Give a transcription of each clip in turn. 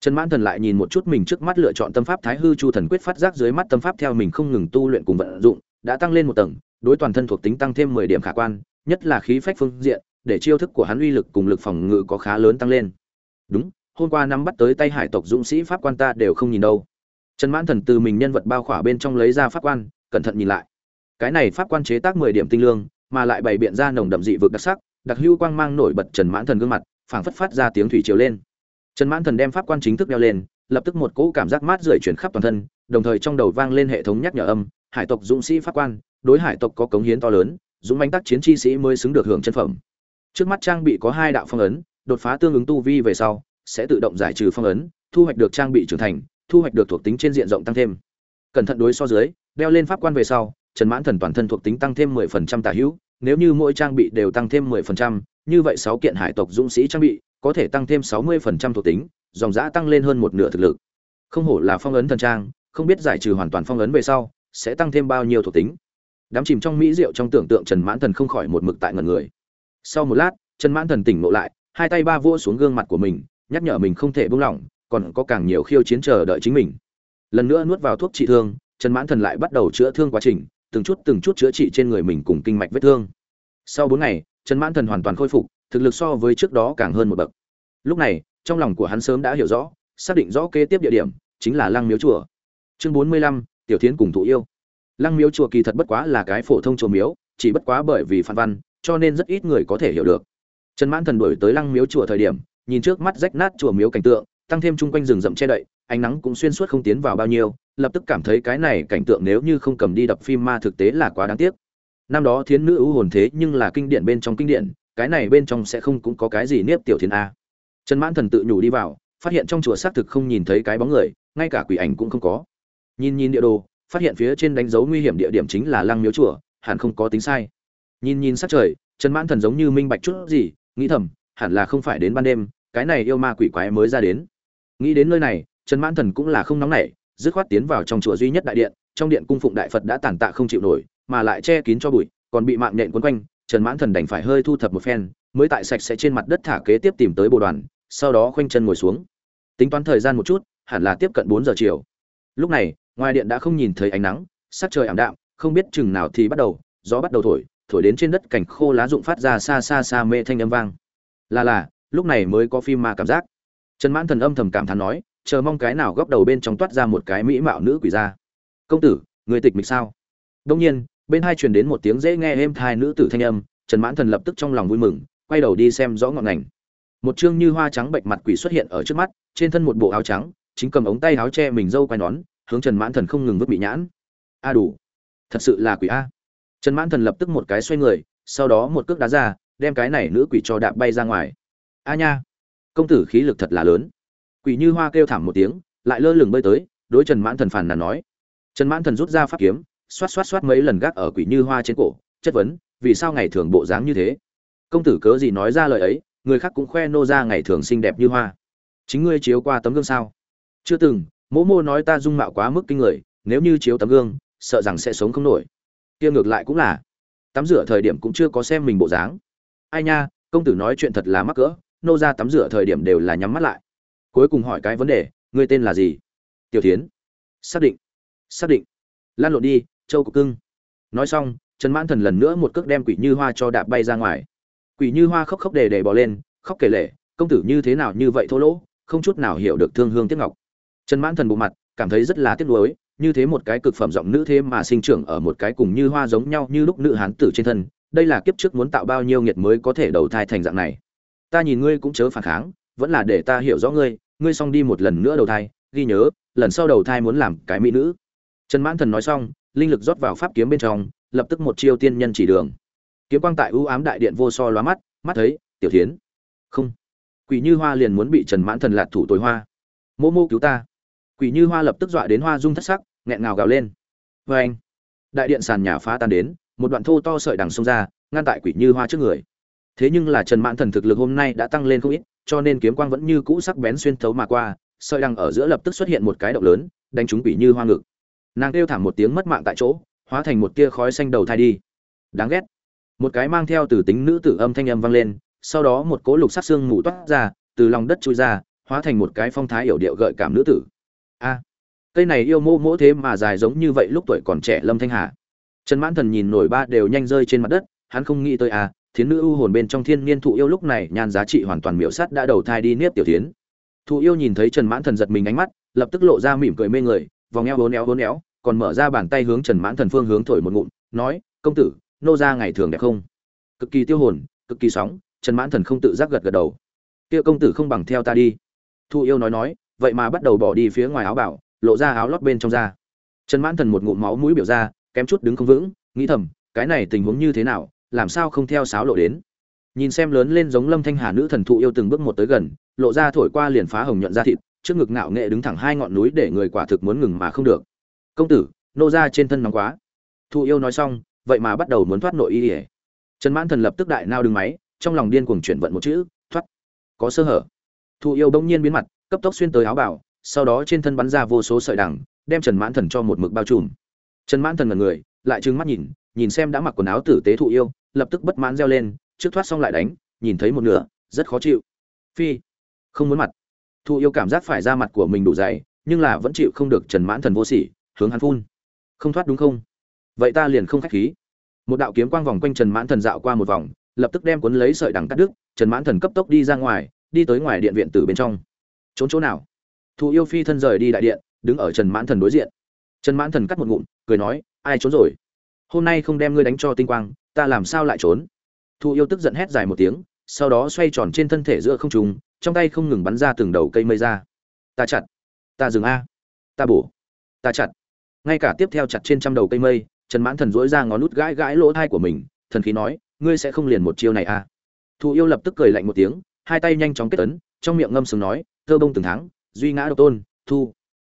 trần mãn thần lại nhìn một chút mình trước mắt lựa chọn tâm pháp thái hư chu thần quyết phát giác dưới mắt tâm pháp theo mình không ngừng tu luyện cùng vận dụng, đã tăng lên một tầng, đối toàn thân thuộc tính tăng thêm mười điểm khả quan, nhất là khí phách phương diện, để chiêu thức của hắn uy lực cùng lực phòng ngự có khá lớn tăng lên. Đúng, hôm qua nắm bắt tới tay hải tộc dũng sĩ pháp quan ta đều không nhìn đâu. Trần mãn thần từ mình nhân vật bao khỏa bên trong lấy ra pháp quan, cẩn thận nhìn lại. Cái này pháp quan chế tác mười điểm tinh lương, mà lại bày biện ra nồng đậm dị vực đặc sắc, đặc hưu quang mang nổi bật trần mãn thần gương mặt, phảng phất phát ra tiếng thủy chiều lên trần mãn thần đem pháp quan chính thức đeo lên lập tức một cỗ cảm giác mát rượi chuyển khắp toàn thân đồng thời trong đầu vang lên hệ thống nhắc nhở âm hải tộc dũng sĩ pháp quan đối hải tộc có cống hiến to lớn dũng mãnh tác chiến chi sĩ mới xứng được hưởng chân phẩm. Trước mắt trang bị có hai đạo phong ấn đột phá tương ứng tu vi về sau sẽ tự động giải trừ phong ấn thu hoạch được trang bị trưởng thành thu hoạch được thuộc tính trên diện rộng tăng thêm. Cẩn thận đối so dưới đeo lên pháp quan về sau trần mãn thần toàn thân thuộc tính tăng thêm 10% tả hữu nếu như mỗi trang bị đều tăng thêm 10%, như vậy 6 kiện hải tộc dũng sĩ trang bị có thể tăng thêm 60% thuộc tính, dòng giã tăng lên hơn một nửa thực lực. Không hổ là phong ấn thần trang, không biết giải trừ hoàn toàn phong ấn về sau, sẽ tăng thêm bao nhiêu thuộc tính. Đám chìm trong mỹ rượu trong tưởng tượng trần mãn thần không khỏi một mực tại ngẩn người. Sau một lát, trần mãn thần tỉnh ngộ lại, hai tay ba vỗ xuống gương mặt của mình, nhắc nhở mình không thể buông lỏng, còn có càng nhiều khiêu chiến chờ đợi chính mình. Lần nữa nuốt vào thuốc trị thương, trần mãn thần lại bắt đầu chữa thương quá trình, từng chút từng chút chữa trị trên người mình cùng kinh mạch vết thương. Sau bốn ngày, trần mãn thần hoàn toàn khôi phục thực lực so với trước đó càng hơn một bậc. Lúc này, trong lòng của hắn sớm đã hiểu rõ, xác định rõ kế tiếp địa điểm chính là lăng miếu chùa. Chương bốn mươi lăm, tiểu thiến cùng thụ yêu. Lăng miếu chùa kỳ thật bất quá là cái phổ thông chùa miếu, chỉ bất quá bởi vì phan văn, cho nên rất ít người có thể hiểu được. Trần mãn thần đổi tới lăng miếu chùa thời điểm, nhìn trước mắt rách nát chùa miếu cảnh tượng, tăng thêm chung quanh rừng rậm che đậy, ánh nắng cũng xuyên suốt không tiến vào bao nhiêu, lập tức cảm thấy cái này cảnh tượng nếu như không cầm đi đập phim ma thực tế là quá đáng tiếc. Năm đó thiến nữ ưu hồn thế nhưng là kinh điển bên trong kinh điển cái này bên trong sẽ không cũng có cái gì nếp tiểu thiên a. Trần mãn thần tự nhủ đi vào, phát hiện trong chùa xác thực không nhìn thấy cái bóng người, ngay cả quỷ ảnh cũng không có. Nhìn nhìn địa đồ, phát hiện phía trên đánh dấu nguy hiểm địa điểm chính là lăng miếu chùa, hẳn không có tính sai. Nhìn nhìn sát trời, trần mãn thần giống như minh bạch chút gì, nghĩ thầm, hẳn là không phải đến ban đêm, cái này yêu ma quỷ quái mới ra đến. Nghĩ đến nơi này, trần mãn thần cũng là không nóng nảy, dứt khoát tiến vào trong chùa duy nhất đại điện, trong điện cung phụng đại phật đã tàn tạ không chịu nổi, mà lại che kín cho bụi, còn bị mạng nhện quấn quanh trần mãn thần đành phải hơi thu thập một phen, mới tại sạch sẽ trên mặt đất thả kế tiếp tìm tới bồ đoàn, sau đó khoanh chân ngồi xuống. Tính toán thời gian một chút, hẳn là tiếp cận bốn giờ chiều. Lúc này, ngoài điện đã không nhìn thấy ánh nắng, sắc trời ảm đạm, không biết chừng nào thì bắt đầu, gió bắt đầu thổi thổi đến trên đất cảnh khô lá rụng phát ra xa xa xa mê thanh âm vang. Là là, lúc này mới có phim ma cảm giác. Trần mãn thần âm thầm cảm thán nói, chờ mong cái nào góc đầu bên trong toát ra một cái mỹ mạo nữ quỷ ra công tử, người tịch mịch sao? Đông nhiên bên hai truyền đến một tiếng dễ nghe êm thai nữ tử thanh âm, trần mãn thần lập tức trong lòng vui mừng, quay đầu đi xem rõ ngọn ngành. Một chương như hoa trắng bệnh mặt quỷ xuất hiện ở trước mắt, trên thân một bộ áo trắng, chính cầm ống tay áo che mình dâu quai nón, hướng trần mãn thần không ngừng vứt bị nhãn. A à đủ, thật sự là quỷ a. Trần mãn thần lập tức một cái xoay người, sau đó một cước đá ra, đem cái này nữ quỷ cho đạp bay ra ngoài. A nha, công tử khí lực thật là lớn. Quỷ như hoa kêu thảm một tiếng, lại lơ lửng bơi tới, đối trần mãn thần phàn nàn nói. Trần mãn thần rút ra pháp kiếm xoát xoát xoát mấy lần gác ở quỷ như hoa trên cổ, chất vấn, vì sao ngày thường bộ dáng như thế? Công tử cớ gì nói ra lời ấy, người khác cũng khoe nô ra ngày thường xinh đẹp như hoa. Chính ngươi chiếu qua tấm gương sao? Chưa từng, mỗ mô nói ta dung mạo quá mức kinh người, nếu như chiếu tấm gương, sợ rằng sẽ sống không nổi. Kia ngược lại cũng là. Tắm rửa thời điểm cũng chưa có xem mình bộ dáng. Ai nha, công tử nói chuyện thật là mắc cỡ, nô ra tắm rửa thời điểm đều là nhắm mắt lại. Cuối cùng hỏi cái vấn đề, ngươi tên là gì? Tiểu tiến xác định. Xác định. Lan lộn đi châu cục cưng. Nói xong, trần mãn thần lần nữa một cước đem quỷ như hoa cho đạp bay ra ngoài. Quỷ như hoa khóc khóc đề đề bỏ lên, khóc kể lể, công tử như thế nào như vậy thô lỗ, không chút nào hiểu được thương hương tiếc ngọc. Trần mãn thần bộ mặt, cảm thấy rất là tiếc nuối, như thế một cái cực phẩm giọng nữ thế mà sinh trưởng ở một cái cùng như hoa giống nhau như lúc nữ hán tử trên thân, đây là kiếp trước muốn tạo bao nhiêu nghiệt mới có thể đầu thai thành dạng này. Ta nhìn ngươi cũng chớ phản kháng, vẫn là để ta hiểu rõ ngươi ngươi xong đi một lần nữa đầu thai, ghi nhớ, lần sau đầu thai muốn làm cái mỹ nữ. Trần mãn thần nói xong linh lực rót vào pháp kiếm bên trong, lập tức một chiêu tiên nhân chỉ đường. Kiếm quang tại ưu ám đại điện vô so lóa mắt mắt thấy, tiểu thiến. Không. Quỷ như hoa liền muốn bị trần mãn thần lạt thủ tối hoa. Mô mô cứu ta. Quỷ như hoa lập tức dọa đến hoa dung thất sắc, nghẹn ngào gào lên. Và anh. Đại điện sàn nhà phá tan đến, một đoạn thô to sợi đằng xông ra, ngăn tại quỷ như hoa trước người. Thế nhưng là trần mãn thần thực lực hôm nay đã tăng lên không ít, cho nên kiếm quang vẫn như cũ sắc bén xuyên thấu mà qua, sợi đằng ở giữa lập tức xuất hiện một cái động lớn, đánh trúng quỷ như hoa ngực nàng kêu thảm một tiếng mất mạng tại chỗ, hóa thành một tia khói xanh đầu thai đi. Đáng ghét. Một cái mang theo từ tính nữ tử âm thanh âm vang lên, sau đó một cỗ lục sắc xương mù toát ra, từ lòng đất trôi ra, hóa thành một cái phong thái yểu điệu gợi cảm nữ tử. A, cây này yêu mô mỗ thế mà dài giống như vậy lúc tuổi còn trẻ lâm thanh hà. Trần mãn thần nhìn nổi ba đều nhanh rơi trên mặt đất, hắn không nghĩ tới a, thiến nữ ưu hồn bên trong thiên niên thụ yêu lúc này nhan giá trị hoàn toàn miểu sát đã đầu thai đi nếp tiểu thiến. Thụ yêu nhìn thấy trần mãn thần giật mình ánh mắt, lập tức lộ ra mỉm cười mê người vòng eo bốn éo bốn éo, còn mở ra bàn tay hướng trần mãn thần phương hướng thổi một ngụm, nói, công tử, nô ra ngày thường đẹp không? Cực kỳ tiêu hồn, cực kỳ sóng, trần mãn thần không tự giác gật gật đầu. Kia công tử không bằng theo ta đi. Thu yêu nói nói, vậy mà bắt đầu bỏ đi phía ngoài áo bảo, lộ ra áo lót bên trong da. Trần mãn thần một ngụm máu mũi biểu ra, kém chút đứng không vững, nghĩ thầm, cái này tình huống như thế nào, làm sao không theo sáo lộ đến? Nhìn xem lớn lên giống lâm thanh hà nữ thần thụ yêu từng bước một tới gần, lộ ra thổi qua liền phá hồng nhuận ra thịt trước ngực ngạo nghệ đứng thẳng hai ngọn núi để người quả thực muốn ngừng mà không được. Công tử, nô ra trên thân nóng quá. Thụ yêu nói xong, vậy mà bắt đầu muốn thoát nội y ỉa trần mãn thần lập tức đại nao đứng máy, trong lòng điên cuồng chuyển vận một chữ, thoát. Có sơ hở. Thụ yêu bỗng nhiên biến mặt, cấp tốc xuyên tới áo bảo, sau đó trên thân bắn ra vô số sợi đằng, đem trần mãn thần cho một mực bao trùm. Trần mãn thần ngần người, lại trừng mắt nhìn nhìn xem đã mặc quần áo tử tế thụ yêu, lập tức bất mãn reo lên, trước thoát xong lại đánh, nhìn thấy một nửa, rất khó chịu. Phi, không muốn mặt thụ yêu cảm giác phải ra mặt của mình đủ dày, nhưng là vẫn chịu không được trần mãn thần vô sỉ, hướng hắn phun. Không thoát đúng không? Vậy ta liền không khách khí. Một đạo kiếm quang vòng quanh trần mãn thần dạo qua một vòng, lập tức đem cuốn lấy sợi đằng cắt đứt, trần mãn thần cấp tốc đi ra ngoài, đi tới ngoài điện viện tử bên trong. Trốn chỗ nào? Thụ yêu phi thân rời đi đại điện, đứng ở trần mãn thần đối diện. Trần mãn thần cắt một ngụm, cười nói, ai trốn rồi? Hôm nay không đem ngươi đánh cho tinh quang, ta làm sao lại trốn? Thụ yêu tức giận hét dài một tiếng, sau đó xoay tròn trên thân thể giữa không trùng trong tay không ngừng bắn ra từng đầu cây mây ra. Ta chặt. Ta dừng a. Ta bổ. Ta chặt. Ngay cả tiếp theo chặt trên trăm đầu cây mây, trần mãn thần dỗi ra ngón nút gãi gãi lỗ thai của mình, thần khí nói, ngươi sẽ không liền một chiêu này à thụ yêu lập tức cười lạnh một tiếng, hai tay nhanh chóng kết tấn trong miệng ngâm sừng nói, thơ bông từng tháng, duy ngã độc tôn, thu.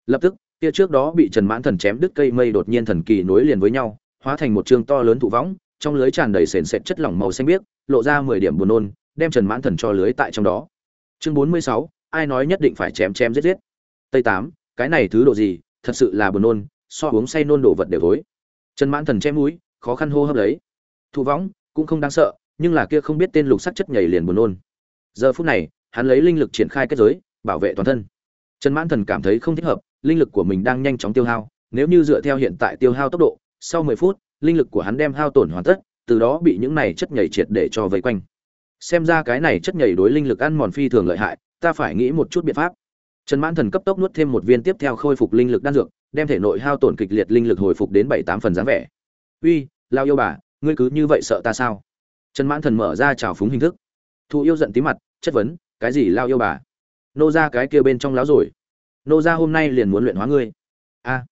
Lập tức kia trước đó bị trần mãn thần chém đứt cây mây đột nhiên thần kỳ nối liền với nhau, hóa thành một chương to lớn thụ võng, trong lưới tràn đầy sền sệt chất lỏng màu xanh biếc, lộ ra mười điểm buồn nôn, đem trần mãn thần cho lưới tại trong đó chương bốn mươi sáu, ai nói nhất định phải chém chém giết giết. Tây tám, cái này thứ độ gì, thật sự là buồn nôn, so uống say nôn đổ vật đều thối. Trần mãn thần chém mũi, khó khăn hô hấp lấy. Thụ võng, cũng không đáng sợ, nhưng là kia không biết tên lục sắc chất nhảy liền buồn nôn. Giờ phút này, hắn lấy linh lực triển khai kết giới, bảo vệ toàn thân. Trần mãn thần cảm thấy không thích hợp, linh lực của mình đang nhanh chóng tiêu hao. Nếu như dựa theo hiện tại tiêu hao tốc độ, sau mười phút, linh lực của hắn đem hao tổn hoàn tất, từ đó bị những này chất nhảy triệt để cho vây quanh xem ra cái này chất nhảy đối linh lực ăn mòn phi thường lợi hại, ta phải nghĩ một chút biện pháp. Trần mãn thần cấp tốc nuốt thêm một viên tiếp theo khôi phục linh lực đan dược, đem thể nội hao tổn kịch liệt linh lực hồi phục đến bảy tám phần dáng vẻ. Uy, lao yêu bà, ngươi cứ như vậy sợ ta sao? Trần mãn thần mở ra trào phúng hình thức. Thụ yêu giận tí mặt, chất vấn, cái gì lao yêu bà? Nô ra cái kia bên trong láo rồi. Nô ra hôm nay liền muốn luyện hóa ngươi. A,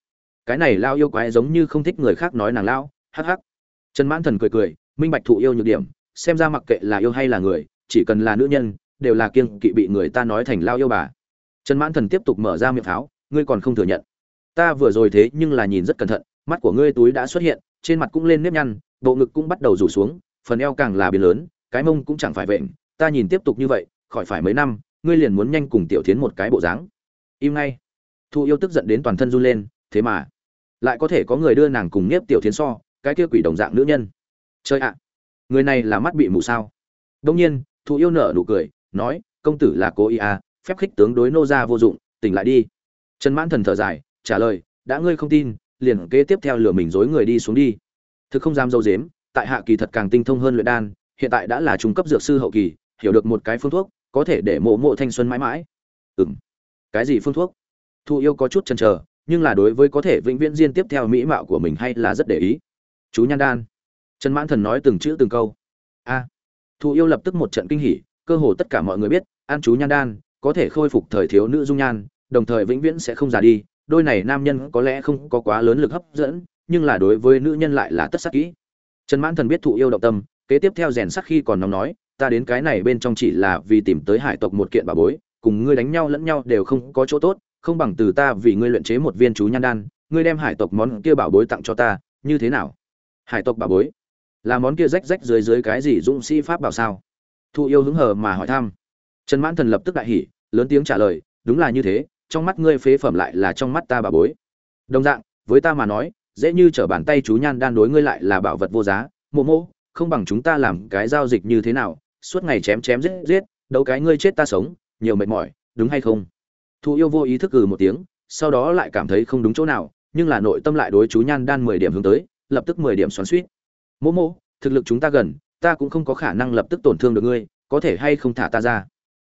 cái này lao yêu quái giống như không thích người khác nói nàng lao, hắc hắc. Trần mãn thần cười cười, minh bạch thụ yêu nhược điểm xem ra mặc kệ là yêu hay là người, chỉ cần là nữ nhân, đều là kiêng kỵ bị người ta nói thành lao yêu bà. Trần mãn thần tiếp tục mở ra miệng pháo, ngươi còn không thừa nhận. Ta vừa rồi thế nhưng là nhìn rất cẩn thận, mắt của ngươi túi đã xuất hiện, trên mặt cũng lên nếp nhăn, bộ ngực cũng bắt đầu rủ xuống, phần eo càng là biến lớn, cái mông cũng chẳng phải vện. Ta nhìn tiếp tục như vậy, khỏi phải mấy năm, ngươi liền muốn nhanh cùng tiểu thiến một cái bộ dáng. Im ngay. Thụ yêu tức giận đến toàn thân run lên, thế mà lại có thể có người đưa nàng cùng nhiếp tiểu thiến so, cái kia quỷ đồng dạng nữ nhân. Chơi ạ người này là mắt bị mù sao? Đông nhiên, thụ yêu nở nụ cười, nói, công tử là cố ý à phép khích tướng đối nô ra vô dụng, tỉnh lại đi. Trần mãn thần thở dài, trả lời, đã ngươi không tin, liền kế tiếp theo lừa mình dối người đi xuống đi. Thực không dám dâu dếm, tại hạ kỳ thật càng tinh thông hơn luyện đan, hiện tại đã là trung cấp dược sư hậu kỳ, hiểu được một cái phương thuốc, có thể để mộ mộ thanh xuân mãi mãi. Ừng cái gì phương thuốc? Thụ yêu có chút chần chờ, nhưng là đối với có thể vĩnh viễn diên tiếp theo mỹ mạo của mình hay là rất để ý. Chú nhan đan trần mãn thần nói từng chữ từng câu. A. À, thu yêu lập tức một trận kinh hỉ cơ hồ tất cả mọi người biết an chú nhan đan có thể khôi phục thời thiếu nữ dung nhan đồng thời vĩnh viễn sẽ không già đi đôi này nam nhân có lẽ không có quá lớn lực hấp dẫn nhưng là đối với nữ nhân lại là tất sắc kỹ. Trần mãn thần biết thụ yêu động tâm kế tiếp theo rèn sắc khi còn nóng nói ta đến cái này bên trong chỉ là vì tìm tới hải tộc một kiện bà bối cùng ngươi đánh nhau lẫn nhau đều không có chỗ tốt không bằng từ ta vì ngươi luyện chế một viên chú nhan đan ngươi đem hải tộc món kia bảo bối tặng cho ta như thế nào? Hải tộc bảo bối là món kia rách rách dưới dưới cái gì dũng sĩ pháp bảo sao? Thụ yêu hứng hờ mà hỏi thăm. Trần mãn thần lập tức đại hỉ, lớn tiếng trả lời, đúng là như thế, trong mắt ngươi phế phẩm lại là trong mắt ta bà bối. Đồng dạng, với ta mà nói, dễ như trở bàn tay chú nhan đan đối ngươi lại là bảo vật vô giá. Mộ mộ, không bằng chúng ta làm cái giao dịch như thế nào, suốt ngày chém chém giết giết, đấu cái ngươi chết ta sống, nhiều mệt mỏi, đúng hay không? Thụ yêu vô ý thức cừ một tiếng, sau đó lại cảm thấy không đúng chỗ nào, nhưng là nội tâm lại đối chú nhan đan mười điểm hướng tới, lập tức mười điểm xoắn suýt mỗ mỗ, thực lực chúng ta gần, ta cũng không có khả năng lập tức tổn thương được ngươi, có thể hay không thả ta ra?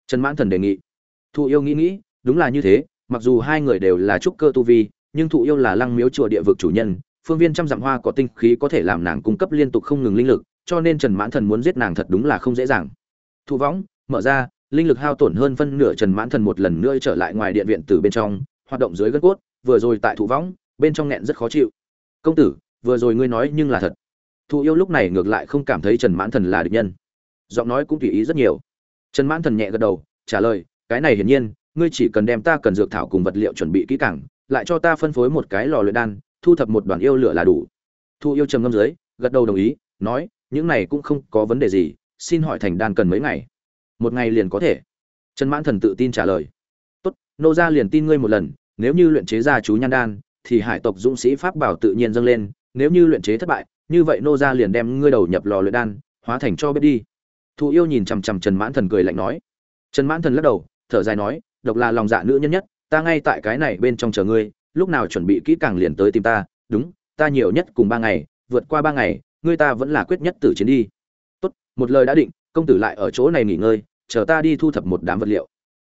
Trần mãn thần đề nghị. Thụ yêu nghĩ nghĩ, đúng là như thế, mặc dù hai người đều là trúc cơ tu vi, nhưng thụ yêu là lăng miếu chùa địa vực chủ nhân, phương viên trăm dặm hoa có tinh khí có thể làm nàng cung cấp liên tục không ngừng linh lực, cho nên trần mãn thần muốn giết nàng thật đúng là không dễ dàng. Thụ võng, mở ra, linh lực hao tổn hơn phân nửa trần mãn thần một lần nữa trở lại ngoài điện viện từ bên trong, hoạt động dưới gân cốt, vừa rồi tại thụ võng, bên trong nghẹn rất khó chịu. Công tử, vừa rồi ngươi nói nhưng là thật thụ yêu lúc này ngược lại không cảm thấy trần mãn thần là địch nhân. Giọng nói cũng tùy ý rất nhiều. Trần mãn thần nhẹ gật đầu, trả lời, cái này hiển nhiên, ngươi chỉ cần đem ta cần dược thảo cùng vật liệu chuẩn bị kỹ càng, lại cho ta phân phối một cái lò luyện đan, thu thập một đoàn yêu lửa là đủ. Thu yêu trầm ngâm dưới, gật đầu đồng ý, nói, những này cũng không có vấn đề gì, xin hỏi thành đan cần mấy ngày? Một ngày liền có thể. Trần mãn thần tự tin trả lời. Tốt, nô gia liền tin ngươi một lần, nếu như luyện chế ra chú nhan đan, thì hải tộc dũng sĩ pháp bảo tự nhiên dâng lên, nếu như luyện chế thất bại như vậy nô gia liền đem ngươi đầu nhập lò luyện đan, hóa thành cho bếp đi. Thụ yêu nhìn chằm chằm trần mãn thần cười lạnh nói. Trần mãn thần lắc đầu, thở dài nói, độc là lòng dạ nữ nhân nhất, ta ngay tại cái này bên trong chờ ngươi, lúc nào chuẩn bị kỹ càng liền tới tìm ta, đúng, ta nhiều nhất cùng ba ngày, vượt qua ba ngày, ngươi ta vẫn là quyết nhất tử chiến đi. Tốt, một lời đã định, công tử lại ở chỗ này nghỉ ngơi, chờ ta đi thu thập một đám vật liệu.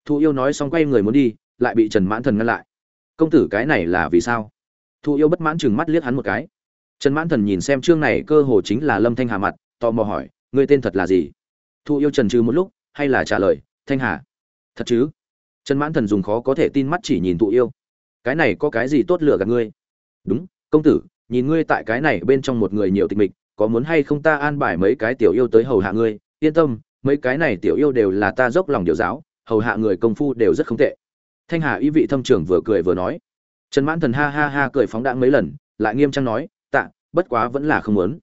Thụ yêu nói xong quay người muốn đi, lại bị trần mãn thần ngăn lại. Công tử cái này là vì sao? Thụ yêu bất mãn chừng mắt liếc hắn một cái trần mãn thần nhìn xem chương này cơ hồ chính là lâm thanh hà mặt, tò mò hỏi, ngươi tên thật là gì? Thu yêu trần trừ một lúc, hay là trả lời, thanh hà. Thật chứ? Trần mãn thần dùng khó có thể tin mắt chỉ nhìn thụ yêu. Cái này có cái gì tốt lựa gạt ngươi? Đúng, công tử, nhìn ngươi tại cái này bên trong một người nhiều tịch mịch, có muốn hay không ta an bài mấy cái tiểu yêu tới hầu hạ ngươi? Yên tâm, mấy cái này tiểu yêu đều là ta dốc lòng điều giáo, hầu hạ người công phu đều rất không tệ. Thanh hà ý vị thâm trường vừa cười vừa nói. Trần mãn thần ha ha ha cười phóng đãng mấy lần, lại nghiêm trang nói bất quá vẫn là không muốn.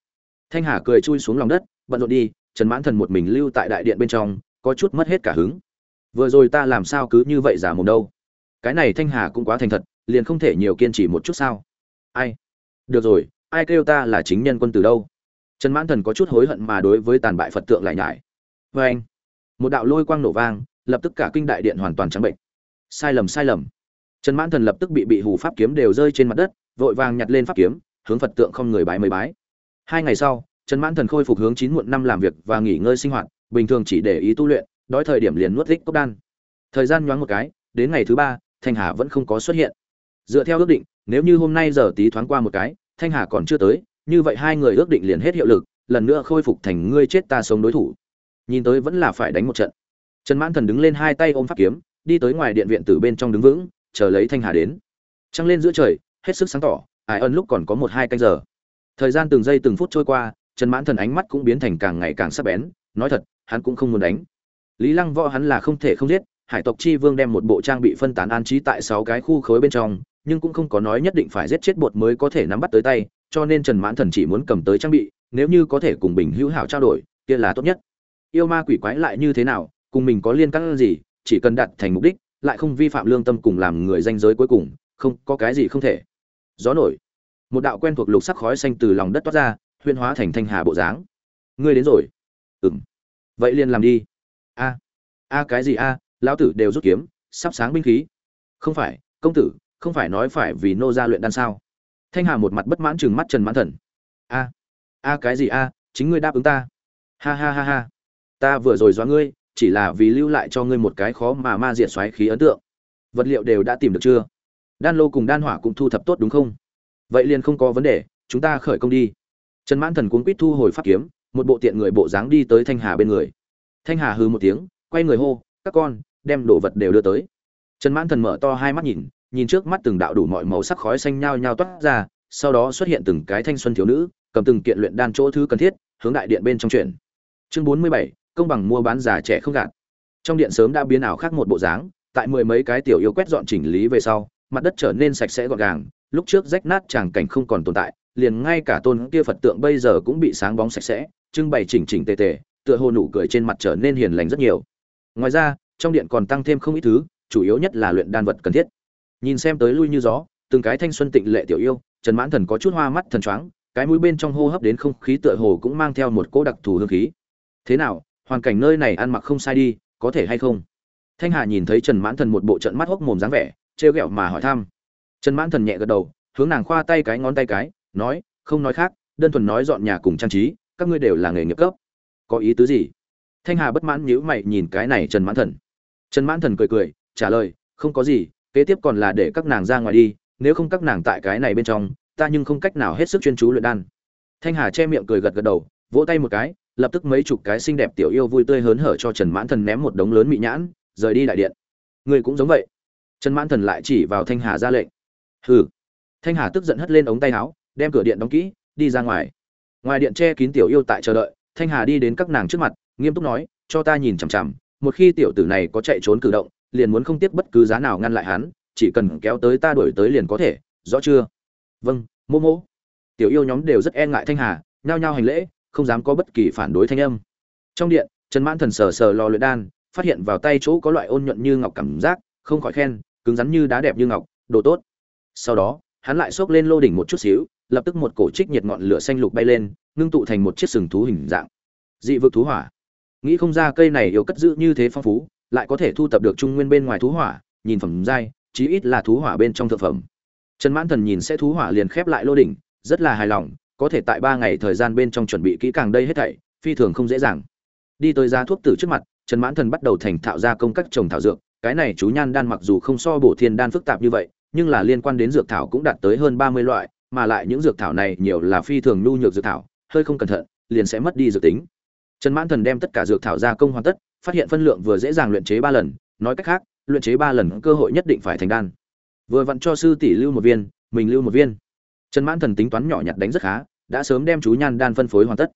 Thanh hà cười chui xuống lòng đất, bận rộn đi, trần mãn thần một mình lưu tại đại điện bên trong, có chút mất hết cả hứng. Vừa rồi ta làm sao cứ như vậy giả mồm đâu? Cái này thanh hà cũng quá thành thật, liền không thể nhiều kiên trì một chút sao? Ai? Được rồi, ai kêu ta là chính nhân quân từ đâu? Trần mãn thần có chút hối hận mà đối với tàn bại phật tượng lại nhải. Vê anh. Một đạo lôi quang nổ vang, lập tức cả kinh đại điện hoàn toàn trắng bệnh. Sai lầm sai lầm. Trần mãn thần lập tức bị bị hù pháp kiếm đều rơi trên mặt đất, vội vàng nhặt lên pháp kiếm hướng phật tượng không người bái mới bái. Hai ngày sau, trần mãn thần khôi phục hướng chín muộn năm làm việc và nghỉ ngơi sinh hoạt, bình thường chỉ để ý tu luyện, đói thời điểm liền nuốt thích cốc đan. Thời gian nhoáng một cái, đến ngày thứ ba, thanh hà vẫn không có xuất hiện. Dựa theo ước định, nếu như hôm nay giờ tí thoáng qua một cái, thanh hà còn chưa tới, như vậy hai người ước định liền hết hiệu lực, lần nữa khôi phục thành ngươi chết ta sống đối thủ. Nhìn tới vẫn là phải đánh một trận. Trần mãn thần đứng lên hai tay ôm pháp kiếm, đi tới ngoài điện viện từ bên trong đứng vững, chờ lấy thanh hà đến. Trăng lên giữa trời, hết sức sáng tỏ Hải ân lúc còn có một hai canh giờ. Thời gian từng giây từng phút trôi qua, trần mãn thần ánh mắt cũng biến thành càng ngày càng sắc bén, nói thật, hắn cũng không muốn đánh. Lý lăng võ hắn là không thể không giết, hải tộc chi vương đem một bộ trang bị phân tán an trí tại sáu cái khu khối bên trong, nhưng cũng không có nói nhất định phải giết chết bột mới có thể nắm bắt tới tay, cho nên trần mãn thần chỉ muốn cầm tới trang bị, nếu như có thể cùng bình hữu hảo trao đổi, kia là tốt nhất. Yêu ma quỷ quái lại như thế nào, cùng mình có liên căn gì, chỉ cần đạt thành mục đích, lại không vi phạm lương tâm cùng làm người danh giới cuối cùng, không, có cái gì không thể gió nổi. Một đạo quen thuộc lục sắc khói xanh từ lòng đất toát ra huyên hóa thành thanh hà bộ dáng. Ngươi đến rồi. Ừng vậy liền làm đi. A. A cái gì a? Lão tử đều rút kiếm, sắp sáng binh khí. Không phải, công tử, không phải nói phải vì nô gia luyện đan sao? Thanh hà một mặt bất mãn chừng mắt trần mãn thần. A. A cái gì a? Chính ngươi đáp ứng ta. Ha ha ha ha. Ta vừa rồi dọa ngươi, chỉ là vì lưu lại cho ngươi một cái khó mà ma diệt xoáy khí ấn tượng. Vật liệu đều đã tìm được chưa? Đan lô cùng đan hỏa cũng thu thập tốt đúng không? Vậy liền không có vấn đề, chúng ta khởi công đi. Trần mãn thần cuốn quýt thu hồi pháp kiếm, một bộ tiện người bộ dáng đi tới thanh hà bên người. Thanh hà hừ một tiếng, quay người hô, các con, đem đồ vật đều đưa tới. Trần mãn thần mở to hai mắt nhìn nhìn trước mắt từng đạo đủ mọi màu sắc khói xanh nhao nhao toát ra, sau đó xuất hiện từng cái thanh xuân thiếu nữ, cầm từng kiện luyện đan chỗ thứ cần thiết, hướng đại điện bên trong chuyển. Chương bốn mươi bảy, công bằng mua bán già trẻ không gạt. Trong điện sớm đã biến ảo khác một bộ dáng, tại mười mấy cái tiểu yêu quét dọn chỉnh lý về sau mặt đất trở nên sạch sẽ gọn gàng. Lúc trước rách nát tràng cảnh không còn tồn tại, liền ngay cả tôn kia phật tượng bây giờ cũng bị sáng bóng sạch sẽ, trưng bày chỉnh chỉnh tề tề, tựa hồ nụ cười trên mặt trở nên hiền lành rất nhiều. Ngoài ra, trong điện còn tăng thêm không ít thứ, chủ yếu nhất là luyện đan vật cần thiết. Nhìn xem tới lui như gió, từng cái thanh xuân tịnh lệ tiểu yêu, trần mãn thần có chút hoa mắt thần choáng, cái mũi bên trong hô hấp đến không khí tựa hồ cũng mang theo một cỗ đặc thù hương khí. Thế nào, hoàn cảnh nơi này ăn mặc không sai đi, có thể hay không? Thanh hà nhìn thấy trần mãn thần một bộ trận mắt hốc mồm dáng vẻ trêu ghẹo mà hỏi thăm. Trần mãn thần nhẹ gật đầu, hướng nàng khoa tay cái ngón tay cái, nói, không nói khác, đơn thuần nói dọn nhà cùng trang trí, các ngươi đều là nghề nghiệp cấp. Có ý tứ gì? Thanh hà bất mãn nhíu mày nhìn cái này trần mãn thần. Trần mãn thần cười cười, trả lời, không có gì, kế tiếp còn là để các nàng ra ngoài đi, nếu không các nàng tại cái này bên trong, ta nhưng không cách nào hết sức chuyên chú luyện đan. Thanh hà che miệng cười gật gật đầu, vỗ tay một cái, lập tức mấy chục cái xinh đẹp tiểu yêu vui tươi hớn hở cho trần mãn thần ném một đống lớn mị nhãn, rời đi đại điện. Người cũng giống vậy trần mãn thần lại chỉ vào thanh hà ra lệnh. Hừ. Thanh hà tức giận hất lên ống tay áo, đem cửa điện đóng kỹ, đi ra ngoài. Ngoài điện che kín tiểu yêu tại chờ đợi, thanh hà đi đến các nàng trước mặt, nghiêm túc nói, cho ta nhìn chằm chằm, một khi tiểu tử này có chạy trốn cử động, liền muốn không tiếc bất cứ giá nào ngăn lại hắn, chỉ cần kéo tới ta đuổi tới liền có thể, rõ chưa? Vâng mô mô tiểu yêu nhóm đều rất e ngại thanh hà, nhao nhao hành lễ, không dám có bất kỳ phản đối thanh âm. Trong điện, trần mãn thần sờ sờ lò luyện đan, phát hiện vào tay chỗ có loại ôn nhuận như ngọc cảm giác, không khỏi khen cứng rắn như đá đẹp như ngọc, đồ tốt. Sau đó, hắn lại xốc lên lô đỉnh một chút xíu, lập tức một cổ trích nhiệt ngọn lửa xanh lục bay lên, ngưng tụ thành một chiếc sừng thú hình dạng. Dị vực thú hỏa. Nghĩ không ra cây này yêu cất giữ như thế phong phú, lại có thể thu tập được trung nguyên bên ngoài thú hỏa, nhìn phẩm giai, chí ít là thú hỏa bên trong thượng phẩm. Trần mãn thần nhìn sẽ thú hỏa liền khép lại lô đỉnh, rất là hài lòng, có thể tại ba ngày thời gian bên trong chuẩn bị kỹ càng đây hết thảy, phi thường không dễ dàng. Đi tới giá thuốc tử trước mặt, trần mãn thần bắt đầu thành thạo ra công các trồng thảo dược cái này chú nhan đan mặc dù không so bổ thiên đan phức tạp như vậy, nhưng là liên quan đến dược thảo cũng đạt tới hơn ba mươi loại, mà lại những dược thảo này nhiều là phi thường nhu nhược dược thảo, hơi không cẩn thận, liền sẽ mất đi dược tính. Trần mãn thần đem tất cả dược thảo ra công hoàn tất, phát hiện phân lượng vừa dễ dàng luyện chế ba lần, nói cách khác, luyện chế ba lần cơ hội nhất định phải thành đan. Vừa vặn cho sư tỷ lưu một viên, mình lưu một viên. Trần mãn thần tính toán nhỏ nhặt đánh rất khá, đã sớm đem chú nhan đan phân phối hoàn tất.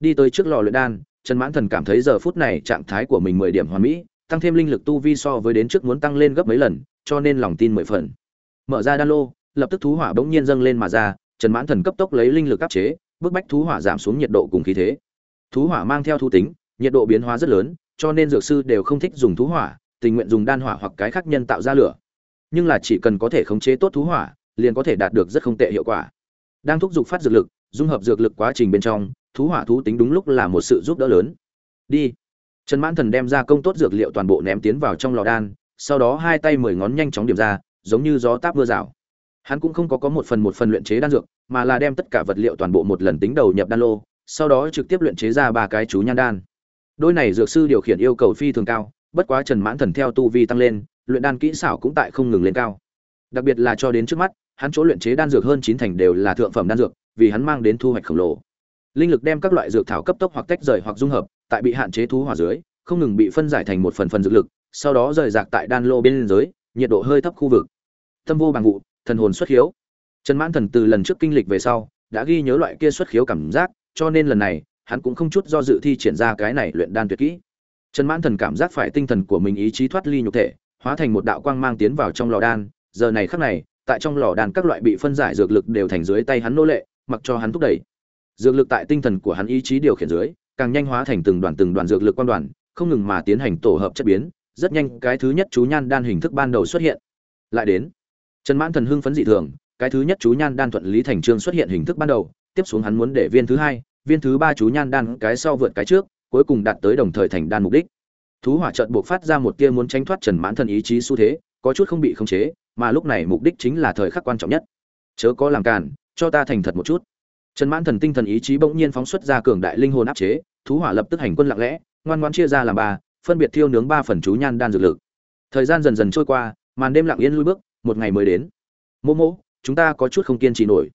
Đi tới trước lò luyện đan, trần mãn thần cảm thấy giờ phút này trạng thái của mình mười điểm hoàn mỹ tăng thêm linh lực tu vi so với đến trước muốn tăng lên gấp mấy lần, cho nên lòng tin mười phần. Mở ra đan lô, lập tức thú hỏa bỗng nhiên dâng lên mà ra, trần mãn thần cấp tốc lấy linh lực áp chế, bức bách thú hỏa giảm xuống nhiệt độ cùng khí thế. Thú hỏa mang theo thú tính, nhiệt độ biến hóa rất lớn, cho nên dược sư đều không thích dùng thú hỏa, tình nguyện dùng đan hỏa hoặc cái khác nhân tạo ra lửa. Nhưng là chỉ cần có thể khống chế tốt thú hỏa, liền có thể đạt được rất không tệ hiệu quả. Đang thúc giục phát dược lực, dung hợp dược lực quá trình bên trong, thú hỏa thú tính đúng lúc là một sự giúp đỡ lớn. Đi trần mãn thần đem ra công tốt dược liệu toàn bộ ném tiến vào trong lò đan, sau đó hai tay mười ngón nhanh chóng điểm ra, giống như gió táp mưa rào. Hắn cũng không có có một phần một phần luyện chế đan dược, mà là đem tất cả vật liệu toàn bộ một lần tính đầu nhập đan lô, sau đó trực tiếp luyện chế ra ba cái chú nhan đan. Đôi này dược sư điều khiển yêu cầu phi thường cao, bất quá trần mãn thần theo tu vi tăng lên, luyện đan kỹ xảo cũng tại không ngừng lên cao. Đặc biệt là cho đến trước mắt, hắn chỗ luyện chế đan dược hơn chín thành đều là thượng phẩm đan dược, vì hắn mang đến thu hoạch khổng lồ. Linh lực đem các loại dược thảo cấp tốc hoặc tách rời hoặc dung hợp tại bị hạn chế thú hỏa dưới, không ngừng bị phân giải thành một phần phần dược lực, sau đó rời rạc tại đan lô bên dưới, nhiệt độ hơi thấp khu vực. Tâm vô bằng vụ thần hồn xuất khiếu. Trần mãn thần từ lần trước kinh lịch về sau, đã ghi nhớ loại kia xuất khiếu cảm giác, cho nên lần này, hắn cũng không chút do dự thi triển ra cái này luyện đan tuyệt kỹ. Trần mãn thần cảm giác phải tinh thần của mình ý chí thoát ly nhục thể, hóa thành một đạo quang mang tiến vào trong lò đan. Giờ này khắc này, tại trong lò đan các loại bị phân giải dược lực đều thành dưới tay hắn nô lệ, mặc cho hắn thúc đẩy. Dược lực tại tinh thần của hắn ý chí điều khiển dưới càng nhanh hóa thành từng đoàn từng đoàn dược lực quan đoàn, không ngừng mà tiến hành tổ hợp chất biến, rất nhanh cái thứ nhất chú nhan đan hình thức ban đầu xuất hiện. Lại đến, trần mãn thần hưng phấn dị thường, cái thứ nhất chú nhan đan thuận lý thành trương xuất hiện hình thức ban đầu, tiếp xuống hắn muốn để viên thứ hai, viên thứ ba chú nhan đan cái sau vượt cái trước, cuối cùng đạt tới đồng thời thành đan mục đích. Thú hỏa trận buộc phát ra một tia muốn tránh thoát trần mãn thần ý chí xu thế, có chút không bị khống chế, mà lúc này mục đích chính là thời khắc quan trọng nhất. Chớ có làm cản cho ta thành thật một chút trần mãn thần tinh thần ý chí bỗng nhiên phóng xuất ra cường đại linh hồn áp chế, thú hỏa lập tức hành quân lặng lẽ, ngoan ngoãn chia ra làm ba, phân biệt thiêu nướng ba phần chú nhan đan dược lực. Thời gian dần dần trôi qua, màn đêm lặng yên lui bước, một ngày mới đến. Mô mô chúng ta có chút không kiên trì nổi.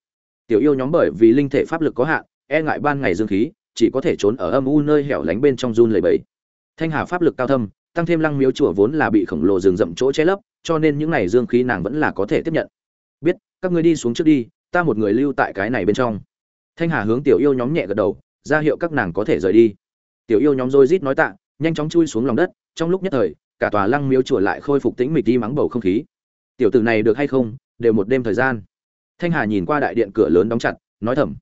Tiểu yêu nhóm bởi vì linh thể pháp lực có hạn e ngại ban ngày dương khí, chỉ có thể trốn ở âm u nơi hẻo lánh bên trong run lầy bẫy thanh hà pháp lực cao thâm, tăng thêm lăng miếu chùa vốn là bị khổng lồ rừng rậm chỗ che lấp, cho nên những này dương khí nàng vẫn là có thể tiếp nhận. Biết, các ngươi đi xuống trước đi, ta một người lưu tại cái này bên trong thanh hà hướng tiểu yêu nhóm nhẹ gật đầu, ra hiệu các nàng có thể rời đi. Tiểu yêu nhóm rôi rít nói tạ, nhanh chóng chui xuống lòng đất, trong lúc nhất thời, cả tòa lăng miếu chùa lại khôi phục tĩnh mịch đi mắng bầu không khí. Tiểu tử này được hay không, đều một đêm thời gian. Thanh hà nhìn qua đại điện cửa lớn đóng chặt, nói thầm.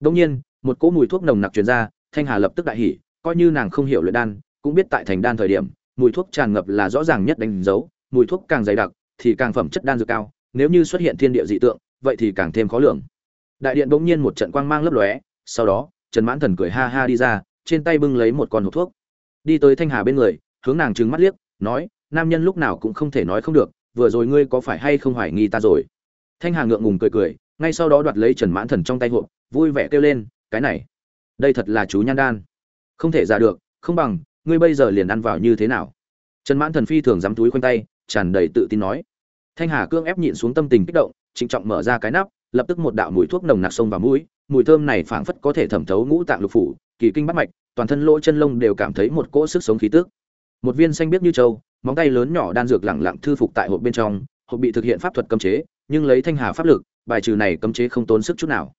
Đông nhiên, một cỗ mùi thuốc nồng nặc truyền ra, thanh hà lập tức đại hỉ, coi như nàng không hiểu luyện đan, cũng biết tại thành đan thời điểm, mùi thuốc tràn ngập là rõ ràng nhất đánh dấu, mùi thuốc càng dày đặc, thì càng phẩm chất đan dược cao, nếu như xuất hiện thiên địa dị tượng, vậy thì càng thêm khó lường đại điện bỗng nhiên một trận quang mang lấp lóe, sau đó, trần mãn thần cười ha ha đi ra, trên tay bưng lấy một con hộp thuốc. Đi tới thanh hà bên người, hướng nàng trừng mắt liếc, nói, nam nhân lúc nào cũng không thể nói không được, vừa rồi ngươi có phải hay không hoài nghi ta rồi? Thanh hà ngượng ngùng cười cười, ngay sau đó đoạt lấy trần mãn thần trong tay hộp, vui vẻ kêu lên, cái này, đây thật là chú nhan đan. Không thể ra được, không bằng, ngươi bây giờ liền ăn vào như thế nào? Trần mãn thần phi thường dám túi khoanh tay, tràn đầy tự tin nói. Thanh hà cương ép nhịn xuống tâm tình kích động, trịnh trọng mở ra cái nắp lập tức một đạo mùi thuốc nồng nặc sông vào mũi, mùi thơm này phảng phất có thể thẩm thấu ngũ tạng lục phủ, kỳ kinh bắt mạch, toàn thân lỗ chân lông đều cảm thấy một cỗ sức sống khí tức. Một viên xanh biếc như trâu, móng tay lớn nhỏ đan dược lẳng lặng thư phục tại hộp bên trong, hộp bị thực hiện pháp thuật cấm chế, nhưng lấy thanh hà pháp lực, bài trừ này cấm chế không tốn sức chút nào.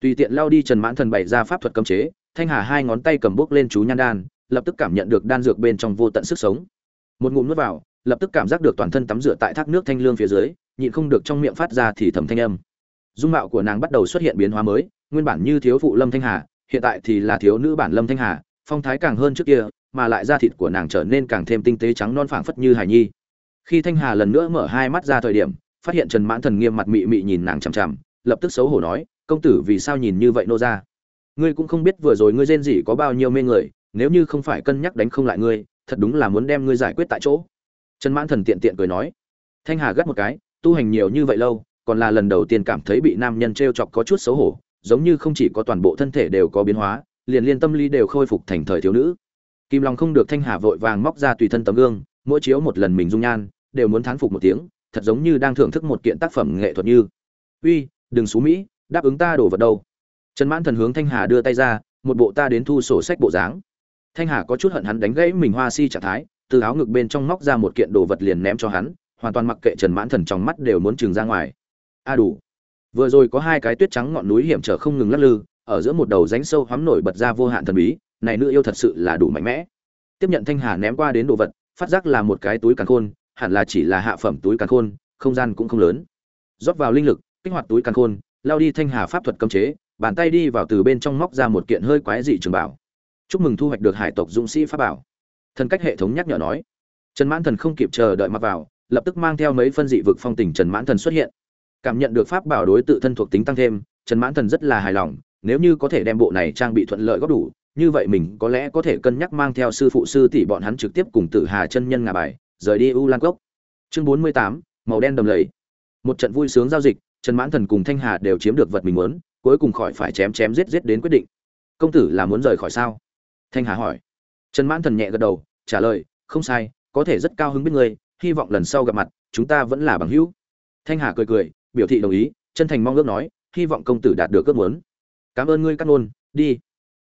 Tùy tiện lao đi trần mãn thần bày ra pháp thuật cấm chế, thanh hà hai ngón tay cầm bốc lên chú nhan đan, lập tức cảm nhận được đan dược bên trong vô tận sức sống. Một ngụm nuốt vào, lập tức cảm giác được toàn thân tắm rửa tại thác nước thanh lương phía dưới, nhịn không được trong miệng phát ra thì thầm thanh âm dung mạo của nàng bắt đầu xuất hiện biến hóa mới, nguyên bản như thiếu phụ lâm thanh hà, hiện tại thì là thiếu nữ bản lâm thanh hà, phong thái càng hơn trước kia, mà lại da thịt của nàng trở nên càng thêm tinh tế trắng non phảng phất như hải nhi. Khi thanh hà lần nữa mở hai mắt ra thời điểm, phát hiện trần mãn thần nghiêm mặt mị mị nhìn nàng chằm chằm, lập tức xấu hổ nói, công tử, vì sao nhìn như vậy nô ra ngươi cũng không biết vừa rồi ngươi rên rỉ có bao nhiêu mê người, nếu như không phải cân nhắc đánh không lại ngươi, thật đúng là muốn đem ngươi giải quyết tại chỗ. Trần mãn thần tiện tiện cười nói. Thanh hà gắt một cái, tu hành nhiều như vậy lâu còn là lần đầu tiên cảm thấy bị nam nhân t r e o chọc có chút xấu hổ, giống như không chỉ có toàn bộ thân thể đều có biến hóa, liền liên tâm lý đều khôi phục thành thời thiếu nữ. Kim long không được thanh hà vội vàng móc ra tùy thân tấm gương, mỗi chiếu một lần mình dung nhan, đều muốn thán phục một tiếng, thật giống như đang thưởng thức một kiện tác phẩm nghệ thuật như, uy, đừng xú mỹ, đáp ứng ta đổ vật đâu. Trần mãn thần hướng thanh hà đưa tay ra, một bộ ta đến thu sổ sách bộ dáng. Thanh hà có chút hận hắn đánh gãy mình hoa si trạng thái, từ áo ngực bên trong móc ra một kiện đồ vật liền ném cho hắn, hoàn toàn mặc kệ trần mãn thần trong mắt đều muốn trừng ra ngoài a đủ. Vừa rồi có hai cái tuyết trắng ngọn núi hiểm trở không ngừng lắc lư, ở giữa một đầu rãnh sâu hoắm nổi bật ra vô hạn thần bí, này nữ yêu thật sự là đủ mạnh mẽ. Tiếp nhận thanh hà ném qua đến đồ vật, phát giác là một cái túi càn khôn, hẳn là chỉ là hạ phẩm túi càn khôn, không gian cũng không lớn. Rót vào linh lực, kích hoạt túi càn khôn, lao đi thanh hà pháp thuật cấm chế, bàn tay đi vào từ bên trong móc ra một kiện hơi quái dị trường bảo. Chúc mừng thu hoạch được hải tộc dũng sĩ pháp bảo. Thần cách hệ thống nhắc nhở nói. Trần mãn thần không kịp chờ đợi mặc vào, lập tức mang theo mấy phân dị vực phong tình trần mãn thần xuất hiện cảm nhận được pháp bảo đối tự thân thuộc tính tăng thêm, trần mãn thần rất là hài lòng, nếu như có thể đem bộ này trang bị thuận lợi góp đủ, như vậy mình có lẽ có thể cân nhắc mang theo sư phụ sư tỷ bọn hắn trực tiếp cùng tử hà chân nhân ngà bài, rời đi u lan cốc. Chương bốn mươi tám, màu đen đầm lầy. Một trận vui sướng giao dịch, trần mãn thần cùng thanh hà đều chiếm được vật mình muốn, cuối cùng khỏi phải chém chém giết giết đến quyết định. Công tử là muốn rời khỏi sao? Thanh hà hỏi. Trần mãn thần nhẹ gật đầu, trả lời, không sai, có thể rất cao hứng biết ngươi, hy vọng lần sau gặp mặt, chúng ta vẫn là bằng hữu. Thanh hà cười cười biểu thị đồng ý, chân thành mong ước nói, hy vọng công tử đạt được ước muốn. Cảm ơn ngươi cắt ngôn, đi.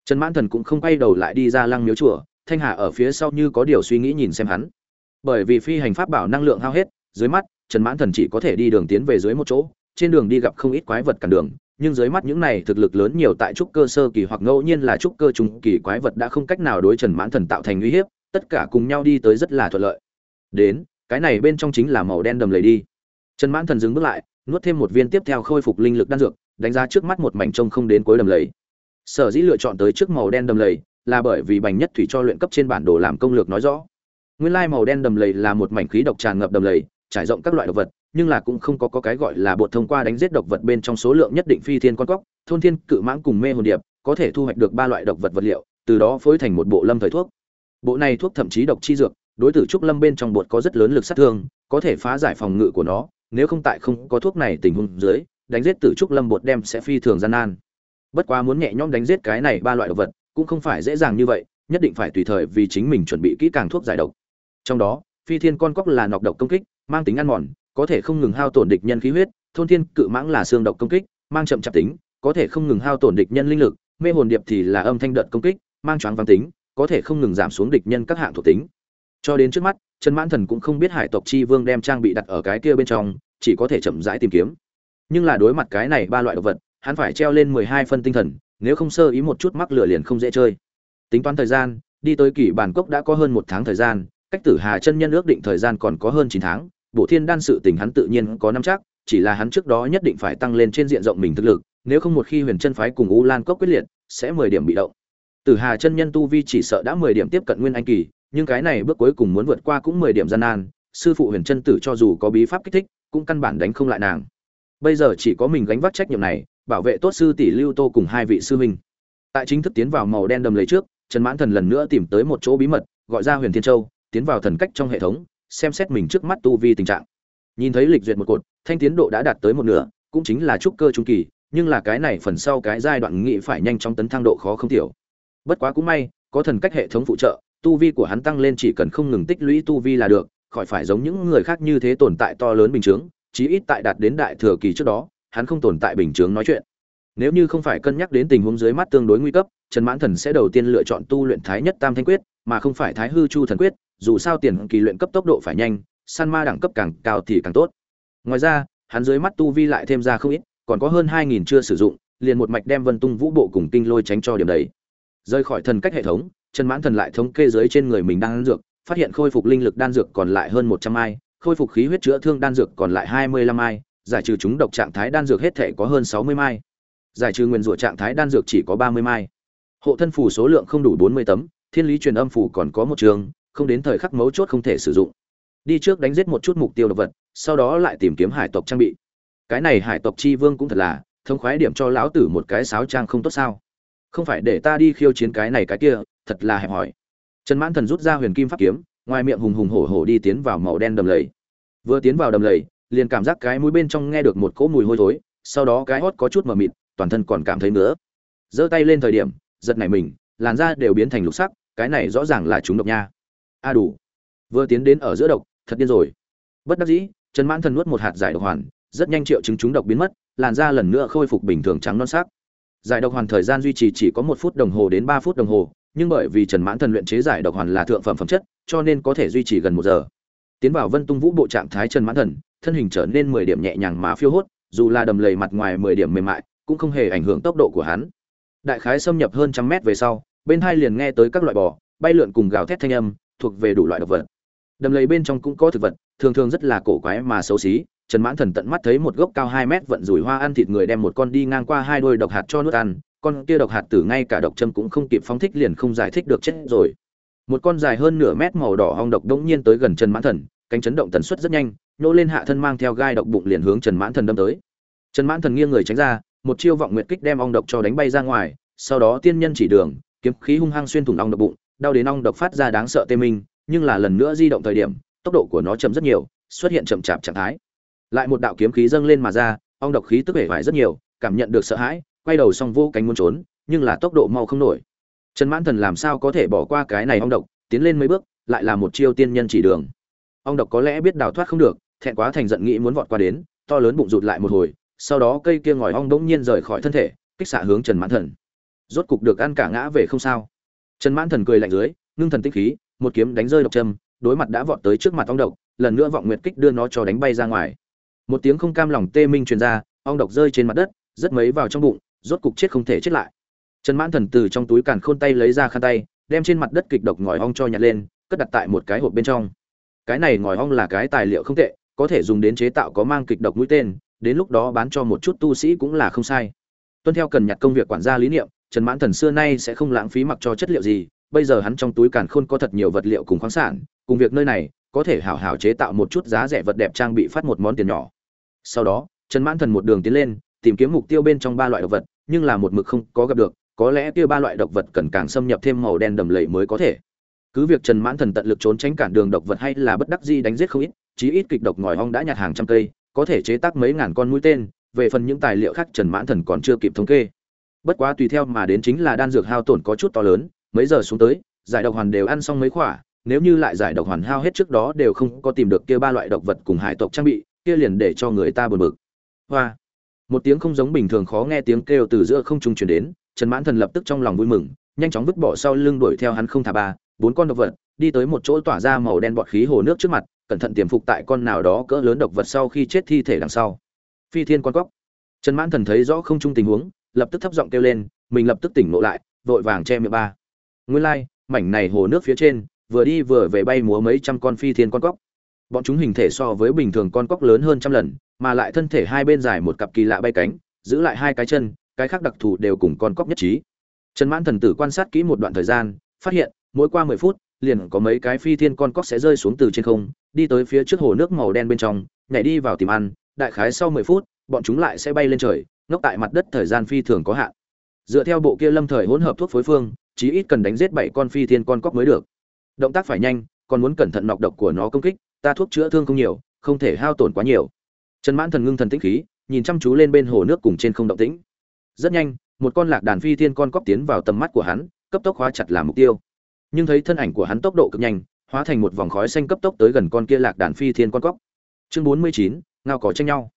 Trần mãn thần cũng không quay đầu lại đi ra lăng miếu chùa, thanh hà ở phía sau như có điều suy nghĩ nhìn xem hắn. Bởi vì phi hành pháp bảo năng lượng hao hết, dưới mắt, trần mãn thần chỉ có thể đi đường tiến về dưới một chỗ, trên đường đi gặp không ít quái vật cản đường, nhưng dưới mắt những này thực lực lớn nhiều tại trúc cơ sơ kỳ hoặc ngẫu nhiên là trúc cơ trung kỳ quái vật đã không cách nào đối trần mãn thần tạo thành uy hiếp, tất cả cùng nhau đi tới rất là thuận lợi. Đến, cái này bên trong chính là màu đen đầm lầy đi. Trần mãn thần dừng bước lại nuốt thêm một viên tiếp theo khôi phục linh lực đan dược đánh giá trước mắt một mảnh trông không đến cuối đầm lầy. Sở dĩ lựa chọn tới trước màu đen đầm lầy là bởi vì bành nhất thủy cho luyện cấp trên bản đồ làm công lược nói rõ. Nguyên lai màu đen đầm lầy là một mảnh khí độc tràn ngập đầm lầy trải rộng các loại độc vật nhưng là cũng không có, có cái gọi là bột thông qua đánh giết độc vật bên trong số lượng nhất định phi thiên con quốc, thôn thiên cự mãng cùng mê hồn điệp có thể thu hoạch được ba loại độc vật vật liệu từ đó phối thành một bộ lâm thời thuốc. Bộ này thuốc thậm chí độc chi dược đối tử trúc lâm bên trong bột có rất lớn lực sát thương có thể phá giải phòng ngự của nó nếu không tại không có thuốc này tình huống dưới, đánh giết tử trúc lâm bột đem sẽ phi thường gian nan. Bất quá muốn nhẹ nhõm đánh giết cái này ba loại độc vật, cũng không phải dễ dàng như vậy, nhất định phải tùy thời vì chính mình chuẩn bị kỹ càng thuốc giải độc. Trong đó, phi thiên con cóc là nọc độc công kích, mang tính ăn mòn, có thể không ngừng hao tổn địch nhân khí huyết, thôn thiên cự mãng là xương độc công kích, mang chậm chạp tính, có thể không ngừng hao tổn địch nhân linh lực, mê hồn điệp thì là âm thanh đợt công kích, mang choáng vang tính, có thể không ngừng giảm xuống địch nhân các hạng thuộc tính. Cho đến trước mắt trần mãn thần cũng không biết hải tộc chi vương đem trang bị đặt ở cái kia bên trong, chỉ có thể chậm rãi tìm kiếm. Nhưng là đối mặt cái này ba loại động vật, hắn phải treo lên mười hai phân tinh thần, nếu không sơ ý một chút mắc lửa liền không dễ chơi. Tính toán thời gian, đi tới kỷ bản cốc đã có hơn một tháng thời gian, cách tử hà chân nhân ước định thời gian còn có hơn chín tháng bộ thiên đan sự tình hắn tự nhiên có nắm chắc, chỉ là hắn trước đó nhất định phải tăng lên trên diện rộng mình thực lực, nếu không một khi huyền chân phái cùng u lan cốc quyết liệt, sẽ mười điểm bị động. Tử hà chân nhân tu vi chỉ sợ đã mười điểm tiếp cận nguyên anh kỳ nhưng cái này bước cuối cùng muốn vượt qua cũng mười điểm gian nan, sư phụ huyền chân tử cho dù có bí pháp kích thích, cũng căn bản đánh không lại nàng. Bây giờ chỉ có mình gánh vác trách nhiệm này, bảo vệ tốt sư tỷ lưu tô cùng hai vị sư huynh. Tại chính thức tiến vào màu đen đầm lấy trước, trần mãn thần lần nữa tìm tới một chỗ bí mật, gọi ra huyền thiên châu, tiến vào thần cách trong hệ thống, xem xét mình trước mắt tu vi tình trạng. Nhìn thấy lịch duyệt một cột, thanh tiến độ đã đạt tới một nửa, cũng chính là trúc cơ trung kỳ, nhưng là cái này phần sau cái giai đoạn nghị phải nhanh chóng tấn thăng độ khó không thiểu. bất quá cũng may, có thần cách hệ thống phụ trợ tu vi của hắn tăng lên chỉ cần không ngừng tích lũy tu vi là được khỏi phải giống những người khác như thế tồn tại to lớn bình chứng, chí ít tại đạt đến đại thừa kỳ trước đó hắn không tồn tại bình chứng nói chuyện. Nếu như không phải cân nhắc đến tình huống dưới mắt tương đối nguy cấp trần mãn thần sẽ đầu tiên lựa chọn tu luyện thái nhất tam thanh quyết mà không phải thái hư chu thần quyết dù sao tiền kỳ luyện cấp tốc độ phải nhanh săn ma đẳng cấp càng cao thì càng tốt. Ngoài ra hắn dưới mắt tu vi lại thêm ra không ít còn có hơn hai nghìn chưa sử dụng liền một mạch đem vân tung vũ bộ cùng kinh lôi tránh cho điểm đấy. Rời khỏi thần cách hệ thống trần mãn thần lại thống kê dưới trên người mình đang ăn dược, phát hiện khôi phục linh lực đan dược còn lại hơn một trăm mai khôi phục khí huyết chữa thương đan dược còn lại hai mươi lăm mai giải trừ chúng độc trạng thái đan dược hết thể có hơn sáu mươi mai. Giải trừ nguyên rủa trạng thái đan dược chỉ có ba mươi mai. Hộ thân phù số lượng không đủ bốn mươi tấm, thiên lý truyền âm phù còn có một trường, không đến thời khắc mấu chốt không thể sử dụng. Đi trước đánh giết một chút mục tiêu độc vật, sau đó lại tìm kiếm hải tộc trang bị. Cái này hải tộc chi vương cũng thật là, thông khoái điểm cho lão tử một cái sáo trang không tốt sao? Không phải để ta đi khiêu chiến cái này cái kia thật là hẹp hòi. Trần mãn thần rút ra huyền kim pháp kiếm, ngoài miệng hùng hùng hổ hổ đi tiến vào màu đen đầm lầy. Vừa tiến vào đầm lầy, liền cảm giác cái mũi bên trong nghe được một cỗ mùi hôi thối, sau đó cái hót có chút mờ mịt, toàn thân còn cảm thấy nữa giơ tay lên thời điểm, giật nảy mình, làn da đều biến thành lục sắc, cái này rõ ràng là chúng độc nha. A đủ. Vừa tiến đến ở giữa độc, thật điên rồi. Bất đắc dĩ, trần mãn thần nuốt một hạt giải độc hoàn, rất nhanh triệu chứng chúng độc biến mất, làn da lần nữa khôi phục bình thường trắng non sắc. Giải độc hoàn thời gian duy trì chỉ có một phút đồng hồ đến ba phút đồng hồ nhưng bởi vì trần mãn thần luyện chế giải độc hoàn là thượng phẩm phẩm chất, cho nên có thể duy trì gần một giờ. Tiến vào vân tung vũ bộ trạng thái trần mãn thần, thân hình trở nên mười điểm nhẹ nhàng mà phiêu hốt, dù là đầm lầy mặt ngoài mười điểm mềm mại, cũng không hề ảnh hưởng tốc độ của hắn. Đại khái xâm nhập hơn trăm mét về sau, bên hai liền nghe tới các loại bò, bay lượn cùng gào thét thanh âm, thuộc về đủ loại động vật. Đầm lầy bên trong cũng có thực vật, thường thường rất là cổ quái mà xấu xí. Trần mãn thần tận mắt thấy một gốc cao hai mét vận rủi hoa ăn thịt người đem một con đi ngang qua hai đôi độc hạt cho nuốt ăn con kia độc hạt tử ngay cả độc châm cũng không kịp phóng thích liền không giải thích được chết rồi. Một con dài hơn nửa mét màu đỏ hong độc đống nhiên tới gần trần mãn thần, cánh chấn động tần suất rất nhanh, nhô lên hạ thân mang theo gai độc bụng liền hướng trần mãn thần đâm tới. Trần mãn thần nghiêng người tránh ra, một chiêu vọng nguyệt kích đem ong độc cho đánh bay ra ngoài, sau đó tiên nhân chỉ đường, kiếm khí hung hăng xuyên thủng ong độc bụng, đau đến ong độc phát ra đáng sợ tê minh, nhưng là lần nữa di động thời điểm, tốc độ của nó chậm rất nhiều, xuất hiện chậm chạp trạng thái. Lại một đạo kiếm khí dâng lên mà ra ong độc khí tức vẻ vải rất nhiều, cảm nhận được sợ hãi quay đầu xong vô cánh muốn trốn, nhưng là tốc độ mau không nổi. Trần mãn thần làm sao có thể bỏ qua cái này ong độc, tiến lên mấy bước, lại là một chiêu tiên nhân chỉ đường. Ong độc có lẽ biết đào thoát không được, thẹn quá thành giận nghĩ muốn vọt qua đến, to lớn bụng rụt lại một hồi, sau đó cây kia ngòi ong đống nhiên rời khỏi thân thể, kích xạ hướng trần mãn thần. Rốt cục được ăn cả ngã về không sao. Trần mãn thần cười lạnh dưới, ngưng thần tinh khí, một kiếm đánh rơi độc châm, đối mặt đã vọt tới trước mặt ong độc, lần nữa vọng nguyệt kích đưa nó cho đánh bay ra ngoài. Một tiếng không cam lòng tê minh truyền ra, ong độc rơi trên mặt đất rất mấy vào trong bụng rốt cục chết không thể chết lại. Trần mãn thần từ trong túi càn khôn tay lấy ra khăn tay, đem trên mặt đất kịch độc ngòi ong cho nhặt lên, cất đặt tại một cái hộp bên trong. Cái này ngòi ong là cái tài liệu không tệ, có thể dùng đến chế tạo có mang kịch độc mũi tên, đến lúc đó bán cho một chút tu sĩ cũng là không sai. Tuân theo cần nhặt công việc quản gia lý niệm, trần mãn thần xưa nay sẽ không lãng phí mặc cho chất liệu gì, bây giờ hắn trong túi càn khôn có thật nhiều vật liệu cùng khoáng sản, cùng việc nơi này, có thể hảo hảo chế tạo một chút giá rẻ vật đẹp trang bị phát một món tiền nhỏ. Sau đó, trần mãn thần một đường tiến lên tìm kiếm mục tiêu bên trong ba loại độc vật, nhưng là một mực không có gặp được, có lẽ kia ba loại độc vật cần càng xâm nhập thêm màu đen đầm lầy mới có thể. Cứ việc trần mãn thần tận lực trốn tránh cản đường độc vật hay là bất đắc dĩ đánh giết không ít, chí ít kịch độc ngòi ong đã nhặt hàng trăm cây, có thể chế tác mấy ngàn con mũi tên, về phần những tài liệu khác trần mãn thần còn chưa kịp thống kê. Bất quá tùy theo mà đến chính là đan dược hao tổn có chút to lớn, mấy giờ xuống tới, giải độc hoàn đều ăn xong mấy khỏa nếu như lại giải độc hoàn hao hết trước đó đều không có tìm được kia ba loại độc vật cùng hải tộc trang bị, kia liền để cho người ta buồn bực. Hoa một tiếng không giống bình thường khó nghe tiếng kêu từ giữa không trung truyền đến, trần mãn thần lập tức trong lòng vui mừng, nhanh chóng vứt bỏ sau lưng đuổi theo hắn không thả ba, bốn con độc vật, đi tới một chỗ tỏa ra màu đen bọt khí hồ nước trước mặt, cẩn thận tiềm phục tại con nào đó cỡ lớn độc vật sau khi chết thi thể đằng sau. Phi thiên con cóc trần mãn thần thấy rõ không chung tình huống, lập tức thấp giọng kêu lên, mình lập tức tỉnh ngộ lại, vội vàng che miệng ba. Nguyên lai, mảnh này hồ nước phía trên, vừa đi vừa về bay múa mấy trăm con phi thiên con cóc bọn chúng hình thể so với bình thường con cóc lớn hơn trăm lần, mà lại thân thể hai bên dài một cặp kỳ lạ bay cánh, giữ lại hai cái chân, cái khác đặc thù đều cùng con cóc nhất trí. Trần mãn thần tử quan sát kỹ một đoạn thời gian, phát hiện, mỗi qua mười phút, liền có mấy cái phi thiên con cóc sẽ rơi xuống từ trên không, đi tới phía trước hồ nước màu đen bên trong, nhảy đi vào tìm ăn, đại khái sau mười phút, bọn chúng lại sẽ bay lên trời, ngốc tại mặt đất thời gian phi thường có hạn. Dựa theo bộ kia lâm thời hỗn hợp thuốc phối phương, chí ít cần đánh giết bảy con phi thiên con cóc mới được. Động tác phải nhanh, còn muốn cẩn thận nọc độc của nó công kích ta thuốc chữa thương không nhiều, không thể hao tổn quá nhiều. Trần mãn thần ngưng thần tĩnh khí, nhìn chăm chú lên bên hồ nước cùng trên không động tĩnh. Rất nhanh, một con lạc đàn phi thiên con cóc tiến vào tầm mắt của hắn, cấp tốc hóa chặt làm mục tiêu. Nhưng thấy thân ảnh của hắn tốc độ cực nhanh, hóa thành một vòng khói xanh cấp tốc tới gần con kia lạc đàn phi thiên con cóc. Chương bốn mươi chín, ngao có tranh nhau.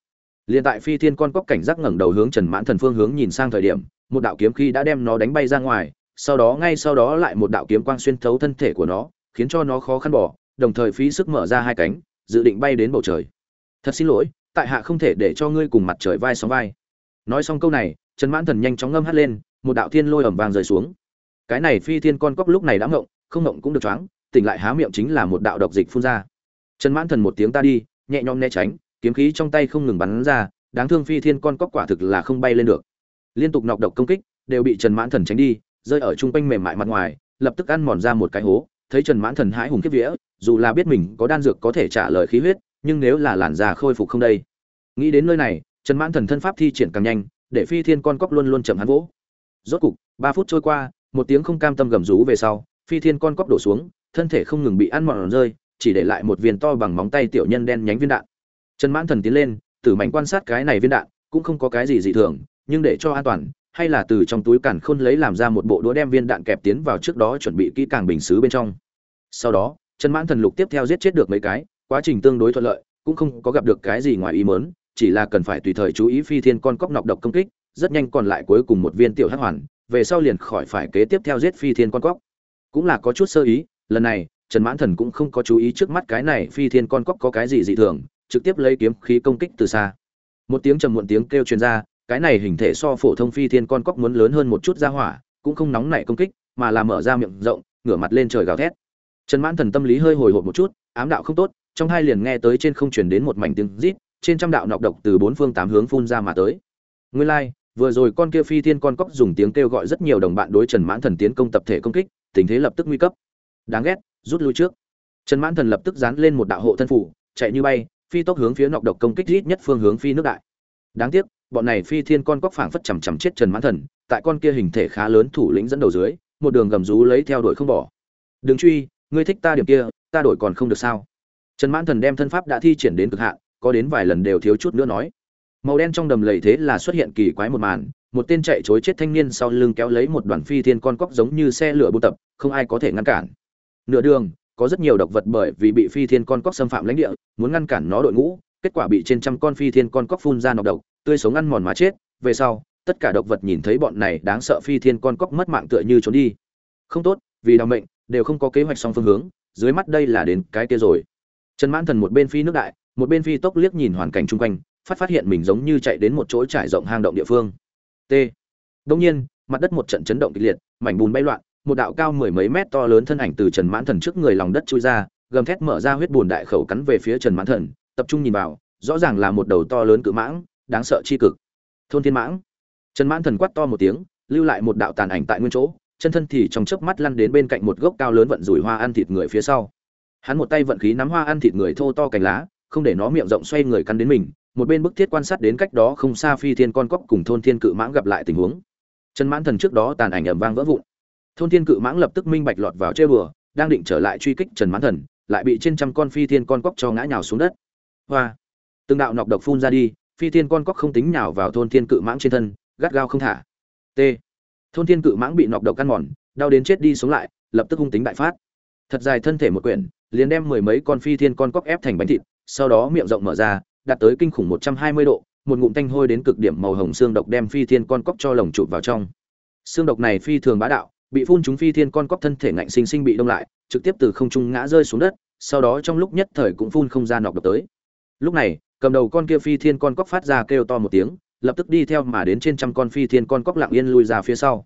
Liền tại phi thiên con cóc cảnh giác ngẩng đầu hướng trần mãn thần phương hướng nhìn sang thời điểm, một đạo kiếm khí đã đem nó đánh bay ra ngoài, sau đó ngay sau đó lại một đạo kiếm quang xuyên thấu thân thể của nó, khiến cho nó khó khăn bỏ đồng thời phí sức mở ra hai cánh, dự định bay đến bầu trời. Thật xin lỗi, tại hạ không thể để cho ngươi cùng mặt trời vai sóng vai. Nói xong câu này, trần mãn thần nhanh chóng ngâm hắt lên, một đạo thiên lôi ẩm vàng rơi xuống. Cái này phi thiên con cóc lúc này đã ngộng, không ngộng cũng được choáng, tỉnh lại há miệng chính là một đạo độc dịch phun ra. Trần mãn thần một tiếng ta đi, nhẹ nhõm né tránh, kiếm khí trong tay không ngừng bắn ra, đáng thương phi thiên con cóc quả thực là không bay lên được. Liên tục nọc độc công kích, đều bị trần mãn thần tránh đi, rơi ở trung quanh mềm mại mặt ngoài, lập tức ăn mòn ra một cái hố, thấy trần mãn thần hãi hùng kiếp vía dù là biết mình có đan dược có thể trả lời khí huyết, nhưng nếu là làn da khôi phục không đây. Nghĩ đến nơi này, trần mãn thần thân pháp thi triển càng nhanh, để phi thiên con cóc luôn luôn chậm hắn vỗ. Rốt cục, ba phút trôi qua, một tiếng không cam tâm gầm rú về sau, phi thiên con cóc đổ xuống, thân thể không ngừng bị ăn mòn rơi, chỉ để lại một viên to bằng móng tay tiểu nhân đen nhánh viên đạn. Trần mãn thần tiến lên tử mạnh quan sát cái này viên đạn, cũng không có cái gì dị thường, nhưng để cho an toàn, hay là từ trong túi càn khôn lấy làm ra một bộ đũa đem viên đạn kẹp tiến vào trước đó chuẩn bị kỹ càng bình xứ bên trong. Sau đó trần mãn thần lục tiếp theo giết chết được mấy cái, quá trình tương đối thuận lợi, cũng không có gặp được cái gì ngoài ý mớn chỉ là cần phải tùy thời chú ý phi thiên con cóc nọc độc công kích, rất nhanh còn lại cuối cùng một viên tiểu hắc hoàn, về sau liền khỏi phải kế tiếp theo giết phi thiên con cóc. Cũng là có chút sơ ý, lần này, trần mãn thần cũng không có chú ý trước mắt cái này phi thiên con cóc có cái gì dị thường, trực tiếp lấy kiếm khí công kích từ xa. Một tiếng trầm muộn tiếng kêu truyền ra, cái này hình thể so phổ thông phi thiên con cóc muốn lớn hơn một chút ra hỏa, cũng không nóng nảy công kích, mà là mở ra miệng rộng, ngửa mặt lên trời gào thét trần mãn thần tâm lý hơi hồi hộp một chút ám đạo không tốt trong hai liền nghe tới trên không truyền đến một mảnh tiếng rít trên trăm đạo nọc độc từ bốn phương tám hướng phun ra mà tới. Nguyên lai like, vừa rồi con kia phi thiên con cóc dùng tiếng kêu gọi rất nhiều đồng bạn đối trần mãn thần tiến công tập thể công kích tình thế lập tức nguy cấp. Đáng ghét rút lui trước. Trần mãn thần lập tức dán lên một đạo hộ thân phủ chạy như bay phi tốc hướng phía nọc độc công kích rít nhất phương hướng phi nước đại. Đáng tiếc bọn này phi thiên con cóc phảng phất chằm chằm chết trần mãn thần tại con kia hình thể khá lớn thủ lĩnh dẫn đầu dưới một đường gầm rú lấy theo đuổi không bỏ. Đừng truy ngươi thích ta điểm kia, ta đổi còn không được sao? Trần mãn thần đem thân pháp đã thi triển đến cực hạn, có đến vài lần đều thiếu chút nữa nói. Màu đen trong đầm lầy thế là xuất hiện kỳ quái một màn, một tên chạy chối chết thanh niên sau lưng kéo lấy một đoàn phi thiên con cóc giống như xe lửa buôn tập, không ai có thể ngăn cản. Nửa đường, có rất nhiều độc vật bởi vì bị phi thiên con cóc xâm phạm lãnh địa, muốn ngăn cản nó đội ngũ, kết quả bị trên trăm con phi thiên con cóc phun ra nọc độc, tươi sống ăn mòn má chết. Về sau, tất cả độc vật nhìn thấy bọn này đáng sợ phi thiên con cóc mất mạng tựa như trốn đi. Không tốt, vì đào mệnh đều không có kế hoạch song phương hướng, dưới mắt đây là đến cái kia rồi. Trần mãn thần một bên phi nước đại, một bên phi tốc liếc nhìn hoàn cảnh chung quanh, phát phát hiện mình giống như chạy đến một chỗ trải rộng hang động địa phương. T. Đông nhiên, mặt đất một trận chấn động kịch liệt, mảnh bùn bay loạn, một đạo cao mười mấy mét to lớn thân ảnh từ trần mãn thần trước người lòng đất trôi ra, gầm thét mở ra huyết bùn đại khẩu cắn về phía trần mãn thần, tập trung nhìn vào, rõ ràng là một đầu to lớn cự mãng, đáng sợ chi cực. Thôn thiên mãng. Trần mãn thần quát to một tiếng, lưu lại một đạo tàn ảnh tại nguyên chỗ chân thân thì trong chớp mắt lăn đến bên cạnh một gốc cao lớn vận rủi hoa ăn thịt người phía sau. Hắn một tay vận khí nắm hoa ăn thịt người thô to cành lá, không để nó miệng rộng xoay người cắn đến mình, một bên bức thiết quan sát đến cách đó không xa phi thiên con cóc cùng thôn thiên cự mãng gặp lại tình huống. Trần mãn thần trước đó tàn ảnh ầm vang vỡ vụn. Thôn thiên cự mãng lập tức minh bạch lọt vào chơi bừa, đang định trở lại truy kích trần mãn thần, lại bị trên trăm con phi thiên con cóc cho ngã nhào xuống đất. Hoa! Từng đạo nọc độc phun ra đi, phi thiên con cóc không tính nhào vào thôn thiên cự mãng trên thân, gắt gao không thả. T thôn thiên cự mãng bị nọc độc căn mòn, đau đến chết đi sống lại, lập tức hung tính đại phát. Thật dài thân thể một quyển, liền đem mười mấy con phi thiên con cóc ép thành bánh thịt, sau đó miệng rộng mở ra, đạt tới kinh khủng một trăm hai mươi độ, một ngụm tanh hôi đến cực điểm màu hồng xương độc đem phi thiên con cóc cho lồng chụp vào trong. Xương độc này phi thường bá đạo, bị phun chúng phi thiên con cóc thân thể ngạnh sinh sinh bị đông lại, trực tiếp từ không trung ngã rơi xuống đất, sau đó trong lúc nhất thời cũng phun không ra nọc độc tới. Lúc này, cầm đầu con kia phi thiên con cóc phát ra kêu to một tiếng lập tức đi theo mà đến trên trăm con phi thiên con cóc lặng yên lui ra phía sau.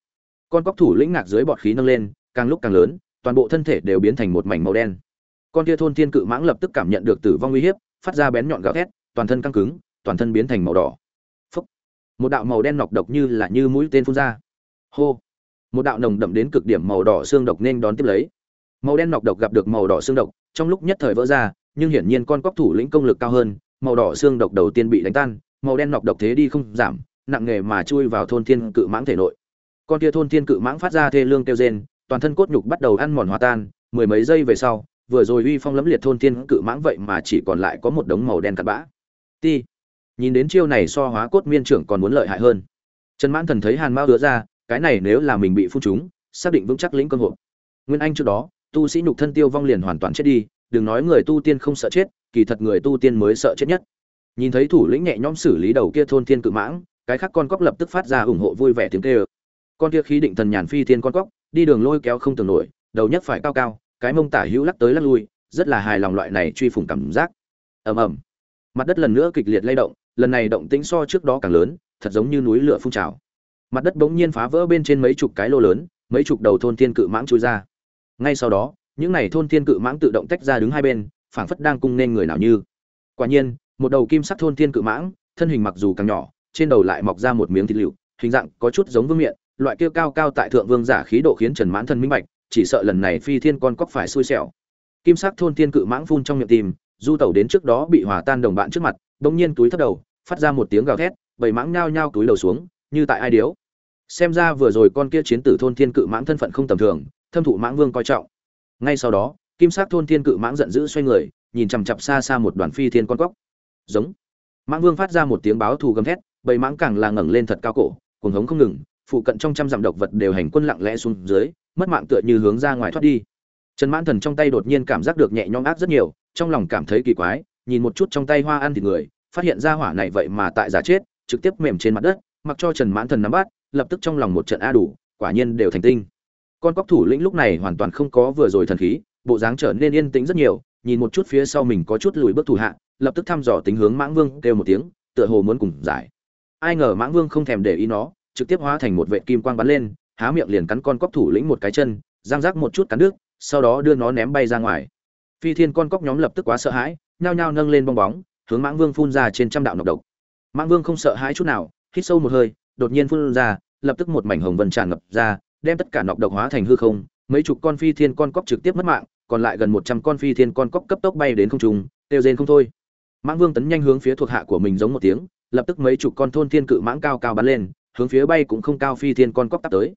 Con cóc thủ lĩnh ngạc dưới bọt khí nâng lên, càng lúc càng lớn, toàn bộ thân thể đều biến thành một mảnh màu đen. Con kia thôn thiên cự mãng lập tức cảm nhận được tử vong uy hiếp, phát ra bén nhọn gào thét, toàn thân căng cứng, toàn thân biến thành màu đỏ. Phúc. một đạo màu đen nọc độc như là như mũi tên phun ra. Hô. Một đạo nồng đậm đến cực điểm màu đỏ xương độc nên đón tiếp lấy. Màu đen nọc độc gặp được màu đỏ xương độc, trong lúc nhất thời vỡ ra, nhưng hiển nhiên con cóc thủ lĩnh công lực cao hơn, màu đỏ xương độc đầu tiên bị đánh tan màu đen nọc độc thế đi không giảm, nặng nghề mà chui vào thôn thiên cự mãng thể nội. Con kia thôn thiên cự mãng phát ra thê lương kêu rên, toàn thân cốt nhục bắt đầu ăn mòn hòa tan, mười mấy giây về sau, vừa rồi uy phong lẫm liệt thôn thiên cự mãng vậy mà chỉ còn lại có một đống màu đen cặn bã. Ti, nhìn đến chiêu này so hóa cốt miên trưởng còn muốn lợi hại hơn. Trần mãn thần thấy hàn mao đứa ra, cái này nếu là mình bị phun chúng, xác định vững chắc lĩnh cơ hội nguyên anh trước đó, tu sĩ nhục thân tiêu vong liền hoàn toàn chết đi, đừng nói người tu tiên không sợ chết, kỳ thật người tu tiên mới sợ chết nhất nhìn thấy thủ lĩnh nhẹ nhõm xử lý đầu kia thôn thiên cự mãng, cái khác con cóc lập tức phát ra ủng hộ vui vẻ tiếng kêu. Con kia khí định thần nhàn phi thiên con cóc, đi đường lôi kéo không tưởng nổi, đầu nhất phải cao cao, cái mông tả hữu lắc tới lắc lui, rất là hài lòng loại này truy phủng cảm giác. Ầm ầm. Mặt đất lần nữa kịch liệt lay động, lần này động tĩnh so trước đó càng lớn, thật giống như núi lửa phun trào. Mặt đất bỗng nhiên phá vỡ bên trên mấy chục cái lô lớn, mấy chục đầu thôn thiên cự mãng chui ra. Ngay sau đó, những này thôn thiên cự mãng tự động tách ra đứng hai bên, phảng phất đang cung nên người nào như. Quả nhiên một đầu kim sắc thôn thiên cự mãng, thân hình mặc dù càng nhỏ, trên đầu lại mọc ra một miếng thịt lựu, hình dạng có chút giống vương miện, loại kia cao cao tại thượng vương giả khí độ khiến trần mãn thân minh bạch, chỉ sợ lần này phi thiên con cóc phải xui xẻo. Kim sắc thôn thiên cự mãng phun trong miệng tìm, du tẩu đến trước đó bị hòa tan đồng bạn trước mặt bỗng nhiên túi thấp đầu, phát ra một tiếng gào thét, bầy mãng nhao nhao túi đầu xuống, như tại ai điếu. Xem ra vừa rồi con kia chiến tử thôn thiên cự mãng thân phận không tầm thường, thâm thụ mãng vương coi trọng. Ngay sau đó, kim sắc thôn thiên cự mãng giận dữ xoay người, nhìn chằm chặp xa xa một đoàn phi thiên con cóc giống. Mãng vương phát ra một tiếng báo thù gầm thét, bầy mãng càng là ngẩng lên thật cao cổ, cuồng hống không ngừng, phụ cận trong trăm dặm độc vật đều hành quân lặng lẽ xuống dưới, mất mạng tựa như hướng ra ngoài thoát đi. Trần mãn thần trong tay đột nhiên cảm giác được nhẹ nhõm áp rất nhiều, trong lòng cảm thấy kỳ quái, nhìn một chút trong tay hoa ăn thịt người, phát hiện ra hỏa này vậy mà tại giả chết, trực tiếp mềm trên mặt đất, mặc cho trần mãn thần nắm bắt, lập tức trong lòng một trận a đủ, quả nhiên đều thành tinh. Con cóc thủ lĩnh lúc này hoàn toàn không có vừa rồi thần khí, bộ dáng trở nên yên tĩnh rất nhiều, nhìn một chút phía sau mình có chút lùi bước thủ hạ lập tức thăm dò tính hướng mãng vương, kêu một tiếng, tựa hồ muốn cùng giải. Ai ngờ mãng vương không thèm để ý nó, trực tiếp hóa thành một vệ kim quang bắn lên, há miệng liền cắn con cóc thủ lĩnh một cái chân giang rác một chút cắn nước sau đó đưa nó ném bay ra ngoài. Phi thiên con cóc nhóm lập tức quá sợ hãi, nhao nhao nâng lên bong bóng, hướng mãng vương phun ra trên trăm đạo nọc độc. Mãng vương không sợ hãi chút nào, hít sâu một hơi, đột nhiên phun ra, lập tức một mảnh hồng vân tràn ngập ra, đem tất cả nọc độc hóa thành hư không, mấy chục con phi thiên con cóc trực tiếp mất mạng, còn lại gần một trăm con phi thiên con cóc cấp tốc bay đến không trung tiêu rên không thôi mãng vương tấn nhanh hướng phía thuộc hạ của mình giống một tiếng, lập tức mấy chục con thôn thiên cự mãng cao cao bắn lên, hướng phía bay cũng không cao phi thiên con cóc tắt tới.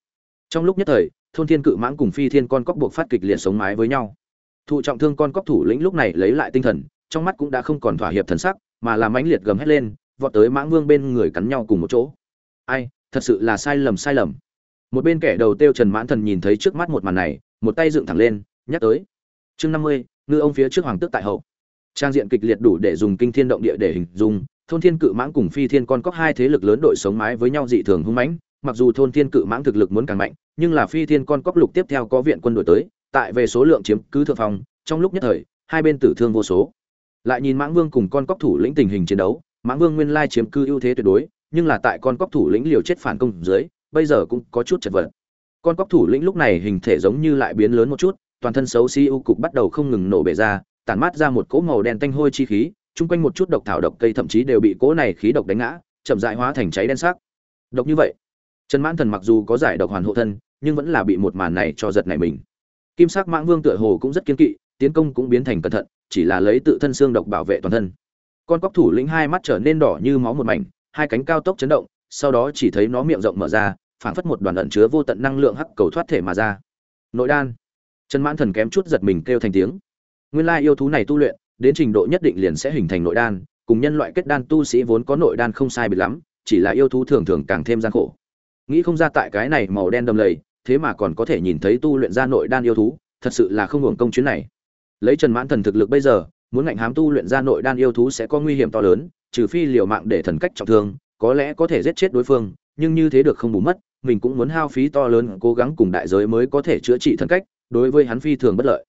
Trong lúc nhất thời, thôn thiên cự mãng cùng phi thiên con cóc buộc phát kịch liệt sống mái với nhau. Thụ trọng thương con cóc thủ lĩnh lúc này lấy lại tinh thần, trong mắt cũng đã không còn thỏa hiệp thần sắc, mà làm mãnh liệt gầm hét lên, vọt tới mãng vương bên người cắn nhau cùng một chỗ. Ai, thật sự là sai lầm sai lầm. Một bên kẻ đầu tiêu trần mãn thần nhìn thấy trước mắt một màn này, một tay dựng thẳng lên, nhắc tới. Chương năm mươi, ngư ông phía trước hoàng tước tại hậu trang diện kịch liệt đủ để dùng kinh thiên động địa để hình dung, thôn thiên cự mãng cùng phi thiên con cóc hai thế lực lớn đội sống mái với nhau dị thường hung mãnh, mặc dù thôn thiên cự mãng thực lực muốn càng mạnh, nhưng là phi thiên con cóc lục tiếp theo có viện quân đổi tới, tại về số lượng chiếm cứ thượng phong, trong lúc nhất thời, hai bên tử thương vô số. Lại nhìn mãng vương cùng con cóc thủ lĩnh tình hình chiến đấu, mãng vương nguyên lai chiếm cứ ưu thế tuyệt đối, nhưng là tại con cóc thủ lĩnh liều chết phản công dưới, bây giờ cũng có chút chật vật. Con cóc thủ lĩnh lúc này hình thể giống như lại biến lớn một chút, toàn thân xấu xí u cục bắt đầu không ngừng nổ bể ra tản mát ra một cỗ màu đen tanh hôi chi khí, chung quanh một chút độc thảo độc cây thậm chí đều bị cỗ này khí độc đánh ngã, chậm rãi hóa thành cháy đen sắc. Độc như vậy, trần mãn thần mặc dù có giải độc hoàn hộ thân, nhưng vẫn là bị một màn này cho giật này mình. Kim sắc mãng vương tựa hồ cũng rất kiên kỵ, tiến công cũng biến thành cẩn thận, chỉ là lấy tự thân xương độc bảo vệ toàn thân. Con cóc thủ lĩnh hai mắt trở nên đỏ như máu một mảnh, hai cánh cao tốc chấn động, sau đó chỉ thấy nó miệng rộng mở ra, phảng phất một đoàn ẩn chứa vô tận năng lượng hắc cầu thoát thể mà ra. Nội đan. Trần mãn thần kém chút giật mình kêu thành tiếng nguyên lai yêu thú này tu luyện, đến trình độ nhất định liền sẽ hình thành nội đan, cùng nhân loại kết đan tu sĩ vốn có nội đan không sai biệt lắm, chỉ là yêu thú thường thường càng thêm gian khổ. Nghĩ không ra tại cái này màu đen đầm lầy, thế mà còn có thể nhìn thấy tu luyện ra nội đan yêu thú, thật sự là không hưởng công chuyến này. Lấy trần mãn thần thực lực bây giờ, muốn ngạnh hám tu luyện ra nội đan yêu thú sẽ có nguy hiểm to lớn, trừ phi liều mạng để thần cách trọng thương, có lẽ có thể giết chết đối phương, nhưng như thế được không bù mất, mình cũng muốn hao phí to lớn cố gắng cùng đại giới mới có thể chữa trị thần cách, đối với hắn phi thường bất lợi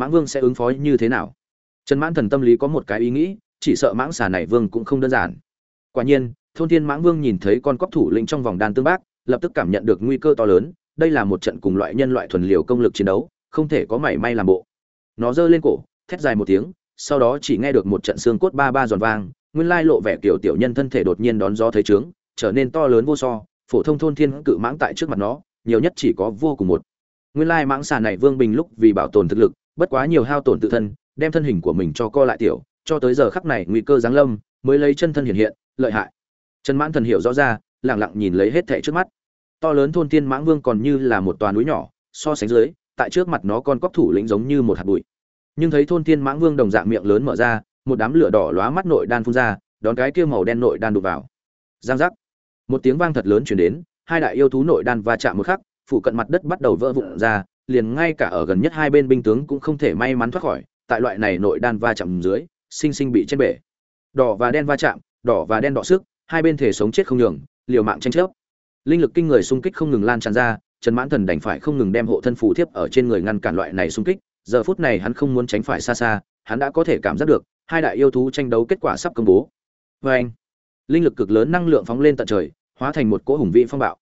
mãng vương sẽ ứng phó như thế nào? Trần mãn thần tâm lý có một cái ý nghĩ, chỉ sợ mãng xà này vương cũng không đơn giản. Quả nhiên, thôn thiên mãng vương nhìn thấy con cóc thủ lĩnh trong vòng đan tương bác, lập tức cảm nhận được nguy cơ to lớn, đây là một trận cùng loại nhân loại thuần liều công lực chiến đấu, không thể có mảy may làm bộ. Nó giơ lên cổ, thét dài một tiếng, sau đó chỉ nghe được một trận xương cốt ba ba giòn vang, nguyên lai lộ vẻ kiểu tiểu nhân thân thể đột nhiên đón gió thấy trướng, trở nên to lớn vô so, phổ thông thôn thiên cự mãng tại trước mặt nó, nhiều nhất chỉ có vô cùng một. Nguyên lai mãng xà này vương bình lúc vì bảo tồn thực lực bất quá nhiều hao tổn tự thân, đem thân hình của mình cho co lại tiểu, cho tới giờ khắc này nguy cơ giáng lâm, mới lấy chân thân hiện hiện, lợi hại. Trần mãn thần hiểu rõ ra lẳng lặng nhìn lấy hết thệ trước mắt. To lớn thôn tiên mãng vương còn như là một toàn núi nhỏ, so sánh dưới, tại trước mặt nó con cóc thủ lĩnh giống như một hạt bụi. Nhưng thấy thôn tiên mãng vương đồng dạng miệng lớn mở ra, một đám lửa đỏ lóa mắt nội đan phun ra, đón cái kia màu đen nội đan đục vào. Giang giác. Một tiếng vang thật lớn chuyển đến, hai đại yêu thú nội đan va chạm một khắc phụ cận mặt đất bắt đầu vỡ vụn ra liền ngay cả ở gần nhất hai bên binh tướng cũng không thể may mắn thoát khỏi, tại loại này nội đan va chạm dưới, sinh sinh bị trên bể. Đỏ và đen va chạm, đỏ và đen đọ sức, hai bên thể sống chết không nhường, liều mạng tranh chấp. Linh lực kinh người xung kích không ngừng lan tràn ra, trần mãn thần đành phải không ngừng đem hộ thân phù thiếp ở trên người ngăn cản loại này xung kích, giờ phút này hắn không muốn tránh phải xa xa, hắn đã có thể cảm giác được, hai đại yêu thú tranh đấu kết quả sắp công bố. Vê anh, linh lực cực lớn năng lượng phóng lên tận trời, hóa thành một cỗ hùng vị phong bạo.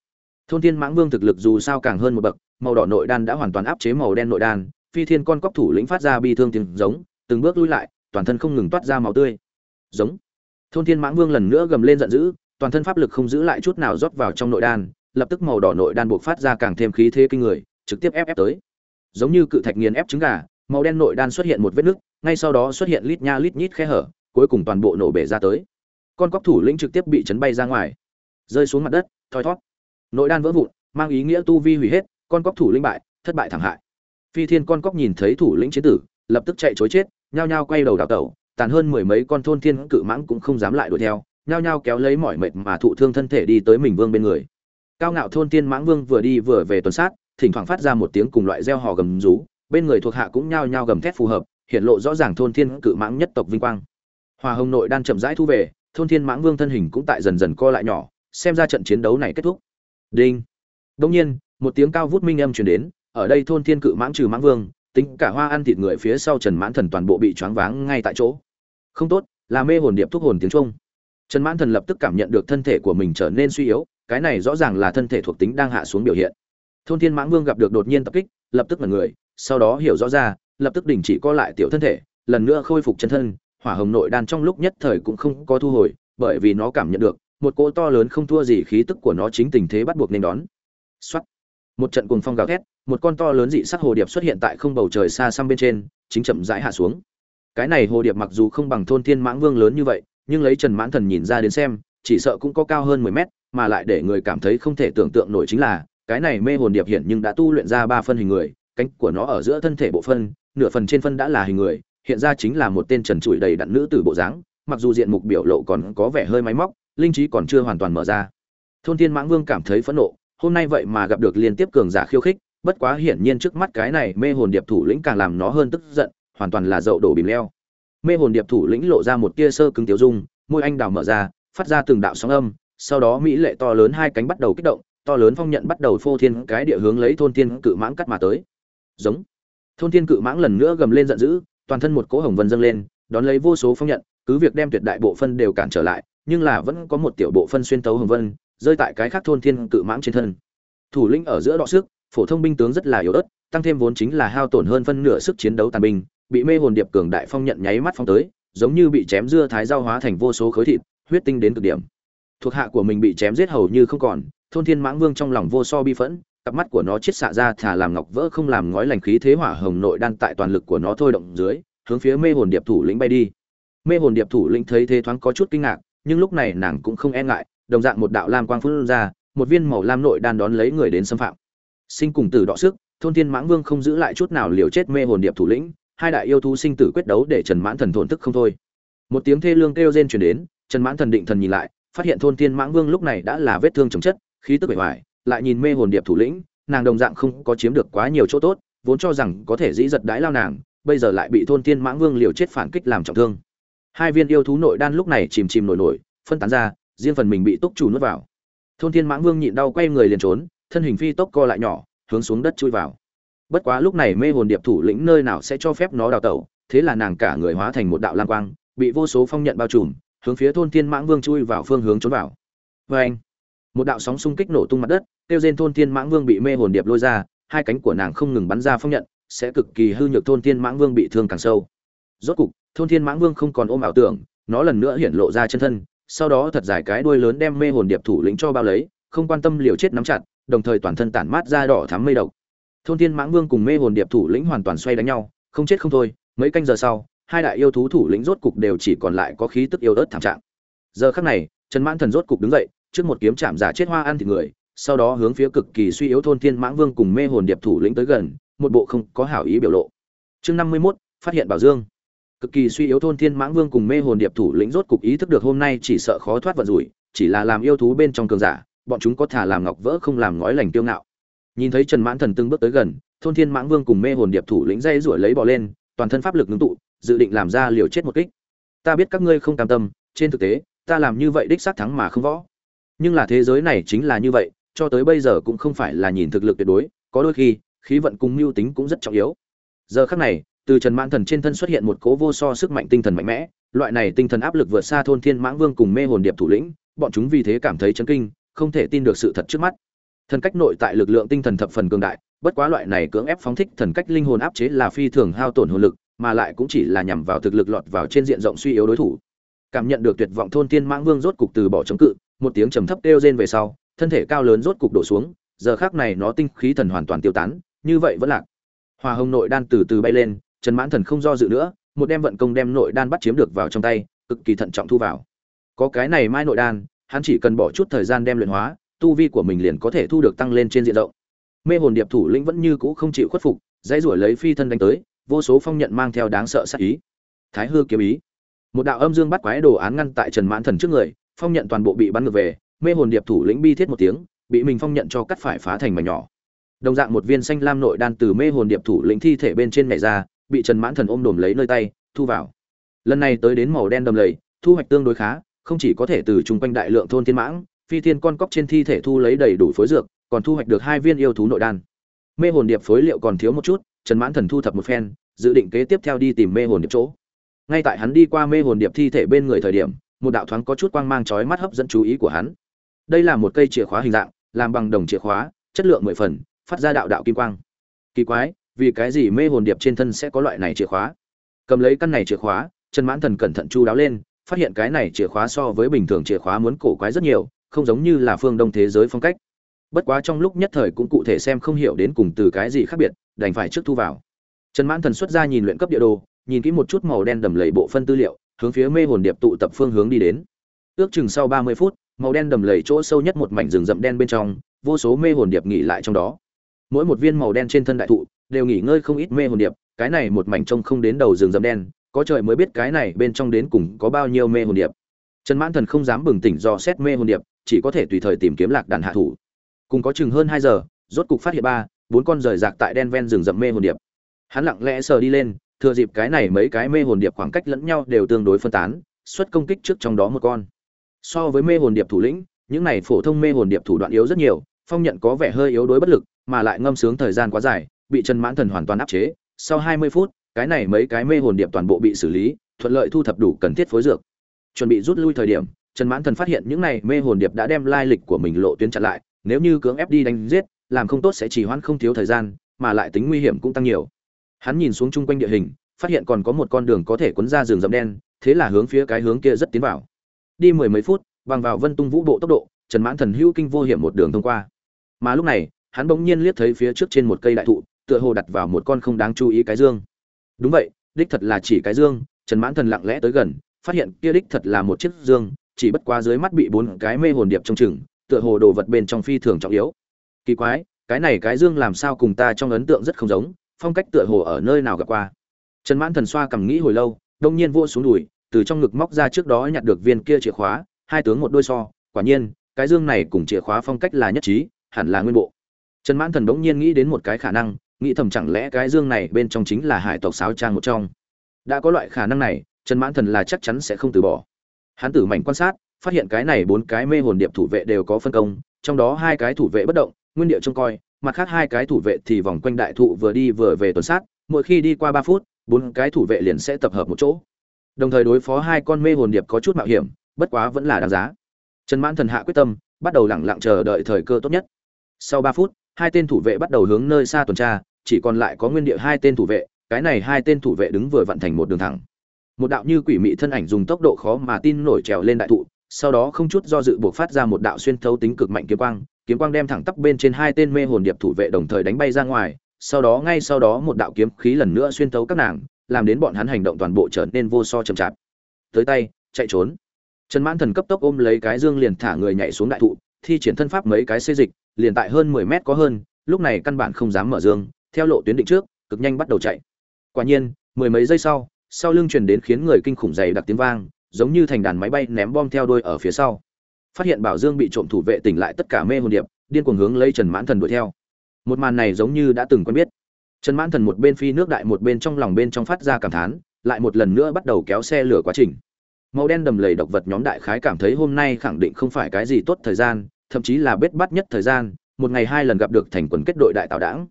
Thôn thiên mãng vương thực lực dù sao càng hơn một bậc màu đỏ nội đan đã hoàn toàn áp chế màu đen nội đan, phi thiên con cóc thủ lĩnh phát ra bi thương tiếng giống, từng bước lui lại, toàn thân không ngừng toát ra máu tươi. Giống. Thôn thiên mãng vương lần nữa gầm lên giận dữ, toàn thân pháp lực không giữ lại chút nào rót vào trong nội đan, lập tức màu đỏ nội đan buộc phát ra càng thêm khí thế kinh người, trực tiếp ép ép tới. Giống như cự thạch nghiền ép trứng gà, màu đen nội đan xuất hiện một vết nứt, ngay sau đó xuất hiện lít nha lít nhít khe hở, cuối cùng toàn bộ nổ bể ra tới. Con cóc thủ lĩnh trực tiếp bị chấn bay ra ngoài. Rơi xuống mặt đất, thoi thót nội đan vỡ vụn, mang ý nghĩa tu vi hủy hết con cóc thủ lĩnh bại, thất bại thảm hại. Phi thiên con cóc nhìn thấy thủ lĩnh chiến tử, lập tức chạy chối chết, nhao nhao quay đầu đào tẩu, tàn hơn mười mấy con thôn thiên cự mãng cũng không dám lại đuổi theo, nhao nhao kéo lấy mỏi mệt mà thụ thương thân thể đi tới mình vương bên người. Cao ngạo thôn thiên mãng vương vừa đi vừa về tuần sát, thỉnh thoảng phát ra một tiếng cùng loại reo hò gầm rú, bên người thuộc hạ cũng nhao nhao gầm thét phù hợp, hiện lộ rõ ràng thôn thiên cự mãng nhất tộc vinh quang. Hòa hồng nội đan chậm rãi thu về, thôn thiên mãng vương thân hình cũng tại dần dần co lại nhỏ, xem ra trận chiến đấu này kết thúc. Đinh. Đông nhiên một tiếng cao vút minh âm truyền đến, ở đây thôn thiên cự mãng trừ mãng vương, tính cả hoa ăn thịt người phía sau trần mãn thần toàn bộ bị choáng váng ngay tại chỗ. Không tốt, là mê hồn điệp thúc hồn tiếng trung. Trần mãn thần lập tức cảm nhận được thân thể của mình trở nên suy yếu, cái này rõ ràng là thân thể thuộc tính đang hạ xuống biểu hiện. Thôn thiên mãng vương gặp được đột nhiên tập kích, lập tức mật người, sau đó hiểu rõ ra, lập tức đình chỉ co lại tiểu thân thể, lần nữa khôi phục chân thân, hỏa hồng nội đan trong lúc nhất thời cũng không có thu hồi, bởi vì nó cảm nhận được, một cỗ to lớn không thua gì khí tức của nó chính tình thế bắt buộc nên đón. Soát một trận cuồng phong gào thét, một con to lớn dị sắc hồ điệp xuất hiện tại không bầu trời xa xăm bên trên, chính chậm rãi hạ xuống. Cái này hồ điệp mặc dù không bằng thôn thiên mãng vương lớn như vậy, nhưng lấy trần mãn thần nhìn ra đến xem, chỉ sợ cũng có cao hơn mười mét, mà lại để người cảm thấy không thể tưởng tượng nổi chính là, cái này mê hồn điệp hiện nhưng đã tu luyện ra ba phân hình người, cánh của nó ở giữa thân thể bộ phân, nửa phần trên phân đã là hình người, hiện ra chính là một tên trần trụi đầy đặn nữ tử bộ dáng, mặc dù diện mục biểu lộ còn có vẻ hơi máy móc, linh trí còn chưa hoàn toàn mở ra. Thôn thiên mãng vương cảm thấy phẫn nộ hôm nay vậy mà gặp được liên tiếp cường giả khiêu khích, bất quá hiển nhiên trước mắt cái này mê hồn điệp thủ lĩnh càng làm nó hơn tức giận, hoàn toàn là dậu đổ bìm leo. Mê hồn điệp thủ lĩnh lộ ra một tia sơ cứng tiêu dung, môi anh đào mở ra, phát ra từng đạo sóng âm, sau đó mỹ lệ to lớn hai cánh bắt đầu kích động, to lớn phong nhận bắt đầu phô thiên cái địa hướng lấy thôn thiên cự mãng cắt mà tới. Giống. Thôn thiên cự mãng lần nữa gầm lên giận dữ, toàn thân một cỗ hồng vân dâng lên, đón lấy vô số phong nhận, cứ việc đem tuyệt đại bộ phân đều cản trở lại, nhưng là vẫn có một tiểu bộ phân xuyên tấu hồng vân rơi tại cái khác thôn thiên cự mãng trên thân. Thủ lĩnh ở giữa đọ sức, phổ thông binh tướng rất là yếu ớt, tăng thêm vốn chính là hao tổn hơn phân nửa sức chiến đấu tàn binh, bị mê hồn điệp cường đại phong nhận nháy mắt phong tới, giống như bị chém dưa thái giao hóa thành vô số khối thịt, huyết tinh đến cực điểm. Thuộc hạ của mình bị chém giết hầu như không còn, thôn thiên mãng vương trong lòng vô so bi phẫn, cặp mắt của nó chết xạ ra thả làm ngọc vỡ không làm ngói lành khí thế hỏa hồng nội đan tại toàn lực của nó thôi động dưới, hướng phía mê hồn điệp thủ lĩnh bay đi. Mê hồn điệp thủ lĩnh thấy thế thoáng có chút kinh ngạc, nhưng lúc này nàng cũng không e ngại đồng dạng một đạo lam quang phun ra, một viên màu lam nội đan đón lấy người đến xâm phạm. Sinh cùng tử đọ sức, thôn thiên mãng vương không giữ lại chút nào liều chết mê hồn điệp thủ lĩnh, hai đại yêu thú sinh tử quyết đấu để trần mãn thần thổn thức không thôi. Một tiếng thê lương kêu rên truyền đến, trần mãn thần định thần nhìn lại, phát hiện thôn thiên mãng vương lúc này đã là vết thương chồng chất, khí tức bể hoài lại nhìn mê hồn điệp thủ lĩnh, nàng đồng dạng không có chiếm được quá nhiều chỗ tốt, vốn cho rằng có thể dĩ giật đái lao nàng, bây giờ lại bị thôn thiên mãng vương liều chết phản kích làm trọng thương. Hai viên yêu thú nội đan lúc này chìm chìm nổi nổi, phân tán ra riêng phần mình bị túc chủ nuốt vào. Thôn thiên mãng vương nhịn đau quay người liền trốn, thân hình phi tốc co lại nhỏ, hướng xuống đất chui vào. Bất quá lúc này mê hồn điệp thủ lĩnh nơi nào sẽ cho phép nó đào tẩu, thế là nàng cả người hóa thành một đạo lam quang, bị vô số phong nhận bao trùm, hướng phía thôn thiên mãng vương chui vào phương hướng trốn vào. Vê anh, một đạo sóng xung kích nổ tung mặt đất tiêu trên thôn thiên mãng vương bị mê hồn điệp lôi ra, hai cánh của nàng không ngừng bắn ra phong nhận, sẽ cực kỳ hư nhược thôn thiên mãng vương bị thương càng sâu. Rốt cục, thôn thiên mãng vương không còn ôm ảo tưởng, nó lần nữa hiện lộ ra chân thân sau đó thật dài cái đuôi lớn đem mê hồn điệp thủ lĩnh cho bao lấy không quan tâm liều chết nắm chặt đồng thời toàn thân tản mát ra đỏ thắm mây độc. Thôn thiên mãng vương cùng mê hồn điệp thủ lĩnh hoàn toàn xoay đánh nhau không chết không thôi mấy canh giờ sau hai đại yêu thú thủ lĩnh rốt cục đều chỉ còn lại có khí tức yêu ớt thảm trạng. Giờ khắc này trần mãn thần rốt cục đứng dậy trước một kiếm chạm giả chết hoa ăn thịt người sau đó hướng phía cực kỳ suy yếu thôn thiên mãng vương cùng mê hồn điệp thủ lĩnh tới gần một bộ không có hảo ý biểu lộ. Chương năm mươi 51, phát hiện bảo dương cực kỳ suy yếu thôn thiên mãng vương cùng mê hồn điệp thủ lĩnh rốt cục ý thức được hôm nay chỉ sợ khó thoát vận rủi, chỉ là làm yêu thú bên trong cường giả, bọn chúng có thả làm ngọc vỡ không làm ngói lành tiêu ngạo. Nhìn thấy trần mãn thần từng bước tới gần, thôn thiên mãng vương cùng mê hồn điệp thủ lĩnh dây rủi lấy bỏ lên, toàn thân pháp lực ngưng tụ, dự định làm ra liều chết một kích. Ta biết các ngươi không cam tâm, trên thực tế, ta làm như vậy đích xác thắng mà không võ. Nhưng là thế giới này chính là như vậy, cho tới bây giờ cũng không phải là nhìn thực lực tuyệt đối, có đôi khi, khí vận cùng mưu tính cũng rất trọng yếu. Giờ khắc này từ trần mãn thần trên thân xuất hiện một cố vô so sức mạnh tinh thần mạnh mẽ, loại này tinh thần áp lực vượt xa thôn thiên mãng vương cùng mê hồn điệp thủ lĩnh, bọn chúng vì thế cảm thấy chấn kinh, không thể tin được sự thật trước mắt. Thần cách nội tại lực lượng tinh thần thập phần cường đại, bất quá loại này cưỡng ép phóng thích thần cách linh hồn áp chế là phi thường hao tổn hồn lực, mà lại cũng chỉ là nhằm vào thực lực lọt vào trên diện rộng suy yếu đối thủ. Cảm nhận được tuyệt vọng thôn thiên mãng vương rốt cục từ bỏ chống cự, một tiếng trầm thấp kêu rên về sau, thân thể cao lớn rốt cục đổ xuống, giờ khác này nó tinh khí thần hoàn toàn tiêu tán, như vậy vẫn lạc. Hòa hồng nội đan từ từ bay lên trần mãn thần không do dự nữa, một đem vận công đem nội đan bắt chiếm được vào trong tay, cực kỳ thận trọng thu vào. Có cái này mai nội đan, hắn chỉ cần bỏ chút thời gian đem luyện hóa, tu vi của mình liền có thể thu được tăng lên trên diện rộng. Mê hồn điệp thủ lĩnh vẫn như cũ không chịu khuất phục, dãy rủa lấy phi thân đánh tới, vô số phong nhận mang theo đáng sợ sát ý. Thái hư kiếm ý. Một đạo âm dương bắt quái đồ án ngăn tại trần mãn thần trước người, phong nhận toàn bộ bị bắn ngược về, mê hồn điệp thủ lĩnh bi thiết một tiếng, bị mình phong nhận cho cắt phải phá thành mảnh nhỏ. Đồng dạng một viên xanh lam nội đan từ mê hồn điệp thủ lĩnh thi thể bên trên nhảy ra bị trần mãn thần ôm đồm lấy nơi tay, thu vào. Lần này tới đến màu đen đầm lầy, thu hoạch tương đối khá, không chỉ có thể từ chung quanh đại lượng thôn thiên mãng, phi thiên con cóc trên thi thể thu lấy đầy đủ phối dược, còn thu hoạch được hai viên yêu thú nội đan. Mê hồn điệp phối liệu còn thiếu một chút, trần mãn thần thu thập một phen, dự định kế tiếp theo đi tìm mê hồn điệp chỗ. Ngay tại hắn đi qua mê hồn điệp thi thể bên người thời điểm, một đạo thoáng có chút quang mang chói mắt hấp dẫn chú ý của hắn. Đây là một cây chìa khóa hình dạng, làm bằng đồng chìa khóa, chất lượng mười phần, phát ra đạo đạo kim quang. Kỳ quái vì cái gì mê hồn điệp trên thân sẽ có loại này chìa khóa? Cầm lấy căn này chìa khóa, trần mãn thần cẩn thận chu đáo lên, phát hiện cái này chìa khóa so với bình thường chìa khóa muốn cổ quái rất nhiều, không giống như là phương đông thế giới phong cách. Bất quá trong lúc nhất thời cũng cụ thể xem không hiểu đến cùng từ cái gì khác biệt, đành phải trước thu vào. Trần mãn thần xuất ra nhìn luyện cấp địa đồ, nhìn kỹ một chút màu đen đầm lầy bộ phân tư liệu, hướng phía mê hồn điệp tụ tập phương hướng đi đến. Ước chừng sau ba mươi phút, màu đen đầm lầy chỗ sâu nhất một mảnh rừng rậm đen bên trong, vô số mê hồn điệp nghỉ lại trong đó. Mỗi một viên màu đen trên thân đại thụ đều nghỉ ngơi không ít mê hồn điệp, cái này một mảnh trông không đến đầu rừng rậm đen, có trời mới biết cái này bên trong đến cùng có bao nhiêu mê hồn điệp. Trần mãn thần không dám bừng tỉnh do xét mê hồn điệp, chỉ có thể tùy thời tìm kiếm lạc đàn hạ thủ. Cùng có chừng hơn hai giờ, rốt cục phát hiện ba, bốn con rời rạc tại đen ven rừng rậm mê hồn điệp. Hắn lặng lẽ sờ đi lên, thừa dịp cái này mấy cái mê hồn điệp khoảng cách lẫn nhau đều tương đối phân tán, xuất công kích trước trong đó một con. So với mê hồn điệp thủ lĩnh, những này phổ thông mê hồn điệp thủ đoạn yếu rất nhiều, phong nhận có vẻ hơi yếu đối bất lực, mà lại ngâm sướng thời gian quá dài bị trần mãn thần hoàn toàn áp chế, sau hai mươi phút, cái này mấy cái mê hồn điệp toàn bộ bị xử lý, thuận lợi thu thập đủ cần thiết phối dược. Chuẩn bị rút lui thời điểm, trần mãn thần phát hiện những này mê hồn điệp đã đem lai lịch của mình lộ tuyến chặn lại, nếu như cưỡng ép đi đánh giết, làm không tốt sẽ chỉ hoãn không thiếu thời gian, mà lại tính nguy hiểm cũng tăng nhiều. Hắn nhìn xuống chung quanh địa hình, phát hiện còn có một con đường có thể cuốn ra rừng rậm đen, thế là hướng phía cái hướng kia rất tiến vào. Đi mười mấy phút, bằng vào vân tung vũ bộ tốc độ, trần mãn thần hữu kinh vô hiểm một đường thông qua. Mà lúc này, hắn bỗng nhiên liếc thấy phía trước trên một cây đại thụ tựa hồ đặt vào một con không đáng chú ý cái dương. Đúng vậy, đích thật là chỉ cái dương, trần mãn thần lặng lẽ tới gần, phát hiện kia đích thật là một chiếc dương, chỉ bất quá dưới mắt bị bốn cái mê hồn điệp trong chừng, tựa hồ đồ vật bên trong phi thường trọng yếu. Kỳ quái, cái này cái dương làm sao cùng ta trong ấn tượng rất không giống, phong cách tựa hồ ở nơi nào gặp qua. Trần mãn thần xoa cằm nghĩ hồi lâu, đông nhiên vua xuống đùi, từ trong ngực móc ra trước đó nhặt được viên kia chìa khóa, hai tướng một đôi so, quả nhiên, cái dương này cùng chìa khóa phong cách là nhất trí, hẳn là nguyên bộ. Trần mãn thần đống nhiên nghĩ đến một cái khả năng nghĩ thầm chẳng lẽ cái dương này bên trong chính là hải tộc sáo trang một trong? Đã có loại khả năng này, trần mãn thần là chắc chắn sẽ không từ bỏ. Hắn tử mảnh quan sát, phát hiện cái này bốn cái mê hồn điệp thủ vệ đều có phân công, trong đó hai cái thủ vệ bất động, nguyên địa trông coi, mặt khác hai cái thủ vệ thì vòng quanh đại thụ vừa đi vừa về tuần sát, mỗi khi đi qua ba phút, bốn cái thủ vệ liền sẽ tập hợp một chỗ. Đồng thời đối phó hai con mê hồn điệp có chút mạo hiểm, bất quá vẫn là đáng giá. Trần mãn thần hạ quyết tâm, bắt đầu lẳng lặng chờ đợi thời cơ tốt nhất. Sau ba phút hai tên thủ vệ bắt đầu hướng nơi xa tuần tra, chỉ còn lại có nguyên địa hai tên thủ vệ, cái này hai tên thủ vệ đứng vừa vặn thành một đường thẳng. Một đạo như quỷ mị thân ảnh dùng tốc độ khó mà tin nổi trèo lên đại thụ, sau đó không chút do dự buộc phát ra một đạo xuyên thấu tính cực mạnh kiếm quang kiếm quang đem thẳng tắp bên trên hai tên mê hồn điệp thủ vệ đồng thời đánh bay ra ngoài, sau đó ngay sau đó một đạo kiếm khí lần nữa xuyên thấu các nàng, làm đến bọn hắn hành động toàn bộ trở nên vô so chậm chạp. Tới tay, chạy trốn. Trần mãn thần cấp tốc ôm lấy cái dương liền thả người nhảy xuống đại thụ thi triển thân pháp mấy cái xê dịch, liền tại hơn mười mét có hơn, lúc này căn bản không dám mở dương, theo lộ tuyến định trước, cực nhanh bắt đầu chạy. Quả nhiên, mười mấy giây sau sau lưng truyền đến khiến người kinh khủng dày đặc tiếng vang, giống như thành đàn máy bay ném bom theo đuôi ở phía sau. Phát hiện bảo dương bị trộm thủ vệ tỉnh lại tất cả mê hồn điệp, điên cuồng hướng lấy trần mãn thần đuổi theo. Một màn này giống như đã từng quen biết. Trần mãn thần một bên phi nước đại, một bên trong lòng bên trong phát ra cảm thán, lại một lần nữa bắt đầu kéo xe lửa quá trình màu đen đầm lầy độc vật nhóm đại khái cảm thấy hôm nay khẳng định không phải cái gì tốt thời gian, thậm chí là bết bắt nhất thời gian, một ngày hai lần gặp được thành quần kết đội đại tạo đảng.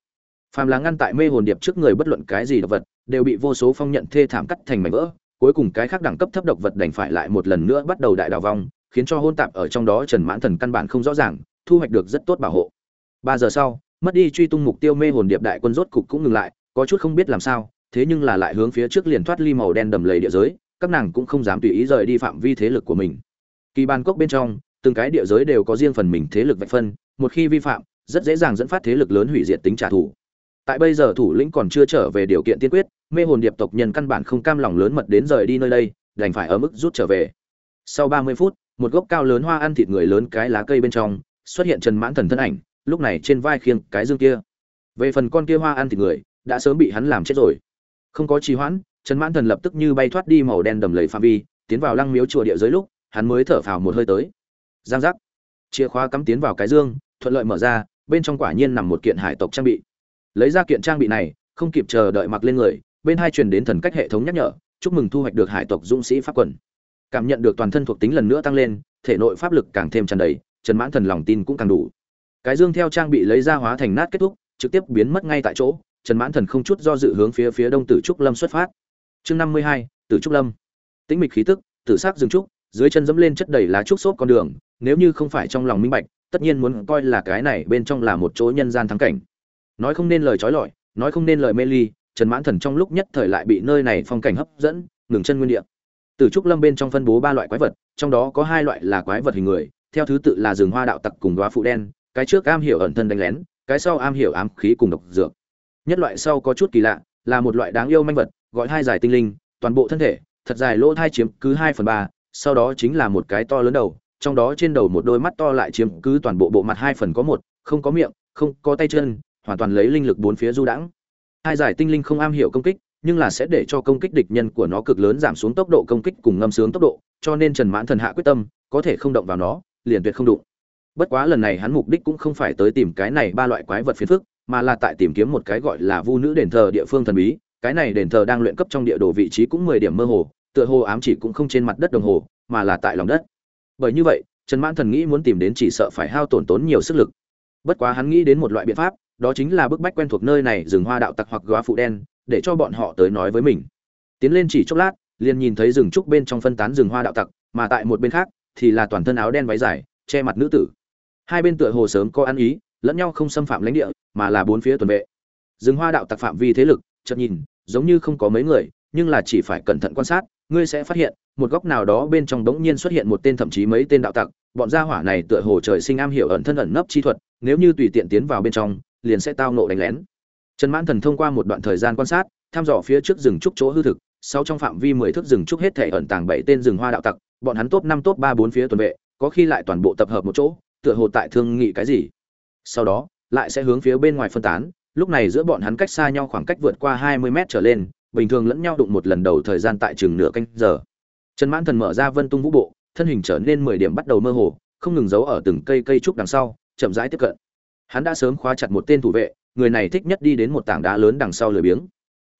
Phàm là ngăn tại mê hồn điệp trước người bất luận cái gì độc vật, đều bị vô số phong nhận thê thảm cắt thành mảnh vỡ, cuối cùng cái khác đẳng cấp thấp độc vật đành phải lại một lần nữa bắt đầu đại đào vong, khiến cho hôn tạp ở trong đó trần mãn thần căn bản không rõ ràng, thu hoạch được rất tốt bảo hộ. Ba giờ sau, mất đi truy tung mục tiêu mê hồn điệp đại quân rốt cục cũng ngừng lại, có chút không biết làm sao, thế nhưng là lại hướng phía trước liền thoát ly màu đen đầm lầy địa giới các nàng cũng không dám tùy ý rời đi phạm vi thế lực của mình. Kỳ ban cốc bên trong, từng cái địa giới đều có riêng phần mình thế lực vạch phân, một khi vi phạm, rất dễ dàng dẫn phát thế lực lớn hủy diệt tính trả thù. Tại bây giờ thủ lĩnh còn chưa trở về điều kiện tiên quyết, mê hồn điệp tộc nhân căn bản không cam lòng lớn mật đến rời đi nơi đây, đành phải ở mức rút trở về. Sau ba mươi phút, một gốc cao lớn hoa ăn thịt người lớn cái lá cây bên trong, xuất hiện trần mãn thần thân ảnh, lúc này trên vai khiêng cái dương kia. Về phần con kia hoa ăn thịt người, đã sớm bị hắn làm chết rồi. Không có trì hoãn trần mãn thần lập tức như bay thoát đi màu đen đầm lầy phạm vi, tiến vào lăng miếu chùa địa giới lúc, hắn mới thở phào một hơi tới. Giang giác. Chìa khóa cắm tiến vào cái dương, thuận lợi mở ra, bên trong quả nhiên nằm một kiện hải tộc trang bị. Lấy ra kiện trang bị này, không kịp chờ đợi mặc lên người, bên hai truyền đến thần cách hệ thống nhắc nhở, chúc mừng thu hoạch được hải tộc dũng sĩ pháp quần. Cảm nhận được toàn thân thuộc tính lần nữa tăng lên, thể nội pháp lực càng thêm tràn đầy, trần mãn thần lòng tin cũng càng đủ. Cái dương theo trang bị lấy ra hóa thành nát kết thúc, trực tiếp biến mất ngay tại chỗ, trần mãn thần không chút do dự hướng phía phía đông tử trúc lâm xuất phát chương năm mươi hai, tử trúc lâm. Tĩnh mịch khí tức, tử sắc rừng trúc, dưới chân dẫm lên chất đầy lá trúc xốp con đường, nếu như không phải trong lòng minh bạch, tất nhiên muốn coi là cái này bên trong là một chỗ nhân gian thắng cảnh. Nói không nên lời trói lọi, nói không nên lời mê ly, trần mãn thần trong lúc nhất thời lại bị nơi này phong cảnh hấp dẫn, ngừng chân nguyên địa. Tử trúc lâm bên trong phân bố ba loại quái vật, trong đó có hai loại là quái vật hình người, theo thứ tự là rừng hoa đạo tặc cùng đoá phụ đen, cái trước am hiểu ẩn thân đánh lén, cái sau am hiểu ám khí cùng độc dược. Nhất loại sau có chút kỳ lạ, là một loại đáng yêu manh vật gọi hai giải tinh linh, toàn bộ thân thể, thật dài lỗ thai chiếm cứ hai phần ba, sau đó chính là một cái to lớn đầu, trong đó trên đầu một đôi mắt to lại chiếm cứ toàn bộ bộ mặt hai phần có một, không có miệng, không có tay chân, hoàn toàn lấy linh lực bốn phía du đãng. Hai giải tinh linh không am hiểu công kích, nhưng là sẽ để cho công kích địch nhân của nó cực lớn giảm xuống tốc độ công kích cùng ngâm sướng tốc độ, cho nên trần mãn thần hạ quyết tâm, có thể không động vào nó, liền tuyệt không đụng. Bất quá lần này hắn mục đích cũng không phải tới tìm cái này ba loại quái vật phiền phức, mà là tại tìm kiếm một cái gọi là vu nữ đền thờ địa phương thần bí cái này đền thờ đang luyện cấp trong địa đồ vị trí cũng mười điểm mơ hồ, tựa hồ ám chỉ cũng không trên mặt đất đồng hồ, mà là tại lòng đất. Bởi như vậy, trần mãn thần nghĩ muốn tìm đến chỉ sợ phải hao tổn tốn nhiều sức lực. Bất quá hắn nghĩ đến một loại biện pháp, đó chính là bức bách quen thuộc nơi này rừng hoa đạo tặc hoặc góa phụ đen, để cho bọn họ tới nói với mình. Tiến lên chỉ chốc lát, liền nhìn thấy rừng trúc bên trong phân tán rừng hoa đạo tặc, mà tại một bên khác thì là toàn thân áo đen váy dài, che mặt nữ tử. Hai bên tựa hồ sớm có ăn ý, lẫn nhau không xâm phạm lãnh địa, mà là bốn phía tuần vệ. Rừng hoa đạo tặc phạm vi thế lực chợt nhìn, giống như không có mấy người, nhưng là chỉ phải cẩn thận quan sát, ngươi sẽ phát hiện, một góc nào đó bên trong đống nhiên xuất hiện một tên thậm chí mấy tên đạo tặc, bọn gia hỏa này tựa hồ trời sinh am hiểu ẩn thân ẩn nấp chi thuật, nếu như tùy tiện tiến vào bên trong, liền sẽ tao nộ đánh lén. Trần mãn thần thông qua một đoạn thời gian quan sát, thăm dò phía trước rừng trúc chỗ hư thực, sau trong phạm vi mười thước rừng trúc hết thể ẩn tàng bảy tên rừng hoa đạo tặc, bọn hắn top năm, top ba, bốn phía tuần vệ, có khi lại toàn bộ tập hợp một chỗ, tựa hồ tại thương nghị cái gì. Sau đó, lại sẽ hướng phía bên ngoài phân tán lúc này giữa bọn hắn cách xa nhau khoảng cách vượt qua hai mươi mét trở lên, bình thường lẫn nhau đụng một lần đầu thời gian tại chừng nửa canh giờ. Trần mãn thần mở ra vân tung vũ bộ, thân hình trở nên mười điểm bắt đầu mơ hồ, không ngừng giấu ở từng cây cây trúc đằng sau, chậm rãi tiếp cận. Hắn đã sớm khóa chặt một tên thủ vệ, người này thích nhất đi đến một tảng đá lớn đằng sau lười biếng.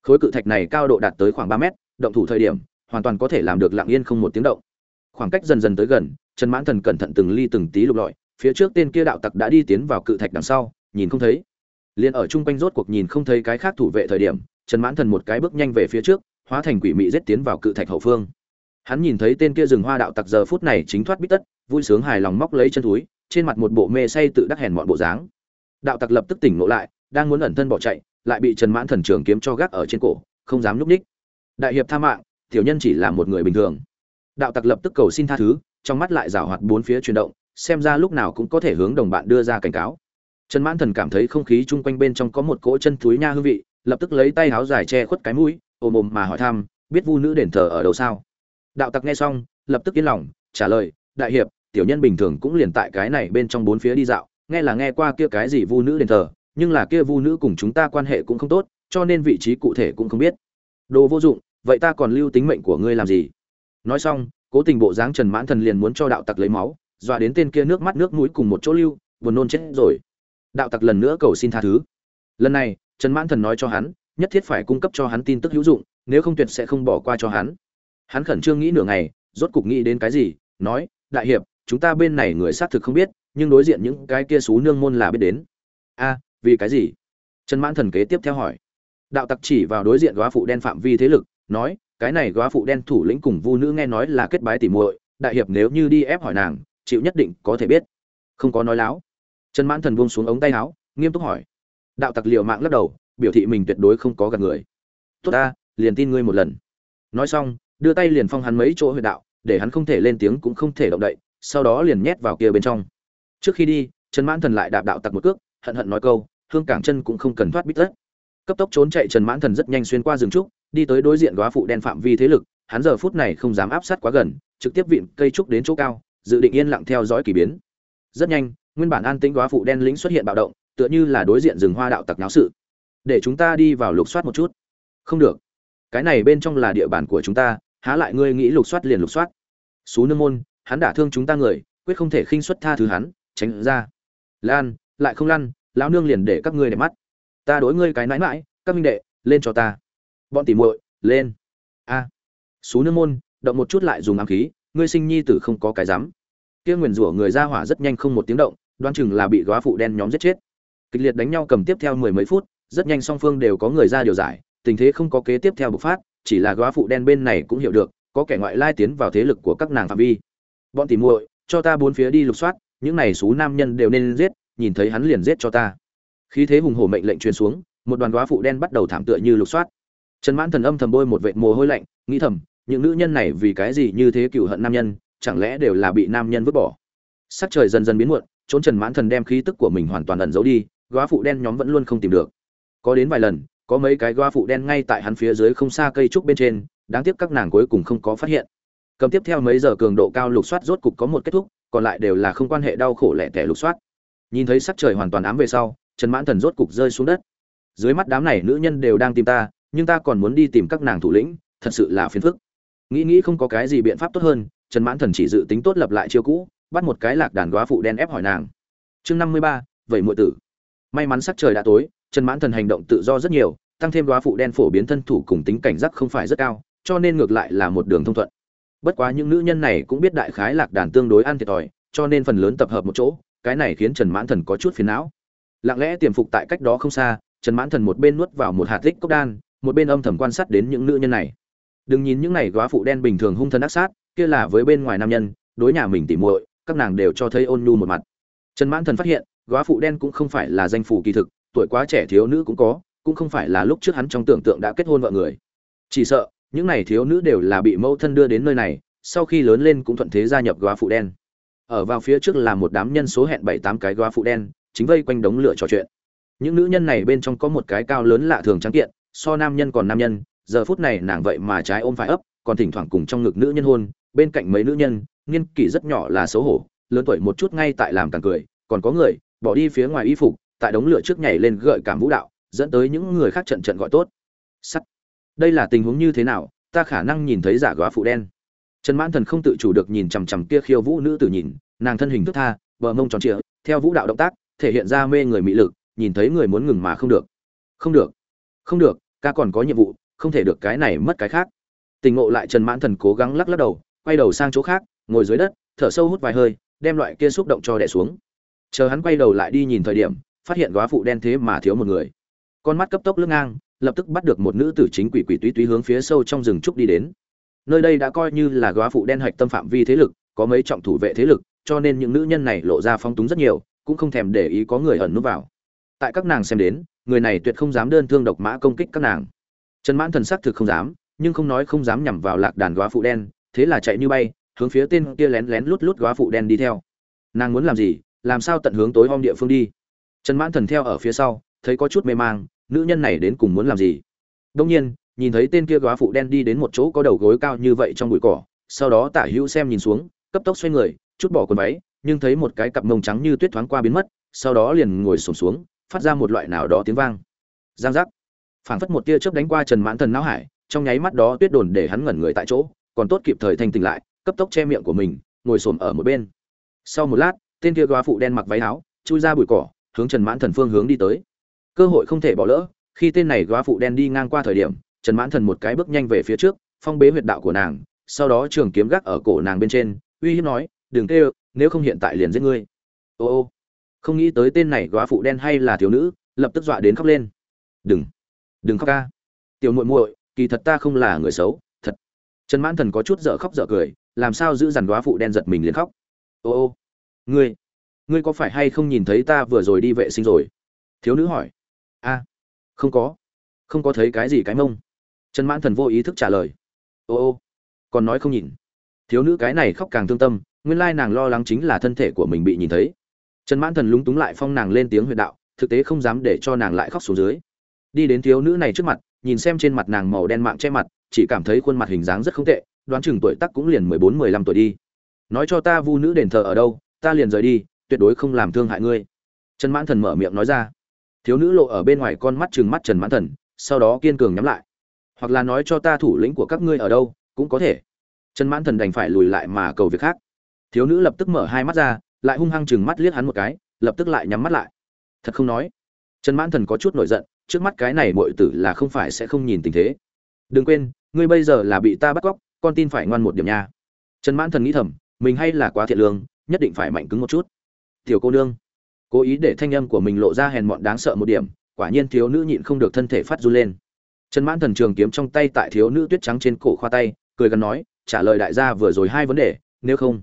Khối cự thạch này cao độ đạt tới khoảng ba mét, động thủ thời điểm, hoàn toàn có thể làm được lặng yên không một tiếng động. Khoảng cách dần dần tới gần, trần mãn thần cẩn thận từng ly từng tí lục lọi, phía trước tên kia đạo tặc đã đi tiến vào cự thạch đằng sau, nhìn không thấy liền ở chung quanh rốt cuộc nhìn không thấy cái khác thủ vệ thời điểm, trần mãn thần một cái bước nhanh về phía trước, hóa thành quỷ mị giết tiến vào cự thạch hậu phương. Hắn nhìn thấy tên kia rừng hoa đạo tặc giờ phút này chính thoát bít tất, vui sướng hài lòng móc lấy chân túi, trên mặt một bộ mê say tự đắc hèn mọn bộ dáng. Đạo tặc lập tức tỉnh ngộ lại, đang muốn ẩn thân bỏ chạy, lại bị trần mãn thần trường kiếm cho gác ở trên cổ, không dám núp ních đại hiệp tha mạng, tiểu nhân chỉ là một người bình thường. Đạo tặc lập tức cầu xin tha thứ, trong mắt lại rào hoạt bốn phía chuyển động, xem ra lúc nào cũng có thể hướng đồng bạn đưa ra cảnh cáo trần mãn thần cảm thấy không khí chung quanh bên trong có một cỗ chân túi nha hương vị, lập tức lấy tay háo dài che khuất cái mũi, ồm ồm mà hỏi thăm, biết vu nữ đền thờ ở đâu sao? Đạo tặc nghe xong, lập tức yên lòng, trả lời, đại hiệp, tiểu nhân bình thường cũng liền tại cái này bên trong bốn phía đi dạo, nghe là nghe qua kia cái gì vu nữ đền thờ, nhưng là kia vu nữ cùng chúng ta quan hệ cũng không tốt, cho nên vị trí cụ thể cũng không biết. Đồ vô dụng, vậy ta còn lưu tính mệnh của ngươi làm gì? Nói xong, cố tình bộ dáng trần mãn thần liền muốn cho đạo tặc lấy máu, dọa đến tên kia nước mắt nước mũi cùng một chỗ lưu, buồn nôn chết rồi đạo tặc lần nữa cầu xin tha thứ. Lần này, trần mãn thần nói cho hắn, nhất thiết phải cung cấp cho hắn tin tức hữu dụng, nếu không tuyệt sẽ không bỏ qua cho hắn. Hắn khẩn trương nghĩ nửa ngày, rốt cục nghĩ đến cái gì, nói, đại hiệp, chúng ta bên này người xác thực không biết, nhưng đối diện những cái kia xú nương môn là biết đến. A, vì cái gì? Trần mãn thần kế tiếp theo hỏi. Đạo tặc chỉ vào đối diện góa phụ đen phạm vi thế lực, nói, cái này góa phụ đen thủ lĩnh cùng vu nữ nghe nói là kết bái tỉ muội, đại hiệp nếu như đi ép hỏi nàng, chịu nhất định có thể biết. Không có nói láo trần mãn thần buông xuống ống tay áo, nghiêm túc hỏi. Đạo tặc liều mạng lắc đầu, biểu thị mình tuyệt đối không có gặp người. Tốt ta, liền tin ngươi một lần. Nói xong, đưa tay liền phong hắn mấy chỗ huyệt đạo, để hắn không thể lên tiếng cũng không thể động đậy, sau đó liền nhét vào kia bên trong. Trước khi đi, trần mãn thần lại đạp đạo tặc một cước, hận hận nói câu, hương cảng chân cũng không cần thoát bít tất. Cấp tốc trốn chạy trần mãn thần rất nhanh xuyên qua rừng trúc, đi tới đối diện góa phụ đen phạm vi thế lực, hắn giờ phút này không dám áp sát quá gần, trực tiếp vịn cây trúc đến chỗ cao, dự định yên lặng theo dõi kỳ biến. Rất nhanh nguyên bản an tĩnh quá phụ đen lính xuất hiện bạo động, tựa như là đối diện rừng hoa đạo tặc náo sự. Để chúng ta đi vào lục soát một chút. Không được. Cái này bên trong là địa bàn của chúng ta, há lại ngươi nghĩ lục soát liền lục soát. Xú nương môn, hắn đả thương chúng ta người, quyết không thể khinh xuất tha thứ hắn, tránh ra. Lan, lại không lăn, lão nương liền để các ngươi để mắt. Ta đối ngươi cái nãi mãi, các minh đệ, lên cho ta. Bọn tỉ muội, lên. A. À. xú nương môn, động một chút lại dùng ám khí, ngươi sinh nhi tử không có cái dám. Kia nguyền rủa người ra hỏa rất nhanh không một tiếng động Đoán chừng là bị góa phụ đen nhóm giết chết. Kịch liệt đánh nhau cầm tiếp theo mười mấy phút, rất nhanh song phương đều có người ra điều giải, tình thế không có kế tiếp theo bộc phát, chỉ là góa phụ đen bên này cũng hiểu được, có kẻ ngoại lai tiến vào thế lực của các nàng phạm vi. Bọn tỉ muội, cho ta bốn phía đi lục soát, những này xú nam nhân đều nên giết, nhìn thấy hắn liền giết cho ta. Khí thế hùng hổ mệnh lệnh truyền xuống, một đoàn góa phụ đen bắt đầu thảm tựa như lục soát. Trần mãn thần âm thầm bôi một vệt mồ hôi lạnh, nghĩ thầm, những nữ nhân này vì cái gì như thế cựu hận nam nhân, chẳng lẽ đều là bị nam nhân vứt bỏ? Sắc trời dần dần biến muộn trốn trần mãn thần đem khí tức của mình hoàn toàn ẩn giấu đi góa phụ đen nhóm vẫn luôn không tìm được. Có đến vài lần, có mấy cái góa phụ đen ngay tại hắn phía dưới không xa cây trúc bên trên, đáng tiếc các nàng cuối cùng không có phát hiện. Cầm tiếp theo mấy giờ cường độ cao lục soát rốt cục có một kết thúc, còn lại đều là không quan hệ đau khổ lẻ tẻ lục soát. Nhìn thấy sắc trời hoàn toàn ám về sau, trần mãn thần rốt cục rơi xuống đất. Dưới mắt đám này nữ nhân đều đang tìm ta, nhưng ta còn muốn đi tìm các nàng thủ lĩnh, thật sự là phiền phức. Nghĩ nghĩ không có cái gì biện pháp tốt hơn, trần mãn thần chỉ dự tính tốt lập lại chiêu cũ bắt một cái lạc đàn góa phụ đen ép hỏi nàng. Chương năm mươi ba vậy muội tử. May mắn sắc trời đã tối, trần mãn thần hành động tự do rất nhiều, tăng thêm góa phụ đen phổ biến thân thủ cùng tính cảnh giác không phải rất cao, cho nên ngược lại là một đường thông thuận. Bất quá những nữ nhân này cũng biết đại khái lạc đàn tương đối ăn thiệt thòi, cho nên phần lớn tập hợp một chỗ, cái này khiến trần mãn thần có chút phiền não. Lặng lẽ tiềm phục tại cách đó không xa, trần mãn thần một bên nuốt vào một hạt tích cốc đan, một bên âm thầm quan sát đến những nữ nhân này. Đừng nhìn những này góa phụ đen bình thường hung thân ác sát, kia là với bên ngoài nam nhân, đối nhà mình tỉ muội các nàng đều cho thấy ôn nhu một mặt. Trần mãn thần phát hiện, góa phụ đen cũng không phải là danh phủ kỳ thực, tuổi quá trẻ thiếu nữ cũng có, cũng không phải là lúc trước hắn trong tưởng tượng đã kết hôn vợ người. Chỉ sợ, những này thiếu nữ đều là bị mẫu thân đưa đến nơi này, sau khi lớn lên cũng thuận thế gia nhập góa phụ đen. Ở vào phía trước là một đám nhân số hẹn bảy tám cái góa phụ đen, chính vây quanh đống lửa trò chuyện. Những nữ nhân này bên trong có một cái cao lớn lạ thường trắng kiện, so nam nhân còn nam nhân, giờ phút này nàng vậy mà trái ôm phải ấp, còn thỉnh thoảng cùng trong ngực nữ nhân hôn, bên cạnh mấy nữ nhân niên kỷ rất nhỏ là xấu hổ, lớn tuổi một chút ngay tại làm càng cười, còn có người, bỏ đi phía ngoài y phục, tại đống lửa trước nhảy lên gợi cảm vũ đạo, dẫn tới những người khác trận trận gọi tốt. Sắt. Đây là tình huống như thế nào, ta khả năng nhìn thấy giả góa phụ đen. Trần mãn thần không tự chủ được nhìn chằm chằm kia khiêu vũ nữ tử nhìn, nàng thân hình thức tha, bờ mông tròn trịa, theo vũ đạo động tác, thể hiện ra mê người mỹ lực, nhìn thấy người muốn ngừng mà không được. Không được. Không được, ca còn có nhiệm vụ, không thể được cái này mất cái khác. Tình ngộ lại trần mãn thần cố gắng lắc lắc đầu, quay đầu sang chỗ khác ngồi dưới đất, thở sâu hút vài hơi, đem loại kia xúc động cho đẻ xuống. Chờ hắn quay đầu lại đi nhìn thời điểm, phát hiện góa phụ đen thế mà thiếu một người. Con mắt cấp tốc lưng ngang, lập tức bắt được một nữ tử chính quỷ quỷ túy túy hướng phía sâu trong rừng trúc đi đến. Nơi đây đã coi như là góa phụ đen hạch tâm phạm vi thế lực, có mấy trọng thủ vệ thế lực, cho nên những nữ nhân này lộ ra phong túng rất nhiều, cũng không thèm để ý có người ẩn núp vào. Tại các nàng xem đến, người này tuyệt không dám đơn thương độc mã công kích các nàng. Trần mãn thần sắc thực không dám, nhưng không nói không dám nhằm vào lạc đàn góa phụ đen, thế là chạy như bay hướng phía tên kia lén lén lút lút góa phụ đen đi theo. Nàng muốn làm gì? Làm sao tận hướng tối om địa phương đi? Trần mãn thần theo ở phía sau, thấy có chút mê mang, nữ nhân này đến cùng muốn làm gì? Đông nhiên, nhìn thấy tên kia góa phụ đen đi đến một chỗ có đầu gối cao như vậy trong bụi cỏ, sau đó tả hữu xem nhìn xuống, cấp tốc xoay người, chút bỏ quần váy, nhưng thấy một cái cặp mông trắng như tuyết thoáng qua biến mất, sau đó liền ngồi sổm xuống, phát ra một loại nào đó tiếng vang. Giang giác. Phảng phất một tia chớp đánh qua trần mãn thần não hải, trong nháy mắt đó tuyết đồn để hắn ngẩn người tại chỗ, còn tốt kịp thời thanh tỉnh lại cấp tốc che miệng của mình, ngồi xổm ở một bên. Sau một lát, tên kia góa phụ đen mặc váy áo, chui ra bụi cỏ, hướng trần mãn thần phương hướng đi tới. Cơ hội không thể bỏ lỡ, khi tên này góa phụ đen đi ngang qua thời điểm, trần mãn thần một cái bước nhanh về phía trước, phong bế huyệt đạo của nàng, sau đó trường kiếm gác ở cổ nàng bên trên, uy hiếp nói, đừng kêu, nếu không hiện tại liền giết ngươi. Ô ô. Không nghĩ tới tên này góa phụ đen hay là thiếu nữ, lập tức dọa đến khóc lên. Đừng đừng khóc ca. Tiểu muội muội, kỳ thật ta không là người xấu, thật. Trần mãn thần có chút dở khóc dở cười làm sao giữ dằn góa phụ đen giật mình liền khóc? Ô ô, ngươi ngươi có phải hay không nhìn thấy ta vừa rồi đi vệ sinh rồi? Thiếu nữ hỏi. A, không có không có thấy cái gì cái mông. Trần mãn thần vô ý thức trả lời. Ô ô, còn nói không nhìn. Thiếu nữ cái này khóc càng thương tâm, nguyên lai nàng lo lắng chính là thân thể của mình bị nhìn thấy. Trần mãn thần lúng túng lại phong nàng lên tiếng huyện đạo, thực tế không dám để cho nàng lại khóc xuống dưới. Đi đến thiếu nữ này trước mặt, nhìn xem trên mặt nàng màu đen mạng che mặt chỉ cảm thấy khuôn mặt hình dáng rất không tệ, đoán chừng tuổi tác cũng liền mười bốn, mười lăm tuổi đi. Nói cho ta vu nữ đền thờ ở đâu, ta liền rời đi, tuyệt đối không làm thương hại ngươi. Trần mãn thần mở miệng nói ra. Thiếu nữ lộ ở bên ngoài con mắt chừng mắt trần mãn thần, sau đó kiên cường nhắm lại. Hoặc là nói cho ta thủ lĩnh của các ngươi ở đâu, cũng có thể. Trần mãn thần đành phải lùi lại mà cầu việc khác. Thiếu nữ lập tức mở hai mắt ra, lại hung hăng chừng mắt liếc hắn một cái, lập tức lại nhắm mắt lại. Thật không nói. Trần mãn thần có chút nổi giận, trước mắt cái này mọi tử là không phải sẽ không nhìn tình thế đừng quên, ngươi bây giờ là bị ta bắt cóc, con tin phải ngoan một điểm nha. Trần mãn thần nghĩ thầm, mình hay là quá thiện lương, nhất định phải mạnh cứng một chút. Tiểu cô nương, cố ý để thanh âm của mình lộ ra hèn mọn đáng sợ một điểm, quả nhiên thiếu nữ nhịn không được thân thể phát run lên. Trần mãn thần trường kiếm trong tay tại thiếu nữ tuyết trắng trên cổ khoa tay, cười gần nói, trả lời đại gia vừa rồi hai vấn đề, nếu không,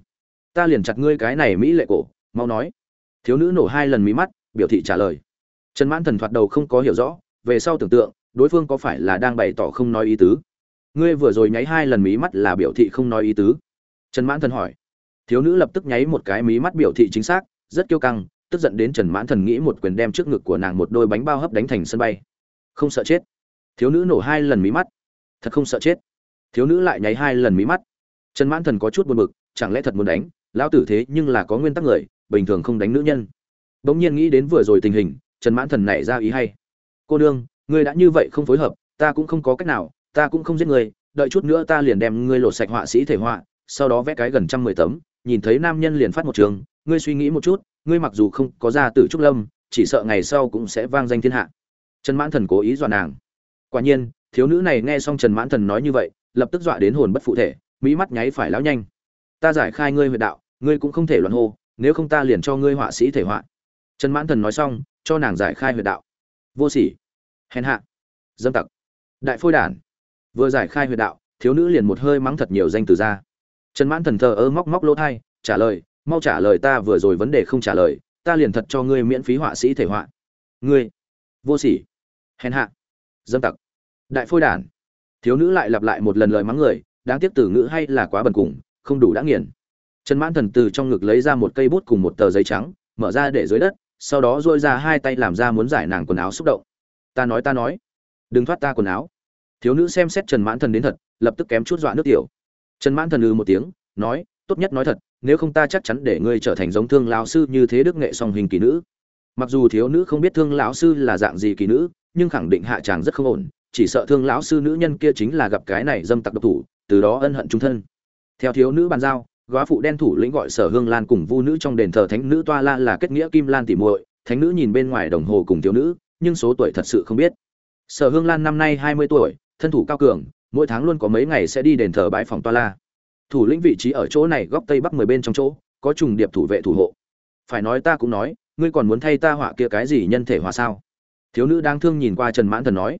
ta liền chặt ngươi cái này mỹ lệ cổ, mau nói. Thiếu nữ nổ hai lần mí mắt, biểu thị trả lời. Trần mãn thần thoạt đầu không có hiểu rõ, về sau tưởng tượng đối phương có phải là đang bày tỏ không nói ý tứ? Ngươi vừa rồi nháy hai lần mí mắt là biểu thị không nói ý tứ. Trần mãn thần hỏi. Thiếu nữ lập tức nháy một cái mí mắt biểu thị chính xác, rất kiêu căng, tức giận đến trần mãn thần nghĩ một quyền đem trước ngực của nàng một đôi bánh bao hấp đánh thành sân bay. Không sợ chết. Thiếu nữ nổ hai lần mí mắt. Thật không sợ chết. Thiếu nữ lại nháy hai lần mí mắt. Trần mãn thần có chút buồn bực, chẳng lẽ thật muốn đánh? Lão tử thế nhưng là có nguyên tắc người, bình thường không đánh nữ nhân. Bỗng nhiên nghĩ đến vừa rồi tình hình, trần mãn thần nảy ra ý hay. Cô đương ngươi đã như vậy không phối hợp, ta cũng không có cách nào, ta cũng không giết ngươi, đợi chút nữa ta liền đem ngươi lột sạch họa sĩ thể họa, sau đó vẽ cái gần trăm mười tấm, nhìn thấy nam nhân liền phát một trường, ngươi suy nghĩ một chút, ngươi mặc dù không có ra tử trúc lâm, chỉ sợ ngày sau cũng sẽ vang danh thiên hạ. Trần mãn thần cố ý dọa nàng. Quả nhiên, thiếu nữ này nghe xong trần mãn thần nói như vậy, lập tức dọa đến hồn bất phụ thể, mỹ mắt nháy phải lão nhanh. Ta giải khai ngươi huyệt đạo, ngươi cũng không thể loạn hô, nếu không ta liền cho ngươi họa sĩ thể họa. Trần mãn thần nói xong, cho nàng giải khai huyệt đạo. Vô sỉ hèn hạ. Dâm tặc. Đại phôi đản. Vừa giải khai huyệt đạo, thiếu nữ liền một hơi mắng thật nhiều danh từ ra. Trần mãn thần thờ ơ móc móc lỗ thai, trả lời, mau trả lời ta vừa rồi vấn đề không trả lời, ta liền thật cho ngươi miễn phí họa sĩ thể họa. Ngươi, vô sỉ. Hèn hạ. Dâm tặc. Đại phôi đản. Thiếu nữ lại lặp lại một lần lời mắng người, đáng tiếc từ ngữ hay là quá bần cùng, không đủ đã nghiền. Trần mãn thần từ trong ngực lấy ra một cây bút cùng một tờ giấy trắng, mở ra để dưới đất, sau đó dôi ra hai tay làm ra muốn giải nàng quần áo xúc động ta nói ta nói. Đừng thoát ta quần áo. Thiếu nữ xem xét trần mãn thần đến thật, lập tức kém chút dọa nước tiểu. Trần mãn thần ư một tiếng, nói, tốt nhất nói thật, nếu không ta chắc chắn để ngươi trở thành giống thương lão sư như thế đức nghệ song hình kỳ nữ. Mặc dù thiếu nữ không biết thương lão sư là dạng gì kỳ nữ, nhưng khẳng định hạ tràng rất không ổn, chỉ sợ thương lão sư nữ nhân kia chính là gặp cái này dâm tặc độc thủ, từ đó ân hận trung thân. Theo thiếu nữ bàn giao, góa phụ đen thủ lĩnh gọi sở hương lan cùng vu nữ trong đền thờ thánh nữ toa la là kết nghĩa kim lan tỉ muội, thánh nữ nhìn bên ngoài đồng hồ cùng thiếu nữ nhưng số tuổi thật sự không biết. Sở hương lan năm nay hai mươi tuổi, thân thủ cao cường, mỗi tháng luôn có mấy ngày sẽ đi đền thờ bãi phòng toa la. Thủ lĩnh vị trí ở chỗ này góc tây bắc mười bên trong chỗ, có trùng điệp thủ vệ thủ hộ. Phải nói ta cũng nói, ngươi còn muốn thay ta họa kia cái gì nhân thể hòa sao? Thiếu nữ đang thương nhìn qua trần mãn thần nói.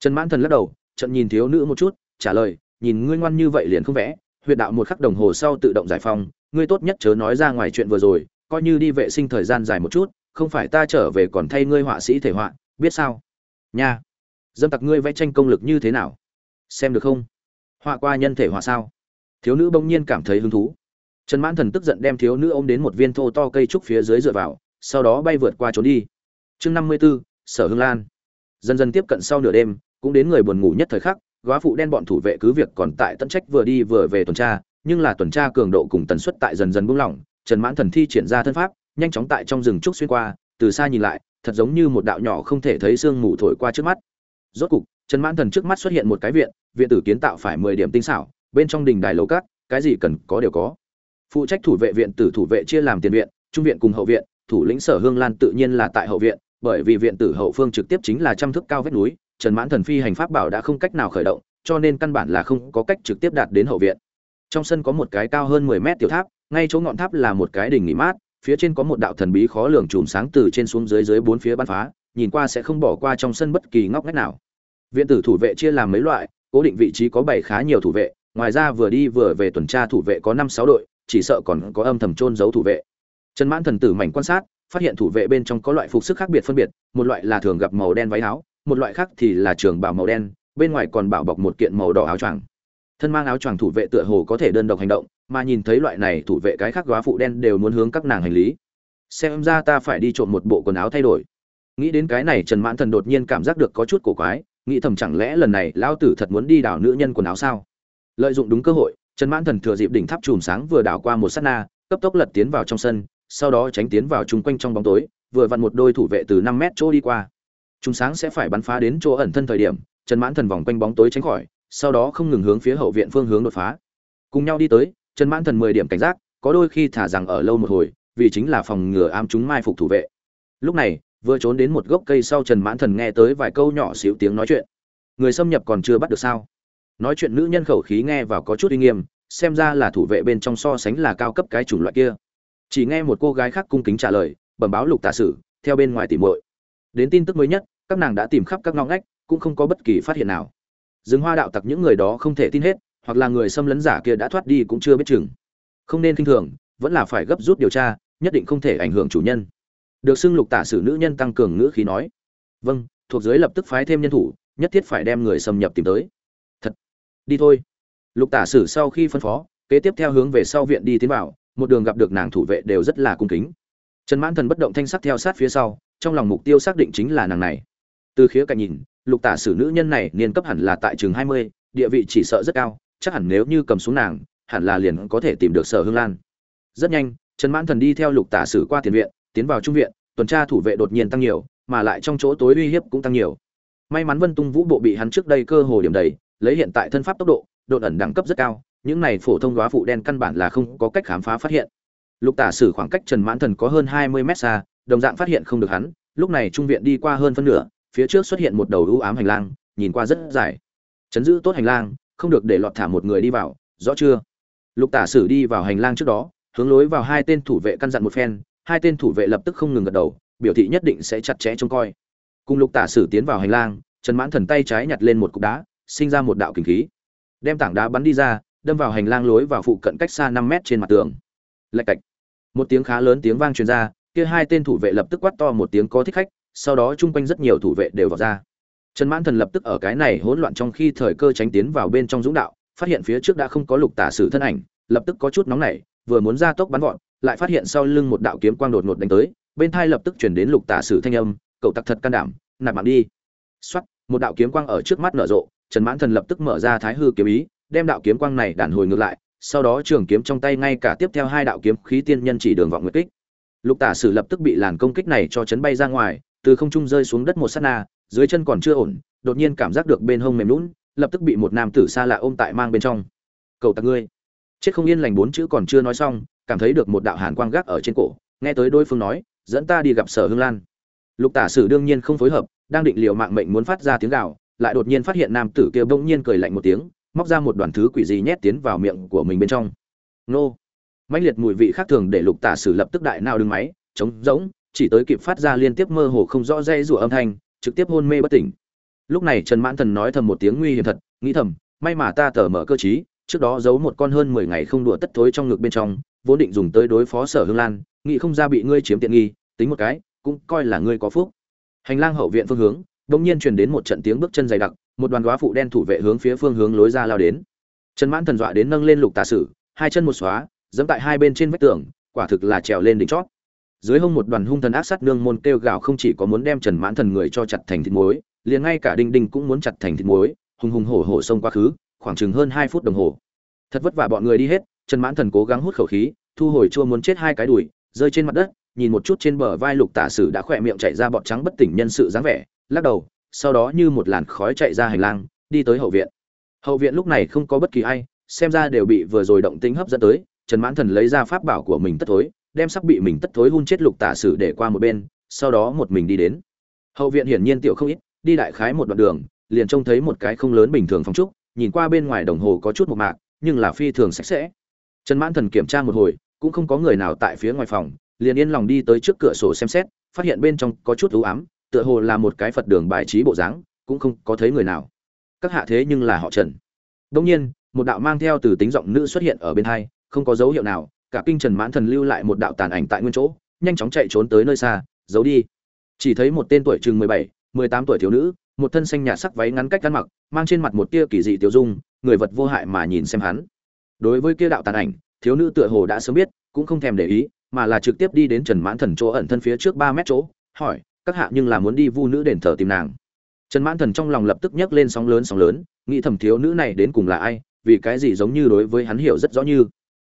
Trần mãn thần lắc đầu trận nhìn thiếu nữ một chút, trả lời, nhìn ngươi ngoan như vậy liền không vẽ, huyệt đạo một khắc đồng hồ sau tự động giải phóng, ngươi tốt nhất chớ nói ra ngoài chuyện vừa rồi, coi như đi vệ sinh thời gian dài một chút không phải ta trở về còn thay ngươi họa sĩ thể họa, biết sao? Nha. Dâm tặc ngươi vẽ tranh công lực như thế nào? Xem được không? Họa qua nhân thể họa sao? Thiếu nữ bỗng nhiên cảm thấy hứng thú. Trần mãn thần tức giận đem thiếu nữ ôm đến một viên thô to cây trúc phía dưới dựa vào, sau đó bay vượt qua trốn đi. Chương năm mươi b ố sở hương lan. Dần dần tiếp cận sau nửa đêm, cũng đến người buồn ngủ nhất thời khắc, góa phụ đen bọn thủ vệ cứ việc còn tại tận trách vừa đi vừa về tuần tra, nhưng là tuần tra cường độ cùng tần suất tại dần dần buông lỏng, trần mãn thần thi triển ra thân pháp nhanh chóng tại trong rừng trúc xuyên qua, từ xa nhìn lại, thật giống như một đạo nhỏ không thể thấy sương mù thổi qua trước mắt. Rốt cục, trần mãn thần trước mắt xuất hiện một cái viện viện tử kiến tạo phải mười điểm tinh xảo, bên trong đình đài lầu cát cái gì cần có đều có. Phụ trách thủ vệ viện tử thủ vệ chia làm tiền viện, trung viện cùng hậu viện, thủ lĩnh sở hương lan tự nhiên là tại hậu viện, bởi vì viện tử hậu phương trực tiếp chính là trăm thước cao vách núi, trần mãn thần phi hành pháp bảo đã không cách nào khởi động, cho nên căn bản là không có cách trực tiếp đạt đến hậu viện. Trong sân có một cái cao hơn mười mét tiểu tháp, ngay chỗ ngọn tháp là một cái đỉnh nghỉ mát phía trên có một đạo thần bí khó lường chùm sáng từ trên xuống dưới dưới bốn phía bắn phá, nhìn qua sẽ không bỏ qua trong sân bất kỳ ngóc ngách nào. Viện tử thủ vệ chia làm mấy loại, cố định vị trí có bảy khá nhiều thủ vệ, ngoài ra vừa đi vừa về tuần tra thủ vệ có năm sáu đội, chỉ sợ còn có âm thầm trôn giấu thủ vệ. Trần mãn thần tử mảnh quan sát, phát hiện thủ vệ bên trong có loại phục sức khác biệt phân biệt, một loại là thường gặp màu đen váy áo, một loại khác thì là trường bào màu đen, bên ngoài còn bảo bọc một kiện màu đỏ áo choàng thân mang áo choàng thủ vệ tựa hồ có thể đơn độc hành động, mà nhìn thấy loại này thủ vệ cái khác góa phụ đen đều muốn hướng các nàng hành lý. Xem ra ta phải đi trộm một bộ quần áo thay đổi. Nghĩ đến cái này, trần mãn thần đột nhiên cảm giác được có chút cổ quái, nghĩ thầm chẳng lẽ lần này lão tử thật muốn đi đảo nữ nhân quần áo sao? Lợi dụng đúng cơ hội, trần mãn thần thừa dịp đỉnh tháp chùm sáng vừa đảo qua một sát na, cấp tốc lật tiến vào trong sân, sau đó tránh tiến vào chung quanh trong bóng tối, vừa vặn một đôi thủ vệ từ năm mét chỗ đi qua. Chúng sáng sẽ phải bắn phá đến chỗ ẩn thân thời điểm, trần mãn thần vòng quanh bóng tối tránh khỏi sau đó không ngừng hướng phía hậu viện phương hướng đột phá. Cùng nhau đi tới, trần mãn thần mười điểm cảnh giác, có đôi khi thả rằng ở lâu một hồi, vì chính là phòng ngừa ám chúng mai phục thủ vệ. Lúc này, vừa trốn đến một gốc cây sau trần mãn thần nghe tới vài câu nhỏ xíu tiếng nói chuyện. Người xâm nhập còn chưa bắt được sao? Nói chuyện nữ nhân khẩu khí nghe vào có chút uy nghiêm, xem ra là thủ vệ bên trong so sánh là cao cấp cái chủng loại kia. Chỉ nghe một cô gái khác cung kính trả lời, bẩm báo lục tả sử, theo bên ngoài tìm muội. Đến tin tức mới nhất, các nàng đã tìm khắp các ngõ ngách, cũng không có bất kỳ phát hiện nào rừng hoa đạo tặc những người đó không thể tin hết, hoặc là người xâm lấn giả kia đã thoát đi cũng chưa biết chừng. Không nên kinh thường, vẫn là phải gấp rút điều tra, nhất định không thể ảnh hưởng chủ nhân. Được xưng lục tả sử nữ nhân tăng cường ngữ khí nói. Vâng thuộc dưới lập tức phái thêm nhân thủ, nhất thiết phải đem người xâm nhập tìm tới. Thật? Đi thôi. Lục tả sử sau khi phân phó, kế tiếp theo hướng về sau viện đi tiến vào, một đường gặp được nàng thủ vệ đều rất là cung kính. Trần mãn thần bất động thanh sắc theo sát phía sau, trong lòng mục tiêu xác định chính là nàng này từ khía cạnh nhìn, lục tả sử nữ nhân này niên cấp hẳn là tại trường hai mươi, địa vị chỉ sợ rất cao, chắc hẳn nếu như cầm xuống nàng, hẳn là liền có thể tìm được sở hương lan. Rất nhanh, trần mãn thần đi theo lục tả sử qua tiền viện, tiến vào trung viện, tuần tra thủ vệ đột nhiên tăng nhiều, mà lại trong chỗ tối uy hiếp cũng tăng nhiều. May mắn vân tung vũ bộ bị hắn trước đây cơ hồ điểm đầy, lấy hiện tại thân pháp tốc độ độ ẩn đẳng cấp rất cao, những này phổ thông đoá phụ đen căn bản là không có cách khám phá phát hiện. Lục tả sử khoảng cách trần mãn thần có hơn hai mươi mét xa, đồng dạng phát hiện không được hắn, lúc này trung viện đi qua hơn phân nửa phía trước xuất hiện một đầu ưu ám hành lang, nhìn qua rất dài. Chấn giữ tốt hành lang, không được để lọt thả một người đi vào, rõ chưa? Lục tả sử đi vào hành lang trước đó, hướng lối vào hai tên thủ vệ căn dặn một phen, hai tên thủ vệ lập tức không ngừng gật đầu, biểu thị nhất định sẽ chặt chẽ trông coi. Cùng lục tả sử tiến vào hành lang, trần mãn thần tay trái nhặt lên một cục đá, sinh ra một đạo kinh khí. Đem tảng đá bắn đi ra, đâm vào hành lang lối vào phụ cận cách xa năm mét trên mặt tường. Lạch cạch. Một tiếng khá lớn tiếng vang truyền ra, kia hai tên thủ vệ lập tức quát to một tiếng có thích khách sau đó chung quanh rất nhiều thủ vệ đều vào ra. Trần mãn thần lập tức ở cái này hỗn loạn trong khi thời cơ tránh tiến vào bên trong dũng đạo, phát hiện phía trước đã không có lục tả sử thân ảnh, lập tức có chút nóng nảy, vừa muốn ra tốc bắn gọn lại phát hiện sau lưng một đạo kiếm quang đột ngột đánh tới, bên thai lập tức chuyển đến lục tả sử thanh âm, cậu tặc thật can đảm, nạp mạng đi. Xoắt một đạo kiếm quang ở trước mắt nở rộ, trần mãn thần lập tức mở ra thái hư kiếm ý, đem đạo kiếm quang này đản hồi ngược lại, sau đó trường kiếm trong tay ngay cả tiếp theo hai đạo kiếm khí tiên nhân chỉ đường vọng nguyệt kích. Lục tả sử lập tức bị làn công kích này cho chấn bay ra ngoài từ không trung rơi xuống đất một sát na, dưới chân còn chưa ổn, đột nhiên cảm giác được bên hông mềm lún lập tức bị một nam tử xa lạ ôm tại mang bên trong. Cầu ta ngươi. Chết không yên lành bốn chữ còn chưa nói xong, cảm thấy được một đạo hàn quang gác ở trên cổ, nghe tới đối phương nói, dẫn ta đi gặp sở hương lan. Lục tả sử đương nhiên không phối hợp, đang định liều mạng mệnh muốn phát ra tiếng gào, lại đột nhiên phát hiện nam tử kia bỗng nhiên cười lạnh một tiếng, móc ra một đoàn thứ quỷ gì nhét tiến vào miệng của mình bên trong. Nô. Mãnh liệt mùi vị khác thường để lục tả sử lập tức đại nào đứng máy chống rỗng chỉ tới kịp phát ra liên tiếp mơ hồ không rõ dây rủa âm thanh, trực tiếp hôn mê bất tỉnh. Lúc này trần mãn thần nói thầm một tiếng nguy hiểm thật, nghĩ thầm, may mà ta tở mở cơ trí, trước đó giấu một con hơn mười ngày không đùa tất thối trong ngực bên trong, vốn định dùng tới đối phó sở hương lan, nghĩ không ra bị ngươi chiếm tiện nghi, tính một cái, cũng coi là ngươi có phúc. Hành lang hậu viện phương hướng, đột nhiên truyền đến một trận tiếng bước chân dày đặc, một đoàn góa phụ đen thủ vệ hướng phía phương hướng lối ra lao đến. Trần mãn thần dọa đến nâng lên lục tà sử, hai chân một xóa dẫm tại hai bên trên vách tường, quả thực là trèo lên đỉnh chót dưới hông một đoàn hung thần ác sát nương môn kêu gào không chỉ có muốn đem trần mãn thần người cho chặt thành thịt muối, liền ngay cả đinh đinh cũng muốn chặt thành thịt muối, hùng hùng hổ hổ xông quá khứ, khoảng chừng hơn hai phút đồng hồ. Thật vất vả bọn người đi hết, trần mãn thần cố gắng hút khẩu khí, thu hồi chua muốn chết hai cái đùi, rơi trên mặt đất, nhìn một chút trên bờ vai lục tả sử đã khỏe miệng chạy ra bọt trắng bất tỉnh nhân sự dáng vẻ, lắc đầu, sau đó như một làn khói chạy ra hành lang, đi tới hậu viện. Hậu viện lúc này không có bất kỳ ai, xem ra đều bị vừa rồi động tính hấp dẫn tới, trần mãn thần lấy ra pháp bảo của mình tất thối đem sắc bị mình tất thối hun chết lục tả sử để qua một bên, sau đó một mình đi đến. Hậu viện hiển nhiên tiểu không ít, đi đại khái một đoạn đường, liền trông thấy một cái không lớn bình thường phong trúc, nhìn qua bên ngoài đồng hồ có chút một mạc, nhưng là phi thường sạch sẽ. Trần mãn thần kiểm tra một hồi, cũng không có người nào tại phía ngoài phòng, liền yên lòng đi tới trước cửa sổ xem xét, phát hiện bên trong có chút ưu ám, tựa hồ là một cái phật đường bài trí bộ dáng, cũng không có thấy người nào. Các hạ thế nhưng là họ trần. Đông nhiên, một đạo mang theo từ tính giọng nữ xuất hiện ở bên hai, không có dấu hiệu nào cả kinh trần mãn thần lưu lại một đạo tàn ảnh tại nguyên chỗ, nhanh chóng chạy trốn tới nơi xa, giấu đi. Chỉ thấy một tên tuổi chừng mười bảy, mười tám tuổi thiếu nữ, một thân xanh nhạt sắc váy ngắn cách ăn mặc, mang trên mặt một tia kỳ dị tiêu dung, người vật vô hại mà nhìn xem hắn. Đối với kia đạo tàn ảnh, thiếu nữ tựa hồ đã sớm biết, cũng không thèm để ý, mà là trực tiếp đi đến trần mãn thần chỗ ẩn thân phía trước ba mét chỗ, hỏi, các hạ nhưng là muốn đi vu nữ đền thờ tìm nàng? Trần mãn thần trong lòng lập tức nhấc lên sóng lớn sóng lớn, nghĩ thầm thiếu nữ này đến cùng là ai, vì cái gì giống như đối với hắn hiểu rất rõ như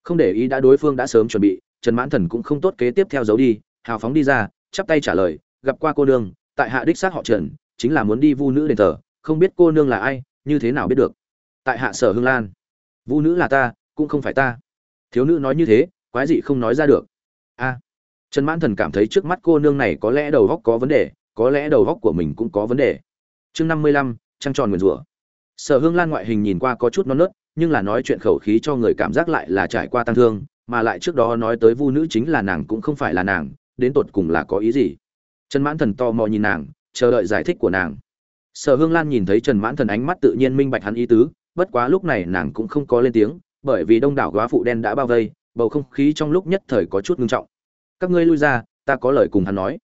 không để ý đã đối phương đã sớm chuẩn bị, trần mãn thần cũng không tốt kế tiếp theo dấu đi, hào phóng đi ra, chắp tay trả lời, gặp qua cô nương, tại hạ đích xác họ trần, chính là muốn đi vu nữ đền thờ, không biết cô nương là ai, như thế nào biết được. Tại hạ sở hương lan, vu nữ là ta, cũng không phải ta. Thiếu nữ nói như thế, quái dị không nói ra được. A, trần mãn thần cảm thấy trước mắt cô nương này có lẽ đầu góc có vấn đề, có lẽ đầu góc của mình cũng có vấn đề. Chương năm mươi lăm, trăng tròn nguyền rủa sở hương lan ngoại hình nhìn qua có chút non nớt, nhưng là nói chuyện khẩu khí cho người cảm giác lại là trải qua tăng thương, mà lại trước đó nói tới vu nữ chính là nàng cũng không phải là nàng, đến tột cùng là có ý gì? Trần mãn thần to mò nhìn nàng, chờ đợi giải thích của nàng. Sở hương lan nhìn thấy trần mãn thần ánh mắt tự nhiên minh bạch hắn ý tứ, bất quá lúc này nàng cũng không có lên tiếng, bởi vì đông đảo góa phụ đen đã bao vây, bầu không khí trong lúc nhất thời có chút ngưng trọng. Các ngươi lui ra, ta có lời cùng hắn nói.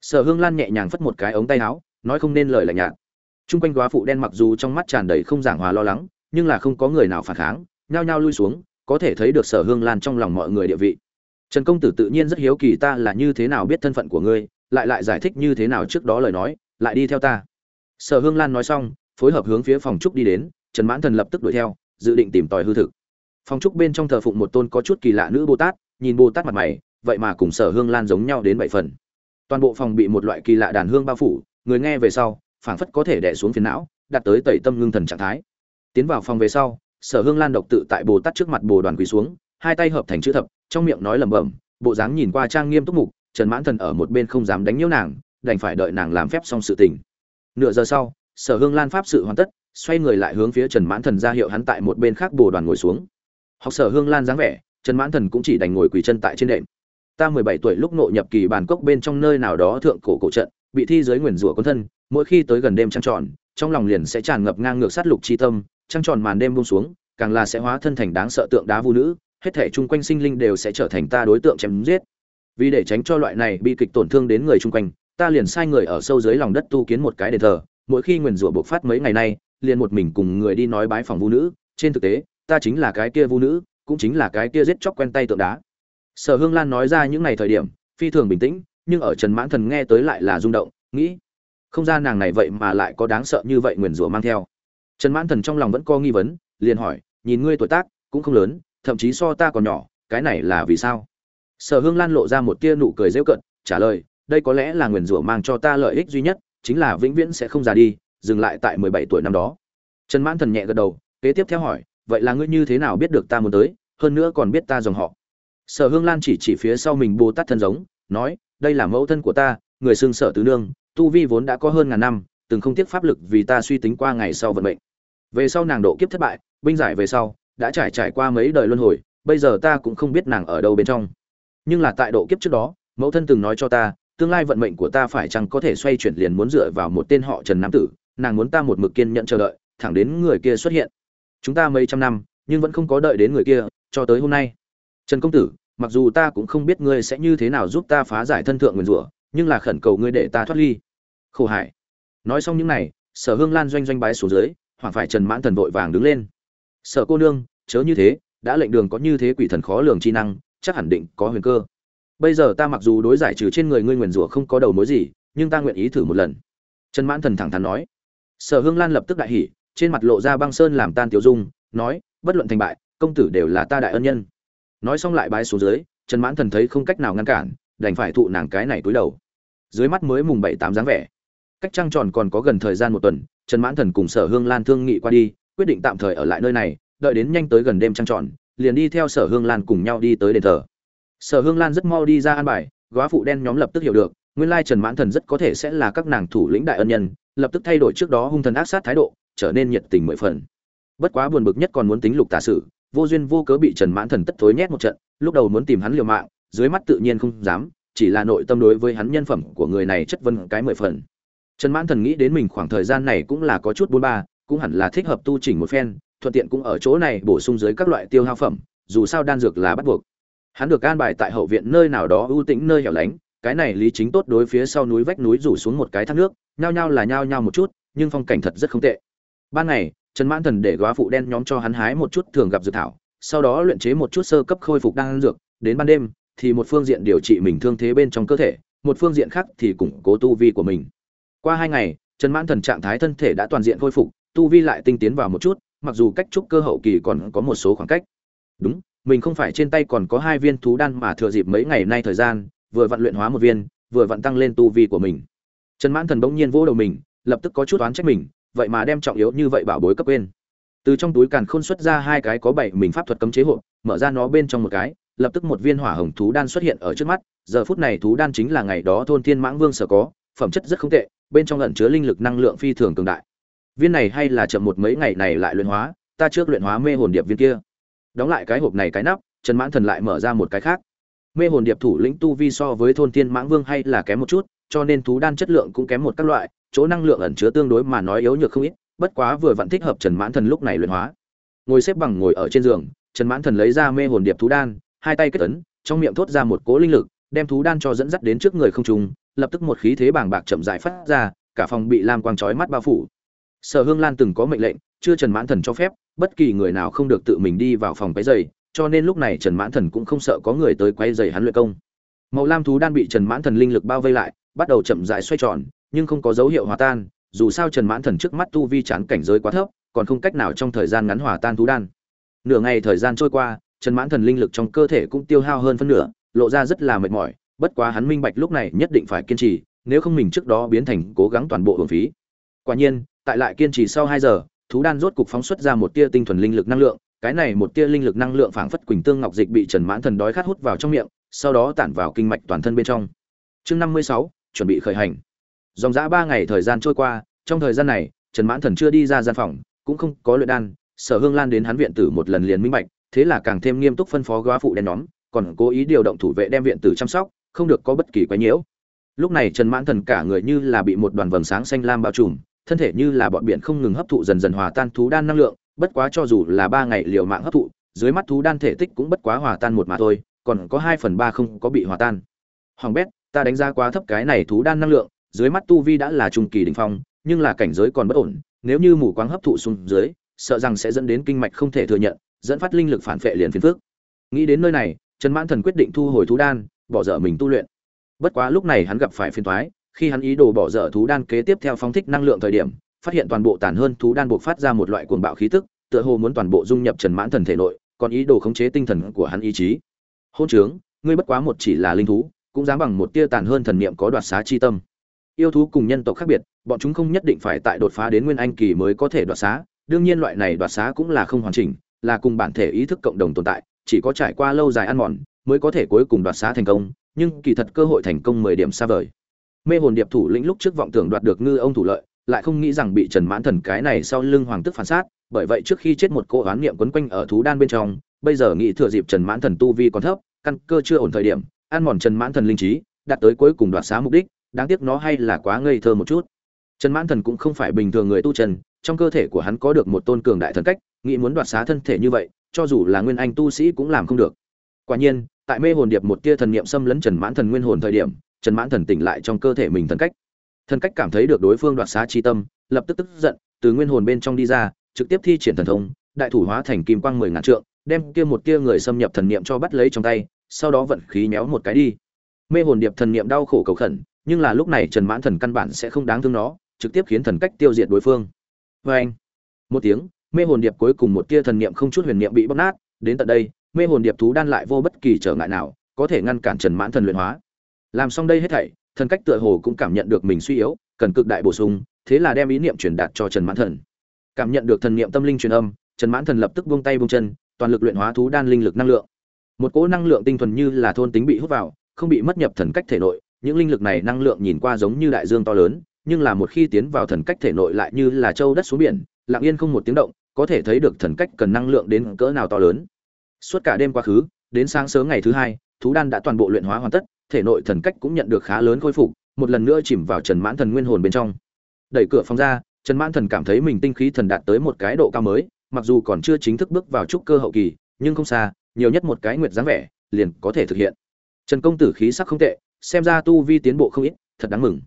Sở hương lan nhẹ nhàng phất một cái ống tay áo, nói không nên lời lạnh nhạt. Trung quanh góa phụ đen mặc dù trong mắt tràn đầy không giảng hòa lo lắng, nhưng là không có người nào phản kháng, nhao nhao lui xuống, có thể thấy được Sở Hương Lan trong lòng mọi người địa vị. Trần công tử tự nhiên rất hiếu kỳ ta là như thế nào biết thân phận của ngươi, lại lại giải thích như thế nào trước đó lời nói, lại đi theo ta. Sở Hương Lan nói xong, phối hợp hướng phía phòng trúc đi đến, Trần Mãn Thần lập tức đuổi theo, dự định tìm tòi hư thực. Phòng trúc bên trong thờ phụng một tôn có chút kỳ lạ nữ Bồ Tát, nhìn Bồ Tát mặt mày, vậy mà cùng Sở Hương Lan giống nhau đến bảy phần. Toàn bộ phòng bị một loại kỳ lạ đàn hương bao phủ, người nghe về sau, phảng phất có thể đè xuống phiền não, đạt tới tẩy tâm ngưng thần trạng thái. Tiến vào phòng về sau, sở hương lan độc tự tại bồ tát trước mặt bồ đoàn quỳ xuống, hai tay hợp thành chữ thập, trong miệng nói lẩm bẩm, bộ dáng nhìn qua trang nghiêm túc mục, trần mãn thần ở một bên không dám đánh nhiễu nàng, đành phải đợi nàng làm phép xong sự tình. Nửa giờ sau, sở hương lan pháp sự hoàn tất, xoay người lại hướng phía trần mãn thần ra hiệu hắn tại một bên khác bồ đoàn ngồi xuống. Học sở hương lan dáng vẻ, trần mãn thần cũng chỉ đành ngồi quỳ chân tại trên đệm. Ta mười bảy tuổi lúc nội nhập kỳ bàn cốc bên trong nơi nào đó thượng cổ cổ trận, bị thi giới nguyền rủa con thân mỗi khi tới gần đêm trăng tròn, trong lòng liền sẽ tràn ngập ngang ngược sát lục chi tâm, trăng tròn màn đêm buông xuống, càng là sẽ hóa thân thành đáng sợ tượng đá vu nữ, hết thể chung quanh sinh linh đều sẽ trở thành ta đối tượng chém giết. Vì để tránh cho loại này bị kịch tổn thương đến người chung quanh, ta liền sai người ở sâu dưới lòng đất tu kiến một cái đền thờ, mỗi khi nguyền rủa bộc phát mấy ngày nay, liền một mình cùng người đi nói bái phòng vu nữ. Trên thực tế, ta chính là cái kia vu nữ, cũng chính là cái kia giết chóc quen tay tượng đá. Sở hương lan nói ra những ngày thời điểm, phi thường bình tĩnh, nhưng ở trần mãn thần nghe tới lại là rung động, nghĩ không ra nàng này vậy mà lại có đáng sợ như vậy nguyền rủa mang theo. Trần mãn thần trong lòng vẫn có nghi vấn, liền hỏi, nhìn ngươi tuổi tác, cũng không lớn, thậm chí so ta còn nhỏ, cái này là vì sao? Sở hương lan lộ ra một tia nụ cười rêu cận trả lời, đây có lẽ là nguyền rủa mang cho ta lợi ích duy nhất, chính là vĩnh viễn sẽ không già đi, dừng lại tại mười bảy tuổi năm đó. Trần mãn thần nhẹ gật đầu, kế tiếp theo hỏi, vậy là ngươi như thế nào biết được ta muốn tới, hơn nữa còn biết ta dòng họ? Sở hương lan chỉ chỉ phía sau mình bồ tát thân giống, nói, đây là mẫu thân của ta người xương sở tứ nương, tu vi vốn đã có hơn ngàn năm, từng không tiếc pháp lực vì ta suy tính qua ngày sau vận mệnh. Về sau nàng độ kiếp thất bại, binh giải về sau, đã trải trải qua mấy đời luân hồi, bây giờ ta cũng không biết nàng ở đâu bên trong. Nhưng là tại độ kiếp trước đó, mẫu thân từng nói cho ta, tương lai vận mệnh của ta phải chăng có thể xoay chuyển liền muốn dựa vào một tên họ trần nam tử, nàng muốn ta một mực kiên nhận chờ đợi, thẳng đến người kia xuất hiện. Chúng ta mấy trăm năm, nhưng vẫn không có đợi đến người kia, cho tới hôm nay. Trần công tử, mặc dù ta cũng không biết ngươi sẽ như thế nào giúp ta phá giải thân thượng nguyền rủa nhưng là khẩn cầu ngươi để ta thoát ly. Khổ hải. Nói xong những này, sở hương lan doanh doanh bái xuống dưới, hoảng phải trần mãn thần vội vàng đứng lên. Sở cô nương, chớ như thế, đã lệnh đường có như thế quỷ thần khó lường chi năng, chắc hẳn định có huyền cơ. Bây giờ ta mặc dù đối giải trừ trên người ngươi nguyền rủa không có đầu mối gì, nhưng ta nguyện ý thử một lần. Trần mãn thần thẳng thắn nói. Sở hương lan lập tức đại hỉ, trên mặt lộ ra băng sơn làm tan tiểu dung, nói, bất luận thành bại, công tử đều là ta đại ân nhân. Nói xong lại bái xuống dưới, trần mãn thần thấy không cách nào ngăn cản, đành phải thụ nàng cái này túi đầu dưới mắt mới mùng bảy tám dáng vẻ. Cách trăng tròn còn có gần thời gian một tuần, trần mãn thần cùng sở hương lan thương nghị qua đi, quyết định tạm thời ở lại nơi này, đợi đến nhanh tới gần đêm trăng tròn, liền đi theo sở hương lan cùng nhau đi tới đền thờ. Sở hương lan rất mau đi ra an bài, góa phụ đen nhóm lập tức hiểu được, nguyên lai trần mãn thần rất có thể sẽ là các nàng thủ lĩnh đại ân nhân, lập tức thay đổi trước đó hung thần ác sát thái độ, trở nên nhiệt tình mười phần. Bất quá buồn bực nhất còn muốn tính lục tả sự, vô duyên vô cớ bị trần mãn thần tất thối nhét một trận, lúc đầu muốn tìm hắn liều mạng, dưới mắt tự nhiên không dám chỉ là nội tâm đối với hắn nhân phẩm của người này chất vấn cái mười phần. Trần mãn thần nghĩ đến mình khoảng thời gian này cũng là có chút bốn ba, cũng hẳn là thích hợp tu chỉnh một phen, thuận tiện cũng ở chỗ này bổ sung dưới các loại tiêu hao phẩm, dù sao đan dược là bắt buộc. Hắn được an bài tại hậu viện nơi nào đó ưu tĩnh nơi hẻo lánh, cái này lý chính tốt đối phía sau núi vách núi rủ xuống một cái thác nước, nhao nhao là nhao nhao một chút, nhưng phong cảnh thật rất không tệ. Ban ngày, trần mãn thần để góa phụ đen nhóm cho hắn hái một chút thường gặp dược thảo, sau đó luyện chế một chút sơ cấp khôi phục đan dược, đến ban đêm thì một phương diện điều trị mình thương thế bên trong cơ thể một phương diện khác thì củng cố tu vi của mình. Qua hai ngày trần mãn thần trạng thái thân thể đã toàn diện khôi phục tu vi lại tinh tiến vào một chút mặc dù cách trúc cơ hậu kỳ còn có một số khoảng cách. Đúng mình không phải trên tay còn có hai viên thú đan mà thừa dịp mấy ngày nay thời gian vừa vận luyện hóa một viên vừa vận tăng lên tu vi của mình. Trần mãn thần bỗng nhiên vỗ đầu mình lập tức có chút oán trách mình vậy mà đem trọng yếu như vậy bảo bối cấp quên. Từ trong túi càn khôn xuất ra hai cái có bảy mình pháp thuật cấm chế hộ, mở ra nó bên trong một cái lập tức một viên hỏa hồng thú đan xuất hiện ở trước mắt, giờ phút này thú đan chính là ngày đó thôn thiên mãng vương sở có, phẩm chất rất không tệ, bên trong ẩn chứa linh lực năng lượng phi thường cường đại. Viên này hay là chậm một mấy ngày này lại luyện hóa, ta trước luyện hóa mê hồn điệp viên kia. Đóng lại cái hộp này cái nắp, trần mãn thần lại mở ra một cái khác. Mê hồn điệp thủ lĩnh tu vi so với thôn thiên mãng vương hay là kém một chút, cho nên thú đan chất lượng cũng kém một các loại, chỗ năng lượng ẩn chứa tương đối mà nói yếu nhược không ít, bất quá vừa vẫn thích hợp trần mãn thần lúc này luyện hóa. Ngồi xếp bằng ngồi ở trên giường, trần mãn thần lấy ra mê hồn điệp thú đan hai tay kết ấn, trong miệng thốt ra một cố linh lực, đem thú đan cho dẫn dắt đến trước người không trung, lập tức một khí thế bàng bạc chậm rãi phát ra, cả phòng bị lam quang chói mắt bao phủ. Sở hương lan từng có mệnh lệnh, chưa trần mãn thần cho phép, bất kỳ người nào không được tự mình đi vào phòng quấy giày cho nên lúc này trần mãn thần cũng không sợ có người tới quay giày hắn luyện công. Màu lam thú đan bị trần mãn thần linh lực bao vây lại, bắt đầu chậm rãi xoay tròn, nhưng không có dấu hiệu hòa tan, dù sao trần mãn thần trước mắt tu vi chán cảnh giới quá thấp, còn không cách nào trong thời gian ngắn hòa tan thú đan. Nửa ngày thời gian trôi qua trần mãn thần linh lực trong cơ thể cũng tiêu hao hơn phân nửa, lộ ra rất là mệt mỏi, bất quá hắn minh bạch lúc này nhất định phải kiên trì, nếu không mình trước đó biến thành cố gắng toàn bộ hưởng phí. Quả nhiên, tại lại kiên trì sau hai giờ, thú đan rốt cục phóng xuất ra một tia tinh thuần linh lực năng lượng, cái này một tia linh lực năng lượng phảng phất quỳnh tương ngọc dịch bị trần mãn thần đói khát hút vào trong miệng, sau đó tản vào kinh mạch toàn thân bên trong. Chương năm mươi sáu, chuẩn bị khởi hành. Dòng dã ba ngày thời gian trôi qua, trong thời gian này, trần mãn thần chưa đi ra gian phòng, cũng không có luyện đan, sở hương lan đến hắn viện tử một lần liền minh bạch thế là càng thêm nghiêm túc phân phó góa phụ đen nhóm, còn cố ý điều động thủ vệ đem viện tử chăm sóc, không được có bất kỳ quái nhiễu. Lúc này trần mãn thần cả người như là bị một đoàn vầng sáng xanh lam bao trùm, thân thể như là bọn biển không ngừng hấp thụ dần dần hòa tan thú đan năng lượng, bất quá cho dù là ba ngày liều mạng hấp thụ, dưới mắt thú đan thể tích cũng bất quá hòa tan một mà thôi, còn có hai phần ba không có bị hòa tan. Hoàng bét, ta đánh giá quá thấp cái này thú đan năng lượng, dưới mắt tu vi đã là trung kỳ đỉnh phong, nhưng là cảnh giới còn bất ổn, nếu như mù quáng hấp thụ xuống dưới, sợ rằng sẽ dẫn đến kinh mạch không thể thừa nhận dẫn phát linh lực phản phệ liền phiền phức. Nghĩ đến nơi này, trần mãn thần quyết định thu hồi thú đan, bỏ dở mình tu luyện. Bất quá lúc này hắn gặp phải phiền toái, khi hắn ý đồ bỏ dở thú đan kế tiếp theo phóng thích năng lượng thời điểm, phát hiện toàn bộ tàn hơn thú đan buộc phát ra một loại cuồng bạo khí tức, tựa hồ muốn toàn bộ dung nhập trần mãn thần thể nội, còn ý đồ khống chế tinh thần của hắn ý chí. Hôn trướng, ngươi bất quá một chỉ là linh thú, cũng dám bằng một tia tàn hơn thần niệm có đoạt xá chi tâm. Yêu thú cùng nhân tộc khác biệt, bọn chúng không nhất định phải tại đột phá đến nguyên anh kỳ mới có thể đoạt xá, đương nhiên loại này đoạt xá cũng là không hoàn chỉnh là cùng bản thể ý thức cộng đồng tồn tại, chỉ có trải qua lâu dài ăn mòn mới có thể cuối cùng đoạt xá thành công, nhưng kỳ thật cơ hội thành công mười điểm xa vời. Mê hồn điệp thủ lĩnh lúc trước vọng tưởng đoạt được ngư ông thủ lợi, lại không nghĩ rằng bị trần mãn thần cái này sau lưng hoàng tức phản sát, bởi vậy trước khi chết một cô oán niệm quấn quanh ở thú đan bên trong, bây giờ nghĩ thừa dịp trần mãn thần tu vi còn thấp, căn cơ chưa ổn thời điểm, ăn mòn trần mãn thần linh trí, đạt tới cuối cùng đoạt xá mục đích, đáng tiếc nó hay là quá ngây thơ một chút. Trần mãn thần cũng không phải bình thường người tu trần, trong cơ thể của hắn có được một tôn cường đại thần cách nghĩ muốn đoạt xá thân thể như vậy, cho dù là nguyên anh tu sĩ cũng làm không được. Quả nhiên, tại mê hồn điệp một tia thần niệm xâm lấn trần mãn thần nguyên hồn thời điểm, trần mãn thần tỉnh lại trong cơ thể mình thần cách. Thần cách cảm thấy được đối phương đoạt xá chi tâm, lập tức tức giận, từ nguyên hồn bên trong đi ra, trực tiếp thi triển thần thông, đại thủ hóa thành kim quang mười ngàn trượng, đem kia một tia người xâm nhập thần niệm cho bắt lấy trong tay, sau đó vận khí méo một cái đi. Mê hồn điệp thần niệm đau khổ cầu khẩn, nhưng là lúc này trần mãn thần căn bản sẽ không đáng thương nó, trực tiếp khiến thần cách tiêu diệt đối phương. Vê anh một tiếng mê hồn điệp cuối cùng một tia thần niệm không chút huyền niệm bị bóc nát, đến tận đây, mê hồn điệp thú đan lại vô bất kỳ trở ngại nào, có thể ngăn cản trần mãn thần luyện hóa. Làm xong đây hết thảy, thần cách tựa hồ cũng cảm nhận được mình suy yếu, cần cực đại bổ sung, thế là đem ý niệm truyền đạt cho trần mãn thần. Cảm nhận được thần niệm tâm linh truyền âm, trần mãn thần lập tức buông tay buông chân, toàn lực luyện hóa thú đan linh lực năng lượng. Một cỗ năng lượng tinh thuần như là thôn tính bị hút vào, không bị mất nhập thần cách thể nội, những linh lực này năng lượng nhìn qua giống như đại dương to lớn, nhưng là một khi tiến vào thần cách thể nội lại như là châu đất xuống biển, lặng yên không một tiếng động có thể thấy được thần cách cần năng lượng đến cỡ nào to lớn. Suốt cả đêm quá khứ, đến sáng sớm ngày thứ hai, thú đan đã toàn bộ luyện hóa hoàn tất, thể nội thần cách cũng nhận được khá lớn khôi phục, một lần nữa chìm vào trần mãn thần nguyên hồn bên trong. Đẩy cửa phòng ra, trần mãn thần cảm thấy mình tinh khí thần đạt tới một cái độ cao mới, mặc dù còn chưa chính thức bước vào trúc cơ hậu kỳ, nhưng không xa, nhiều nhất một cái nguyệt dáng vẻ, liền có thể thực hiện. Trần công tử khí sắc không tệ, xem ra tu vi tiến bộ không ít, thật đáng mừng.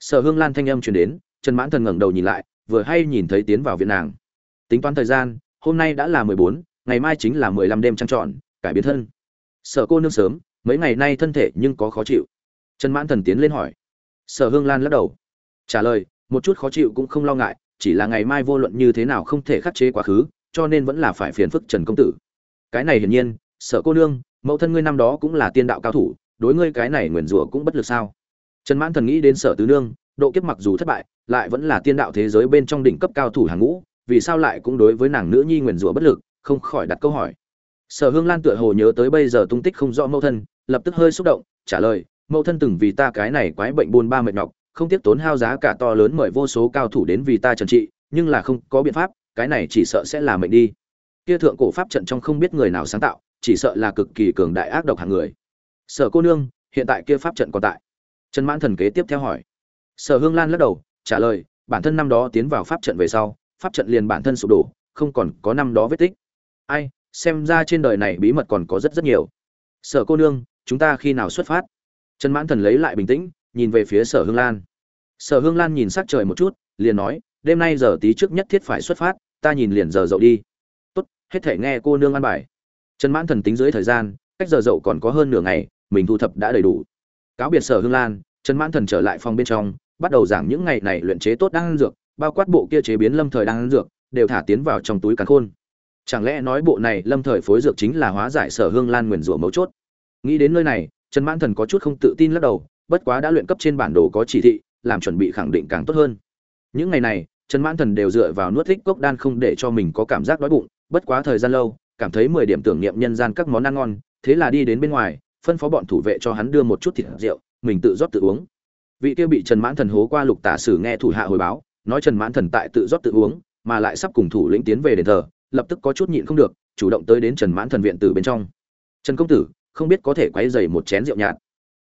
Sở hương lan thanh âm truyền đến, trần mãn thần ngẩng đầu nhìn lại, vừa hay nhìn thấy tiến vào viện nàng tính toán thời gian, hôm nay đã là mười bốn, ngày mai chính là mười lăm đêm trăng trọn, cải biến thân. Sở cô nương sớm, mấy ngày nay thân thể nhưng có khó chịu. Trần mãn thần tiến lên hỏi. Sở hương lan lắc đầu. Trả lời, một chút khó chịu cũng không lo ngại, chỉ là ngày mai vô luận như thế nào không thể khắc chế quá khứ, cho nên vẫn là phải phiền phức trần công tử. Cái này hiển nhiên, sở cô nương, mẫu thân ngươi năm đó cũng là tiên đạo cao thủ, đối ngươi cái này nguyền rủa cũng bất lực sao? Trần mãn thần nghĩ đến sở tứ nương, độ kiếp mặc dù thất bại, lại vẫn là tiên đạo thế giới bên trong đỉnh cấp cao thủ hàng ngũ vì sao lại cũng đối với nàng nữ nhi nguyền rủa bất lực, không khỏi đặt câu hỏi. Sở hương lan tựa hồ nhớ tới bây giờ tung tích không rõ mẫu thân, lập tức hơi xúc động, trả lời, mẫu thân từng vì ta cái này quái bệnh buôn ba mệt nhọc, không tiếc tốn hao giá cả to lớn mời vô số cao thủ đến vì ta trần trị, nhưng là không có biện pháp, cái này chỉ sợ sẽ là mệnh đi. Kia thượng cổ pháp trận trong không biết người nào sáng tạo, chỉ sợ là cực kỳ cường đại ác độc hàng người. Sở cô nương, hiện tại kia pháp trận còn tại. Trần mãn thần kế tiếp theo hỏi. Sở hương lan lắc đầu, trả lời, bản thân năm đó tiến vào pháp trận về sau pháp trận liền bản thân sụp đổ, không còn có năm đó vết tích. Ai, xem ra trên đời này bí mật còn có rất rất nhiều. Sở cô nương, chúng ta khi nào xuất phát? Trần mãn thần lấy lại bình tĩnh, nhìn về phía sở hương lan. Sở hương lan nhìn sắc trời một chút, liền nói, đêm nay giờ tí trước nhất thiết phải xuất phát, ta nhìn liền giờ dậu đi. Tốt, hết thể nghe cô nương ăn bài. Trần mãn thần tính dưới thời gian, cách giờ dậu còn có hơn nửa ngày, mình thu thập đã đầy đủ. Cáo biệt sở hương lan, trần mãn thần trở lại phòng bên trong, bắt đầu giảng những ngày này luyện chế tốt đang ăn dược bao quát bộ kia chế biến lâm thời đang dược, đều thả tiến vào trong túi càn khôn. Chẳng lẽ nói bộ này lâm thời phối dược chính là hóa giải sở hương lan nguyền rủa mấu chốt? Nghĩ đến nơi này, trần mãn thần có chút không tự tin lắc đầu, bất quá đã luyện cấp trên bản đồ có chỉ thị, làm chuẩn bị khẳng định càng tốt hơn. Những ngày này, trần mãn thần đều dựa vào nuốt thích cốc đan không để cho mình có cảm giác đói bụng, bất quá thời gian lâu, cảm thấy mười điểm tưởng niệm nhân gian các món ăn ngon, thế là đi đến bên ngoài, phân phó bọn thủ vệ cho hắn đưa một chút thịt rượu, mình tự rót tự uống. Vị kia bị trần mãn thần hố qua lục tả sử nghe thủ hạ hồi báo nói trần mãn thần tại tự rót tự uống, mà lại sắp cùng thủ lĩnh tiến về đền thờ, lập tức có chút nhịn không được, chủ động tới đến trần mãn thần viện từ bên trong. Trần công tử, không biết có thể quấy rầy một chén rượu nhạt.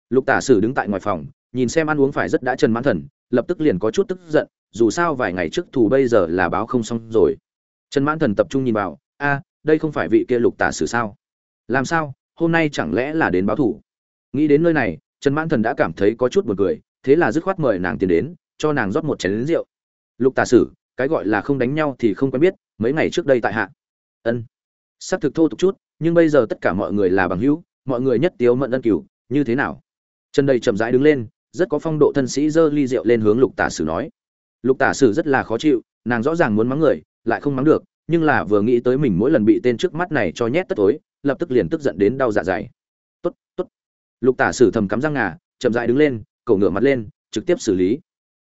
Lục tả sử đứng tại ngoài phòng, nhìn xem ăn uống phải rất đã trần mãn thần, lập tức liền có chút tức giận, dù sao vài ngày trước thù bây giờ là báo không xong rồi. Trần mãn thần tập trung nhìn vào, a, đây không phải vị kia lục tả sử sao? Làm sao, hôm nay chẳng lẽ là đến báo thủ? Nghĩ đến nơi này, trần mãn thần đã cảm thấy có chút buồn cười, thế là dứt khoát mời nàng tiền đến, cho nàng rót một chén rượu lục tả sử, cái gọi là không đánh nhau thì không quen biết, mấy ngày trước đây tại hạ. Ân. Xác thực thô tục chút, nhưng bây giờ tất cả mọi người là bằng hữu, mọi người nhất tiếu mận ân cửu, như thế nào? Trần đầy chậm rãi đứng lên, rất có phong độ thân sĩ giơ ly rượu lên hướng lục tả sử nói. Lục tả sử rất là khó chịu, nàng rõ ràng muốn mắng người, lại không mắng được, nhưng là vừa nghĩ tới mình mỗi lần bị tên trước mắt này cho nhét tất tối lập tức liền tức giận đến đau dạ dày. Tốt tốt. Lục tả sử thầm cắm răng ngà, chậm rãi đứng lên, cổ ngửa mặt lên, trực tiếp xử lý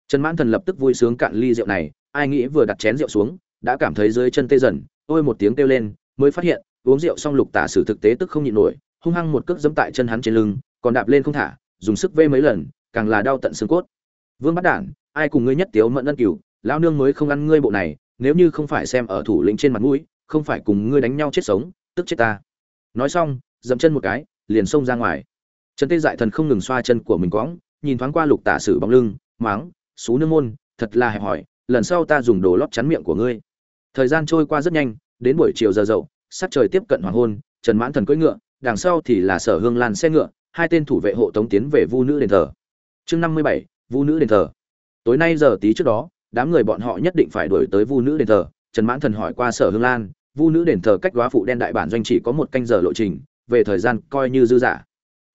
trần mãn thần lập tức vui sướng cạn ly rượu này, ai nghĩ vừa đặt chén rượu xuống, đã cảm thấy dưới chân tê dần, ôi một tiếng kêu lên, mới phát hiện, uống rượu xong lục tả sử thực tế tức không nhịn nổi, hung hăng một cước dẫm tại chân hắn trên lưng, còn đạp lên không thả, dùng sức vê mấy lần, càng là đau tận xương cốt. Vương bắt đản, ai cùng ngươi nhất tiếu mẫn ân cửu, lão nương mới không ăn ngươi bộ này, nếu như không phải xem ở thủ lĩnh trên mặt mũi, không phải cùng ngươi đánh nhau chết sống, tức chết ta. Nói xong dậm chân một cái, liền xông ra ngoài. Trần tê dại thần không ngừng xoa chân của mình quõng, nhìn thoáng qua lục tả sử bóng lưng máng xú nương môn, thật là hẹp hỏi lần sau ta dùng đồ lót chắn miệng của ngươi. Thời gian trôi qua rất nhanh, đến buổi chiều giờ dậu, sát trời tiếp cận hoàng hôn, trần mãn thần cưỡi ngựa, đằng sau thì là sở hương lan xe ngựa, hai tên thủ vệ hộ tống tiến về vu nữ đền thờ. Chương năm mươi bảy, vu nữ đền thờ. Tối nay giờ tí trước đó, đám người bọn họ nhất định phải đuổi tới vu nữ đền thờ. Trần mãn thần hỏi qua sở hương lan, vu nữ đền thờ cách đoá phụ đen đại bản doanh chỉ có một canh giờ lộ trình, về thời gian coi như dư giả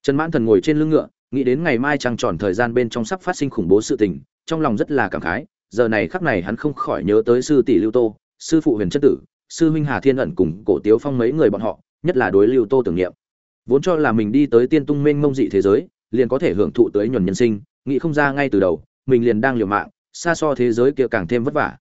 trần mãn thần ngồi trên lưng ngựa, nghĩ đến ngày mai trăng tròn thời gian bên trong sắp phát sinh khủng bố sự tình trong lòng rất là cảm khái, giờ này khắc này hắn không khỏi nhớ tới sư tỷ lưu tô, sư phụ huyền chất tử, sư huynh hà thiên ẩn cùng cổ tiếu phong mấy người bọn họ, nhất là đối lưu tô tưởng niệm. Vốn cho là mình đi tới tiên tung mênh mông dị thế giới, liền có thể hưởng thụ tới nhuần nhân sinh, nghĩ không ra ngay từ đầu, mình liền đang liều mạng, xa so thế giới kia càng thêm vất vả.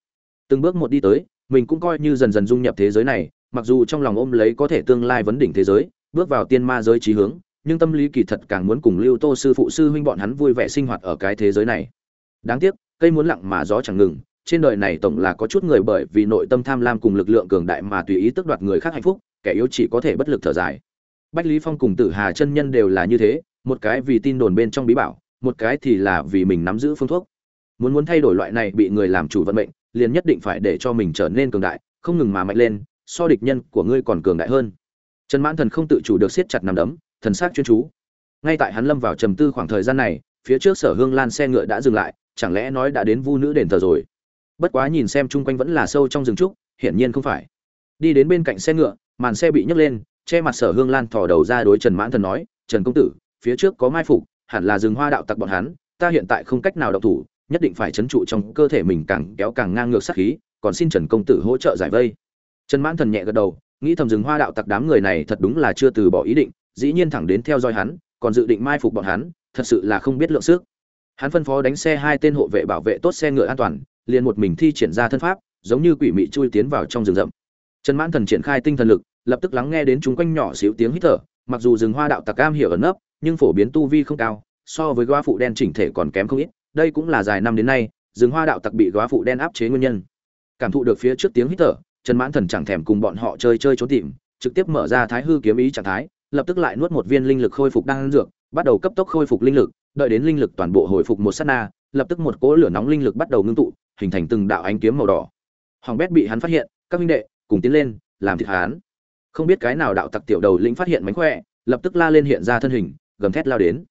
Từng bước một đi tới, mình cũng coi như dần dần dung nhập thế giới này, mặc dù trong lòng ôm lấy có thể tương lai vấn đỉnh thế giới, bước vào tiên ma giới trí hướng, nhưng tâm lý kỳ thật càng muốn cùng lưu tô sư phụ, sư huynh bọn hắn vui vẻ sinh hoạt ở cái thế giới này đáng tiếc, cây muốn lặng mà gió chẳng ngừng, trên đời này tổng là có chút người bởi vì nội tâm tham lam cùng lực lượng cường đại mà tùy ý tức đoạt người khác hạnh phúc, kẻ yếu chỉ có thể bất lực thở dài. Bách lý phong cùng tử hà chân nhân đều là như thế, một cái vì tin đồn bên trong bí bảo, một cái thì là vì mình nắm giữ phương thuốc. Muốn muốn thay đổi loại này bị người làm chủ vận mệnh, liền nhất định phải để cho mình trở nên cường đại, không ngừng mà mạnh lên, so địch nhân của ngươi còn cường đại hơn. Trần mãn thần không tự chủ được siết chặt nằm đấm, thần sắc chuyên chú. Ngay tại hắn lâm vào trầm tư khoảng thời gian này, phía trước sở hương lan xe ngựa đã dừng lại chẳng lẽ nói đã đến vu nữ đền thờ rồi? Bất quá nhìn xem chung quanh vẫn là sâu trong rừng trúc, hiển nhiên không phải. Đi đến bên cạnh xe ngựa, màn xe bị nhấc lên, che mặt sở hương lan thò đầu ra đối trần mãn thần nói, trần công tử, phía trước có mai phục, hẳn là rừng hoa đạo tặc bọn hắn, ta hiện tại không cách nào động thủ, nhất định phải chấn trụ trong cơ thể mình càng kéo càng ngang ngược sát khí, còn xin trần công tử hỗ trợ giải vây. Trần mãn thần nhẹ gật đầu, nghĩ thầm rừng hoa đạo tặc đám người này thật đúng là chưa từ bỏ ý định, dĩ nhiên thẳng đến theo dõi hắn, còn dự định mai phục bọn hắn, thật sự là không biết lượng sức hắn phân phó đánh xe hai tên hộ vệ bảo vệ tốt xe ngựa an toàn, liền một mình thi triển ra thân pháp, giống như quỷ mị chui tiến vào trong rừng rậm. Trần mãn thần triển khai tinh thần lực, lập tức lắng nghe đến chúng quanh nhỏ xíu tiếng hít thở, mặc dù rừng hoa đạo tặc cam hiểu ẩn nấp, nhưng phổ biến tu vi không cao, so với góa phụ đen chỉnh thể còn kém không ít, đây cũng là dài năm đến nay, rừng hoa đạo tặc bị góa phụ đen áp chế nguyên nhân. Cảm thụ được phía trước tiếng hít thở, trần mãn thần chẳng thèm cùng bọn họ chơi chơi trốn tìm, trực tiếp mở ra thái hư kiếm ý trạng thái, lập tức lại nuốt một viên linh lực khôi phục đang dược, bắt đầu cấp tốc khôi phục linh lực đợi đến linh lực toàn bộ hồi phục một sát na, lập tức một cỗ lửa nóng linh lực bắt đầu ngưng tụ, hình thành từng đạo ánh kiếm màu đỏ. Hoàng bét bị hắn phát hiện, các huynh đệ, cùng tiến lên, làm thịt hắn. Không biết cái nào đạo tặc tiểu đầu lĩnh phát hiện mánh khỏe, lập tức la lên hiện ra thân hình, gầm thét lao đến.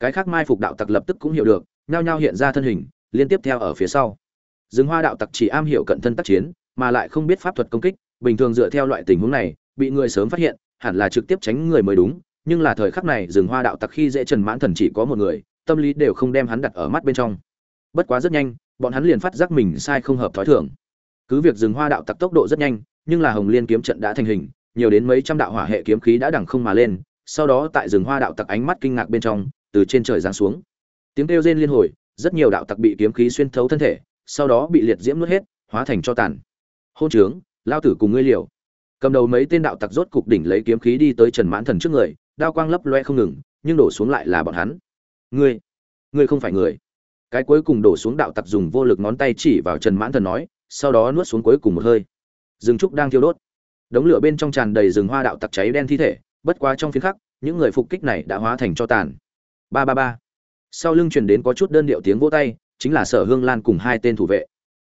Cái khác mai phục đạo tặc lập tức cũng hiểu được, nhao nhao hiện ra thân hình, liên tiếp theo ở phía sau. Dừng hoa đạo tặc chỉ am hiểu cận thân tác chiến, mà lại không biết pháp thuật công kích, bình thường dựa theo loại tình huống này, bị người sớm phát hiện, hẳn là trực tiếp tránh người mới đúng nhưng là thời khắc này rừng hoa đạo tặc khi dễ trần mãn thần chỉ có một người, tâm lý đều không đem hắn đặt ở mắt bên trong. Bất quá rất nhanh, bọn hắn liền phát giác mình sai không hợp thói thường. Cứ việc rừng hoa đạo tặc tốc độ rất nhanh, nhưng là hồng liên kiếm trận đã thành hình, nhiều đến mấy trăm đạo hỏa hệ kiếm khí đã đằng không mà lên, sau đó tại rừng hoa đạo tặc ánh mắt kinh ngạc bên trong, từ trên trời giáng xuống. Tiếng kêu rên liên hồi, rất nhiều đạo tặc bị kiếm khí xuyên thấu thân thể, sau đó bị liệt diễm nuốt hết, hóa thành cho tàn. Hôn trướng, lao tử cùng ngươi liều. Cầm đầu mấy tên đạo tặc rốt cục đỉnh lấy kiếm khí đi tới trần mãn thần trước người đao quang lấp loe không ngừng, nhưng đổ xuống lại là bọn hắn. Ngươi ngươi không phải người. Cái cuối cùng đổ xuống đạo tặc dùng vô lực ngón tay chỉ vào trần mãn thần nói, sau đó nuốt xuống cuối cùng một hơi. Rừng trúc đang thiêu đốt. Đống lửa bên trong tràn đầy rừng hoa đạo tặc cháy đen thi thể, bất quá trong phiến khắc, những người phục kích này đã hóa thành cho tàn. Ba ba ba. Sau lưng truyền đến có chút đơn điệu tiếng vỗ tay, chính là sở hương lan cùng hai tên thủ vệ.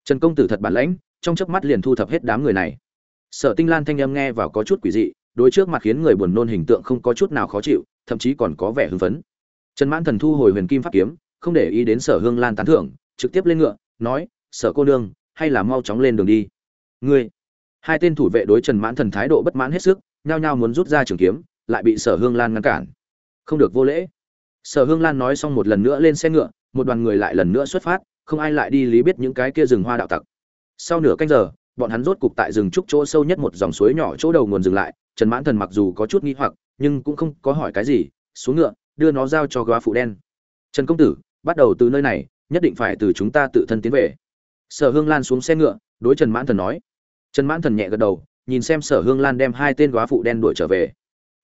Trần công tử thật bản lãnh, trong chớp mắt liền thu thập hết đám người này. Sở tinh lan thanh âm nghe vào có chút quỷ dị đối trước mặt khiến người buồn nôn hình tượng không có chút nào khó chịu, thậm chí còn có vẻ hưng phấn. Trần mãn thần thu hồi huyền kim pháp kiếm, không để ý đến sở hương lan tán thưởng, trực tiếp lên ngựa, nói, sở cô nương, hay là mau chóng lên đường đi. Ngươi. Hai tên thủ vệ đối trần mãn thần thái độ bất mãn hết sức, nhao nhao muốn rút ra trường kiếm, lại bị sở hương lan ngăn cản. Không được vô lễ. Sở hương lan nói xong một lần nữa lên xe ngựa, một đoàn người lại lần nữa xuất phát, không ai lại đi lý biết những cái kia rừng hoa đạo tặc. Sau nửa canh giờ bọn hắn rốt cục tại rừng trúc chỗ sâu nhất một dòng suối nhỏ chỗ đầu nguồn dừng lại, trần mãn thần mặc dù có chút nghi hoặc, nhưng cũng không có hỏi cái gì, xuống ngựa, đưa nó giao cho góa phụ đen. Trần công tử, bắt đầu từ nơi này, nhất định phải từ chúng ta tự thân tiến về. Sở hương lan xuống xe ngựa, đối trần mãn thần nói. Trần mãn thần nhẹ gật đầu, nhìn xem sở hương lan đem hai tên góa phụ đen đuổi trở về.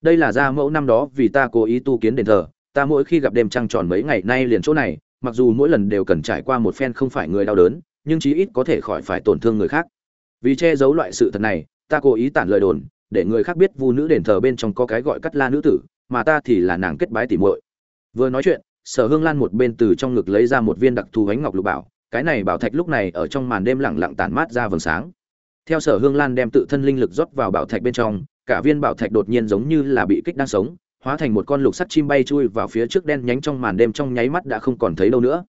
Đây là gia mẫu năm đó, vì ta cố ý tu kiến đền thờ, ta mỗi khi gặp đêm trăng tròn mấy ngày nay liền chỗ này, mặc dù mỗi lần đều cần trải qua một phen không phải người đau đớn, nhưng chí ít có thể khỏi phải tổn thương người khác vì che giấu loại sự thật này, ta cố ý tản lời đồn, để người khác biết vu nữ đền thờ bên trong có cái gọi cắt la nữ tử, mà ta thì là nàng kết bái tỉ muội. Vừa nói chuyện, sở hương lan một bên từ trong ngực lấy ra một viên đặc thù ánh ngọc lục bảo, cái này bảo thạch lúc này ở trong màn đêm lẳng lặng tản mát ra vầng sáng. Theo sở hương lan đem tự thân linh lực rót vào bảo thạch bên trong, cả viên bảo thạch đột nhiên giống như là bị kích đang sống, hóa thành một con lục sắt chim bay chui vào phía trước đen nhánh trong màn đêm trong nháy mắt đã không còn thấy đâu nữa.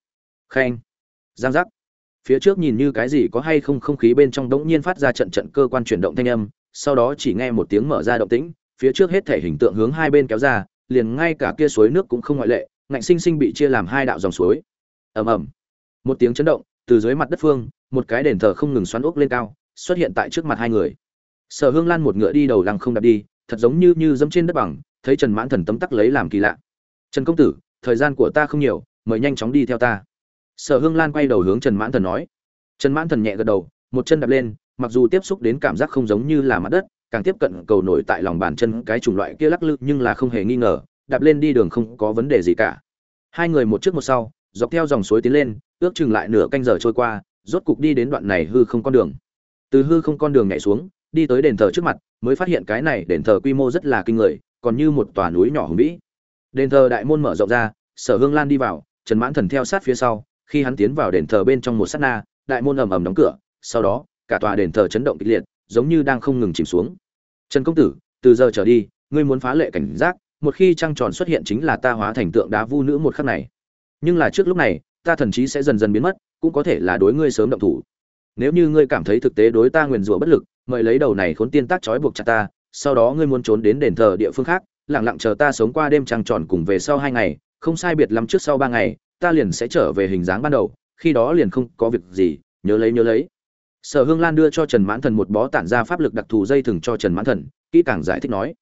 Khen. Giang giác phía trước nhìn như cái gì có hay không không khí bên trong đống nhiên phát ra trận trận cơ quan chuyển động thanh âm, sau đó chỉ nghe một tiếng mở ra động tĩnh, phía trước hết thể hình tượng hướng hai bên kéo ra, liền ngay cả kia suối nước cũng không ngoại lệ, ngạnh sinh sinh bị chia làm hai đạo dòng suối. Ầm ầm. Một tiếng chấn động, từ dưới mặt đất phương, một cái đền thờ không ngừng xoắn ốc lên cao, xuất hiện tại trước mặt hai người. Sở hương lan một ngựa đi đầu lăng không đạp đi, thật giống như như dẫm trên đất bằng, thấy trần mãn thần tấm tắc lấy làm kỳ lạ. Trần công tử, thời gian của ta không nhiều, mời nhanh chóng đi theo ta sở hương lan quay đầu hướng trần mãn thần nói. Trần mãn thần nhẹ gật đầu, một chân đạp lên, mặc dù tiếp xúc đến cảm giác không giống như là mặt đất, càng tiếp cận cầu nổi tại lòng bàn chân cái chủng loại kia lắc lư nhưng là không hề nghi ngờ, đạp lên đi đường không có vấn đề gì cả. Hai người một trước một sau, dọc theo dòng suối tiến lên, ước chừng lại nửa canh giờ trôi qua, rốt cục đi đến đoạn này hư không con đường. Từ hư không con đường nhảy xuống, đi tới đền thờ trước mặt, mới phát hiện cái này đền thờ quy mô rất là kinh người, còn như một tòa núi nhỏ hùng vĩ. Đền thờ đại môn mở rộng ra, sở hương lan đi vào, trần mãn thần theo sát phía sau khi hắn tiến vào đền thờ bên trong một sát na, đại môn ầm ầm đóng cửa, sau đó, cả tòa đền thờ chấn động kịch liệt, giống như đang không ngừng chìm xuống. Trần công tử, từ giờ trở đi, ngươi muốn phá lệ cảnh giác, một khi trăng tròn xuất hiện chính là ta hóa thành tượng đá vu nữ một khắc này. Nhưng là trước lúc này, ta thần chí sẽ dần dần biến mất, cũng có thể là đối ngươi sớm động thủ. Nếu như ngươi cảm thấy thực tế đối ta nguyền rủa bất lực, mời lấy đầu này khốn tiên tác trói buộc chặt ta, sau đó ngươi muốn trốn đến đền thờ địa phương khác, lặng lặng chờ ta sống qua đêm trăng tròn cùng về sau hai ngày, không sai biệt lắm trước sau ba ngày ta liền sẽ trở về hình dáng ban đầu, khi đó liền không có việc gì, nhớ lấy nhớ lấy. Sở hương lan đưa cho trần mãn thần một bó tản ra pháp lực đặc thù dây thừng cho trần mãn thần, kỹ càng giải thích nói.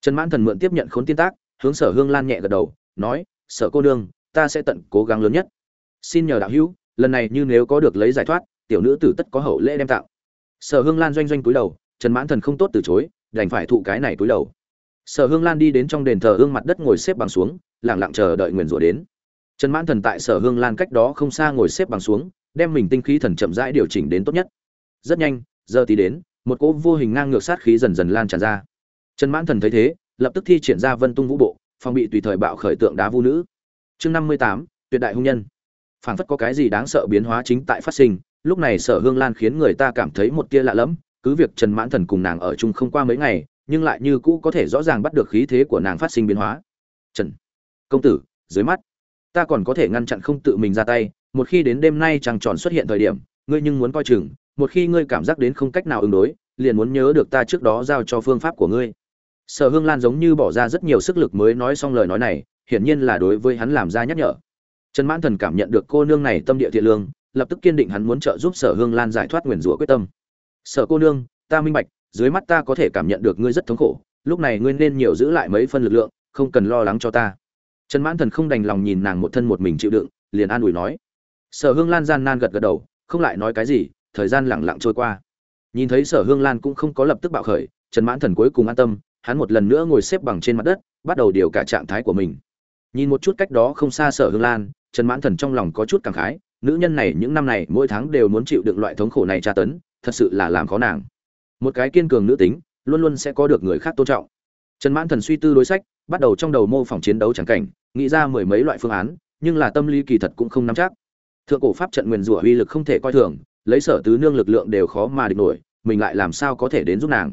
Trần mãn thần mượn tiếp nhận khốn tiên tác, hướng sở hương lan nhẹ gật đầu, nói, sở cô nương, ta sẽ tận cố gắng lớn nhất. Xin nhờ đạo hữu, lần này như nếu có được lấy giải thoát, tiểu nữ tử tất có hậu lễ đem tạo sở hương lan doanh doanh cúi đầu, trần mãn thần không tốt từ chối, đành phải thụ cái này cúi đầu. Sở hương lan đi đến trong đền thờ hương mặt đất ngồi xếp bằng xuống lẳng lặng chờ đợi nguyền rủa đến trần mãn thần tại sở hương lan cách đó không xa ngồi xếp bằng xuống, đem mình tinh khí thần chậm rãi điều chỉnh đến tốt nhất. Rất nhanh, giờ tí đến, một cỗ vô hình ngang ngược sát khí dần dần lan tràn ra. Trần mãn thần thấy thế, lập tức thi triển ra vân tung vũ bộ, phòng bị tùy thời bạo khởi tượng đá vu nữ. Chương năm mươi tám, tuyệt đại hung nhân. Phảng phất có cái gì đáng sợ biến hóa chính tại phát sinh, lúc này sở hương lan khiến người ta cảm thấy một tia lạ lẫm, cứ việc trần mãn thần cùng nàng ở chung không qua mấy ngày, nhưng lại như cũ có thể rõ ràng bắt được khí thế của nàng phát sinh biến hóa. Trần công tử, dưới mắt ta còn có thể ngăn chặn không tự mình ra tay, một khi đến đêm nay trăng tròn xuất hiện thời điểm, ngươi nhưng muốn coi chừng, một khi ngươi cảm giác đến không cách nào ứng đối, liền muốn nhớ được ta trước đó giao cho phương pháp của ngươi. Sở hương lan giống như bỏ ra rất nhiều sức lực mới nói xong lời nói này, hiển nhiên là đối với hắn làm ra nhắc nhở. Trần mãn thần cảm nhận được cô nương này tâm địa thiện lương, lập tức kiên định hắn muốn trợ giúp sở hương lan giải thoát nguyền rủa quyết tâm. Sở cô nương, ta minh bạch, dưới mắt ta có thể cảm nhận được ngươi rất thống khổ, lúc này ngươi nên nhiều giữ lại mấy phân lực lượng, không cần lo lắng cho ta trần mãn thần không đành lòng nhìn nàng một thân một mình chịu đựng, liền an ủi nói. Sở hương lan gian nan gật gật đầu, không lại nói cái gì, thời gian lẳng lặng trôi qua. Nhìn thấy sở hương lan cũng không có lập tức bạo khởi, trần mãn thần cuối cùng an tâm, hắn một lần nữa ngồi xếp bằng trên mặt đất, bắt đầu điều cả trạng thái của mình. Nhìn một chút cách đó không xa sở hương lan, trần mãn thần trong lòng có chút cảm khái, nữ nhân này những năm này mỗi tháng đều muốn chịu đựng loại thống khổ này tra tấn, thật sự là làm khó nàng. Một cái kiên cường nữ tính, luôn luôn sẽ có được người khác tôn trọng. Trần mãn thần suy tư đối sách bắt đầu trong đầu mô phỏng chiến đấu chẳng cảnh, nghĩ ra mười mấy loại phương án, nhưng là tâm lý kỳ thật cũng không nắm chắc. Thượng cổ pháp trận nguyền rủa uy lực không thể coi thường, lấy sở tứ nương lực lượng đều khó mà địch nổi, mình lại làm sao có thể đến giúp nàng?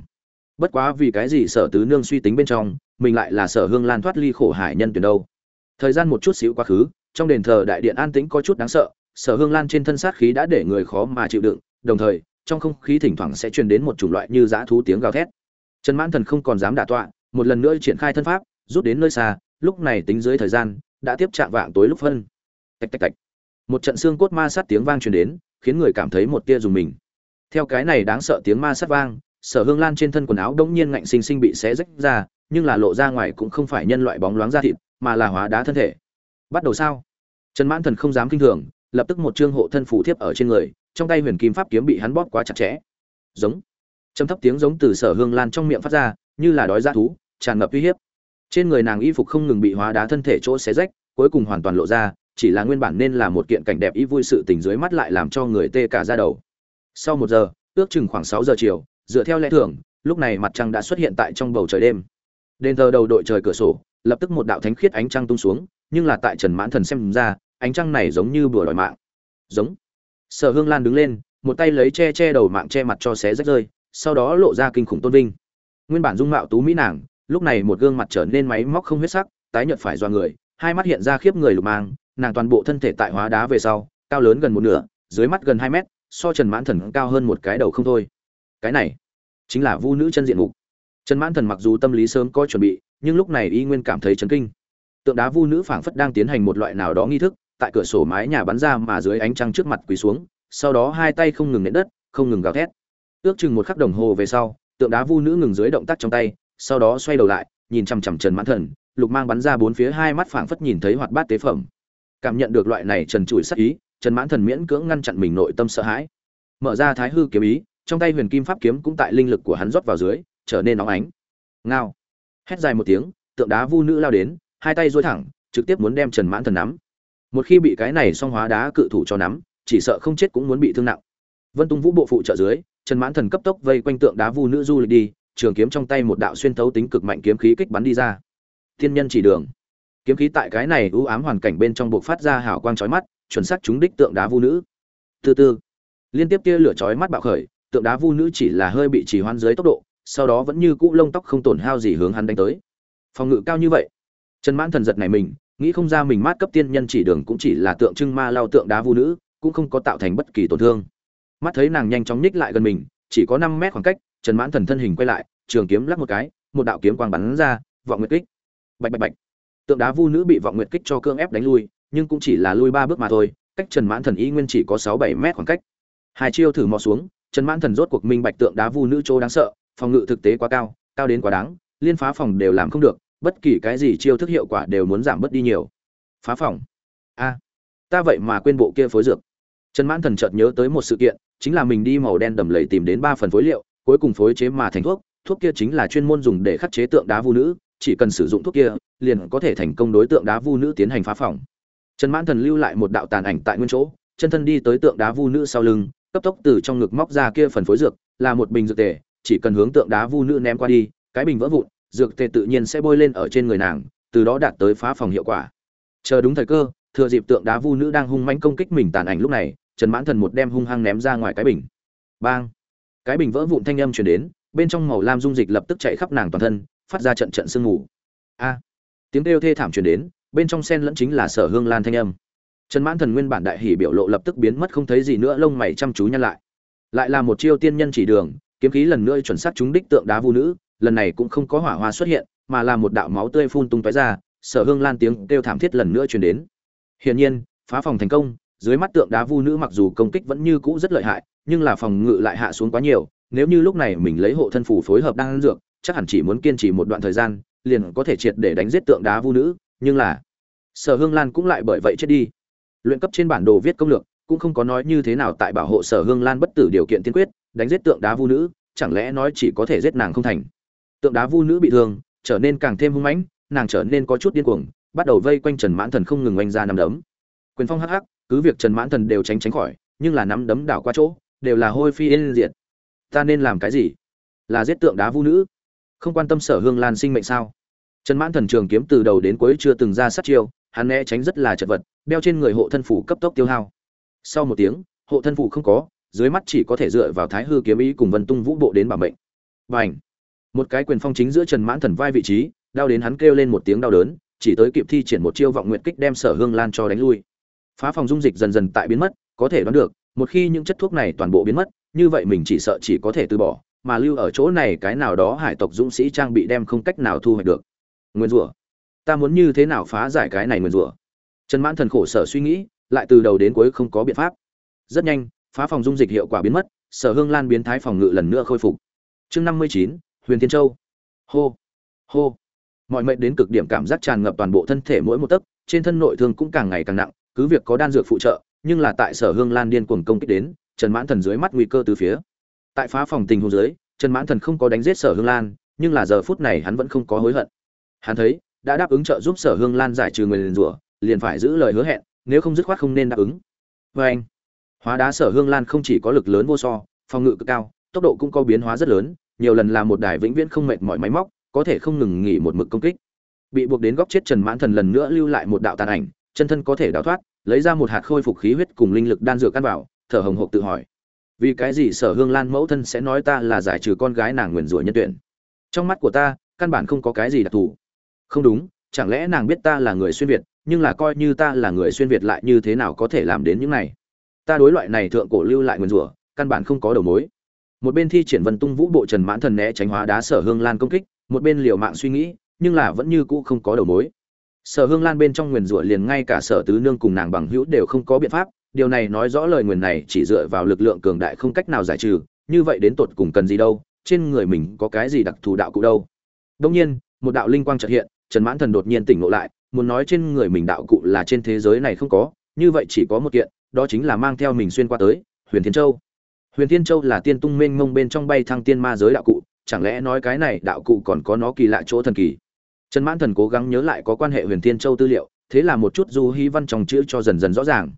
Bất quá vì cái gì sở tứ nương suy tính bên trong, mình lại là sở hương lan thoát ly khổ hải nhân tuyển đâu? Thời gian một chút xíu quá khứ, trong đền thờ đại điện an tĩnh có chút đáng sợ, sở hương lan trên thân sát khí đã để người khó mà chịu đựng, đồng thời, trong không khí thỉnh thoảng sẽ truyền đến một chủng loại như dã thú tiếng gào thét. Trần mãn thần không còn dám đả tọa, một lần nữa triển khai thân pháp rút đến nơi xa, lúc này tính dưới thời gian, đã tiếp chạm vạng tối lúc phân. Tạch tạch tạch. Một trận xương cốt ma sát tiếng vang truyền đến, khiến người cảm thấy một tia dùng mình. Theo cái này đáng sợ tiếng ma sát vang, sở hương lan trên thân quần áo đông nhiên ngạnh sinh sinh bị xé rách ra, nhưng là lộ ra ngoài cũng không phải nhân loại bóng loáng da thịt, mà là hóa đá thân thể. Bắt đầu sao? Trần mãn thần không dám kinh thường, lập tức một trương hộ thân phủ thiếp ở trên người, trong tay huyền kim pháp kiếm bị hắn bóp quá chặt chẽ. Giống. Trầm thấp tiếng giống từ sở hương lan trong miệng phát ra, như là đói ra thú, tràn ngập uy hiếp trên người nàng y phục không ngừng bị hóa đá thân thể chỗ xé rách, cuối cùng hoàn toàn lộ ra, chỉ là nguyên bản nên là một kiện cảnh đẹp ý vui sự tình dưới mắt lại làm cho người tê cả ra đầu. Sau một giờ, ước chừng khoảng sáu giờ chiều, dựa theo lẽ thường, lúc này mặt trăng đã xuất hiện tại trong bầu trời đêm. Đền thờ đầu đội trời cửa sổ, lập tức một đạo thánh khiết ánh trăng tung xuống, nhưng là tại trần mãn thần xem ra, ánh trăng này giống như bừa đòi mạng. Giống. Sở hương lan đứng lên, một tay lấy che che đầu mạng che mặt cho xé rách rơi, sau đó lộ ra kinh khủng tôn vinh. Nguyên bản dung mạo tú mỹ nàng lúc này một gương mặt trở nên máy móc không huyết sắc, tái nhợt phải do người, hai mắt hiện ra khiếp người lục mang, nàng toàn bộ thân thể tại hóa đá về sau, cao lớn gần một nửa, dưới mắt gần hai mét, so trần mãn thần cao hơn một cái đầu không thôi. Cái này chính là vu nữ chân diện mục. Trần mãn thần mặc dù tâm lý sớm có chuẩn bị, nhưng lúc này y nguyên cảm thấy chấn kinh. Tượng đá vu nữ phảng phất đang tiến hành một loại nào đó nghi thức, tại cửa sổ mái nhà bắn ra mà dưới ánh trăng trước mặt quỳ xuống, sau đó hai tay không ngừng nện đất, không ngừng gào thét. Ước chừng một khắc đồng hồ về sau, tượng đá vu nữ ngừng dưới động tác trong tay sau đó xoay đầu lại, nhìn chằm chằm trần mãn thần, lục mang bắn ra bốn phía hai mắt phảng phất nhìn thấy hoạt bát tế phẩm. Cảm nhận được loại này trần trụi sắc ý, trần mãn thần miễn cưỡng ngăn chặn mình nội tâm sợ hãi. Mở ra thái hư kiếm ý, trong tay huyền kim pháp kiếm cũng tại linh lực của hắn rót vào dưới, trở nên nóng ánh. Ngao. Hét dài một tiếng, tượng đá vu nữ lao đến, hai tay dối thẳng, trực tiếp muốn đem trần mãn thần nắm. Một khi bị cái này song hóa đá cự thủ cho nắm, chỉ sợ không chết cũng muốn bị thương nặng. Vân tung vũ bộ phụ trợ dưới, trần mãn thần cấp tốc vây quanh tượng đá vu nữ du lịch đi trường kiếm trong tay một đạo xuyên thấu tính cực mạnh kiếm khí kích bắn đi ra. Thiên nhân chỉ đường. Kiếm khí tại cái này u ám hoàn cảnh bên trong buộc phát ra hào quang chói mắt, chuẩn xác trúng đích tượng đá vu nữ. Từ từ. Liên tiếp tia lửa chói mắt bạo khởi, tượng đá vu nữ chỉ là hơi bị trì hoãn dưới tốc độ, sau đó vẫn như cũ lông tóc không tổn hao gì hướng hắn đánh tới. Phòng ngự cao như vậy. Trần mãn thần giật này mình, nghĩ không ra mình mát cấp tiên nhân chỉ đường cũng chỉ là tượng trưng ma lao tượng đá vu nữ, cũng không có tạo thành bất kỳ tổn thương. Mắt thấy nàng nhanh chóng nhích lại gần mình, chỉ có năm mét khoảng cách trần mãn thần thân hình quay lại, trường kiếm lắc một cái, một đạo kiếm quang bắn ra, vọng nguyệt kích. Bạch bạch bạch. Tượng đá vu nữ bị vọng nguyệt kích cho cương ép đánh lui, nhưng cũng chỉ là lui ba bước mà thôi, cách trần mãn thần y nguyên chỉ có sáu bảy mét khoảng cách. Hai chiêu thử mò xuống, trần mãn thần rốt cuộc minh bạch tượng đá vu nữ chỗ đáng sợ, phòng ngự thực tế quá cao cao đến quá đáng, liên phá phòng đều làm không được, bất kỳ cái gì chiêu thức hiệu quả đều muốn giảm bớt đi nhiều. Phá phòng. A, ta vậy mà quên bộ kia phối dược. Trần mãn thần chợt nhớ tới một sự kiện, chính là mình đi màu đen đầm lầy tìm đến ba phần phối liệu cuối cùng phối chế mà thành thuốc thuốc kia chính là chuyên môn dùng để khắc chế tượng đá vu nữ, chỉ cần sử dụng thuốc kia, liền có thể thành công đối tượng đá vu nữ tiến hành phá phòng. Trần mãn thần lưu lại một đạo tàn ảnh tại nguyên chỗ, chân thân đi tới tượng đá vu nữ sau lưng, cấp tốc từ trong ngực móc ra kia phần phối dược, là một bình dược tề, chỉ cần hướng tượng đá vu nữ ném qua đi, cái bình vỡ vụn, dược tề tự nhiên sẽ bôi lên ở trên người nàng, từ đó đạt tới phá phòng hiệu quả. Chờ đúng thời cơ, thừa dịp tượng đá vu nữ đang hung mãnh công kích mình tàn ảnh lúc này, trần mãn thần một đem hung hăng ném ra ngoài cái bình. Bang! Cái bình vỡ vụn thanh âm truyền đến, bên trong màu lam dung dịch lập tức chạy khắp nàng toàn thân, phát ra trận trận sương mù. A! Tiếng kêu thê thảm truyền đến, bên trong sen lẫn chính là sở hương lan thanh âm. Trần mãn thần nguyên bản đại hỉ biểu lộ lập tức biến mất không thấy gì nữa, lông mày chăm chú nhăn lại. Lại là một chiêu tiên nhân chỉ đường, kiếm khí lần nữa chuẩn xác trúng đích tượng đá vu nữ, lần này cũng không có hỏa hoa xuất hiện, mà là một đạo máu tươi phun tung tóe ra, sở hương lan tiếng kêu thảm thiết lần nữa truyền đến. Hiển nhiên, phá phòng thành công dưới mắt tượng đá vu nữ mặc dù công kích vẫn như cũ rất lợi hại, nhưng là phòng ngự lại hạ xuống quá nhiều, nếu như lúc này mình lấy hộ thân phủ phối hợp đang dược, chắc hẳn chỉ muốn kiên trì một đoạn thời gian, liền có thể triệt để đánh giết tượng đá vu nữ, nhưng là sở hương lan cũng lại bởi vậy chết đi. Luyện cấp trên bản đồ viết công lược, cũng không có nói như thế nào tại bảo hộ sở hương lan bất tử điều kiện tiên quyết, đánh giết tượng đá vu nữ, chẳng lẽ nói chỉ có thể giết nàng không thành. Tượng đá vu nữ bị thương, trở nên càng thêm hung mãnh, nàng trở nên có chút điên cuồng, bắt đầu vây quanh trần mãn thần không ngừng oanh ra nằm đấm. Quyền phong hắc hắc cứ việc trần mãn thần đều tránh tránh khỏi, nhưng là nắm đấm đảo qua chỗ, đều là hôi phi yên diệt. Ta nên làm cái gì? Là giết tượng đá vu nữ. Không quan tâm sở hương lan sinh mệnh sao? Trần mãn thần trường kiếm từ đầu đến cuối chưa từng ra sát chiêu, hắn né tránh rất là chật vật, đeo trên người hộ thân phủ cấp tốc tiêu hao. Sau một tiếng, hộ thân phủ không có, dưới mắt chỉ có thể dựa vào thái hư kiếm ý cùng vân tung vũ bộ đến bảo mệnh. Và ảnh một cái quyền phong chính giữa trần mãn thần vai vị trí, đau đến hắn kêu lên một tiếng đau đớn, chỉ tới kịp thi triển một chiêu vọng nguyện kích đem sở hương lan cho đánh lui phá phòng dung dịch dần dần tại biến mất, có thể đoán được, một khi những chất thuốc này toàn bộ biến mất, như vậy mình chỉ sợ chỉ có thể từ bỏ, mà lưu ở chỗ này cái nào đó hải tộc dũng sĩ trang bị đem không cách nào thu hoạch được. Nguyên rủa. Ta muốn như thế nào phá giải cái này nguyên rủa? Trần mãn thần khổ sở suy nghĩ, lại từ đầu đến cuối không có biện pháp. Rất nhanh, phá phòng dung dịch hiệu quả biến mất, sở hương lan biến thái phòng ngự lần nữa khôi phục. Chương năm mươi chín, huyền thiên châu. Hô. Hô. Mọi mệnh đến cực điểm cảm giác tràn ngập toàn bộ thân thể mỗi một tấc, trên thân nội thương cũng càng ngày càng nặng cứ việc có đan dược phụ trợ, nhưng là tại sở hương lan điên cuồng công kích đến, trần mãn thần dưới mắt nguy cơ từ phía. Tại phá phòng tình huống dưới, trần mãn thần không có đánh giết sở hương lan, nhưng là giờ phút này hắn vẫn không có hối hận. Hắn thấy, đã đáp ứng trợ giúp sở hương lan giải trừ người liền rủa, liền phải giữ lời hứa hẹn, nếu không dứt khoát không nên đáp ứng. Vê anh, hóa đá sở hương lan không chỉ có lực lớn vô so, phòng ngự cực cao, tốc độ cũng có biến hóa rất lớn, nhiều lần là một đài vĩnh viễn không mệt mỏi máy móc, có thể không ngừng nghỉ một mực công kích. Bị buộc đến góc chết trần mãn thần lần nữa lưu lại một đạo tàn ảnh chân thân có thể đào thoát, lấy ra một hạt khôi phục khí huyết cùng linh lực đan dược căn vào, thở hồng hộc tự hỏi, vì cái gì sở hương lan mẫu thân sẽ nói ta là giải trừ con gái nàng nguyền rủa nhân tuyển? Trong mắt của ta, căn bản không có cái gì đặc thù. Không đúng, chẳng lẽ nàng biết ta là người xuyên việt, nhưng là coi như ta là người xuyên việt lại như thế nào có thể làm đến những này? Ta đối loại này thượng cổ lưu lại nguyền rủa, căn bản không có đầu mối. Một bên thi triển vân tung vũ bộ trần mãn thần né tránh hóa đá sở hương lan công kích, một bên liều mạng suy nghĩ, nhưng là vẫn như cũ không có đầu mối sở hương lan bên trong nguyền rủa liền ngay cả sở tứ nương cùng nàng bằng hữu đều không có biện pháp, điều này nói rõ lời nguyền này chỉ dựa vào lực lượng cường đại không cách nào giải trừ, như vậy đến tột cùng cần gì đâu, trên người mình có cái gì đặc thù đạo cụ đâu. Đông nhiên, một đạo linh quang trật hiện, trần mãn thần đột nhiên tỉnh ngộ lại, muốn nói trên người mình đạo cụ là trên thế giới này không có, như vậy chỉ có một kiện, đó chính là mang theo mình xuyên qua tới, huyền thiên châu. Huyền thiên châu là tiên tung mênh mông bên trong bay thăng tiên ma giới đạo cụ, chẳng lẽ nói cái này đạo cụ còn có nó kỳ lạ chỗ thần kỳ? Trần mãn thần cố gắng nhớ lại có quan hệ huyền thiên châu tư liệu, thế là một chút du hy văn trong chữ cho dần dần rõ ràng.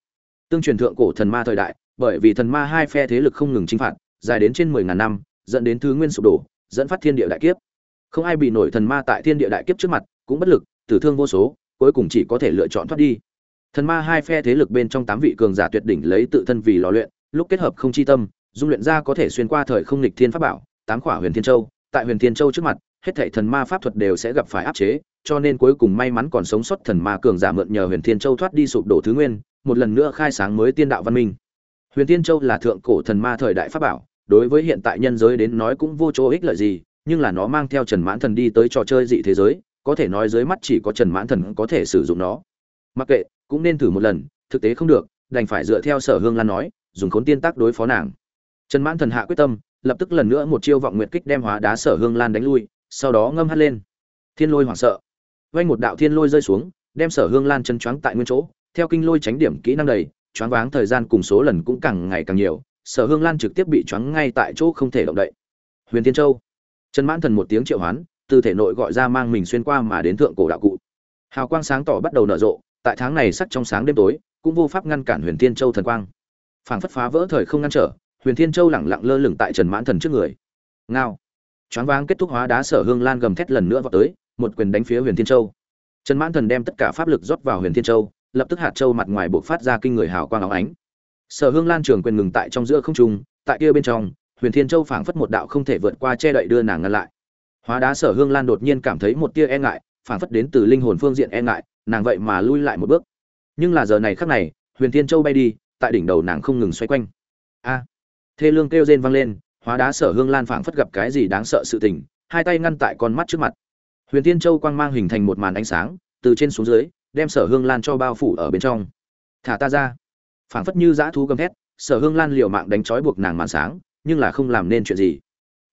Tương truyền thượng cổ thần ma thời đại, bởi vì thần ma hai phe thế lực không ngừng chinh phạt, dài đến trên mười ngàn năm, dẫn đến thứ nguyên sụp đổ, dẫn phát thiên địa đại kiếp. Không ai bị nổi thần ma tại thiên địa đại kiếp trước mặt, cũng bất lực, tử thương vô số, cuối cùng chỉ có thể lựa chọn thoát đi. Thần ma hai phe thế lực bên trong tám vị cường giả tuyệt đỉnh lấy tự thân vì lò luyện, lúc kết hợp không chi tâm, dung luyện ra có thể xuyên qua thời không lịch thiên pháp bảo, tám khỏa huyền thiên châu, tại huyền thiên châu trước mặt hết thảy thần ma pháp thuật đều sẽ gặp phải áp chế, cho nên cuối cùng may mắn còn sống sót thần ma cường giả mượn nhờ huyền thiên châu thoát đi sụp đổ thứ nguyên, một lần nữa khai sáng mới tiên đạo văn minh. Huyền thiên châu là thượng cổ thần ma thời đại pháp bảo, đối với hiện tại nhân giới đến nói cũng vô chỗ ích lợi gì, nhưng là nó mang theo trần mãn thần đi tới trò chơi dị thế giới, có thể nói dưới mắt chỉ có trần mãn thần có thể sử dụng nó. Mặc kệ, cũng nên thử một lần, thực tế không được, đành phải dựa theo sở hương lan nói, dùng khốn tiên tác đối phó nàng. Trần mãn thần hạ quyết tâm, lập tức lần nữa một chiêu vọng nguyệt kích đem hóa đá sở hương lan đánh lui sau đó ngâm hắt lên. Thiên lôi hoảng sợ. Vay một đạo thiên lôi rơi xuống, đem sở hương lan chân choáng tại nguyên chỗ, theo kinh lôi tránh điểm kỹ năng đầy, choáng váng thời gian cùng số lần cũng càng ngày càng nhiều, sở hương lan trực tiếp bị choáng ngay tại chỗ không thể động đậy. Huyền tiên châu. Trần mãn thần một tiếng triệu hoán, từ thể nội gọi ra mang mình xuyên qua mà đến thượng cổ đạo cụ. Hào quang sáng tỏ bắt đầu nở rộ, tại tháng này sắc trong sáng đêm tối, cũng vô pháp ngăn cản huyền tiên châu thần quang. Phảng phất phá vỡ thời không ngăn trở, huyền thiên châu lẳng lặng lơ lửng tại trần mãn thần trước người. Ngao choáng váng kết thúc hóa đá sở hương lan gầm thét lần nữa vào tới, một quyền đánh phía huyền thiên châu. Trần mãn thần đem tất cả pháp lực rót vào huyền thiên châu, lập tức hạt châu mặt ngoài buộc phát ra kinh người hào quang óng ánh. Sở hương lan trường quyền ngừng tại trong giữa không trung, tại kia bên trong, huyền thiên châu phảng phất một đạo không thể vượt qua che đậy đưa nàng ngăn lại. Hóa đá sở hương lan đột nhiên cảm thấy một tia e ngại, phảng phất đến từ linh hồn phương diện e ngại, nàng vậy mà lui lại một bước. Nhưng là giờ này khắc này, huyền thiên châu bay đi, tại đỉnh đầu nàng không ngừng xoay quanh. A! Thê lương kêu rên vang lên hóa đá sở hương lan phảng phất gặp cái gì đáng sợ sự tình, hai tay ngăn tại con mắt trước mặt. Huyền thiên châu quang mang hình thành một màn ánh sáng, từ trên xuống dưới, đem sở hương lan cho bao phủ ở bên trong. Thả ta ra. Phảng phất như dã thú gầm thét, sở hương lan liều mạng đánh trói buộc nàng màn sáng, nhưng là không làm nên chuyện gì.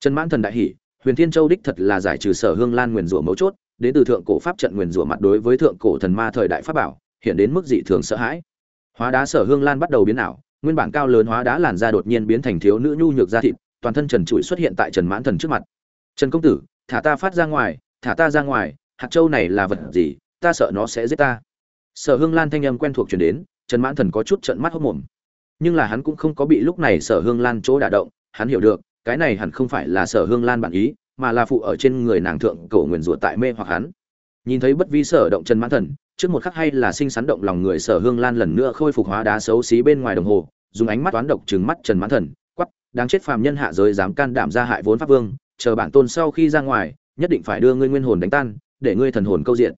Trần mãn thần đại hỷ huyền thiên châu đích thật là giải trừ sở hương lan nguyền rủa mấu chốt, đến từ thượng cổ pháp trận nguyền rủa mặt đối với thượng cổ thần ma thời đại pháp bảo, hiện đến mức dị thường sợ hãi. Hóa đá sở hương lan bắt đầu biến ảo, nguyên bản cao lớn hóa đá làn da đột nhiên biến thành thiếu nữ nhu nhược da thịt toàn thân trần trụi xuất hiện tại trần mãn thần trước mặt. Trần công tử, thả ta phát ra ngoài, thả ta ra ngoài, hạt châu này là vật gì, ta sợ nó sẽ giết ta. Sở hương lan thanh âm quen thuộc chuyển đến, trần mãn thần có chút trận mắt hốc mồm nhưng là hắn cũng không có bị lúc này sở hương lan chỗ đả động, hắn hiểu được, cái này hẳn không phải là sở hương lan bản ý, mà là phụ ở trên người nàng thượng cổ nguyền rủa tại mê hoặc hắn. Nhìn thấy bất vi sở động trần mãn thần, trước một khắc hay là sinh sắn động lòng người sở hương lan lần nữa khôi phục hóa đá xấu xí bên ngoài đồng hồ, dùng ánh mắt toán độc trừng mắt trần mãn thần đáng chết phàm nhân hạ giới dám can đảm ra hại vốn pháp vương, chờ bản tôn sau khi ra ngoài, nhất định phải đưa ngươi nguyên hồn đánh tan, để ngươi thần hồn câu diện.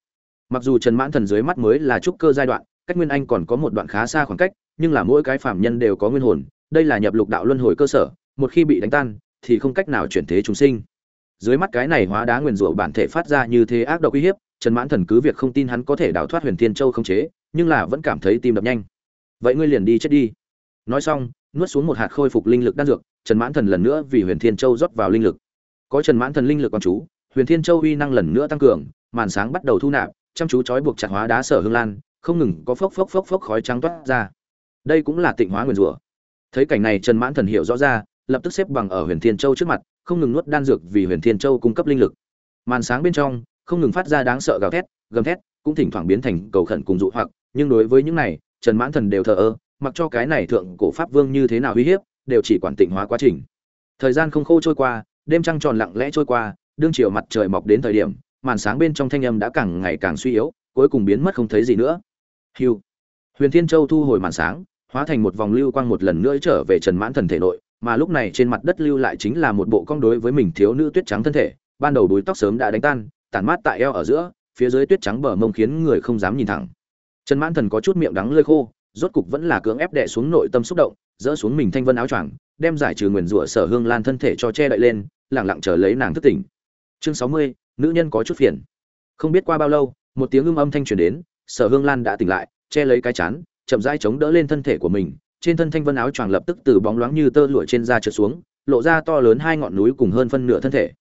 Mặc dù trần mãn thần dưới mắt mới là trúc cơ giai đoạn, cách nguyên anh còn có một đoạn khá xa khoảng cách, nhưng là mỗi cái phàm nhân đều có nguyên hồn, đây là nhập lục đạo luân hồi cơ sở, một khi bị đánh tan, thì không cách nào chuyển thế chúng sinh. Dưới mắt cái này hóa đá nguyên rủa bản thể phát ra như thế ác độc uy hiếp, trần mãn thần cứ việc không tin hắn có thể đào thoát huyền thiên châu không chế, nhưng là vẫn cảm thấy tim đập nhanh. Vậy ngươi liền đi chết đi. Nói xong nuốt xuống một hạt khôi phục linh lực đan dược, trần mãn thần lần nữa vì huyền thiên châu rót vào linh lực. Có trần mãn thần linh lực quan chú, huyền thiên châu uy năng lần nữa tăng cường, màn sáng bắt đầu thu nạp, chăm chú trói buộc chặt hóa đá sở hương lan, không ngừng có phốc phốc phốc phốc khói trắng toát ra. Đây cũng là tịnh hóa nguyên rủa. Thấy cảnh này, trần mãn thần hiểu rõ ra, lập tức xếp bằng ở huyền thiên châu trước mặt, không ngừng nuốt đan dược vì huyền thiên châu cung cấp linh lực. Màn sáng bên trong, không ngừng phát ra đáng sợ gào thét, gầm thét, cũng thỉnh thoảng biến thành cầu khẩn cùng dụ hoặc, nhưng đối với những này, trần mãn thần đều thờ ơ mặc cho cái này thượng cổ pháp vương như thế nào uy hiếp, đều chỉ quản tịnh hóa quá trình. Thời gian không khô trôi qua, đêm trăng tròn lặng lẽ trôi qua, đương chiều mặt trời mọc đến thời điểm, màn sáng bên trong thanh âm đã càng ngày càng suy yếu, cuối cùng biến mất không thấy gì nữa. Hiu huyền thiên châu thu hồi màn sáng, hóa thành một vòng lưu quang một lần nữa trở về trần mãn thần thể nội, mà lúc này trên mặt đất lưu lại chính là một bộ cong đối với mình thiếu nữ tuyết trắng thân thể, ban đầu đuôi tóc sớm đã đánh tan, tản mát tại eo ở giữa, phía dưới tuyết trắng bờ mông khiến người không dám nhìn thẳng. Trần mãn thần có chút miệng đắng lơi khô rốt cục vẫn là cưỡng ép đè xuống nội tâm xúc động dỡ xuống mình thanh vân áo choàng, đem giải trừ nguyền rủa sở hương lan thân thể cho che đậy lên, lặng lặng chờ lấy nàng thức tỉnh. Chương sáu mươi, nữ nhân có chút phiền. Không biết qua bao lâu, một tiếng ưm âm thanh truyền đến, sở hương lan đã tỉnh lại, che lấy cái chán, chậm rãi chống đỡ lên thân thể của mình, trên thân thanh vân áo choàng lập tức từ bóng loáng như tơ lụa trên da trượt xuống, lộ ra to lớn hai ngọn núi cùng hơn phân nửa thân thể.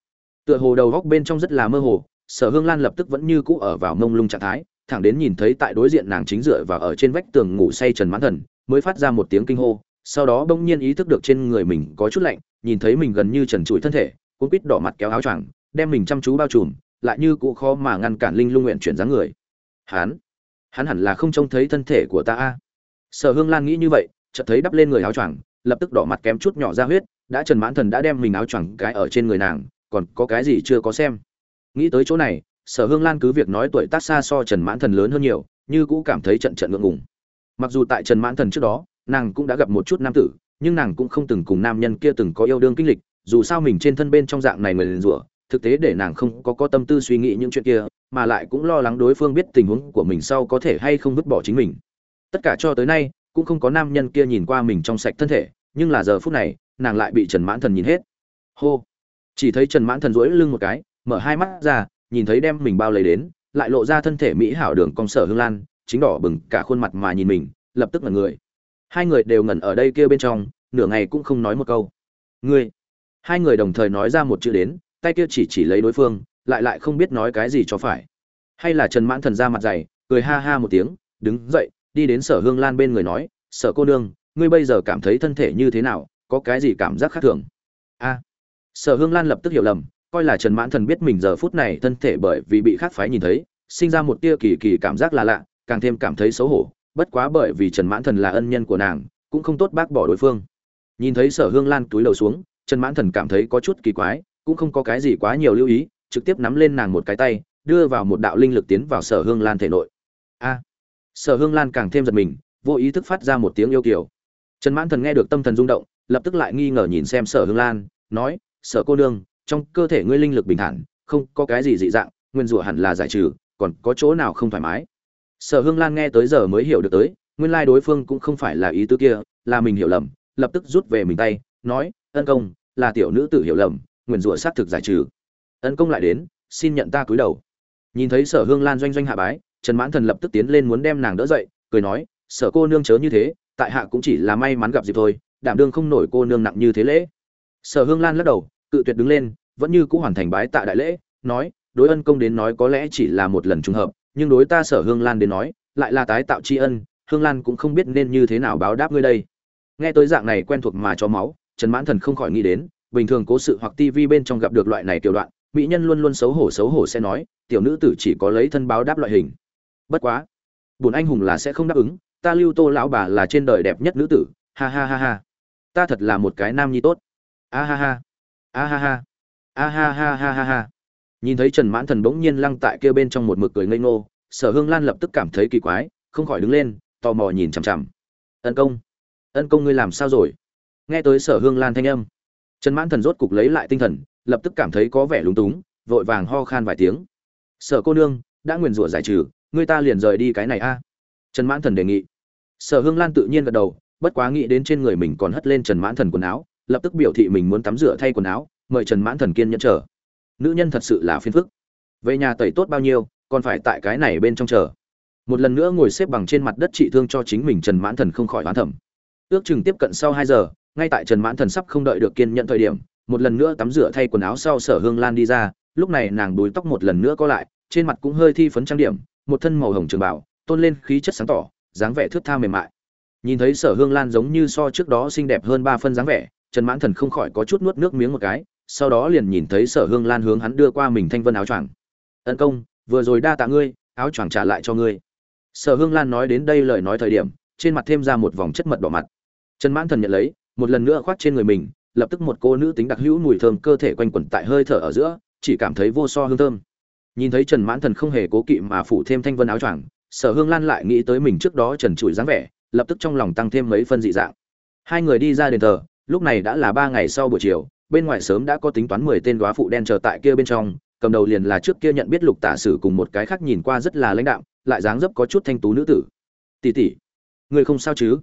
Tựa hồ đầu góc bên trong rất là mơ hồ, sở hương lan lập tức vẫn như cũ ở vào mông lung trạng thái thẳng đến nhìn thấy tại đối diện nàng chính dựa và ở trên vách tường ngủ say trần mãn thần, mới phát ra một tiếng kinh hô, sau đó bỗng nhiên ý thức được trên người mình có chút lạnh, nhìn thấy mình gần như trần trụi thân thể, cuốn quít đỏ mặt kéo áo choàng, đem mình chăm chú bao trùm, lại như cụ khó mà ngăn cản linh lung nguyện chuyển dáng người. Hắn hắn hẳn là không trông thấy thân thể của ta a. Sở hương lan nghĩ như vậy, chợt thấy đắp lên người áo choàng, lập tức đỏ mặt kém chút nhỏ ra huyết, đã trần mãn thần đã đem mình áo choàng cái ở trên người nàng, còn có cái gì chưa có xem. Nghĩ tới chỗ này sở hương lan cứ việc nói tuổi tác xa so trần mãn thần lớn hơn nhiều, như cũ cảm thấy trận trận ngượng ngùng. Mặc dù tại trần mãn thần trước đó, nàng cũng đã gặp một chút nam tử, nhưng nàng cũng không từng cùng nam nhân kia từng có yêu đương kinh lịch, dù sao mình trên thân bên trong dạng này người liền rủa, thực tế để nàng không có có tâm tư suy nghĩ những chuyện kia, mà lại cũng lo lắng đối phương biết tình huống của mình sau có thể hay không vứt bỏ chính mình. Tất cả cho tới nay, cũng không có nam nhân kia nhìn qua mình trong sạch thân thể, nhưng là giờ phút này, nàng lại bị trần mãn thần nhìn hết. Hô! Chỉ thấy trần mãn thần rỗi lưng một cái, mở hai mắt ra nhìn thấy đem mình bao lấy đến, lại lộ ra thân thể mỹ hảo đường công sở hương lan, chính đỏ bừng cả khuôn mặt mà nhìn mình, lập tức ngẩn người. Hai người đều ngẩn ở đây kia bên trong, nửa ngày cũng không nói một câu. Ngươi, hai người đồng thời nói ra một chữ đến, tay kia chỉ chỉ lấy đối phương, lại lại không biết nói cái gì cho phải. Hay là trần mãn thần ra mặt dày, cười ha ha một tiếng, đứng dậy, đi đến sở hương lan bên người nói, sở cô nương, ngươi bây giờ cảm thấy thân thể như thế nào, có cái gì cảm giác khác thường? A. Sở hương lan lập tức hiểu lầm coi là trần mãn thần biết mình giờ phút này thân thể bởi vì bị khác phái nhìn thấy, sinh ra một tia kỳ kỳ cảm giác là lạ, càng thêm cảm thấy xấu hổ, bất quá bởi vì trần mãn thần là ân nhân của nàng, cũng không tốt bác bỏ đối phương. Nhìn thấy sở hương lan túi đầu xuống, trần mãn thần cảm thấy có chút kỳ quái, cũng không có cái gì quá nhiều lưu ý, trực tiếp nắm lên nàng một cái tay, đưa vào một đạo linh lực tiến vào sở hương lan thể nội. A! Sở hương lan càng thêm giật mình, vô ý thức phát ra một tiếng yêu kiều. Trần mãn thần nghe được tâm thần rung động, lập tức lại nghi ngờ nhìn xem sở hương lan, nói, sở cô nương trong cơ thể ngươi linh lực bình thản, không có cái gì dị dạng, nguyên rủa hẳn là giải trừ, còn có chỗ nào không thoải mái? Sở hương lan nghe tới giờ mới hiểu được tới, nguyên lai đối phương cũng không phải là ý tứ kia, là mình hiểu lầm, lập tức rút về mình tay, nói, ân công, là tiểu nữ tử hiểu lầm nguyền rủa xác thực giải trừ. Ân công lại đến, xin nhận ta cúi đầu. Nhìn thấy sở hương lan doanh doanh hạ bái, trần mãn thần lập tức tiến lên muốn đem nàng đỡ dậy, cười nói, sở cô nương chớ như thế, tại hạ cũng chỉ là may mắn gặp dịp thôi, đảm đương không nổi cô nương nặng như thế lễ. Sở hương lan lắc đầu, cự tuyệt đứng lên vẫn như cũng hoàn thành bái tạ đại lễ, nói, đối ân công đến nói có lẽ chỉ là một lần trùng hợp, nhưng đối ta sở hương lan đến nói, lại là tái tạo tri ân, hương lan cũng không biết nên như thế nào báo đáp ngươi đây. Nghe tới dạng này quen thuộc mà cho máu, trần mãn thần không khỏi nghĩ đến, bình thường cố sự hoặc tivi bên trong gặp được loại này tiểu đoạn, mỹ nhân luôn luôn xấu hổ xấu hổ sẽ nói, tiểu nữ tử chỉ có lấy thân báo đáp loại hình. Bất quá, bùn anh hùng là sẽ không đáp ứng, ta lưu tô lão bà là trên đời đẹp nhất nữ tử, ha ha ha ha. Ta thật là một cái nam nhi tốt. A ha ha. A ha ha a ha ha ha ha ha. Nhìn thấy trần mãn thần bỗng nhiên lăng tại kia bên trong một mực cười ngây ngô, sở hương lan lập tức cảm thấy kỳ quái, không khỏi đứng lên, tò mò nhìn chằm chằm. Ân công ân công ngươi làm sao rồi? Nghe tới sở hương lan thanh âm, trần mãn thần rốt cục lấy lại tinh thần, lập tức cảm thấy có vẻ lúng túng, vội vàng ho khan vài tiếng. Sở cô nương, đã nguyền rủa giải trừ, ngươi ta liền rời đi cái này a. Trần mãn thần đề nghị. Sở hương lan tự nhiên gật đầu, bất quá nghĩ đến trên người mình còn hất lên trần mãn thần quần áo, lập tức biểu thị mình muốn tắm rửa thay quần áo mời trần mãn thần kiên nhẫn chờ. Nữ nhân thật sự là phiền phức. Về nhà tẩy tốt bao nhiêu, còn phải tại cái này bên trong chờ. Một lần nữa ngồi xếp bằng trên mặt đất trị thương cho chính mình trần mãn thần không khỏi hoán thẩm ước chừng tiếp cận sau hai giờ, ngay tại trần mãn thần sắp không đợi được kiên nhận thời điểm, một lần nữa tắm rửa thay quần áo sau sở hương lan đi ra, lúc này nàng đuôi tóc một lần nữa có lại, trên mặt cũng hơi thi phấn trang điểm, một thân màu hồng trường bảo tôn lên khí chất sáng tỏ, dáng vẻ thước tha mềm mại. Nhìn thấy sở hương lan giống như so trước đó xinh đẹp hơn ba phân dáng vẻ, trần mãn thần không khỏi có chút nuốt nước miếng một cái sau đó liền nhìn thấy sở hương lan hướng hắn đưa qua mình thanh vân áo choàng. Tấn công, vừa rồi đa tạ ngươi, áo choàng trả lại cho ngươi. Sở hương lan nói đến đây lời nói thời điểm, trên mặt thêm ra một vòng chất mật đỏ mặt. Trần mãn thần nhận lấy, một lần nữa khoác trên người mình, lập tức một cô nữ tính đặc hữu mùi thơm cơ thể quanh quẩn tại hơi thở ở giữa, chỉ cảm thấy vô so hương thơm. Nhìn thấy trần mãn thần không hề cố kỵ mà phủ thêm thanh vân áo choàng, sở hương lan lại nghĩ tới mình trước đó trần trụi dáng vẻ, lập tức trong lòng tăng thêm mấy phân dị dạng. Hai người đi ra đền thờ, lúc này đã là ba ngày sau buổi chiều bên ngoài sớm đã có tính toán mười tên góa phụ đen chờ tại kia bên trong, cầm đầu liền là trước kia nhận biết lục tả sử cùng một cái khác nhìn qua rất là lãnh đạm, lại dáng dấp có chút thanh tú nữ tử. Tỷ tỷ người không sao chứ?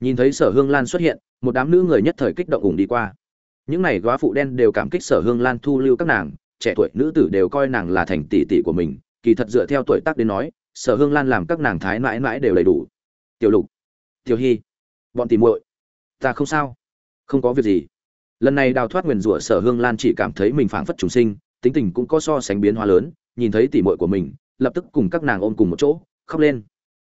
Nhìn thấy sở hương lan xuất hiện, một đám nữ người nhất thời kích động ủng đi qua. Những này góa phụ đen đều cảm kích sở hương lan thu lưu các nàng, trẻ tuổi nữ tử đều coi nàng là thành tỷ tỷ của mình, kỳ thật dựa theo tuổi tác đến nói, sở hương lan làm các nàng thái mãi mãi đều đầy đủ. Tiểu lục, tiểu hy, bọn tỷ muội, ta không sao, không có việc gì lần này đào thoát nguyền rủa sở hương lan chỉ cảm thấy mình phảng phất trùng sinh, tính tình cũng có so sánh biến hóa lớn, nhìn thấy tỉ muội của mình, lập tức cùng các nàng ôm cùng một chỗ, khóc lên.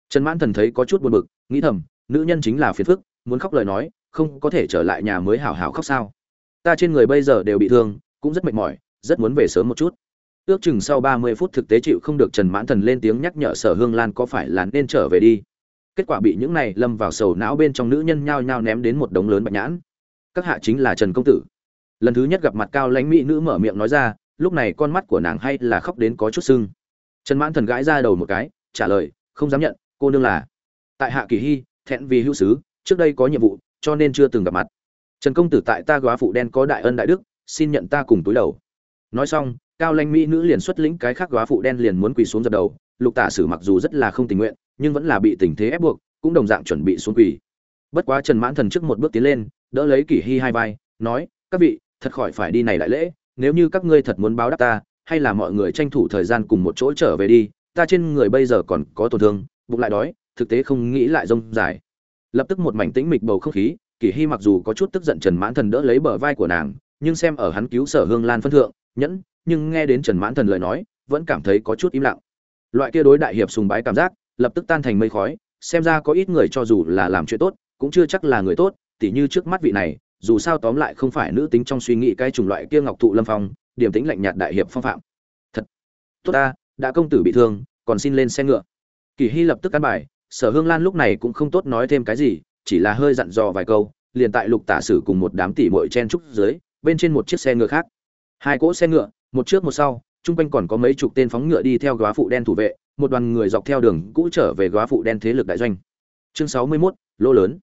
Trần mãn thần thấy có chút buồn bực, nghĩ thầm, nữ nhân chính là phiền phức, muốn khóc lời nói, không có thể trở lại nhà mới hảo hảo khóc sao? Ta trên người bây giờ đều bị thương, cũng rất mệt mỏi, rất muốn về sớm một chút. Ước chừng sau ba mươi phút thực tế chịu không được trần mãn thần lên tiếng nhắc nhở sở hương lan có phải là nên trở về đi. Kết quả bị những này lâm vào sầu não bên trong nữ nhân nhao nhao ném đến một đống lớn bạch nhãn các hạ chính là trần công tử. Lần thứ nhất gặp mặt cao lãnh mỹ nữ mở miệng nói ra, lúc này con mắt của nàng hay là khóc đến có chút sưng. Trần mãn thần gãi ra đầu một cái, trả lời, không dám nhận, cô nương là. Tại hạ kỳ hy thẹn vì hữu sứ, trước đây có nhiệm vụ, cho nên chưa từng gặp mặt. Trần công tử tại ta góa phụ đen có đại ân đại đức, xin nhận ta cùng túi đầu. Nói xong, cao lanh mỹ nữ liền xuất lĩnh cái khác góa phụ đen liền muốn quỳ xuống dập đầu. Lục tả sử mặc dù rất là không tình nguyện, nhưng vẫn là bị tình thế ép buộc, cũng đồng dạng chuẩn bị xuống quỳ bất quá trần mãn thần trước một bước tiến lên, đỡ lấy kỷ hy hai vai, nói, các vị, thật khỏi phải đi này đại lễ, nếu như các ngươi thật muốn báo đáp ta, hay là mọi người tranh thủ thời gian cùng một chỗ trở về đi, ta trên người bây giờ còn có tổn thương, bụng lại đói, thực tế không nghĩ lại rông dài. Lập tức một mảnh tĩnh mịch bầu không khí, kỷ hy mặc dù có chút tức giận trần mãn thần đỡ lấy bờ vai của nàng, nhưng xem ở hắn cứu sở hương lan phân thượng, nhẫn, nhưng nghe đến trần mãn thần lời nói, vẫn cảm thấy có chút im lặng. Loại kia đối đại hiệp sùng bái cảm giác, lập tức tan thành mây khói, xem ra có ít người cho dù là làm chuyện tốt cũng chưa chắc là người tốt tỉ như trước mắt vị này dù sao tóm lại không phải nữ tính trong suy nghĩ cái chủng loại kia ngọc thụ lâm phong điểm tính lạnh nhạt đại hiệp phong phạm. Thật. Tốt ta đã công tử bị thương còn xin lên xe ngựa. Kỳ hy lập tức cán bài sở hương lan lúc này cũng không tốt nói thêm cái gì chỉ là hơi dặn dò vài câu liền tại lục tả sử cùng một đám tỉ mội chen trúc dưới bên trên một chiếc xe ngựa khác. Hai cỗ xe ngựa một trước một sau chung quanh còn có mấy chục tên phóng ngựa đi theo góa phụ đen thủ vệ một đoàn người dọc theo đường cũ trở về góa phụ đen thế lực đại doanh. Chương sáu mươi 61, lỗ lớn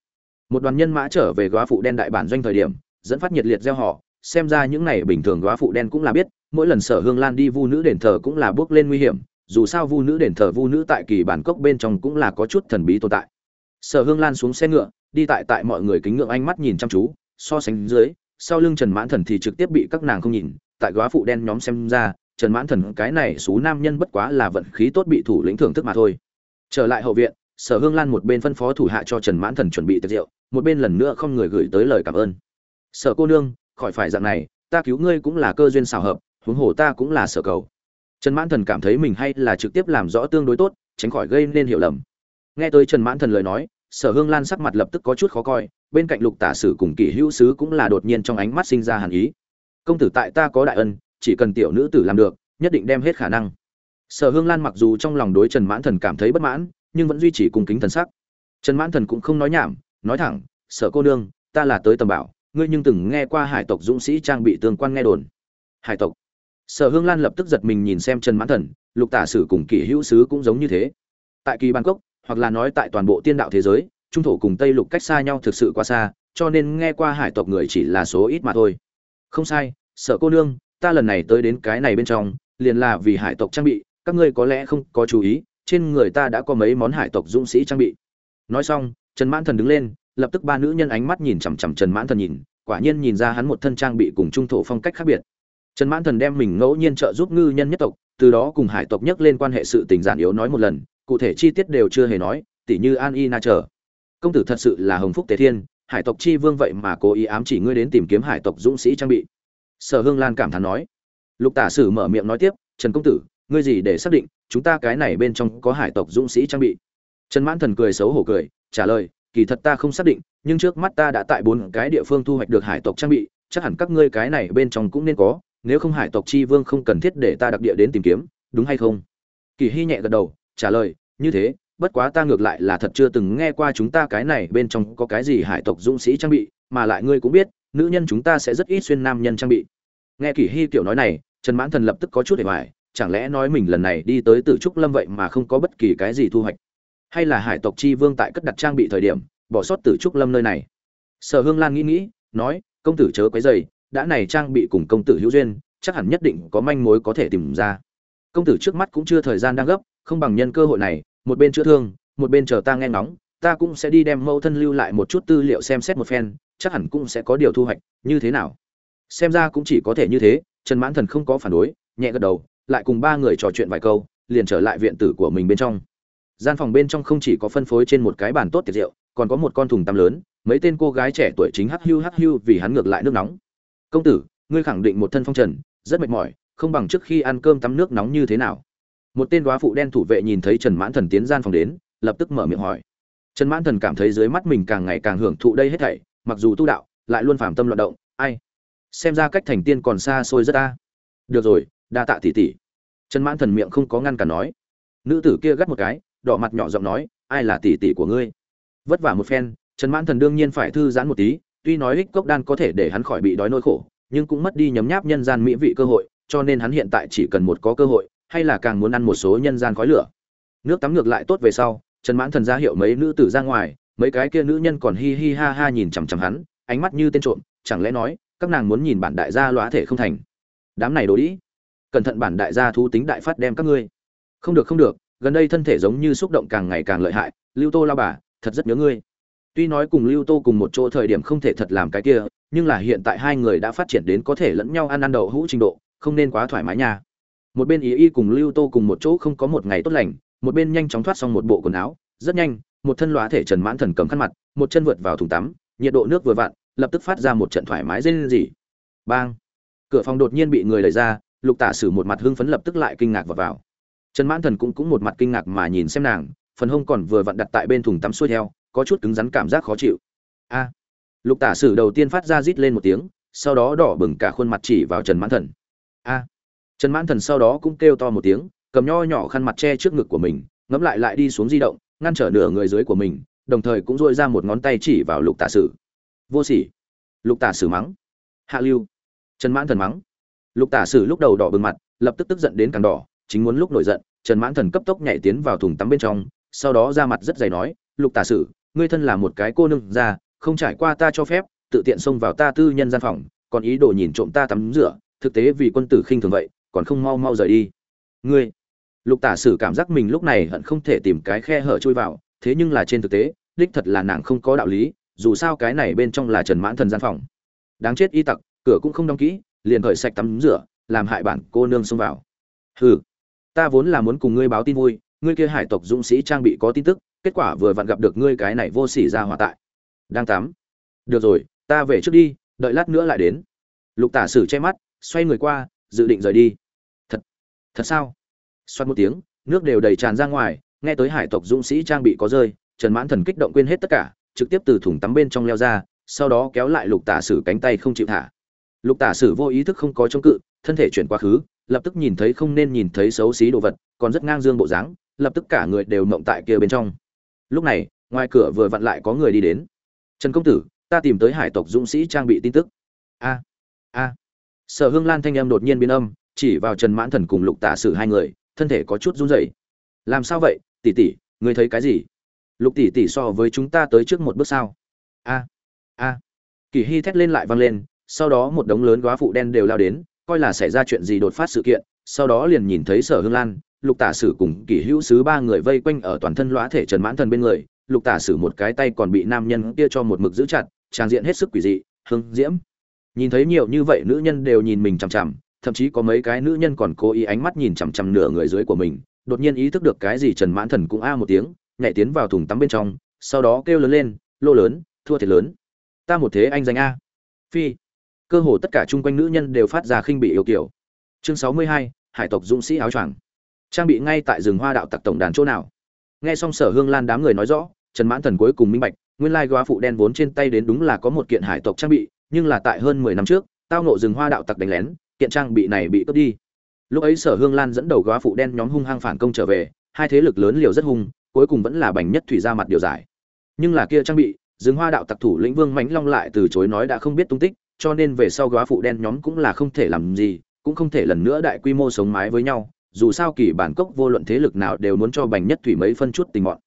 một đoàn nhân mã trở về góa phụ đen đại bản doanh thời điểm, dẫn phát nhiệt liệt gieo họ. Xem ra những này bình thường góa phụ đen cũng là biết, mỗi lần sở hương lan đi vu nữ đền thờ cũng là bước lên nguy hiểm, dù sao vu nữ đền thờ vu nữ tại kỳ bản cốc bên trong cũng là có chút thần bí tồn tại. Sở hương lan xuống xe ngựa, đi tại tại mọi người kính ngưỡng ánh mắt nhìn chăm chú, so sánh dưới, sau lưng trần mãn thần thì trực tiếp bị các nàng không nhìn, tại góa phụ đen nhóm xem ra, trần mãn thần cái này xú nam nhân bất quá là vận khí tốt bị thủ lĩnh thưởng thức mà thôi. Trở lại hậu viện, sở hương lan một bên phân phó thủ hạ cho trần mãn thần chuẩn bị tiệc rượu một bên lần nữa không người gửi tới lời cảm ơn. Sở cô nương, khỏi phải dạng này, ta cứu ngươi cũng là cơ duyên xào hợp, huống hồ ta cũng là sở cầu. Trần mãn thần cảm thấy mình hay là trực tiếp làm rõ tương đối tốt, tránh khỏi gây nên hiểu lầm. Nghe tới trần mãn thần lời nói, sở hương lan sắc mặt lập tức có chút khó coi, bên cạnh lục tả sử cùng kỷ hữu sứ cũng là đột nhiên trong ánh mắt sinh ra hàn ý. Công tử tại ta có đại ân, chỉ cần tiểu nữ tử làm được, nhất định đem hết khả năng. Sở hương lan mặc dù trong lòng đối trần mãn thần cảm thấy bất mãn, nhưng vẫn duy trì cung kính thần sắc. Trần mãn thần cũng không nói nhảm nói thẳng, sở cô nương, ta là tới tầm bảo, ngươi nhưng từng nghe qua hải tộc dũng sĩ trang bị tương quan nghe đồn. Hải tộc? Sở hương lan lập tức giật mình nhìn xem trần mãn thần, lục tả sử cùng kỷ hữu sứ cũng giống như thế. Tại kỳ bangkok hoặc là nói tại toàn bộ tiên đạo thế giới, trung thổ cùng tây lục cách xa nhau thực sự quá xa, cho nên nghe qua hải tộc người chỉ là số ít mà thôi. Không sai, sở cô nương, ta lần này tới đến cái này bên trong, liền là vì hải tộc trang bị, các ngươi có lẽ không có chú ý, trên người ta đã có mấy món hải tộc dũng sĩ trang bị. Nói xong trần mãn thần đứng lên, lập tức ba nữ nhân ánh mắt nhìn chằm chằm trần mãn thần nhìn, quả nhiên nhìn ra hắn một thân trang bị cùng trung thổ phong cách khác biệt. Trần mãn thần đem mình ngẫu nhiên trợ giúp ngư nhân nhất tộc, từ đó cùng hải tộc nhắc lên quan hệ sự tình giản yếu nói một lần, cụ thể chi tiết đều chưa hề nói, tỉ như an y na chờ công tử thật sự là hồng phúc tế thiên, hải tộc chi vương vậy mà cố ý ám chỉ ngươi đến tìm kiếm hải tộc dũng sĩ trang bị. Sở hương lan cảm thán nói. Lục tả sử mở miệng nói tiếp, trần công tử, ngươi gì để xác định, chúng ta cái này bên trong có hải tộc dũng sĩ trang bị? Trần mãn thần cười xấu hổ cười trả lời, kỳ thật ta không xác định, nhưng trước mắt ta đã tại bốn cái địa phương thu hoạch được hải tộc trang bị, chắc hẳn các ngươi cái này bên trong cũng nên có, nếu không hải tộc chi vương không cần thiết để ta đặc địa đến tìm kiếm, đúng hay không? Kỳ hy nhẹ gật đầu, trả lời, như thế, bất quá ta ngược lại là thật chưa từng nghe qua chúng ta cái này bên trong có cái gì hải tộc dũng sĩ trang bị, mà lại ngươi cũng biết, nữ nhân chúng ta sẽ rất ít xuyên nam nhân trang bị. Nghe kỳ hy kiểu nói này, trần mãn thần lập tức có chút để hoài, chẳng lẽ nói mình lần này đi tới tử trúc lâm vậy mà không có bất kỳ cái gì thu hoạch? Hay là hải tộc chi vương tại cất đặt trang bị thời điểm, bỏ sót tử trúc lâm nơi này. Sở hương lan nghĩ nghĩ, nói, công tử chớ quấy dày đã này trang bị cùng công tử hữu duyên, chắc hẳn nhất định có manh mối có thể tìm ra. Công tử trước mắt cũng chưa thời gian đang gấp, không bằng nhân cơ hội này, một bên chữa thương, một bên chờ ta nghe ngóng, ta cũng sẽ đi đem mẫu thân lưu lại một chút tư liệu xem xét một phen, chắc hẳn cũng sẽ có điều thu hoạch, như thế nào? Xem ra cũng chỉ có thể như thế, trần mãn thần không có phản đối, nhẹ gật đầu, lại cùng ba người trò chuyện vài câu, liền trở lại viện tử của mình bên trong gian phòng bên trong không chỉ có phân phối trên một cái bàn tốt tiệc rượu, còn có một con thùng tăm lớn, mấy tên cô gái trẻ tuổi chính hắc hưu hắc hưu vì hắn ngược lại nước nóng. Công tử, ngươi khẳng định một thân phong trần, rất mệt mỏi, không bằng trước khi ăn cơm tắm nước nóng như thế nào. Một tên đoá phụ đen thủ vệ nhìn thấy trần mãn thần tiến gian phòng đến, lập tức mở miệng hỏi. Trần mãn thần cảm thấy dưới mắt mình càng ngày càng hưởng thụ đây hết thảy, mặc dù tu đạo, lại luôn phàm tâm loạn động, ai? Xem ra cách thành tiên còn xa xôi rất ta được rồi, đa tạ tỷ tỷ. Trần mãn thần miệng không có ngăn cả nói. Nữ tử kia gắt một cái đỏ mặt nhỏ giọng nói, ai là tỷ tỷ của ngươi? Vất vả một phen, trần mãn thần đương nhiên phải thư giãn một tí, tuy nói ích cốc đan có thể để hắn khỏi bị đói nỗi khổ, nhưng cũng mất đi nhấm nháp nhân gian mỹ vị cơ hội, cho nên hắn hiện tại chỉ cần một có cơ hội, hay là càng muốn ăn một số nhân gian khói lửa. Nước tắm ngược lại tốt về sau, trần mãn thần ra hiệu mấy nữ tử ra ngoài, mấy cái kia nữ nhân còn hi hi ha ha nhìn chằm chằm hắn, ánh mắt như tên trộm, chẳng lẽ nói, các nàng muốn nhìn bản đại gia lóa thể không thành? Đám này đồ đĩ, cẩn thận bản đại gia thú tính đại phát đem các ngươi. Không được không được gần đây thân thể giống như xúc động càng ngày càng lợi hại, lưu tô lao bà, thật rất nhớ ngươi. Tuy nói cùng lưu tô cùng một chỗ thời điểm không thể thật làm cái kia, nhưng là hiện tại hai người đã phát triển đến có thể lẫn nhau ăn ăn đậu hũ trình độ, không nên quá thoải mái nha. Một bên ý y cùng lưu tô cùng một chỗ không có một ngày tốt lành, một bên nhanh chóng thoát xong một bộ quần áo, rất nhanh, một thân lóa thể trần mãn thần cầm khăn mặt, một chân vượt vào thùng tắm, nhiệt độ nước vừa vặn, lập tức phát ra một trận thoải mái dây lên gì bang! Cửa phòng đột nhiên bị người đẩy ra, lục tả sử một mặt hưng phấn lập tức lại kinh ngạc vào vào trần mãn thần cũng cũng một mặt kinh ngạc mà nhìn xem nàng, phần hông còn vừa vặn đặt tại bên thùng tắm xuôi theo, có chút cứng rắn cảm giác khó chịu. A! Lục tả sử đầu tiên phát ra rít lên một tiếng, sau đó đỏ bừng cả khuôn mặt chỉ vào trần mãn thần. A! Trần mãn thần sau đó cũng kêu to một tiếng, cầm nho nhỏ khăn mặt che trước ngực của mình, ngẫm lại lại đi xuống di động, ngăn trở nửa người dưới của mình, đồng thời cũng dội ra một ngón tay chỉ vào lục tả sử. Vô sỉ! Lục tả sử mắng. Hạ lưu! Trần mãn thần mắng. Lục tả sử lúc đầu đỏ bừng mặt, lập tức tức giận đến càng đỏ chính muốn lúc nổi giận, trần mãn thần cấp tốc nhảy tiến vào thùng tắm bên trong, sau đó ra mặt rất dày nói, lục tả sử, ngươi thân là một cái cô nương ra không trải qua ta cho phép, tự tiện xông vào ta tư nhân gian phòng, còn ý đồ nhìn trộm ta tắm rửa, thực tế vì quân tử khinh thường vậy, còn không mau mau rời đi. Ngươi? Lục tả sử cảm giác mình lúc này hận không thể tìm cái khe hở chui vào, thế nhưng là trên thực tế, đích thật là nàng không có đạo lý, dù sao cái này bên trong là trần mãn thần gian phòng. Đáng chết y tặc, cửa cũng không đóng kỹ, liền khởi sạch tắm rửa, làm hại bản cô nương xông vào. Hừ ta vốn là muốn cùng ngươi báo tin vui, ngươi kia hải tộc dũng sĩ trang bị có tin tức, kết quả vừa vặn gặp được ngươi cái này vô sỉ ra hỏa tại. Đang tắm. Được rồi, ta về trước đi, đợi lát nữa lại đến. Lục tả sử che mắt, xoay người qua, dự định rời đi. Thật thật sao? Xoát một tiếng, nước đều đầy tràn ra ngoài, nghe tới hải tộc dũng sĩ trang bị có rơi, trần mãn thần kích động quên hết tất cả, trực tiếp từ thùng tắm bên trong leo ra, sau đó kéo lại lục tả sử cánh tay không chịu thả. Lục tả sử vô ý thức không có chống cự, thân thể chuyển quá khứ lập tức nhìn thấy không nên nhìn thấy xấu xí đồ vật, còn rất ngang dương bộ dáng, lập tức cả người đều mộng tại kia bên trong. Lúc này, ngoài cửa vừa vặn lại có người đi đến. Trần công tử, ta tìm tới hải tộc dũng sĩ trang bị tin tức. A a. Sở hương lan thanh em đột nhiên biến âm, chỉ vào trần mãn thần cùng lục tả sử hai người, thân thể có chút run rẩy. Làm sao vậy? Tỷ tỷ, ngươi thấy cái gì? Lục tỷ tỷ so với chúng ta tới trước một bước sao? A a. Kỳ hy thét lên lại vang lên, sau đó một đống lớn góa phụ đen đều lao đến coi là xảy ra chuyện gì đột phát sự kiện, sau đó liền nhìn thấy sở hương lan, lục tả sử cùng kỷ hữu sứ ba người vây quanh ở toàn thân lõa thể trần mãn thần bên người, lục tả sử một cái tay còn bị nam nhân kia cho một mực giữ chặt, trang diện hết sức quỷ dị hương diễm. Nhìn thấy nhiều như vậy nữ nhân đều nhìn mình chằm chằm, thậm chí có mấy cái nữ nhân còn cố ý ánh mắt nhìn chằm chằm nửa người dưới của mình, đột nhiên ý thức được cái gì trần mãn thần cũng a một tiếng, nhảy tiến vào thùng tắm bên trong, sau đó kêu lớn lên, lô lớn, thua thiệt lớn. Ta một thế anh danh a. Phi cơ hồ tất cả chung quanh nữ nhân đều phát ra khinh bị yêu kiểu. Chương sáu mươi hai, hải tộc dũng sĩ áo choàng. Trang bị ngay tại rừng hoa đạo tặc tổng đàn chỗ nào? Nghe xong sở hương lan đám người nói rõ, trần mãn thần cuối cùng minh bạch, nguyên lai góa phụ đen vốn trên tay đến đúng là có một kiện hải tộc trang bị, nhưng là tại hơn mười năm trước, tao nộ rừng hoa đạo tặc đánh lén, kiện trang bị này bị cướp đi. Lúc ấy sở hương lan dẫn đầu góa phụ đen nhóm hung hăng phản công trở về, hai thế lực lớn liều rất hung, cuối cùng vẫn là bành nhất thủy ra mặt điều giải. Nhưng là kia trang bị, rừng hoa đạo tặc thủ lĩnh vương mãnh long lại từ chối nói đã không biết tung tích cho nên về sau góa phụ đen nhóm cũng là không thể làm gì, cũng không thể lần nữa đại quy mô sống mái với nhau, dù sao kỳ bản cốc vô luận thế lực nào đều muốn cho bành nhất thủy mấy phân chút tình mọn.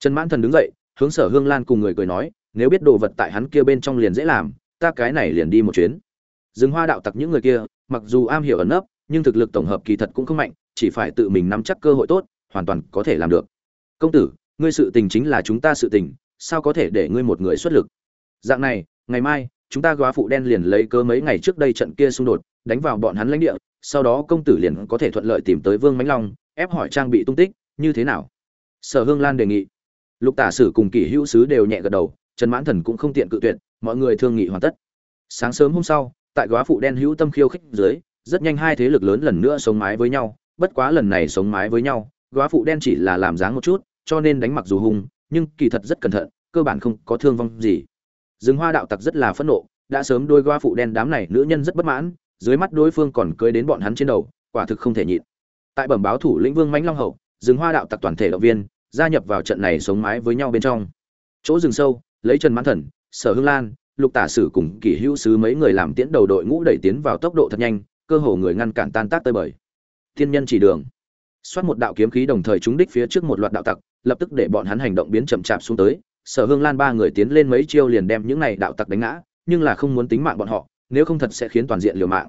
Trần mãn thần đứng dậy, hướng sở hương lan cùng người cười nói, nếu biết đồ vật tại hắn kia bên trong liền dễ làm, ta cái này liền đi một chuyến. Rừng hoa đạo tặc những người kia, mặc dù am hiểu ẩn nấp, nhưng thực lực tổng hợp kỳ thật cũng không mạnh, chỉ phải tự mình nắm chắc cơ hội tốt, hoàn toàn có thể làm được. Công tử, ngươi sự tình chính là chúng ta sự tình, sao có thể để ngươi một người xuất lực? Dạng này, ngày mai chúng ta góa phụ đen liền lấy cớ mấy ngày trước đây trận kia xung đột, đánh vào bọn hắn lãnh địa, sau đó công tử liền có thể thuận lợi tìm tới vương mãnh long, ép hỏi trang bị tung tích, như thế nào? Sở hương lan đề nghị. Lục tả sử cùng kỷ hữu sứ đều nhẹ gật đầu, trần mãn thần cũng không tiện cự tuyệt, mọi người thương nghị hoàn tất. Sáng sớm hôm sau, tại góa phụ đen hữu tâm khiêu khích dưới, rất nhanh hai thế lực lớn lần nữa sống mái với nhau, bất quá lần này sống mái với nhau, góa phụ đen chỉ là làm dáng một chút, cho nên đánh mặc dù hung, nhưng kỳ thật rất cẩn thận, cơ bản không có thương vong gì rừng hoa đạo tặc rất là phẫn nộ, đã sớm đôi qua phụ đen đám này, nữ nhân rất bất mãn, dưới mắt đối phương còn cưới đến bọn hắn trên đầu, quả thực không thể nhịn. Tại bẩm báo thủ lĩnh vương mãnh long hậu, rừng hoa đạo tặc toàn thể động viên, gia nhập vào trận này sống mái với nhau bên trong. Chỗ rừng sâu, lấy trần mãn thần, sở hương lan, lục tả sử cùng kỷ hữu sứ mấy người làm tiễn đầu đội ngũ đẩy tiến vào tốc độ thật nhanh, cơ hồ người ngăn cản tan tác tơi bời. Thiên nhân chỉ đường. Xoát một đạo kiếm khí đồng thời trúng đích phía trước một loạt đạo tặc, lập tức để bọn hắn hành động biến chậm chạp xuống tới sở hương lan ba người tiến lên mấy chiêu liền đem những này đạo tặc đánh ngã, nhưng là không muốn tính mạng bọn họ, nếu không thật sẽ khiến toàn diện liều mạng.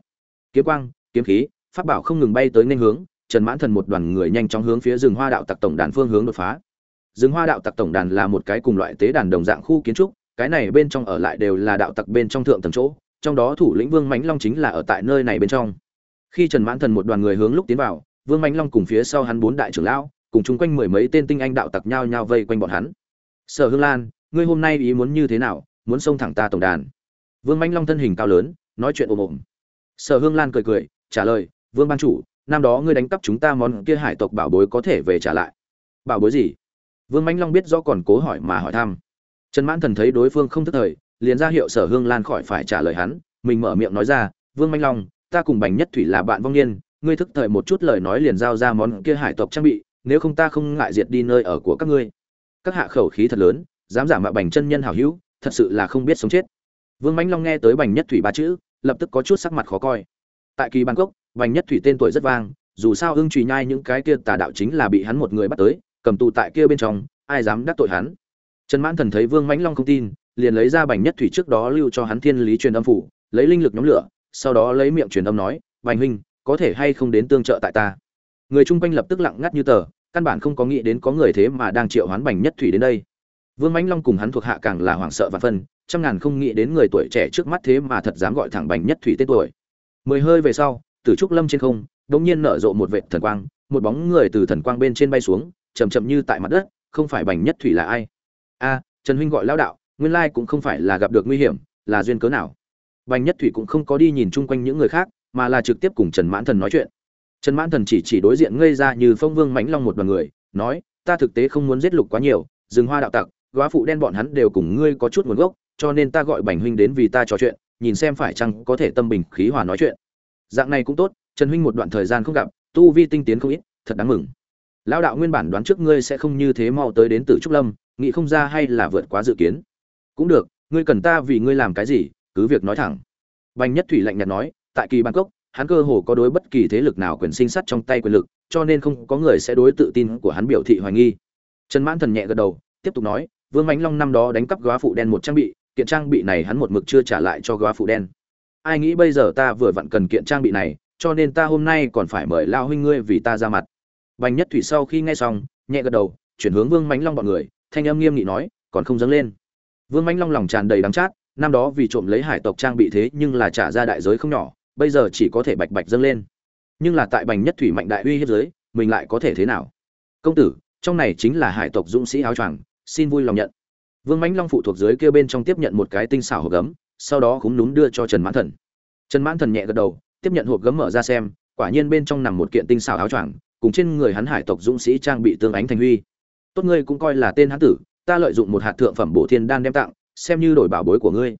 Kiếm quang, kiếm khí, pháp bảo không ngừng bay tới nên hướng, trần mãn thần một đoàn người nhanh chóng hướng phía rừng hoa đạo tặc tổng đàn phương hướng đột phá. Rừng hoa đạo tặc tổng đàn là một cái cùng loại tế đàn đồng dạng khu kiến trúc, cái này bên trong ở lại đều là đạo tặc bên trong thượng tầng chỗ, trong đó thủ lĩnh vương mãnh long chính là ở tại nơi này bên trong. Khi trần mãn thần một đoàn người hướng lúc tiến vào, vương mãnh long cùng phía sau hắn bốn đại trưởng lão, cùng chung quanh mười mấy tên tinh anh đạo tặc nhau nhau vây quanh bọn hắn sở hương lan, ngươi hôm nay ý muốn như thế nào? Muốn xông thẳng ta tổng đàn. Vương manh long thân hình cao lớn, nói chuyện ồm ồm. Sở hương lan cười cười, trả lời, vương ban chủ, năm đó ngươi đánh cắp chúng ta món kia hải tộc bảo bối có thể về trả lại. Bảo bối gì? Vương manh long biết rõ còn cố hỏi mà hỏi thăm. Trần mãn thần thấy đối phương không thức thời, liền ra hiệu sở hương lan khỏi phải trả lời hắn, mình mở miệng nói ra, vương manh long, ta cùng bành nhất thủy là bạn vong niên, ngươi thức thời một chút lời nói liền giao ra món kia hải tộc trang bị, nếu không ta không ngại diệt đi nơi ở của các ngươi các hạ khẩu khí thật lớn, dám giả mạo bành chân nhân hảo hữu, thật sự là không biết sống chết. Vương mãnh long nghe tới bành nhất thủy ba chữ, lập tức có chút sắc mặt khó coi. Tại kỳ bangkok bành nhất thủy tên tuổi rất vang, dù sao hưng trùy nhai những cái kia tà đạo chính là bị hắn một người bắt tới, cầm tù tại kia bên trong, ai dám đắc tội hắn? Trần mãn thần thấy vương mãnh long không tin, liền lấy ra bành nhất thủy trước đó lưu cho hắn thiên lý truyền âm phủ, lấy linh lực nhóm lửa, sau đó lấy miệng truyền âm nói, bành huynh, có thể hay không đến tương trợ tại ta? Người chung quanh lập tức lặng ngắt như tờ căn bản không có nghĩ đến có người thế mà đang triệu hoán bành nhất thủy đến đây. Vương mãnh long cùng hắn thuộc hạ càng là hoảng sợ và phân, trăm ngàn không nghĩ đến người tuổi trẻ trước mắt thế mà thật dám gọi thẳng bành nhất thủy tên tuổi. Mười hơi về sau từ trúc lâm trên không, đống nhiên nở rộ một vệt thần quang, một bóng người từ thần quang bên trên bay xuống chầm chậm như tại mặt đất, không phải bành nhất thủy là ai? A, trần huynh gọi lao đạo, nguyên lai cũng không phải là gặp được nguy hiểm, là duyên cớ nào? Bành nhất thủy cũng không có đi nhìn chung quanh những người khác, mà là trực tiếp cùng trần mãn thần nói chuyện trần mãn thần chỉ chỉ đối diện ngây ra như phong vương mãnh long một đoàn người, nói, ta thực tế không muốn giết lục quá nhiều, rừng hoa đạo tặc góa phụ đen bọn hắn đều cùng ngươi có chút nguồn gốc, cho nên ta gọi bành huynh đến vì ta trò chuyện, nhìn xem phải chăng có thể tâm bình khí hòa nói chuyện. Dạng này cũng tốt, trần huynh một đoạn thời gian không gặp, tu vi tinh tiến không ít, thật đáng mừng. Lão đạo nguyên bản đoán trước ngươi sẽ không như thế mau tới đến Tử trúc lâm, nghĩ không ra hay là vượt quá dự kiến. Cũng được, ngươi cần ta vì ngươi làm cái gì, cứ việc nói thẳng. Bành nhất thủy lạnh nhạt nói, tại kỳ bangkok hắn cơ hồ có đối bất kỳ thế lực nào quyền sinh sát trong tay quyền lực, cho nên không có người sẽ đối tự tin của hắn biểu thị hoài nghi. Trần mãn thần nhẹ gật đầu, tiếp tục nói, vương mãnh long năm đó đánh cắp góa phụ đen một trang bị, kiện trang bị này hắn một mực chưa trả lại cho góa phụ đen. Ai nghĩ bây giờ ta vừa vặn cần kiện trang bị này, cho nên ta hôm nay còn phải mời lao huynh ngươi vì ta ra mặt. Bành nhất thủy sau khi nghe xong, nhẹ gật đầu, chuyển hướng vương mãnh long bọn người, thanh âm nghiêm nghị nói, còn không dâng lên. Vương mãnh long lòng tràn đầy đắng chát, năm đó vì trộm lấy hải tộc trang bị thế nhưng là trả ra đại giới không nhỏ bây giờ chỉ có thể bạch bạch dâng lên. Nhưng là tại bành nhất thủy mạnh đại uy hiếp giới, mình lại có thể thế nào? Công tử, trong này chính là hải tộc dũng sĩ áo choàng, xin vui lòng nhận. Vương mãnh long phụ thuộc dưới kia bên trong tiếp nhận một cái tinh xảo hộp gấm, sau đó cũng núm đưa cho trần mãn thần. Trần mãn thần nhẹ gật đầu, tiếp nhận hộp gấm mở ra xem, quả nhiên bên trong nằm một kiện tinh xảo áo choàng, cùng trên người hắn hải tộc dũng sĩ trang bị tương ánh thành huy. Tốt ngươi cũng coi là tên hắn tử, ta lợi dụng một hạt thượng phẩm bổ thiên đan đem tặng, xem như đổi bảo bối của ngươi.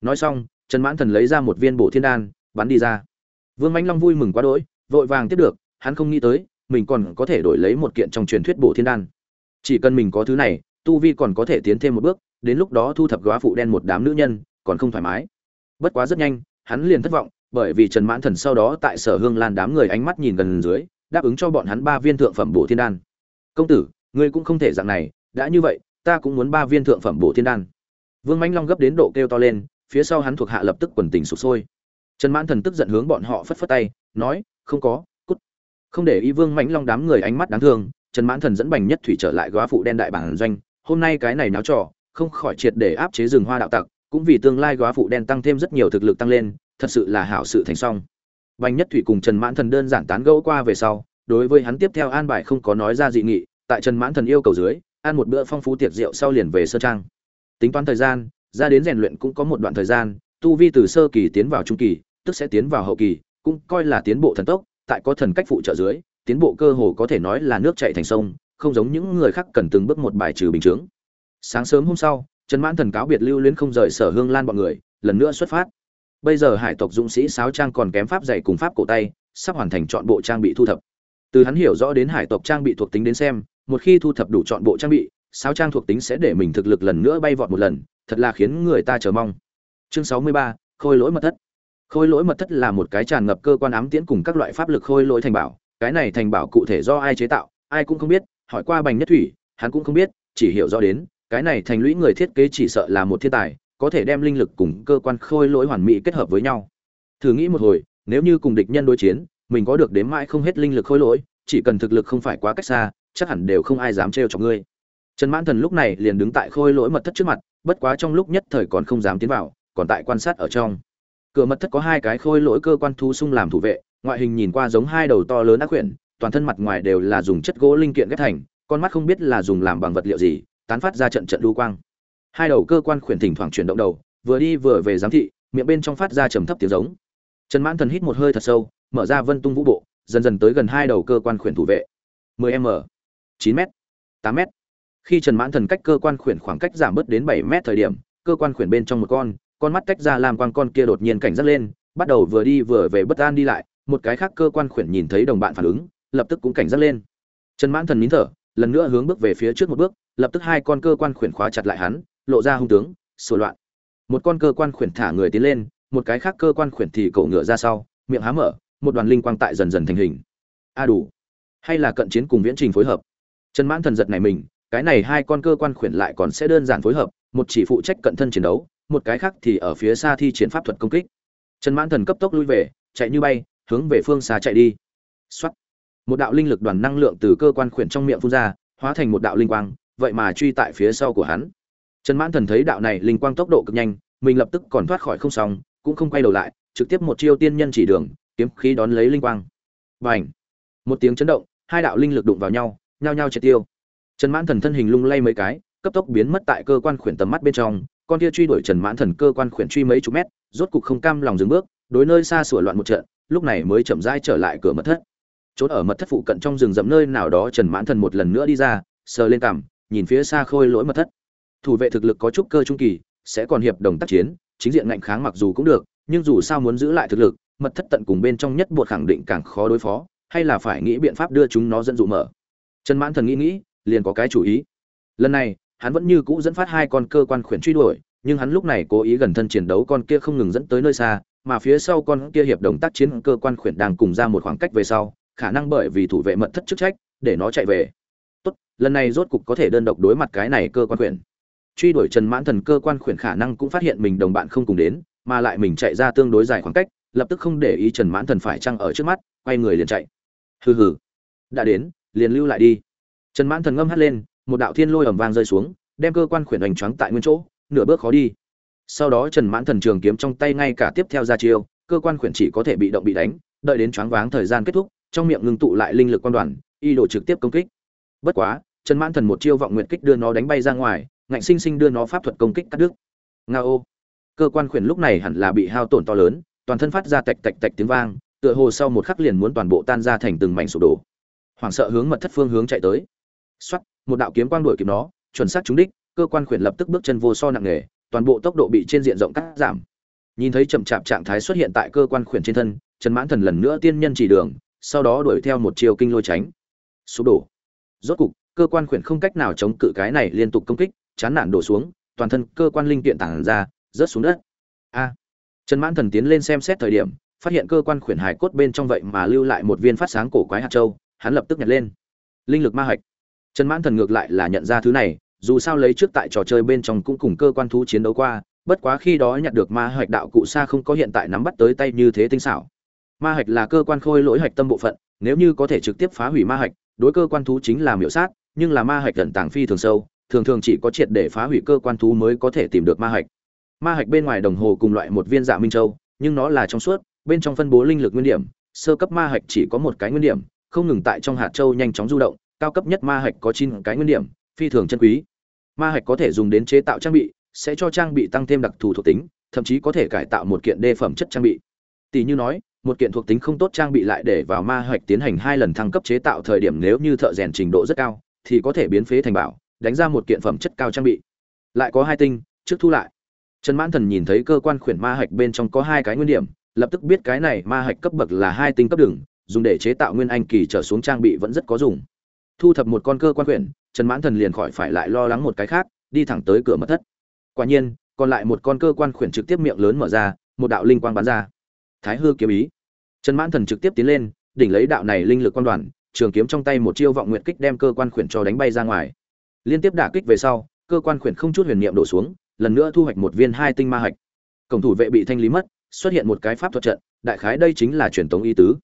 Nói xong, trần mãn thần lấy ra một viên bổ thiên đan bắn đi ra. Vương mãnh long vui mừng quá đỗi, vội vàng tiếp được, hắn không nghĩ tới, mình còn có thể đổi lấy một kiện trong truyền thuyết bổ thiên đan. Chỉ cần mình có thứ này, tu vi còn có thể tiến thêm một bước, đến lúc đó thu thập góa phụ đen một đám nữ nhân, còn không thoải mái. Bất quá rất nhanh, hắn liền thất vọng, bởi vì trần mãn thần sau đó tại sở hương lan đám người ánh mắt nhìn gần dưới, đáp ứng cho bọn hắn ba viên thượng phẩm bổ thiên đan. Công tử, ngươi cũng không thể dạng này, đã như vậy, ta cũng muốn ba viên thượng phẩm bổ thiên đan. Vương mãnh long gấp đến độ kêu to lên, phía sau hắn thuộc hạ lập tức quần tình sụp sôi trần mãn thần tức giận hướng bọn họ phất phất tay, nói, không có, cút. Không để ý vương mãnh long đám người ánh mắt đáng thương, trần mãn thần dẫn bành nhất thủy trở lại góa phụ đen đại bản doanh, hôm nay cái này náo trò, không khỏi triệt để áp chế rừng hoa đạo tặc, cũng vì tương lai góa phụ đen tăng thêm rất nhiều thực lực tăng lên, thật sự là hảo sự thành xong bành nhất thủy cùng trần mãn thần đơn giản tán gẫu qua về sau, đối với hắn tiếp theo an bài không có nói ra dị nghị, tại trần mãn thần yêu cầu dưới, ăn một bữa phong phú tiệc rượu sau liền về sơ trang. Tính toán thời gian, ra đến rèn luyện cũng có một đoạn thời gian, tu vi từ sơ kỳ tiến vào trung kỳ tức sẽ tiến vào hậu kỳ, cũng coi là tiến bộ thần tốc, tại có thần cách phụ trợ dưới, tiến bộ cơ hồ có thể nói là nước chảy thành sông, không giống những người khác cần từng bước một bài trừ bình chứng. sáng sớm hôm sau, trần mãn thần cáo biệt lưu luyến không rời sở hương lan bọn người, lần nữa xuất phát. Bây giờ hải tộc dũng sĩ sáo trang còn kém pháp dạy cùng pháp cổ tay, sắp hoàn thành chọn bộ trang bị thu thập. Từ hắn hiểu rõ đến hải tộc trang bị thuộc tính đến xem, một khi thu thập đủ chọn bộ trang bị, sáo trang thuộc tính sẽ để mình thực lực lần nữa bay vọt một lần, thật là khiến người ta chờ mong. Chương sáu mươi ba, khôi lỗi mật thất khôi lỗi mật thất là một cái tràn ngập cơ quan ám tiễn cùng các loại pháp lực khôi lỗi thành bảo. Cái này thành bảo cụ thể do ai chế tạo, ai cũng không biết, hỏi qua bành nhất thủy, hắn cũng không biết, chỉ hiểu rõ đến, cái này thành lũy người thiết kế chỉ sợ là một thiên tài, có thể đem linh lực cùng cơ quan khôi lỗi hoàn mỹ kết hợp với nhau. Thử nghĩ một hồi, nếu như cùng địch nhân đối chiến, mình có được đếm mãi không hết linh lực khôi lỗi, chỉ cần thực lực không phải quá cách xa, chắc hẳn đều không ai dám trêu chọc ngươi. Trần mãn thần lúc này liền đứng tại khôi lỗi mật thất trước mặt, bất quá trong lúc nhất thời còn không dám tiến vào, còn tại quan sát ở trong cửa mật thất có hai cái khôi lỗi cơ quan thú sung làm thủ vệ, ngoại hình nhìn qua giống hai đầu to lớn ác quyển, toàn thân mặt ngoài đều là dùng chất gỗ linh kiện ghép thành, con mắt không biết là dùng làm bằng vật liệu gì, tán phát ra trận trận lưu quang. Hai đầu cơ quan khuyển thỉnh thoảng chuyển động đầu, vừa đi vừa về giám thị, miệng bên trong phát ra trầm thấp tiếng giống. Trần mãn thần hít một hơi thật sâu, mở ra vân tung vũ bộ, dần dần tới gần hai đầu cơ quan khuyển thủ vệ. 10 m 9 m 8 m. Khi trần mãn thần cách cơ quan khuyển khoảng cách giảm bớt đến 7 m thời điểm, cơ quan khuyển bên trong một con con mắt tách ra làm quang con kia đột nhiên cảnh giác lên, bắt đầu vừa đi vừa về bất an đi lại, một cái khác cơ quan khuyển nhìn thấy đồng bạn phản ứng, lập tức cũng cảnh giác lên. Trần mãn thần nín thở, lần nữa hướng bước về phía trước một bước, lập tức hai con cơ quan khuyển khóa chặt lại hắn, lộ ra hung tướng sửa loạn. Một con cơ quan khuyển thả người tiến lên, một cái khác cơ quan khuyển thì cổ ngựa ra sau, miệng há mở, một đoàn linh quang tại dần dần thành hình. A đủ. Hay là cận chiến cùng viễn trình phối hợp? Trần mãn thần giật này mình, cái này hai con cơ quan khuyển lại còn sẽ đơn giản phối hợp, một chỉ phụ trách cận thân chiến đấu một cái khác thì ở phía xa thi triển pháp thuật công kích. Trần mãn thần cấp tốc lui về, chạy như bay, hướng về phương xa chạy đi. Xuất một đạo linh lực đoàn năng lượng từ cơ quan khuyển trong miệng phun ra, hóa thành một đạo linh quang, vậy mà truy tại phía sau của hắn. Trần mãn thần thấy đạo này linh quang tốc độ cực nhanh, mình lập tức còn thoát khỏi không xong, cũng không quay đầu lại, trực tiếp một chiêu tiên nhân chỉ đường, kiếm khí đón lấy linh quang. Bành! một tiếng chấn động, hai đạo linh lực đụng vào nhau, nhao nhao triệt tiêu. Trần mãn thần thân hình lung lay mấy cái, cấp tốc biến mất tại cơ quan khuyển tầm mắt bên trong con kia truy đuổi trần mãn thần cơ quan khuyển truy mấy chục mét, rốt cục không cam lòng dừng bước, đối nơi xa sủa loạn một trận, lúc này mới chậm rãi trở lại cửa mật thất. Trốn ở mật thất phụ cận trong rừng rậm nơi nào đó trần mãn thần một lần nữa đi ra, sờ lên cằm, nhìn phía xa khôi lỗi mật thất. Thủ vệ thực lực có chút cơ trung kỳ, sẽ còn hiệp đồng tác chiến, chính diện ngạnh kháng mặc dù cũng được, nhưng dù sao muốn giữ lại thực lực, mật thất tận cùng bên trong nhất buộc khẳng định càng khó đối phó, hay là phải nghĩ biện pháp đưa chúng nó dẫn dụ mở. Trần mãn thần nghĩ nghĩ, liền có cái chủ ý. Lần này hắn vẫn như cũ dẫn phát hai con cơ quan khuyển truy đuổi, nhưng hắn lúc này cố ý gần thân chiến đấu con kia không ngừng dẫn tới nơi xa, mà phía sau con kia hiệp đồng tác chiến cơ quan khuyển đang cùng ra một khoảng cách về sau, khả năng bởi vì thủ vệ mật thất chức trách, để nó chạy về. Tốt, lần này rốt cục có thể đơn độc đối mặt cái này cơ quan khuyển. Truy đuổi trần mãn thần cơ quan khuyển khả năng cũng phát hiện mình đồng bạn không cùng đến, mà lại mình chạy ra tương đối dài khoảng cách, lập tức không để ý trần mãn thần phải chăng ở trước mắt, quay người liền chạy. Hừ hừ. Đã đến, liền lưu lại đi. Trần mãn thần ngâm hắt lên một đạo thiên lôi ầm vang rơi xuống, đem cơ quan khuyển hoành choáng tại nguyên chỗ, nửa bước khó đi. Sau đó trần mãn thần trường kiếm trong tay ngay cả tiếp theo ra chiêu, cơ quan khuyển chỉ có thể bị động bị đánh, đợi đến choáng váng thời gian kết thúc, trong miệng ngưng tụ lại linh lực quan đoàn, y đổ trực tiếp công kích. Bất quá, trần mãn thần một chiêu vọng nguyện kích đưa nó đánh bay ra ngoài, ngạnh sinh sinh đưa nó pháp thuật công kích cắt đứt. Nga ô cơ quan khuyển lúc này hẳn là bị hao tổn to lớn, toàn thân phát ra tạch tạch tạch tiếng vang, tựa hồ sau một khắc liền muốn toàn bộ tan ra thành từng mảnh sụp đổ. Hoảng sợ hướng mật thất phương hướng chạy tới. Xoắt một đạo kiếm quang đuổi kịp nó, chuẩn xác trúng đích, cơ quan khuyển lập tức bước chân vô so nặng nề, toàn bộ tốc độ bị trên diện rộng cắt giảm. Nhìn thấy chậm chạp trạng thái xuất hiện tại cơ quan khuyển trên thân, trần mãn thần lần nữa tiên nhân chỉ đường, sau đó đuổi theo một chiều kinh lôi tránh. Sụp đổ. Rốt cục, cơ quan khuyển không cách nào chống cự cái này liên tục công kích, chán nản đổ xuống, toàn thân cơ quan linh kiện tản ra, rớt xuống đất. A. À. Trần mãn thần tiến lên xem xét thời điểm, phát hiện cơ quan khuyển hải cốt bên trong vậy mà lưu lại một viên phát sáng cổ quái hạt châu, hắn lập tức nhặt lên. Linh lực ma hạch trần mãn thần ngược lại là nhận ra thứ này, dù sao lấy trước tại trò chơi bên trong cũng cùng cơ quan thú chiến đấu qua, bất quá khi đó nhặt được ma hạch đạo cụ xa không có hiện tại nắm bắt tới tay như thế tinh xảo. Ma hạch là cơ quan khôi lỗi hạch tâm bộ phận, nếu như có thể trực tiếp phá hủy ma hạch, đối cơ quan thú chính là miểu sát, nhưng là ma hạch tận tàng phi thường sâu, thường thường chỉ có triệt để phá hủy cơ quan thú mới có thể tìm được ma hạch. Ma hạch bên ngoài đồng hồ cùng loại một viên dạ minh châu, nhưng nó là trong suốt, bên trong phân bố linh lực nguyên điểm, sơ cấp ma hạch chỉ có một cái nguyên điểm, không ngừng tại trong hạt châu nhanh chóng du động cao cấp nhất ma hạch có chín cái nguyên điểm, phi thường chân quý. Ma hạch có thể dùng đến chế tạo trang bị, sẽ cho trang bị tăng thêm đặc thù thuộc tính, thậm chí có thể cải tạo một kiện đê phẩm chất trang bị. Tỷ như nói, một kiện thuộc tính không tốt trang bị lại để vào ma hạch tiến hành hai lần thăng cấp chế tạo thời điểm nếu như thợ rèn trình độ rất cao, thì có thể biến phế thành bảo, đánh ra một kiện phẩm chất cao trang bị. Lại có hai tinh, trước thu lại. Trần mãn thần nhìn thấy cơ quan khuyển ma hạch bên trong có hai cái nguyên điểm, lập tức biết cái này ma hạch cấp bậc là hai tinh cấp đường, dùng để chế tạo nguyên anh kỳ trở xuống trang bị vẫn rất có dùng thu thập một con cơ quan quyển, trần mãn thần liền khỏi phải lại lo lắng một cái khác, đi thẳng tới cửa mật thất. Quả nhiên, còn lại một con cơ quan khuyển trực tiếp miệng lớn mở ra, một đạo linh quang bắn ra. Thái hư kiếm ý. Trần mãn thần trực tiếp tiến lên, đỉnh lấy đạo này linh lực quan đoàn, trường kiếm trong tay một chiêu vọng nguyện kích đem cơ quan khuyển cho đánh bay ra ngoài. Liên tiếp đả kích về sau, cơ quan khuyển không chút huyền niệm đổ xuống, lần nữa thu hoạch một viên hai tinh ma hạch. Cổng thủ vệ bị thanh lý mất, xuất hiện một cái pháp thuật trận, đại khái đây chính là truyền tống y tứ.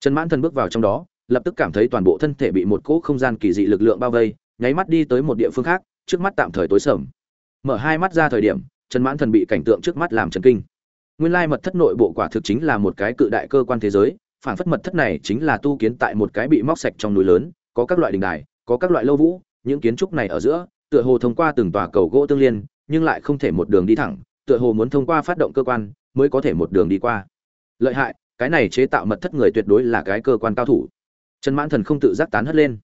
Trần mãn thần bước vào trong đó lập tức cảm thấy toàn bộ thân thể bị một cỗ không gian kỳ dị lực lượng bao vây, nháy mắt đi tới một địa phương khác, trước mắt tạm thời tối sầm. Mở hai mắt ra thời điểm, trần mãn thần bị cảnh tượng trước mắt làm chấn kinh. Nguyên lai mật thất nội bộ quả thực chính là một cái cự đại cơ quan thế giới phản phất mật thất này chính là tu kiến tại một cái bị móc sạch trong núi lớn, có các loại đình đài, có các loại lâu vũ, những kiến trúc này ở giữa, tựa hồ thông qua từng tòa cầu gỗ tương liên, nhưng lại không thể một đường đi thẳng, tựa hồ muốn thông qua phát động cơ quan, mới có thể một đường đi qua. Lợi hại, cái này chế tạo mật thất người tuyệt đối là cái cơ quan cao thủ trần mãn thần không tự giác tán hất lên.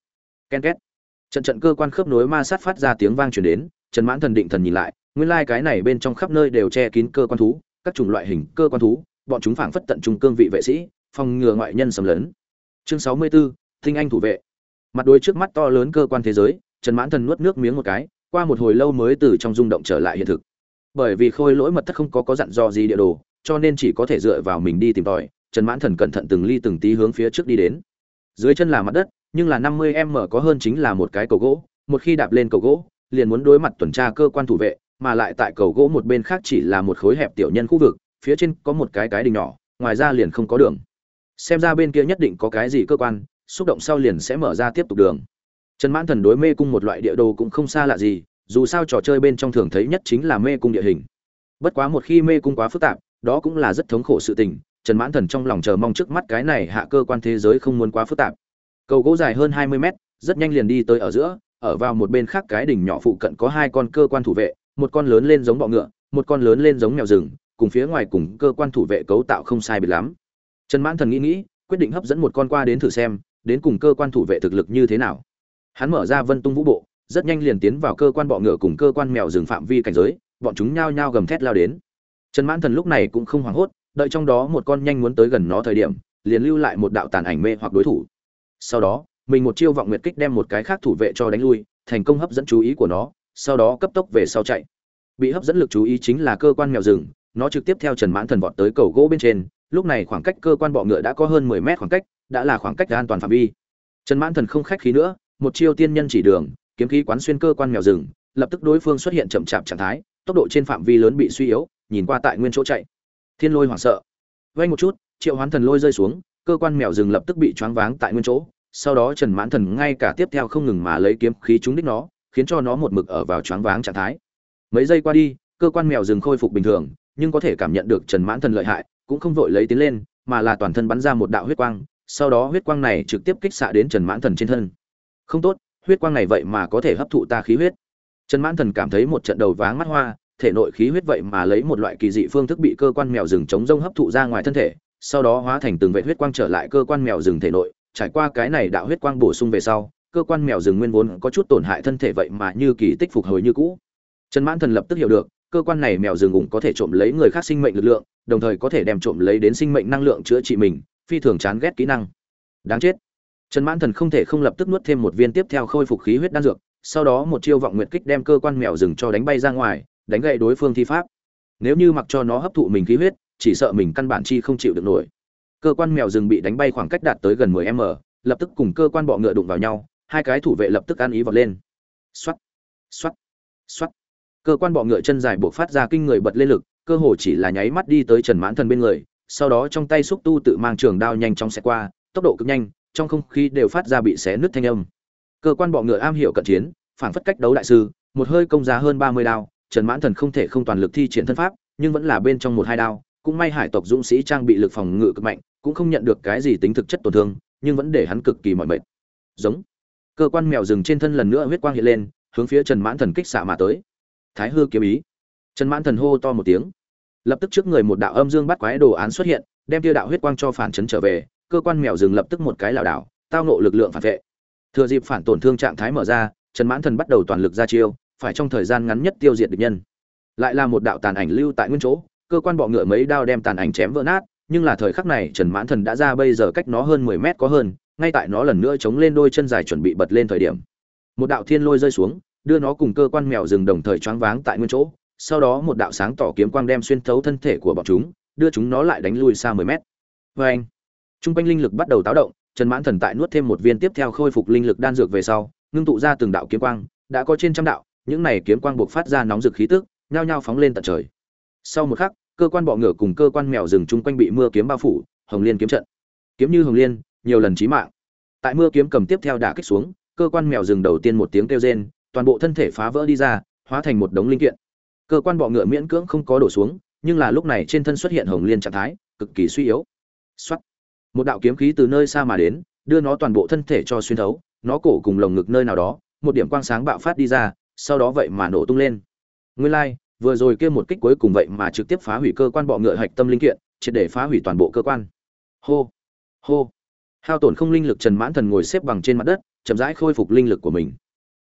Ken két. Trận trận cơ quan khớp nối ma sát phát ra tiếng vang truyền đến trần mãn thần định thần nhìn lại nguyên lai cái này bên trong khắp nơi đều che kín cơ quan thú các chủng loại hình cơ quan thú bọn chúng phảng phất tận trung cương vị vệ sĩ phòng ngừa ngoại nhân xâm lấn. Chương sáu mươi 64, Thinh anh thủ vệ. Mặt đôi trước mắt to lớn cơ quan thế giới trần mãn thần nuốt nước miếng một cái qua một hồi lâu mới từ trong rung động trở lại hiện thực. Bởi vì khôi lỗi mật thất không có có dặn dò gì địa đồ cho nên chỉ có thể dựa vào mình đi tìm tòi trần mãn thần cẩn thận từng ly từng tí hướng phía trước đi đến dưới chân là mặt đất, nhưng là năm mươi m có hơn chính là một cái cầu gỗ. Một khi đạp lên cầu gỗ, liền muốn đối mặt tuần tra cơ quan thủ vệ, mà lại tại cầu gỗ một bên khác chỉ là một khối hẹp tiểu nhân khu vực, phía trên có một cái cái đình nhỏ, ngoài ra liền không có đường. Xem ra bên kia nhất định có cái gì cơ quan, xúc động sau liền sẽ mở ra tiếp tục đường. Trần mãn thần đối mê cung một loại địa đồ cũng không xa lạ gì, dù sao trò chơi bên trong thường thấy nhất chính là mê cung địa hình. Bất quá một khi mê cung quá phức tạp, đó cũng là rất thống khổ sự tình trần mãn thần trong lòng chờ mong trước mắt cái này hạ cơ quan thế giới không muốn quá phức tạp. Cầu gỗ dài hơn hai mươi mét, rất nhanh liền đi tới ở giữa, ở vào một bên khác cái đỉnh nhỏ phụ cận có hai con cơ quan thủ vệ, một con lớn lên giống bọ ngựa, một con lớn lên giống mèo rừng, cùng phía ngoài cùng cơ quan thủ vệ cấu tạo không sai biệt lắm. Trần mãn thần nghĩ nghĩ, quyết định hấp dẫn một con qua đến thử xem, đến cùng cơ quan thủ vệ thực lực như thế nào. Hắn mở ra vân tung vũ bộ, rất nhanh liền tiến vào cơ quan bọ ngựa cùng cơ quan mèo rừng phạm vi cảnh giới, bọn chúng nhao nhao gầm thét lao đến. Trần mãn thần lúc này cũng không hoảng hốt đợi trong đó một con nhanh muốn tới gần nó thời điểm, liền lưu lại một đạo tàn ảnh mê hoặc đối thủ. Sau đó, mình một chiêu vọng nguyệt kích đem một cái khác thủ vệ cho đánh lui, thành công hấp dẫn chú ý của nó, sau đó cấp tốc về sau chạy. Bị hấp dẫn lực chú ý chính là cơ quan mèo rừng, nó trực tiếp theo trần mãn thần vọt tới cầu gỗ bên trên, lúc này khoảng cách cơ quan bọ ngựa đã có hơn mười mét khoảng cách, đã là khoảng cách an toàn phạm vi. Trần mãn thần không khách khí nữa, một chiêu tiên nhân chỉ đường, kiếm khí quán xuyên cơ quan mèo rừng, lập tức đối phương xuất hiện chậm chạp trạng thái, tốc độ trên phạm vi lớn bị suy yếu, nhìn qua tại nguyên chỗ chạy thiên lôi hoảng sợ. Vay một chút, triệu hoán thần lôi rơi xuống, cơ quan mèo rừng lập tức bị choáng váng tại nguyên chỗ. Sau đó trần mãn thần ngay cả tiếp theo không ngừng mà lấy kiếm khí trúng đích nó, khiến cho nó một mực ở vào choáng váng trạng thái. Mấy giây qua đi, cơ quan mèo rừng khôi phục bình thường, nhưng có thể cảm nhận được trần mãn thần lợi hại, cũng không vội lấy tiến lên, mà là toàn thân bắn ra một đạo huyết quang, sau đó huyết quang này trực tiếp kích xạ đến trần mãn thần trên thân. Không tốt, huyết quang này vậy mà có thể hấp thụ ta khí huyết. Trần mãn thần cảm thấy một trận đầu váng mắt hoa thể nội khí huyết vậy mà lấy một loại kỳ dị phương thức bị cơ quan mèo rừng chống rông hấp thụ ra ngoài thân thể, sau đó hóa thành từng vệ huyết quang trở lại cơ quan mèo rừng thể nội, trải qua cái này đạo huyết quang bổ sung về sau, cơ quan mèo rừng nguyên vốn có chút tổn hại thân thể vậy mà như kỳ tích phục hồi như cũ. Trần mãn thần lập tức hiểu được, cơ quan này mèo rừng ủng có thể trộm lấy người khác sinh mệnh lực lượng, đồng thời có thể đem trộm lấy đến sinh mệnh năng lượng chữa trị mình, phi thường chán ghét kỹ năng. Đáng chết. Trần mãn thần không thể không lập tức nuốt thêm một viên tiếp theo khôi phục khí huyết đan dược, sau đó một chiêu vọng nguyệt kích đem cơ quan mèo rừng cho đánh bay ra ngoài đánh gậy đối phương thi pháp. Nếu như mặc cho nó hấp thụ mình khí huyết, chỉ sợ mình căn bản chi không chịu được nổi. Cơ quan mèo rừng bị đánh bay khoảng cách đạt tới gần 10 m, lập tức cùng cơ quan bọ ngựa đụng vào nhau, hai cái thủ vệ lập tức ăn ý vọt lên. Xoắt xoắt xoắt cơ quan bọ ngựa chân dài buộc phát ra kinh người bật lên lực, cơ hồ chỉ là nháy mắt đi tới trần mãn thần bên người, sau đó trong tay xúc tu tự mang trường đao nhanh chóng xẹt qua, tốc độ cực nhanh, trong không khí đều phát ra bị xé nứt thanh âm. Cơ quan bọ ngựa am hiểu cận chiến phản phất cách đấu đại sư, một hơi công giá hơn ba mươi đao trần mãn thần không thể không toàn lực thi triển thân pháp, nhưng vẫn là bên trong một hai đao. Cũng may hải tộc dũng sĩ trang bị lực phòng ngự cực mạnh, cũng không nhận được cái gì tính thực chất tổn thương, nhưng vẫn để hắn cực kỳ mỏi mệt. Giống. Cơ quan mèo rừng trên thân lần nữa huyết quang hiện lên, hướng phía trần mãn thần kích xạ mà tới. Thái hư kiếm ý. Trần mãn thần hô to một tiếng. Lập tức trước người một đạo âm dương bắt quái đồ án xuất hiện, đem tiêu đạo huyết quang cho phản chấn trở về, cơ quan mèo rừng lập tức một cái lảo đảo, tao nộ lực lượng phản vệ. Thừa dịp phản tổn thương trạng thái mở ra, trần mãn thần bắt đầu toàn lực ra chiêu phải trong thời gian ngắn nhất tiêu diệt địch nhân. Lại là một đạo tàn ảnh lưu tại nguyên chỗ, cơ quan bọ ngựa mấy đao đem tàn ảnh chém vỡ nát, nhưng là thời khắc này trần mãn thần đã ra bây giờ cách nó hơn mười mét có hơn, ngay tại nó lần nữa chống lên đôi chân dài chuẩn bị bật lên thời điểm. Một đạo thiên lôi rơi xuống, đưa nó cùng cơ quan mèo rừng đồng thời choáng váng tại nguyên chỗ, sau đó một đạo sáng tỏ kiếm quang đem xuyên thấu thân thể của bọn chúng, đưa chúng nó lại đánh lui xa mười mét. Vê anh t r u n g quanh linh lực bắt đầu táo động, trần mãn thần tại nuốt thêm một viên tiếp theo khôi phục linh lực đan dược về sau, ngưng tụ ra từng đạo kiếm quang, đã có trên trăm đạo những này kiếm quang buộc phát ra nóng rực khí tức, nhao nhao phóng lên tận trời. Sau một khắc, cơ quan bọ ngựa cùng cơ quan mèo rừng chung quanh bị mưa kiếm bao phủ, hồng liên kiếm trận. Kiếm như hồng liên, nhiều lần chí mạng. Tại mưa kiếm cầm tiếp theo đả kích xuống, cơ quan mèo rừng đầu tiên một tiếng kêu rên, toàn bộ thân thể phá vỡ đi ra, hóa thành một đống linh kiện. Cơ quan bọ ngựa miễn cưỡng không có đổ xuống, nhưng là lúc này trên thân xuất hiện hồng liên trạng thái, cực kỳ suy yếu. Soát. một đạo kiếm khí từ nơi xa mà đến, đưa nó toàn bộ thân thể cho xuyên thấu, nó cổ cùng lồng ngực nơi nào đó, một điểm quang sáng bạo phát đi ra sau đó vậy mà nổ tung lên. Nguyên lai, vừa rồi kia một kích cuối cùng vậy mà trực tiếp phá hủy cơ quan bọ ngựa hạch tâm linh kiện, triệt để phá hủy toàn bộ cơ quan. Hô hô. Hao tổn không linh lực trần mãn thần ngồi xếp bằng trên mặt đất, chậm rãi khôi phục linh lực của mình.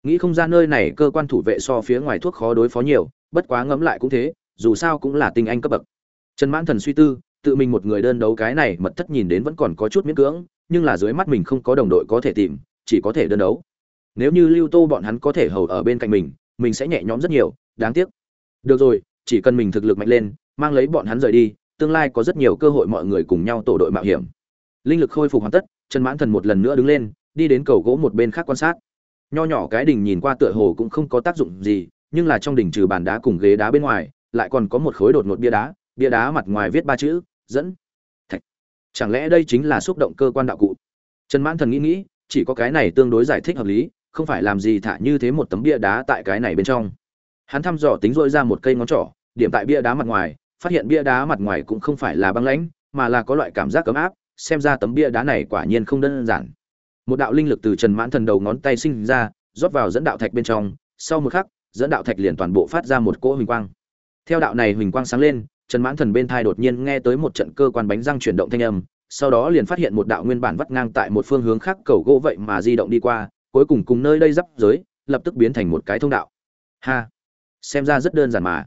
Nghĩ không ra nơi này cơ quan thủ vệ so phía ngoài thuốc khó đối phó nhiều, bất quá ngẫm lại cũng thế, dù sao cũng là tinh anh cấp bậc. Trần mãn thần suy tư, tự mình một người đơn đấu cái này, mật thất nhìn đến vẫn còn có chút miễn cưỡng, nhưng là dưới mắt mình không có đồng đội có thể tìm, chỉ có thể đơn đấu nếu như lưu tô bọn hắn có thể hầu ở bên cạnh mình mình sẽ nhẹ nhõm rất nhiều, đáng tiếc. Được rồi, chỉ cần mình thực lực mạnh lên, mang lấy bọn hắn rời đi, tương lai có rất nhiều cơ hội mọi người cùng nhau tổ đội mạo hiểm. Linh lực khôi phục hoàn tất, trần mãn thần một lần nữa đứng lên, đi đến cầu gỗ một bên khác quan sát. Nho nhỏ cái đình nhìn qua tựa hồ cũng không có tác dụng gì, nhưng là trong đỉnh trừ bàn đá cùng ghế đá bên ngoài, lại còn có một khối đột ngột bia đá bia đá mặt ngoài viết ba chữ, dẫn. Thạch. Chẳng lẽ đây chính là xúc động cơ quan đạo cụ? Trần mãn thần nghĩ nghĩ, chỉ có cái này tương đối giải thích hợp lý không phải làm gì thả như thế một tấm bia đá tại cái này bên trong. Hắn thăm dò tính rỗi ra một cây ngón trỏ, điểm tại bia đá mặt ngoài, phát hiện bia đá mặt ngoài cũng không phải là băng lãnh, mà là có loại cảm giác cấm áp, xem ra tấm bia đá này quả nhiên không đơn giản. Một đạo linh lực từ trần mãn thần đầu ngón tay sinh ra, rót vào dẫn đạo thạch bên trong, sau một khắc, dẫn đạo thạch liền toàn bộ phát ra một cỗ huỳnh quang. Theo đạo này huỳnh quang sáng lên, trần mãn thần bên thai đột nhiên nghe tới một trận cơ quan bánh răng chuyển động thanh âm, sau đó liền phát hiện một đạo nguyên bản vắt ngang tại một phương hướng khác cầu gỗ vậy mà di động đi qua cuối cùng cùng nơi đây giáp giới, lập tức biến thành một cái thông đạo. Ha! Xem ra rất đơn giản mà.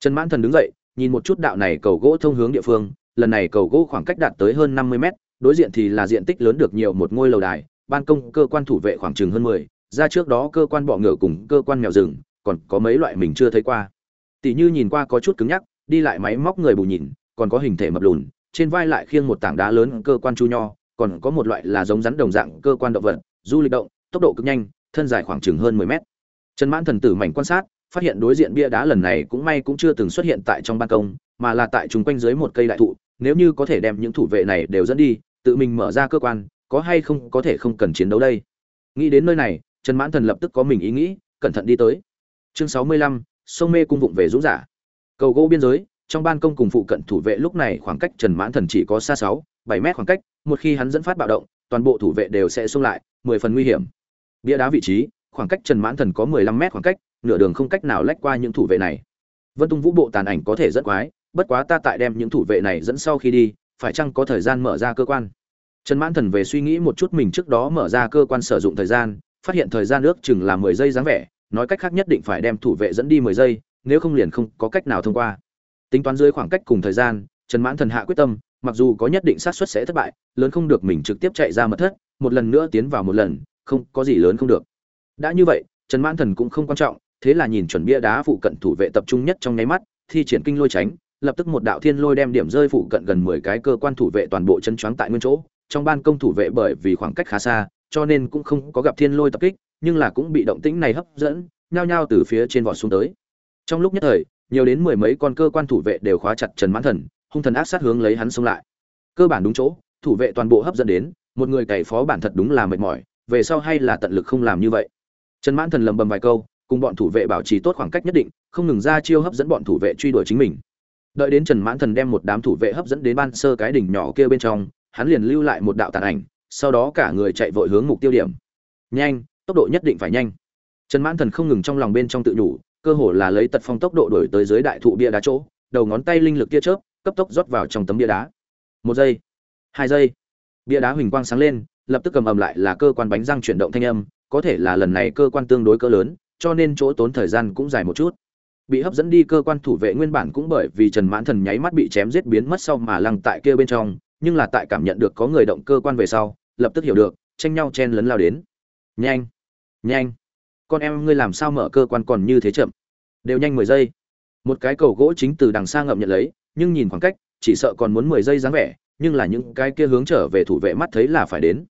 Trần mãn thần đứng dậy, nhìn một chút đạo này cầu gỗ thông hướng địa phương, lần này cầu gỗ khoảng cách đạt tới hơn năm mươi mét, đối diện thì là diện tích lớn được nhiều một ngôi lầu đài, ban công cơ quan thủ vệ khoảng chừng hơn mười, ra trước đó cơ quan bọ ngựa cùng cơ quan mèo rừng, còn có mấy loại mình chưa thấy qua. Tỷ như nhìn qua có chút cứng nhắc, đi lại máy móc người bù nhìn, còn có hình thể mập lùn, trên vai lại khiêng một tảng đá lớn cơ quan chu nho, còn có một loại là giống rắn đồng dạng cơ quan động vật, du lịch động tốc độ cực nhanh, thân dài khoảng chừng hơn mười mét. Trần mãn thần tử mảnh quan sát, phát hiện đối diện bia đá lần này cũng may cũng chưa từng xuất hiện tại trong ban công, mà là tại chung quanh dưới một cây đại thụ, nếu như có thể đem những thủ vệ này đều dẫn đi, tự mình mở ra cơ quan, có hay không có thể không cần chiến đấu đây? Nghĩ đến nơi này, trần mãn thần lập tức có mình ý nghĩ, cẩn thận đi tới. Chương sáu mươi lăm, sông mê cung vụng về dũng giả. Cầu gỗ biên giới, trong ban công cùng phụ cận thủ vệ lúc này khoảng cách trần mãn thần chỉ có xa sáu, bảy mét khoảng cách, một khi hắn dẫn phát bạo động, toàn bộ thủ vệ đều sẽ xông lại, mười phần nguy hiểm bia đá vị trí, khoảng cách trần mãn thần có mười lăm mét khoảng cách, nửa đường không cách nào lách qua những thủ vệ này. Vân tung vũ bộ tàn ảnh có thể rất quái, bất quá ta tại đem những thủ vệ này dẫn sau khi đi, phải chăng có thời gian mở ra cơ quan? Trần mãn thần về suy nghĩ một chút mình trước đó mở ra cơ quan sử dụng thời gian, phát hiện thời gian ước chừng là mười giây dáng vẻ, nói cách khác nhất định phải đem thủ vệ dẫn đi mười giây, nếu không liền không có cách nào thông qua. Tính toán dưới khoảng cách cùng thời gian, trần mãn thần hạ quyết tâm, mặc dù có nhất định xác suất sẽ thất bại, lớn không được mình trực tiếp chạy ra mật thất, một lần nữa tiến vào một lần không có gì lớn không được. Đã như vậy, trần mãn thần cũng không quan trọng, thế là nhìn chuẩn bia đá phụ cận thủ vệ tập trung nhất trong nháy mắt, thi triển kinh lôi tránh, lập tức một đạo thiên lôi đem điểm rơi phụ cận gần mười cái cơ quan thủ vệ toàn bộ chân choáng tại nguyên chỗ, trong ban công thủ vệ bởi vì khoảng cách khá xa, cho nên cũng không có gặp thiên lôi tập kích, nhưng là cũng bị động tĩnh này hấp dẫn, nhao nhao từ phía trên vọt xuống tới. Trong lúc nhất thời, nhiều đến mười mấy con cơ quan thủ vệ đều khóa chặt trần mãn thần, hung thần ác sát hướng lấy hắn xông lại. Cơ bản đúng chỗ, thủ vệ toàn bộ hấp dẫn đến, một người cày phó bản thật đúng là mệt mỏi về sau hay là tận lực không làm như vậy? Trần mãn thần lầm bầm vài câu, cùng bọn thủ vệ bảo trì tốt khoảng cách nhất định, không ngừng ra chiêu hấp dẫn bọn thủ vệ truy đuổi chính mình. Đợi đến trần mãn thần đem một đám thủ vệ hấp dẫn đến ban sơ cái đỉnh nhỏ kia bên trong, hắn liền lưu lại một đạo tàn ảnh, sau đó cả người chạy vội hướng mục tiêu điểm. Nhanh, tốc độ nhất định phải nhanh. Trần mãn thần không ngừng trong lòng bên trong tự nhủ, cơ hồ là lấy tật phong tốc độ đổi tới dưới đại thụ bia đá chỗ, đầu ngón tay linh lực tia chớp, cấp tốc rót vào trong tấm bia đá. Một giây, hai giây, bia đá huỳnh quang sáng lên lập tức cầm ầm lại là cơ quan bánh răng chuyển động thanh âm, có thể là lần này cơ quan tương đối cỡ lớn, cho nên chỗ tốn thời gian cũng dài một chút. Bị hấp dẫn đi cơ quan thủ vệ nguyên bản cũng bởi vì trần mãn thần nháy mắt bị chém giết biến mất sau mà lăng tại kia bên trong, nhưng là tại cảm nhận được có người động cơ quan về sau, lập tức hiểu được, tranh nhau chen lấn lao đến. Nhanh nhanh, con em ngươi làm sao mở cơ quan còn như thế chậm? Đều nhanh mười giây. Một cái cầu gỗ chính từ đằng xa ngậm nhận lấy, nhưng nhìn khoảng cách, chỉ sợ còn muốn mười giây dáng vẻ, nhưng là những cái kia hướng trở về thủ vệ mắt thấy là phải đến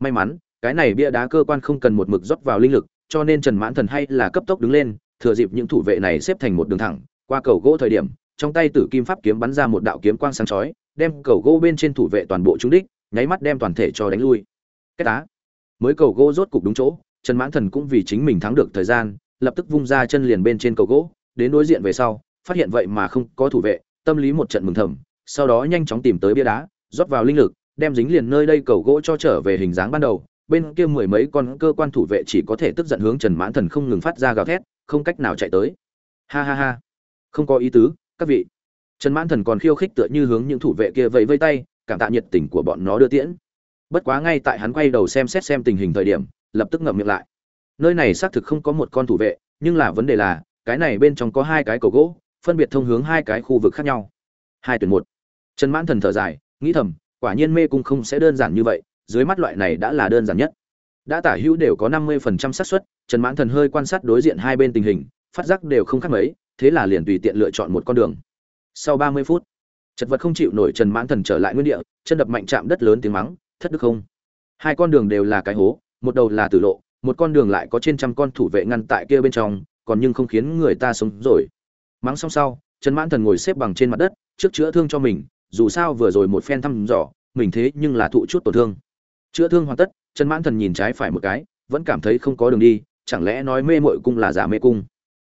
may mắn, cái này bia đá cơ quan không cần một mực rót vào linh lực, cho nên trần mãn thần hay là cấp tốc đứng lên, thừa dịp những thủ vệ này xếp thành một đường thẳng, qua cầu gỗ thời điểm, trong tay tử kim pháp kiếm bắn ra một đạo kiếm quang sáng chói, đem cầu gỗ bên trên thủ vệ toàn bộ trúng đích, nháy mắt đem toàn thể cho đánh lui. Cái tá mới cầu gỗ rốt cục đúng chỗ, trần mãn thần cũng vì chính mình thắng được thời gian, lập tức vung ra chân liền bên trên cầu gỗ, đến đối diện về sau, phát hiện vậy mà không có thủ vệ, tâm lý một trận mừng thầm, sau đó nhanh chóng tìm tới bia đá, rót vào linh lực đem dính liền nơi đây cầu gỗ cho trở về hình dáng ban đầu, bên kia mười mấy con cơ quan thủ vệ chỉ có thể tức giận hướng trần mãn thần không ngừng phát ra gào thét, không cách nào chạy tới. Ha ha ha. Không có ý tứ, các vị. Trần mãn thần còn khiêu khích tựa như hướng những thủ vệ kia vẫy vây tay, cảm tạ nhiệt tình của bọn nó đưa tiễn. Bất quá ngay tại hắn quay đầu xem xét xem tình hình thời điểm, lập tức ngậm miệng lại. Nơi này xác thực không có một con thủ vệ, nhưng là vấn đề là, cái này bên trong có hai cái cầu gỗ, phân biệt thông hướng hai cái khu vực khác nhau. Hai tuyển một. Trần mãn thần thở dài, nghĩ thầm quả nhiên mê cung không sẽ đơn giản như vậy, dưới mắt loại này đã là đơn giản nhất. Đã tả hữu đều có năm mươi phần trăm xác suất, trần mãn thần hơi quan sát đối diện hai bên tình hình, phát giác đều không khác mấy, thế là liền tùy tiện lựa chọn một con đường. Sau ba mươi phút, chật vật không chịu nổi trần mãn thần trở lại nguyên địa, chân đập mạnh chạm đất lớn tiếng mắng, thất đức không? Hai con đường đều là cái hố, một đầu là tử lộ, một con đường lại có trên trăm con thủ vệ ngăn tại kia bên trong, còn nhưng không khiến người ta sống rồi. Mắng xong sau, trần mãn thần ngồi xếp bằng trên mặt đất, trước chữa thương cho mình dù sao vừa rồi một phen thăm dò, mình thế nhưng là thụ chút tổn thương. Chữa thương hoàn tất, trần mãn thần nhìn trái phải một cái, vẫn cảm thấy không có đường đi, chẳng lẽ nói mê mội cung là giả mê cung?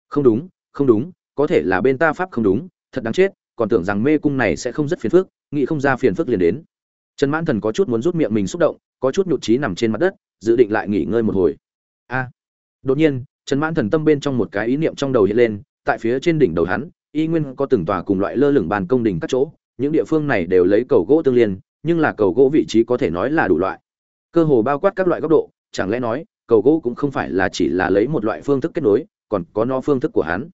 Không đúng không đúng, có thể là bên ta pháp không đúng, thật đáng chết, còn tưởng rằng mê cung này sẽ không rất phiền phức, nghĩ không ra phiền phức liền đến. Trần mãn thần có chút muốn rút miệng mình xúc động, có chút nhụt trí nằm trên mặt đất, dự định lại nghỉ ngơi một hồi. A. À. Đột nhiên, trần mãn thần tâm bên trong một cái ý niệm trong đầu hiện lên, tại phía trên đỉnh đầu hắn, y nguyên có từng tòa cùng loại lơ lửng bàn công đỉnh các chỗ những địa phương này đều lấy cầu gỗ tương liên, nhưng là cầu gỗ vị trí có thể nói là đủ loại. Cơ hồ bao quát các loại góc độ, chẳng lẽ nói, cầu gỗ cũng không phải là chỉ là lấy một loại phương thức kết nối, còn có nó phương thức của hắn?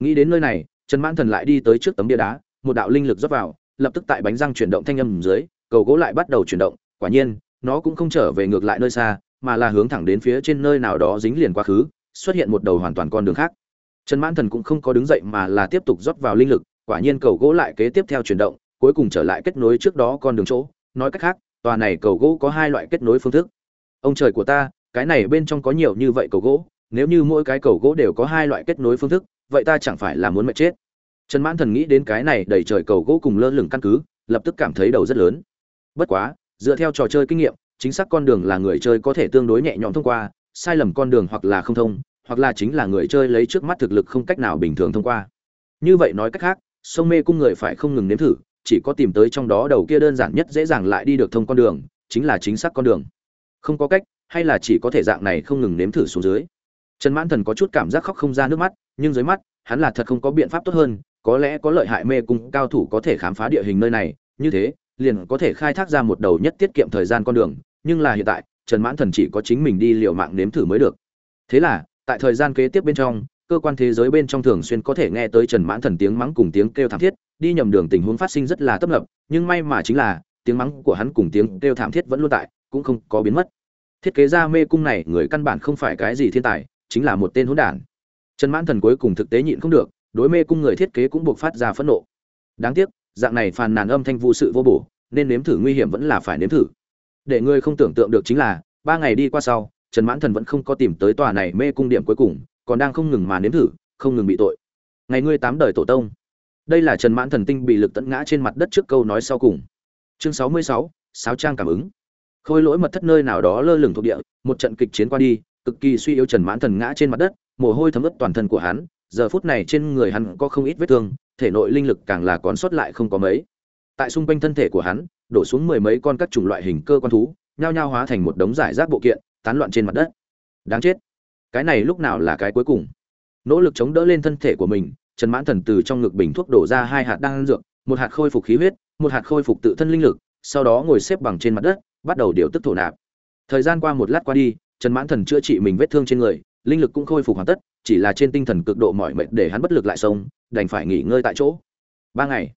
Nghĩ đến nơi này, trần mãn thần lại đi tới trước tấm bia đá, một đạo linh lực rót vào, lập tức tại bánh răng chuyển động thanh âm dưới, cầu gỗ lại bắt đầu chuyển động, quả nhiên, nó cũng không trở về ngược lại nơi xa, mà là hướng thẳng đến phía trên nơi nào đó dính liền quá khứ, xuất hiện một đầu hoàn toàn con đường khác. Trần mãn thần cũng không có đứng dậy mà là tiếp tục rót vào linh lực, quả nhiên cầu gỗ lại kế tiếp theo chuyển động cuối cùng trở lại kết nối trước đó con đường chỗ. Nói cách khác, tòa này cầu gỗ có hai loại kết nối phương thức. Ông trời của ta, cái này bên trong có nhiều như vậy cầu gỗ. Nếu như mỗi cái cầu gỗ đều có hai loại kết nối phương thức, vậy ta chẳng phải là muốn mệt chết. Trần mãn thần nghĩ đến cái này đẩy trời cầu gỗ cùng lơ lửng căn cứ, lập tức cảm thấy đầu rất lớn. Bất quá, dựa theo trò chơi kinh nghiệm, chính xác con đường là người chơi có thể tương đối nhẹ nhõm thông qua, sai lầm con đường hoặc là không thông, hoặc là chính là người chơi lấy trước mắt thực lực không cách nào bình thường thông qua. Như vậy nói cách khác, sông mê cung người phải không ngừng nếm thử chỉ có tìm tới trong đó đầu kia đơn giản nhất dễ dàng lại đi được thông con đường, chính là chính xác con đường. Không có cách, hay là chỉ có thể dạng này không ngừng nếm thử xuống dưới. Trần mãn thần có chút cảm giác khóc không ra nước mắt, nhưng dưới mắt, hắn là thật không có biện pháp tốt hơn, có lẽ có lợi hại mê cung cao thủ có thể khám phá địa hình nơi này, như thế, liền có thể khai thác ra một đầu nhất tiết kiệm thời gian con đường, nhưng là hiện tại, trần mãn thần chỉ có chính mình đi liều mạng nếm thử mới được. Thế là, tại thời gian kế tiếp bên trong, cơ quan thế giới bên trong thường xuyên có thể nghe tới trần mãn thần tiếng mắng cùng tiếng kêu thảm thiết đi nhầm đường tình huống phát sinh rất là tấp nập, nhưng may mà chính là, tiếng mắng của hắn cùng tiếng kêu thảm thiết vẫn luôn tại, cũng không có biến mất. Thiết kế ra mê cung này, người căn bản không phải cái gì thiên tài, chính là một tên hỗn đản. Trần mãn thần cuối cùng thực tế nhịn không được, đối mê cung người thiết kế cũng buộc phát ra phẫn nộ. Đáng tiếc, dạng này phàn nàn âm thanh vụ sự vô bổ, nên nếm thử nguy hiểm vẫn là phải nếm thử. Để ngươi không tưởng tượng được chính là, ba ngày đi qua sau, trần mãn thần vẫn không có tìm tới tòa này mê cung điểm cuối cùng, còn đang không ngừng mà nếm thử, không ngừng bị tội. Ngày ngươi tám đời tổ tông đây là trần mãn thần tinh bị lực tận ngã trên mặt đất trước câu nói sau cùng. Chương sáu mươi sáu, sáo trang cảm ứng. Khôi lỗi mật thất nơi nào đó lơ lửng thuộc địa, một trận kịch chiến qua đi, cực kỳ suy yếu trần mãn thần ngã trên mặt đất, mồ hôi thấm ướt toàn thân của hắn, giờ phút này trên người hắn có không ít vết thương, thể nội linh lực càng là còn sót lại không có mấy. Tại xung quanh thân thể của hắn, đổ xuống mười mấy con các chủng loại hình cơ quan thú, nhao nhao hóa thành một đống giải rác bộ kiện, tán loạn trên mặt đất. Đáng chết. Cái này lúc nào là cái cuối cùng? Nỗ lực chống đỡ lên thân thể của mình trần mãn thần từ trong ngực bình thuốc đổ ra hai hạt đan dược một hạt khôi phục khí huyết một hạt khôi phục tự thân linh lực sau đó ngồi xếp bằng trên mặt đất bắt đầu điều tức thổ nạp. Thời gian qua một lát qua đi trần mãn thần chữa trị mình vết thương trên người linh lực cũng khôi phục hoàn tất chỉ là trên tinh thần cực độ mỏi mệt để hắn bất lực lại sống, đành phải nghỉ ngơi tại chỗ. Ba ngày.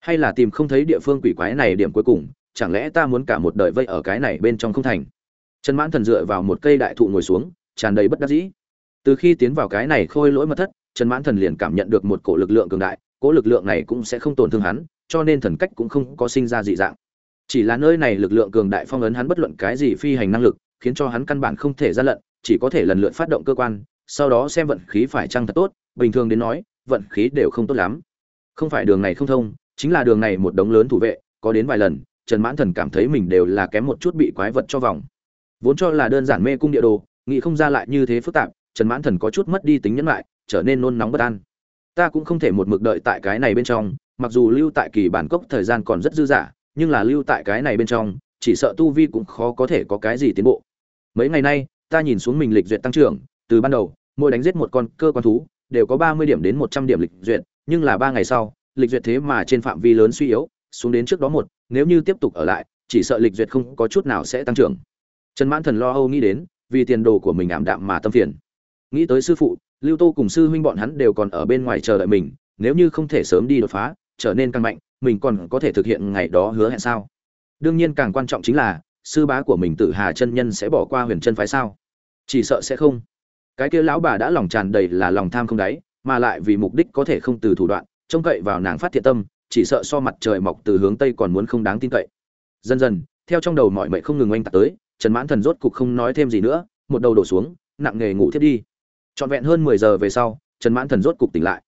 Hay là tìm không thấy địa phương quỷ quái này điểm cuối cùng chẳng lẽ ta muốn cả một đời vây ở cái này bên trong không thành? Trần mãn thần dựa vào một cây đại thụ ngồi xuống tràn đầy bất đắc dĩ. Từ khi tiến vào cái này khôi lỗi mật thất trần mãn thần liền cảm nhận được một cổ lực lượng cường đại cỗ lực lượng này cũng sẽ không tổn thương hắn, cho nên thần cách cũng không có sinh ra dị dạng. Chỉ là nơi này lực lượng cường đại phong ấn hắn bất luận cái gì phi hành năng lực, khiến cho hắn căn bản không thể ra lận, chỉ có thể lần lượt phát động cơ quan, sau đó xem vận khí phải chăng thật tốt, bình thường đến nói, vận khí đều không tốt lắm. Không phải đường này không thông, chính là đường này một đống lớn thủ vệ, có đến vài lần, trần mãn thần cảm thấy mình đều là kém một chút bị quái vật cho vòng. Vốn cho là đơn giản mê cung địa đồ, nghĩ không ra lại như thế phức tạp, trần mãn thần có chút mất đi tính nhẫn lại trở nên nôn nóng bất an. Ta cũng không thể một mực đợi tại cái này bên trong, mặc dù lưu tại kỳ bản cốc thời gian còn rất dư dả, nhưng là lưu tại cái này bên trong, chỉ sợ tu vi cũng khó có thể có cái gì tiến bộ. Mấy ngày nay, ta nhìn xuống mình lịch duyệt tăng trưởng, từ ban đầu, mỗi đánh giết một con cơ quan thú, đều có ba mươi điểm đến một trăm điểm lịch duyệt, nhưng là ba ngày sau, lịch duyệt thế mà trên phạm vi lớn suy yếu, xuống đến trước đó một, nếu như tiếp tục ở lại, chỉ sợ lịch duyệt không có chút nào sẽ tăng trưởng. Trần mãn thần lo âu nghĩ đến, vì tiền đồ của mình ảm đạm mà tâm phiền. Nghĩ tới sư phụ lưu tô cùng sư huynh bọn hắn đều còn ở bên ngoài chờ đợi mình, nếu như không thể sớm đi đột phá, trở nên càng mạnh, mình còn có thể thực hiện ngày đó hứa hẹn sao? Đương nhiên càng quan trọng chính là, sư bá của mình tự hà chân nhân sẽ bỏ qua huyền chân phái sao? Chỉ sợ sẽ không. Cái kia lão bà đã lòng tràn đầy là lòng tham không đáy, mà lại vì mục đích có thể không từ thủ đoạn, trông cậy vào nàng phát thiện tâm, chỉ sợ so mặt trời mọc từ hướng tây còn muốn không đáng tin cậy. Dần dần, theo trong đầu mọi mệnh không ngừng oanh tạc tới, trần mãn thần rốt cục không nói thêm gì nữa, một đầu đổ xuống, nặng nghề ngủ thiết đi trọn vẹn hơn mười giờ về sau, trần mãn thần rốt cục tỉnh lại.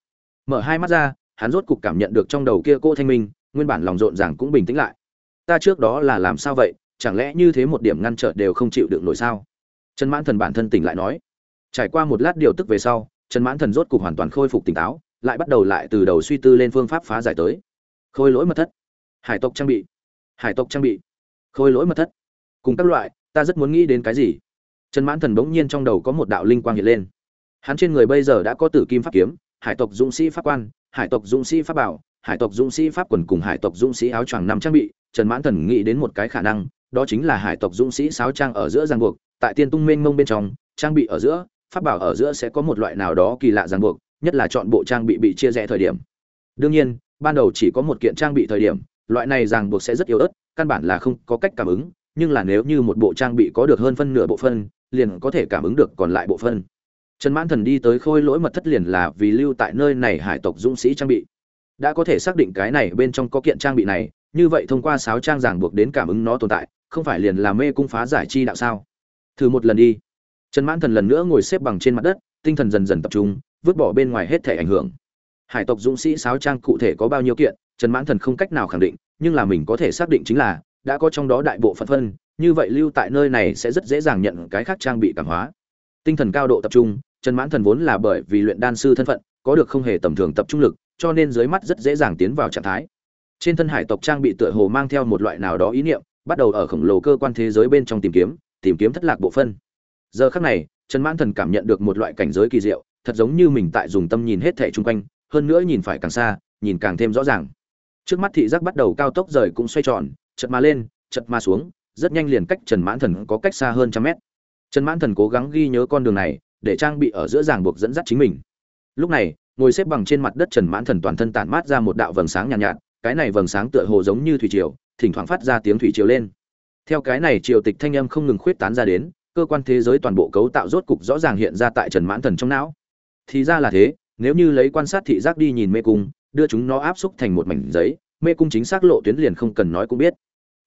Mở hai mắt ra, hắn rốt cục cảm nhận được trong đầu kia cô thanh minh, nguyên bản lòng rộn ràng cũng bình tĩnh lại. Ta trước đó là làm sao vậy? Chẳng lẽ như thế một điểm ngăn trở đều không chịu được nổi sao? Trần mãn thần bản thân tỉnh lại nói. Trải qua một lát điều tức về sau, trần mãn thần rốt cục hoàn toàn khôi phục tỉnh táo, lại bắt đầu lại từ đầu suy tư lên phương pháp phá giải tới. Khôi lỗi mật thất. Hải tộc trang bị. Hải tộc trang bị. Khôi lỗi mật thất. Cùng các loại, ta rất muốn nghĩ đến cái gì? Trần mãn thần bỗng nhiên trong đầu có một đạo linh quang hiện lên hắn trên người bây giờ đã có tử kim pháp kiếm, hải tộc dũng sĩ pháp quan, hải tộc dũng sĩ pháp bảo, hải tộc dũng sĩ pháp quần cùng hải tộc dũng sĩ áo choàng năm trang bị. Trần mãn thần nghĩ đến một cái khả năng, đó chính là hải tộc dũng sĩ sáo trang ở giữa giang buộc. Tại tiên tung mênh mông bên trong, trang bị ở giữa, pháp bảo ở giữa sẽ có một loại nào đó kỳ lạ giang buộc, nhất là chọn bộ trang bị bị chia rẽ thời điểm. Đương nhiên, ban đầu chỉ có một kiện trang bị thời điểm, loại này ràng buộc sẽ rất yếu ớt, căn bản là không có cách cảm ứng, nhưng là nếu như một bộ trang bị có được hơn phân nửa bộ phân, liền có thể cảm ứng được còn lại bộ phân trần mãn thần đi tới khôi lỗi mật thất liền là vì lưu tại nơi này hải tộc dũng sĩ trang bị. Đã có thể xác định cái này bên trong có kiện trang bị này, như vậy thông qua sáu trang giảng buộc đến cảm ứng nó tồn tại, không phải liền là mê cung phá giải chi đạo sao? Thử một lần đi. Trần mãn thần lần nữa ngồi xếp bằng trên mặt đất, tinh thần dần dần tập trung, vứt bỏ bên ngoài hết thể ảnh hưởng. Hải tộc dũng sĩ sáo trang cụ thể có bao nhiêu kiện, trần mãn thần không cách nào khẳng định, nhưng là mình có thể xác định chính là, đã có trong đó đại bộ phận phân, như vậy lưu tại nơi này sẽ rất dễ dàng nhận cái khác trang bị cảm hóa tinh thần cao độ tập trung, trần mãn thần vốn là bởi vì luyện đan sư thân phận, có được không hề tầm thường tập trung lực, cho nên dưới mắt rất dễ dàng tiến vào trạng thái. Trên thân hải tộc trang bị tựa hồ mang theo một loại nào đó ý niệm, bắt đầu ở khổng lồ cơ quan thế giới bên trong tìm kiếm tìm kiếm thất lạc bộ phân. Giờ khắc này, trần mãn thần cảm nhận được một loại cảnh giới kỳ diệu, thật giống như mình tại dùng tâm nhìn hết thảy chung quanh, hơn nữa nhìn phải càng xa, nhìn càng thêm rõ ràng. Trước mắt thị giác bắt đầu cao tốc rời cũng xoay tròn chật mà lên chật mà xuống, rất nhanh liền cách trần mãn thần có cách xa hơn trăm mét trần mãn thần cố gắng ghi nhớ con đường này để trang bị ở giữa ràng buộc dẫn dắt chính mình. Lúc này ngồi xếp bằng trên mặt đất trần mãn thần toàn thân tản mát ra một đạo vầng sáng nhàn nhạt, nhạt cái này vầng sáng tựa hồ giống như thủy triều thỉnh thoảng phát ra tiếng thủy triều lên. Theo cái này triều tịch thanh âm không ngừng khuyết tán ra đến cơ quan thế giới toàn bộ cấu tạo rốt cục rõ ràng hiện ra tại trần mãn thần trong não. Thì ra là thế nếu như lấy quan sát thị giác đi nhìn mê cung đưa chúng nó áp xúc thành một mảnh giấy mê cung chính xác lộ tuyến liền không cần nói cũng biết.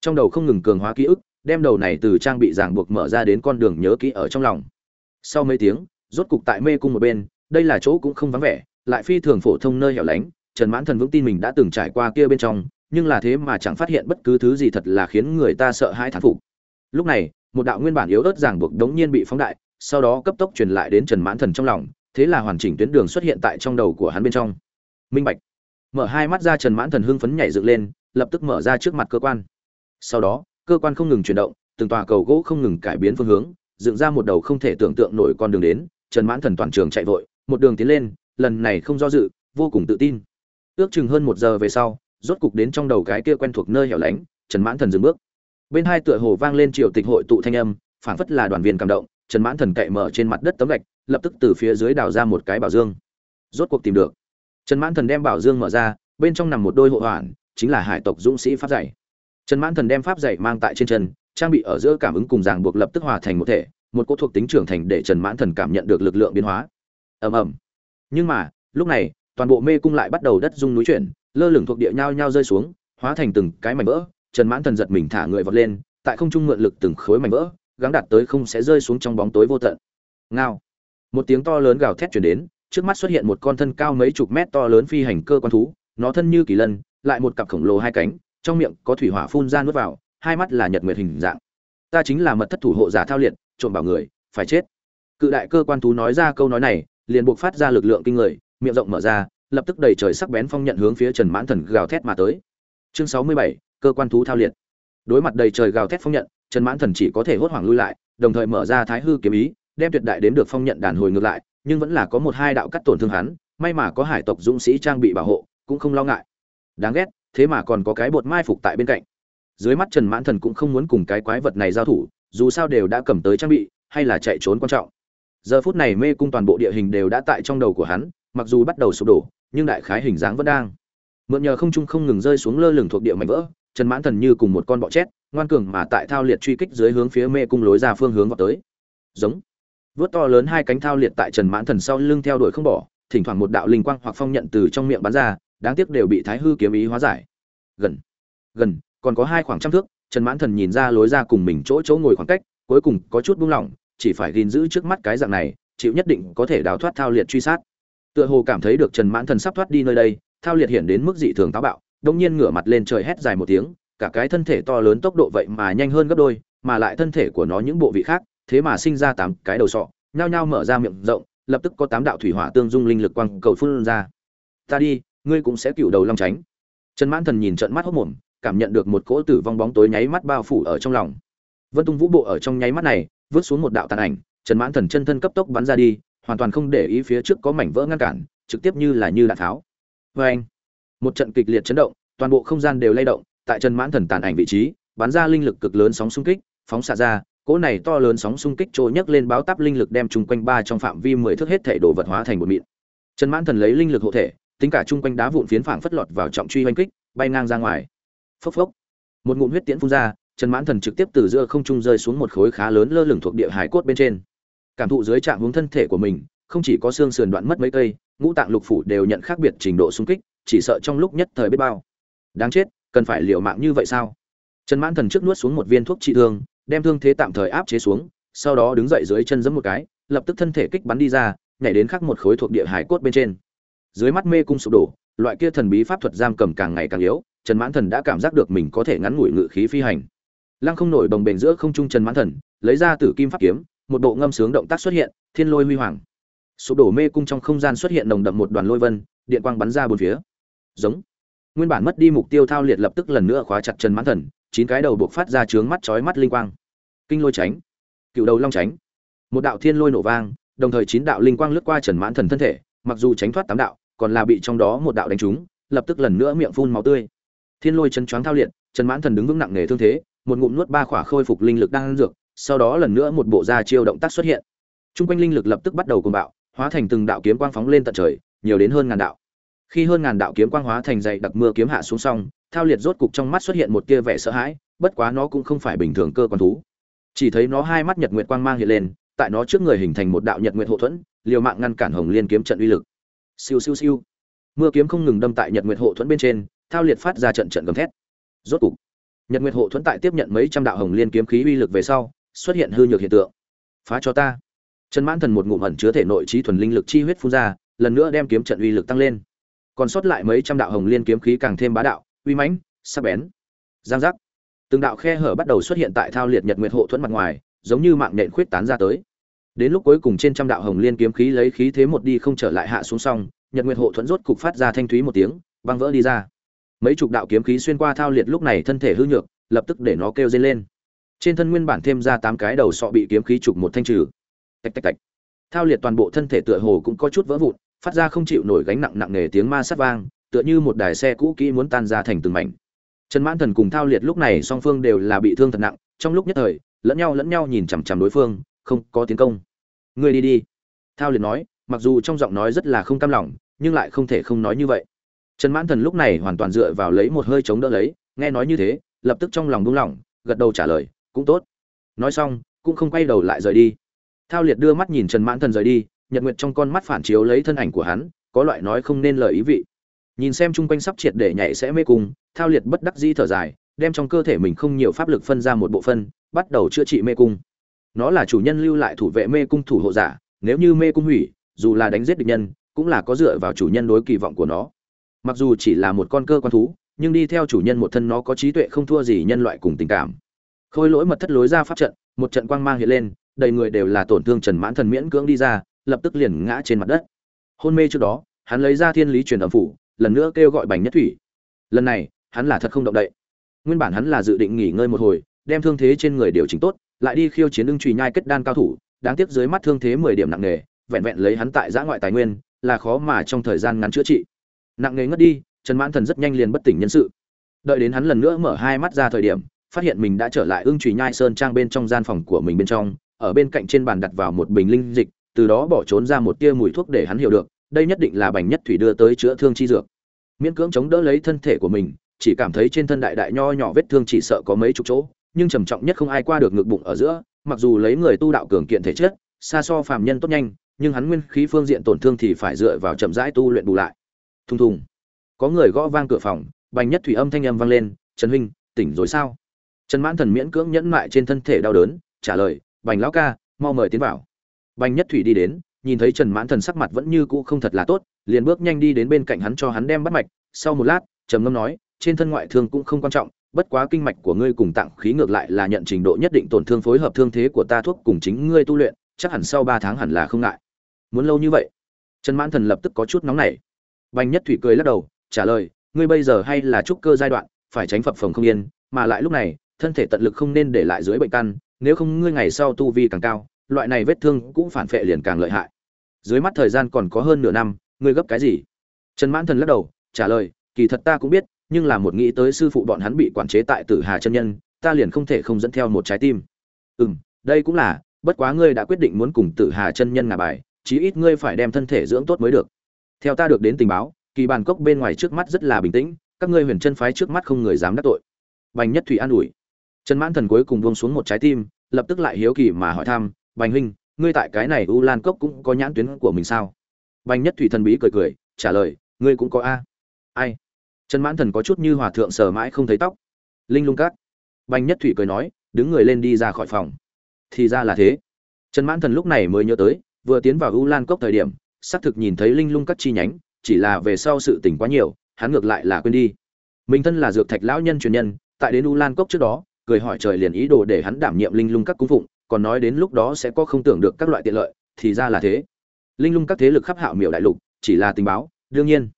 Trong đầu không ngừng cường hóa ký ức đem đầu này từ trang bị ràng buộc mở ra đến con đường nhớ kỹ ở trong lòng. Sau mấy tiếng, rốt cục tại mê cung một bên, đây là chỗ cũng không vắng vẻ, lại phi thường phổ thông nơi hẻo lánh, trần mãn thần vững tin mình đã từng trải qua kia bên trong, nhưng là thế mà chẳng phát hiện bất cứ thứ gì thật là khiến người ta sợ hãi thán phục. Lúc này, một đạo nguyên bản yếu ớt ràng buộc đống nhiên bị phóng đại, sau đó cấp tốc truyền lại đến trần mãn thần trong lòng, thế là hoàn chỉnh tuyến đường xuất hiện tại trong đầu của hắn bên trong. Minh bạch. Mở hai mắt ra trần mãn thần hưng phấn nhảy dựng lên, lập tức mở ra trước mặt cơ quan. Sau đó cơ quan không ngừng chuyển động, từng tòa cầu gỗ không ngừng cải biến phương hướng, dựng ra một đầu không thể tưởng tượng nổi con đường đến, trần mãn thần toàn trường chạy vội, một đường tiến lên, lần này không do dự, vô cùng tự tin. Ước chừng hơn một giờ về sau, rốt cục đến trong đầu cái kia quen thuộc nơi hẻo lánh, trần mãn thần dừng bước. Bên hai tựa hồ vang lên triều tịch hội tụ thanh âm, phảng phất là đoàn viên cảm động, trần mãn thần cậy mở trên mặt đất tấm gạch, lập tức từ phía dưới đào ra một cái bảo dương. Rốt cuộc tìm được. Trần mãn thần đem bảo dương mở ra, bên trong nằm một đôi hộ hoàn, chính là hải tộc dũng sĩ pháp dạy trần mãn thần đem pháp dạy mang tại trên chân, trang bị ở giữa cảm ứng cùng ràng buộc lập tức hòa thành một thể, một cỗ thuộc tính trưởng thành để trần mãn thần cảm nhận được lực lượng biến hóa. Ầm ầm. Nhưng mà, lúc này, toàn bộ mê cung lại bắt đầu đất rung núi chuyển, lơ lửng thuộc địa nhao nhao rơi xuống, hóa thành từng cái mảnh vỡ. Trần mãn thần giật mình thả người vọt lên, tại không trung mượn lực từng khối mảnh vỡ, gắng đạt tới không sẽ rơi xuống trong bóng tối vô tận. Ngao. Một tiếng to lớn gào thét chuyển đến, trước mắt xuất hiện một con thân cao mấy chục mét to lớn phi hành cơ quan thú, nó thân như kỳ lân, lại một cặp khổng lồ hai cánh trong miệng có thủy hỏa phun ra nuốt vào, hai mắt là nhật nguyệt hình dạng. Ta chính là mật thất thủ hộ giả thao liệt, trộm bảo người, phải chết. Cự đại cơ quan thú nói ra câu nói này, liền buộc phát ra lực lượng kinh người, miệng rộng mở ra, lập tức đầy trời sắc bén phong nhận hướng phía trần mãn thần gào thét mà tới. Chương sáu mươi bảy, cơ quan thú thao liệt. Đối mặt đầy trời gào thét phong nhận, trần mãn thần chỉ có thể hốt hoảng lui lại, đồng thời mở ra thái hư kiếm ý, đem tuyệt đại đến được phong nhận đàn hồi ngược lại, nhưng vẫn là có một hai đạo cắt tổn thương hắn, may mà có hải tộc dũng sĩ trang bị bảo hộ, cũng không lo ngại. Đáng ghét thế mà còn có cái bột mai phục tại bên cạnh. Dưới mắt trần mãn thần cũng không muốn cùng cái quái vật này giao thủ, dù sao đều đã cầm tới trang bị, hay là chạy trốn quan trọng. Giờ phút này mê cung toàn bộ địa hình đều đã tại trong đầu của hắn, mặc dù bắt đầu sụp đổ, nhưng đại khái hình dáng vẫn đang. Mượn nhờ không trung không ngừng rơi xuống lơ lửng thuộc địa mảnh vỡ, trần mãn thần như cùng một con bọ chét ngoan cường mà tại thao liệt truy kích dưới hướng phía mê cung lối ra phương hướng vào tới. Giống. Vớt to lớn hai cánh thao liệt tại trần mãn thần sau lưng theo đuổi không bỏ, thỉnh thoảng một đạo linh quang hoặc phong nhận từ trong miệng bắn ra đáng tiếc đều bị thái hư kiếm ý hóa giải. Gần gần, còn có hai khoảng trăm thước, trần mãn thần nhìn ra lối ra cùng mình chỗ chỗ ngồi khoảng cách, cuối cùng có chút buông lỏng, chỉ phải gìn giữ trước mắt cái dạng này, chịu nhất định có thể đào thoát thao liệt truy sát. Tựa hồ cảm thấy được trần mãn thần sắp thoát đi nơi đây, thao liệt hiện đến mức dị thường táo bạo đông nhiên ngửa mặt lên trời hét dài một tiếng, cả cái thân thể to lớn tốc độ vậy mà nhanh hơn gấp đôi, mà lại thân thể của nó những bộ vị khác, thế mà sinh ra tám cái đầu sọ, nhao nhao mở ra miệng rộng, lập tức có tám đạo thủy hỏa tương dung linh lực quang cầu phun ra. Ta đi ngươi cũng sẽ cựu đầu long tránh. Trần mãn thần nhìn trận mắt hốc mồm, cảm nhận được một cỗ tử vong bóng tối nháy mắt bao phủ ở trong lòng. Vân tung vũ bộ ở trong nháy mắt này, vứt xuống một đạo tàn ảnh, trần mãn thần chân thân cấp tốc bắn ra đi, hoàn toàn không để ý phía trước có mảnh vỡ ngăn cản, trực tiếp như là như đạn tháo. Vê anh một trận kịch liệt chấn động, toàn bộ không gian đều lay động, tại trần mãn thần tàn ảnh vị trí, bắn ra linh lực cực lớn sóng xung kích, phóng xạ ra, cỗ này to lớn sóng xung kích trôi nhấc lên báo táp linh lực đem chung quanh ba trong phạm vi mười thước hết thể đổ vật hóa thành một mịn. Trần mãn thần lấy linh lực hộ thể tính cả chung quanh đá vụn phiến phảng phất lọt vào trọng truy oanh kích, bay ngang ra ngoài. Phốc phốc. Một ngụm huyết tiễn phun ra, trần mãn thần trực tiếp từ giữa không trung rơi xuống một khối khá lớn lơ lửng thuộc địa hải cốt bên trên. Cảm thụ dưới trạng hướng thân thể của mình, không chỉ có xương sườn đoạn mất mấy cây, ngũ tạng lục phủ đều nhận khác biệt trình độ xung kích, chỉ sợ trong lúc nhất thời biết bao. Đáng chết, cần phải liều mạng như vậy sao? Trần mãn thần trước nuốt xuống một viên thuốc trị thương, đem thương thế tạm thời áp chế xuống, sau đó đứng dậy dưới chân giẫm một cái, lập tức thân thể kích bắn đi ra, nhảy đến khắc một khối thuộc địa hải cốt bên trên dưới mắt mê cung sụp đổ, loại kia thần bí pháp thuật giam cầm càng ngày càng yếu, trần mãn thần đã cảm giác được mình có thể ngắn ngủi ngự khí phi hành. Lăng không nổi đồng bền giữa không trung trần mãn thần, lấy ra tử kim pháp kiếm, một bộ ngâm sướng động tác xuất hiện, thiên lôi huy hoàng. Sụp đổ mê cung trong không gian xuất hiện nồng đậm một đoàn lôi vân, điện quang bắn ra bốn phía. Giống. Nguyên bản mất đi mục tiêu thao liệt lập tức lần nữa khóa chặt trần mãn thần, chín cái đầu buộc phát ra trướng mắt chói mắt linh quang. Kinh lôi tránh. Cựu đầu long tránh. Một đạo thiên lôi nổ vang, đồng thời chín đạo linh quang lướt qua trần mãn thần thân thể mặc dù tránh thoát tám đạo còn là bị trong đó một đạo đánh trúng lập tức lần nữa miệng phun máu tươi thiên lôi chân choáng thao liệt trần mãn thần đứng vững nặng nề thương thế một ngụm nuốt ba khỏa khôi phục linh lực đang ăn dược sau đó lần nữa một bộ ra chiêu động tác xuất hiện Trung quanh linh lực lập tức bắt đầu cuồng bạo, hóa thành từng đạo kiếm quang phóng lên tận trời, nhiều đến hơn ngàn đạo. Khi hơn ngàn đạo kiếm quang hóa thành dày đặc mưa kiếm hạ xuống xong, Thao Liệt rốt cục trong mắt xuất hiện một tia vẻ sợ hãi, bất quá nó cũng không phải bình thường cơ quan thú. Chỉ thấy nó hai mắt nhật nguyệt quang mang hiện lên, tại nó trước người hình thành một đạo nhật nguyệt hộ thuẫn, liều mạng ngăn cản Hồng Liên kiếm trận uy lực. Siêu siêu siêu. Mưa kiếm không ngừng đâm tại nhật nguyệt hộ thuẫn bên trên, Thao Liệt phát ra trận trận gầm thét. Rốt cục, nhật nguyệt hộ thuẫn tại tiếp nhận mấy trăm đạo Hồng Liên kiếm khí uy lực về sau, xuất hiện hư nhược hiện tượng. Phá cho ta. Trần Mãn Thần một ngụm ẩn chứa thể nội trí thuần linh lực chi huyết phun ra, lần nữa đem kiếm trận uy lực tăng lên. Còn sót lại mấy trăm đạo hồng liên kiếm khí càng thêm bá đạo, uy mãnh, sắc bén. Giang giác. Từng đạo khe hở bắt đầu xuất hiện tại thao liệt nhật nguyệt hộ thuẫn mặt ngoài, giống như mạng nện khuyết tán ra tới. Đến lúc cuối cùng trên trăm đạo hồng liên kiếm khí lấy khí thế một đi không trở lại hạ xuống xong, nhật nguyệt hộ thuẫn rốt cục phát ra thanh thúy một tiếng, băng vỡ đi ra. Mấy chục đạo kiếm khí xuyên qua thao liệt lúc này thân thể hư nhược, lập tức để nó kêu dây lên. Trên thân nguyên bản thêm ra tám cái đầu sọ bị kiếm khí trục một thanh trừ tạch tạch tạch thao liệt toàn bộ thân thể tựa hồ cũng có chút vỡ vụn phát ra không chịu nổi gánh nặng nặng nề tiếng ma sát vang tựa như một đài xe cũ kỹ muốn tan ra thành từng mảnh trần mãn thần cùng thao liệt lúc này song phương đều là bị thương thật nặng trong lúc nhất thời lẫn nhau lẫn nhau nhìn chằm chằm đối phương không có tiến công. Ngươi đi đi. Thao liệt nói, mặc dù trong giọng nói rất là không cam lòng, nhưng lại không thể không nói như vậy. Trần mãn thần lúc này hoàn toàn dựa vào lấy một hơi chống đỡ lấy, nghe nói như thế, lập tức trong lòng buông lỏng, gật đầu trả lời, cũng tốt. Nói xong, cũng không quay đầu lại rời đi. Thao liệt đưa mắt nhìn trần mãn thần rời đi, nhật nguyệt trong con mắt phản chiếu lấy thân ảnh của hắn, có loại nói không nên lời ý vị. Nhìn xem chung quanh sắp triệt để nhảy sẽ mê cung, thao liệt bất đắc dĩ thở dài, đem trong cơ thể mình không nhiều pháp lực phân ra một bộ phân bắt đầu chữa trị mê cung nó là chủ nhân lưu lại thủ vệ mê cung thủ hộ giả, nếu như mê cung hủy, dù là đánh giết địch nhân, cũng là có dựa vào chủ nhân đối kỳ vọng của nó. Mặc dù chỉ là một con cơ quan thú, nhưng đi theo chủ nhân một thân nó có trí tuệ không thua gì nhân loại cùng tình cảm. Khôi lỗi mật thất lối ra pháp trận, một trận quang mang hiện lên, đầy người đều là tổn thương trần mãn thần miễn cưỡng đi ra, lập tức liền ngã trên mặt đất. Hôn mê trước đó, hắn lấy ra thiên lý truyền âm phủ, lần nữa kêu gọi bành nhất thủy. Lần này, hắn là thật không động đậy. Nguyên bản hắn là dự định nghỉ ngơi một hồi đem thương thế trên người điều chỉnh tốt, lại đi khiêu chiến ưng chùy nhai kết đan cao thủ, đáng tiếc dưới mắt thương thế mười điểm nặng nề, vẹn vẹn lấy hắn tại giã ngoại tài nguyên, là khó mà trong thời gian ngắn chữa trị. Nặng nề ngất đi, trần mãn thần rất nhanh liền bất tỉnh nhân sự. Đợi đến hắn lần nữa mở hai mắt ra thời điểm, phát hiện mình đã trở lại ưng chùy nhai sơn trang bên trong gian phòng của mình bên trong, ở bên cạnh trên bàn đặt vào một bình linh dịch, từ đó bỏ trốn ra một tia mùi thuốc để hắn hiểu được, đây nhất định là bành nhất thủy đưa tới chữa thương chi dược. Miễn cưỡng chống đỡ lấy thân thể của mình, chỉ cảm thấy trên thân đại đại nho nhỏ vết thương chỉ sợ có mấy chục chỗ nhưng trầm trọng nhất không ai qua được ngực bụng ở giữa, mặc dù lấy người tu đạo cường kiện thể chất, xa so phàm nhân tốt nhanh, nhưng hắn nguyên khí phương diện tổn thương thì phải dựa vào chậm rãi tu luyện bù lại. Thùng thùng. Có người gõ vang cửa phòng, bành nhất thủy âm thanh âm vang lên, trần huynh, tỉnh rồi sao? Trần mãn thần miễn cưỡng nhẫn mại trên thân thể đau đớn, trả lời, bành lão ca, mau mời tiến vào. Bành nhất thủy đi đến, nhìn thấy trần mãn thần sắc mặt vẫn như cũ không thật là tốt, liền bước nhanh đi đến bên cạnh hắn cho hắn đem bắt mạch. Sau một lát, trầm ngâm nói, trên thân ngoại thương cũng không quan trọng bất quá kinh mạch của ngươi cùng tạng khí ngược lại là nhận trình độ nhất định tổn thương phối hợp thương thế của ta thuốc cùng chính ngươi tu luyện, chắc hẳn sau ba tháng hẳn là không ngại. Muốn lâu như vậy? Trần mãn thần lập tức có chút nóng nảy. Bành nhất thủy cười lắc đầu, trả lời, ngươi bây giờ hay là trúc cơ giai đoạn, phải tránh phập phồng không yên, mà lại lúc này, thân thể tận lực không nên để lại dưới bệnh căn, nếu không ngươi ngày sau tu vi càng cao, loại này vết thương cũng phản phệ liền càng lợi hại. Dưới mắt thời gian còn có hơn nửa năm, ngươi gấp cái gì? Trần mãn thần lắc đầu, trả lời, kỳ thật ta cũng biết nhưng là một nghĩ tới sư phụ bọn hắn bị quản chế tại tử hà chân nhân ta liền không thể không dẫn theo một trái tim. Ừm, đây cũng là bất quá ngươi đã quyết định muốn cùng tử hà chân nhân ngả bài chí ít ngươi phải đem thân thể dưỡng tốt mới được. Theo ta được đến tình báo kỳ bàn cốc bên ngoài trước mắt rất là bình tĩnh các ngươi huyền chân phái trước mắt không người dám đắc tội. Bành nhất thủy an ủi. Trần mãn thần cuối cùng buông xuống một trái tim lập tức lại hiếu kỳ mà hỏi thăm bành huynh ngươi tại cái này u lan cốc cũng có nhãn tuyến của mình sao? Bành nhất thủy thần bí cười cười trả lời ngươi cũng có a. Ai? Trần mãn thần có chút như hòa thượng sờ mãi không thấy tóc. Linh lung cát bành nhất thủy cười nói, đứng người lên đi ra khỏi phòng. Thì ra là thế. Trần mãn thần lúc này mới nhớ tới, vừa tiến vào u lan cốc thời điểm, xác thực nhìn thấy linh lung Cát chi nhánh, chỉ là về sau sự tỉnh quá nhiều, hắn ngược lại là quên đi. Mình thân là dược thạch lão nhân truyền nhân, tại đến u lan cốc trước đó, cười hỏi trời liền ý đồ để hắn đảm nhiệm linh lung các cung phụng, còn nói đến lúc đó sẽ có không tưởng được các loại tiện lợi, thì ra là thế. Linh lung các thế lực khắp hạo miểu đại lục, chỉ là tình báo, đương nhiên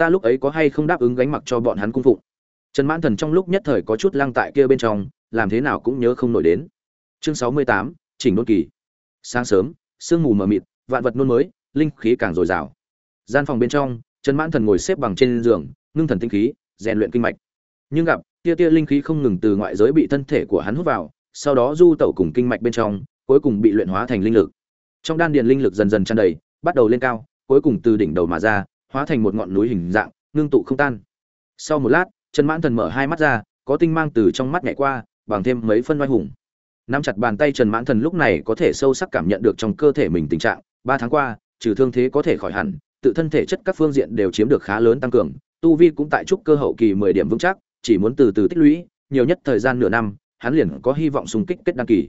ta lúc ấy có hay không đáp ứng gánh mặc cho bọn hắn cung phụng? Trần mãn thần trong lúc nhất thời có chút lăng tại kia bên trong, làm thế nào cũng nhớ không nổi đến. Chương sáu mươi tám, chỉnh đôn kỳ. Sáng sớm, sương mù mờ mịt, vạn vật nôn mới, linh khí càng dồi dào. Gian phòng bên trong, trần mãn thần ngồi xếp bằng trên giường, ngưng thần tinh khí, rèn luyện kinh mạch. Nhưng gặp, tia tia linh khí không ngừng từ ngoại giới bị thân thể của hắn hút vào, sau đó du tẩu cùng kinh mạch bên trong, cuối cùng bị luyện hóa thành linh lực. Trong đan điền linh lực dần dần tràn đầy, bắt đầu lên cao, cuối cùng từ đỉnh đầu mà ra hóa thành một ngọn núi hình dạng, ngưng tụ không tan. Sau một lát, trần mãn thần mở hai mắt ra, có tinh mang từ trong mắt nhảy qua, bằng thêm mấy phân oai hùng. Nắm chặt bàn tay trần mãn thần lúc này có thể sâu sắc cảm nhận được trong cơ thể mình tình trạng, ba tháng qua, trừ thương thế có thể khỏi hẳn, tự thân thể chất các phương diện đều chiếm được khá lớn tăng cường, tu vi cũng tại trúc cơ hậu kỳ mười điểm vững chắc, chỉ muốn từ từ tích lũy, nhiều nhất thời gian nửa năm, hắn liền có hy vọng xung kích kết đăng kỳ.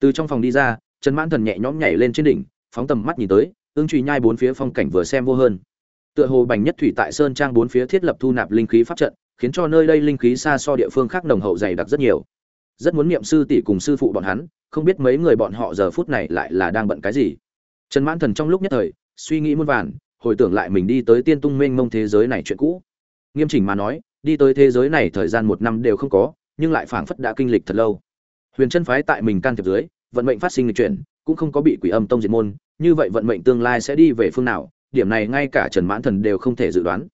Từ trong phòng đi ra, trần mãn thần nhẹ nhõm nhảy lên trên đỉnh, phóng tầm mắt nhìn tới, ương truy nhai bốn phía phong cảnh vừa xem vô hơn tựa hồ bành nhất thủy tại sơn trang bốn phía thiết lập thu nạp linh khí pháp trận, khiến cho nơi đây linh khí xa so địa phương khác nồng hậu dày đặc rất nhiều. Rất muốn niệm sư tỷ cùng sư phụ bọn hắn, không biết mấy người bọn họ giờ phút này lại là đang bận cái gì. Trần mãn thần trong lúc nhất thời, suy nghĩ muôn vàn, hồi tưởng lại mình đi tới tiên tung mênh mông thế giới này chuyện cũ. Nghiêm chỉnh mà nói, đi tới thế giới này thời gian một năm đều không có, nhưng lại phảng phất đã kinh lịch thật lâu. Huyền chân phái tại mình can thiệp dưới, vận mệnh phát sinh lịch chuyển, cũng không có bị quỷ âm tông diệt môn, như vậy vận mệnh tương lai sẽ đi về phương nào điểm này ngay cả trần mãn thần đều không thể dự đoán.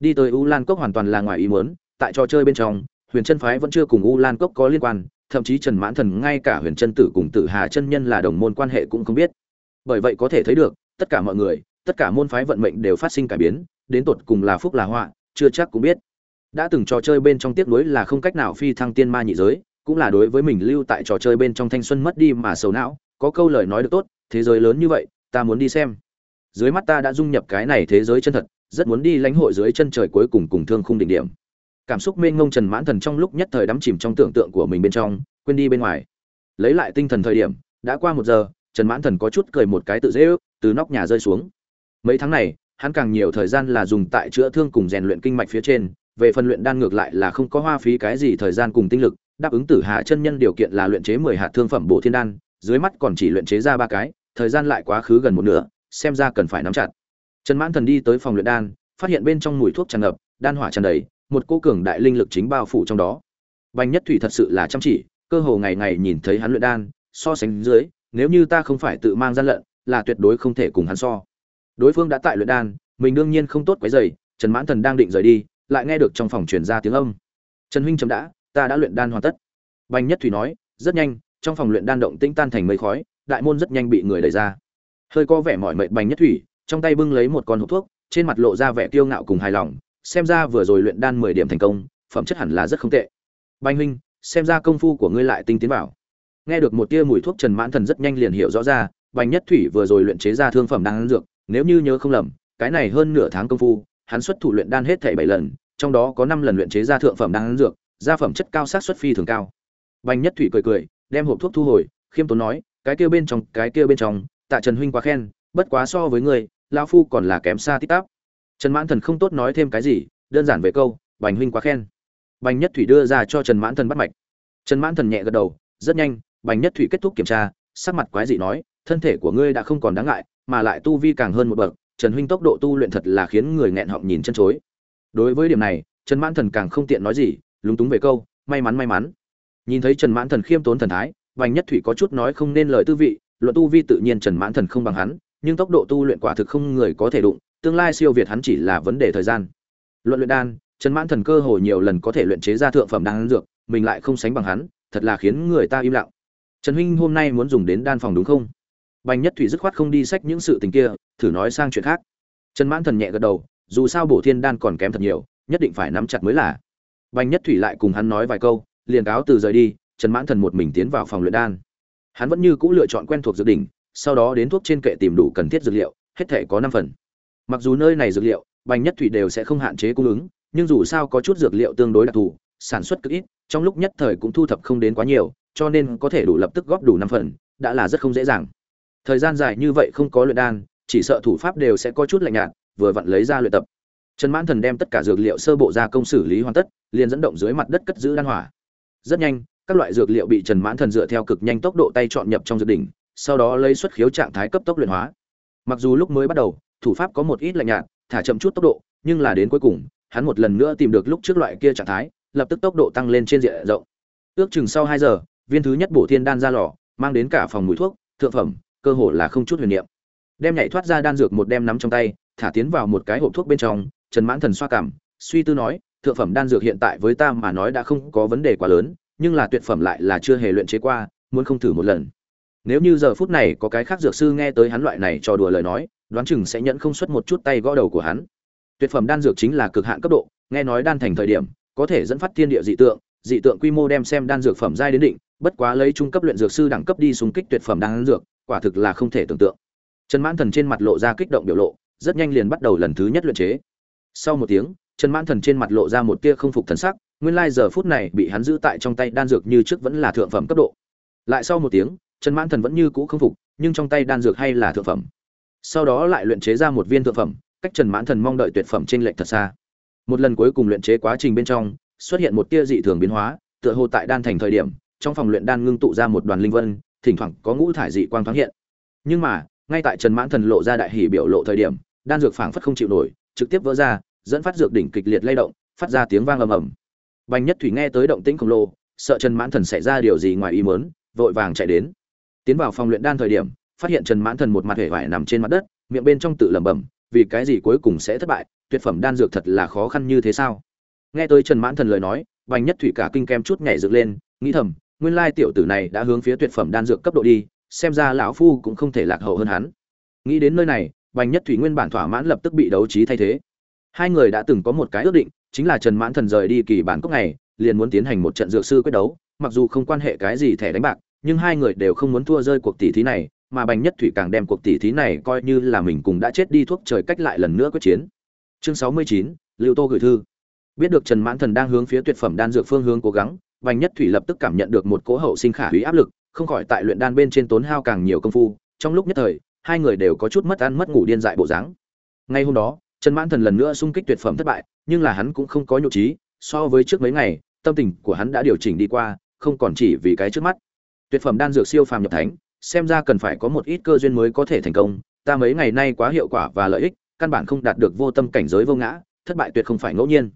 Đi tới u lan cốc hoàn toàn là ngoài ý muốn, tại trò chơi bên trong, huyền chân phái vẫn chưa cùng u lan cốc có liên quan, thậm chí trần mãn thần ngay cả huyền chân tử cùng tử hà chân nhân là đồng môn quan hệ cũng không biết. Bởi vậy có thể thấy được, tất cả mọi người, tất cả môn phái vận mệnh đều phát sinh cải biến, đến tột cùng là phúc là họa, chưa chắc cũng biết. Đã từng trò chơi bên trong tiếc nuối là không cách nào phi thăng tiên ma nhị giới, cũng là đối với mình lưu tại trò chơi bên trong thanh xuân mất đi mà sầu não, có câu lời nói được tốt, thế giới lớn như vậy, ta muốn đi xem dưới mắt ta đã dung nhập cái này thế giới chân thật, rất muốn đi lãnh hội dưới chân trời cuối cùng cùng thương khung đỉnh điểm. Cảm xúc mênh ngông trần mãn thần trong lúc nhất thời đắm chìm trong tưởng tượng của mình bên trong, quên đi bên ngoài. Lấy lại tinh thần thời điểm, đã qua một giờ, trần mãn thần có chút cười một cái tự dễ ước, từ nóc nhà rơi xuống. Mấy tháng này, hắn càng nhiều thời gian là dùng tại chữa thương cùng rèn luyện kinh mạch phía trên, về phần luyện đan ngược lại là không có hoa phí cái gì thời gian cùng tinh lực, đáp ứng tử hạ chân nhân điều kiện là luyện chế mười hạt thương phẩm bổ thiên đan, dưới mắt còn chỉ luyện chế ra ba cái, thời gian lại quá khứ gần một nửa xem ra cần phải nắm chặt. Trần mãn thần đi tới phòng luyện đan, phát hiện bên trong mùi thuốc tràn ngập, đan hỏa tràn đầy, một cô cường đại linh lực chính bao phủ trong đó. Bành nhất thủy thật sự là chăm chỉ, cơ hồ ngày ngày nhìn thấy hắn luyện đan, so sánh dưới, nếu như ta không phải tự mang gian lận, là tuyệt đối không thể cùng hắn so. Đối phương đã tại luyện đan, mình đương nhiên không tốt quấy rầy, trần mãn thần đang định rời đi, lại nghe được trong phòng truyền ra tiếng âm. Trần huynh chấm đã, ta đã luyện đan hoàn tất. Bành nhất thủy nói, rất nhanh, trong phòng luyện đan động tĩnh tan thành mây khói, đại môn rất nhanh bị người đẩy ra hơi có vẻ mỏi mệt bành nhất thủy, trong tay bưng lấy một con hộp thuốc, trên mặt lộ ra vẻ kiêu ngạo cùng hài lòng, xem ra vừa rồi luyện đan mười điểm thành công, phẩm chất hẳn là rất không tệ. Bành huynh, xem ra công phu của ngươi lại tinh tiến vào. Nghe được một tia mùi thuốc trần mãn thần rất nhanh liền hiểu rõ ra, bành nhất thủy vừa rồi luyện chế ra thương phẩm đan dược, nếu như nhớ không lầm, cái này hơn nửa tháng công phu, hắn xuất thủ luyện đan hết thảy bảy lần, trong đó có năm lần luyện chế ra thượng phẩm đan dược gia phẩm chất cao sát xuất phi thường cao. Bành nhất thủy cười cười, đem hộp thuốc thu hồi, khiêm tốn nói, cái kia bên trong, cái kia bên trong tạ trần huynh quá khen bất quá so với người, lão phu còn là kém xa tít tắp. Trần mãn thần không tốt nói thêm cái gì đơn giản về câu bành huynh quá khen. Bành nhất thủy đưa ra cho trần mãn thần bắt mạch. Trần mãn thần nhẹ gật đầu rất nhanh bành nhất thủy kết thúc kiểm tra sắc mặt quái dị nói thân thể của ngươi đã không còn đáng ngại mà lại tu vi càng hơn một bậc trần huynh tốc độ tu luyện thật là khiến người nghẹn họng nhìn chân chối. Đối với điểm này trần mãn thần càng không tiện nói gì lúng túng về câu may mắn may mắn. Nhìn thấy trần mãn thần khiêm tốn thần thái bành nhất thủy có chút nói không nên lời tư vị luận tu vi tự nhiên trần mãn thần không bằng hắn, nhưng tốc độ tu luyện quả thực không người có thể đụng, tương lai siêu việt hắn chỉ là vấn đề thời gian. Luận luyện đan, trần mãn thần cơ hồ nhiều lần có thể luyện chế ra thượng phẩm đan dược, mình lại không sánh bằng hắn, thật là khiến người ta im lặng. Trần huynh hôm nay muốn dùng đến đan phòng đúng không? Bành nhất thủy dứt khoát không đi sách những sự tình kia, thử nói sang chuyện khác. Trần mãn thần nhẹ gật đầu, dù sao bổ thiên đan còn kém thật nhiều, nhất định phải nắm chặt mới là. Bành nhất thủy lại cùng hắn nói vài câu, liền cáo từ rời đi, trần mãn thần một mình tiến vào phòng luyện đan hắn vẫn như cũ lựa chọn quen thuộc dược đỉnh, sau đó đến thuốc trên kệ tìm đủ cần thiết dược liệu, hết thể có năm phần. Mặc dù nơi này dược liệu, bành nhất thủy đều sẽ không hạn chế cung ứng, nhưng dù sao có chút dược liệu tương đối đặc thù, sản xuất cực ít, trong lúc nhất thời cũng thu thập không đến quá nhiều, cho nên có thể đủ lập tức góp đủ năm phần, đã là rất không dễ dàng. Thời gian dài như vậy không có luyện đan, chỉ sợ thủ pháp đều sẽ có chút lạnh nhạt, vừa vặn lấy ra luyện tập. Trần mãn thần đem tất cả dược liệu sơ bộ ra công xử lý hoàn tất, liền dẫn động dưới mặt đất cất giữ đan hỏa. Rất nhanh các loại dược liệu bị trần mãn thần dựa theo cực nhanh tốc độ tay chọn nhập trong dược đỉnh, sau đó lấy xuất khiếu trạng thái cấp tốc luyện hóa. Mặc dù lúc mới bắt đầu, thủ pháp có một ít lạnh nhạt, thả chậm chút tốc độ, nhưng là đến cuối cùng, hắn một lần nữa tìm được lúc trước loại kia trạng thái, lập tức tốc độ tăng lên trên diện rộng. Ước chừng sau hai giờ, viên thứ nhất bổ thiên đan ra lò, mang đến cả phòng mũi thuốc, thượng phẩm, cơ hồ là không chút huyền niệm. Đem nhảy thoát ra đan dược một đem nắm trong tay, thả tiến vào một cái hộp thuốc bên trong, trần mãn thần xoa cảm, suy tư nói, thượng phẩm đan dược hiện tại với ta mà nói đã không có vấn đề quá lớn nhưng là tuyệt phẩm lại là chưa hề luyện chế qua, muốn không thử một lần. Nếu như giờ phút này có cái khác dược sư nghe tới hắn loại này cho đùa lời nói, đoán chừng sẽ nhận không xuất một chút tay gõ đầu của hắn. Tuyệt phẩm đan dược chính là cực hạn cấp độ, nghe nói đan thành thời điểm, có thể dẫn phát thiên địa dị tượng dị tượng quy mô đem xem đan dược phẩm giai đến định, bất quá lấy trung cấp luyện dược sư đẳng cấp đi xung kích tuyệt phẩm đan dược, quả thực là không thể tưởng tượng. Trần mãn thần trên mặt lộ ra kích động biểu lộ, rất nhanh liền bắt đầu lần thứ nhất luyện chế. Sau một tiếng, trần mãn thần trên mặt lộ ra một tia không phục thần sắc nguyên lai giờ phút này bị hắn giữ tại trong tay đan dược như trước vẫn là thượng phẩm cấp độ. Lại sau một tiếng, trần mãn thần vẫn như cũ không phục, nhưng trong tay đan dược hay là thượng phẩm. Sau đó lại luyện chế ra một viên thượng phẩm, cách trần mãn thần mong đợi tuyệt phẩm trên lệch thật xa. Một lần cuối cùng luyện chế quá trình bên trong, xuất hiện một tia dị thường biến hóa, tựa hồ tại đan thành thời điểm, trong phòng luyện đan ngưng tụ ra một đoàn linh vân, thỉnh thoảng có ngũ thải dị quang thoáng hiện. Nhưng mà, ngay tại trần mãn thần lộ ra đại hỉ biểu lộ thời điểm, đan dược phảng phất không chịu nổi, trực tiếp vỡ ra, dẫn phát dược đỉnh kịch liệt lay động, phát ra tiếng vang ầm ầm bành nhất thủy nghe tới động tĩnh khổng lồ sợ trần mãn thần xảy ra điều gì ngoài ý muốn, vội vàng chạy đến. Tiến vào phòng luyện đan thời điểm phát hiện trần mãn thần một mặt hề vải nằm trên mặt đất miệng bên trong tự lẩm bẩm vì cái gì cuối cùng sẽ thất bại tuyệt phẩm đan dược thật là khó khăn như thế sao? Nghe tới trần mãn thần lời nói bành nhất thủy cả kinh kem chút nhảy dựng lên nghĩ thầm nguyên lai tiểu tử này đã hướng phía tuyệt phẩm đan dược cấp độ đi xem ra lão phu cũng không thể lạc hậu hơn hắn. Nghĩ đến nơi này bành nhất thủy nguyên bản thỏa mãn lập tức bị đấu trí thay thế. Hai người đã từng có một cái ước định chính là trần mãn thần rời đi kỳ bản cốc này, liền muốn tiến hành một trận dược sư quyết đấu, mặc dù không quan hệ cái gì thẻ đánh bạc, nhưng hai người đều không muốn thua rơi cuộc tỷ thí này, mà bành nhất thủy càng đem cuộc tỷ thí này coi như là mình cùng đã chết đi thuốc trời cách lại lần nữa quyết chiến. Chương sáu mươi chín, lưu tô gửi thư. Biết được trần mãn thần đang hướng phía tuyệt phẩm đan dược phương hướng cố gắng, bành nhất thủy lập tức cảm nhận được một cỗ hậu sinh khả hủy áp lực, không khỏi tại luyện đan bên trên tốn hao càng nhiều công phu, trong lúc nhất thời, hai người đều có chút mất ăn mất ngủ điên dại bộ dáng. Ngay hôm đó, trần mãn thần lần nữa xung kích tuyệt phẩm thất bại nhưng là hắn cũng không có nhụ trí, so với trước mấy ngày, tâm tình của hắn đã điều chỉnh đi qua, không còn chỉ vì cái trước mắt. Tuyệt phẩm đan dược siêu phàm nhập thánh, xem ra cần phải có một ít cơ duyên mới có thể thành công, ta mấy ngày nay quá hiệu quả và lợi ích, căn bản không đạt được vô tâm cảnh giới vô ngã, thất bại tuyệt không phải ngẫu nhiên.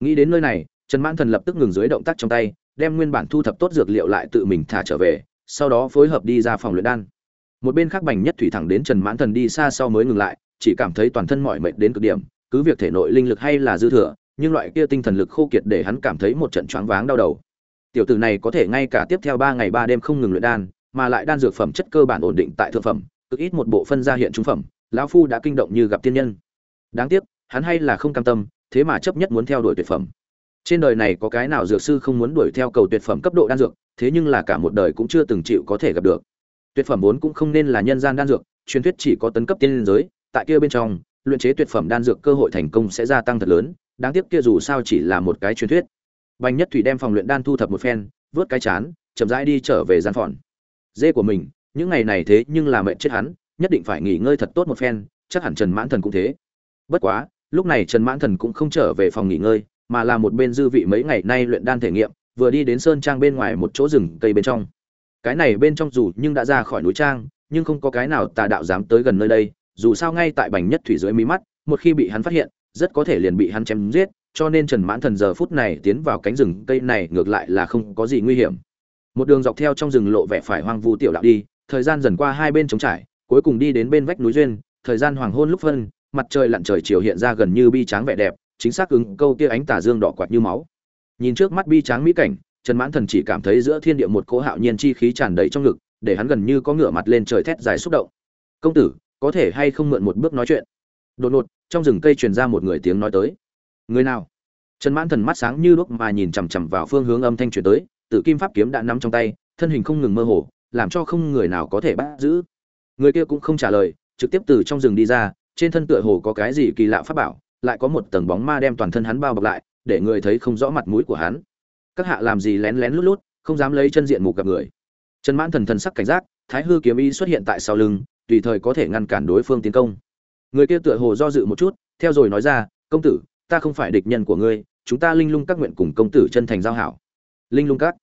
Nghĩ đến nơi này, trần mãn thần lập tức ngừng dưới động tác trong tay, đem nguyên bản thu thập tốt dược liệu lại tự mình thả trở về, sau đó phối hợp đi ra phòng luyện đan. Một bên khác bành nhất thủy thẳng đến trần mãn thần đi xa sau mới ngừng lại, chỉ cảm thấy toàn thân mỏi mệt đến cực điểm cứ việc thể nội linh lực hay là dư thừa, nhưng loại kia tinh thần lực khô kiệt để hắn cảm thấy một trận choáng váng đau đầu. Tiểu tử này có thể ngay cả tiếp theo ba ngày ba đêm không ngừng luyện đan, mà lại đan dược phẩm chất cơ bản ổn định tại thượng phẩm, cực ít một bộ phân ra hiện trung phẩm, lão phu đã kinh động như gặp tiên nhân. Đáng tiếc, hắn hay là không cam tâm, thế mà chấp nhất muốn theo đuổi tuyệt phẩm. Trên đời này có cái nào dược sư không muốn đuổi theo cầu tuyệt phẩm cấp độ đan dược, thế nhưng là cả một đời cũng chưa từng chịu có thể gặp được. Tuyệt phẩm vốn cũng không nên là nhân gian đan dược, truyền thuyết chỉ có tấn cấp tiên giới, tại kia bên trong luyện chế tuyệt phẩm đan dược cơ hội thành công sẽ gia tăng thật lớn, đáng tiếc kia dù sao chỉ là một cái truyền thuyết. Bành nhất thủy đem phòng luyện đan thu thập một phen, vớt cái chán, chậm rãi đi trở về gian phòn dê của mình, những ngày này thế nhưng là mệnh chết hắn, nhất định phải nghỉ ngơi thật tốt một phen, chắc hẳn trần mãn thần cũng thế. Bất quá, lúc này trần mãn thần cũng không trở về phòng nghỉ ngơi, mà là một bên dư vị mấy ngày nay luyện đan thể nghiệm, vừa đi đến sơn trang bên ngoài một chỗ rừng cây bên trong. Cái này bên trong dù nhưng đã ra khỏi núi trang, nhưng không có cái nào tà đạo dám tới gần nơi đây dù sao ngay tại bành nhất thủy dưới mí mắt, một khi bị hắn phát hiện, rất có thể liền bị hắn chém giết, cho nên trần mãn thần giờ phút này tiến vào cánh rừng cây này ngược lại là không có gì nguy hiểm. Một đường dọc theo trong rừng lộ vẻ phải hoang vu tiểu đạo đi, thời gian dần qua hai bên trống trải, cuối cùng đi đến bên vách núi duyên, thời gian hoàng hôn lúc phân, mặt trời lặn trời chiều hiện ra gần như bi tráng vẻ đẹp, chính xác ứng câu kia ánh tà dương đỏ quạt như máu. Nhìn trước mắt bi tráng mỹ cảnh, trần mãn thần chỉ cảm thấy giữa thiên địa một cỗ hạo nhiên chi khí tràn đầy trong ngực, để hắn gần như có ngửa mặt lên trời thét dài xúc động. Công tử có thể hay không mượn một bước nói chuyện. Đột ngột, trong rừng cây truyền ra một người tiếng nói tới. Người nào? Trần mãn thần mắt sáng như đúc mà nhìn chằm chằm vào phương hướng âm thanh truyền tới, tử kim pháp kiếm đã nắm trong tay, thân hình không ngừng mơ hồ, làm cho không người nào có thể bắt giữ. Người kia cũng không trả lời, trực tiếp từ trong rừng đi ra, trên thân tựa hồ có cái gì kỳ lạ pháp bảo, lại có một tầng bóng ma đem toàn thân hắn bao bọc lại, để người thấy không rõ mặt mũi của hắn. Các hạ làm gì lén lén lút lút, không dám lấy chân diện mục gặp người. Trần mãn thần thần sắc cảnh giác, thái hư kiếm ý xuất hiện tại sau lưng tùy thời có thể ngăn cản đối phương tiến công. Người kia tựa hồ do dự một chút, theo rồi nói ra, công tử, ta không phải địch nhân của ngươi, chúng ta linh lung các nguyện cùng công tử chân thành giao hảo. Linh lung các.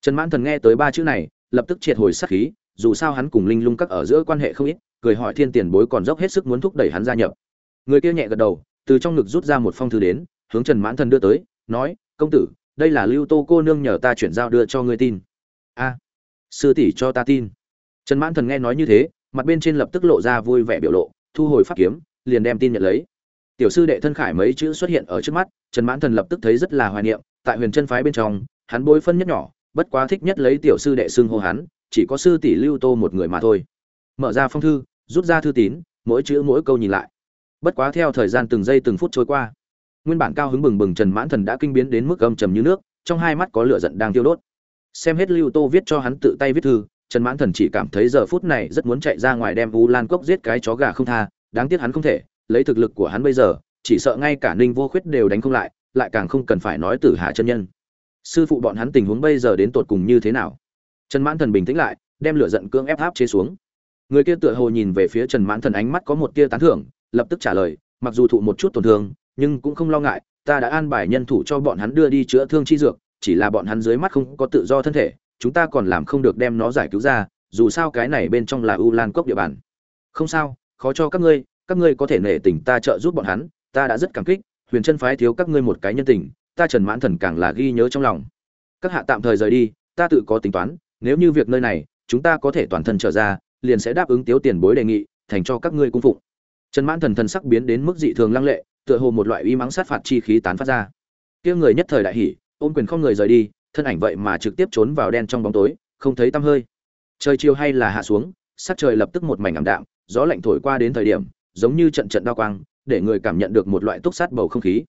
Trần mãn thần nghe tới ba chữ này, lập tức triệt hồi sát khí, dù sao hắn cùng linh lung các ở giữa quan hệ không ít, cười hỏi thiên tiền bối còn dốc hết sức muốn thúc đẩy hắn gia nhập. Người kia nhẹ gật đầu, từ trong ngực rút ra một phong thư đến, hướng trần mãn thần đưa tới, nói, công tử, đây là lưu tô cô nương nhờ ta chuyển giao đưa cho ngươi tin. A, sư tỷ cho ta tin. Trần mãn thần nghe nói như thế mặt bên trên lập tức lộ ra vui vẻ biểu lộ, thu hồi pháp kiếm, liền đem tin nhận lấy. Tiểu sư đệ thân khải mấy chữ xuất hiện ở trước mắt, trần mãn thần lập tức thấy rất là hoài niệm, tại huyền chân phái bên trong, hắn bối phân nhất nhỏ, bất quá thích nhất lấy tiểu sư đệ xưng hô hắn, chỉ có sư tỷ lưu tô một người mà thôi. Mở ra phong thư, rút ra thư tín, mỗi chữ mỗi câu nhìn lại. Bất quá theo thời gian từng giây từng phút trôi qua, nguyên bản cao hứng bừng bừng trần mãn thần đã kinh biến đến mức âm trầm như nước, trong hai mắt có lửa giận đang tiêu đốt. Xem hết lưu tô viết cho hắn tự tay viết thư trần mãn thần chỉ cảm thấy giờ phút này rất muốn chạy ra ngoài đem u lan cốc giết cái chó gà không tha, đáng tiếc hắn không thể, lấy thực lực của hắn bây giờ, chỉ sợ ngay cả ninh vô khuyết đều đánh không lại lại càng không cần phải nói tử hạ chân nhân. Sư phụ bọn hắn tình huống bây giờ đến tột cùng như thế nào? Trần mãn thần bình tĩnh lại, đem lửa giận cưỡng ép áp chế xuống. Người kia tựa hồ nhìn về phía trần mãn thần ánh mắt có một tia tán thưởng, lập tức trả lời, mặc dù thụ một chút tổn thương, nhưng cũng không lo ngại, ta đã an bài nhân thủ cho bọn hắn đưa đi chữa thương chi dược, chỉ là bọn hắn dưới mắt không có tự do thân thể chúng ta còn làm không được đem nó giải cứu ra, dù sao cái này bên trong là u lan cốc địa bàn. Không sao, khó cho các ngươi các ngươi có thể nể tình ta trợ giúp bọn hắn, ta đã rất cảm kích, huyền chân phái thiếu các ngươi một cái nhân tình, ta trần mãn thần càng là ghi nhớ trong lòng. Các hạ tạm thời rời đi, ta tự có tính toán, nếu như việc nơi này, chúng ta có thể toàn thân trở ra, liền sẽ đáp ứng tiếu tiền bối đề nghị, thành cho các ngươi cung phụng. Trần mãn thần thần sắc biến đến mức dị thường lăng lệ, tựa hồ một loại uy mắng sát phạt chi khí tán phát ra. Kia người nhất thời đại hỉ, ôm quyền không người rời đi thân ảnh vậy mà trực tiếp trốn vào đen trong bóng tối, không thấy tăm hơi. Trời chiều hay là hạ xuống, sắc trời lập tức một mảnh ảm đạm, gió lạnh thổi qua đến thời điểm, giống như trận trận đao quang, để người cảm nhận được một loại túc sát bầu không khí.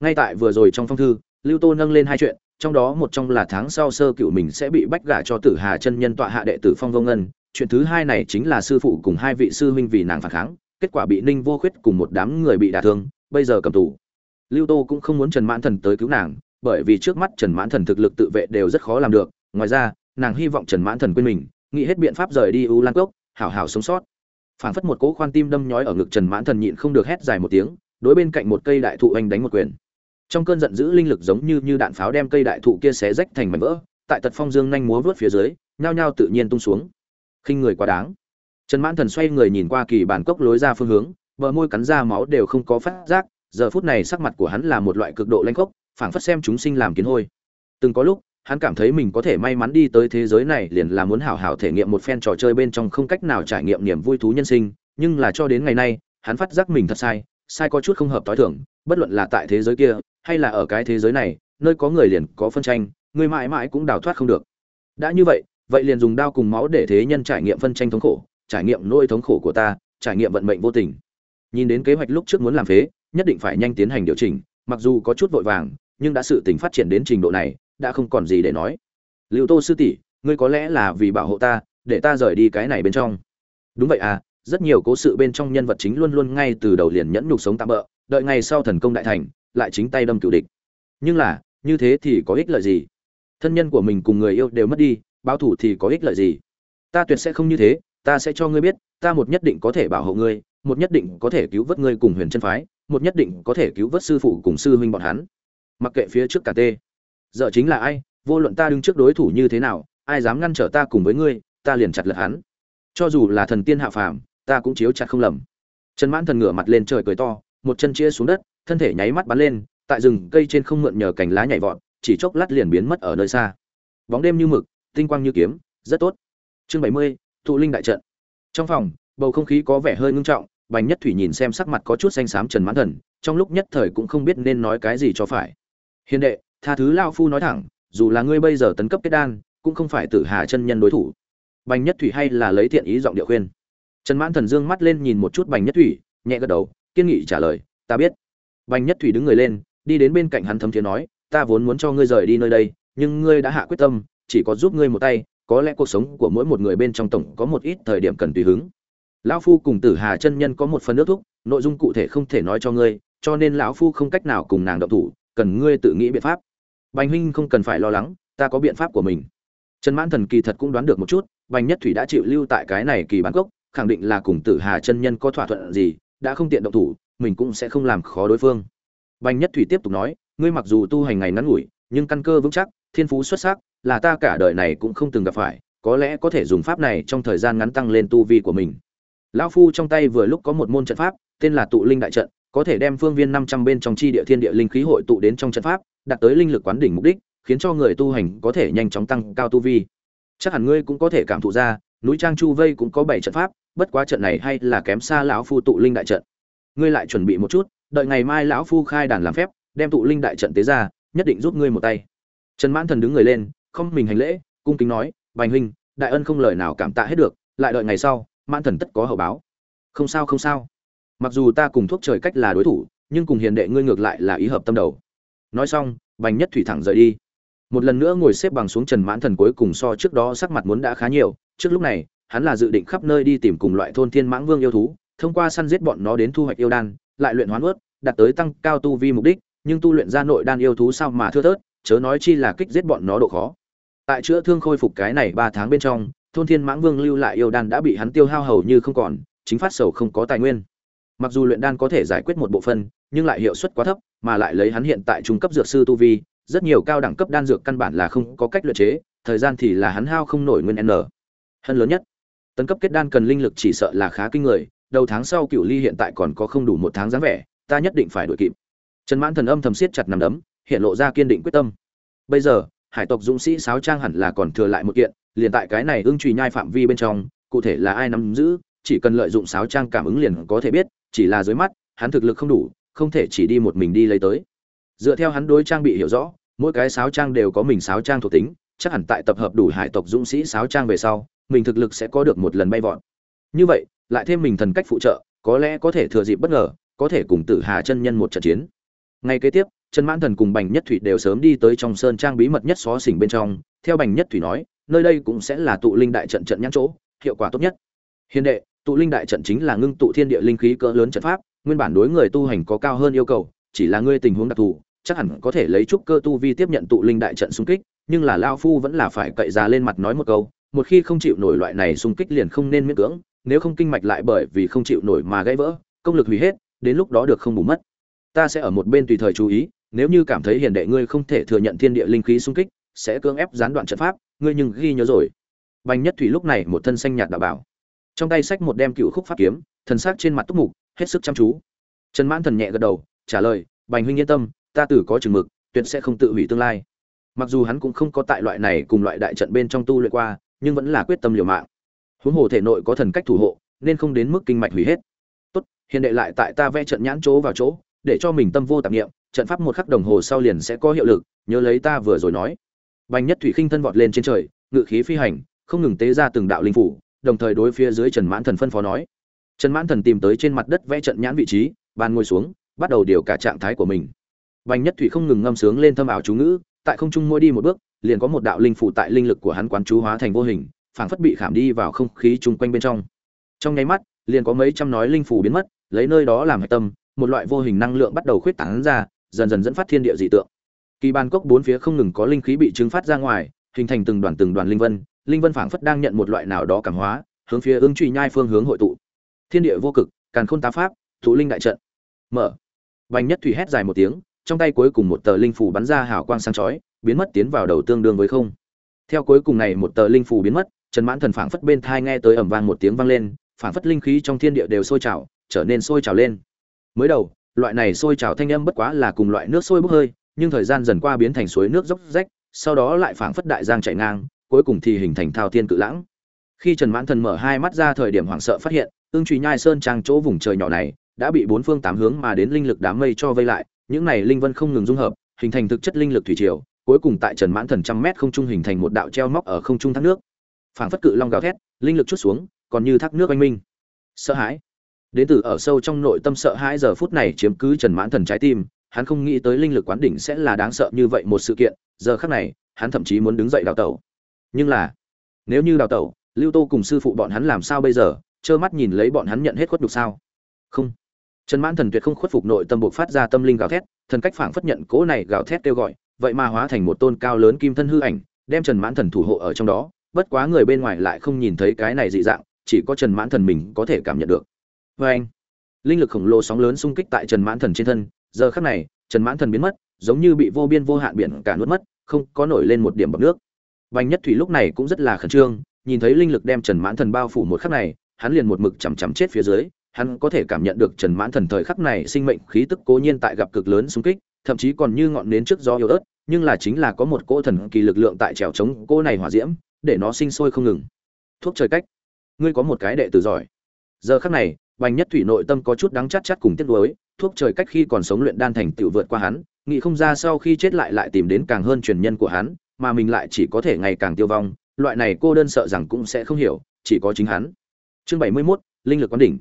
Ngay tại vừa rồi trong phong thư, lưu tô nâng lên hai chuyện, trong đó một trong là tháng sau sơ cựu mình sẽ bị bách gả cho tử hà chân nhân tọa hạ đệ tử phong vô ngân, chuyện thứ hai này chính là sư phụ cùng hai vị sư huynh vì nàng phản kháng, kết quả bị ninh vô khuyết cùng một đám người bị đả thương, bây giờ cầm tù. Lưu tô cũng không muốn trần mãn thần tới cứu nàng bởi vì trước mắt trần mãn thần thực lực tự vệ đều rất khó làm được. Ngoài ra, nàng hy vọng trần mãn thần quên mình, nghĩ hết biện pháp rời đi u lan cốc, hảo hảo sống sót. Phảng phất một cỗ khoan tim đâm nhói ở ngực trần mãn thần nhịn không được hét dài một tiếng, đối bên cạnh một cây đại thụ anh đánh một quyền. Trong cơn giận dữ linh lực giống như như đạn pháo đem cây đại thụ kia xé rách thành mảnh vỡ, tại tật phong dương nhanh múa vút phía dưới, nhao nhao tự nhiên tung xuống. Khinh người quá đáng. Trần mãn thần xoay người nhìn qua kỳ bản cốc lối ra phương hướng, bờ môi cắn ra máu đều không có phát giác, giờ phút này sắc mặt của hắn là một loại cực độ lanh khốc phảng phất xem chúng sinh làm kiến hôi. Từng có lúc, hắn cảm thấy mình có thể may mắn đi tới thế giới này liền là muốn hảo hảo thể nghiệm một phen trò chơi bên trong không cách nào trải nghiệm niềm vui thú nhân sinh, nhưng là cho đến ngày nay, hắn phát giác mình thật sai sai có chút không hợp tối thượng bất luận là tại thế giới kia, hay là ở cái thế giới này, nơi có người liền có phân tranh, người mãi mãi cũng đào thoát không được. Đã như vậy vậy liền dùng đao cùng máu để thế nhân trải nghiệm phân tranh thống khổ, trải nghiệm nỗi thống khổ của ta, trải nghiệm vận mệnh vô tình. Nhìn đến kế hoạch lúc trước muốn làm phế, nhất định phải nhanh tiến hành điều chỉnh, mặc dù có chút vội vàng nhưng đã sự tình phát triển đến trình độ này, đã không còn gì để nói. Lưu tô sư tỷ, ngươi có lẽ là vì bảo hộ ta, để ta rời đi cái này bên trong. Đúng vậy à rất nhiều cố sự bên trong nhân vật chính luôn luôn ngay từ đầu liền nhẫn nhục sống tạm bỡ đợi ngày sau thần công đại thành, lại chính tay đâm cửu địch. Nhưng là, như thế thì có ích lợi gì? Thân nhân của mình cùng người yêu đều mất đi, báo thủ thì có ích lợi gì? Ta tuyệt sẽ không như thế, ta sẽ cho ngươi biết, ta một nhất định có thể bảo hộ ngươi, một nhất định có thể cứu vớt ngươi cùng huyền chân phái, một nhất định có thể cứu vớt sư phụ cùng sư huynh bọn hắn mặc kệ phía trước cả tê. Giờ chính là ai, vô luận ta đứng trước đối thủ như thế nào, ai dám ngăn trở ta cùng với ngươi, ta liền chặt lật hắn. Cho dù là thần tiên hạ phàm, ta cũng chiếu chặt không lầm. Trần mãn thần ngửa mặt lên trời cười to, một chân chia xuống đất, thân thể nháy mắt bắn lên, tại rừng cây trên không mượn nhờ cành lá nhảy vọt, chỉ chốc lát liền biến mất ở nơi xa. Bóng đêm như mực, tinh quang như kiếm, rất tốt. Chương bảy mươi, thụ linh đại trận. Trong phòng, bầu không khí có vẻ hơi ngưng trọng, bành nhất thủy nhìn xem sắc mặt có chút xanh xám trần mãn thần, trong lúc nhất thời cũng không biết nên nói cái gì cho phải hiền đệ, tha thứ lao phu nói thẳng, dù là ngươi bây giờ tấn cấp kết đan, cũng không phải tử hà chân nhân đối thủ. Bành nhất thủy hay là lấy thiện ý giọng điệu khuyên. Trần mãn thần dương mắt lên nhìn một chút bành nhất thủy, nhẹ gật đầu, kiên nghị trả lời, ta biết. Bành nhất thủy đứng người lên, đi đến bên cạnh hắn thấm thiế nói, ta vốn muốn cho ngươi rời đi nơi đây, nhưng ngươi đã hạ quyết tâm, chỉ có giúp ngươi một tay, có lẽ cuộc sống của mỗi một người bên trong tổng có một ít thời điểm cần tùy hứng. Lão phu cùng tử hà chân nhân có một phần nước thúc, nội dung cụ thể không thể nói cho ngươi, cho nên lão phu không cách nào cùng nàng động thủ cần ngươi tự nghĩ biện pháp. Bành huynh không cần phải lo lắng, ta có biện pháp của mình. Trần mãn thần kỳ thật cũng đoán được một chút, bành nhất thủy đã chịu lưu tại cái này kỳ bản gốc khẳng định là cùng tử hà chân nhân có thỏa thuận gì, đã không tiện động thủ, mình cũng sẽ không làm khó đối phương. Bành nhất thủy tiếp tục nói, ngươi mặc dù tu hành ngày ngắn ngủi, nhưng căn cơ vững chắc, thiên phú xuất sắc, là ta cả đời này cũng không từng gặp phải, có lẽ có thể dùng pháp này trong thời gian ngắn tăng lên tu vi của mình. Lão phu trong tay vừa lúc có một môn trận pháp, tên là tụ linh đại trận có thể đem phương viên năm trăm bên trong chi địa thiên địa linh khí hội tụ đến trong trận pháp, đạt tới linh lực quán đỉnh mục đích, khiến cho người tu hành có thể nhanh chóng tăng cao tu vi. Chắc hẳn ngươi cũng có thể cảm thụ ra, núi trang chu vây cũng có bảy trận pháp, bất quá trận này hay là kém xa lão phu tụ linh đại trận. Ngươi lại chuẩn bị một chút, đợi ngày mai lão phu khai đàn làm phép, đem tụ linh đại trận tế ra, nhất định giúp ngươi một tay. Trần mãn thần đứng người lên, không mình hành lễ, cung kính nói, bành huynh, đại ân không lời nào cảm tạ hết được, lại đợi ngày sau, mãn thần tất có hậu báo. Không sao không sao mặc dù ta cùng thuốc trời cách là đối thủ, nhưng cùng hiền đệ ngươi ngược lại là ý hợp tâm đầu. Nói xong, bành nhất thủy thẳng rời đi. Một lần nữa ngồi xếp bằng xuống trần mãn thần cuối cùng so trước đó sắc mặt muốn đã khá nhiều, trước lúc này, hắn là dự định khắp nơi đi tìm cùng loại thôn thiên mãng vương yêu thú, thông qua săn giết bọn nó đến thu hoạch yêu đan, lại luyện hoán ướt đạt tới tăng cao tu vi mục đích, nhưng tu luyện ra nội đan yêu thú sao mà thưa thớt, chớ nói chi là kích giết bọn nó độ khó. Tại chữa thương khôi phục cái này ba tháng bên trong, thôn thiên mãng vương lưu lại yêu đan đã bị hắn tiêu hao hầu như không còn, chính phát sầu không có tài nguyên mặc dù luyện đan có thể giải quyết một bộ phân nhưng lại hiệu suất quá thấp, mà lại lấy hắn hiện tại trung cấp dược sư tu vi, rất nhiều cao đẳng cấp đan dược căn bản là không có cách luyện chế, thời gian thì là hắn hao không nổi nguyên n. Hơn lớn nhất, tấn cấp kết đan cần linh lực chỉ sợ là khá kinh người, đầu tháng sau cựu ly hiện tại còn có không đủ một tháng dáng vẻ, ta nhất định phải đuổi kịp. Trần mãn thần âm thầm siết chặt nằm đấm, hiện lộ ra kiên định quyết tâm. Bây giờ, hải tộc dũng sĩ sáo trang hẳn là còn thừa lại một kiện, liền tại cái này ưng truy nhai phạm vi bên trong, cụ thể là ai nắm giữ, chỉ cần lợi dụng sáo trang cảm ứng liền có thể biết chỉ là dưới mắt, hắn thực lực không đủ, không thể chỉ đi một mình đi lấy tới. Dựa theo hắn đối trang bị hiểu rõ, mỗi cái sáo trang đều có mình sáo trang thuộc tính, chắc hẳn tại tập hợp đủ hải tộc dũng sĩ sáo trang về sau, mình thực lực sẽ có được một lần bay vọt. Như vậy, lại thêm mình thần cách phụ trợ, có lẽ có thể thừa dịp bất ngờ, có thể cùng tử hà chân nhân một trận chiến. Ngay kế tiếp, trần mãn thần cùng bành nhất thủy đều sớm đi tới trong sơn trang bí mật nhất xó xỉnh bên trong. Theo bành nhất thủy nói, nơi đây cũng sẽ là tụ linh đại trận trận nhãn chỗ, hiệu quả tốt nhất. Hiền đệ tụ linh đại trận chính là ngưng tụ thiên địa linh khí cỡ lớn trận pháp, nguyên bản đối người tu hành có cao hơn yêu cầu, chỉ là ngươi tình huống đặc thù, chắc hẳn có thể lấy trúc cơ tu vi tiếp nhận tụ linh đại trận xung kích, nhưng là lao phu vẫn là phải cậy ra lên mặt nói một câu, một khi không chịu nổi loại này xung kích liền không nên miễn cưỡng, nếu không kinh mạch lại bởi vì không chịu nổi mà gãy vỡ, công lực hủy hết, đến lúc đó được không bù mất. Ta sẽ ở một bên tùy thời chú ý, nếu như cảm thấy hiền đệ ngươi không thể thừa nhận thiên địa linh khí xung kích, sẽ cưỡng ép gián đoạn trận pháp, ngươi nhưng ghi nhớ rồi. Bành nhất thủy lúc này một thân xanh nhạt đạo bảo trong tay sách một đem cựu khúc pháp kiếm, thần sắc trên mặt túc mục, hết sức chăm chú. Trần mãn thần nhẹ gật đầu, trả lời, bành huynh yên tâm, ta tử có chừng mực, tuyệt sẽ không tự hủy tương lai. Mặc dù hắn cũng không có tại loại này cùng loại đại trận bên trong tu luyện qua, nhưng vẫn là quyết tâm liều mạng. Huống hồ thể nội có thần cách thủ hộ, nên không đến mức kinh mạch hủy hết. Tốt hiện đệ lại tại ta vẽ trận nhãn chỗ vào chỗ, để cho mình tâm vô tạp niệm, trận pháp một khắc đồng hồ sau liền sẽ có hiệu lực, nhớ lấy ta vừa rồi nói. Bành nhất thủy khinh thân vọt lên trên trời, ngự khí phi hành, không ngừng tế ra từng đạo linh phủ đồng thời đối phía dưới trần mãn thần phân phó nói. Trần mãn thần tìm tới trên mặt đất vẽ trận nhãn vị trí, bàn ngồi xuống, bắt đầu điều cả trạng thái của mình. Bành nhất thủy không ngừng ngâm sướng lên thâm ảo chú ngữ, tại không trung mỗi đi một bước, liền có một đạo linh phủ tại linh lực của hắn quán chú hóa thành vô hình, phảng phất bị khảm đi vào không khí chung quanh bên trong. Trong nháy mắt, liền có mấy trăm nói linh phủ biến mất, lấy nơi đó làm hạch tâm, một loại vô hình năng lượng bắt đầu khuyết tán ra, dần dần dẫn phát thiên địa dị tượng. Kỳ ban cốc bốn phía không ngừng có linh khí bị trứng phát ra ngoài, hình thành từng đoàn từng đoàn linh vân linh vân phảng phất đang nhận một loại nào đó cảm hóa, hướng phía ứng truy nhai phương hướng hội tụ. Thiên địa vô cực, càn khôn tá pháp tụ linh đại trận. Mở. Vành nhất thủy hét dài một tiếng, trong tay cuối cùng một tờ linh phủ bắn ra hào quang sáng chói, biến mất tiến vào đầu tương đương với không. Theo cuối cùng này một tờ linh phủ biến mất, trần mãn thần phảng phất bên thai nghe tới ầm vang một tiếng vang lên, phảng phất linh khí trong thiên địa đều sôi trào, trở nên sôi trào lên. Mới đầu, loại này sôi trào thanh âm bất quá là cùng loại nước sôi bốc hơi, nhưng thời gian dần qua biến thành suối nước dốc rách, sau đó lại phảng phất đại giang chảy ngang cuối cùng thì hình thành thao thiên cự lãng. Khi trần mãn thần mở hai mắt ra thời điểm hoảng sợ phát hiện ương trùy nhai sơn trang chỗ vùng trời nhỏ này đã bị bốn phương tám hướng mà đến linh lực đám mây cho vây lại, những này linh vân không ngừng dung hợp, hình thành thực chất linh lực thủy triều, cuối cùng tại trần mãn thần trăm mét không trung hình thành một đạo treo móc ở không trung thác nước. Phảng phất cự long gào thét, linh lực chút xuống, còn như thác nước oanh minh. Sợ hãi. Đến từ ở sâu trong nội tâm sợ hãi giờ phút này chiếm cứ trần mãn thần trái tim, hắn không nghĩ tới linh lực quán đỉnh sẽ là đáng sợ như vậy một sự kiện, giờ khác này, hắn thậm chí muốn đứng dậy đào tẩu nhưng là, nếu như đào tẩu, lưu tô cùng sư phụ bọn hắn làm sao bây giờ? Trơ mắt nhìn lấy bọn hắn nhận hết khuất nhục sao? Không. Trần mãn thần tuyệt không khuất phục nội tâm buộc phát ra tâm linh gào thét, thần cách phảng phất nhận cố này gào thét kêu gọi, vậy mà hóa thành một tôn cao lớn kim thân hư ảnh, đem trần mãn thần thủ hộ ở trong đó, bất quá người bên ngoài lại không nhìn thấy cái này dị dạng, chỉ có trần mãn thần mình có thể cảm nhận được. Vê anh, linh lực khổng lồ sóng lớn xung kích tại trần mãn thần trên thân, giờ khắc này, trần mãn thần biến mất, giống như bị vô biên vô hạn biển cả nuốt mất, không có nổi lên một điểm bọc nước. Bành Nhất Thủy lúc này cũng rất là khẩn trương, nhìn thấy linh lực đem Trần Mãn Thần bao phủ một khắc này, hắn liền một mực chằm chằm chết phía dưới, hắn có thể cảm nhận được Trần Mãn Thần thời khắc này sinh mệnh khí tức cố nhiên tại gặp cực lớn xung kích, thậm chí còn như ngọn nến trước gió yếu ớt, nhưng là chính là có một cỗ thần kỳ lực lượng tại trèo chống cô này hỏa diễm, để nó sinh sôi không ngừng. Thuốc trời cách, ngươi có một cái đệ tử giỏi. Giờ khắc này, Bành Nhất Thủy nội tâm có chút đắng chát chát cùng tiếc nuối, thuốc trời cách khi còn sống luyện đan thành tựu vượt qua hắn, nghĩ không ra sau khi chết lại lại tìm đến càng hơn truyền nhân của hắn, mà mình lại chỉ có thể ngày càng tiêu vong, loại này cô đơn sợ rằng cũng sẽ không hiểu, chỉ có chính hắn. Chương 71, linh lực quán đỉnh.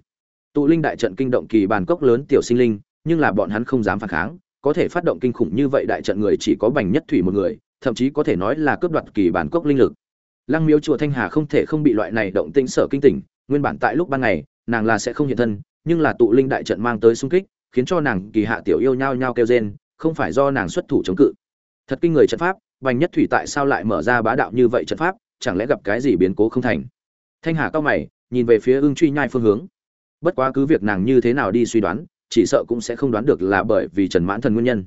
Tụ linh đại trận kinh động kỳ bàn cốc lớn tiểu sinh linh, nhưng là bọn hắn không dám phản kháng, có thể phát động kinh khủng như vậy đại trận người chỉ có Bành Nhất Thủy một người, thậm chí có thể nói là cướp đoạt kỳ bản cốc linh lực. Lăng Miếu chùa Thanh Hà không thể không bị loại này động tĩnh sợ kinh tỉnh, nguyên bản tại lúc ban ngày, nàng là sẽ không hiện thân, nhưng là tụ linh đại trận mang tới xung kích, khiến cho nàng kỳ hạ tiểu yêu nhao nhao kêu rên, không phải do nàng xuất thủ chống cự. Thật kinh người trận pháp, Bành Nhất Thủy tại sao lại mở ra bá đạo như vậy trận pháp, chẳng lẽ gặp cái gì biến cố không thành? Thanh Hà cao mày, nhìn về phía Ưng Truy Nhai phương hướng. Bất quá cứ việc nàng như thế nào đi suy đoán, chỉ sợ cũng sẽ không đoán được là bởi vì Trần Mãn Thần nguyên nhân.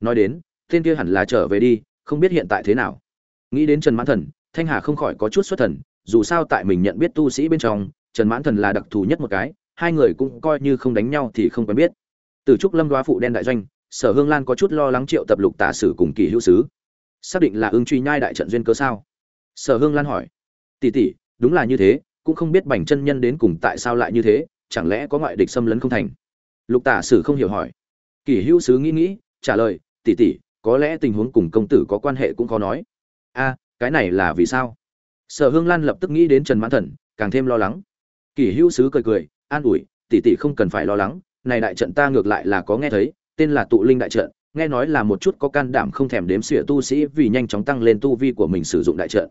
Nói đến, tên kia hẳn là trở về đi, không biết hiện tại thế nào. Nghĩ đến Trần Mãn Thần, Thanh Hà không khỏi có chút xuất thần, dù sao tại mình nhận biết tu sĩ bên trong, Trần Mãn Thần là đặc thù nhất một cái, hai người cũng coi như không đánh nhau thì không quen biết. Từ trúc Lâm đoá phụ đen đại doanh, Sở Hương Lan có chút lo lắng triệu tập lục tả sử cùng kỳ hữu sứ xác định là ưng truy nhai đại trận duyên cớ sao? Sở hương lan hỏi. Tỷ tỷ, đúng là như thế, cũng không biết bành chân nhân đến cùng tại sao lại như thế, chẳng lẽ có ngoại địch xâm lấn không thành? Lục tả sử không hiểu hỏi. Kỷ hữu sứ nghĩ nghĩ, trả lời, tỷ tỷ, có lẽ tình huống cùng công tử có quan hệ cũng khó nói. A, cái này là vì sao? Sở hương lan lập tức nghĩ đến trần mãn thần, càng thêm lo lắng. Kỷ hữu sứ cười cười, an ủi, tỷ tỷ không cần phải lo lắng, này đại trận ta ngược lại là có nghe thấy, tên là tụ linh đại trận nghe nói là một chút có can đảm không thèm đếm xỉa tu sĩ vì nhanh chóng tăng lên tu vi của mình sử dụng đại trận.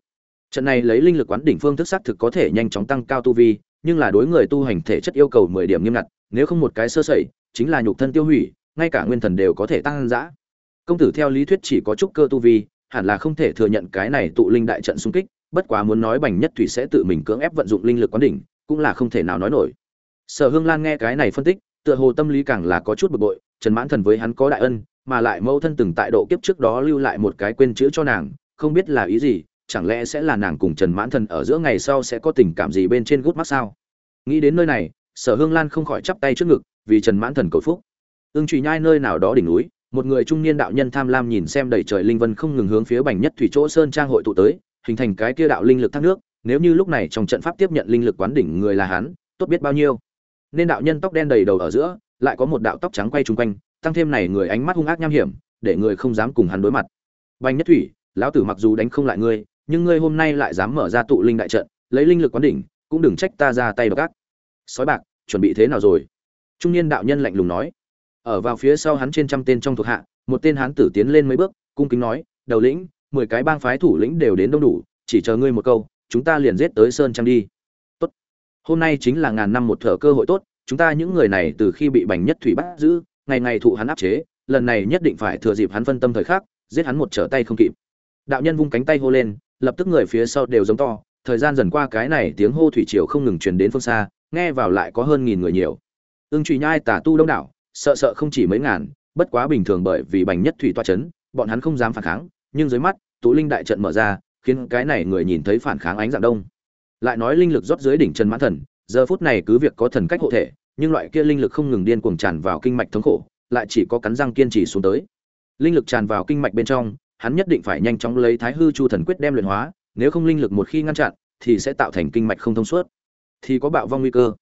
Trận này lấy linh lực quán đỉnh phương thức xác thực có thể nhanh chóng tăng cao tu vi, nhưng là đối người tu hành thể chất yêu cầu mười điểm nghiêm ngặt, nếu không một cái sơ sẩy, chính là nhục thân tiêu hủy, ngay cả nguyên thần đều có thể tăng dã. Công tử theo lý thuyết chỉ có chút cơ tu vi, hẳn là không thể thừa nhận cái này tụ linh đại trận xung kích, bất quá muốn nói bành nhất thủy sẽ tự mình cưỡng ép vận dụng linh lực quán đỉnh, cũng là không thể nào nói nổi. Sở hương lan nghe cái này phân tích, tựa hồ tâm lý càng là có chút bực bội, trần mãn thần với hắn có đại ân mà lại mẫu thân từng tại độ kiếp trước đó lưu lại một cái quên chữ cho nàng, không biết là ý gì, chẳng lẽ sẽ là nàng cùng trần mãn thần ở giữa ngày sau sẽ có tình cảm gì bên trên gút mắt sao? Nghĩ đến nơi này, sở hương lan không khỏi chắp tay trước ngực, vì trần mãn thần cầu phúc. Ưng trùy nhai nơi nào đó đỉnh núi, một người trung niên đạo nhân tham lam nhìn xem đầy trời linh vân không ngừng hướng phía bành nhất thủy chỗ sơn trang hội tụ tới, hình thành cái kia đạo linh lực thác nước, nếu như lúc này trong trận pháp tiếp nhận linh lực quán đỉnh người là hắn, tốt biết bao nhiêu. Nên đạo nhân tóc đen đầy đầu ở giữa, lại có một đạo tóc trắng quay chung quanh tăng thêm này người ánh mắt hung ác nham hiểm, để người không dám cùng hắn đối mặt. Bành nhất thủy, lão tử mặc dù đánh không lại ngươi, nhưng ngươi hôm nay lại dám mở ra tụ linh đại trận, lấy linh lực quán đỉnh, cũng đừng trách ta ra tay độc ác. Sói bạc, chuẩn bị thế nào rồi? Trung niên đạo nhân lạnh lùng nói. Ở vào phía sau hắn trên trăm tên trong thuộc hạ, một tên hán tử tiến lên mấy bước, cung kính nói, đầu lĩnh, mười cái bang phái thủ lĩnh đều đến đông đủ, chỉ chờ ngươi một câu, chúng ta liền giết tới sơn trang đi. Tốt. Hôm nay chính là ngàn năm một thở cơ hội tốt, chúng ta những người này từ khi bị bành nhất thủy bắt giữ ngày ngày thụ hắn áp chế, lần này nhất định phải thừa dịp hắn phân tâm thời khắc, giết hắn một trở tay không kịp. Đạo nhân vung cánh tay hô lên, lập tức người phía sau đều giống to, thời gian dần qua cái này tiếng hô thủy triều không ngừng truyền đến phương xa, nghe vào lại có hơn nghìn người nhiều. Ương trụy nhai tả tu đông đảo, sợ sợ không chỉ mấy ngàn, bất quá bình thường bởi vì bành nhất thủy toa chấn, bọn hắn không dám phản kháng, nhưng dưới mắt, tụ linh đại trận mở ra, khiến cái này người nhìn thấy phản kháng ánh dạng đông. Lại nói linh lực rót dưới đỉnh trần mãn thần, giờ phút này cứ việc có thần cách hộ thể nhưng loại kia linh lực không ngừng điên cuồng tràn vào kinh mạch thống khổ, lại chỉ có cắn răng kiên trì xuống tới. Linh lực tràn vào kinh mạch bên trong, hắn nhất định phải nhanh chóng lấy thái hư chu thần quyết đem luyện hóa, nếu không linh lực một khi ngăn chặn, thì sẽ tạo thành kinh mạch không thông suốt. Thì có bạo vong nguy cơ.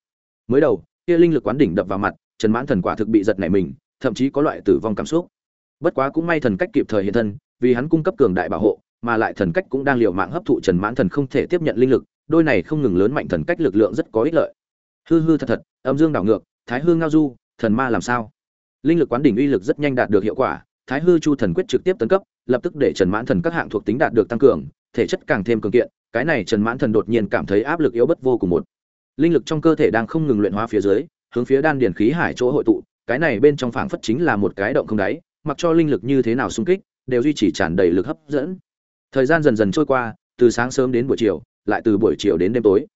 Mới đầu, kia linh lực quán đỉnh đập vào mặt, trần mãn thần quả thực bị giật nảy mình, thậm chí có loại tử vong cảm xúc. Bất quá cũng may thần cách kịp thời hiện thân, vì hắn cung cấp cường đại bảo hộ, mà lại thần cách cũng đang liều mạng hấp thụ trần mãn thần không thể tiếp nhận linh lực, đôi này không ngừng lớn mạnh thần cách lực lượng rất có ích lợi hư hư thật thật, âm dương đảo ngược, thái hư ngao du, thần ma làm sao? Linh lực quán đỉnh uy lực rất nhanh đạt được hiệu quả, thái hư chu thần quyết trực tiếp tấn cấp, lập tức để trần mãn thần các hạng thuộc tính đạt được tăng cường, thể chất càng thêm cường kiện, cái này trần mãn thần đột nhiên cảm thấy áp lực yếu bất vô cùng một. Linh lực trong cơ thể đang không ngừng luyện hóa phía dưới, hướng phía đan điền khí hải chỗ hội tụ, cái này bên trong phảng phất chính là một cái động không đáy, mặc cho linh lực như thế nào xung kích, đều duy trì tràn đầy lực hấp dẫn. Thời gian dần dần trôi qua, từ sáng sớm đến buổi chiều, lại từ buổi chiều đến đêm tối.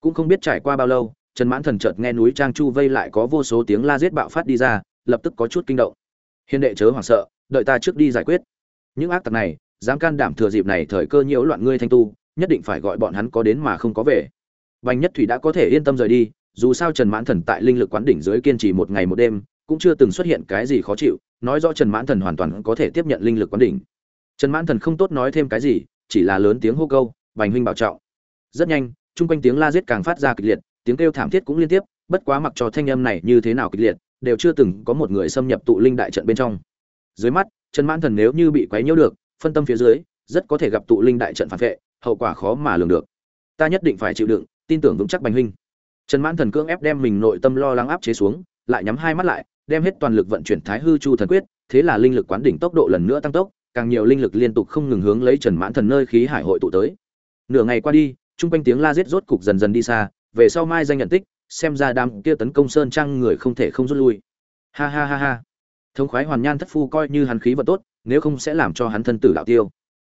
Cũng không biết trải qua bao lâu trần mãn thần chợt nghe núi trang chu vây lại có vô số tiếng la giết bạo phát đi ra, lập tức có chút kinh động. Hiền đệ chớ hoảng sợ, đợi ta trước đi giải quyết. Những ác tặc này, dám can đảm thừa dịp này thời cơ nhiễu loạn ngươi thanh tu, nhất định phải gọi bọn hắn có đến mà không có về. Bành nhất thủy đã có thể yên tâm rời đi, dù sao trần mãn thần tại linh lực quán đỉnh dưới kiên trì một ngày một đêm, cũng chưa từng xuất hiện cái gì khó chịu, nói rõ trần mãn thần hoàn toàn có thể tiếp nhận linh lực quán đỉnh. Trần mãn thần không tốt nói thêm cái gì, chỉ là lớn tiếng hô câu, bành huynh bảo trọng. Rất nhanh, chung quanh tiếng la giết càng phát ra kịch liệt tiếng kêu thảm thiết cũng liên tiếp, bất quá mặc cho thanh âm này như thế nào kịch liệt, đều chưa từng có một người xâm nhập tụ linh đại trận bên trong. Dưới mắt, trần mãn thần nếu như bị quấy nhiễu được, phân tâm phía dưới, rất có thể gặp tụ linh đại trận phản vệ, hậu quả khó mà lường được. Ta nhất định phải chịu đựng, tin tưởng vững chắc bành huynh. Trần mãn thần cưỡng ép đem mình nội tâm lo lắng áp chế xuống, lại nhắm hai mắt lại, đem hết toàn lực vận chuyển thái hư chu thần quyết, thế là linh lực quán đỉnh tốc độ lần nữa tăng tốc, càng nhiều linh lực liên tục không ngừng hướng lấy trần mãn thần nơi khí hải hội tụ tới. Nửa ngày qua đi trung quanh tiếng la giết rốt cục dần dần đi xa về sau mai danh nhận tích, xem ra đám kia tấn công sơn trang người không thể không rút lui. Ha ha ha ha. Thống khoái hoàn nhan thất phu coi như hắn khí vật tốt, nếu không sẽ làm cho hắn thân tử đạo tiêu.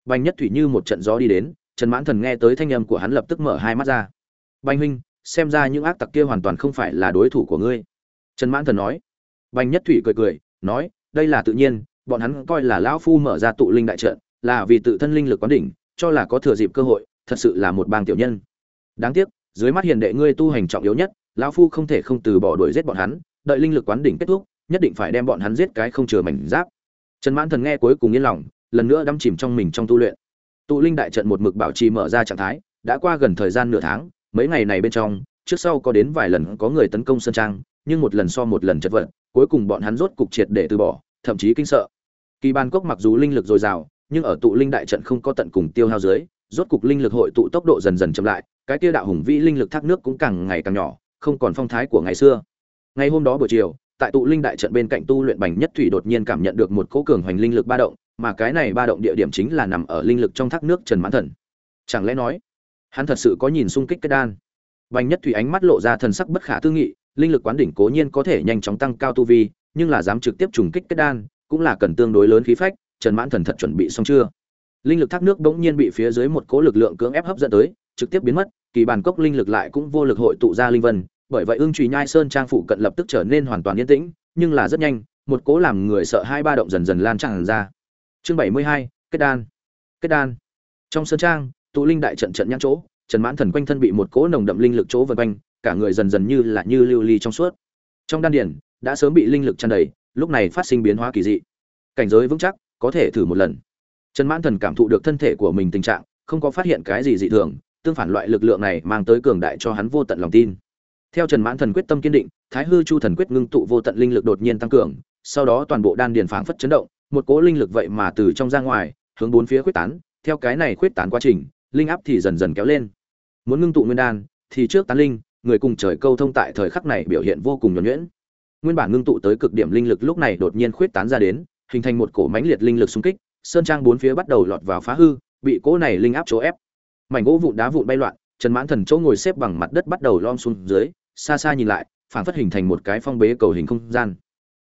Bành nhất thủy như một trận gió đi đến, trần mãn thần nghe tới thanh âm của hắn lập tức mở hai mắt ra. Bành huynh, xem ra những ác tặc kia hoàn toàn không phải là đối thủ của ngươi. Trần mãn thần nói. Bành nhất thủy cười cười, nói, đây là tự nhiên, bọn hắn coi là lão phu mở ra tụ linh đại trận, là vì tự thân linh lực quán đỉnh, cho là có thừa dịp cơ hội, thật sự là một bang tiểu nhân. Đáng tiếc dưới mắt hiền đệ ngươi tu hành trọng yếu nhất, lão phu không thể không từ bỏ đuổi giết bọn hắn, đợi linh lực quán đỉnh kết thúc, nhất định phải đem bọn hắn giết cái không chừa mảnh giáp. Trần mãn thần nghe cuối cùng yên lòng, lần nữa đắm chìm trong mình trong tu luyện. Tụ linh đại trận một mực bảo trì mở ra trạng thái, đã qua gần thời gian nửa tháng, mấy ngày này bên trong, trước sau có đến vài lần có người tấn công sơn trang, nhưng một lần so một lần chật vật, cuối cùng bọn hắn rốt cục triệt để từ bỏ, thậm chí kinh sợ. Kỳ Ban cốc mặc dù linh lực dồi dào, nhưng ở tụ linh đại trận không có tận cùng tiêu hao dưới rốt cục linh lực hội tụ tốc độ dần dần chậm lại, cái kia đạo hùng vĩ linh lực thác nước cũng càng ngày càng nhỏ, không còn phong thái của ngày xưa. Ngày hôm đó buổi chiều, tại tụ linh đại trận bên cạnh tu luyện bành nhất thủy đột nhiên cảm nhận được một cỗ cường hoành linh lực ba động, mà cái này ba động địa điểm chính là nằm ở linh lực trong thác nước trần mãn thần. Chẳng lẽ nói, hắn thật sự có nhìn xung kích cái đan? Bành nhất thủy ánh mắt lộ ra thần sắc bất khả tư nghị, linh lực quán đỉnh cố nhiên có thể nhanh chóng tăng cao tu vi, nhưng là dám trực tiếp trùng kích kết đan, cũng là cần tương đối lớn khí phách, trần mãn thần thật chuẩn bị xong chưa? Linh lực thác nước bỗng nhiên bị phía dưới một cỗ lực lượng cưỡng ép hấp dẫn tới, trực tiếp biến mất, kỳ bàn cốc linh lực lại cũng vô lực hội tụ ra linh vân, bởi vậy ương trùy nhai sơn trang phụ cận lập tức trở nên hoàn toàn yên tĩnh, nhưng là rất nhanh, một cỗ làm người sợ hai ba động dần dần lan tràn ra. Chương bảy mươi hai, kết đan. Kết đan. Trong sơn trang, tụ linh đại trận trận nhãn chỗ, trần mãn thần quanh thân bị một cỗ nồng đậm linh lực chỗ vần quanh, cả người dần dần như là như lưu ly trong suốt. Trong đan điển, đã sớm bị linh lực tràn đầy, lúc này phát sinh biến hóa kỳ dị. Cảnh giới vững chắc, có thể thử một lần trần mãn thần cảm thụ được thân thể của mình tình trạng, không có phát hiện cái gì dị thường, tương phản loại lực lượng này mang tới cường đại cho hắn vô tận lòng tin. Theo trần mãn thần quyết tâm kiên định, thái hư chu thần quyết ngưng tụ vô tận linh lực đột nhiên tăng cường, sau đó toàn bộ đan điền phảng phất chấn động, một cỗ linh lực vậy mà từ trong ra ngoài, hướng bốn phía quyết tán. Theo cái này quyết tán quá trình, linh áp thì dần dần kéo lên. Muốn ngưng tụ nguyên đan, thì trước tán linh, người cùng trời câu thông tại thời khắc này biểu hiện vô cùng nhuẩn nhuyễn. Nguyên bản ngưng tụ tới cực điểm linh lực lúc này đột nhiên khuyết tán ra đến, hình thành một cổ mãnh liệt linh lực xung kích sơn trang bốn phía bắt đầu lọt vào phá hư, bị cỗ này linh áp chỗ ép. Mảnh gỗ vụn đá vụn bay loạn, trần mãn thần chỗ ngồi xếp bằng mặt đất bắt đầu lom xuống dưới, xa xa nhìn lại phản phất hình thành một cái phong bế cầu hình không gian.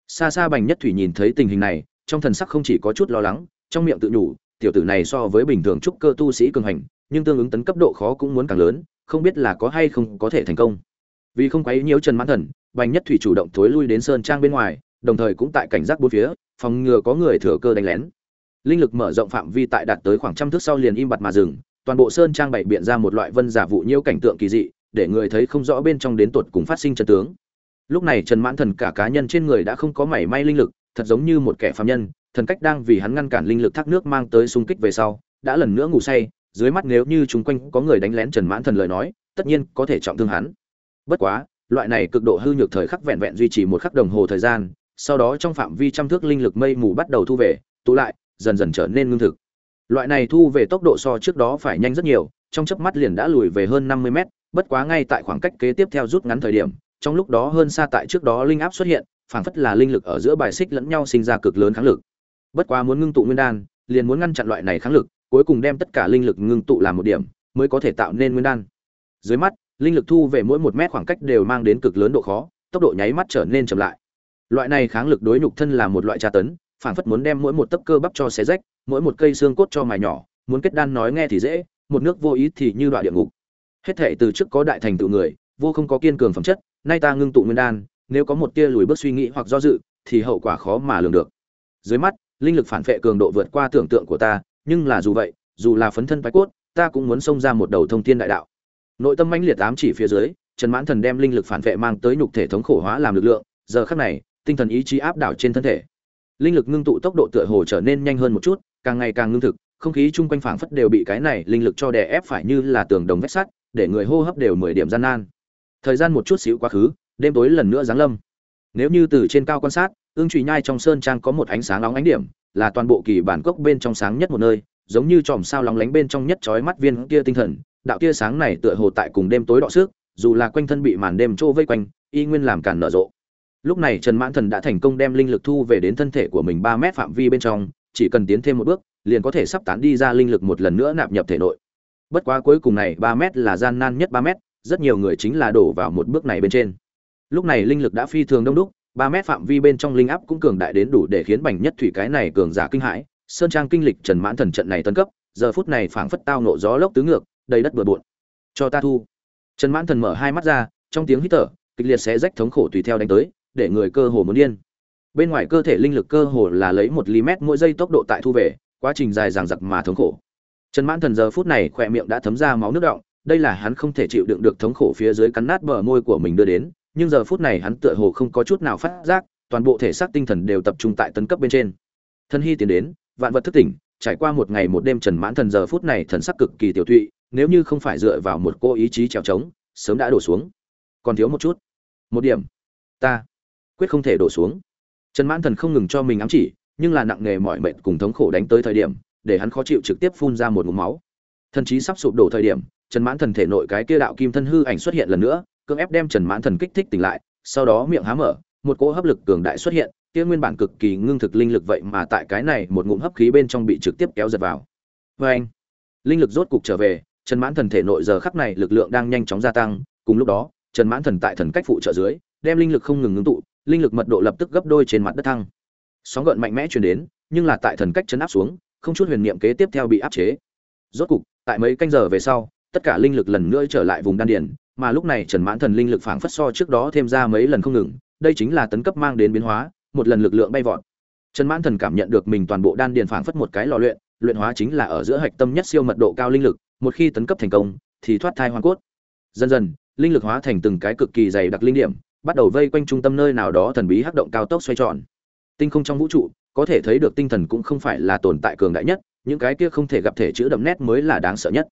Xa xa bành nhất thủy nhìn thấy tình hình này, trong thần sắc không chỉ có chút lo lắng, trong miệng tự nhủ, tiểu tử này so với bình thường trúc cơ tu sĩ cường hành, nhưng tương ứng tấn cấp độ khó cũng muốn càng lớn, không biết là có hay không có thể thành công. Vì không quấy nhiễu trần mãn thần, bành nhất thủy chủ động thối lui đến sơn trang bên ngoài, đồng thời cũng tại cảnh giác bốn phía, phòng ngừa có người thừa cơ đánh lén linh lực mở rộng phạm vi tại đạt tới khoảng trăm thước sau liền im bặt mà dừng, toàn bộ sơn trang bày biện ra một loại vân giả vụ nhiễu cảnh tượng kỳ dị, để người thấy không rõ bên trong đến tột cùng phát sinh chân tướng. Lúc này trần mãn thần cả cá nhân trên người đã không có mảy may linh lực, thật giống như một kẻ phạm nhân, thần cách đang vì hắn ngăn cản linh lực thác nước mang tới xung kích về sau, đã lần nữa ngủ say, dưới mắt nếu như chúng quanh có người đánh lén trần mãn thần lời nói, tất nhiên có thể trọng thương hắn. Bất quá, loại này cực độ hư nhược thời khắc vẹn vẹn duy trì một khắc đồng hồ thời gian, sau đó trong phạm vi trăm thước linh lực mây mù bắt đầu thu về, tụ lại dần dần trở nên ngưng thực. Loại này thu về tốc độ so trước đó phải nhanh rất nhiều, trong chớp mắt liền đã lùi về hơn năm mươi mét, bất quá ngay tại khoảng cách kế tiếp theo rút ngắn thời điểm, trong lúc đó hơn xa tại trước đó linh áp xuất hiện, phảng phất là linh lực ở giữa bài xích lẫn nhau sinh ra cực lớn kháng lực. Bất quá muốn ngưng tụ nguyên đan, liền muốn ngăn chặn loại này kháng lực, cuối cùng đem tất cả linh lực ngưng tụ làm một điểm, mới có thể tạo nên nguyên đan. Dưới mắt, linh lực thu về mỗi một mét khoảng cách đều mang đến cực lớn độ khó, tốc độ nháy mắt trở nên chậm lại. Loại này kháng lực đối nhục thân là một loại tra tấn phảng phất muốn đem mỗi một tấc cơ bắp cho xé rách, mỗi một cây xương cốt cho mài nhỏ, muốn kết đan nói nghe thì dễ, một nước vô ý thì như đoạn địa ngục. Hết thệ từ trước có đại thành tựu người, vô không có kiên cường phẩm chất, nay ta ngưng tụ nguyên đan, nếu có một tia lùi bước suy nghĩ hoặc do dự, thì hậu quả khó mà lường được. Dưới mắt, linh lực phản vệ cường độ vượt qua tưởng tượng của ta, nhưng là dù vậy, dù là phấn thân bái cốt, ta cũng muốn xông ra một đầu thông thiên đại đạo. Nội tâm mãnh liệt ám chỉ phía dưới, trần mãn thần đem linh lực phản vệ mang tới nhục thể thống khổ hóa làm lực lượng, giờ khắc này, tinh thần ý chí áp đảo trên thân thể linh lực ngưng tụ tốc độ tựa hồ trở nên nhanh hơn một chút, càng ngày càng ngưng thực, không khí chung quanh phảng phất đều bị cái này linh lực cho đè ép phải như là tường đồng vách sắt, để người hô hấp đều mười điểm gian nan. Thời gian một chút xíu quá khứ, đêm tối lần nữa giáng lâm. Nếu như từ trên cao quan sát, ương trùy nhai trong sơn trang có một ánh sáng nóng ánh điểm, là toàn bộ kỳ bản cốc bên trong sáng nhất một nơi, giống như chòm sao lóng lánh bên trong nhất chói mắt viên kia tinh thần, đạo tia sáng này tựa hồ tại cùng đêm tối đọ sức, dù là quanh thân bị màn đêm trô vây quanh, y nguyên làm cản nở rộ lúc này trần mãn thần đã thành công đem linh lực thu về đến thân thể của mình ba mét phạm vi bên trong, chỉ cần tiến thêm một bước, liền có thể sắp tán đi ra linh lực một lần nữa nạp nhập thể nội. Bất quá cuối cùng này ba mét là gian nan nhất ba mét, rất nhiều người chính là đổ vào một bước này bên trên. Lúc này linh lực đã phi thường đông đúc, ba mét phạm vi bên trong linh áp cũng cường đại đến đủ để khiến bành nhất thủy cái này cường giả kinh hãi. Sơn trang kinh lịch trần mãn thần trận này tân cấp, giờ phút này phảng phất tao nộ gió lốc tứ ngược, đầy đất bừa bộn. Cho ta thu. Trần mãn thần mở hai mắt ra, trong tiếng hít thở, kịch liệt xé rách thống khổ tùy theo đánh tới để người cơ hồ muốn điên. Bên ngoài cơ thể linh lực cơ hồ là lấy một ly mét mỗi giây tốc độ tại thu về, quá trình dài dằng dặc mà thống khổ. Trần mãn thần giờ phút này khỏe miệng đã thấm ra máu nước động đây là hắn không thể chịu đựng được thống khổ phía dưới cắn nát bờ môi của mình đưa đến, nhưng giờ phút này hắn tựa hồ không có chút nào phát giác, toàn bộ thể xác tinh thần đều tập trung tại tấn cấp bên trên. Thân hy tiến đến, vạn vật thức tỉnh, trải qua một ngày một đêm trần mãn thần giờ phút này thần sắc cực kỳ tiểu thụy nếu như không phải dựa vào một cô ý chí trèo trống, sớm đã đổ xuống. Còn thiếu một chút. Một điểm. Ta quyết không thể đổ xuống. Trần mãn thần không ngừng cho mình ám chỉ, nhưng là nặng nề mỏi mệt cùng thống khổ đánh tới thời điểm, để hắn khó chịu trực tiếp phun ra một ngụm máu. Thần chí sắp sụp đổ thời điểm, trần mãn thần thể nội cái kia đạo kim thân hư ảnh xuất hiện lần nữa, cưỡng ép đem trần mãn thần kích thích tỉnh lại, sau đó miệng há mở, một cỗ hấp lực cường đại xuất hiện, kia nguyên bản cực kỳ ngưng thực linh lực vậy mà tại cái này một ngụm hấp khí bên trong bị trực tiếp kéo giật vào. Vê anh linh lực rốt cục trở về, trần mãn thần thể nội giờ khắc này lực lượng đang nhanh chóng gia tăng, cùng lúc đó, trần mãn thần tại thần cách phụ trợ dưới, đem linh lực không ngừng ngưng tụ linh lực mật độ lập tức gấp đôi trên mặt đất thăng. Sóng gợn mạnh mẽ truyền đến, nhưng là tại thần cách chấn áp xuống, không chút huyền niệm kế tiếp theo bị áp chế. Rốt cục, tại mấy canh giờ về sau, tất cả linh lực lần nữa trở lại vùng đan điền, mà lúc này trần mãn thần linh lực phảng phất so trước đó thêm ra mấy lần không ngừng, đây chính là tấn cấp mang đến biến hóa, một lần lực lượng bay vọt. Trần mãn thần cảm nhận được mình toàn bộ đan điền phảng phất một cái lò luyện luyện hóa chính là ở giữa hạch tâm nhất siêu mật độ cao linh lực, một khi tấn cấp thành công, thì thoát thai hoàn cốt. Dần dần, linh lực hóa thành từng cái cực kỳ dày đặc linh điểm bắt đầu vây quanh trung tâm nơi nào đó thần bí hắc động cao tốc xoay tròn. Tinh không trong vũ trụ, có thể thấy được tinh thần cũng không phải là tồn tại cường đại nhất, những cái kia không thể gặp thể chữ đậm nét mới là đáng sợ nhất.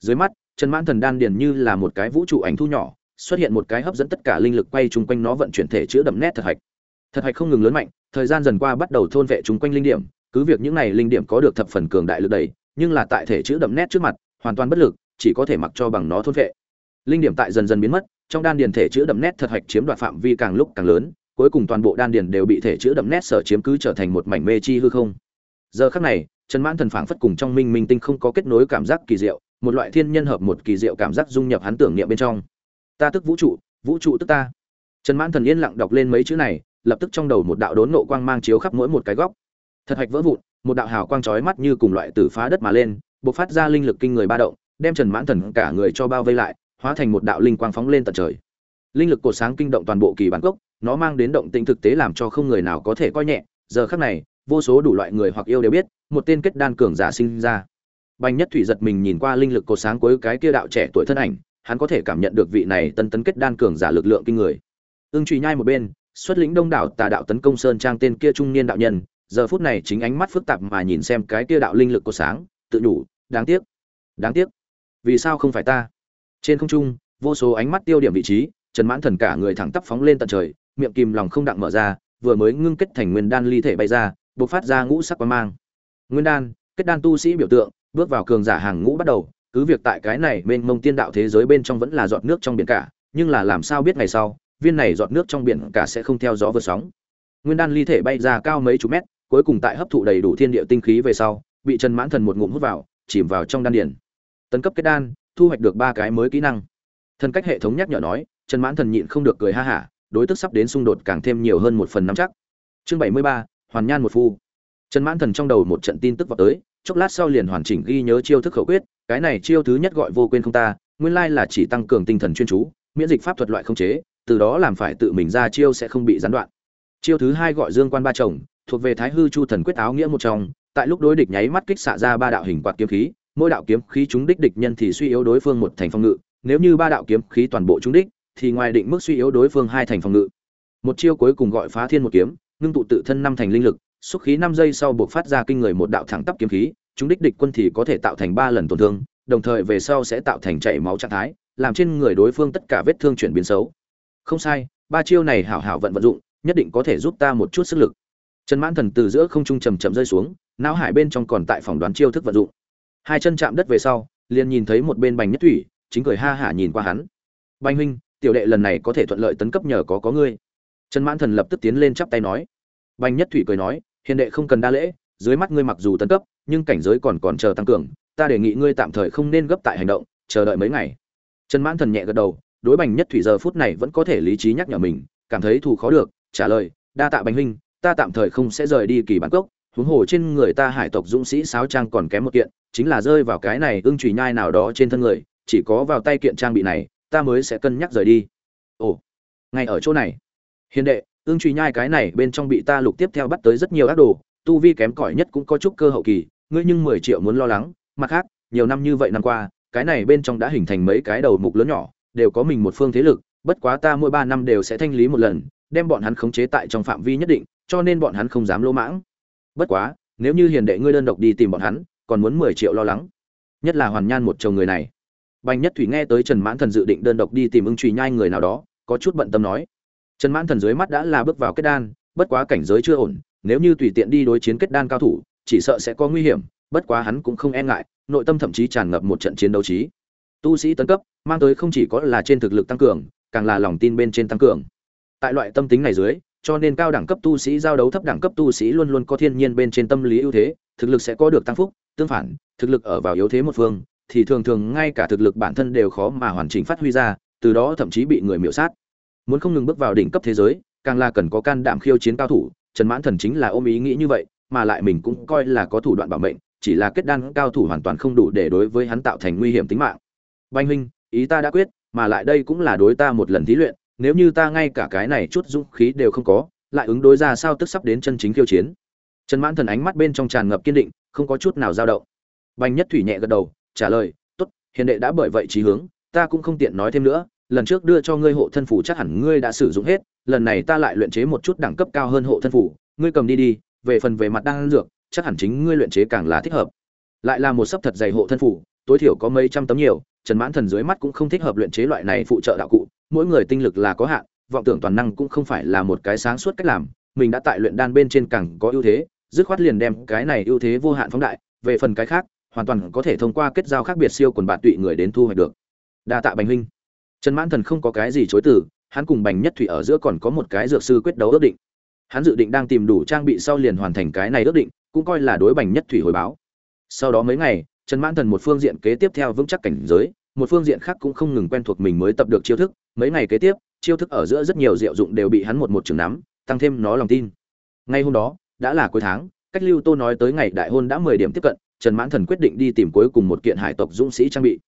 Dưới mắt, trần mãn thần đan điền như là một cái vũ trụ ảnh thu nhỏ, xuất hiện một cái hấp dẫn tất cả linh lực quay chung quanh nó vận chuyển thể chữa đậm nét thật hạch. Thật hạch không ngừng lớn mạnh, thời gian dần qua bắt đầu thôn vệ chung quanh linh điểm, cứ việc những này linh điểm có được thập phần cường đại lực đẩy, nhưng là tại thể chữa đậm nét trước mặt, hoàn toàn bất lực, chỉ có thể mặc cho bằng nó thôn vệ. Linh điểm tại dần dần biến mất trong đan điền thể chữa đậm nét thật hạch chiếm đoạt phạm vi càng lúc càng lớn, cuối cùng toàn bộ đan điền đều bị thể chữa đậm nét sở chiếm cứ trở thành một mảnh mê chi hư không. Giờ khắc này, trần mãn thần phảng phất cùng trong minh minh tinh không có kết nối cảm giác kỳ diệu, một loại thiên nhân hợp một kỳ diệu cảm giác dung nhập hắn tưởng niệm bên trong. Ta tức vũ trụ vũ trụ tức ta. Trần mãn thần yên lặng đọc lên mấy chữ này, lập tức trong đầu một đạo đốn nộ quang mang chiếu khắp mỗi một cái góc. Thật hạch vỡ vụn, một đạo hào quang chói mắt như cùng loại tử phá đất mà lên, bộc phát ra linh lực kinh người ba động, đem trần mãn thần cả người cho bao vây lại hóa thành một đạo linh quang phóng lên tận trời. Linh lực cổ sáng kinh động toàn bộ kỳ bản cốc, nó mang đến động tĩnh thực tế làm cho không người nào có thể coi nhẹ. Giờ khắc này, vô số đủ loại người hoặc yêu đều biết, một tên kết đan cường giả sinh ra. Bành nhất thủy giật mình nhìn qua linh lực cột sáng cuối cái kia đạo trẻ tuổi thân ảnh, hắn có thể cảm nhận được vị này tân tấn kết đan cường giả lực lượng kinh người. Ưng truy nhai một bên, xuất lĩnh đông đảo tà đạo tấn công sơn trang tên kia trung niên đạo nhân, giờ phút này chính ánh mắt phức tạp mà nhìn xem cái kia đạo linh lực cột sáng, tự nhủ đáng tiếc đáng tiếc. Vì sao không phải ta? Trên không trung, vô số ánh mắt tiêu điểm vị trí, trần mãn thần cả người thẳng tắp phóng lên tận trời, miệng kìm lòng không đặng mở ra, vừa mới ngưng kết thành nguyên đan ly thể bay ra, bộc phát ra ngũ sắc quang mang. Nguyên đan, kết đan tu sĩ biểu tượng, bước vào cường giả hàng ngũ bắt đầu, cứ việc tại cái này mênh mông tiên đạo thế giới bên trong vẫn là giọt nước trong biển cả, nhưng là làm sao biết ngày sau, viên này giọt nước trong biển cả sẽ không theo gió vượt sóng. Nguyên đan ly thể bay ra cao mấy chục mét, cuối cùng tại hấp thụ đầy đủ thiên địa tinh khí về sau, bị trần mãn thần một ngụm hút vào, chìm vào trong đan điển tấn cấp kết đan thu hoạch được ba cái mới kỹ năng. Thần cách hệ thống nhắc nhở nói, trần mãn thần nhịn không được cười ha hả, đối tức sắp đến xung đột càng thêm nhiều hơn một phần nắm chắc. Chương bảy mươi ba, hoàn nhan một phu. Trần mãn thần trong đầu một trận tin tức vào tới, chốc lát sau liền hoàn chỉnh ghi nhớ chiêu thức khẩu quyết, cái này chiêu thứ nhất gọi vô quên không ta, nguyên lai là chỉ tăng cường tinh thần chuyên chú, miễn dịch pháp thuật loại không chế, từ đó làm phải tự mình ra chiêu sẽ không bị gián đoạn. Chiêu thứ hai gọi dương quan ba chồng, thuộc về thái hư chu thần quyết áo nghĩa một trong, tại lúc đối địch nháy mắt kích xạ ra ba đạo hình quạt kiếm khí mỗi đạo kiếm khí trúng đích địch nhân thì suy yếu đối phương một thành phòng ngự, nếu như ba đạo kiếm khí toàn bộ trúng đích, thì ngoài định mức suy yếu đối phương hai thành phòng ngự. Một chiêu cuối cùng gọi phá thiên một kiếm, ngưng tụ tự thân năm thành linh lực, xúc khí năm giây sau buộc phát ra kinh người một đạo thẳng tắp kiếm khí chúng đích địch quân thì có thể tạo thành ba lần tổn thương, đồng thời về sau sẽ tạo thành chảy máu trạng thái, làm trên người đối phương tất cả vết thương chuyển biến xấu. Không sai, ba chiêu này hảo hảo vận vận dụng, nhất định có thể giúp ta một chút sức lực. Trần mãn thần từ giữa không trung chầm chậm rơi xuống, não hải bên trong còn tại phòng đoán chiêu thức vận dụng hai chân chạm đất về sau, liền nhìn thấy một bên bành nhất thủy, chính cười ha hả nhìn qua hắn. Bành huynh, tiểu đệ lần này có thể thuận lợi tấn cấp nhờ có có ngươi. Trần mãn thần lập tức tiến lên chắp tay nói. Bành nhất thủy cười nói, hiền đệ không cần đa lễ, dưới mắt ngươi mặc dù tấn cấp, nhưng cảnh giới còn còn chờ tăng cường, ta đề nghị ngươi tạm thời không nên gấp tại hành động, chờ đợi mấy ngày. Trần mãn thần nhẹ gật đầu, đối bành nhất thủy giờ phút này vẫn có thể lý trí nhắc nhở mình, cảm thấy thù khó được, trả lời, đa tạ bành huynh, ta tạm thời không sẽ rời đi kỳ bản cốc huống hồ trên người ta hải tộc dũng sĩ sáo trang còn kém một kiện, chính là rơi vào cái này ưng chùy nhai nào đó trên thân người, chỉ có vào tay kiện trang bị này, ta mới sẽ cân nhắc rời đi. Ồ, ngay ở chỗ này. Hiền đệ, ưng chùy nhai cái này bên trong bị ta lục tiếp theo bắt tới rất nhiều ác đồ, tu vi kém cỏi nhất cũng có chút cơ hậu kỳ, ngươi nhưng mười triệu muốn lo lắng, mặt khác, nhiều năm như vậy năm qua, cái này bên trong đã hình thành mấy cái đầu mục lớn nhỏ, đều có mình một phương thế lực, bất quá ta mỗi ba năm đều sẽ thanh lý một lần, đem bọn hắn khống chế tại trong phạm vi nhất định, cho nên bọn hắn không dám lỗ mãng bất quá, nếu như hiền đệ ngươi đơn độc đi tìm bọn hắn, còn muốn mười triệu lo lắng. Nhất là hoàn nhan một chồng người này. Bành nhất thủy nghe tới trần mãn thần dự định đơn độc đi tìm ưng trùy nhai người nào đó, có chút bận tâm nói. Trần mãn thần dưới mắt đã là bước vào kết đan, bất quá cảnh giới chưa ổn, nếu như tùy tiện đi đối chiến kết đan cao thủ, chỉ sợ sẽ có nguy hiểm, bất quá hắn cũng không e ngại, nội tâm thậm chí tràn ngập một trận chiến đấu trí. Tu sĩ tấn cấp, mang tới không chỉ có là trên thực lực tăng cường, càng là lòng tin bên trên tăng cường. Tại loại tâm tính này dưới cho nên cao đẳng cấp tu sĩ, giao đấu thấp đẳng cấp tu sĩ luôn luôn có thiên nhiên bên trên tâm lý ưu thế, thực lực sẽ có được tăng phúc, tương phản, thực lực ở vào yếu thế một phương, thì thường thường ngay cả thực lực bản thân đều khó mà hoàn chỉnh phát huy ra, từ đó thậm chí bị người miểu sát. Muốn không ngừng bước vào đỉnh cấp thế giới, càng là cần có can đảm khiêu chiến cao thủ, trần mãn thần chính là ôm ý nghĩ như vậy, mà lại mình cũng coi là có thủ đoạn bảo mệnh, chỉ là kết đan cao thủ hoàn toàn không đủ để đối với hắn tạo thành nguy hiểm tính mạng. Banh huynh, ý ta đã quyết, mà lại đây cũng là đối ta một lần thí luyện nếu như ta ngay cả cái này chút dũng khí đều không có, lại ứng đối ra sao tức sắp đến chân chính khiêu chiến. Trần mãn thần ánh mắt bên trong tràn ngập kiên định, không có chút nào dao động. Bành nhất thủy nhẹ gật đầu, trả lời, tốt, hiền đệ đã bởi vậy trí hướng, ta cũng không tiện nói thêm nữa, lần trước đưa cho ngươi hộ thân phủ chắc hẳn ngươi đã sử dụng hết, lần này ta lại luyện chế một chút đẳng cấp cao hơn hộ thân phủ, ngươi cầm đi đi, về phần về mặt đan dược, chắc hẳn chính ngươi luyện chế càng là thích hợp. Lại là một sấp thật dày hộ thân phủ, tối thiểu có mấy trăm tấm nhiều, trần mãn thần dưới mắt cũng không thích hợp luyện chế loại này phụ trợ đạo cụ mỗi người tinh lực là có hạn, vọng tưởng toàn năng cũng không phải là một cái sáng suốt cách làm, mình đã tại luyện đan bên trên càng có ưu thế, dứt khoát liền đem cái này ưu thế vô hạn phóng đại, về phần cái khác, hoàn toàn có thể thông qua kết giao khác biệt siêu quần bạn tụy người đến thu hoạch được. Đa tạ bành huynh. Trần mãn thần không có cái gì chối từ, hắn cùng bành nhất thủy ở giữa còn có một cái dược sư quyết đấu ước định. Hắn dự định đang tìm đủ trang bị sau liền hoàn thành cái này ước định, cũng coi là đối bành nhất thủy hồi báo. Sau đó mấy ngày, trần mãn thần một phương diện kế tiếp theo vững chắc cảnh giới, một phương diện khác cũng không ngừng quen thuộc mình mới tập được chiêu thức mấy ngày kế tiếp, chiêu thức ở giữa rất nhiều diệu dụng đều bị hắn một một trường nắm, tăng thêm nó lòng tin. Ngay hôm đó, đã là cuối tháng, cách lưu tô nói tới ngày đại hôn đã mười điểm tiếp cận, trần mãn thần quyết định đi tìm cuối cùng một kiện hải tộc dũng sĩ trang bị.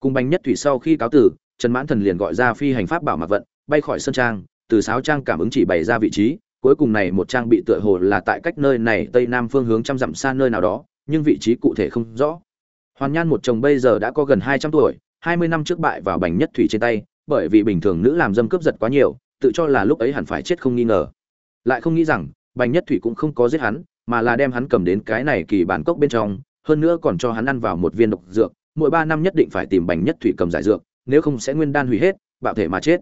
Cùng bành nhất thủy sau khi cáo tử, trần mãn thần liền gọi ra phi hành pháp bảo mặc vận, bay khỏi sân trang, từ sáu trang cảm ứng chỉ bày ra vị trí, cuối cùng này một trang bị tựa hồ là tại cách nơi này tây nam phương hướng trăm dặm xa nơi nào đó, nhưng vị trí cụ thể không rõ. Hoàn nhan một chồng bây giờ đã có gần hai trăm tuổi, hai mươi năm trước bại vào bành nhất thủy trên tay bởi vì bình thường nữ làm dâm cướp giật quá nhiều, tự cho là lúc ấy hẳn phải chết không nghi ngờ. Lại không nghĩ rằng, bành nhất thủy cũng không có giết hắn, mà là đem hắn cầm đến cái này kỳ bản cốc bên trong, hơn nữa còn cho hắn ăn vào một viên độc dược, mỗi ba năm nhất định phải tìm bành nhất thủy cầm giải dược, nếu không sẽ nguyên đan hủy hết, bạo thể mà chết.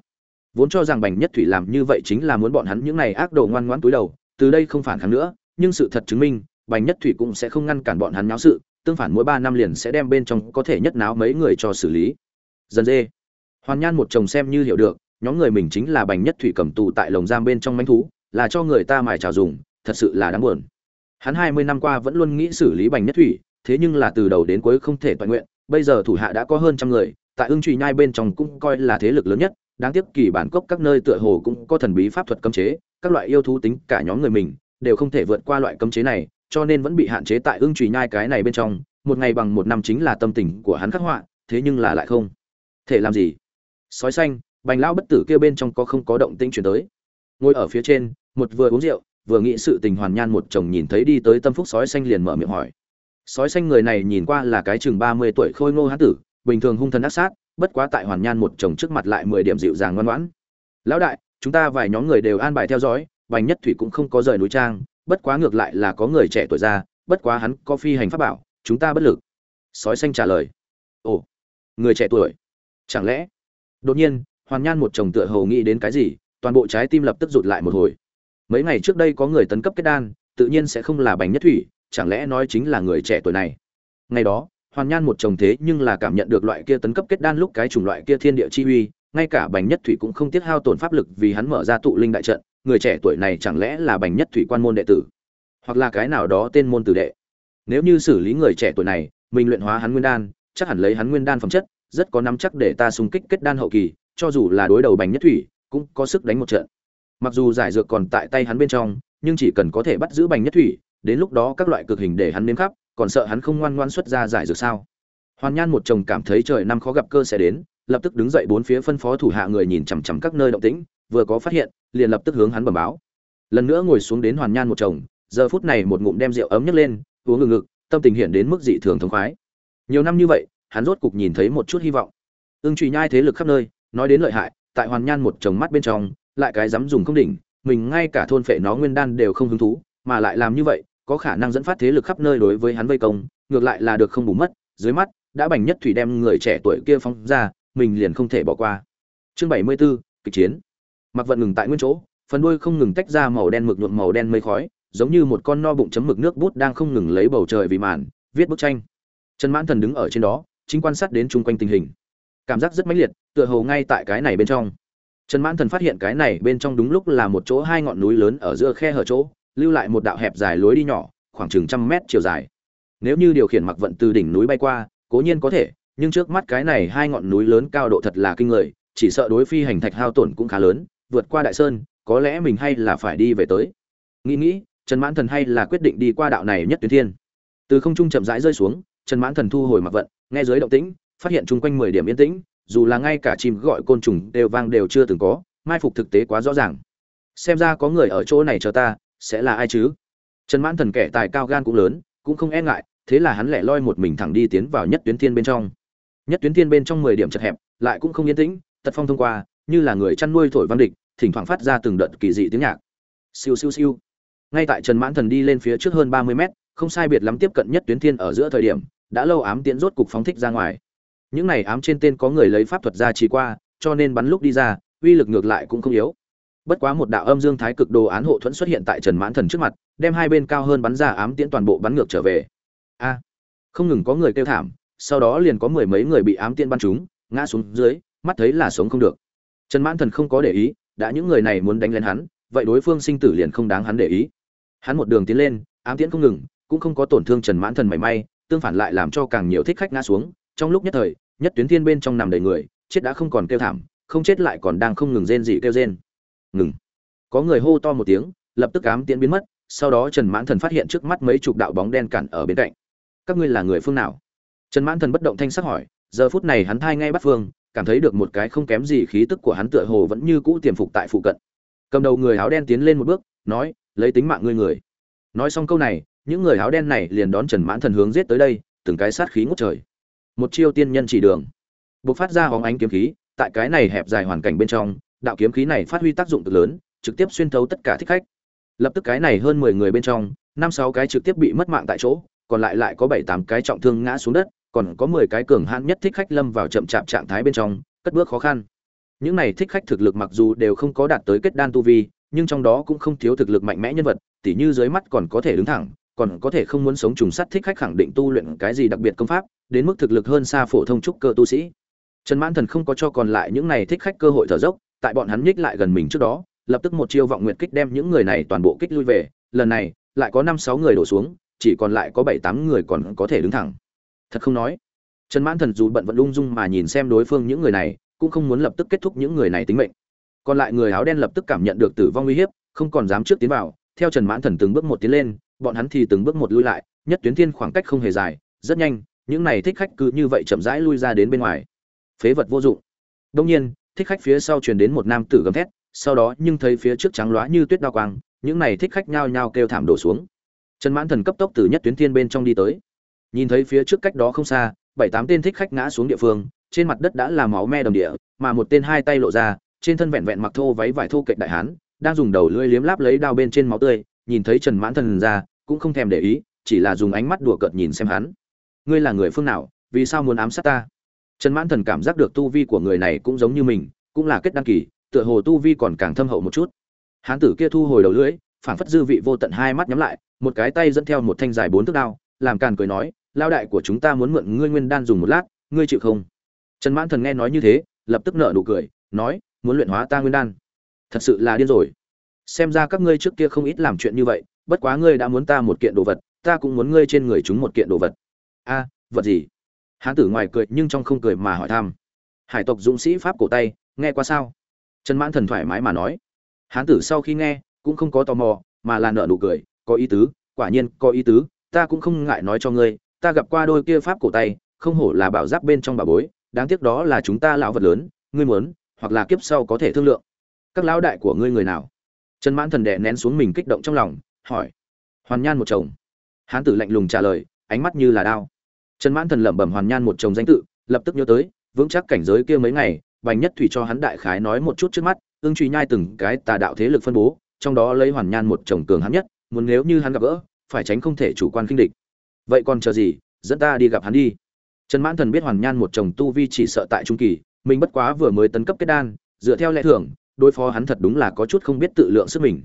Vốn cho rằng bành nhất thủy làm như vậy chính là muốn bọn hắn những này ác đồ ngoan ngoãn túi đầu, từ đây không phản kháng nữa, nhưng sự thật chứng minh, bành nhất thủy cũng sẽ không ngăn cản bọn hắn náo sự, tương phản mỗi ba năm liền sẽ đem bên trong có thể nhất náo mấy người cho xử lý. Dần dê hoàn nhan một chồng xem như hiểu được, nhóm người mình chính là bành nhất thủy cầm tù tại lồng giam bên trong manh thú, là cho người ta mài trào dùng, thật sự là đáng buồn. Hắn hai mươi năm qua vẫn luôn nghĩ xử lý bành nhất thủy, thế nhưng là từ đầu đến cuối không thể toàn nguyện, bây giờ thủ hạ đã có hơn trăm người, tại ưng trùy nhai bên trong cũng coi là thế lực lớn nhất, đáng tiếc kỳ bản cốc các nơi tựa hồ cũng có thần bí pháp thuật cấm chế, các loại yêu thú tính cả nhóm người mình đều không thể vượt qua loại cấm chế này, cho nên vẫn bị hạn chế tại ưng trùy nhai cái này bên trong, một ngày bằng một năm chính là tâm tình của hắn khắc họa, thế nhưng là lại không. Thể làm gì? Sói xanh, bành lao bất tử kia bên trong có không có động tĩnh chuyển tới. Ngồi ở phía trên, một vừa uống rượu, vừa nghĩ sự tình hoàn nhan một chồng nhìn thấy đi tới tâm phúc sói xanh liền mở miệng hỏi. Sói xanh người này nhìn qua là cái chừng ba mươi tuổi khôi ngô hán tử, bình thường hung thần ác sát, bất quá tại hoàn nhan một chồng trước mặt lại mười điểm dịu dàng ngoan ngoãn. Lão đại, chúng ta vài nhóm người đều an bài theo dõi, bành nhất thủy cũng không có rời núi trang, bất quá ngược lại là có người trẻ tuổi ra, bất quá hắn có phi hành pháp bảo, chúng ta bất lực. Sói xanh trả lời. Ồ, người trẻ tuổi? Chẳng lẽ đột nhiên, hoàn nhan một chồng tựa hồ nghĩ đến cái gì, toàn bộ trái tim lập tức rụt lại một hồi. Mấy ngày trước đây có người tấn cấp kết đan, tự nhiên sẽ không là bành nhất thủy, chẳng lẽ nói chính là người trẻ tuổi này? Ngày đó, hoàn nhan một chồng thế nhưng là cảm nhận được loại kia tấn cấp kết đan lúc cái chủng loại kia thiên địa chi uy, ngay cả bành nhất thủy cũng không tiết hao tổn pháp lực vì hắn mở ra tụ linh đại trận, người trẻ tuổi này chẳng lẽ là bành nhất thủy quan môn đệ tử? Hoặc là cái nào đó tên môn tử đệ? Nếu như xử lý người trẻ tuổi này, mình luyện hóa hắn nguyên đan, chắc hẳn lấy hắn nguyên đan phẩm chất rất có nắm chắc để ta xung kích kết đan hậu kỳ, cho dù là đối đầu bành nhất thủy, cũng có sức đánh một trận. Mặc dù giải dược còn tại tay hắn bên trong, nhưng chỉ cần có thể bắt giữ bành nhất thủy, đến lúc đó các loại cực hình để hắn nếm khắp, còn sợ hắn không ngoan ngoãn xuất ra giải dược sao? Hoàn nhan một chồng cảm thấy trời năm khó gặp cơ sẽ đến, lập tức đứng dậy bốn phía phân phó thủ hạ người nhìn chằm chằm các nơi động tĩnh, vừa có phát hiện, liền lập tức hướng hắn bẩm báo. Lần nữa ngồi xuống đến hoàn nhan một chồng, giờ phút này một ngụm đem rượu ấm nhấc lên, uống ngực ngực, tâm tình hiện đến mức dị thường thống khoái. Nhiều năm như vậy hắn rốt cục nhìn thấy một chút hy vọng. Ương trụy nhai thế lực khắp nơi nói đến lợi hại tại hoàn nhan một chồng mắt bên trong lại cái dám dùng không đỉnh mình ngay cả thôn phệ nó nguyên đan đều không hứng thú mà lại làm như vậy có khả năng dẫn phát thế lực khắp nơi đối với hắn vây công ngược lại là được không bù mất dưới mắt đã bành nhất thủy đem người trẻ tuổi kia phóng ra mình liền không thể bỏ qua. Chương bảy mươi 74, kịch chiến. Mặc vận ngừng tại nguyên chỗ phần đuôi không ngừng tách ra màu đen mực nhuộm màu đen mây khói giống như một con no bụng chấm mực nước bút đang không ngừng lấy bầu trời vì màn viết bức tranh. Trần mãn thần đứng ở trên đó chính quan sát đến chung quanh tình hình. Cảm giác rất mãnh liệt, tựa hồ ngay tại cái này bên trong. Trần mãn thần phát hiện cái này bên trong đúng lúc là một chỗ hai ngọn núi lớn ở giữa khe hở chỗ, lưu lại một đạo hẹp dài lối đi nhỏ, khoảng chừng trăm mét chiều dài. Nếu như điều khiển mặc vận từ đỉnh núi bay qua, cố nhiên có thể, nhưng trước mắt cái này hai ngọn núi lớn cao độ thật là kinh người, chỉ sợ đối phi hành thạch hao tổn cũng khá lớn, vượt qua đại sơn, có lẽ mình hay là phải đi về tới. Nghĩ nghĩ, trần mãn thần hay là quyết định đi qua đạo này nhất tuyến thiên. Từ không trung chậm rãi rơi xuống trần mãn thần thu hồi mặc vận, nghe dưới động tĩnh, phát hiện chung quanh mười điểm yên tĩnh, dù là ngay cả chim gọi côn trùng đều vang đều chưa từng có, mai phục thực tế quá rõ ràng. Xem ra có người ở chỗ này chờ ta, sẽ là ai chứ? Trần mãn thần kẻ tài cao gan cũng lớn, cũng không e ngại, thế là hắn lẻ loi một mình thẳng đi tiến vào nhất tuyến thiên bên trong. Nhất tuyến thiên bên trong mười điểm chật hẹp, lại cũng không yên tĩnh, tật phong thông qua, như là người chăn nuôi thổi văn địch, thỉnh thoảng phát ra từng đợt kỳ dị tiếng nhạc. Siêu siêu siêu. Ngay tại trần mãn thần đi lên phía trước hơn ba mươi mét, không sai biệt lắm tiếp cận nhất tuyến thiên ở giữa thời điểm đã lâu ám tiễn rốt cục phóng thích ra ngoài. Những này ám trên tên có người lấy pháp thuật ra chỉ qua, cho nên bắn lúc đi ra, uy lực ngược lại cũng không yếu. Bất quá một đạo âm dương thái cực đồ án hộ thuẫn xuất hiện tại trần mãn thần trước mặt, đem hai bên cao hơn bắn ra ám tiễn toàn bộ bắn ngược trở về. A! Không ngừng có người kêu thảm, sau đó liền có mười mấy người bị ám tiễn bắn trúng, ngã xuống dưới, mắt thấy là sống không được. Trần mãn thần không có để ý, đã những người này muốn đánh lên hắn, vậy đối phương sinh tử liền không đáng hắn để ý. Hắn một đường tiến lên, ám tiễn không ngừng, cũng không có tổn thương trần mãn thần mảy may tương phản lại làm cho càng nhiều thích khách ngã xuống. Trong lúc nhất thời, nhất tuyến thiên bên trong nằm đầy người, chết đã không còn kêu thảm, không chết lại còn đang không ngừng rên dị kêu rên. Ngừng. Có người hô to một tiếng, lập tức ám tiễn biến mất, sau đó trần mãn thần phát hiện trước mắt mấy chục đạo bóng đen cản ở bên cạnh. Các ngươi là người phương nào? Trần mãn thần bất động thanh sắc hỏi, giờ phút này hắn thai ngay bắt phương, cảm thấy được một cái không kém gì khí tức của hắn tựa hồ vẫn như cũ tiềm phục tại phụ cận. Cầm đầu người áo đen tiến lên một bước, nói, lấy tính mạng ngươi người. Nói xong câu này những người áo đen này liền đón trần mãn thần hướng giết tới đây, từng cái sát khí ngút trời. Một chiêu tiên nhân chỉ đường. Bộc phát ra hóng ánh kiếm khí, tại cái này hẹp dài hoàn cảnh bên trong, đạo kiếm khí này phát huy tác dụng cực lớn, trực tiếp xuyên thấu tất cả thích khách. Lập tức cái này hơn mười người bên trong, năm sáu cái trực tiếp bị mất mạng tại chỗ, còn lại lại có bảy tám cái trọng thương ngã xuống đất, còn có mười cái cường hãn nhất thích khách lâm vào chậm chạp trạng thái bên trong, cất bước khó khăn. Những này thích khách thực lực mặc dù đều không có đạt tới kết đan tu vi, nhưng trong đó cũng không thiếu thực lực mạnh mẽ nhân vật, tỉ như dưới mắt còn có thể đứng thẳng còn có thể không muốn sống trùng sắt thích khách khẳng định tu luyện cái gì đặc biệt công pháp, đến mức thực lực hơn xa phổ thông trúc cơ tu sĩ. Trần mãn thần không có cho còn lại những này thích khách cơ hội thở dốc, tại bọn hắn nhích lại gần mình trước đó, lập tức một chiêu vọng nguyệt kích đem những người này toàn bộ kích lui về, lần này, lại có năm sáu người đổ xuống, chỉ còn lại có bảy tám người còn có thể đứng thẳng. Thật không nói. Trần mãn thần dù bận vẫn lung dung mà nhìn xem đối phương những người này, cũng không muốn lập tức kết thúc những người này tính mệnh. Còn lại người áo đen lập tức cảm nhận được tử vong nguy hiểm không còn dám trước tiến vào, theo trần mãn thần từng bước một tiến lên bọn hắn thì từng bước một lui lại, nhất tuyến thiên khoảng cách không hề dài, rất nhanh, những này thích khách cứ như vậy chậm rãi lui ra đến bên ngoài. Phế vật vô dụng. Đương nhiên, thích khách phía sau truyền đến một nam tử gầm thét, sau đó nhưng thấy phía trước trắng loá như tuyết đao quang, những này thích khách nhao nhao kêu thảm đổ xuống. Trần mãn thần cấp tốc từ nhất tuyến thiên bên trong đi tới. Nhìn thấy phía trước cách đó không xa, bảy tám tên thích khách ngã xuống địa phương, trên mặt đất đã là máu me đồng địa, mà một tên hai tay lộ ra, trên thân vẹn vẹn mặc thô váy vải thô kệch đại hán, đang dùng đầu lưỡi liếm láp lấy đao bên trên máu tươi nhìn thấy trần mãn thần ra, cũng không thèm để ý, chỉ là dùng ánh mắt đùa cợt nhìn xem hắn. Ngươi là người phương nào, vì sao muốn ám sát ta? Trần mãn thần cảm giác được tu vi của người này cũng giống như mình, cũng là kết đăng kỳ, tựa hồ tu vi còn càng thâm hậu một chút. Hán tử kia thu hồi đầu lưỡi, phảng phất dư vị vô tận hai mắt nhắm lại, một cái tay dẫn theo một thanh dài bốn thước đao, làm càn cười nói lao đại của chúng ta muốn mượn ngươi nguyên đan dùng một lát, ngươi chịu không? Trần mãn thần nghe nói như thế, lập tức nở nụ cười, nói, muốn luyện hóa ta nguyên đan. Thật sự là điên rồi xem ra các ngươi trước kia không ít làm chuyện như vậy, bất quá ngươi đã muốn ta một kiện đồ vật, ta cũng muốn ngươi trên người chúng một kiện đồ vật. A, vật gì? Hán tử ngoài cười nhưng trong không cười mà hỏi thăm. Hải tộc dũng sĩ pháp cổ tay, nghe qua sao? Trần mãn thần thoải mái mà nói. Hán tử sau khi nghe, cũng không có tò mò, mà là nợ nụ cười, có ý tứ, quả nhiên có ý tứ, ta cũng không ngại nói cho ngươi, ta gặp qua đôi kia pháp cổ tay, không hổ là bảo giáp bên trong bà bối, đáng tiếc đó là chúng ta lão vật lớn, ngươi muốn, hoặc là kiếp sau có thể thương lượng. Các lão đại của ngươi người nào? Trần mãn thần đè nén xuống mình kích động trong lòng, hỏi, hoàn nhan một chồng? Hán tử lạnh lùng trả lời, ánh mắt như là đao. Trần mãn thần lẩm bẩm hoàn nhan một chồng danh tự, lập tức nhớ tới, vững chắc cảnh giới kia mấy ngày, bành nhất thủy cho hắn đại khái nói một chút trước mắt ương truy nhai từng cái tà đạo thế lực phân bố, trong đó lấy hoàn nhan một chồng cường hắn nhất, muốn nếu như hắn gặp gỡ, phải tránh không thể chủ quan kinh địch. Vậy còn chờ gì, dẫn ta đi gặp hắn đi. Trần mãn thần biết hoàn nhan một chồng tu vi chỉ sợ tại trung kỳ, mình bất quá vừa mới tấn cấp kết đan, dựa theo lẽ thường đối phó hắn thật đúng là có chút không biết tự lượng sức mình.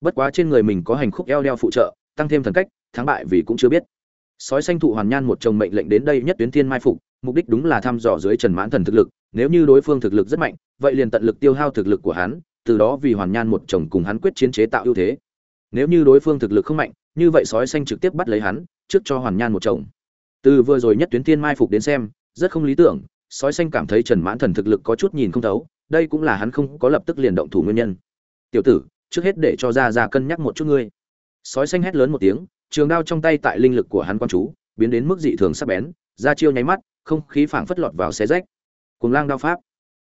Bất quá trên người mình có hành khúc eo đeo phụ trợ, tăng thêm thần cách, thắng bại vì cũng chưa biết. Sói xanh thụ hoàn nhan một chồng mệnh lệnh đến đây nhất tuyến thiên mai phục, mục đích đúng là thăm dò dưới trần mãn thần thực lực, nếu như đối phương thực lực rất mạnh, vậy liền tận lực tiêu hao thực lực của hắn, từ đó vì hoàn nhan một chồng cùng hắn quyết chiến chế tạo ưu thế. Nếu như đối phương thực lực không mạnh, như vậy sói xanh trực tiếp bắt lấy hắn, trước cho hoàn nhan một chồng. Từ vừa rồi nhất tuyến thiên mai phục đến xem, rất không lý tưởng, sói xanh cảm thấy trần mãn thần thực lực có chút nhìn không thấu đây cũng là hắn không có lập tức liền động thủ nguyên nhân. Tiểu tử, trước hết để cho ra ra cân nhắc một chút ngươi. Sói xanh hét lớn một tiếng, trường đao trong tay tại linh lực của hắn quan chú, biến đến mức dị thường sắc bén, ra chiêu nháy mắt, không khí phảng phất lọt vào xé rách. Cuồng lang đao pháp.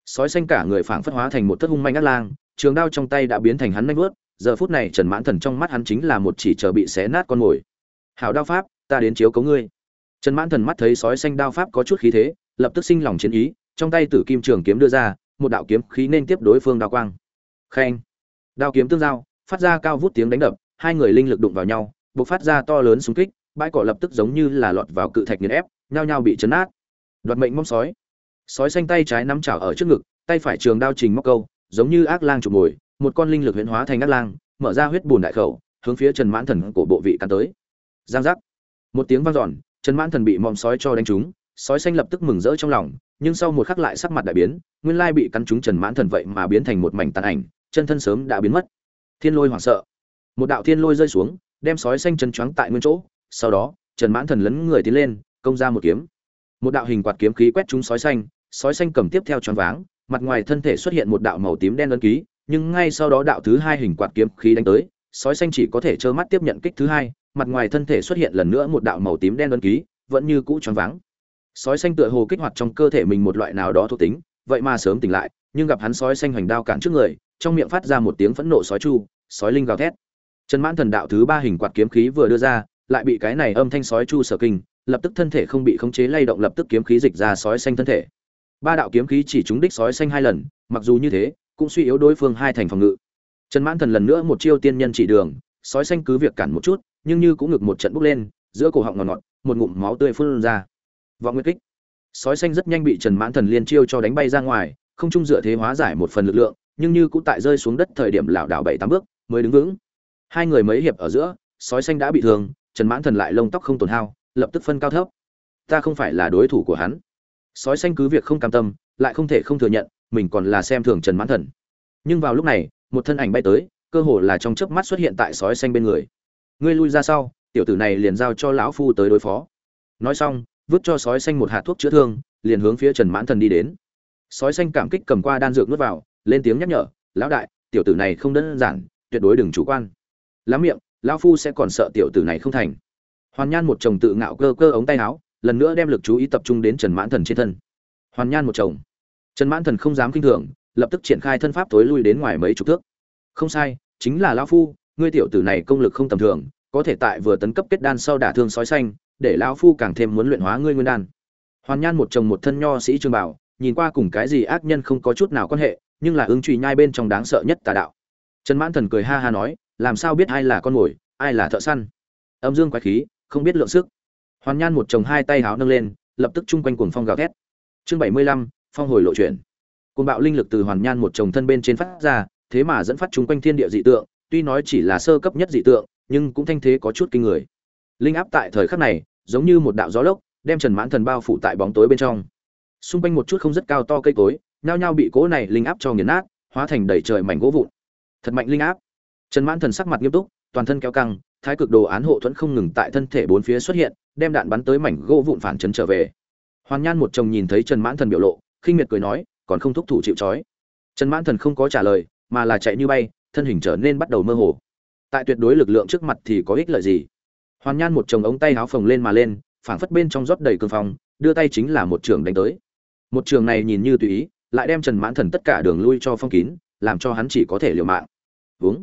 Sói xanh cả người phảng phất hóa thành một thất hung manh ác lang, trường đao trong tay đã biến thành hắn nanh vớt giờ phút này trần mãn thần trong mắt hắn chính là một chỉ chờ bị xé nát con mồi. Hảo đao pháp, ta đến chiếu cấu ngươi. Trần mãn thần mắt thấy sói xanh đao pháp có chút khí thế, lập tức sinh lòng chiến ý, trong tay tử kim trường kiếm đưa ra một đạo kiếm khí nên tiếp đối phương đao quang. Khen. Đao kiếm tương giao, phát ra cao vút tiếng đánh đập, hai người linh lực đụng vào nhau, bộc phát ra to lớn xung kích, bãi cỏ lập tức giống như là lọt vào cự thạch nghiền ép, nhao nhao bị chấn nát. Đoạt mệnh mong sói. Sói xanh tay trái nắm chảo ở trước ngực, tay phải trường đao trình móc câu, giống như ác lang chụp mồi, một con linh lực huyễn hóa thành ác lang, mở ra huyết bùn đại khẩu, hướng phía trần mãn thần cổ bộ vị cắn tới. Giang giác. Một tiếng vang dọn, trần mãn thần bị mòm sói cho đánh trúng, sói xanh lập tức mừng rỡ trong lòng nhưng sau một khắc lại sắc mặt đại biến, nguyên lai bị cắn trúng trần mãn thần vậy mà biến thành một mảnh tàn ảnh, chân thân sớm đã biến mất. Thiên lôi hoảng sợ. Một đạo thiên lôi rơi xuống, đem sói xanh chân choáng tại nguyên chỗ, sau đó, trần mãn thần lấn người tiến lên, công ra một kiếm. Một đạo hình quạt kiếm khí quét trúng sói xanh sói xanh cầm tiếp theo choáng váng, mặt ngoài thân thể xuất hiện một đạo màu tím đen ấn ký, nhưng ngay sau đó đạo thứ hai hình quạt kiếm khí đánh tới, sói xanh chỉ có thể trơ mắt tiếp nhận kích thứ hai, mặt ngoài thân thể xuất hiện lần nữa một đạo màu tím đen ấn ký, vẫn như cũ choáng váng sói xanh tựa hồ kích hoạt trong cơ thể mình một loại nào đó thuộc tính, vậy mà sớm tỉnh lại, nhưng gặp hắn sói xanh hoành đao cản trước người, trong miệng phát ra một tiếng phẫn nộ sói chu, sói linh gào thét. Trần mãn thần đạo thứ ba hình quạt kiếm khí vừa đưa ra, lại bị cái này âm thanh sói chu sở kinh, lập tức thân thể không bị khống chế lay động lập tức kiếm khí dịch ra sói xanh thân thể. Ba đạo kiếm khí chỉ trúng đích sói xanh hai lần, mặc dù như thế, cũng suy yếu đối phương hai thành phòng ngự. Trần mãn thần lần nữa một chiêu tiên nhân chỉ đường, sói xanh cứ việc cản một chút, nhưng như cũng ngực một trận bốc lên, giữa cổ họng ngọt ngọt, một ngụm máu tươi phun ra vọng nguyệt kích. Sói xanh rất nhanh bị trần mãn thần liên chiêu cho đánh bay ra ngoài, không trung dựa thế hóa giải một phần lực lượng, nhưng như cũng tại rơi xuống đất thời điểm lảo đảo bảy tám bước, mới đứng vững. Hai người mấy hiệp ở giữa, sói xanh đã bị thương, trần mãn thần lại lông tóc không tổn hao, lập tức phân cao thấp. Ta không phải là đối thủ của hắn. Sói xanh cứ việc không cam tâm, lại không thể không thừa nhận, mình còn là xem thường trần mãn thần. Nhưng vào lúc này, một thân ảnh bay tới, cơ hồ là trong chớp mắt xuất hiện tại sói xanh bên người. Ngươi lui ra sau, tiểu tử này liền giao cho lão phu tới đối phó. Nói xong vứt cho sói xanh một hạt thuốc chữa thương, liền hướng phía trần mãn thần đi đến. Sói xanh cảm kích cầm qua đan dược nuốt vào, lên tiếng nhắc nhở, lão đại, tiểu tử này không đơn giản, tuyệt đối đừng chủ quan. Lắm miệng, lão phu sẽ còn sợ tiểu tử này không thành. Hoàn nhan một chồng tự ngạo cơ cơ ống tay áo, lần nữa đem lực chú ý tập trung đến trần mãn thần trên thân. Hoàn nhan một chồng. Trần mãn thần không dám kinh thường, lập tức triển khai thân pháp tối lui đến ngoài mấy chục thước. Không sai, chính là lão phu, ngươi tiểu tử này công lực không tầm thường, có thể tại vừa tấn cấp kết đan sau đả thương sói xanh để lão phu càng thêm muốn luyện hóa ngươi nguyên đan. Hoàn nhan một chồng một thân nho sĩ trường bảo, nhìn qua cùng cái gì ác nhân không có chút nào quan hệ, nhưng là ứng trùy nhai bên trong đáng sợ nhất tà đạo. Trần mãn thần cười ha ha nói, làm sao biết ai là con mồi, ai là thợ săn? Âm dương quái khí, không biết lượng sức. Hoàn nhan một chồng hai tay háo nâng lên, lập tức chung quanh cuồng phong gào thét. Chương bảy mươi lăm, phong hồi lộ chuyển. Côn bạo linh lực từ hoàn nhan một chồng thân bên trên phát ra, thế mà dẫn phát chung quanh thiên địa dị tượng, tuy nói chỉ là sơ cấp nhất dị tượng, nhưng cũng thanh thế có chút kinh người linh áp tại thời khắc này, giống như một đạo gió lốc, đem trần mãn thần bao phủ tại bóng tối bên trong. Xung quanh một chút không rất cao to cây cối, nhao nhao bị cố này linh áp cho nghiền nát, hóa thành đầy trời mảnh gỗ vụn. Thật mạnh linh áp. Trần mãn thần sắc mặt nghiêm túc, toàn thân kéo căng, thái cực đồ án hộ thuẫn không ngừng tại thân thể bốn phía xuất hiện, đem đạn bắn tới mảnh gỗ vụn phản chấn trở về. Hoàn nhan một chồng nhìn thấy trần mãn thần biểu lộ, khinh miệt cười nói, còn không thúc thủ chịu trói. Trần mãn thần không có trả lời, mà là chạy như bay, thân hình trở nên bắt đầu mơ hồ. Tại tuyệt đối lực lượng trước mặt thì có ích lợi gì? Hoàn nhan một chồng ống tay áo phồng lên mà lên, phảng phất bên trong rót đầy cương phong, đưa tay chính là một trường đánh tới. Một trường này nhìn như tùy ý, lại đem trần mãn thần tất cả đường lui cho phong kín, làm cho hắn chỉ có thể liều mạng. Vướng.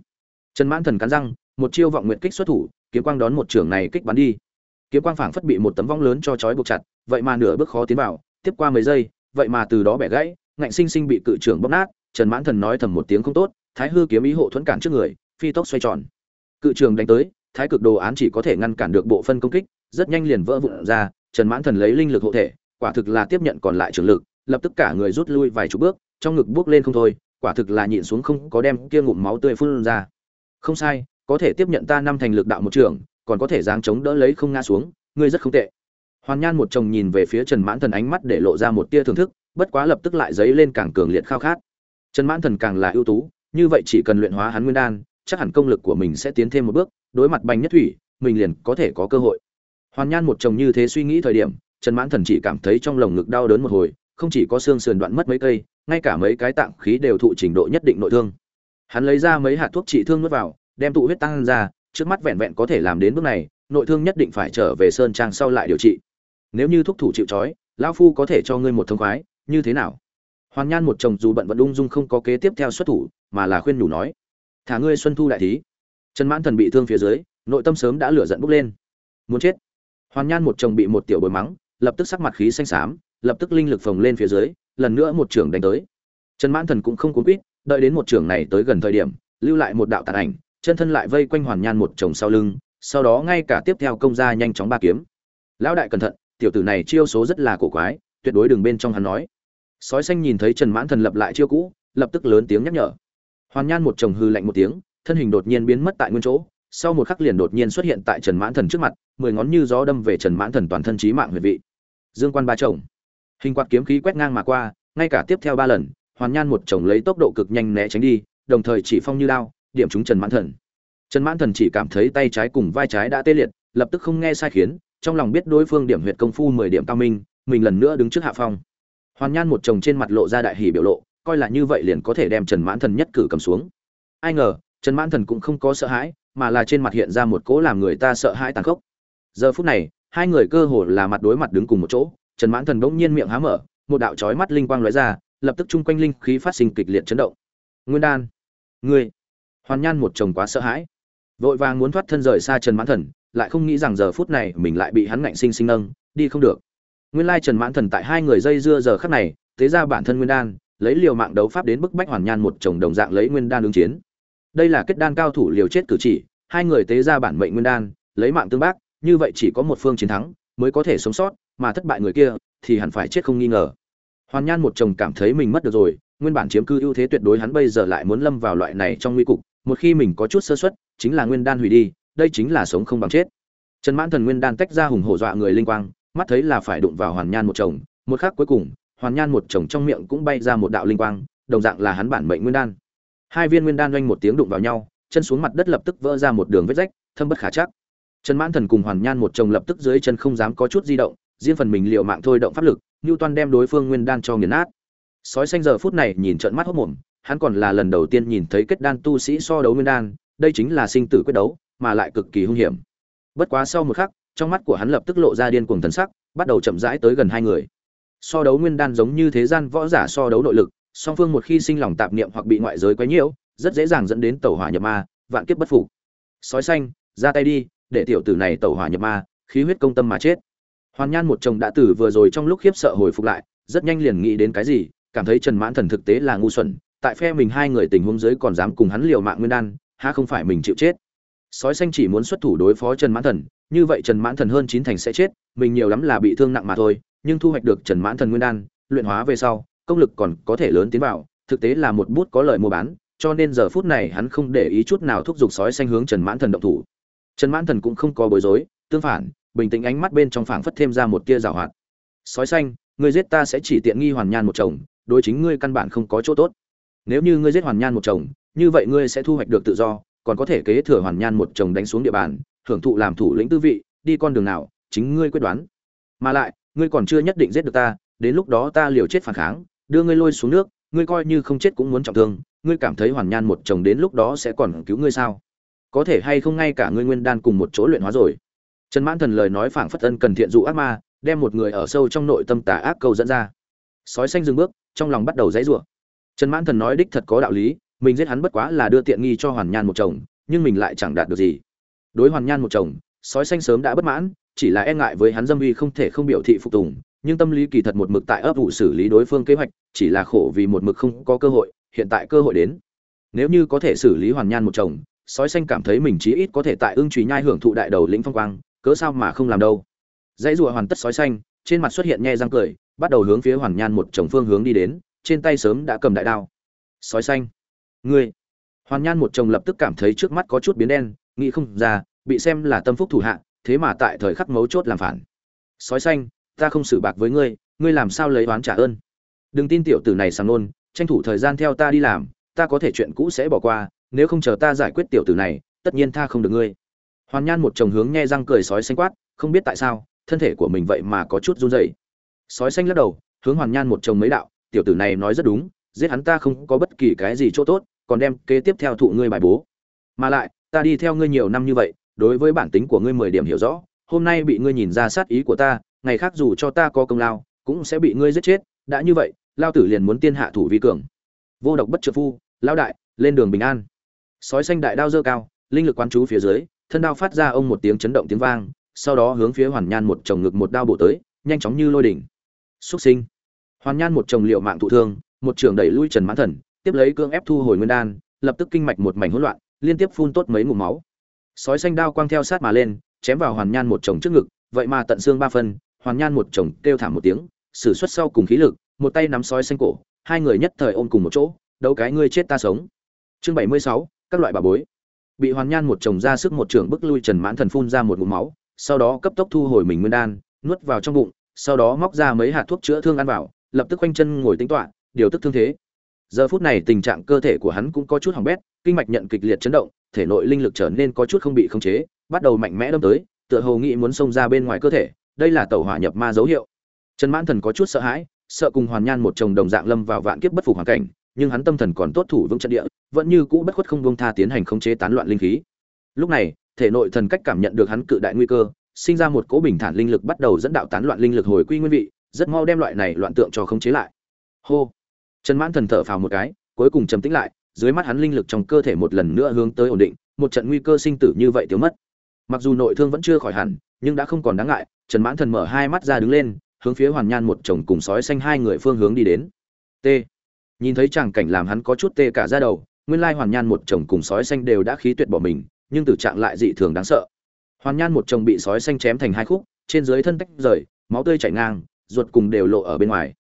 Trần mãn thần cắn răng, một chiêu vọng nguyện kích xuất thủ, kiếm quang đón một trường này kích bắn đi. Kiếm quang phảng phất bị một tấm vong lớn cho trói buộc chặt, vậy mà nửa bước khó tiến vào, tiếp qua mấy giây, vậy mà từ đó bẻ gãy, ngạnh sinh sinh bị cự trưởng bóp nát, trần mãn thần nói thầm một tiếng không tốt, thái hư kiếm ý hộ thuẫn cản trước người, phi tốc xoay tròn. Cự trường đánh tới thái cực đồ án chỉ có thể ngăn cản được bộ phân công kích, rất nhanh liền vỡ vụn ra, trần mãn thần lấy linh lực hộ thể, quả thực là tiếp nhận còn lại trường lực, lập tức cả người rút lui vài chục bước, trong ngực bước lên không thôi, quả thực là nhịn xuống không có đem kia ngụm máu tươi phun ra. Không sai, có thể tiếp nhận ta năm thành lực đạo một trường, còn có thể giáng chống đỡ lấy không ngã xuống, ngươi rất không tệ. Hoàn nhan một chồng nhìn về phía trần mãn thần ánh mắt để lộ ra một tia thưởng thức, bất quá lập tức lại dấy lên càng cường liệt khao khát. Trần mãn thần càng là ưu tú, như vậy chỉ cần luyện hóa hắn nguyên đan, chắc hẳn công lực của mình sẽ tiến thêm một bước đối mặt bành nhất thủy, mình liền có thể có cơ hội. Hoàn nhan một chồng như thế suy nghĩ thời điểm, trần mãn thần chỉ cảm thấy trong lồng ngực đau đớn một hồi, không chỉ có xương sườn đoạn mất mấy cây, ngay cả mấy cái tạng khí đều thụ trình độ nhất định nội thương. Hắn lấy ra mấy hạt thuốc trị thương nuốt vào, đem tụ huyết tăng ra, trước mắt vẹn vẹn có thể làm đến bước này, nội thương nhất định phải trở về sơn trang sau lại điều trị. Nếu như thuốc thủ chịu trói, lão phu có thể cho ngươi một thông khoái, như thế nào? Hoàn nhan một chồng dù bận vận ung dung không có kế tiếp theo xuất thủ, mà là khuyên nhủ nói, thả ngươi xuân thu đại thí trần mãn thần bị thương phía dưới, nội tâm sớm đã lửa giận bốc lên. Muốn chết. Hoàn nhan một chồng bị một tiểu bồi mắng, lập tức sắc mặt khí xanh xám, lập tức linh lực phồng lên phía dưới, lần nữa một trưởng đánh tới. Trần mãn thần cũng không cuốn quýt, đợi đến một trưởng này tới gần thời điểm, lưu lại một đạo tàn ảnh, chân thân lại vây quanh hoàn nhan một chồng sau lưng, sau đó ngay cả tiếp theo công ra nhanh chóng ba kiếm. Lão đại cẩn thận, tiểu tử này chiêu số rất là cổ quái, tuyệt đối đừng bên trong hắn nói. Sói xanh nhìn thấy trần mãn thần lập lại chiêu cũ, lập tức lớn tiếng nhắc nhở. Hoàn nhan một chồng hư lạnh một tiếng thân hình đột nhiên biến mất tại nguyên chỗ, sau một khắc liền đột nhiên xuất hiện tại trần mãn thần trước mặt, mười ngón như gió đâm về trần mãn thần toàn thân trí mạng huyệt vị. Dương quan ba chồng. Hình quạt kiếm khí quét ngang mà qua, ngay cả tiếp theo ba lần, hoàn nhan một chồng lấy tốc độ cực nhanh né tránh đi, đồng thời chỉ phong như lao điểm trúng trần mãn thần. Trần mãn thần chỉ cảm thấy tay trái cùng vai trái đã tê liệt, lập tức không nghe sai khiến, trong lòng biết đối phương điểm huyệt công phu mười điểm cao minh, mình lần nữa đứng trước hạ phong. Hoàn nhan một chồng trên mặt lộ ra đại hỉ biểu lộ, coi là như vậy liền có thể đem trần mãn thần nhất cử cầm xuống. Ai ngờ trần mãn thần cũng không có sợ hãi, mà là trên mặt hiện ra một cỗ làm người ta sợ hãi tàn khốc. Giờ phút này, hai người cơ hồ là mặt đối mặt đứng cùng một chỗ, trần mãn thần bỗng nhiên miệng há mở, một đạo chói mắt linh quang lóe ra, lập tức chung quanh linh khí phát sinh kịch liệt chấn động. Nguyên đan, ngươi, hoàn nhan một chồng quá sợ hãi. Vội vàng muốn thoát thân rời xa trần mãn thần, lại không nghĩ rằng giờ phút này mình lại bị hắn ngạnh sinh sinh nâng, đi không được. Nguyên lai trần mãn thần tại hai người dây dưa giờ khắc này, thế ra bản thân nguyên đan, lấy liều mạng đấu pháp đến bức bách hoàn nhan một chồng đồng dạng lấy nguyên đan ứng chiến đây là kết đan cao thủ liều chết cử chỉ, hai người tế ra bản mệnh nguyên đan, lấy mạng tương bác, như vậy chỉ có một phương chiến thắng mới có thể sống sót, mà thất bại người kia thì hẳn phải chết không nghi ngờ. Hoàn nhan một chồng cảm thấy mình mất được rồi, nguyên bản chiếm cư ưu thế tuyệt đối hắn bây giờ lại muốn lâm vào loại này trong nguy cục, một khi mình có chút sơ suất, chính là nguyên đan hủy đi, đây chính là sống không bằng chết. Trần mãn thần nguyên đan tách ra hùng hổ dọa người linh quang, mắt thấy là phải đụng vào hoàn nhan một chồng, một khắc cuối cùng, hoàn nhan một chồng trong miệng cũng bay ra một đạo linh quang, đồng dạng là hắn bản mệnh nguyên đan hai viên nguyên đan doanh một tiếng đụng vào nhau, chân xuống mặt đất lập tức vỡ ra một đường vết rách, thâm bất khả chắc. Trần mãn thần cùng hoàn nhan một chồng lập tức dưới chân không dám có chút di động, riêng phần mình liệu mạng thôi động pháp lực như toan đem đối phương nguyên đan cho nghiền nát. Sói xanh giờ phút này nhìn trận mắt hốc mồm, hắn còn là lần đầu tiên nhìn thấy kết đan tu sĩ so đấu nguyên đan, đây chính là sinh tử quyết đấu, mà lại cực kỳ hung hiểm. Bất quá sau một khắc, trong mắt của hắn lập tức lộ ra điên cuồng thần sắc, bắt đầu chậm rãi tới gần hai người. So đấu nguyên đan giống như thế gian võ giả so đấu nội lực song phương một khi sinh lòng tạp niệm hoặc bị ngoại giới quấy nhiễu, rất dễ dàng dẫn đến tẩu hỏa nhập ma, vạn kiếp bất phục. Sói xanh, ra tay đi, để tiểu tử này tẩu hỏa nhập ma, khí huyết công tâm mà chết. Hoàn nhan một chồng đã tử vừa rồi trong lúc khiếp sợ hồi phục lại, rất nhanh liền nghĩ đến cái gì, cảm thấy trần mãn thần thực tế là ngu xuẩn, tại phe mình hai người tình huống dưới còn dám cùng hắn liều mạng nguyên đan ha không phải mình chịu chết. Sói xanh chỉ muốn xuất thủ đối phó trần mãn thần, như vậy trần mãn thần hơn chín thành sẽ chết, mình nhiều lắm là bị thương nặng mà thôi, nhưng thu hoạch được trần mãn thần nguyên đan, luyện hóa về sau công lực còn có thể lớn tiến vào, thực tế là một bút có lợi mua bán, cho nên giờ phút này hắn không để ý chút nào thúc giục sói xanh hướng trần mãn thần động thủ. Trần mãn thần cũng không có bối rối, tương phản, bình tĩnh ánh mắt bên trong phảng phất thêm ra một tia giảo hoạt. Sói xanh, ngươi giết ta sẽ chỉ tiện nghi hoàn nhan một chồng, đối chính ngươi căn bản không có chỗ tốt. Nếu như ngươi giết hoàn nhan một chồng, như vậy ngươi sẽ thu hoạch được tự do, còn có thể kế thừa hoàn nhan một chồng đánh xuống địa bàn, hưởng thụ làm thủ lĩnh tư vị, đi con đường nào, chính ngươi quyết đoán. Mà lại, ngươi còn chưa nhất định giết được ta, đến lúc đó ta liều chết phản kháng đưa ngươi lôi xuống nước, ngươi coi như không chết cũng muốn trọng thương, ngươi cảm thấy hoàn nhan một chồng đến lúc đó sẽ còn cứu ngươi sao? Có thể hay không ngay cả ngươi nguyên đan cùng một chỗ luyện hóa rồi? Trần mãn thần lời nói phảng phất ân cần thiện dụ ác ma, đem một người ở sâu trong nội tâm tà ác câu dẫn ra. Sói xanh dừng bước, trong lòng bắt đầu dãy rủa. Trần mãn thần nói đích thật có đạo lý, mình giết hắn bất quá là đưa tiện nghi cho hoàn nhan một chồng, nhưng mình lại chẳng đạt được gì. Đối hoàn nhan một chồng, sói xanh sớm đã bất mãn, chỉ là e ngại với hắn dâm uy không thể không biểu thị phục tùng nhưng tâm lý kỳ thật một mực tại ấp ủ xử lý đối phương kế hoạch, chỉ là khổ vì một mực không có cơ hội, hiện tại cơ hội đến. Nếu như có thể xử lý hoàn nhan một chồng, sói xanh cảm thấy mình chí ít có thể tại ương trùy nhai hưởng thụ đại đầu lĩnh phong quang, cớ sao mà không làm đâu. Dãy rùa hoàn tất sói xanh, trên mặt xuất hiện nhe răng cười, bắt đầu hướng phía hoàn nhan một chồng phương hướng đi đến, trên tay sớm đã cầm đại đao. Sói xanh, ngươi. Hoàn nhan một chồng lập tức cảm thấy trước mắt có chút biến đen, nghĩ không ra, bị xem là tâm phúc thủ hạ, thế mà tại thời khắc mấu chốt làm phản. Sói xanh ta không xử bạc với ngươi ngươi làm sao lấy oán trả ơn? Đừng tin tiểu tử này sang nôn, tranh thủ thời gian theo ta đi làm, ta có thể chuyện cũ sẽ bỏ qua, nếu không chờ ta giải quyết tiểu tử này, tất nhiên tha không được ngươi. Hoàn nhan một chồng hướng nghe răng cười sói xanh quát, không biết tại sao, thân thể của mình vậy mà có chút run rẩy. Sói xanh lắc đầu, hướng hoàn nhan một chồng mấy đạo, tiểu tử này nói rất đúng, giết hắn ta không có bất kỳ cái gì chỗ tốt, còn đem kế tiếp theo thụ ngươi bài bố. Mà lại, ta đi theo ngươi nhiều năm như vậy, đối với bản tính của ngươi mười điểm hiểu rõ, hôm nay bị ngươi nhìn ra sát ý của ta ngày khác dù cho ta có công lao, cũng sẽ bị ngươi giết chết, đã như vậy, lao tử liền muốn tiên hạ thủ vi cường. Vô độc bất trợ phu lao đại, lên đường bình an. Sói xanh đại đao dơ cao, linh lực quán chú phía dưới, thân đao phát ra ông một tiếng chấn động tiếng vang, sau đó hướng phía hoàn nhan một chồng ngực một đao bổ tới, nhanh chóng như lôi đỉnh. Xuất sinh. Hoàn nhan một chồng liệu mạng thụ thương, một trường đẩy lui trần mãn thần, tiếp lấy cương ép thu hồi nguyên đan, lập tức kinh mạch một mảnh hỗn loạn, liên tiếp phun tốt mấy ngụm máu. Sói xanh đao quang theo sát mà lên, chém vào hoàn nhan một chồng trước ngực, vậy mà tận xương ba phân hoàn nhan một chồng kêu thảm một tiếng, sử xuất sau cùng khí lực, một tay nắm sói xanh cổ, hai người nhất thời ôm cùng một chỗ đấu cái ngươi chết ta sống. Chương bảy mươi sáu, các loại bà bối. Bị hoàn nhan một chồng ra sức một trường bức lui trần mãn thần phun ra một ngụm máu, sau đó cấp tốc thu hồi mình nguyên đan, nuốt vào trong bụng, sau đó móc ra mấy hạt thuốc chữa thương ăn vào, lập tức quanh chân ngồi tính toạ điều tức thương thế. Giờ phút này tình trạng cơ thể của hắn cũng có chút hỏng bét, kinh mạch nhận kịch liệt chấn động, thể nội linh lực trở nên có chút không bị khống chế, bắt đầu mạnh mẽ đâm tới, tựa hồ nghĩ muốn xông ra bên ngoài cơ thể đây là tẩu hỏa nhập ma dấu hiệu. Trần mãn thần có chút sợ hãi, sợ cùng hoàn nhan một chồng đồng dạng lâm vào vạn kiếp bất phục hoàn cảnh, nhưng hắn tâm thần còn tốt thủ vững trận địa, vẫn như cũ bất khuất không buông tha tiến hành khống chế tán loạn linh khí. Lúc này, thể nội thần cách cảm nhận được hắn cự đại nguy cơ, sinh ra một cỗ bình thản linh lực bắt đầu dẫn đạo tán loạn linh lực hồi quy nguyên vị, rất mau đem loại này loạn tượng cho khống chế lại. Hô! Trần mãn thần thở phào một cái, cuối cùng trầm tĩnh lại, dưới mắt hắn linh lực trong cơ thể một lần nữa hướng tới ổn định, một trận nguy cơ sinh tử như vậy tiêu mất. Mặc dù nội thương vẫn chưa khỏi hẳn nhưng đã không còn đáng ngại, trần mãn thần mở hai mắt ra đứng lên, hướng phía hoàn nhan một chồng cùng sói xanh hai người phương hướng đi đến. T. Nhìn thấy chàng cảnh làm hắn có chút tê cả ra đầu, nguyên lai hoàn nhan một chồng cùng sói xanh đều đã khí tuyệt bỏ mình, nhưng tử trạng lại dị thường đáng sợ. Hoàn nhan một chồng bị sói xanh chém thành hai khúc, trên dưới thân tách rời, máu tươi chảy ngang, ruột cùng đều lộ ở bên ngoài.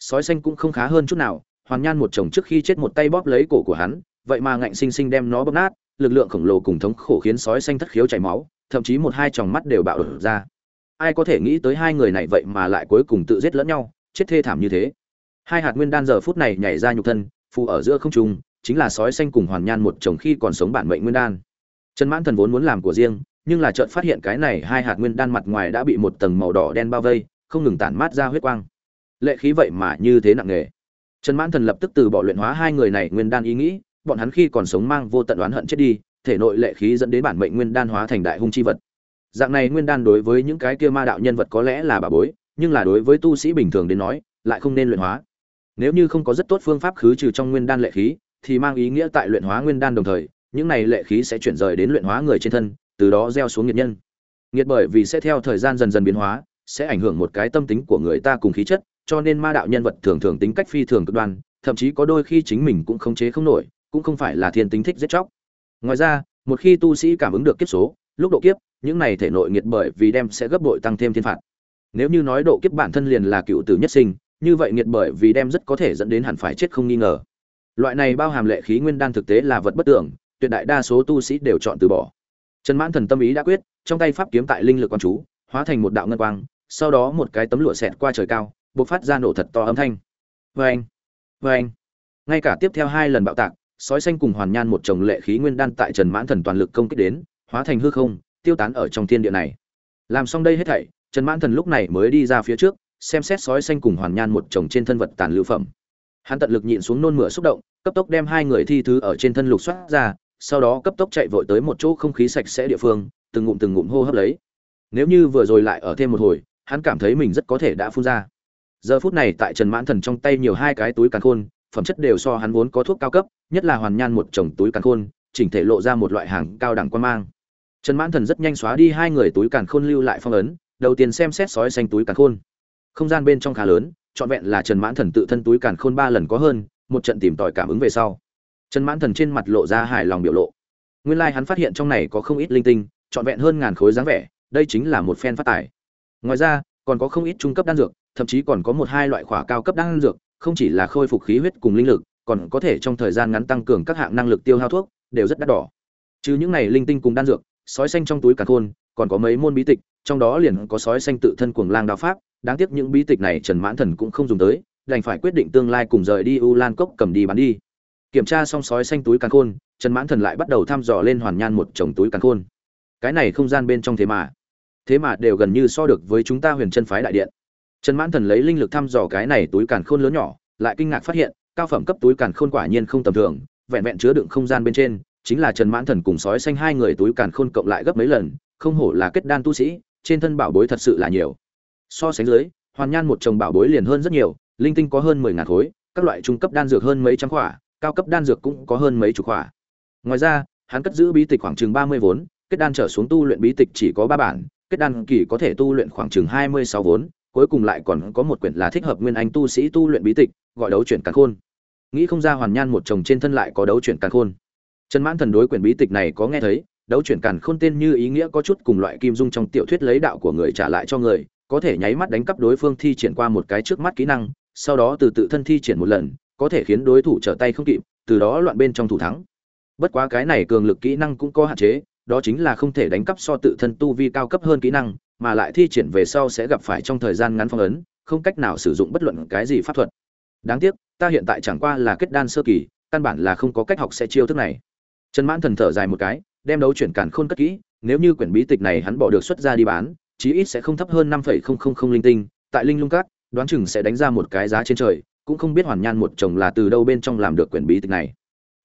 Sói xanh cũng không khá hơn chút nào, hoàn nhan một chồng trước khi chết một tay bóp lấy cổ của hắn, vậy mà ngạnh sinh sinh đem nó bóp nát, lực lượng khổng lồ cùng thống khổ khiến sói xanh thất khiếu chảy máu thậm chí một hai tròng mắt đều bạo đổ ra. Ai có thể nghĩ tới hai người này vậy mà lại cuối cùng tự giết lẫn nhau, chết thê thảm như thế. Hai hạt nguyên đan giờ phút này nhảy ra nhục thân, phù ở giữa không trung, chính là sói xanh cùng hoàn nhan một chồng khi còn sống bản mệnh nguyên đan. Trần mãn thần vốn muốn làm của riêng, nhưng là chợt phát hiện cái này hai hạt nguyên đan mặt ngoài đã bị một tầng màu đỏ đen bao vây, không ngừng tản mát ra huyết quang. Lệ khí vậy mà như thế nặng nề. Trần mãn thần lập tức từ bỏ luyện hóa hai người này nguyên đan ý nghĩ, bọn hắn khi còn sống mang vô tận oán hận chết đi thể nội lệ khí dẫn đến bản mệnh nguyên đan hóa thành đại hung chi vật. Dạng này nguyên đan đối với những cái kia ma đạo nhân vật có lẽ là bà bối, nhưng là đối với tu sĩ bình thường đến nói, lại không nên luyện hóa. Nếu như không có rất tốt phương pháp khứ trừ trong nguyên đan lệ khí, thì mang ý nghĩa tại luyện hóa nguyên đan đồng thời, những này lệ khí sẽ chuyển rời đến luyện hóa người trên thân, từ đó gieo xuống nghiệt nhân. Nghiệt bởi vì sẽ theo thời gian dần dần biến hóa, sẽ ảnh hưởng một cái tâm tính của người ta cùng khí chất, cho nên ma đạo nhân vật thường thường tính cách phi thường cực đoan, thậm chí có đôi khi chính mình cũng khống chế không nổi, cũng không phải là thiên tính thích giết chóc ngoài ra, một khi tu sĩ cảm ứng được kiếp số, lúc độ kiếp, những này thể nội nghiệt bởi vì đem sẽ gấp bội tăng thêm thiên phạt. Nếu như nói độ kiếp bản thân liền là cựu tử nhất sinh, như vậy nghiệt bởi vì đem rất có thể dẫn đến hẳn phải chết không nghi ngờ. Loại này bao hàm lệ khí nguyên đan thực tế là vật bất tưởng, tuyệt đại đa số tu sĩ đều chọn từ bỏ. Trần mãn thần tâm ý đã quyết, trong tay pháp kiếm tại linh lực quan chú, hóa thành một đạo ngân quang, sau đó một cái tấm lụa xẹt qua trời cao, bộc phát ra nổ thật to âm thanh. Vê anh vê anh ngay cả tiếp theo hai lần bạo tạc sói xanh cùng hoàn nhan một chồng lệ khí nguyên đan tại trần mãn thần toàn lực công kích đến, hóa thành hư không, tiêu tán ở trong thiên địa này. Làm xong đây hết thảy, trần mãn thần lúc này mới đi ra phía trước, xem xét sói xanh cùng hoàn nhan một chồng trên thân vật tàn lưu phẩm. Hắn tận lực nhịn xuống nôn mửa xúc động, cấp tốc đem hai người thi thứ ở trên thân lục soát ra, sau đó cấp tốc chạy vội tới một chỗ không khí sạch sẽ địa phương, từng ngụm từng ngụm hô hấp lấy. Nếu như vừa rồi lại ở thêm một hồi, hắn cảm thấy mình rất có thể đã phun ra. Giờ phút này tại trần mãn thần trong tay nhiều hai cái túi càn khôn, phẩm chất đều so hắn vốn có thuốc cao cấp nhất là hoàn nhan một chồng túi càn khôn, chỉnh thể lộ ra một loại hàng cao đẳng quan mang. Trần mãn thần rất nhanh xóa đi hai người túi càn khôn lưu lại phong ấn, đầu tiên xem xét sói xanh túi càn khôn. Không gian bên trong khá lớn, trọn vẹn là trần mãn thần tự thân túi càn khôn ba lần có hơn, một trận tìm tòi cảm ứng về sau. Trần mãn thần trên mặt lộ ra hài lòng biểu lộ. Nguyên lai hắn phát hiện trong này có không ít linh tinh, trọn vẹn hơn ngàn khối dáng vẻ, đây chính là một phen phát tài. Ngoài ra, còn có không ít trung cấp đan dược, thậm chí còn có một hai loại khỏa cao cấp đan dược, không chỉ là khôi phục khí huyết cùng linh lực còn có thể trong thời gian ngắn tăng cường các hạng năng lực tiêu hao thuốc, đều rất đắt đỏ. Chứ những này linh tinh cùng đan dược, sói xanh trong túi cả khôn, còn có mấy môn bí tịch, trong đó liền có sói xanh tự thân cuồng lang đao pháp, đáng tiếc những bí tịch này trần mãn thần cũng không dùng tới, đành phải quyết định tương lai cùng rời đi u lan cốc cầm đi bán đi. Kiểm tra xong sói xanh túi càn khôn, trần mãn thần lại bắt đầu thăm dò lên hoàn nhan một chồng túi càn khôn. Cái này không gian bên trong thế mà thế mà đều gần như so được với chúng ta huyền chân phái đại điện. Trần mãn thần lấy linh lực thăm dò cái này túi càn khôn lớn nhỏ, lại kinh ngạc phát hiện cao phẩm cấp túi càn khôn quả nhiên không tầm thường, vẹn vẹn chứa đựng không gian bên trên, chính là trần mãn thần cùng sói xanh hai người túi càn khôn cộng lại gấp mấy lần, không hổ là kết đan tu sĩ, trên thân bảo bối thật sự là nhiều. So sánh dưới, hoàn nhan một chồng bảo bối liền hơn rất nhiều, linh tinh có hơn mười ngàn khối, các loại trung cấp đan dược hơn mấy trăm khỏa, cao cấp đan dược cũng có hơn mấy chục khỏa. Ngoài ra, hắn cất giữ bí tịch khoảng chừng ba mươi vốn, kết đan trở xuống tu luyện bí tịch chỉ có ba bản, kết đan kỳ có thể tu luyện khoảng chừng hai mươi sáu vốn, cuối cùng lại còn có một quyển là thích hợp nguyên anh tu sĩ tu luyện bí tịch, gọi đấu chuyển càn khôn nghĩ không ra hoàn nhan một chồng trên thân lại có đấu chuyển càn khôn. Trần mãn thần đối quyển bí tịch này có nghe thấy, đấu chuyển càn khôn tên như ý nghĩa có chút cùng loại kim dung trong tiểu thuyết lấy đạo của người trả lại cho người, có thể nháy mắt đánh cắp đối phương thi triển qua một cái trước mắt kỹ năng, sau đó từ tự thân thi triển một lần, có thể khiến đối thủ trở tay không kịp, từ đó loạn bên trong thủ thắng. Bất quá cái này cường lực kỹ năng cũng có hạn chế, đó chính là không thể đánh cắp so tự thân tu vi cao cấp hơn kỹ năng, mà lại thi triển về sau sẽ gặp phải trong thời gian ngắn phong ấn, không cách nào sử dụng bất luận cái gì pháp thuật đáng tiếc, ta hiện tại chẳng qua là kết đan sơ kỳ, căn bản là không có cách học sẽ chiêu thức này. Trần mãn thần thở dài một cái, đem đấu chuyển cản khôn cất kỹ, nếu như quyển bí tịch này hắn bỏ được xuất ra đi bán, chí ít sẽ không thấp hơn năm phẩy không không không linh tinh, tại linh lung cát đoán chừng sẽ đánh ra một cái giá trên trời, cũng không biết hoàn nhan một chồng là từ đâu bên trong làm được quyển bí tịch này.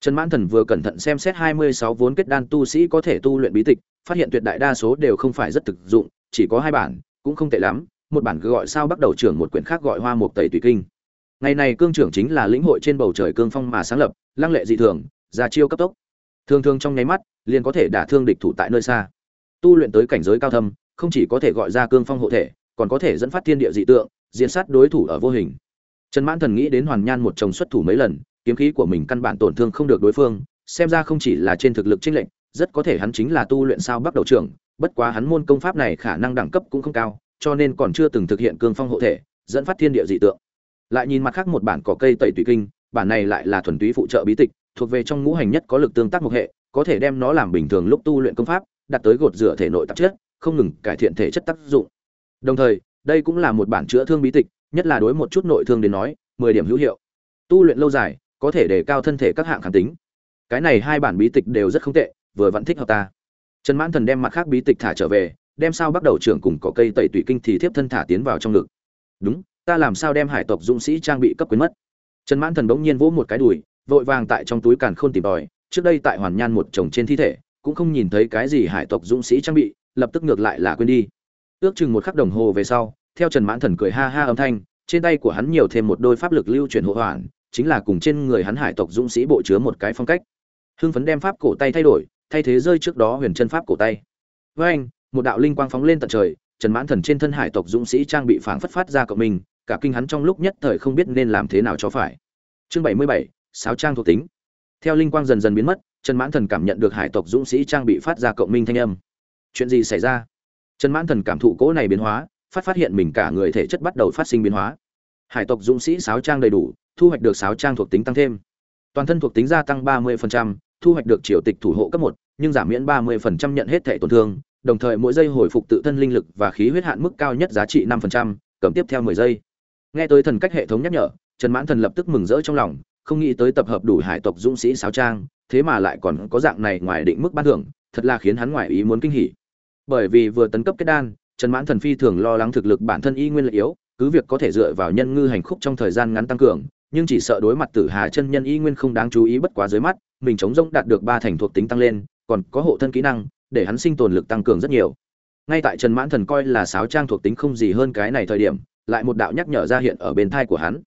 Trần mãn thần vừa cẩn thận xem xét hai mươi sáu vốn kết đan tu sĩ có thể tu luyện bí tịch, phát hiện tuyệt đại đa số đều không phải rất thực dụng, chỉ có hai bản, cũng không tệ lắm, một bản gọi sao bắt đầu trưởng, một quyển khác gọi hoa mục tẩy tùy kinh ngày này cương trưởng chính là lĩnh hội trên bầu trời cương phong mà sáng lập, lăng lệ dị thường ra chiêu cấp tốc. Thường thường trong nháy mắt, liền có thể đả thương địch thủ tại nơi xa. Tu luyện tới cảnh giới cao thâm, không chỉ có thể gọi ra cương phong hộ thể, còn có thể dẫn phát thiên địa dị tượng diễn sát đối thủ ở vô hình. Trần mãn thần nghĩ đến hoàn nhan một chồng xuất thủ mấy lần, kiếm khí của mình căn bản tổn thương không được đối phương, xem ra không chỉ là trên thực lực chênh lệnh rất có thể hắn chính là tu luyện sao bắt đầu trưởng, bất quá hắn môn công pháp này khả năng đẳng cấp cũng không cao, cho nên còn chưa từng thực hiện cương phong hộ thể, dẫn phát thiên địa dị tượng lại nhìn mặt khác một bản cỏ cây tẩy tùy kinh, bản này lại là thuần túy phụ trợ bí tịch, thuộc về trong ngũ hành nhất có lực tương tác một hệ, có thể đem nó làm bình thường lúc tu luyện công pháp, đạt tới gột rửa thể nội tạp chất, không ngừng cải thiện thể chất tác dụng. Đồng thời, đây cũng là một bản chữa thương bí tịch, nhất là đối một chút nội thương đến nói, mười điểm hữu hiệu. Tu luyện lâu dài, có thể đề cao thân thể các hạng kháng tính. Cái này hai bản bí tịch đều rất không tệ, vừa vẫn thích hợp ta. Trần mãn thần đem mặt khác bí tịch thả trở về, đem sao bắt đầu trưởng cùng có cây tẩy tụy kinh thì thiếp thân thả tiến vào trong ngực. Đúng ta làm sao đem hải tộc dũng sĩ trang bị cấp quyến mất? Trần mãn thần bỗng nhiên vỗ một cái đùi, vội vàng tại trong túi càn khôn tìm tòi. Trước đây tại hoàn nhan một chồng trên thi thể, cũng không nhìn thấy cái gì hải tộc dũng sĩ trang bị, lập tức ngược lại là quên đi. Ước chừng một khắc đồng hồ về sau, theo trần mãn thần cười ha ha âm thanh, trên tay của hắn nhiều thêm một đôi pháp lực lưu chuyển hộ hoàn chính là cùng trên người hắn hải tộc dũng sĩ bộ chứa một cái phong cách. Hưng phấn đem pháp cổ tay thay đổi, thay thế rơi trước đó huyền chân pháp cổ tay. Với anh, một đạo linh quang phóng lên tận trời, trần mãn thần trên thân hải tộc dũng sĩ trang bị phảng phất phát ra cộng mình cả kinh hắn trong lúc nhất thời không biết nên làm thế nào cho phải. Chương bảy mươi bảy sáo trang thuộc tính. Theo linh quang dần dần biến mất trần mãn thần cảm nhận được hải tộc dũng sĩ trang bị phát ra cộng minh thanh âm. Chuyện gì xảy ra? Trần mãn thần cảm thụ cỗ này biến hóa phát phát hiện mình cả người thể chất bắt đầu phát sinh biến hóa. Hải tộc dũng sĩ sáo trang đầy đủ thu hoạch được sáo trang thuộc tính tăng thêm. Toàn thân thuộc tính gia tăng 30%, thu hoạch được triều tịch thủ hộ cấp một nhưng giảm miễn 30% nhận hết thể tổn thương đồng thời mỗi giây hồi phục tự thân linh lực và khí huyết hạn mức cao nhất giá trị 5%, cầm tiếp theo 10 giây nghe tới thần cách hệ thống nhắc nhở, trần mãn thần lập tức mừng rỡ trong lòng, không nghĩ tới tập hợp đủ hải tộc dũng sĩ sáo trang, thế mà lại còn có dạng này ngoài định mức ban thưởng, thật là khiến hắn ngoài ý muốn kinh hỉ. Bởi vì vừa tấn cấp kết đan, trần mãn thần phi thường lo lắng thực lực bản thân y nguyên là yếu, cứ việc có thể dựa vào nhân ngư hành khúc trong thời gian ngắn tăng cường, nhưng chỉ sợ đối mặt tử hà chân nhân y nguyên không đáng chú ý bất quá dưới mắt, mình chống rông đạt được ba thành thuộc tính tăng lên, còn có hộ thân kỹ năng, để hắn sinh tồn lực tăng cường rất nhiều. Ngay tại trần mãn thần coi là sáo trang thuộc tính không gì hơn cái này thời điểm lại một đạo nhắc nhở ra hiện ở bên thai của hắn.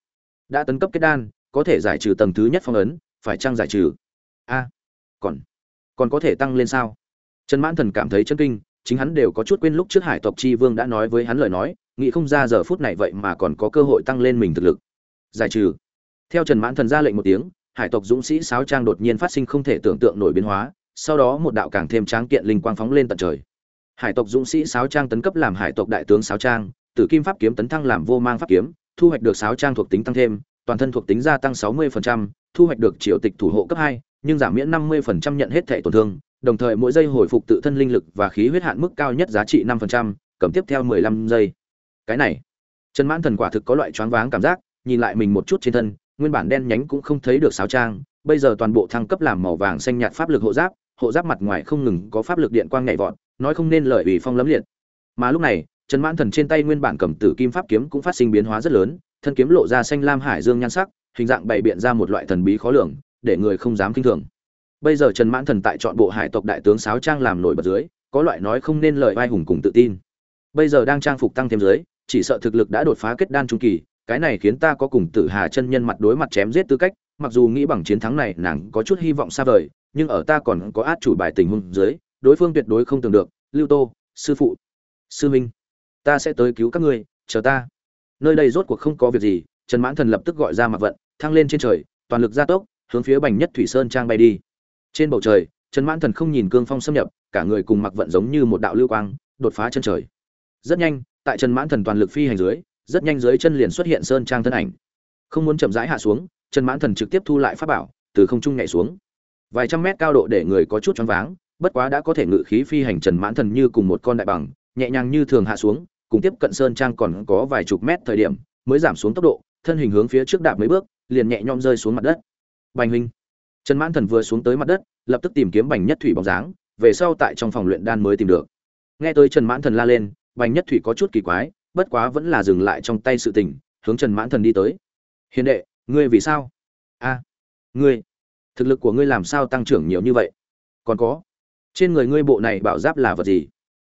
Đã tấn cấp kết đan, có thể giải trừ tầng thứ nhất phong ấn, phải chăng giải trừ? A, còn còn có thể tăng lên sao? Trần mãn thần cảm thấy chân kinh, chính hắn đều có chút quên lúc trước hải tộc chi vương đã nói với hắn lời nói, nghĩ không ra giờ phút này vậy mà còn có cơ hội tăng lên mình thực lực. Giải trừ. Theo trần mãn thần ra lệnh một tiếng, hải tộc dũng sĩ sáo trang đột nhiên phát sinh không thể tưởng tượng nổi biến hóa, sau đó một đạo càng thêm tráng kiện linh quang phóng lên tận trời. Hải tộc dũng sĩ sáo trang tấn cấp làm hải tộc đại tướng sáo trang tử kim pháp kiếm tấn thăng làm vô mang pháp kiếm thu hoạch được sáu trang thuộc tính tăng thêm toàn thân thuộc tính gia tăng 60%, thu hoạch được triều tịch thủ hộ cấp hai nhưng giảm miễn năm mươi phần trăm nhận hết thẻ tổn thương đồng thời mỗi giây hồi phục tự thân linh lực và khí huyết hạn mức cao nhất giá trị năm phần trăm cầm tiếp theo mười lăm giây. Cái này trần mãn thần quả thực có loại choáng váng cảm giác nhìn lại mình một chút trên thân nguyên bản đen nhánh cũng không thấy được sáo trang bây giờ toàn bộ thăng cấp làm màu vàng xanh nhạt pháp lực hộ giáp hộ giáp mặt ngoài không ngừng có pháp lực điện quang nhảy vọt nói không nên lời ủy phong lấm liệt. Mà lúc này trần mãn thần trên tay nguyên bản cầm tử kim pháp kiếm cũng phát sinh biến hóa rất lớn, thân kiếm lộ ra xanh lam hải dương nhan sắc, hình dạng bày biện ra một loại thần bí khó lường, để người không dám kinh thường. Bây giờ trần mãn thần tại chọn bộ hải tộc đại tướng sáo trang làm nổi bật dưới, có loại nói không nên lời vai hùng cùng tự tin. Bây giờ đang trang phục tăng thêm dưới, chỉ sợ thực lực đã đột phá kết đan trung kỳ, cái này khiến ta có cùng tử hà chân nhân mặt đối mặt chém giết tư cách, mặc dù nghĩ bằng chiến thắng này nàng có chút hy vọng xa vời, nhưng ở ta còn có át chủ bài tình huống dưới, đối phương tuyệt đối không tưởng được, lưu tô, sư phụ, sư minh ta sẽ tới cứu các ngươi, chờ ta. Nơi đây rốt cuộc không có việc gì, trần mãn thần lập tức gọi ra mặc vận, thăng lên trên trời, toàn lực gia tốc, hướng phía bành nhất thủy sơn trang bay đi. Trên bầu trời, trần mãn thần không nhìn cương phong xâm nhập, cả người cùng mặc vận giống như một đạo lưu quang, đột phá chân trời. Rất nhanh, tại trần mãn thần toàn lực phi hành dưới, rất nhanh dưới chân liền xuất hiện sơn trang thân ảnh. Không muốn chậm rãi hạ xuống, trần mãn thần trực tiếp thu lại pháp bảo, từ không trung nhảy xuống. Vài trăm mét cao độ để người có chút choáng váng, bất quá đã có thể ngự khí phi hành trần mãn thần như cùng một con đại bằng, nhẹ nhàng như thường hạ xuống cùng tiếp cận sơn trang còn có vài chục mét thời điểm, mới giảm xuống tốc độ, thân hình hướng phía trước đạp mấy bước, liền nhẹ nhõm rơi xuống mặt đất. Bành huynh. Trần mãn thần vừa xuống tới mặt đất, lập tức tìm kiếm bành nhất thủy bóng dáng, về sau tại trong phòng luyện đan mới tìm được. Nghe tới trần mãn thần la lên, bành nhất thủy có chút kỳ quái, bất quá vẫn là dừng lại trong tay sự tình, hướng trần mãn thần đi tới. Hiền đệ, ngươi vì sao? A, ngươi, thực lực của ngươi làm sao tăng trưởng nhiều như vậy? Còn có, trên người ngươi bộ này bảo giáp là vật gì?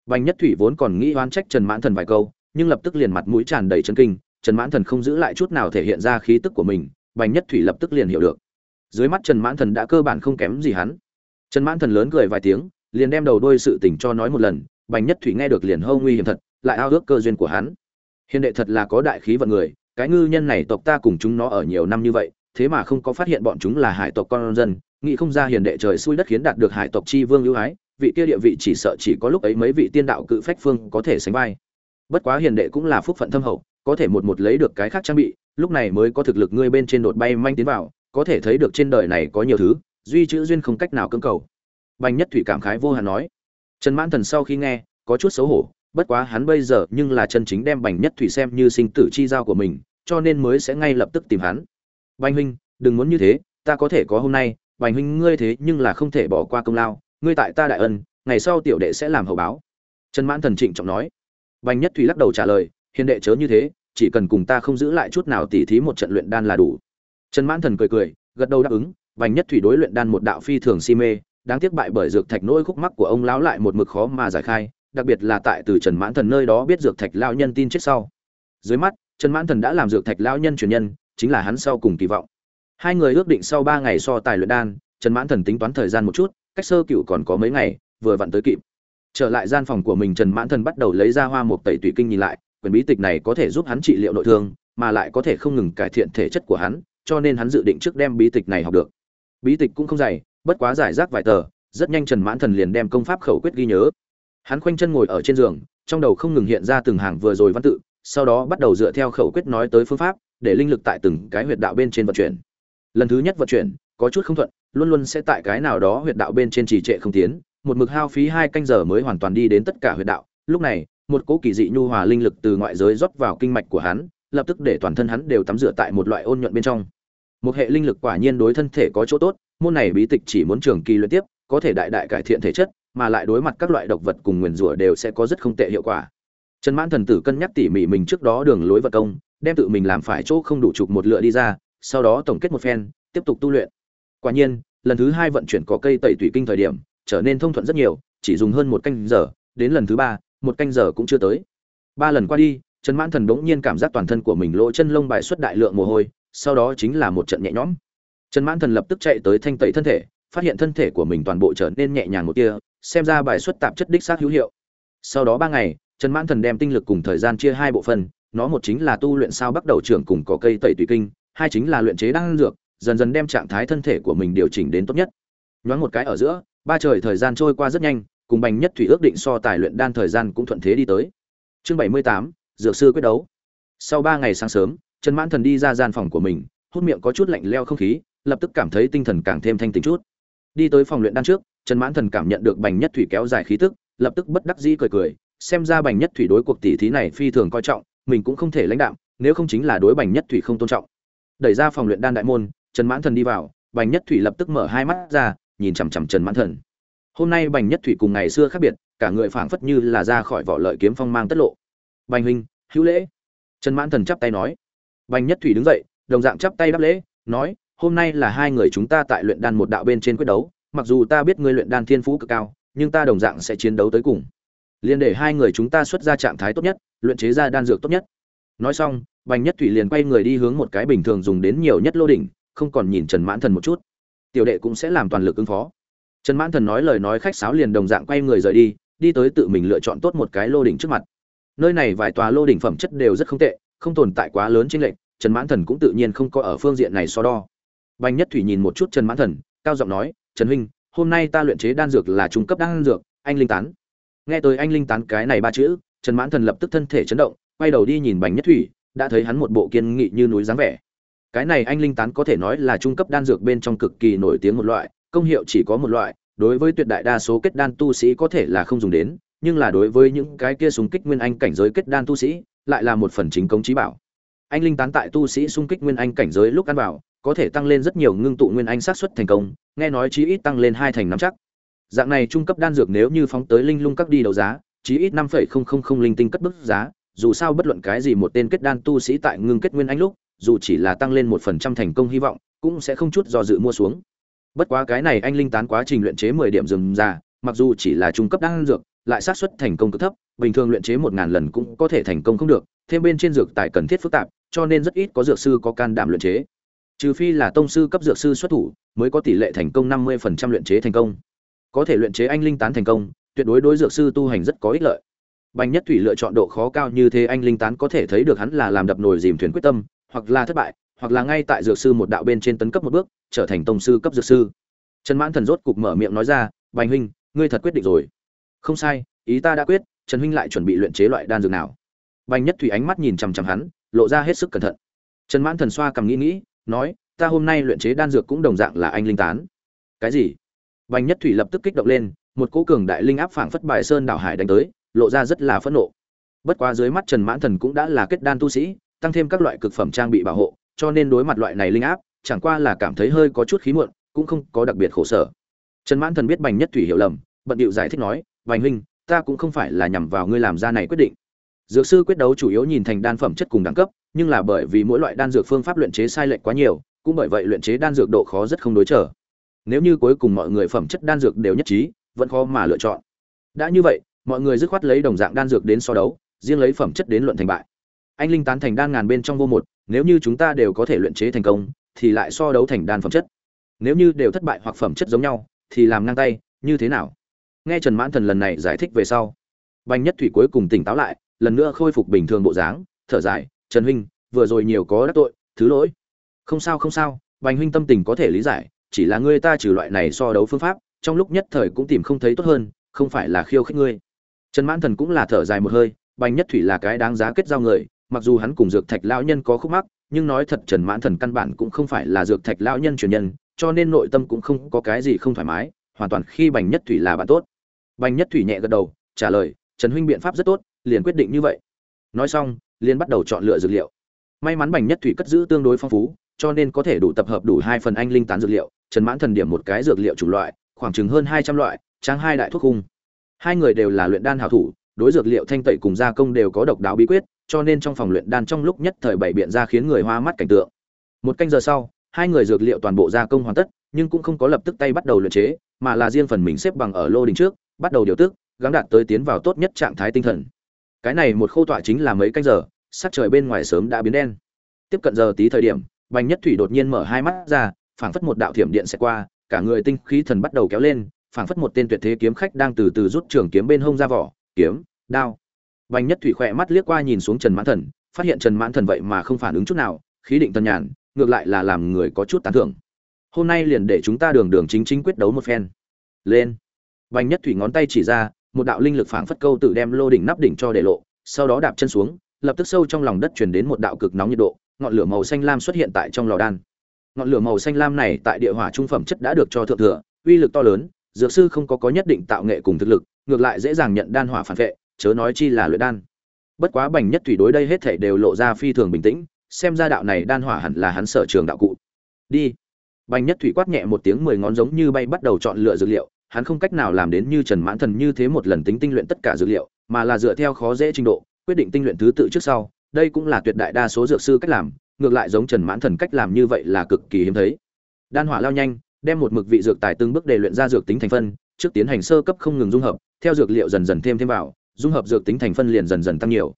Bành nhất thủy vốn còn nghĩ oán trách trần mãn thần vài câu, nhưng lập tức liền mặt mũi tràn đầy chấn kinh, trần mãn thần không giữ lại chút nào thể hiện ra khí tức của mình, bành nhất thủy lập tức liền hiểu được. Dưới mắt trần mãn thần đã cơ bản không kém gì hắn. Trần mãn thần lớn cười vài tiếng, liền đem đầu đôi sự tình cho nói một lần, bành nhất thủy nghe được liền hâu nguy hiểm thật, lại ao ước cơ duyên của hắn. Hiền đệ thật là có đại khí vận người, cái ngư nhân này tộc ta cùng chúng nó ở nhiều năm như vậy, thế mà không có phát hiện bọn chúng là hải tộc con dân, nghĩ không ra hiền đệ trời xui đất khiến đạt được hải tộc chi vương ưu ái vị kia địa vị chỉ sợ chỉ có lúc ấy mấy vị tiên đạo cự phách phương có thể sánh vai. Bất quá hiền đệ cũng là phúc phận thâm hậu, có thể một một lấy được cái khác trang bị, lúc này mới có thực lực ngươi bên trên đột bay manh tiến vào, có thể thấy được trên đời này có nhiều thứ, duy chữ duyên không cách nào cưỡng cầu. Bành nhất thủy cảm khái vô hạn nói. Trần mãn thần sau khi nghe, có chút xấu hổ, bất quá hắn bây giờ nhưng là chân chính đem bành nhất thủy xem như sinh tử chi giao của mình, cho nên mới sẽ ngay lập tức tìm hắn. Bành huynh, đừng muốn như thế, ta có thể có hôm nay, bành huynh ngươi thế nhưng là không thể bỏ qua công lao ngươi tại ta đại ân, ngày sau tiểu đệ sẽ làm hậu báo. Trần mãn thần trịnh trọng nói. Bành nhất thủy lắc đầu trả lời, hiền đệ chớ như thế, chỉ cần cùng ta không giữ lại chút nào tỉ thí một trận luyện đan là đủ. Trần mãn thần cười cười, gật đầu đáp ứng, bành nhất thủy đối luyện đan một đạo phi thường si mê, đáng tiếc bại bởi dược thạch nỗi khúc mắc của ông lão lại một mực khó mà giải khai, đặc biệt là tại từ trần mãn thần nơi đó biết dược thạch lão nhân tin chết sau. Dưới mắt, trần mãn thần đã làm dược thạch lão nhân truyền nhân, chính là hắn sau cùng kỳ vọng. Hai người ước định sau ba ngày so tài luyện đan trần mãn thần tính toán thời gian một chút, cách sơ cựu còn có mấy ngày, vừa vặn tới kịp. Trở lại gian phòng của mình, trần mãn thần bắt đầu lấy ra hoa một tẩy tủy kinh nhìn lại quyền bí tịch này có thể giúp hắn trị liệu nội thương, mà lại có thể không ngừng cải thiện thể chất của hắn, cho nên hắn dự định trước đem bí tịch này học được. Bí tịch cũng không dày, bất quá giải rác vài tờ, rất nhanh trần mãn thần liền đem công pháp khẩu quyết ghi nhớ. Hắn khoanh chân ngồi ở trên giường, trong đầu không ngừng hiện ra từng hàng vừa rồi văn tự, sau đó bắt đầu dựa theo khẩu quyết nói tới phương pháp, để linh lực tại từng cái huyệt đạo bên trên vận chuyển. Lần thứ nhất vận chuyển, có chút không thuận luôn luôn sẽ tại cái nào đó huyệt đạo bên trên trì trệ không tiến, một mực hao phí hai canh giờ mới hoàn toàn đi đến tất cả huyệt đạo. Lúc này, một cỗ kỳ dị nhu hòa linh lực từ ngoại giới rót vào kinh mạch của hắn, lập tức để toàn thân hắn đều tắm rửa tại một loại ôn nhuận bên trong. Một hệ linh lực quả nhiên đối thân thể có chỗ tốt, môn này bí tịch chỉ muốn trường kỳ luyện tiếp, có thể đại đại cải thiện thể chất, mà lại đối mặt các loại độc vật cùng nguyền rủa đều sẽ có rất không tệ hiệu quả. Trần mãn thần tử cân nhắc tỉ mỉ mình trước đó đường lối vật công, đem tự mình làm phải chỗ không đủ chụp một lựa đi ra, sau đó tổng kết một phen, tiếp tục tu luyện quả nhiên, lần thứ hai vận chuyển có cây tẩy tủy kinh thời điểm, trở nên thông thuận rất nhiều, chỉ dùng hơn một canh giờ, đến lần thứ ba, một canh giờ cũng chưa tới. Ba lần qua đi, trần mãn thần bỗng nhiên cảm giác toàn thân của mình lỗ chân lông bài xuất đại lượng mồ hôi, sau đó chính là một trận nhẹ nhõm. Trần mãn thần lập tức chạy tới thanh tẩy thân thể, phát hiện thân thể của mình toàn bộ trở nên nhẹ nhàng một tia, xem ra bài xuất tạp chất đích xác hữu hiệu. Sau đó ba ngày, trần mãn thần đem tinh lực cùng thời gian chia hai bộ phận, nó một chính là tu luyện sao bắt đầu trưởng cùng có cây tẩy tùy kinh, hai chính là luyện chế đan dược dần dần đem trạng thái thân thể của mình điều chỉnh đến tốt nhất. Nhoáng một cái ở giữa, ba trời thời gian trôi qua rất nhanh, cùng bành nhất thủy ước định so tài luyện đan thời gian cũng thuận thế đi tới. Chương bảy mươi tám, dược sư quyết đấu. Sau ba ngày sáng sớm, trần mãn thần đi ra gian phòng của mình, hút miệng có chút lạnh leo không khí, lập tức cảm thấy tinh thần càng thêm thanh tỉnh chút. Đi tới phòng luyện đan trước, trần mãn thần cảm nhận được bành nhất thủy kéo dài khí tức, lập tức bất đắc dĩ cười cười, xem ra bành nhất thủy đối cuộc tỷ thí này phi thường coi trọng, mình cũng không thể lãnh đạm, nếu không chính là đối bành nhất thủy không tôn trọng. Đẩy ra phòng luyện đan đại môn trần mãn thần đi vào, bành nhất thủy lập tức mở hai mắt ra, nhìn chằm chằm trần mãn thần. Hôm nay bành nhất thủy cùng ngày xưa khác biệt, cả người phảng phất như là ra khỏi vỏ lợi kiếm phong mang tất lộ. Bành huynh, hữu lễ. Trần mãn thần chắp tay nói. Bành nhất thủy đứng dậy, đồng dạng chắp tay đáp lễ, nói, hôm nay là hai người chúng ta tại luyện đan một đạo bên trên quyết đấu, mặc dù ta biết ngươi luyện đan thiên phú cực cao, nhưng ta đồng dạng sẽ chiến đấu tới cùng. Liên để hai người chúng ta xuất ra trạng thái tốt nhất, luyện chế ra đan dược tốt nhất. Nói xong, bành nhất thủy liền quay người đi hướng một cái bình thường dùng đến nhiều nhất lô đỉnh không còn nhìn trần mãn thần một chút. Tiểu đệ cũng sẽ làm toàn lực ứng phó. Trần mãn thần nói lời nói khách sáo liền đồng dạng quay người rời đi đi tới tự mình lựa chọn tốt một cái lô đỉnh trước mặt. Nơi này vài tòa lô đỉnh phẩm chất đều rất không tệ, không tồn tại quá lớn trên lệnh trần mãn thần cũng tự nhiên không có ở phương diện này so đo. Bành nhất thủy nhìn một chút trần mãn thần, cao giọng nói, trần huynh, hôm nay ta luyện chế đan dược là trung cấp đan dược, anh linh tán. Nghe tới anh linh tán cái này ba chữ, trần mãn thần lập tức thân thể chấn động, quay đầu đi nhìn bành nhất thủy, đã thấy hắn một bộ kiên nghị như núi dáng vẻ cái này anh linh tán có thể nói là trung cấp đan dược bên trong cực kỳ nổi tiếng một loại, công hiệu chỉ có một loại, đối với tuyệt đại đa số kết đan tu sĩ có thể là không dùng đến, nhưng là đối với những cái kia súng kích nguyên anh cảnh giới kết đan tu sĩ, lại là một phần chính công trí bảo. Anh linh tán tại tu sĩ xung kích nguyên anh cảnh giới lúc ăn vào, có thể tăng lên rất nhiều ngưng tụ nguyên anh sát xuất thành công, nghe nói chí ít tăng lên hai thành năm chắc. Dạng này trung cấp đan dược nếu như phóng tới linh lung các đi đấu giá, chí ít năm phẩy không không không linh tinh cất bức giá, dù sao bất luận cái gì một tên kết đan tu sĩ tại ngưng kết nguyên anh lúc dù chỉ là tăng lên một phần trăm thành công hy vọng, cũng sẽ không chút do dự mua xuống. Bất quá cái này anh linh tán quá trình luyện chế mười điểm dừng ra mặc dù chỉ là trung cấp đan dược, lại xác suất thành công cực thấp, bình thường luyện chế một ngàn lần cũng có thể thành công không được, thêm bên trên dược tài cần thiết phức tạp, cho nên rất ít có dược sư có can đảm luyện chế. Trừ phi là tông sư cấp dược sư xuất thủ, mới có tỷ lệ thành công năm mươi phần trăm luyện chế thành công. Có thể luyện chế anh linh tán thành công, tuyệt đối đối dược sư tu hành rất có ích lợi. Bành nhất thủy lựa chọn độ khó cao như thế anh linh tán có thể thấy được hắn là làm đập nồi dìm thuyền quyết tâm hoặc là thất bại, hoặc là ngay tại dược sư một đạo bên trên tấn cấp một bước, trở thành tông sư cấp dược sư. Trần mãn thần rốt cục mở miệng nói ra, bành huynh, ngươi thật quyết định rồi. Không sai, ý ta đã quyết, trần huynh lại chuẩn bị luyện chế loại đan dược nào? Bành nhất thủy ánh mắt nhìn chằm chằm hắn, lộ ra hết sức cẩn thận. Trần mãn thần xoa cầm nghĩ nghĩ, nói, ta hôm nay luyện chế đan dược cũng đồng dạng là anh linh tán. Cái gì? Bành nhất thủy lập tức kích động lên, một cỗ cường đại linh áp phảng phất bài sơn đảo hải đánh tới, lộ ra rất là phẫn nộ. Bất quá dưới mắt trần mãn thần cũng đã là kết đan tu sĩ tăng thêm các loại cực phẩm trang bị bảo hộ, cho nên đối mặt loại này linh áp, chẳng qua là cảm thấy hơi có chút khí muộn, cũng không có đặc biệt khổ sở. Trần mãn thần biết bành nhất thủy hiểu lầm, bận điệu giải thích nói, bành huynh, ta cũng không phải là nhằm vào ngươi làm ra này quyết định. Dược sư quyết đấu chủ yếu nhìn thành đan phẩm chất cùng đẳng cấp, nhưng là bởi vì mỗi loại đan dược phương pháp luyện chế sai lệch quá nhiều, cũng bởi vậy luyện chế đan dược độ khó rất không đối trở. Nếu như cuối cùng mọi người phẩm chất đan dược đều nhất trí, vẫn khó mà lựa chọn. Đã như vậy, mọi người dứt khoát lấy đồng dạng đan dược đến so đấu, riêng lấy phẩm chất đến luận thành bại anh linh tán thành đan ngàn bên trong vô một, nếu như chúng ta đều có thể luyện chế thành công, thì lại so đấu thành đan phẩm chất. Nếu như đều thất bại hoặc phẩm chất giống nhau, thì làm ngang tay, như thế nào? Nghe trần mãn thần lần này giải thích về sau, bành nhất thủy cuối cùng tỉnh táo lại, lần nữa khôi phục bình thường bộ dáng, thở dài, trần huynh, vừa rồi nhiều có đắc tội, thứ lỗi. Không sao không sao, bành huynh tâm tình có thể lý giải, chỉ là ngươi ta trừ loại này so đấu phương pháp, trong lúc nhất thời cũng tìm không thấy tốt hơn, không phải là khiêu khích ngươi. Trần mãn thần cũng là thở dài một hơi, bành nhất thủy là cái đáng giá kết giao người mặc dù hắn cùng dược thạch lão nhân có khúc mắc, nhưng nói thật trần mãn thần căn bản cũng không phải là dược thạch lão nhân truyền nhân, cho nên nội tâm cũng không có cái gì không thoải mái, hoàn toàn khi bành nhất thủy là bạn tốt. Bành nhất thủy nhẹ gật đầu, trả lời, trần huynh biện pháp rất tốt, liền quyết định như vậy. Nói xong, liền bắt đầu chọn lựa dược liệu. May mắn bành nhất thủy cất giữ tương đối phong phú, cho nên có thể đủ tập hợp đủ hai phần anh linh tán dược liệu, trần mãn thần điểm một cái dược liệu chủ loại, khoảng chừng hơn hai trăm loại, trang hai đại thuốc khung. Hai người đều là luyện đan hảo thủ, đối dược liệu thanh tẩy cùng gia công đều có độc đáo bí quyết cho nên trong phòng luyện đan trong lúc nhất thời bảy biện ra khiến người hoa mắt cảnh tượng. Một canh giờ sau, hai người dược liệu toàn bộ gia công hoàn tất, nhưng cũng không có lập tức tay bắt đầu luyện chế, mà là riêng phần mình xếp bằng ở lô đình trước, bắt đầu điều tức, gắng đạt tới tiến vào tốt nhất trạng thái tinh thần. Cái này một khâu tọa chính là mấy canh giờ, sắc trời bên ngoài sớm đã biến đen. Tiếp cận giờ tí thời điểm, bành nhất thủy đột nhiên mở hai mắt ra, phảng phất một đạo thiểm điện sẽ qua, cả người tinh khí thần bắt đầu kéo lên, phảng phất một tên tuyệt thế kiếm khách đang từ từ rút trường kiếm bên hông ra vỏ, kiếm, đao bành nhất thủy khỏe mắt liếc qua nhìn xuống trần mãn thần, phát hiện trần mãn thần vậy mà không phản ứng chút nào, khí định tân nhàn, ngược lại là làm người có chút tán thưởng. Hôm nay liền để chúng ta đường đường chính chính quyết đấu một phen. Lên. Bành nhất thủy ngón tay chỉ ra, một đạo linh lực phảng phất câu tự đem lô đỉnh nắp đỉnh cho để lộ, sau đó đạp chân xuống, lập tức sâu trong lòng đất truyền đến một đạo cực nóng nhiệt độ, ngọn lửa màu xanh lam xuất hiện tại trong lò đan. Ngọn lửa màu xanh lam này tại địa hỏa trung phẩm chất đã được cho thượng thừa, uy lực to lớn, dược sư không có có nhất định tạo nghệ cùng thực lực, ngược lại dễ dàng nhận đan hỏa phản vệ chớ nói chi là luyện đan. Bất quá bành nhất thủy đối đây hết thảy đều lộ ra phi thường bình tĩnh, xem ra đạo này đan hỏa hẳn là hắn sở trường đạo cụ. Đi. Bành nhất thủy quát nhẹ một tiếng mười ngón giống như bay bắt đầu chọn lựa dược liệu, hắn không cách nào làm đến như trần mãn thần như thế một lần tính tinh luyện tất cả dược liệu, mà là dựa theo khó dễ trình độ, quyết định tinh luyện thứ tự trước sau. Đây cũng là tuyệt đại đa số dược sư cách làm, ngược lại giống trần mãn thần cách làm như vậy là cực kỳ hiếm thấy. Đan hỏa lao nhanh, đem một mực vị dược tài từng bước để luyện ra dược tính thành phân, trước tiến hành sơ cấp không ngừng dung hợp, theo dược liệu dần dần thêm thêm vào dung hợp dược tính thành phân liền dần dần tăng nhiều.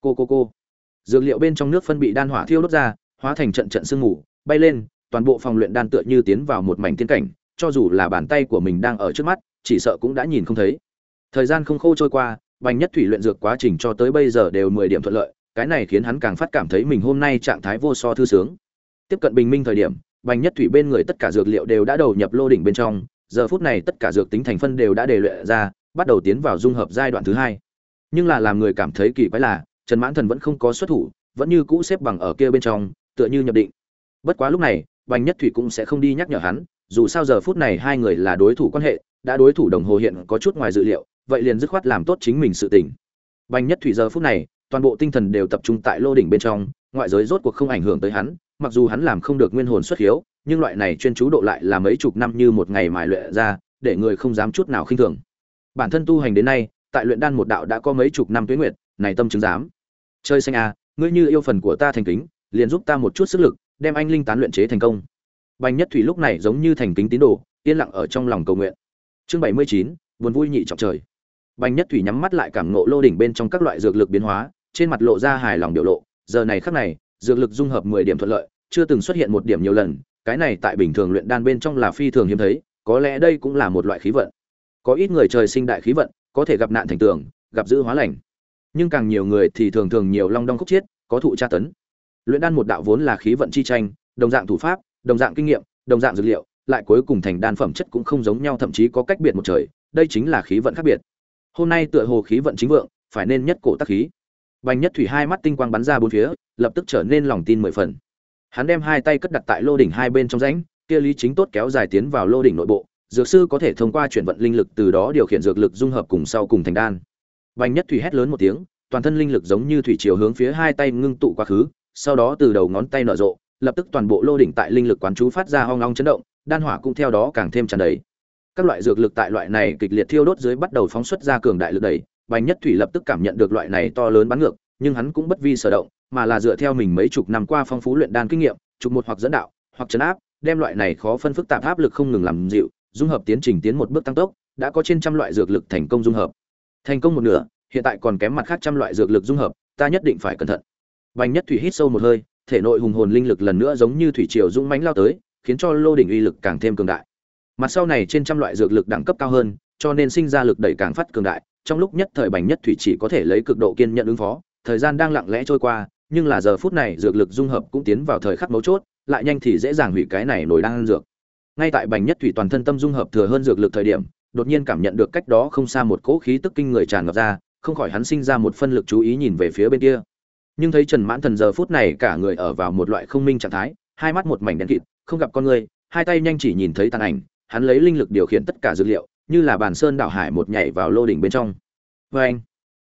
Cô cô cô. Dược liệu bên trong nước phân bị đan hỏa thiêu đốt ra, hóa thành trận trận sương mù, bay lên, toàn bộ phòng luyện đan tựa như tiến vào một mảnh tiên cảnh, cho dù là bàn tay của mình đang ở trước mắt, chỉ sợ cũng đã nhìn không thấy. Thời gian không khô trôi qua, bành nhất thủy luyện dược quá trình cho tới bây giờ đều mười điểm thuận lợi, cái này khiến hắn càng phát cảm thấy mình hôm nay trạng thái vô so thư sướng. Tiếp cận bình minh thời điểm, bành nhất thủy bên người tất cả dược liệu đều đã đầu nhập lô đỉnh bên trong, giờ phút này tất cả dược tính thành phân đều đã đề luyện ra bắt đầu tiến vào dung hợp giai đoạn thứ hai. Nhưng là làm người cảm thấy kỳ quái là, trần mãn thần vẫn không có xuất thủ, vẫn như cũ xếp bằng ở kia bên trong, tựa như nhập định. Bất quá lúc này, bành nhất thủy cũng sẽ không đi nhắc nhở hắn, dù sao giờ phút này hai người là đối thủ quan hệ, đã đối thủ đồng hồ hiện có chút ngoài dự liệu, vậy liền dứt khoát làm tốt chính mình sự tỉnh bành nhất thủy giờ phút này, toàn bộ tinh thần đều tập trung tại lô đỉnh bên trong, ngoại giới rốt cuộc không ảnh hưởng tới hắn, mặc dù hắn làm không được nguyên hồn xuất hiếu, nhưng loại này chuyên chú độ lại là mấy chục năm như một ngày mài luyện ra, để người không dám chút nào khinh thường bản thân tu hành đến nay, tại luyện đan một đạo đã có mấy chục năm tuế nguyệt, này tâm chứng dám chơi xanh à ngươi như yêu phần của ta thành kính, liền giúp ta một chút sức lực, đem anh linh tán luyện chế thành công. Bành nhất thủy lúc này giống như thành kính tín đồ, yên lặng ở trong lòng cầu nguyện. Chương bảy mươi chín, buồn vui nhị trọng trời. Bành nhất thủy nhắm mắt lại cảm ngộ lô đỉnh bên trong các loại dược lực biến hóa, trên mặt lộ ra hài lòng biểu lộ. Giờ này khắc này, dược lực dung hợp mười điểm thuận lợi, chưa từng xuất hiện một điểm nhiều lần, cái này tại bình thường luyện đan bên trong là phi thường hiếm thấy, có lẽ đây cũng là một loại khí vận có ít người trời sinh đại khí vận, có thể gặp nạn thành tường, gặp dữ hóa lành. Nhưng càng nhiều người thì thường thường nhiều long đong khúc chiết, có thụ tra tấn. Luyện đan một đạo vốn là khí vận chi tranh, đồng dạng thủ pháp, đồng dạng kinh nghiệm, đồng dạng dược liệu, lại cuối cùng thành đan phẩm chất cũng không giống nhau, thậm chí có cách biệt một trời, đây chính là khí vận khác biệt. Hôm nay tựa hồ khí vận chính vượng, phải nên nhất cổ tắc khí. Bành nhất thủy hai mắt tinh quang bắn ra bốn phía, lập tức trở nên lòng tin mười phần. Hắn đem hai tay cất đặt tại lô đỉnh hai bên trong rãnh, kia lý chính tốt kéo dài tiến vào lô đỉnh nội bộ dược sư có thể thông qua chuyển vận linh lực từ đó điều khiển dược lực dung hợp cùng sau cùng thành đan. Bành nhất thủy hét lớn một tiếng, toàn thân linh lực giống như thủy chiều hướng phía hai tay ngưng tụ quá khứ, sau đó từ đầu ngón tay nở rộ, lập tức toàn bộ lô đỉnh tại linh lực quán chú phát ra hoang long chấn động, đan hỏa cũng theo đó càng thêm tràn đầy. Các loại dược lực tại loại này kịch liệt thiêu đốt dưới bắt đầu phóng xuất ra cường đại lực đẩy bành nhất thủy lập tức cảm nhận được loại này to lớn bắn ngược, nhưng hắn cũng bất vi sở động, mà là dựa theo mình mấy chục năm qua phong phú luyện đan kinh nghiệm, chụp một hoặc dẫn đạo, hoặc chấn áp, đem loại này khó phân phức tạp áp lực không ngừng làm dịu dung hợp tiến trình tiến một bước tăng tốc, đã có trên trăm loại dược lực thành công dung hợp. Thành công một nửa, hiện tại còn kém mặt khác trăm loại dược lực dung hợp, ta nhất định phải cẩn thận. Bành nhất thủy hít sâu một hơi, thể nội hùng hồn linh lực lần nữa giống như thủy triều dũng mãnh lao tới, khiến cho lô đỉnh uy lực càng thêm cường đại. Mặt sau này trên trăm loại dược lực đẳng cấp cao hơn, cho nên sinh ra lực đẩy càng phát cường đại, trong lúc nhất thời bành nhất thủy chỉ có thể lấy cực độ kiên nhẫn ứng phó, thời gian đang lặng lẽ trôi qua, nhưng là giờ phút này dược lực dung hợp cũng tiến vào thời khắc mấu chốt, lại nhanh thì dễ dàng hủy cái này nổi đang dược ngay tại bành nhất thủy toàn thân tâm dung hợp thừa hơn dược lực thời điểm, đột nhiên cảm nhận được cách đó không xa một cỗ khí tức kinh người tràn ngập ra, không khỏi hắn sinh ra một phân lực chú ý nhìn về phía bên kia. Nhưng thấy trần mãn thần giờ phút này cả người ở vào một loại không minh trạng thái, hai mắt một mảnh đen kịt, không gặp con người, hai tay nhanh chỉ nhìn thấy tàn ảnh, hắn lấy linh lực điều khiển tất cả dược liệu, như là bàn sơn đảo hải một nhảy vào lô đỉnh bên trong. Vê anh,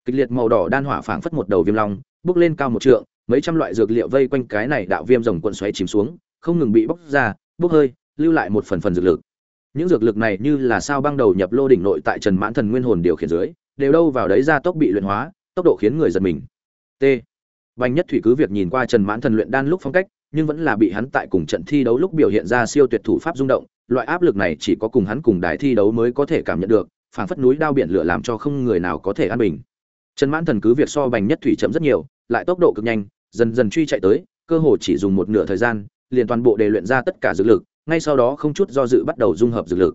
kịch liệt màu đỏ đan hỏa phảng phất một đầu viêm long, bước lên cao một trượng, mấy trăm loại dược liệu vây quanh cái này đạo viêm rồng cuộn xoáy chìm xuống, không ngừng bị bóc ra, bốc hơi lưu lại một phần phần dược lực. Những dược lực này như là sao băng đầu nhập lô đỉnh nội tại trần mãn thần nguyên hồn điều khiển dưới, đều đâu vào đấy ra tốc bị luyện hóa, tốc độ khiến người giật mình. T. Bành nhất thủy cứ việc nhìn qua trần mãn thần luyện đan lúc phong cách, nhưng vẫn là bị hắn tại cùng trận thi đấu lúc biểu hiện ra siêu tuyệt thủ pháp rung động, loại áp lực này chỉ có cùng hắn cùng đài thi đấu mới có thể cảm nhận được, phảng phất núi đao biển lửa làm cho không người nào có thể an bình. Trần mãn thần cứ việc so bành nhất thủy chậm rất nhiều, lại tốc độ cực nhanh, dần dần truy chạy tới, cơ hồ chỉ dùng một nửa thời gian, liền toàn bộ đề luyện ra tất cả dược lực ngay sau đó không chút do dự bắt đầu dung hợp dược lực.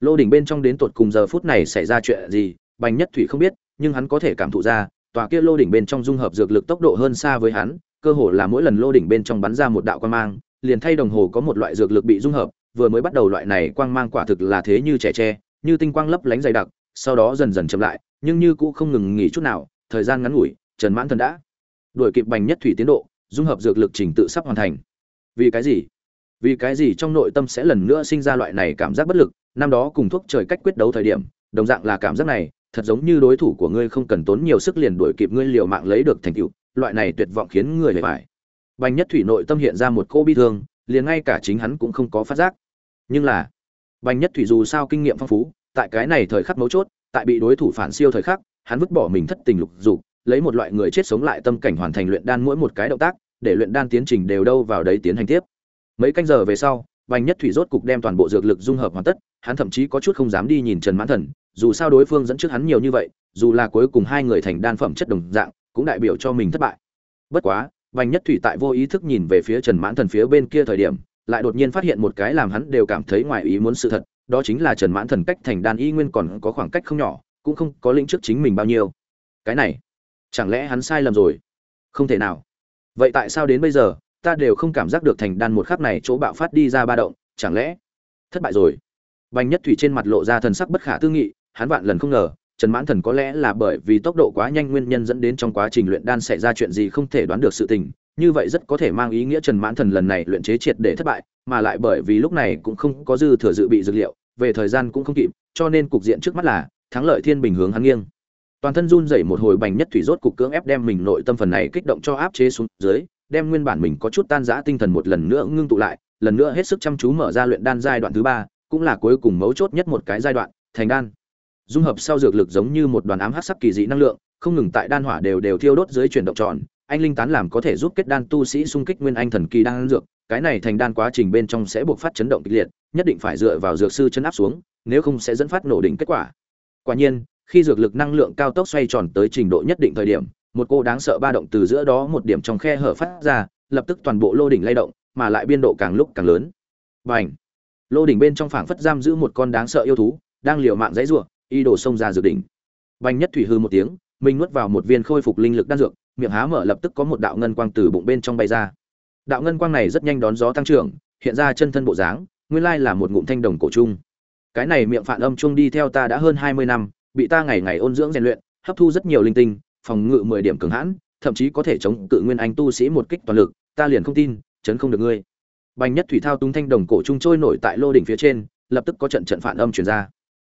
Lô đỉnh bên trong đến tột cùng giờ phút này xảy ra chuyện gì, bành nhất thủy không biết, nhưng hắn có thể cảm thụ ra, tòa kia lô đỉnh bên trong dung hợp dược lực tốc độ hơn xa với hắn, cơ hồ là mỗi lần lô đỉnh bên trong bắn ra một đạo quang mang, liền thay đồng hồ có một loại dược lực bị dung hợp, vừa mới bắt đầu loại này quang mang quả thực là thế như trẻ tre, như tinh quang lấp lánh dày đặc, sau đó dần dần chậm lại, nhưng như cũng không ngừng nghỉ chút nào, thời gian ngắn ngủi, trần mãn thần đã. Đuổi kịp bành nhất thủy tiến độ, dung hợp dược lực trình tự sắp hoàn thành. Vì cái gì? Vì cái gì trong nội tâm sẽ lần nữa sinh ra loại này cảm giác bất lực, năm đó cùng thuốc trời cách quyết đấu thời điểm, đồng dạng là cảm giác này, thật giống như đối thủ của ngươi không cần tốn nhiều sức liền đuổi kịp ngươi liều mạng lấy được thành tựu, loại này tuyệt vọng khiến người hề phải bành nhất thủy nội tâm hiện ra một cô bi thương, liền ngay cả chính hắn cũng không có phát giác. Nhưng là, bành nhất thủy dù sao kinh nghiệm phong phú, tại cái này thời khắc mấu chốt, tại bị đối thủ phản siêu thời khắc, hắn vứt bỏ mình thất tình lục dục, lấy một loại người chết sống lại tâm cảnh hoàn thành luyện đan mỗi một cái động tác, để luyện đan tiến trình đều đâu vào đấy tiến hành tiếp mấy canh giờ về sau, bành nhất thủy rốt cục đem toàn bộ dược lực dung hợp hoàn tất, hắn thậm chí có chút không dám đi nhìn trần mãn thần, dù sao đối phương dẫn trước hắn nhiều như vậy, dù là cuối cùng hai người thành đan phẩm chất đồng dạng, cũng đại biểu cho mình thất bại. Bất quá, bành nhất thủy tại vô ý thức nhìn về phía trần mãn thần phía bên kia thời điểm, lại đột nhiên phát hiện một cái làm hắn đều cảm thấy ngoài ý muốn sự thật, đó chính là trần mãn thần cách thành đan y nguyên còn có khoảng cách không nhỏ, cũng không có lĩnh trước chính mình bao nhiêu. Cái này, chẳng lẽ hắn sai lầm rồi? Không thể nào. Vậy tại sao đến bây giờ ta đều không cảm giác được thành đan một khắc này chỗ bạo phát đi ra ba động, chẳng lẽ thất bại rồi? Bành nhất thủy trên mặt lộ ra thần sắc bất khả tư nghị, hắn vạn lần không ngờ, trần mãn thần có lẽ là bởi vì tốc độ quá nhanh nguyên nhân dẫn đến trong quá trình luyện đan xảy ra chuyện gì không thể đoán được sự tình, như vậy rất có thể mang ý nghĩa trần mãn thần lần này luyện chế triệt để thất bại, mà lại bởi vì lúc này cũng không có dư thừa dự bị dược liệu, về thời gian cũng không kịp, cho nên cục diện trước mắt là thắng lợi thiên bình hướng hắn nghiêng. Toàn thân run rẩy một hồi bành nhất thủy rốt cục cưỡng ép đem mình nội tâm phần này kích động cho áp chế xuống dưới đem nguyên bản mình có chút tan rã tinh thần một lần nữa ngưng tụ lại, lần nữa hết sức chăm chú mở ra luyện đan giai đoạn thứ ba, cũng là cuối cùng mấu chốt nhất một cái giai đoạn, thành đan. Dung hợp sau dược lực giống như một đoàn ám hắc sắc kỳ dị năng lượng, không ngừng tại đan hỏa đều đều thiêu đốt dưới chuyển động tròn, anh linh tán làm có thể giúp kết đan tu sĩ xung kích nguyên anh thần kỳ đan dược, cái này thành đan quá trình bên trong sẽ buộc phát chấn động kịch liệt, nhất định phải dựa vào dược sư chấn áp xuống, nếu không sẽ dẫn phát nổ đỉnh kết quả. Quả nhiên, khi dược lực năng lượng cao tốc xoay tròn tới trình độ nhất định thời điểm một cô đáng sợ ba động từ giữa đó một điểm trong khe hở phát ra, lập tức toàn bộ lô đỉnh lay động, mà lại biên độ càng lúc càng lớn. Và ảnh lô đỉnh bên trong phảng phất giam giữ một con đáng sợ yêu thú, đang liều mạng dãy rủa, y đổ xông ra dược đỉnh. Bành nhất thủy hư một tiếng, mình nuốt vào một viên khôi phục linh lực đan dược, miệng há mở lập tức có một đạo ngân quang từ bụng bên trong bay ra. Đạo ngân quang này rất nhanh đón gió tăng trưởng, hiện ra chân thân bộ dáng, nguyên lai là một ngụm thanh đồng cổ trung. Cái này miệng phản âm trung đi theo ta đã hơn hai mươi năm, bị ta ngày ngày ôn dưỡng rèn luyện, hấp thu rất nhiều linh tinh phòng ngự mười điểm cường hãn, thậm chí có thể chống cự nguyên anh tu sĩ một kích toàn lực, ta liền không tin, chấn không được ngươi. Bành nhất thủy thao túng thanh đồng cổ trung trôi nổi tại lô đỉnh phía trên, lập tức có trận trận phản âm truyền ra.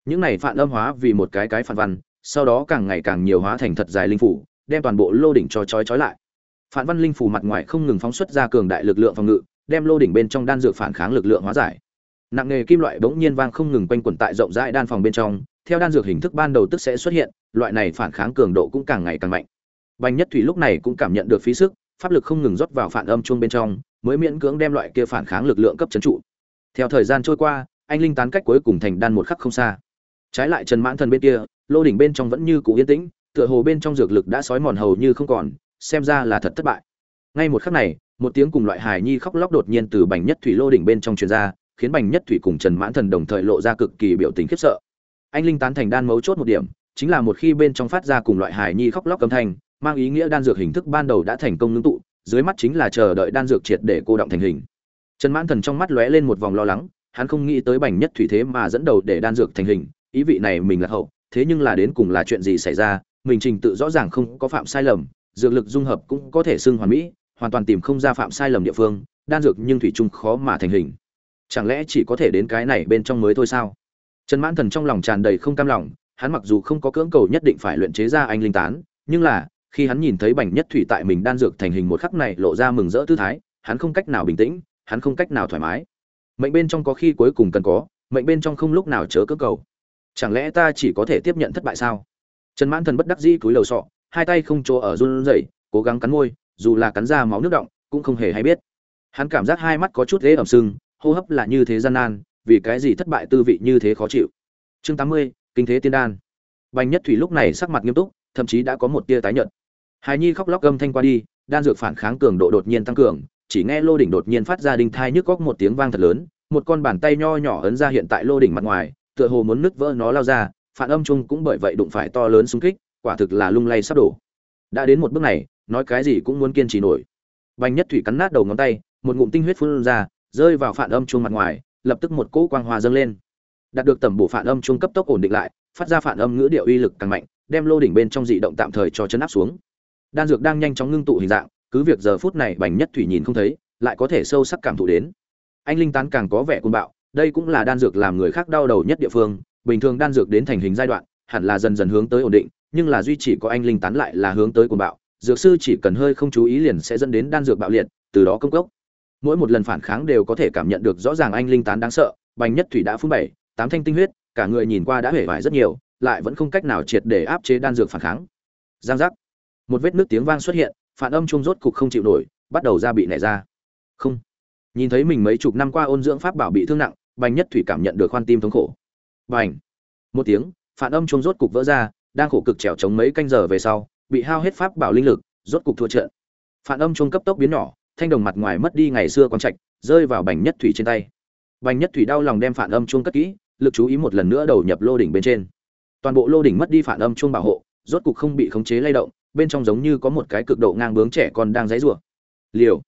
Những này phản âm hóa vì một cái cái phản văn, sau đó càng ngày càng nhiều hóa thành thật dài linh phủ, đem toàn bộ lô đỉnh cho chói chói lại. Phản văn linh phủ mặt ngoài không ngừng phóng xuất ra cường đại lực lượng phòng ngự, đem lô đỉnh bên trong đan dược phản kháng lực lượng hóa giải. Nặng nghề kim loại bỗng nhiên vang không ngừng quanh quẩn tại rộng rãi đan phòng bên trong theo đan dược hình thức ban đầu tức sẽ xuất hiện, loại này phản kháng cường độ cũng càng ngày càng mạnh. Bành nhất thủy lúc này cũng cảm nhận được phí sức, pháp lực không ngừng rót vào phản âm chuông bên trong, mới miễn cưỡng đem loại kia phản kháng lực lượng cấp chấn trụ. Theo thời gian trôi qua, anh linh tán cách cuối cùng thành đan một khắc không xa. Trái lại trần mãn thần bên kia, lô đỉnh bên trong vẫn như cũ yên tĩnh, tựa hồ bên trong dược lực đã sói mòn hầu như không còn, xem ra là thật thất bại. Ngay một khắc này, một tiếng cùng loại hài nhi khóc lóc đột nhiên từ bành nhất thủy lô đỉnh bên trong truyền ra, khiến bành nhất thủy cùng trần mãn thần đồng thời lộ ra cực kỳ biểu tình khiếp sợ anh linh tán thành đan mấu chốt một điểm, chính là một khi bên trong phát ra cùng loại hài nhi khóc lóc âm thanh, mang ý nghĩa đan dược hình thức ban đầu đã thành công ngưng tụ, dưới mắt chính là chờ đợi đan dược triệt để cô động thành hình. Trần mãn thần trong mắt lóe lên một vòng lo lắng, hắn không nghĩ tới bành nhất thủy thế mà dẫn đầu để đan dược thành hình, ý vị này mình là hậu, thế nhưng là đến cùng là chuyện gì xảy ra, mình trình tự rõ ràng không có phạm sai lầm, dược lực dung hợp cũng có thể xưng hoàn mỹ, hoàn toàn tìm không ra phạm sai lầm địa phương, đan dược nhưng thủy chung khó mà thành hình. Chẳng lẽ chỉ có thể đến cái này bên trong mới thôi sao? Trần mãn thần trong lòng tràn đầy không cam lòng, hắn mặc dù không có cưỡng cầu nhất định phải luyện chế ra anh linh tán, nhưng là, khi hắn nhìn thấy bành nhất thủy tại mình đan dược thành hình một khắc này lộ ra mừng rỡ tư thái, hắn không cách nào bình tĩnh, hắn không cách nào thoải mái. Mệnh bên trong có khi cuối cùng cần có, mệnh bên trong không lúc nào chớ cưỡng cầu. Chẳng lẽ ta chỉ có thể tiếp nhận thất bại sao? Trần mãn thần bất đắc dĩ cúi đầu sọ, hai tay không chỗ ở run rẩy, cố gắng cắn môi, dù là cắn ra máu nước động, cũng không hề hay biết. Hắn cảm giác hai mắt có chút ghế ẩm sưng, hô hấp là như thế gian nan vì cái gì thất bại tư vị như thế khó chịu. Chương tám mươi, kinh thế tiên đan. Bành nhất thủy lúc này sắc mặt nghiêm túc, thậm chí đã có một tia tái nhợt. Hài nhi khóc lóc gầm thanh qua đi, đan dược phản kháng cường độ đột nhiên tăng cường, chỉ nghe lô đỉnh đột nhiên phát ra đinh thai nhức góc một tiếng vang thật lớn, một con bàn tay nho nhỏ ấn ra hiện tại lô đỉnh mặt ngoài, tựa hồ muốn nứt vỡ nó lao ra, phản âm chung cũng bởi vậy đụng phải to lớn xung kích, quả thực là lung lay sắp đổ. Đã đến một bước này, nói cái gì cũng muốn kiên trì nổi. Bành nhất thủy cắn nát đầu ngón tay, một ngụm tinh huyết phun ra, rơi vào phản âm chung mặt ngoài lập tức một cỗ quang hoa dâng lên. Đạt được tầm bổ phản âm trung cấp tốc ổn định lại, phát ra phản âm ngữ điệu uy lực càng mạnh, đem lô đỉnh bên trong dị động tạm thời cho chấn áp xuống. Đan dược đang nhanh chóng ngưng tụ hình dạng, cứ việc giờ phút này bành nhất thủy nhìn không thấy, lại có thể sâu sắc cảm thụ đến. Anh linh tán càng có vẻ cuồng bạo, đây cũng là đan dược làm người khác đau đầu nhất địa phương, bình thường đan dược đến thành hình giai đoạn, hẳn là dần dần hướng tới ổn định, nhưng là duy chỉ có anh linh tán lại là hướng tới cuồng bạo, dược sư chỉ cần hơi không chú ý liền sẽ dẫn đến đan dược bạo liệt, từ đó công cốc mỗi một lần phản kháng đều có thể cảm nhận được rõ ràng anh linh tán đáng sợ, bành nhất thủy đã phun bảy, tám thanh tinh huyết, cả người nhìn qua đã hể vải rất nhiều, lại vẫn không cách nào triệt để áp chế đan dược phản kháng. Giang giác. Một vết nước tiếng vang xuất hiện, phản âm trung rốt cục không chịu nổi, bắt đầu ra bị nảy ra. Không. Nhìn thấy mình mấy chục năm qua ôn dưỡng pháp bảo bị thương nặng, bành nhất thủy cảm nhận được khoan tim thống khổ. Bành. Một tiếng, phản âm trung rốt cục vỡ ra, đang khổ cực trèo chống mấy canh giờ về sau, bị hao hết pháp bảo linh lực, rốt cục thua trận. Phản âm trung cấp tốc biến nhỏ thanh đồng mặt ngoài mất đi ngày xưa quang trạch, rơi vào bành nhất thủy trên tay. Bành nhất thủy đau lòng đem phản âm chuông cất kỹ, lực chú ý một lần nữa đầu nhập lô đỉnh bên trên. Toàn bộ lô đỉnh mất đi phản âm chuông bảo hộ, rốt cục không bị khống chế lay động, bên trong giống như có một cái cực độ ngang bướng trẻ con đang dãy rủa. Liều.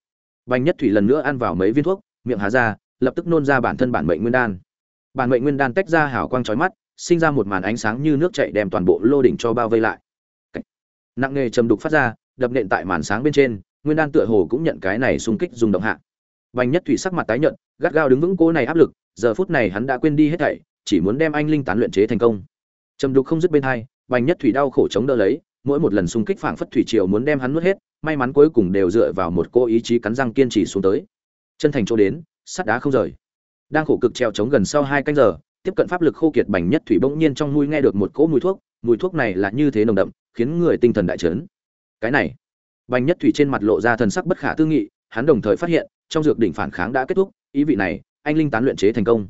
Bành nhất thủy lần nữa ăn vào mấy viên thuốc, miệng há ra, lập tức nôn ra bản thân bản mệnh nguyên đan. Bản mệnh nguyên đan tách ra hào quang chói mắt, sinh ra một màn ánh sáng như nước chảy đem toàn bộ lô đỉnh cho bao vây lại. Nặng nề trầm đục phát ra, đập nện tại màn sáng bên trên nguyên đan tựa hồ cũng nhận cái này xung kích rung động hạ. Bành nhất thủy sắc mặt tái nhợt, gắt gao đứng vững cố này áp lực, giờ phút này hắn đã quên đi hết thảy, chỉ muốn đem anh linh tán luyện chế thành công. Trầm đục không dứt bên hai, bành nhất thủy đau khổ chống đỡ lấy, mỗi một lần xung kích phảng phất thủy triều muốn đem hắn nuốt hết, may mắn cuối cùng đều dựa vào một cô ý chí cắn răng kiên trì xuống tới. Chân thành chỗ đến, sắt đá không rời. Đang khổ cực treo chống gần sau hai canh giờ, tiếp cận pháp lực khô kiệt bành nhất thủy bỗng nhiên trong mũi nghe được một cỗ mùi thuốc mùi thuốc này là như thế nồng đậm, khiến người tinh thần đại chấn. Cái này bành nhất thủy trên mặt lộ ra thần sắc bất khả tư nghị, hắn đồng thời phát hiện, trong dược đỉnh phản kháng đã kết thúc, ý vị này, anh linh tán luyện chế thành công.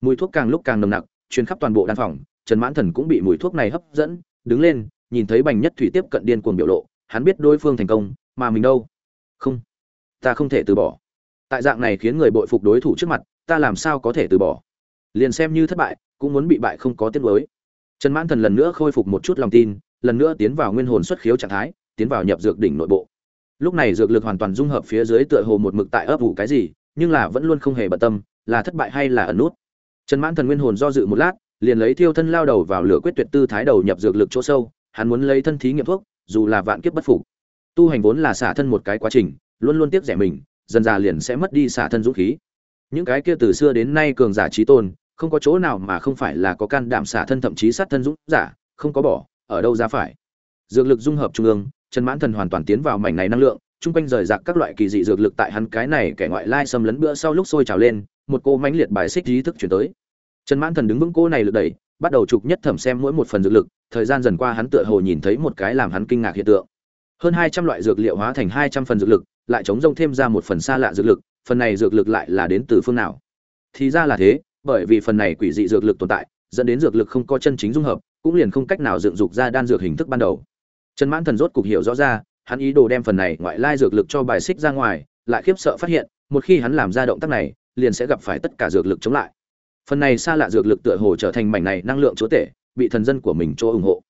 Mùi thuốc càng lúc càng nồng nặc, truyền khắp toàn bộ đan phòng, trần mãn thần cũng bị mùi thuốc này hấp dẫn, đứng lên, nhìn thấy bành nhất thủy tiếp cận điên cuồng biểu lộ, hắn biết đối phương thành công, mà mình đâu? Không, ta không thể từ bỏ. Tại dạng này khiến người bội phục đối thủ trước mặt, ta làm sao có thể từ bỏ? Liền xem như thất bại, cũng muốn bị bại không có tiết mới trần mãn thần lần nữa khôi phục một chút lòng tin, lần nữa tiến vào nguyên hồn xuất khiếu trạng thái tiến vào nhập dược đỉnh nội bộ. Lúc này dược lực hoàn toàn dung hợp phía dưới tựa hồ một mực tại ấp ủ cái gì, nhưng là vẫn luôn không hề bận tâm, là thất bại hay là ẩn nút. Trần mãn thần nguyên hồn do dự một lát, liền lấy thiêu thân lao đầu vào lửa quyết tuyệt tư thái đầu nhập dược lực chỗ sâu, hắn muốn lấy thân thí nghiệm thuốc, dù là vạn kiếp bất phục. Tu hành vốn là xả thân một cái quá trình, luôn luôn tiếc rẻ mình, dần già liền sẽ mất đi xả thân dũng khí. Những cái kia từ xưa đến nay cường giả trí tôn, không có chỗ nào mà không phải là có can đảm xả thân thậm chí sát thân dũng giả, không có bỏ, ở đâu ra phải. Dược lực dung hợp trung ương trần mãn thần hoàn toàn tiến vào mảnh này năng lượng trung quanh rời rạc các loại kỳ dị dược lực tại hắn cái này kẻ ngoại lai xâm lấn bữa sau lúc sôi trào lên, một cô mãnh liệt bài xích ý thức chuyển tới. Trần mãn thần đứng vững cô này lực đẩy, bắt đầu trục nhất thẩm xem mỗi một phần dược lực, thời gian dần qua hắn tựa hồ nhìn thấy một cái làm hắn kinh ngạc hiện tượng. Hơn hai trăm loại dược liệu hóa thành hai trăm phần dược lực, lại chống rông thêm ra một phần xa lạ dược lực, phần này dược lực lại là đến từ phương nào? Thì ra là thế, bởi vì phần này quỷ dị dược lực tồn tại, dẫn đến dược lực không có chân chính dung hợp, cũng liền không cách nào dựng dục ra đan dược hình thức ban đầu trần mãn thần rốt cục hiểu rõ ra, hắn ý đồ đem phần này ngoại lai dược lực cho bài xích ra ngoài, lại khiếp sợ phát hiện, một khi hắn làm ra động tác này, liền sẽ gặp phải tất cả dược lực chống lại. Phần này xa lạ dược lực tựa hồ trở thành mảnh này năng lượng chúa tể, bị thần dân của mình cho ủng hộ.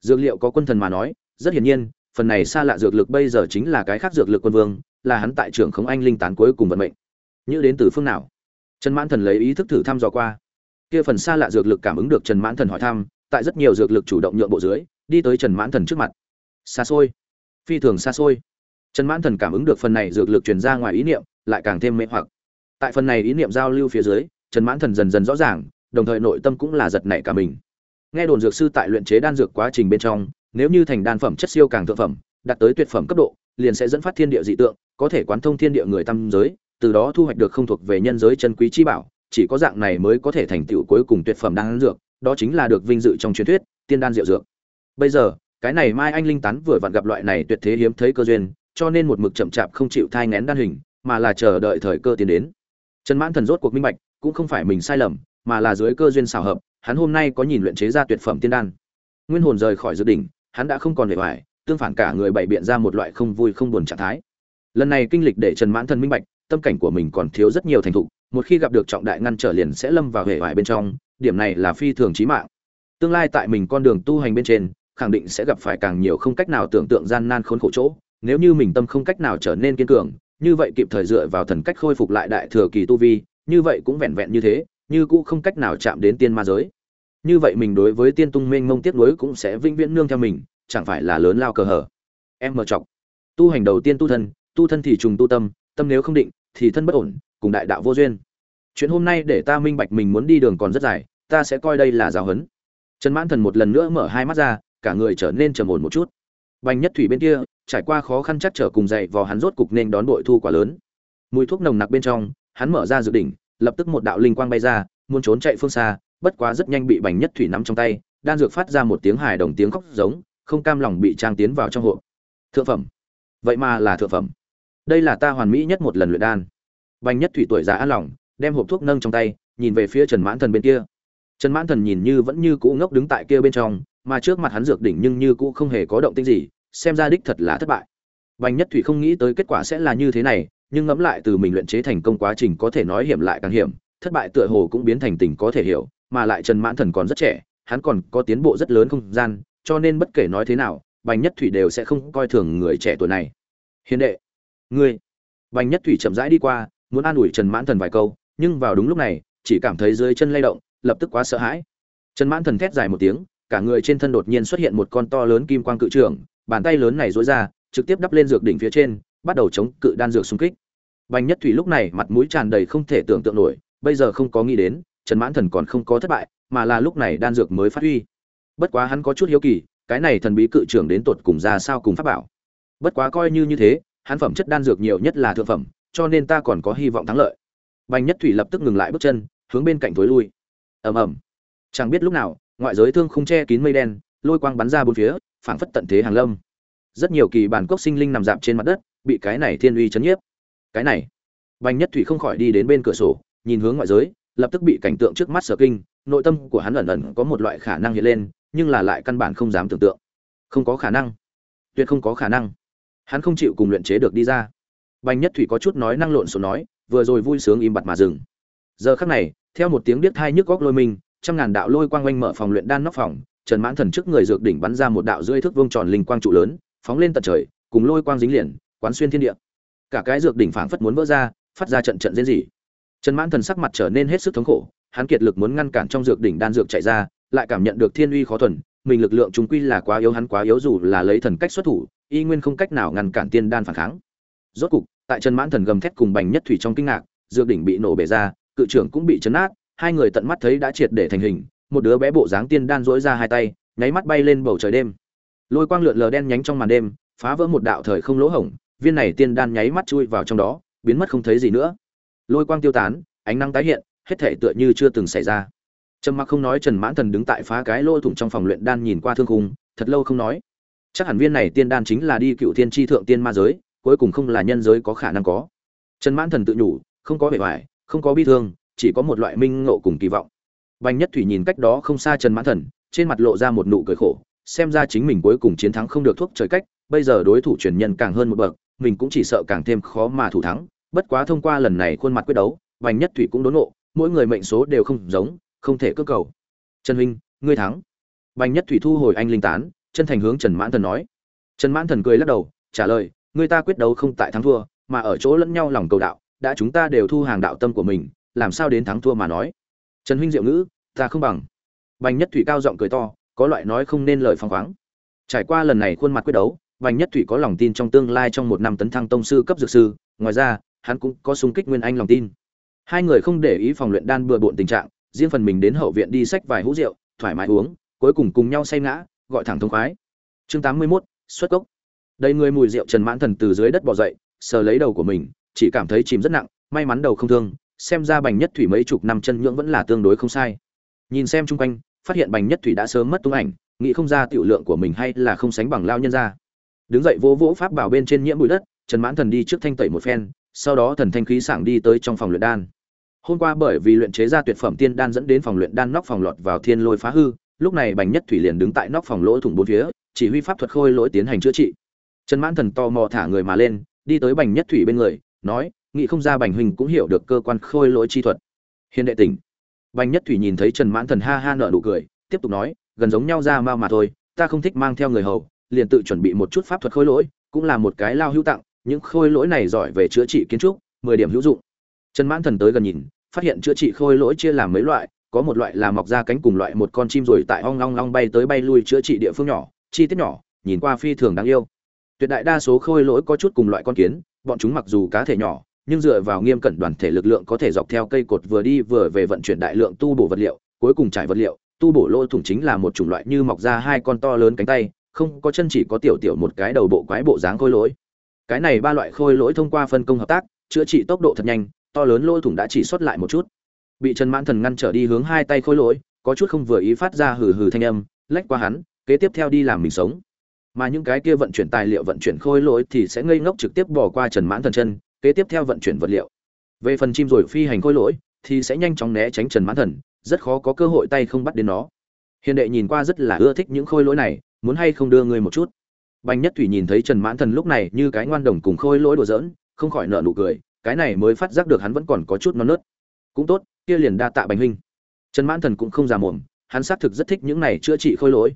Dược liệu có quân thần mà nói, rất hiển nhiên, phần này xa lạ dược lực bây giờ chính là cái khác dược lực quân vương, là hắn tại trưởng khống anh linh tán cuối cùng vận mệnh. Như đến từ phương nào? Trần mãn thần lấy ý thức thử thăm dò qua. Kia phần xa lạ dược lực cảm ứng được trần mãn thần hỏi thăm, tại rất nhiều dược lực chủ động nhượng bộ dưới, đi tới trần mãn thần trước mặt xa xôi. Phi thường xa xôi. Trần mãn thần cảm ứng được phần này dược lực truyền ra ngoài ý niệm, lại càng thêm mê hoặc. Tại phần này ý niệm giao lưu phía dưới, trần mãn thần dần dần rõ ràng, đồng thời nội tâm cũng là giật nảy cả mình. Nghe đồn dược sư tại luyện chế đan dược quá trình bên trong, nếu như thành đan phẩm chất siêu càng thượng phẩm, đạt tới tuyệt phẩm cấp độ, liền sẽ dẫn phát thiên địa dị tượng, có thể quán thông thiên địa người tam giới, từ đó thu hoạch được không thuộc về nhân giới chân quý chi bảo, chỉ có dạng này mới có thể thành tựu cuối cùng tuyệt phẩm đan dược, đó chính là được vinh dự trong truyền thuyết, tiên đan diệu dược. Bây giờ cái này mai anh linh tán vừa vặn gặp loại này tuyệt thế hiếm thấy cơ duyên, cho nên một mực chậm chạp không chịu thai ngén đan hình, mà là chờ đợi thời cơ tiến đến. Trần mãn thần rốt cuộc minh bạch, cũng không phải mình sai lầm, mà là dưới cơ duyên xảo hợp, hắn hôm nay có nhìn luyện chế ra tuyệt phẩm tiên đan. Nguyên hồn rời khỏi dự đỉnh, hắn đã không còn vẻ vải tương phản cả người bày biện ra một loại không vui không buồn trạng thái. Lần này kinh lịch để trần mãn thần minh bạch, tâm cảnh của mình còn thiếu rất nhiều thành thục, một khi gặp được trọng đại ngăn trở liền sẽ lâm vào hệ vải bên trong, điểm này là phi thường chí mạng. Tương lai tại mình con đường tu hành bên trên khẳng định sẽ gặp phải càng nhiều không cách nào tưởng tượng gian nan khốn khổ chỗ. Nếu như mình tâm không cách nào trở nên kiên cường, như vậy kịp thời dựa vào thần cách khôi phục lại đại thừa kỳ tu vi, như vậy cũng vẹn vẹn như thế, như cũ không cách nào chạm đến tiên ma giới. Như vậy mình đối với tiên tung mênh mông tiếc nuối cũng sẽ vĩnh viễn nương theo mình, chẳng phải là lớn lao cờ hở. Em mở chọc tu hành đầu tiên tu thân tu thân thì trùng tu tâm tâm nếu không định, thì thân bất ổn, cùng đại đạo vô duyên. Chuyện hôm nay để ta minh bạch mình muốn đi đường còn rất dài, ta sẽ coi đây là giáo huấn. Trần mãn thần một lần nữa mở hai mắt ra cả người trở nên trầm ổn một chút. Bành nhất thủy bên kia, trải qua khó khăn chắc trở cùng dậy vò hắn rốt cục nên đón bội thu quả lớn. Mùi thuốc nồng nặc bên trong, hắn mở ra dự đỉnh lập tức một đạo linh quang bay ra, muốn trốn chạy phương xa, bất quá rất nhanh bị bành nhất thủy nắm trong tay, đan dược phát ra một tiếng hài đồng tiếng khóc giống, không cam lòng bị trang tiến vào trong hộp. Thượng phẩm. Vậy mà là thượng phẩm. Đây là ta hoàn mỹ nhất một lần luyện đan. Bành nhất thủy tuổi già an lòng, đem hộp thuốc nâng trong tay, nhìn về phía trần mãn thần bên kia. Trần mãn thần nhìn như vẫn như cũ ngốc đứng tại kia bên trong mà trước mặt hắn dược đỉnh nhưng như cũng không hề có động tĩnh gì, xem ra đích thật là thất bại. Bành nhất thủy không nghĩ tới kết quả sẽ là như thế này, nhưng ngẫm lại từ mình luyện chế thành công quá trình có thể nói hiểm lại càng hiểm, thất bại tựa hồ cũng biến thành tình có thể hiểu, mà lại trần mãn thần còn rất trẻ, hắn còn có tiến bộ rất lớn không gian, cho nên bất kể nói thế nào, bành nhất thủy đều sẽ không coi thường người trẻ tuổi này. Hiền đệ, ngươi. Bành nhất thủy chậm rãi đi qua, muốn an ủi trần mãn thần vài câu, nhưng vào đúng lúc này, chỉ cảm thấy dưới chân lay động, lập tức quá sợ hãi. Trần mãn thần thét dài một tiếng cả người trên thân đột nhiên xuất hiện một con to lớn kim quang cự trưởng, bàn tay lớn này dối ra, trực tiếp đắp lên dược đỉnh phía trên, bắt đầu chống cự đan dược xung kích. Bành nhất thủy lúc này mặt mũi tràn đầy không thể tưởng tượng nổi, bây giờ không có nghĩ đến, trần mãn thần còn không có thất bại, mà là lúc này đan dược mới phát huy. Bất quá hắn có chút hiếu kỳ, cái này thần bí cự trưởng đến tột cùng ra sao cùng pháp bảo? Bất quá coi như như thế, hắn phẩm chất đan dược nhiều nhất là thượng phẩm, cho nên ta còn có hy vọng thắng lợi. Bành nhất thủy lập tức ngừng lại bước chân, hướng bên cạnh tối lui. Ầm ầm. Chẳng biết lúc nào ngoại giới thương không che kín mây đen, lôi quang bắn ra bốn phía, phảng phất tận thế hàng lâm. Rất nhiều kỳ bản cốc sinh linh nằm dạp trên mặt đất, bị cái này thiên uy chấn nhiếp. Cái này, bành nhất thủy không khỏi đi đến bên cửa sổ, nhìn hướng ngoại giới, lập tức bị cảnh tượng trước mắt sở kinh, nội tâm của hắn ẩn ẩn có một loại khả năng hiện lên, nhưng là lại căn bản không dám tưởng tượng. Không có khả năng. Tuyệt không có khả năng. Hắn không chịu cùng luyện chế được đi ra. Bành nhất thủy có chút nói năng lộn xộn nói, vừa rồi vui sướng im bặt mà dừng. Giờ khắc này, theo một tiếng điếc thai nhức góc lôi mình trăm ngàn đạo lôi quang quanh mở phòng luyện đan nóc phòng, trần mãn thần trước người dược đỉnh bắn ra một đạo rưỡi thước vuông tròn linh quang trụ lớn, phóng lên tận trời, cùng lôi quang dính liền, quán xuyên thiên địa. Cả cái dược đỉnh phảng phất muốn vỡ ra, phát ra trận trận diễn dị trần mãn thần sắc mặt trở nên hết sức thống khổ, hắn kiệt lực muốn ngăn cản trong dược đỉnh đan dược chạy ra, lại cảm nhận được thiên uy khó thuần, mình lực lượng chúng quy là quá yếu, hắn quá yếu dù là lấy thần cách xuất thủ, y nguyên không cách nào ngăn cản tiên đan phản kháng. Rốt cục, tại trần mãn thần gầm thét cùng bành nhất thủy trong kinh ngạc, dược đỉnh bị nổ bể ra, cự trưởng cũng bị chấn át hai người tận mắt thấy đã triệt để thành hình, một đứa bé bộ dáng tiên đan dỗi ra hai tay, nháy mắt bay lên bầu trời đêm. Lôi quang lượn lờ đen nhánh trong màn đêm, phá vỡ một đạo thời không lỗ hổng, viên này tiên đan nháy mắt chui vào trong đó, biến mất không thấy gì nữa. Lôi quang tiêu tán, ánh nắng tái hiện, hết thể tựa như chưa từng xảy ra. Trầm mặc không nói trần mãn thần đứng tại phá cái lỗ thủng trong phòng luyện đan nhìn qua thương khung, thật lâu không nói. Chắc hẳn viên này tiên đan chính là đi cựu thiên tri thượng tiên ma giới, cuối cùng không là nhân giới có khả năng có. Trần mãn thần tự nhủ, không có vẻ vải, không có bi thương chỉ có một loại minh ngộ cùng kỳ vọng. Bành nhất thủy nhìn cách đó không xa trần mãn thần, trên mặt lộ ra một nụ cười khổ, xem ra chính mình cuối cùng chiến thắng không được thuốc trời cách, bây giờ đối thủ truyền nhân càng hơn một bậc, mình cũng chỉ sợ càng thêm khó mà thủ thắng. Bất quá thông qua lần này khuôn mặt quyết đấu, bành nhất thủy cũng đốn nộ mỗi người mệnh số đều không giống, không thể cơ cầu. Trần huynh, ngươi thắng. Bành nhất thủy thu hồi anh linh tán, chân thành hướng trần mãn thần nói. Trần mãn thần cười lắc đầu, trả lời, người ta quyết đấu không tại thắng thua, mà ở chỗ lẫn nhau lòng cầu đạo, đã chúng ta đều thu hàng đạo tâm của mình làm sao đến thắng thua mà nói. Trần huynh diệu ngữ ta không bằng. Bành nhất thủy cao giọng cười to có loại nói không nên lời phăng khoáng. Trải qua lần này khuôn mặt quyết đấu bành nhất thủy có lòng tin trong tương lai trong một năm tấn thăng tông sư cấp dược sư ngoài ra hắn cũng có sung kích nguyên anh lòng tin. Hai người không để ý phòng luyện đan bừa bộn tình trạng riêng phần mình đến hậu viện đi xách vài hũ rượu thoải mái uống cuối cùng cùng nhau say ngã gọi thẳng thông khoái. Chương tám mươi 81, xuất cốc. Đầy người mùi rượu trần mãn thần từ dưới đất bò dậy sờ lấy đầu của mình chỉ cảm thấy chìm rất nặng may mắn đầu không thương xem ra bành nhất thủy mấy chục năm chân nhưỡng vẫn là tương đối không sai. Nhìn xem chung quanh, phát hiện bành nhất thủy đã sớm mất tung ảnh, nghĩ không ra tiểu lượng của mình hay là không sánh bằng lao nhân ra. Đứng dậy vỗ vỗ pháp bảo bên trên nhiễm bụi đất, trần mãn thần đi trước thanh tẩy một phen, sau đó thần thanh khí sảng đi tới trong phòng luyện đan. Hôm qua bởi vì luyện chế ra tuyệt phẩm tiên đan dẫn đến phòng luyện đan nóc phòng lọt vào thiên lôi phá hư, lúc này bành nhất thủy liền đứng tại nóc phòng lỗ thủng bốn phía, chỉ huy pháp thuật khôi lỗi tiến hành chữa trị. Trần mãn thần to mò thả người mà lên, đi tới bành nhất thủy bên người, nói nghĩ không ra bành huynh cũng hiểu được cơ quan khôi lỗi chi thuật. Hiền đệ tỉnh. Bành nhất thủy nhìn thấy trần mãn thần ha ha nợ nụ cười, tiếp tục nói, gần giống nhau ra mao mà thôi, ta không thích mang theo người hầu, liền tự chuẩn bị một chút pháp thuật khôi lỗi, cũng là một cái lao hữu tặng, những khôi lỗi này giỏi về chữa trị kiến trúc, mười điểm hữu dụng. Trần mãn thần tới gần nhìn, phát hiện chữa trị khôi lỗi chia làm mấy loại, có một loại là mọc ra cánh cùng loại một con chim rồi tại ong long long bay tới bay lui chữa trị địa phương nhỏ, chi tiết nhỏ, nhìn qua phi thường đáng yêu. Tuyệt đại đa số khôi lỗi có chút cùng loại con kiến, bọn chúng mặc dù cá thể nhỏ nhưng dựa vào nghiêm cẩn đoàn thể lực lượng có thể dọc theo cây cột vừa đi vừa về vận chuyển đại lượng tu bổ vật liệu, cuối cùng trải vật liệu, tu bổ lỗ thủng chính là một chủng loại như mọc ra hai con to lớn cánh tay, không có chân chỉ có tiểu tiểu một cái đầu bộ quái bộ dáng khôi lỗi. Cái này ba loại khôi lỗi thông qua phân công hợp tác, chữa trị tốc độ thật nhanh, to lớn lỗ thủng đã chỉ xuất lại một chút. Bị trần mãn thần ngăn trở đi hướng hai tay khôi lỗi, có chút không vừa ý phát ra hừ hừ thanh âm, lách qua hắn, kế tiếp theo đi làm mình sống. Mà những cái kia vận chuyển tài liệu vận chuyển khôi lỗi thì sẽ ngây ngốc trực tiếp bỏ qua trần mãn thần chân kế tiếp theo vận chuyển vật liệu. Về phần chim rồi phi hành khôi lỗi, thì sẽ nhanh chóng né tránh trần mãn thần, rất khó có cơ hội tay không bắt đến nó. Hiền đệ nhìn qua rất là ưa thích những khôi lỗi này, muốn hay không đưa người một chút? Bành nhất thủy nhìn thấy trần mãn thần lúc này như cái ngoan đồng cùng khôi lỗi đùa giỡn, không khỏi nợ nụ cười, cái này mới phát giác được hắn vẫn còn có chút non nớt. Cũng tốt, kia liền đa tạ bành huynh. Trần mãn thần cũng không già mồm hắn xác thực rất thích những này chữa trị khôi lỗi.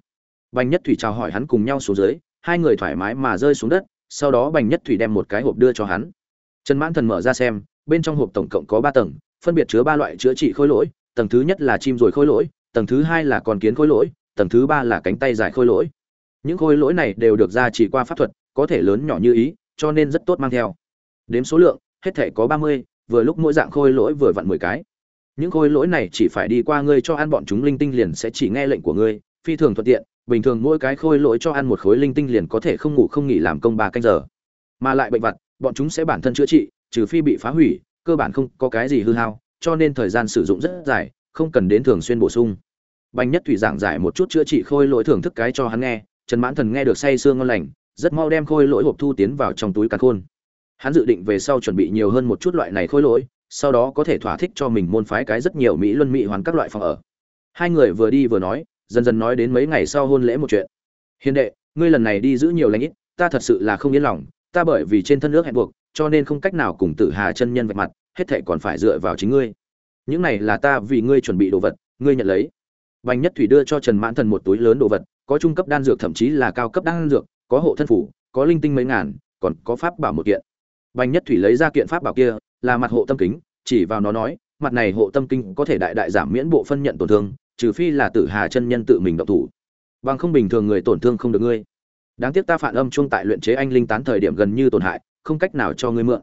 Bành nhất thủy chào hỏi hắn cùng nhau xuống dưới, hai người thoải mái mà rơi xuống đất, sau đó bành nhất thủy đem một cái hộp đưa cho hắn trần mãn thần mở ra xem, bên trong hộp tổng cộng có ba tầng, phân biệt chứa ba loại chữa trị khối lỗi, tầng thứ nhất là chim rồi khối lỗi, tầng thứ hai là con kiến khối lỗi, tầng thứ ba là cánh tay dài khối lỗi. Những khối lỗi này đều được gia trì qua pháp thuật, có thể lớn nhỏ như ý, cho nên rất tốt mang theo. Đếm số lượng, hết thể có ba mươi, vừa lúc mỗi dạng khôi lỗi vừa vặn mười cái. Những khôi lỗi này chỉ phải đi qua ngươi cho ăn bọn chúng linh tinh liền sẽ chỉ nghe lệnh của ngươi, phi thường thuận tiện, bình thường mỗi cái khôi lỗi cho ăn một khối linh tinh liền có thể không ngủ không nghỉ làm công ba canh giờ. Mà lại bệnh vật bọn chúng sẽ bản thân chữa trị, trừ phi bị phá hủy, cơ bản không có cái gì hư hao, cho nên thời gian sử dụng rất dài, không cần đến thường xuyên bổ sung. Bành nhất thủy giảng giải một chút chữa trị khôi lỗi thưởng thức cái cho hắn nghe, trần mãn thần nghe được say sương ngon lành, rất mau đem khôi lỗi hộp thu tiến vào trong túi càn khôn. Hắn dự định về sau chuẩn bị nhiều hơn một chút loại này khôi lỗi, sau đó có thể thỏa thích cho mình môn phái cái rất nhiều mỹ luân mỹ hoàn các loại phòng ở. Hai người vừa đi vừa nói, dần dần nói đến mấy ngày sau hôn lễ một chuyện. Hiền đệ, ngươi lần này đi giữ nhiều lãnh ít, ta thật sự là không yên lòng ta bởi vì trên thân nước hẹn buộc cho nên không cách nào cùng tử hà chân nhân vạch mặt hết thệ còn phải dựa vào chính ngươi những này là ta vì ngươi chuẩn bị đồ vật ngươi nhận lấy Bành Nhất Thủy đưa cho Trần Mãn Thần một túi lớn đồ vật, có trung cấp đan dược thậm chí là cao cấp đan dược, có hộ thân phủ, có linh tinh mấy ngàn, còn có pháp bảo một kiện. Bành Nhất Thủy lấy ra kiện pháp bảo kia, là mặt hộ tâm kính, chỉ vào nó nói, mặt này hộ tâm kinh có thể đại đại giảm miễn bộ phân nhận tổn thương, trừ phi là Tử Hà chân nhân tự mình động thủ. Bằng không bình thường người tổn thương không được ngươi. Đáng tiếc ta phản âm chung tại luyện chế anh linh tán thời điểm gần như tổn hại, không cách nào cho ngươi mượn.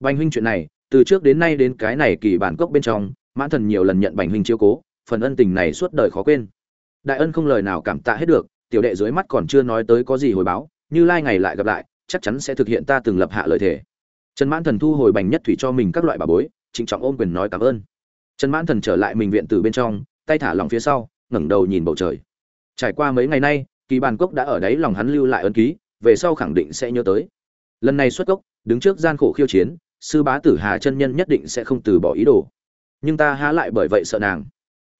Bành huynh chuyện này, từ trước đến nay đến cái này kỳ bản cốc bên trong, Mãn Thần nhiều lần nhận Bành huynh chiếu cố, phần ân tình này suốt đời khó quên. Đại ân không lời nào cảm tạ hết được, tiểu đệ dưới mắt còn chưa nói tới có gì hồi báo, như lai ngày lại gặp lại, chắc chắn sẽ thực hiện ta từng lập hạ lợi thể. Trần Mãn Thần thu hồi bành nhất thủy cho mình các loại bà bối, trịnh trọng ôm quyền nói cảm ơn. Trần Mãn Thần trở lại mình viện từ bên trong, tay thả lòng phía sau, ngẩng đầu nhìn bầu trời. Trải qua mấy ngày nay, kỳ bàn cốc đã ở đấy lòng hắn lưu lại ấn ký, về sau khẳng định sẽ nhớ tới. Lần này xuất cốc, đứng trước gian khổ khiêu chiến, sư bá tử Hà chân nhân nhất định sẽ không từ bỏ ý đồ. Nhưng ta há lại bởi vậy sợ nàng.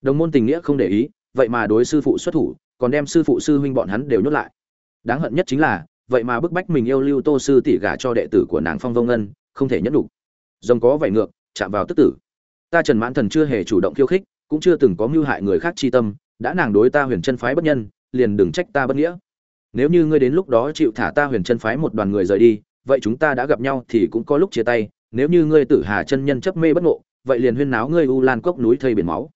Đồng môn tình nghĩa không để ý, vậy mà đối sư phụ xuất thủ, còn đem sư phụ sư huynh bọn hắn đều nhốt lại. Đáng hận nhất chính là, vậy mà bức bách mình yêu lưu Tô sư tỷ gả cho đệ tử của nàng Phong Vông Ngân, không thể nhẫn đủ. Rồng có vảy ngược, chạm vào tức tử. Ta Trần Mãn Thần chưa hề chủ động khiêu khích, cũng chưa từng có mưu hại người khác chi tâm, đã nàng đối ta Huyền Chân phái bất nhân, liền đừng trách ta bất nghĩa. Nếu như ngươi đến lúc đó chịu thả ta Huyền Chân phái một đoàn người rời đi, vậy chúng ta đã gặp nhau thì cũng có lúc chia tay, nếu như ngươi Tử Hà chân nhân chấp mê bất ngộ, vậy liền huyên náo ngươi U Lan cốc núi thây biển máu.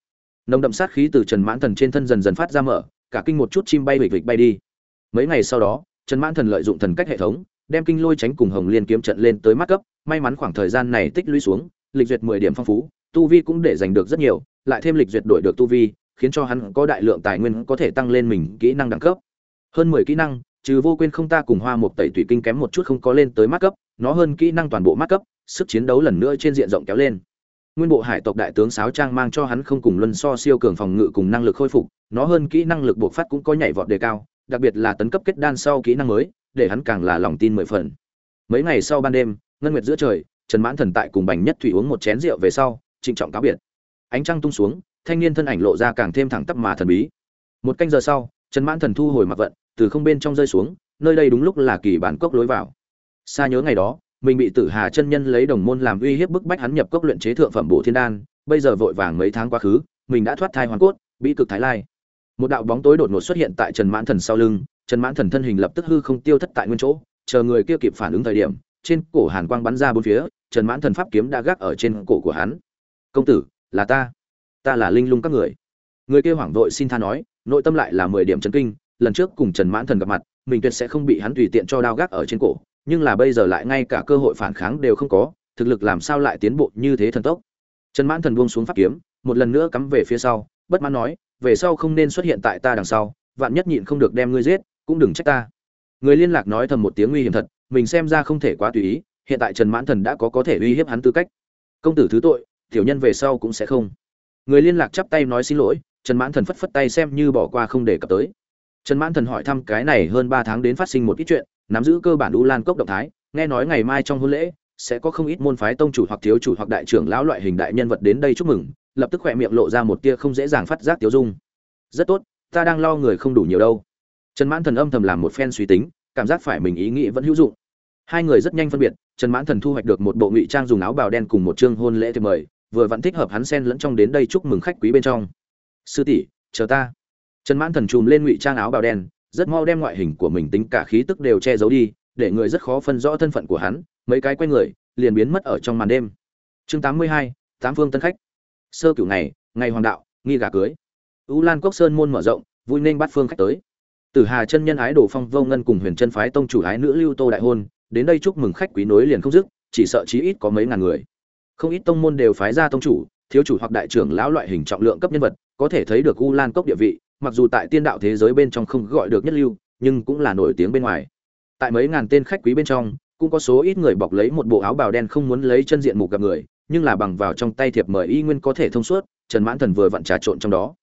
Nồng đậm sát khí từ trần mãn thần trên thân dần dần phát ra mở cả kinh một chút chim bay vịch vịch bay đi. Mấy ngày sau đó trần mãn thần lợi dụng thần cách hệ thống đem kinh lôi tránh cùng hồng liên kiếm trận lên tới mắt cấp. May mắn khoảng thời gian này tích lũy xuống lịch duyệt mười điểm phong phú tu vi cũng để giành được rất nhiều lại thêm lịch duyệt đổi được tu vi khiến cho hắn có đại lượng tài nguyên có thể tăng lên mình kỹ năng đẳng cấp. Hơn mười kỹ năng, trừ vô quên không ta cùng hoa một tẩy tùy kinh kém một chút không có lên tới mắt cấp, nó hơn kỹ năng toàn bộ mắt cấp, sức chiến đấu lần nữa trên diện rộng kéo lên. Nguyên bộ hải tộc đại tướng sáo trang mang cho hắn không cùng luân so siêu cường phòng ngự cùng năng lực khôi phục, nó hơn kỹ năng lực buộc phát cũng có nhảy vọt đề cao, đặc biệt là tấn cấp kết đan sau kỹ năng mới, để hắn càng là lòng tin mười phần. Mấy ngày sau ban đêm, ngân nguyệt giữa trời, trần mãn thần tại cùng bành nhất thủy uống một chén rượu về sau, trịnh trọng cáo biệt. Ánh trăng tung xuống thanh niên thân ảnh lộ ra càng thêm thẳng tắp mà thần bí một canh giờ sau trần mãn thần thu hồi mặt vận từ không bên trong rơi xuống nơi đây đúng lúc là kỳ bản cốc lối vào xa nhớ ngày đó mình bị Tử Hà chân nhân lấy đồng môn làm uy hiếp bức bách hắn nhập cốc luyện chế thượng phẩm bổ thiên đan, bây giờ vội vàng mấy tháng quá khứ, mình đã thoát thai hoàn cốt, bị cực thái lai. Một đạo bóng tối đột ngột xuất hiện tại Trần Mãn Thần sau lưng, Trần Mãn Thần thân hình lập tức hư không tiêu thất tại nguyên chỗ, chờ người kia kịp phản ứng thời điểm, trên cổ hàn quang bắn ra bốn phía, Trần Mãn Thần pháp kiếm đã gác ở trên cổ của hắn. "Công tử, là ta, ta là linh lung các người." Người kia hoảng vội xin tha nói, nội tâm lại là mười điểm chấn kinh, lần trước cùng Trần Mãn Thần gặp mặt, mình tuyệt sẽ không bị hắn tùy tiện cho đao gác ở trên cổ, nhưng là bây giờ lại ngay cả cơ hội phản kháng đều không có thực lực làm sao lại tiến bộ như thế thần tốc. Trần mãn thần buông xuống pháp kiếm một lần nữa cắm về phía sau bất mãn nói về sau không nên xuất hiện tại ta đằng sau vạn nhất nhịn không được đem ngươi giết cũng đừng trách ta. Người liên lạc nói thầm một tiếng nguy hiểm thật mình xem ra không thể quá tùy ý hiện tại trần mãn thần đã có có thể uy hiếp hắn tư cách. Công tử thứ tội tiểu nhân về sau cũng sẽ không người liên lạc chắp tay nói xin lỗi, trần mãn thần phất phất tay xem như bỏ qua không để cập tới. Trần mãn thần hỏi thăm cái này hơn ba tháng đến phát sinh một ít chuyện, nắm giữ cơ bản u lan cốc động thái, nghe nói ngày mai trong hôn lễ, sẽ có không ít môn phái tông chủ hoặc thiếu chủ hoặc đại trưởng lão loại hình đại nhân vật đến đây chúc mừng, lập tức khỏe miệng lộ ra một tia không dễ dàng phát giác tiêu dung. Rất tốt, ta đang lo người không đủ nhiều đâu. Trần mãn thần âm thầm làm một phen suy tính, cảm giác phải mình ý nghĩ vẫn hữu dụng. Hai người rất nhanh phân biệt, trần mãn thần thu hoạch được một bộ ngụy trang dùng áo bào đen cùng một chương hôn lễ thì mời vừa vẫn thích hợp hắn xen lẫn trong đến đây chúc mừng khách quý bên trong. Sư tỷ chờ ta. Trần mãn thần chùm lên ngụy trang áo bào đen rất mau đem ngoại hình của mình tính cả khí tức đều che giấu đi để người rất khó phân rõ thân phận của hắn mấy cái quay người liền biến mất ở trong màn đêm. Chương tám mươi hai tám phương tân khách. Sơ cửu ngày ngày hoàng đạo nghi gà cưới. U lan cốc sơn môn mở rộng vui nên bắt phương khách tới. Tử Hà chân nhân ái đồ phong vô ngân cùng Huyền chân phái tông chủ ái nữ Lưu Tô đại hôn, đến đây chúc mừng khách quý nối liền không dứt, chỉ sợ chí ít có mấy ngàn người. Không ít tông môn đều phái ra tông chủ, thiếu chủ hoặc đại trưởng lão loại hình trọng lượng cấp nhân vật, có thể thấy được U Lan cốc địa vị, mặc dù tại tiên đạo thế giới bên trong không gọi được nhất lưu, nhưng cũng là nổi tiếng bên ngoài. Tại mấy ngàn tên khách quý bên trong, cũng có số ít người bọc lấy một bộ áo bào đen không muốn lấy chân diện mục gặp người, nhưng là bằng vào trong tay thiệp mời y nguyên có thể thông suốt, Trần Mãn Thần vừa vặn trà trộn trong đó.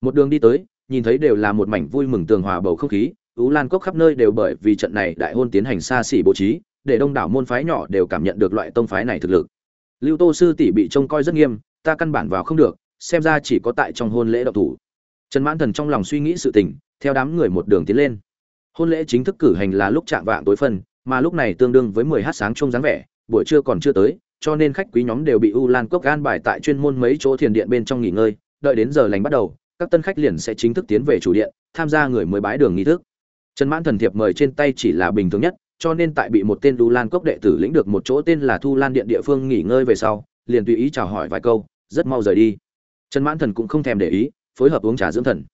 Một đường đi tới, nhìn thấy đều là một mảnh vui mừng tường hòa bầu không khí, Ú Lan Cốc khắp nơi đều bởi vì trận này đại hôn tiến hành xa xỉ bố trí, để đông đảo môn phái nhỏ đều cảm nhận được loại tông phái này thực lực. Lưu Tô sư tỷ bị trông coi rất nghiêm, ta căn bản vào không được, xem ra chỉ có tại trong hôn lễ độc thủ. Trần Mãn Thần trong lòng suy nghĩ sự tình, theo đám người một đường tiến lên. Hôn lễ chính thức cử hành là lúc chạm vạng tối phân, mà lúc này tương đương với 10h sáng trông dáng vẻ, buổi trưa còn chưa tới, cho nên khách quý nhóm đều bị U Lan Cốc gan bài tại chuyên môn mấy chỗ thiền điện bên trong nghỉ ngơi, đợi đến giờ lành bắt đầu, các tân khách liền sẽ chính thức tiến về chủ điện, tham gia người mới bái đường nghi thức. Trần Mãn Thần thiệp mời trên tay chỉ là bình thường nhất, cho nên tại bị một tên Đu Lan cốc đệ tử lĩnh được một chỗ tên là Thu Lan điện địa phương nghỉ ngơi về sau, liền tùy ý chào hỏi vài câu, rất mau rời đi. Trần Mãn Thần cũng không thèm để ý, phối hợp uống trà dưỡng thần.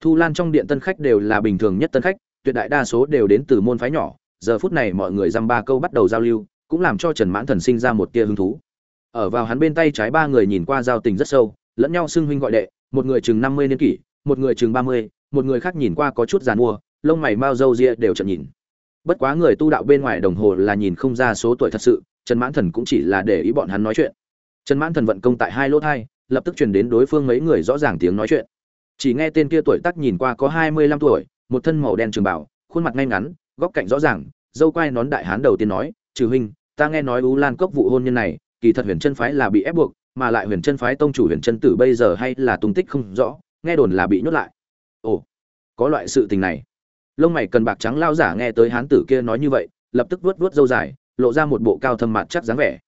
Thu Lan trong điện tân khách đều là bình thường nhất tân khách, tuyệt đại đa số đều đến từ môn phái nhỏ, giờ phút này mọi người dăm ba câu bắt đầu giao lưu, cũng làm cho Trần Mãn Thần sinh ra một tia hứng thú. Ở vào hắn bên tay trái ba người nhìn qua giao tình rất sâu, lẫn nhau xưng huynh gọi đệ, một người chừng 50 niên kỷ, một người chừng 30, một người khác nhìn qua có chút già mua, lông mày mao râu ria đều chậm nhìn bất quá người tu đạo bên ngoài đồng hồ là nhìn không ra số tuổi thật sự, trần mãn thần cũng chỉ là để ý bọn hắn nói chuyện. Trần mãn thần vận công tại hai lỗ thai, lập tức truyền đến đối phương mấy người rõ ràng tiếng nói chuyện. Chỉ nghe tên kia tuổi tắc nhìn qua có hai mươi lăm tuổi, một thân màu đen trường bảo khuôn mặt ngay ngắn, góc cạnh rõ ràng, dâu quai nón đại hán đầu tiên nói, trừ huynh, ta nghe nói u lan cốc vụ hôn nhân này, kỳ thật huyền chân phái là bị ép buộc, mà lại huyền chân phái tông chủ huyền chân tử bây giờ hay là tung tích không rõ, nghe đồn là bị nhốt lại. Ồ, có loại sự tình này lông mày cần bạc trắng lao giả nghe tới hán tử kia nói như vậy, lập tức vuốt vuốt râu dài, lộ ra một bộ cao thâm mặt chắc dáng vẻ.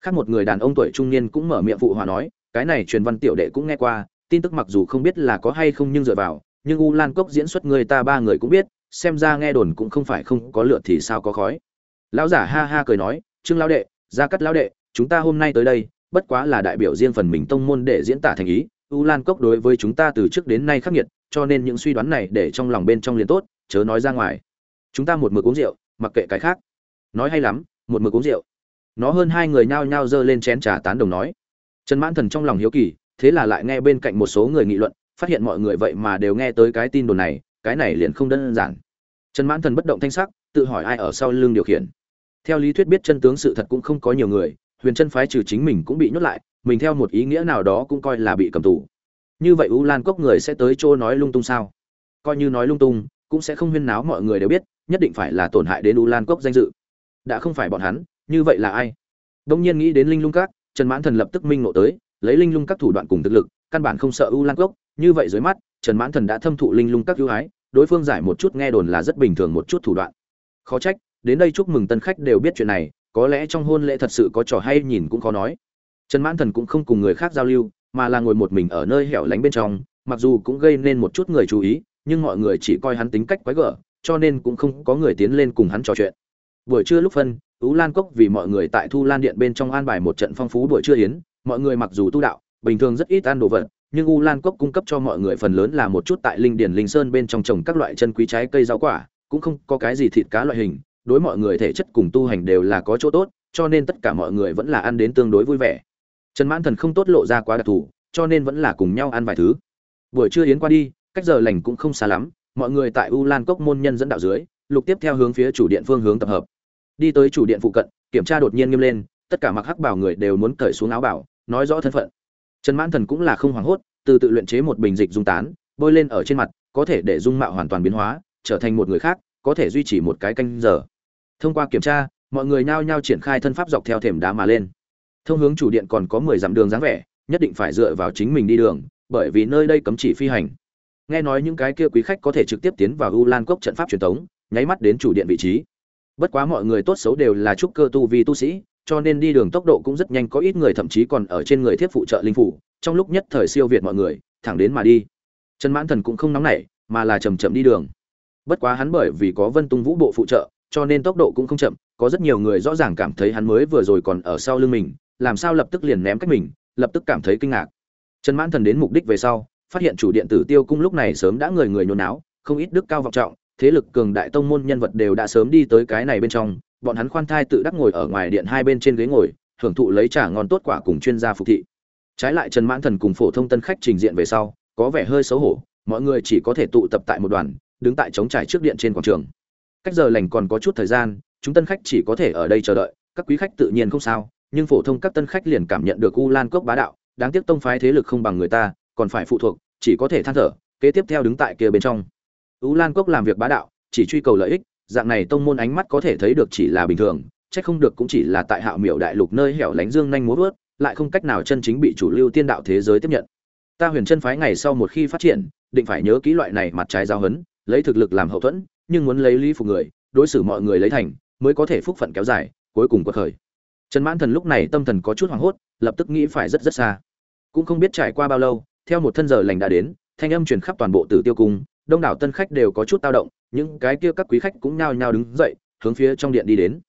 Khác một người đàn ông tuổi trung niên cũng mở miệng phụ hòa nói, cái này truyền văn tiểu đệ cũng nghe qua, tin tức mặc dù không biết là có hay không nhưng dựa vào, nhưng u lan cốc diễn xuất người ta ba người cũng biết, xem ra nghe đồn cũng không phải không có lượt thì sao có khói. Lão giả ha ha cười nói, trương lão đệ gia cắt lão đệ, chúng ta hôm nay tới đây, bất quá là đại biểu riêng phần mình tông môn để diễn tả thành ý, u lan cốc đối với chúng ta từ trước đến nay khắc nghiệt, cho nên những suy đoán này để trong lòng bên trong liền tốt chớ nói ra ngoài. Chúng ta một mực uống rượu, mặc kệ cái khác. Nói hay lắm, một mực uống rượu. Nó hơn hai người nhao nhao giơ lên chén trà tán đồng nói. Trần mãn thần trong lòng hiếu kỳ, thế là lại nghe bên cạnh một số người nghị luận, phát hiện mọi người vậy mà đều nghe tới cái tin đồn này, cái này liền không đơn giản. Trần mãn thần bất động thanh sắc, tự hỏi ai ở sau lưng điều khiển. Theo lý thuyết biết chân tướng sự thật cũng không có nhiều người, huyền chân phái trừ chính mình cũng bị nhốt lại, mình theo một ý nghĩa nào đó cũng coi là bị cầm tù. Như vậy u lan cốc người sẽ tới chỗ nói lung tung sao? Coi như nói lung tung cũng sẽ không huyên náo mọi người đều biết, nhất định phải là tổn hại đến u lan cốc danh dự. Đã không phải bọn hắn, như vậy là ai? Đông nhiên nghĩ đến linh lung các, trần mãn thần lập tức minh nộ tới, lấy linh lung các thủ đoạn cùng thực lực, căn bản không sợ u lan cốc, như vậy dưới mắt, trần mãn thần đã thâm thụ linh lung các ưu ái, đối phương giải một chút nghe đồn là rất bình thường một chút thủ đoạn. Khó trách, đến đây chúc mừng tân khách đều biết chuyện này, có lẽ trong hôn lễ thật sự có trò hay nhìn cũng khó nói. Trần mãn thần cũng không cùng người khác giao lưu, mà là ngồi một mình ở nơi hẻo lánh bên trong, mặc dù cũng gây nên một chút người chú ý nhưng mọi người chỉ coi hắn tính cách quái gở, cho nên cũng không có người tiến lên cùng hắn trò chuyện. Buổi trưa lúc phân ú lan cốc vì mọi người tại thu lan điện bên trong an bài một trận phong phú buổi trưa yến, mọi người mặc dù tu đạo, bình thường rất ít ăn đồ vật, nhưng u lan cốc cung cấp cho mọi người phần lớn là một chút tại linh Điền linh sơn bên trong trồng các loại chân quý trái cây rau quả, cũng không có cái gì thịt cá loại hình, đối mọi người thể chất cùng tu hành đều là có chỗ tốt, cho nên tất cả mọi người vẫn là ăn đến tương đối vui vẻ. Trần mãn thần không tốt lộ ra quá đặc thù, cho nên vẫn là cùng nhau ăn vài thứ. Buổi trưa yến qua đi cách giờ lành cũng không xa lắm, mọi người tại u lan cốc môn nhân dẫn đạo dưới, lục tiếp theo hướng phía chủ điện phương hướng tập hợp. Đi tới chủ điện phụ cận, kiểm tra đột nhiên nghiêm lên, tất cả mặc hắc bảo người đều muốn cởi xuống áo bảo, nói rõ thân phận. Trần mãn thần cũng là không hoảng hốt, từ tự luyện chế một bình dịch dung tán, bôi lên ở trên mặt, có thể để dung mạo hoàn toàn biến hóa, trở thành một người khác, có thể duy trì một cái canh giờ. Thông qua kiểm tra, mọi người nhao nhao triển khai thân pháp dọc theo thềm đá mà lên. Thông hướng chủ điện còn có mười dặm đường dáng vẻ, nhất định phải dựa vào chính mình đi đường, bởi vì nơi đây cấm chỉ phi hành nghe nói những cái kia quý khách có thể trực tiếp tiến vào u lan cốc trận pháp truyền thống, nháy mắt đến chủ điện vị trí. Bất quá mọi người tốt xấu đều là trúc cơ tu vi tu sĩ, cho nên đi đường tốc độ cũng rất nhanh, có ít người thậm chí còn ở trên người thiếp phụ trợ linh phủ, trong lúc nhất thời siêu việt mọi người, thẳng đến mà đi. Trần mãn thần cũng không nóng nảy, mà là chầm chậm đi đường. Bất quá hắn bởi vì có vân tung vũ bộ phụ trợ, cho nên tốc độ cũng không chậm, có rất nhiều người rõ ràng cảm thấy hắn mới vừa rồi còn ở sau lưng mình, làm sao lập tức liền ném cách mình, lập tức cảm thấy kinh ngạc. Trần mãn thần đến mục đích về sau phát hiện chủ điện tử tiêu cung lúc này sớm đã người người nhốn náo, không ít đức cao vọng trọng, thế lực cường đại tông môn nhân vật đều đã sớm đi tới cái này bên trong, bọn hắn khoan thai tự đắc ngồi ở ngoài điện hai bên trên ghế ngồi, hưởng thụ lấy trà ngon tốt quả cùng chuyên gia phục thị. Trái lại trần mãn thần cùng phổ thông tân khách trình diện về sau, có vẻ hơi xấu hổ, mọi người chỉ có thể tụ tập tại một đoàn, đứng tại trống trải trước điện trên quảng trường. Cách giờ lành còn có chút thời gian, chúng tân khách chỉ có thể ở đây chờ đợi, các quý khách tự nhiên không sao, nhưng phổ thông các tân khách liền cảm nhận được u lan cốc bá đạo, đáng tiếc tông phái thế lực không bằng người ta còn phải phụ thuộc, chỉ có thể than thở, kế tiếp theo đứng tại kia bên trong. U lan cốc làm việc bá đạo, chỉ truy cầu lợi ích, dạng này tông môn ánh mắt có thể thấy được chỉ là bình thường trách không được cũng chỉ là tại hạo miểu đại lục nơi hẻo lánh dương nhanh múa vớt lại không cách nào chân chính bị chủ lưu tiên đạo thế giới tiếp nhận. Ta huyền chân phái ngày sau một khi phát triển, định phải nhớ kỹ loại này mặt trái giao hấn lấy thực lực làm hậu thuẫn, nhưng muốn lấy lý phục người, đối xử mọi người lấy thành, mới có thể phúc phận kéo dài, cuối cùng quật khởi. Trần mãn thần lúc này tâm thần có chút hoảng hốt, lập tức nghĩ phải rất rất xa. Cũng không biết trải qua bao lâu theo một thân giờ lành đã đến, thanh âm truyền khắp toàn bộ tử tiêu cung, đông đảo tân khách đều có chút tao động, những cái kia các quý khách cũng nhao nhao đứng dậy, hướng phía trong điện đi đến.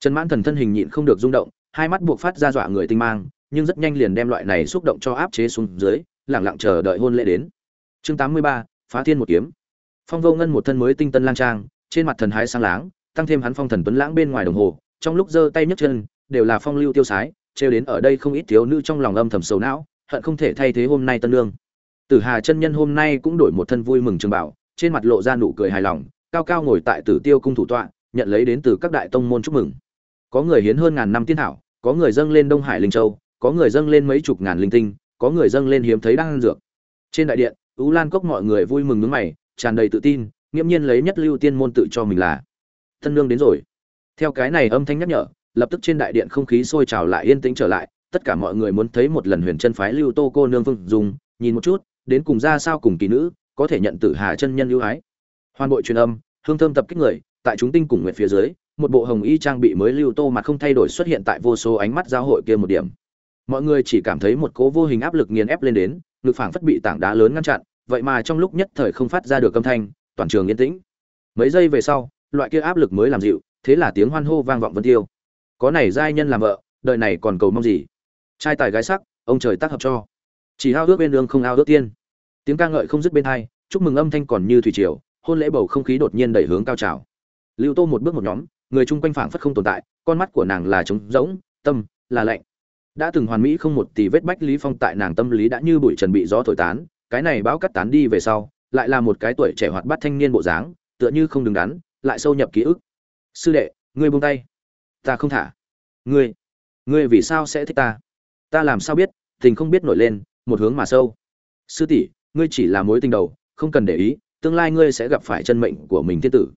Trần mãn thần thân hình nhịn không được rung động, hai mắt buộc phát ra dọa người tinh mang, nhưng rất nhanh liền đem loại này xúc động cho áp chế xuống dưới lẳng lặng chờ đợi hôn lễ đến. Chương tám mươi ba, phá thiên một kiếm. Phong vô ngân một thân mới tinh tân lang trang, trên mặt thần hái sang láng, tăng thêm hắn phong thần tuấn lãng bên ngoài đồng hồ, trong lúc giơ tay nhấc chân, đều là phong lưu tiêu sái, trêu đến ở đây không ít thiếu nữ trong lòng âm thầm sầu não hận không thể thay thế hôm nay tân lương. Tử hà chân nhân hôm nay cũng đổi một thân vui mừng trường bảo, trên mặt lộ ra nụ cười hài lòng, cao cao ngồi tại tử tiêu cung thủ tọa, nhận lấy đến từ các đại tông môn chúc mừng. Có người hiến hơn ngàn năm tiên thảo, có người dâng lên đông hải linh châu, có người dâng lên mấy chục ngàn linh tinh, có người dâng lên hiếm thấy đang ăn dược. Trên đại điện ú lan cốc mọi người vui mừng nước mày, tràn đầy tự tin, nghiễm nhiên lấy nhất lưu tiên môn tự cho mình là thân nương đến rồi. Theo cái này âm thanh nhắc nhở, lập tức trên đại điện không khí sôi trào lại yên tĩnh trở lại tất cả mọi người muốn thấy một lần huyền chân phái lưu tô cô nương vương dùng nhìn một chút, đến cùng ra sao cùng kỳ nữ, có thể nhận tử hà chân nhân ưu ái. Hoàn bội truyền âm, hương thơm tập kích người, tại chúng tinh cùng nguyện phía dưới, một bộ hồng y trang bị mới lưu tô mặt không thay đổi xuất hiện tại vô số ánh mắt giao hội kia một điểm. Mọi người chỉ cảm thấy một cố vô hình áp lực nghiền ép lên đến, ngực phảng phất bị tảng đá lớn ngăn chặn, vậy mà trong lúc nhất thời không phát ra được âm thanh, toàn trường yên tĩnh. Mấy giây về sau, loại kia áp lực mới làm dịu, thế là tiếng hoan hô vang vọng vân tiêu. Có này giai nhân làm vợ, đời này còn cầu mong gì? Trai tài gái sắc, ông trời tác hợp cho. Chỉ ao ước bên đường không ao ước tiên. Tiếng ca ngợi không dứt bên hai, chúc mừng âm thanh còn như thủy triều, hôn lễ bầu không khí đột nhiên đẩy hướng cao trào. Lưu tô một bước một nhóm, người chung quanh phảng phất không tồn tại, con mắt của nàng là trống rỗng, tâm là lạnh. Đã từng hoàn mỹ không một tỷ vết bách lý phong tại nàng tâm lý đã như bụi trần bị gió thổi tán, cái này bão cắt tán đi về sau, lại là một cái tuổi trẻ hoạt bát thanh niên bộ dáng, tựa như không đứng đắn, lại sâu nhập ký ức. Sư đệ, ngươi buông tay. Ta không thả. Ngươi ngươi vì sao sẽ thích ta? Ta làm sao biết, tình không biết nổi lên, một hướng mà sâu. Sư tỷ, ngươi chỉ là mối tình đầu, không cần để ý, tương lai ngươi sẽ gặp phải chân mệnh của mình thiên tử.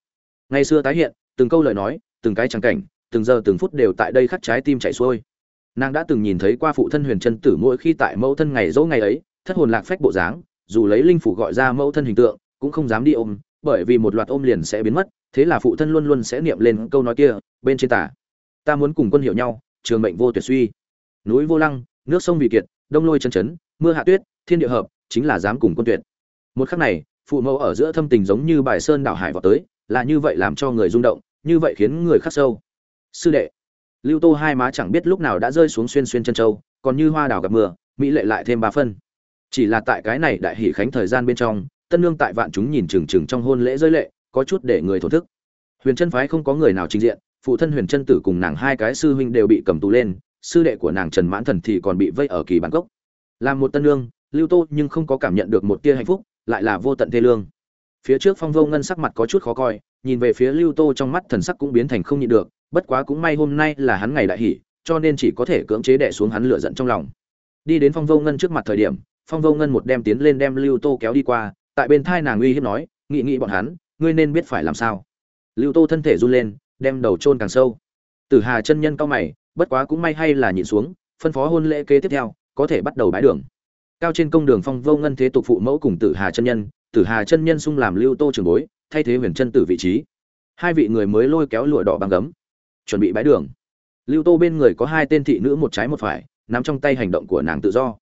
Ngày xưa tái hiện, từng câu lời nói, từng cái trắng cảnh, từng giờ từng phút đều tại đây khắc trái tim chạy xuôi. Nàng đã từng nhìn thấy qua phụ thân huyền chân tử mỗi khi tại mẫu thân ngày dỗ ngày ấy, thất hồn lạc phách bộ dáng, dù lấy linh phủ gọi ra mẫu thân hình tượng, cũng không dám đi ôm, bởi vì một loạt ôm liền sẽ biến mất, thế là phụ thân luôn luôn sẽ niệm lên câu nói kia, bên trên tả ta muốn cùng quân hiểu nhau, trường mệnh vô tuyệt suy núi vô lăng, nước sông vị kiệt, đông lôi chân chấn, mưa hạ tuyết, thiên địa hợp, chính là dám cùng quân tuyệt. Một khắc này, phụ mẫu ở giữa thâm tình giống như bài sơn đảo hải vào tới, là như vậy làm cho người rung động, như vậy khiến người khắc sâu. Sư đệ, lưu tô hai má chẳng biết lúc nào đã rơi xuống xuyên xuyên chân châu, còn như hoa đào gặp mưa, mỹ lệ lại thêm ba phân. Chỉ là tại cái này đại hỷ khánh thời gian bên trong, tân nương tại vạn chúng nhìn chừng chừng trong hôn lễ rơi lệ, có chút để người thổ thức. Huyền chân phái không có người nào trình diện, phụ thân huyền chân tử cùng nàng hai cái sư huynh đều bị cầm tù lên sư đệ của nàng trần mãn thần thì còn bị vây ở kỳ bản cốc. Làm một tân lương lưu tô nhưng không có cảm nhận được một tia hạnh phúc, lại là vô tận thê lương. Phía trước phong vô ngân sắc mặt có chút khó coi, nhìn về phía lưu tô trong mắt thần sắc cũng biến thành không nhịn được, bất quá cũng may hôm nay là hắn ngày đại hỷ, cho nên chỉ có thể cưỡng chế đẻ xuống hắn lửa giận trong lòng. Đi đến phong vô ngân trước mặt thời điểm, phong vô ngân một đem tiến lên đem lưu tô kéo đi qua, tại bên thai nàng uy hiếp nói, nghị nghị bọn hắn, ngươi nên biết phải làm sao. Lưu tô thân thể run lên, đem đầu chôn càng sâu. Tử hà chân nhân cao mày bất quá cũng may hay là nhìn xuống, phân phó hôn lễ kế tiếp theo, có thể bắt đầu bãi đường. Cao trên công đường phong vô ngân thế tục phụ mẫu cùng tử hà chân nhân, tử hà chân nhân sung làm lưu tô trường bối, thay thế huyền chân tử vị trí. Hai vị người mới lôi kéo lụa đỏ bằng gấm, chuẩn bị bãi đường. Lưu tô bên người có hai tên thị nữ một trái một phải, nắm trong tay hành động của nàng tự do.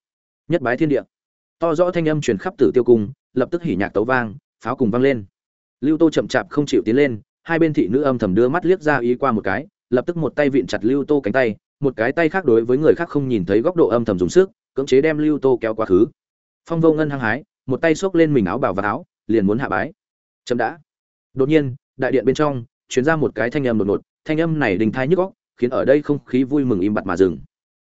Nhất bái thiên địa. To rõ thanh âm truyền khắp tử tiêu cung, lập tức hỉ nhạc tấu vang, pháo cùng vang lên. Lưu tô chậm chạp không chịu tiến lên, hai bên thị nữ âm thầm đưa mắt liếc ra ý qua một cái lập tức một tay vịn chặt lưu tô cánh tay, một cái tay khác đối với người khác không nhìn thấy góc độ âm thầm dùng sức, cưỡng chế đem lưu tô kéo quá khứ. Phong vô ngân hăng hái, một tay xốc lên mình áo bảo và áo, liền muốn hạ bái. Chậm đã. Đột nhiên, đại điện bên trong, truyền ra một cái thanh âm đột ngột, thanh âm này đình thai nhức góc khiến ở đây không khí vui mừng im bặt mà dừng.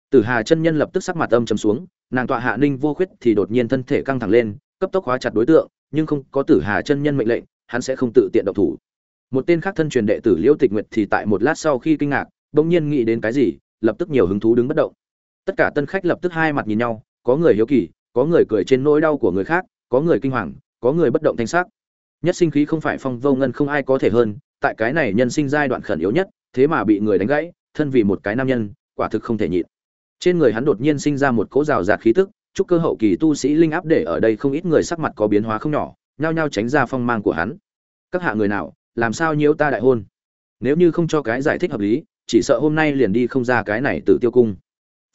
Tử hà chân nhân lập tức sắc mặt âm chấm xuống, nàng tọa hạ ninh vô khuyết thì đột nhiên thân thể căng thẳng lên, cấp tốc hóa chặt đối tượng, nhưng không có tử hà chân nhân mệnh lệnh, hắn sẽ không tự tiện động thủ một tên khác thân truyền đệ tử liễu tịch nguyệt thì tại một lát sau khi kinh ngạc, bỗng nhiên nghĩ đến cái gì, lập tức nhiều hứng thú đứng bất động. Tất cả tân khách lập tức hai mặt nhìn nhau, có người hiếu kỳ, có người cười trên nỗi đau của người khác, có người kinh hoàng, có người bất động thanh sắc. Nhất sinh khí không phải phong vô ngân không ai có thể hơn, tại cái này nhân sinh giai đoạn khẩn yếu nhất, thế mà bị người đánh gãy, thân vì một cái nam nhân, quả thực không thể nhịn. Trên người hắn đột nhiên sinh ra một cỗ rào rạt khí tức, chúc cơ hậu kỳ tu sĩ linh áp để ở đây không ít người sắc mặt có biến hóa không nhỏ, nhao nhao tránh ra phong mang của hắn. Các hạ người nào làm sao nhiễu ta đại hôn? Nếu như không cho cái giải thích hợp lý, chỉ sợ hôm nay liền đi không ra cái này tự tiêu cung.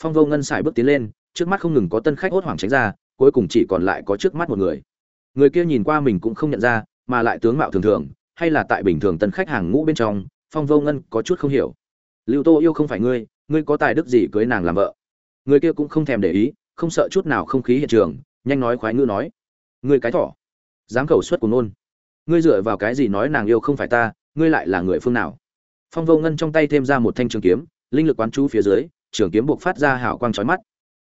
Phong vô ngân xài bước tiến lên, trước mắt không ngừng có tân khách hốt hoảng tránh ra, cuối cùng chỉ còn lại có trước mắt một người. Người kia nhìn qua mình cũng không nhận ra, mà lại tướng mạo thường thường, hay là tại bình thường tân khách hàng ngũ bên trong, phong vô ngân có chút không hiểu. Lưu tô yêu không phải ngươi ngươi có tài đức gì cưới nàng làm vợ? Người kia cũng không thèm để ý, không sợ chút nào không khí hiện trường, nhanh nói khoái ngữ nói. Ngươi cái thỏ, dám khẩu suất của nôn ngươi dựa vào cái gì nói nàng yêu không phải ta, ngươi lại là người phương nào? Phong vô ngân trong tay thêm ra một thanh trường kiếm, linh lực quán chú phía dưới, trường kiếm buộc phát ra hào quang trói mắt.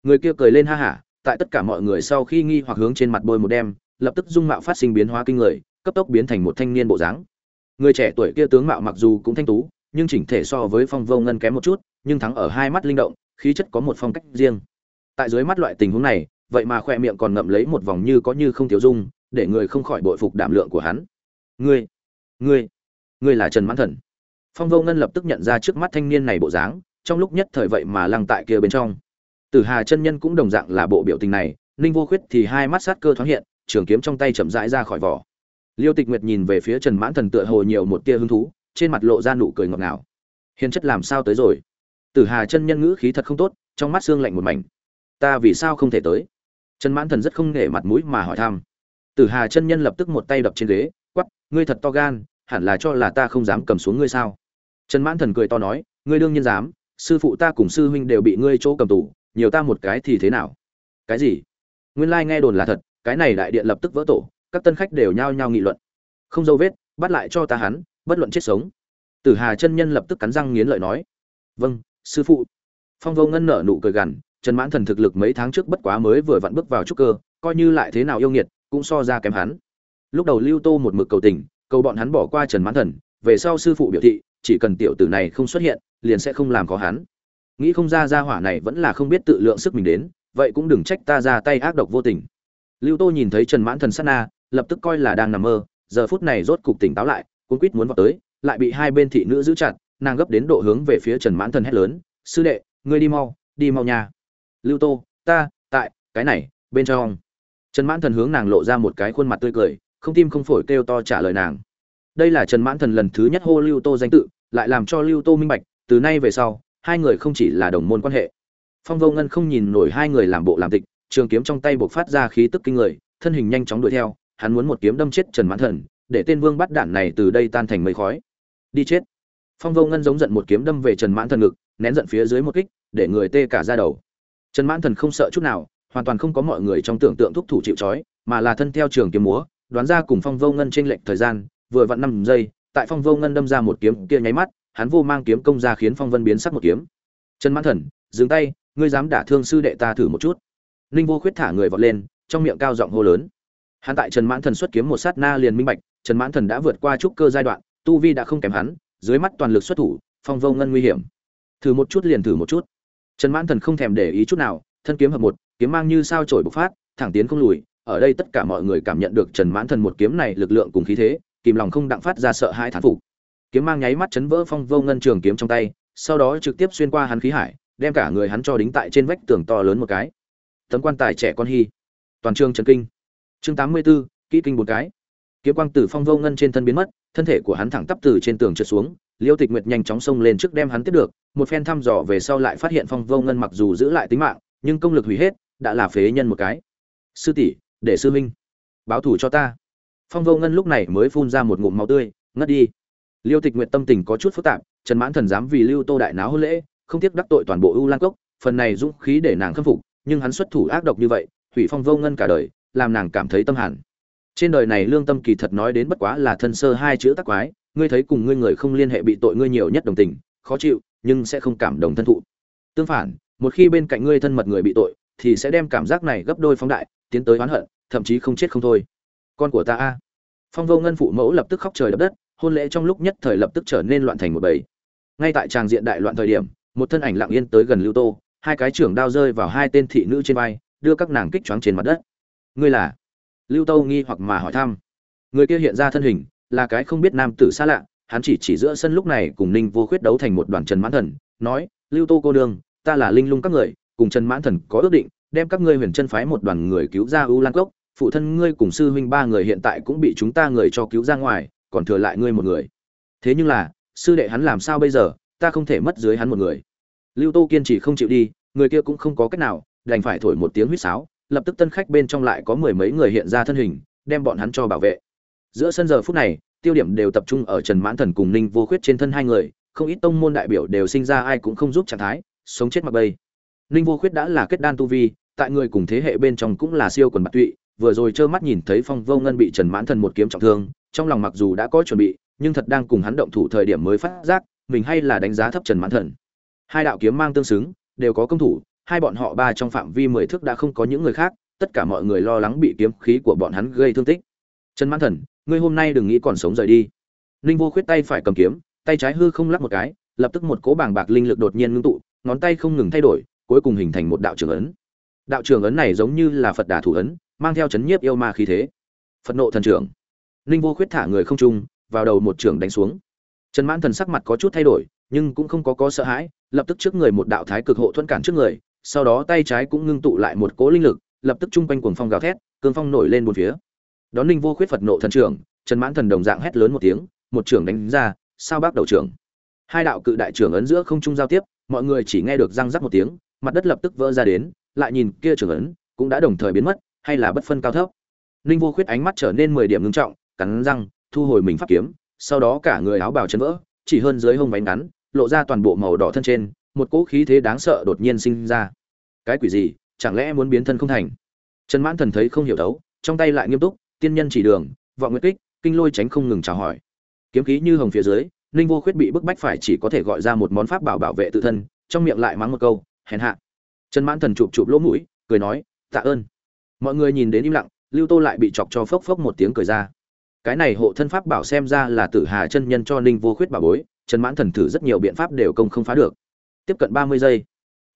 Người kia cười lên ha hả, tại tất cả mọi người sau khi nghi hoặc hướng trên mặt bôi một đêm, lập tức dung mạo phát sinh biến hóa kinh người, cấp tốc biến thành một thanh niên bộ dáng. Người trẻ tuổi kia tướng mạo mặc dù cũng thanh tú, nhưng chỉnh thể so với phong vô ngân kém một chút, nhưng thắng ở hai mắt linh động, khí chất có một phong cách riêng. Tại dưới mắt loại tình huống này, vậy mà khoe miệng còn ngậm lấy một vòng như có như không thiếu dung để người không khỏi bội phục đảm lượng của hắn. Ngươi ngươi ngươi là trần mãn thần. Phong vô ngân lập tức nhận ra trước mắt thanh niên này bộ dáng, trong lúc nhất thời vậy mà lăng tại kia bên trong. Tử hà chân nhân cũng đồng dạng là bộ biểu tình này, ninh vô khuyết thì hai mắt sát cơ thoáng hiện, trường kiếm trong tay chậm rãi ra khỏi vỏ. Liêu tịch nguyệt nhìn về phía trần mãn thần tựa hồ nhiều một tia hứng thú, trên mặt lộ ra nụ cười ngọt ngào. Hiền chất làm sao tới rồi? Tử hà chân nhân ngữ khí thật không tốt, trong mắt xương lạnh một mảnh. Ta vì sao không thể tới? Trần mãn thần rất không nể mặt mũi mà hỏi thăm tử hà chân nhân lập tức một tay đập trên ghế quát: ngươi thật to gan, hẳn là cho là ta không dám cầm xuống ngươi sao? Trần mãn thần cười to nói, ngươi đương nhiên dám, sư phụ ta cùng sư huynh đều bị ngươi chỗ cầm tù, nhiều ta một cái thì thế nào? Cái gì? Nguyên lai nghe đồn là thật, cái này đại điện lập tức vỡ tổ, các tân khách đều nhao nhao nghị luận. Không dấu vết, bắt lại cho ta hắn, bất luận chết sống. Tử hà chân nhân lập tức cắn răng nghiến lợi nói vâng sư phụ. Phong vô ngân nở nụ cười gằn, trần mãn thần thực lực mấy tháng trước bất quá mới vừa vặn bước vào trúc cơ, coi như lại thế nào yêu nghiệt cũng so ra kém hắn. Lúc đầu lưu tô một mực cầu tình, cầu bọn hắn bỏ qua trần mãn thần, về sau sư phụ biểu thị, chỉ cần tiểu tử này không xuất hiện, liền sẽ không làm có hắn. Nghĩ không ra ra hỏa này vẫn là không biết tự lượng sức mình đến, vậy cũng đừng trách ta ra tay ác độc vô tình. Lưu tô nhìn thấy trần mãn thần sát na, lập tức coi là đang nằm mơ, giờ phút này rốt cục tỉnh táo lại cuốn quýt muốn vào tới, lại bị hai bên thị nữ giữ chặt, nàng gấp đến độ hướng về phía trần mãn thần hét lớn, sư đệ, ngươi đi mau đi mau nhà. lưu tô, ta, tại, cái này, bên trong trần mãn thần hướng nàng lộ ra một cái khuôn mặt tươi cười, không tim không phổi kêu to trả lời nàng. Đây là trần mãn thần lần thứ nhất hô lưu tô danh tự, lại làm cho lưu tô minh bạch, từ nay về sau, hai người không chỉ là đồng môn quan hệ. Phong vô ngân không nhìn nổi hai người làm bộ làm tịch, trường kiếm trong tay buộc phát ra khí tức kinh người, thân hình nhanh chóng đuổi theo, hắn muốn một kiếm đâm chết trần mãn thần, để tên vương bắt đạn này từ đây tan thành mây khói. Đi chết. Phong vô ngân giống giận một kiếm đâm về trần mãn thần ngực, nén giận phía dưới một kích, để người tê cả ra đầu. Trần mãn thần không sợ chút nào hoàn toàn không có mọi người trong tưởng tượng thúc thủ chịu trói, mà là thân theo trường kiếm múa, đoán ra cùng phong vô ngân trên lệnh thời gian, vừa vặn năm giây, tại phong vô ngân đâm ra một kiếm kia nháy mắt, hắn vô mang kiếm công ra khiến phong vân biến sắc một kiếm. Trần mãn thần, dừng tay, ngươi dám đả thương sư đệ ta thử một chút. Ninh vô khuyết thả người vọt lên, trong miệng cao giọng hô lớn. Hắn tại trần mãn thần xuất kiếm một sát na liền minh bạch, trần mãn thần đã vượt qua trúc cơ giai đoạn, tu vi đã không kém hắn, dưới mắt toàn lực xuất thủ, phong vô ngân nguy hiểm. Thử một chút liền thử một chút. Trần mãn thần không thèm để ý chút nào, thân kiếm hợp một kiếm mang như sao trổi bộc phát thẳng tiến không lùi ở đây tất cả mọi người cảm nhận được trần mãn thần một kiếm này lực lượng cùng khí thế kìm lòng không đặng phát ra sợ hãi thán phục. Kiếm mang nháy mắt chấn vỡ phong vô ngân trường kiếm trong tay sau đó trực tiếp xuyên qua hắn khí hải đem cả người hắn cho đính tại trên vách tường to lớn một cái. Tấm quan tài trẻ con hy toàn trường chấn kinh. Chương tám mươi 84, kỹ kinh một cái. Kiếm quang tử phong vô ngân trên thân biến mất thân thể của hắn thẳng tắp từ trên tường trượt xuống liêu tịch nguyệt nhanh chóng xông lên trước đem hắn tiếp được một phen thăm dò về sau lại phát hiện phong vô ngân mặc dù giữ lại tính mạng nhưng công lực hủy hết đã là phế nhân một cái. Sư tỷ, để sư minh báo thủ cho ta. Phong vô ngân lúc này mới phun ra một ngụm máu tươi, ngất đi. Liêu tịch nguyệt tâm tình có chút phức tạp, trần mãn thần dám vì lưu tô đại náo hôn lễ, không tiếc đắc tội toàn bộ ưu lan cốc, phần này dũng khí để nàng khâm phục, nhưng hắn xuất thủ ác độc như vậy hủy phong vô ngân cả đời, làm nàng cảm thấy tâm hẳn. Trên đời này lương tâm kỳ thật nói đến bất quá là thân sơ hai chữ tắc quái, ngươi thấy cùng ngươi người không liên hệ bị tội ngươi nhiều nhất đồng tình, khó chịu, nhưng sẽ không cảm động thân thụ. Tương phản, một khi bên cạnh ngươi thân mật người bị tội thì sẽ đem cảm giác này gấp đôi phóng đại, tiến tới oán hận, thậm chí không chết không thôi. Con của ta a. Phong vô ngân phụ mẫu lập tức khóc trời đập đất, hôn lễ trong lúc nhất thời lập tức trở nên loạn thành một bầy. Ngay tại tràng diện đại loạn thời điểm, một thân ảnh lặng yên tới gần lưu tô, hai cái trưởng đao rơi vào hai tên thị nữ trên vai, đưa các nàng kích choáng trên mặt đất. Ngươi là? Lưu tô nghi hoặc mà hỏi thăm. Người kia hiện ra thân hình, là cái không biết nam tử xa lạ, hắn chỉ chỉ giữa sân lúc này cùng ninh vô khuyết đấu thành một đoàn trần mãn thần, nói, lưu tô cô đương ta là linh lung các người cùng trần mãn thần có ước định, đem các ngươi huyền chân phái một đoàn người cứu ra U lan cốc, phụ thân ngươi cùng sư huynh ba người hiện tại cũng bị chúng ta người cho cứu ra ngoài, còn thừa lại ngươi một người. Thế nhưng là, sư đệ hắn làm sao bây giờ, ta không thể mất dưới hắn một người. Lưu tô kiên trì không chịu đi, người kia cũng không có cách nào, đành phải thổi một tiếng huýt sáo, lập tức tân khách bên trong lại có mười mấy người hiện ra thân hình, đem bọn hắn cho bảo vệ. Giữa sân giờ phút này, tiêu điểm đều tập trung ở trần mãn thần cùng ninh vô khuyết trên thân hai người, không ít tông môn đại biểu đều sinh ra ai cũng không giúp trạng thái, sống chết mặc bây ninh vô khuyết đã là kết đan tu vi, tại người cùng thế hệ bên trong cũng là siêu quần bạc tụy, vừa rồi trơ mắt nhìn thấy phong vô ngân bị trần mãn thần một kiếm trọng thương, trong lòng mặc dù đã có chuẩn bị, nhưng thật đang cùng hắn động thủ thời điểm mới phát giác, mình hay là đánh giá thấp trần mãn thần. Hai đạo kiếm mang tương xứng, đều có công thủ, hai bọn họ ba trong phạm vi mười thước đã không có những người khác, tất cả mọi người lo lắng bị kiếm khí của bọn hắn gây thương tích. Trần mãn thần, ngươi hôm nay đừng nghĩ còn sống rời đi. Ninh vô khuyết tay phải cầm kiếm, tay trái hư không lắc một cái, lập tức một cỗ bàng bạc linh lực đột nhiên ngưng tụ, ngón tay không ngừng thay đổi cuối cùng hình thành một đạo trường ấn. Đạo trường ấn này giống như là phật đà thủ ấn, mang theo chấn nhiếp yêu ma khí thế. Phật nộ thần trưởng. Ninh vô khuyết thả người không trung, vào đầu một trường đánh xuống. Trần mãn thần sắc mặt có chút thay đổi, nhưng cũng không có có sợ hãi, lập tức trước người một đạo thái cực hộ thuẫn cản trước người, sau đó tay trái cũng ngưng tụ lại một cỗ linh lực, lập tức chung quanh cuồng phong gào thét, cương phong nổi lên một phía. Đón ninh vô khuyết phật nộ thần trưởng, trần mãn thần đồng dạng hét lớn một tiếng, một trưởng đánh ra, sao bác đầu trưởng. Hai đạo cự đại trưởng ấn giữa không trung giao tiếp, mọi người chỉ nghe được răng rắc một tiếng mặt đất lập tức vỡ ra đến, lại nhìn kia trưởng ấn, cũng đã đồng thời biến mất, hay là bất phân cao thấp. Ninh vô khuyết ánh mắt trở nên mười điểm ngưng trọng, cắn răng, thu hồi mình pháp kiếm, sau đó cả người áo bào chân vỡ, chỉ hơn dưới hông váy ngắn, lộ ra toàn bộ màu đỏ thân trên, một cỗ khí thế đáng sợ đột nhiên sinh ra. Cái quỷ gì, chẳng lẽ muốn biến thân không thành? Trần mãn thần thấy không hiểu đấu trong tay lại nghiêm túc, tiên nhân chỉ đường, vọng nguyệt kích, kinh lôi tránh không ngừng chào hỏi. Kiếm khí như hồng phía dưới, ninh vô khuyết bị bức bách phải chỉ có thể gọi ra một món pháp bảo bảo vệ tự thân, trong miệng lại mắng một câu hèn hạ. Trần mãn thần chụp chụp lỗ mũi, cười nói, tạ ơn. Mọi người nhìn đến im lặng, lưu tô lại bị chọc cho phốc phốc một tiếng cười ra. Cái này hộ thân pháp bảo xem ra là tử hà chân nhân cho ninh vô khuyết bà bối, trần mãn thần thử rất nhiều biện pháp đều công không phá được. Tiếp cận ba mươi giây,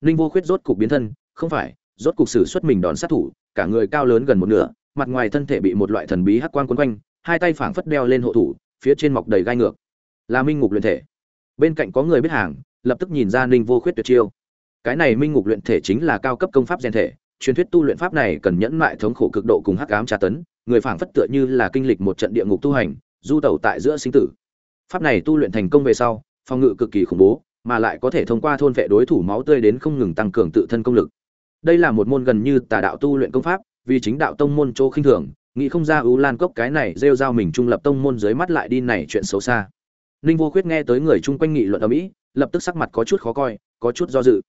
ninh vô khuyết rốt cục biến thân, không phải, rốt cục xử xuất mình đòn sát thủ, cả người cao lớn gần một nửa, mặt ngoài thân thể bị một loại thần bí hắc quan quấn quanh, hai tay phảng phất đeo lên hộ thủ, phía trên mọc đầy gai ngược. Là minh ngục luyện thể. Bên cạnh có người biết hàng, lập tức nhìn ra ninh vô khuyết tuyệt chiêu cái này minh ngục luyện thể chính là cao cấp công pháp gen thể, truyền thuyết tu luyện pháp này cần nhẫn mại thống khổ cực độ cùng hắc ám tra tấn, người phảng phất tựa như là kinh lịch một trận địa ngục tu hành, du tẩu tại giữa sinh tử. Pháp này tu luyện thành công về sau, phòng ngự cực kỳ khủng bố, mà lại có thể thông qua thôn vệ đối thủ máu tươi đến không ngừng tăng cường tự thân công lực. Đây là một môn gần như tà đạo tu luyện công pháp, vì chính đạo tông môn chỗ khinh thường, nghĩ không ra ưu lan cốc cái này rêu rao mình trung lập tông môn dưới mắt lại đi này chuyện xấu xa. Ninh vô khuyết nghe tới người chung quanh nghị luận ở mỹ, lập tức sắc mặt có chút khó coi, có chút do dự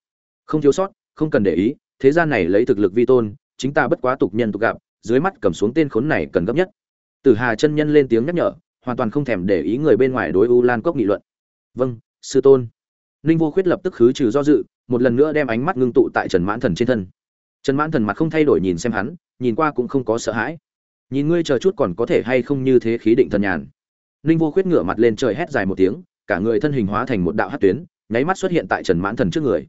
không thiếu sót, không cần để ý, thế gian này lấy thực lực vi tôn, chính ta bất quá tục nhân tục gặp, dưới mắt cầm xuống tên khốn này cần gấp nhất. Tử hà chân nhân lên tiếng nhắc nhở, hoàn toàn không thèm để ý người bên ngoài đối u lan cốc nghị luận. Vâng sư tôn. Ninh vô khuyết lập tức khứ trừ do dự, một lần nữa đem ánh mắt ngưng tụ tại trần mãn thần trên thân. Trần mãn thần mặt không thay đổi nhìn xem hắn, nhìn qua cũng không có sợ hãi. Nhìn ngươi chờ chút còn có thể hay không như thế khí định thần nhàn. Ninh vô khuyết ngửa mặt lên trời hét dài một tiếng, cả người thân hình hóa thành một đạo hát tuyến, nháy mắt xuất hiện tại trần mãn thần trước người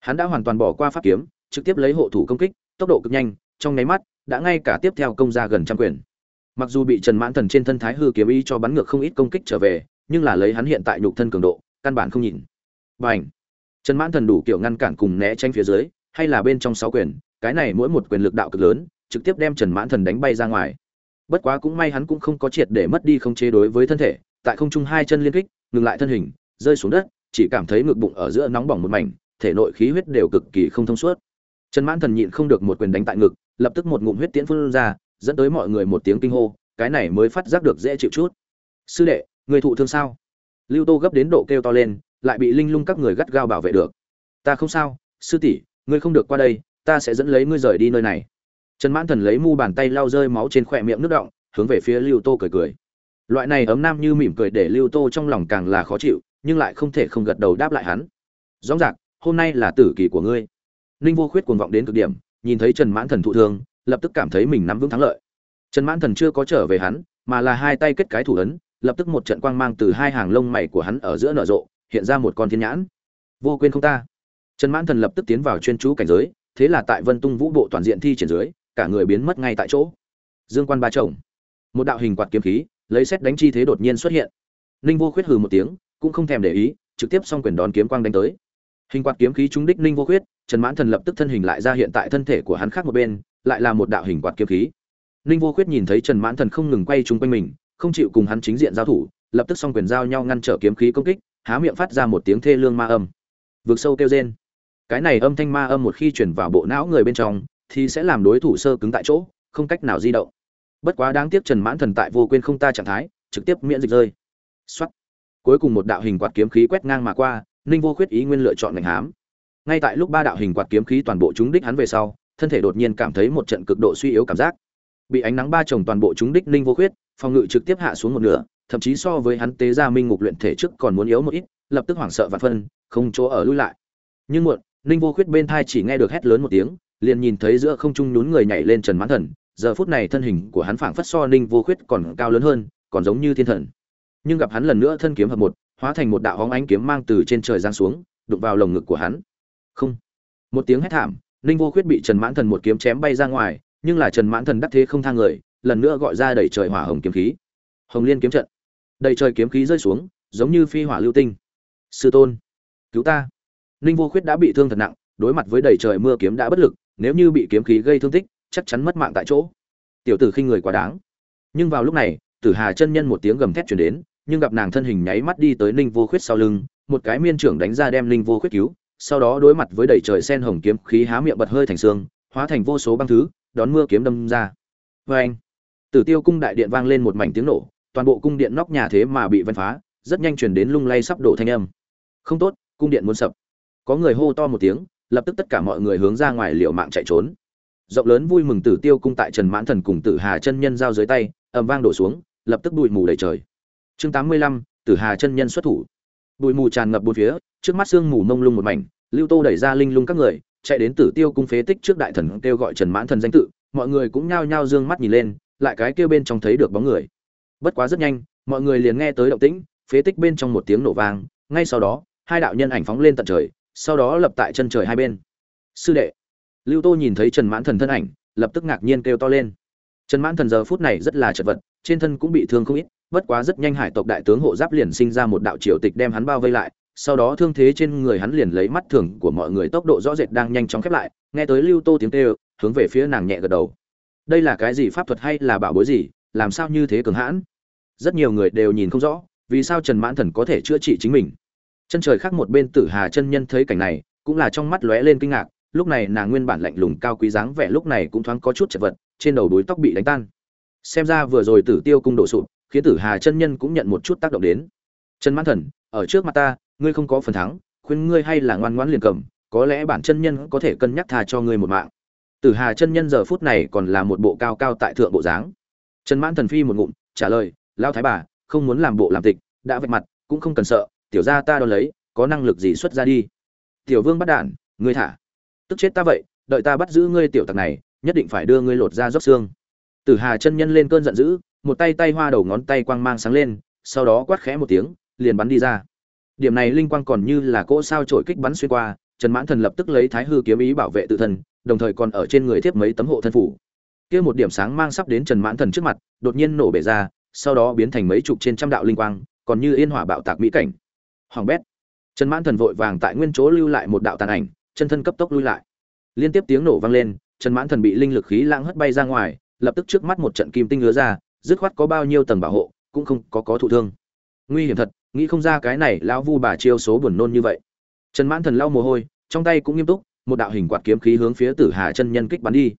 hắn đã hoàn toàn bỏ qua pháp kiếm, trực tiếp lấy hộ thủ công kích, tốc độ cực nhanh, trong nháy mắt, đã ngay cả tiếp theo công ra gần trăm quyền. Mặc dù bị trần mãn thần trên thân thái hư kiếm ý cho bắn ngược không ít công kích trở về, nhưng là lấy hắn hiện tại nhục thân cường độ, căn bản không nhìn. B à trần mãn thần đủ kiểu ngăn cản cùng né tránh phía dưới, hay là bên trong sáu quyền, cái này mỗi một quyền lực đạo cực lớn, trực tiếp đem trần mãn thần đánh bay ra ngoài. Bất quá cũng may hắn cũng không có triệt để mất đi không chế đối với thân thể, tại không trung hai chân liên kích, ngừng lại thân hình, rơi xuống đất, chỉ cảm thấy ngực bụng ở giữa nóng bỏng một mảnh thể nội khí huyết đều cực kỳ không thông suốt. Trần mãn thần nhịn không được một quyền đánh tại ngực, lập tức một ngụm huyết tiễn phun ra, dẫn tới mọi người một tiếng kinh hô, cái này mới phát giác được dễ chịu chút. Sư đệ, người thụ thương sao? Lưu tô gấp đến độ kêu to lên, lại bị linh lung các người gắt gao bảo vệ được. Ta không sao, sư tỷ, ngươi không được qua đây, ta sẽ dẫn lấy ngươi rời đi nơi này. Trần mãn thần lấy mu bàn tay lau rơi máu trên khóe miệng nước động, hướng về phía lưu tô cười cười. Loại này ấm nam như mỉm cười để lưu tô trong lòng càng là khó chịu, nhưng lại không thể không gật đầu đáp lại hắn. Rõ ràng hôm nay là tử kỳ của ngươi. Ninh vô khuyết cuồng vọng đến cực điểm, nhìn thấy trần mãn thần thụ thương, lập tức cảm thấy mình nắm vững thắng lợi. Trần mãn thần chưa có trở về hắn, mà là hai tay kết cái thủ ấn, lập tức một trận quang mang từ hai hàng lông mày của hắn ở giữa nở rộ, hiện ra một con thiên nhãn. Vô quên không ta. Trần mãn thần lập tức tiến vào chuyên chú cảnh giới, thế là tại vân tung vũ bộ toàn diện thi triển dưới, cả người biến mất ngay tại chỗ. Dương quan ba chồng. Một đạo hình quạt kiếm khí, lấy xét đánh chi thế đột nhiên xuất hiện. Ninh vô khuyết hừ một tiếng, cũng không thèm để ý, trực tiếp xong quyền đón kiếm quang đánh tới hình quạt kiếm khí trúng đích ninh vô khuyết, trần mãn thần lập tức thân hình lại ra hiện tại thân thể của hắn khác một bên, lại là một đạo hình quạt kiếm khí. Ninh vô khuyết nhìn thấy trần mãn thần không ngừng quay chung quanh mình, không chịu cùng hắn chính diện giao thủ, lập tức song quyền giao nhau ngăn trở kiếm khí công kích, há miệng phát ra một tiếng thê lương ma âm. Vượt sâu kêu rên. Cái này âm thanh ma âm một khi chuyển vào bộ não người bên trong, thì sẽ làm đối thủ sơ cứng tại chỗ, không cách nào di động. Bất quá đáng tiếc trần mãn thần tại vô quên không ta trạng thái, trực tiếp miễn dịch rơi. Xuất cuối cùng một đạo hình quạt kiếm khí quét ngang mà qua ninh vô khuyết ý nguyên lựa chọn ngành hám. Ngay tại lúc ba đạo hình quạt kiếm khí toàn bộ chúng đích hắn về sau, thân thể đột nhiên cảm thấy một trận cực độ suy yếu cảm giác. Bị ánh nắng ba chồng toàn bộ chúng đích ninh vô khuyết, phòng ngự trực tiếp hạ xuống một nửa, thậm chí so với hắn tế gia minh ngục luyện thể trước còn muốn yếu một ít, lập tức hoảng sợ và phân, không chỗ ở lui lại. Nhưng muộn, ninh vô khuyết bên thai chỉ nghe được hét lớn một tiếng, liền nhìn thấy giữa không trung nhún người nhảy lên trần mãn thần, giờ phút này thân hình của hắn phảng phất so ninh vô khuyết còn cao lớn hơn, còn giống như thiên thần. Nhưng gặp hắn lần nữa thân kiếm hợp một hóa thành một đạo hóng ánh kiếm mang từ trên trời giáng xuống, đụng vào lồng ngực của hắn. Không. Một tiếng hét thảm, ninh vô khuyết bị trần mãn thần một kiếm chém bay ra ngoài, nhưng là trần mãn thần đắc thế không thang người, lần nữa gọi ra đẩy trời hỏa hồng kiếm khí. Hồng liên kiếm trận. Đầy trời kiếm khí rơi xuống, giống như phi hỏa lưu tinh. Sư tôn, cứu ta. Ninh vô khuyết đã bị thương thật nặng, đối mặt với đầy trời mưa kiếm đã bất lực, nếu như bị kiếm khí gây thương tích, chắc chắn mất mạng tại chỗ. Tiểu tử khinh người quá đáng. Nhưng vào lúc này, tử hà chân nhân một tiếng gầm thét chuyển đến nhưng gặp nàng thân hình nháy mắt đi tới ninh vô khuyết sau lưng, một cái miên trưởng đánh ra đem ninh vô khuyết cứu, sau đó đối mặt với đầy trời sen hồng kiếm khí há miệng bật hơi thành xương, hóa thành vô số băng thứ, đón mưa kiếm đâm ra. Oeng! anh tử tiêu cung đại điện vang lên một mảnh tiếng nổ, toàn bộ cung điện nóc nhà thế mà bị vân phá, rất nhanh truyền đến lung lay sắp đổ thanh âm. Không tốt, cung điện muốn sập. Có người hô to một tiếng, lập tức tất cả mọi người hướng ra ngoài liệu mạng chạy trốn. Rộng lớn vui mừng tử tiêu cung tại trần mãn thần cùng tử hà chân nhân giao dưới tay, ầm vang đổ xuống, lập tức bụi mù đầy trời chương tám mươi lăm, tử hà chân nhân xuất thủ. Bụi mù tràn ngập bốn phía, trước mắt sương mù mông lung một mảnh, lưu tô đẩy ra linh lung các người, chạy đến tử tiêu cung phế tích trước đại thần kêu gọi trần mãn thần danh tự, mọi người cũng nhao nhao dương mắt nhìn lên, lại cái kêu bên trong thấy được bóng người. Bất quá rất nhanh, mọi người liền nghe tới động tĩnh, phế tích bên trong một tiếng nổ vang, ngay sau đó, hai đạo nhân ảnh phóng lên tận trời, sau đó lập tại chân trời hai bên. Sư đệ. Lưu tô nhìn thấy trần mãn thần thân ảnh, lập tức ngạc nhiên kêu to lên. Trần mãn thần giờ phút này rất là chật vật, trên thân cũng bị thương không ít bất quá rất nhanh hải tộc đại tướng hộ giáp liền sinh ra một đạo triều tịch đem hắn bao vây lại, sau đó thương thế trên người hắn liền lấy mắt thường của mọi người tốc độ rõ rệt đang nhanh chóng khép lại, nghe tới lưu tô tiếng kêu, hướng về phía nàng nhẹ gật đầu. Đây là cái gì pháp thuật hay là bảo bối gì, làm sao như thế cường hãn? Rất nhiều người đều nhìn không rõ, vì sao trần mãn thần có thể chữa trị chính mình? Chân trời khác một bên tử hà chân nhân thấy cảnh này, cũng là trong mắt lóe lên kinh ngạc, lúc này nàng nguyên bản lạnh lùng cao quý dáng vẻ lúc này cũng thoáng có chút chật vật, trên đầu đuối tóc bị đánh tan. Xem ra vừa rồi tử tiêu cung đổ sụp khiến tử hà chân nhân cũng nhận một chút tác động đến. Trần mãn thần, ở trước mặt ta, ngươi không có phần thắng, khuyên ngươi hay là ngoan ngoãn liền cầm, có lẽ bản chân nhân có thể cân nhắc tha cho ngươi một mạng. Tử hà chân nhân giờ phút này còn là một bộ cao cao tại thượng bộ dáng. Trần mãn thần phi một ngụm, trả lời lao thái bà, không muốn làm bộ làm tịch, đã vạch mặt, cũng không cần sợ, tiểu gia ta đo lấy, có năng lực gì xuất ra đi? Tiểu vương bắt đản ngươi thả. Tức chết ta vậy, đợi ta bắt giữ ngươi tiểu tặc này, nhất định phải đưa ngươi lột ra róc xương. Tử hà chân nhân lên cơn giận dữ một tay tay hoa đầu ngón tay quang mang sáng lên, sau đó quát khẽ một tiếng, liền bắn đi ra. Điểm này linh quang còn như là cỗ sao trổi kích bắn xuyên qua, trần mãn thần lập tức lấy thái hư kiếm ý bảo vệ tự thân, đồng thời còn ở trên người thiếp mấy tấm hộ thân phủ. Kia một điểm sáng mang sắp đến trần mãn thần trước mặt, đột nhiên nổ bể ra, sau đó biến thành mấy chục trên trăm đạo linh quang, còn như yên hỏa bạo tạc mỹ cảnh. Hoàng bét. Trần mãn thần vội vàng tại nguyên chỗ lưu lại một đạo tàn ảnh, chân thân cấp tốc lui lại. Liên tiếp tiếng nổ vang lên, trần mãn thần bị linh lực khí lãng hất bay ra ngoài, lập tức trước mắt một trận kim tinh ngứa ra dứt khoát có bao nhiêu tầng bảo hộ, cũng không có có thụ thương. Nguy hiểm thật, nghĩ không ra cái này lão vu bà chiêu số buồn nôn như vậy. Trần mãn thần lau mồ hôi, trong tay cũng nghiêm túc, một đạo hình quạt kiếm khí hướng phía tử hà chân nhân kích bắn đi.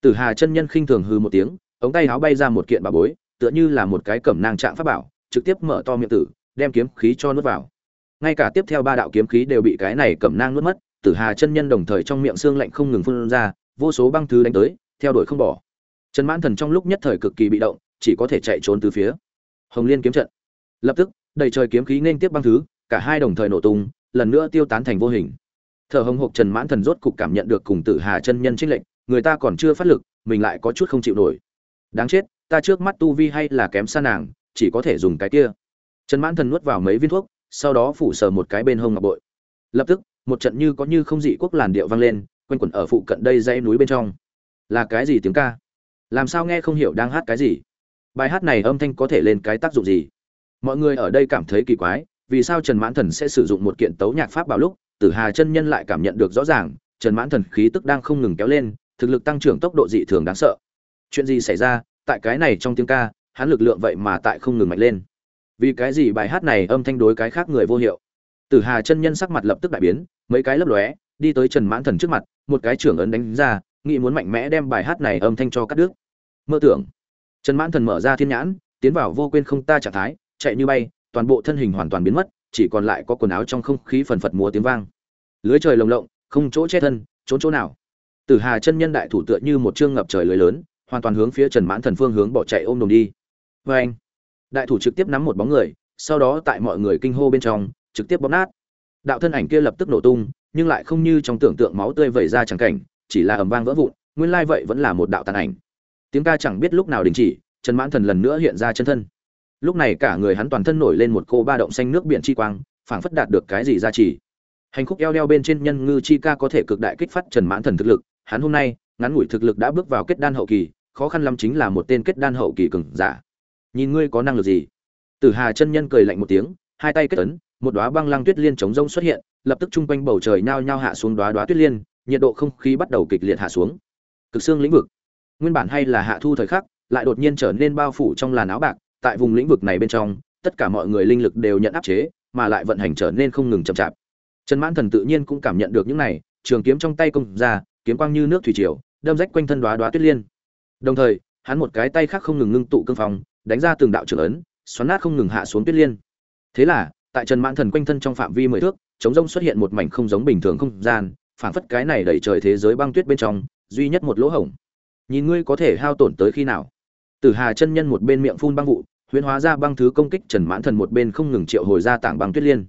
Tử hà chân nhân khinh thường hư một tiếng, ống tay áo bay ra một kiện bà bối, tựa như là một cái cẩm nang trạng pháp bảo, trực tiếp mở to miệng tử, đem kiếm khí cho nuốt vào. Ngay cả tiếp theo ba đạo kiếm khí đều bị cái này cẩm nang nuốt mất, tử hà chân nhân đồng thời trong miệng xương lạnh không ngừng phun ra, vô số băng thứ đánh tới, theo đuổi không bỏ. Trần mãn thần trong lúc nhất thời cực kỳ bị động chỉ có thể chạy trốn từ phía hồng liên kiếm trận. Lập tức, đầy trời kiếm khí nên tiếp băng thứ, cả hai đồng thời nổ tung, lần nữa tiêu tán thành vô hình. Thở hồng hộc trần mãn thần rốt cục cảm nhận được cùng tử hà chân nhân trích lệnh người ta còn chưa phát lực, mình lại có chút không chịu nổi. Đáng chết, ta trước mắt tu vi hay là kém xa nàng, chỉ có thể dùng cái kia. Trần mãn thần nuốt vào mấy viên thuốc, sau đó phủ sờ một cái bên hông ngọc bội. Lập tức, một trận như có như không dị quốc làn điệu vang lên, quanh quẩn ở phụ cận đây dãy núi bên trong. Là cái gì tiếng ca? Làm sao nghe không hiểu đang hát cái gì? Bài hát này âm thanh có thể lên cái tác dụng gì? Mọi người ở đây cảm thấy kỳ quái, vì sao trần mãn thần sẽ sử dụng một kiện tấu nhạc pháp bảo lúc, tử hà chân nhân lại cảm nhận được rõ ràng, trần mãn thần khí tức đang không ngừng kéo lên, thực lực tăng trưởng tốc độ dị thường đáng sợ. Chuyện gì xảy ra? Tại cái này trong tiếng ca, hắn lực lượng vậy mà tại không ngừng mạnh lên. Vì cái gì bài hát này âm thanh đối cái khác người vô hiệu? Tử hà chân nhân sắc mặt lập tức đại biến, mấy cái lấp lóe, đi tới trần mãn thần trước mặt, một cái trưởng ấn đánh ra, nghĩ muốn mạnh mẽ đem bài hát này âm thanh cho cắt đứt. Mơ tưởng trần mãn thần mở ra thiên nhãn, tiến vào vô quên không ta trạng thái, chạy như bay, toàn bộ thân hình hoàn toàn biến mất, chỉ còn lại có quần áo trong không khí phần phật múa tiếng vang. Lưới trời lồng lộng, không chỗ che thân, trốn chỗ nào. Tử hà chân nhân đại thủ tựa như một chương ngập trời lưới lớn, hoàn toàn hướng phía trần mãn thần phương hướng bỏ chạy ôm đồm đi. Vê anh, đại thủ trực tiếp nắm một bóng người, sau đó tại mọi người kinh hô bên trong, trực tiếp bóp nát. Đạo thân ảnh kia lập tức nổ tung, nhưng lại không như trong tưởng tượng máu tươi vẩy ra chẳng cảnh, chỉ là ầm vang vỡ vụn, nguyên lai vậy vẫn là một đạo tàn ảnh tiếng ca chẳng biết lúc nào đình chỉ, trần mãn thần lần nữa hiện ra chân thân. Lúc này cả người hắn toàn thân nổi lên một cô ba động xanh nước biển chi quang, phảng phất đạt được cái gì ra chỉ. Hành khúc eo đeo bên trên nhân ngư chi ca có thể cực đại kích phát trần mãn thần thực lực, hắn hôm nay, ngắn ngủi thực lực đã bước vào kết đan hậu kỳ, khó khăn lắm chính là một tên kết đan hậu kỳ cường giả. Nhìn ngươi có năng lực gì? Tử hà chân nhân cười lạnh một tiếng, hai tay kết ấn, một đóa băng lăng tuyết liên chống rông xuất hiện, lập tức trung quanh bầu trời nhao nhao hạ xuống đóa đóa tuyết liên, nhiệt độ không khí bắt đầu kịch liệt hạ xuống. Cực xương lĩnh vực nguyên bản hay là hạ thu thời khắc, lại đột nhiên trở nên bao phủ trong làn áo bạc, tại vùng lĩnh vực này bên trong, tất cả mọi người linh lực đều nhận áp chế, mà lại vận hành trở nên không ngừng chậm chạp. Trần mãn thần tự nhiên cũng cảm nhận được những này, trường kiếm trong tay công ra, kiếm quang như nước thủy triều, đâm rách quanh thân đoá đoá tuyết liên. Đồng thời, hắn một cái tay khác không ngừng ngưng tụ cương phong, đánh ra từng đạo trưởng ấn, xoắn nát không ngừng hạ xuống tuyết liên. Thế là, tại trần mãn thần quanh thân trong phạm vi mười thước, chống rông xuất hiện một mảnh không giống bình thường không gian, phảng phất cái này đẩy trời thế giới băng tuyết bên trong, duy nhất một lỗ hổng nhìn ngươi có thể hao tổn tới khi nào. Tử hà chân nhân một bên miệng phun băng vụ, huyễn hóa ra băng thứ công kích trần mãn thần một bên không ngừng triệu hồi ra tảng băng tuyết liên.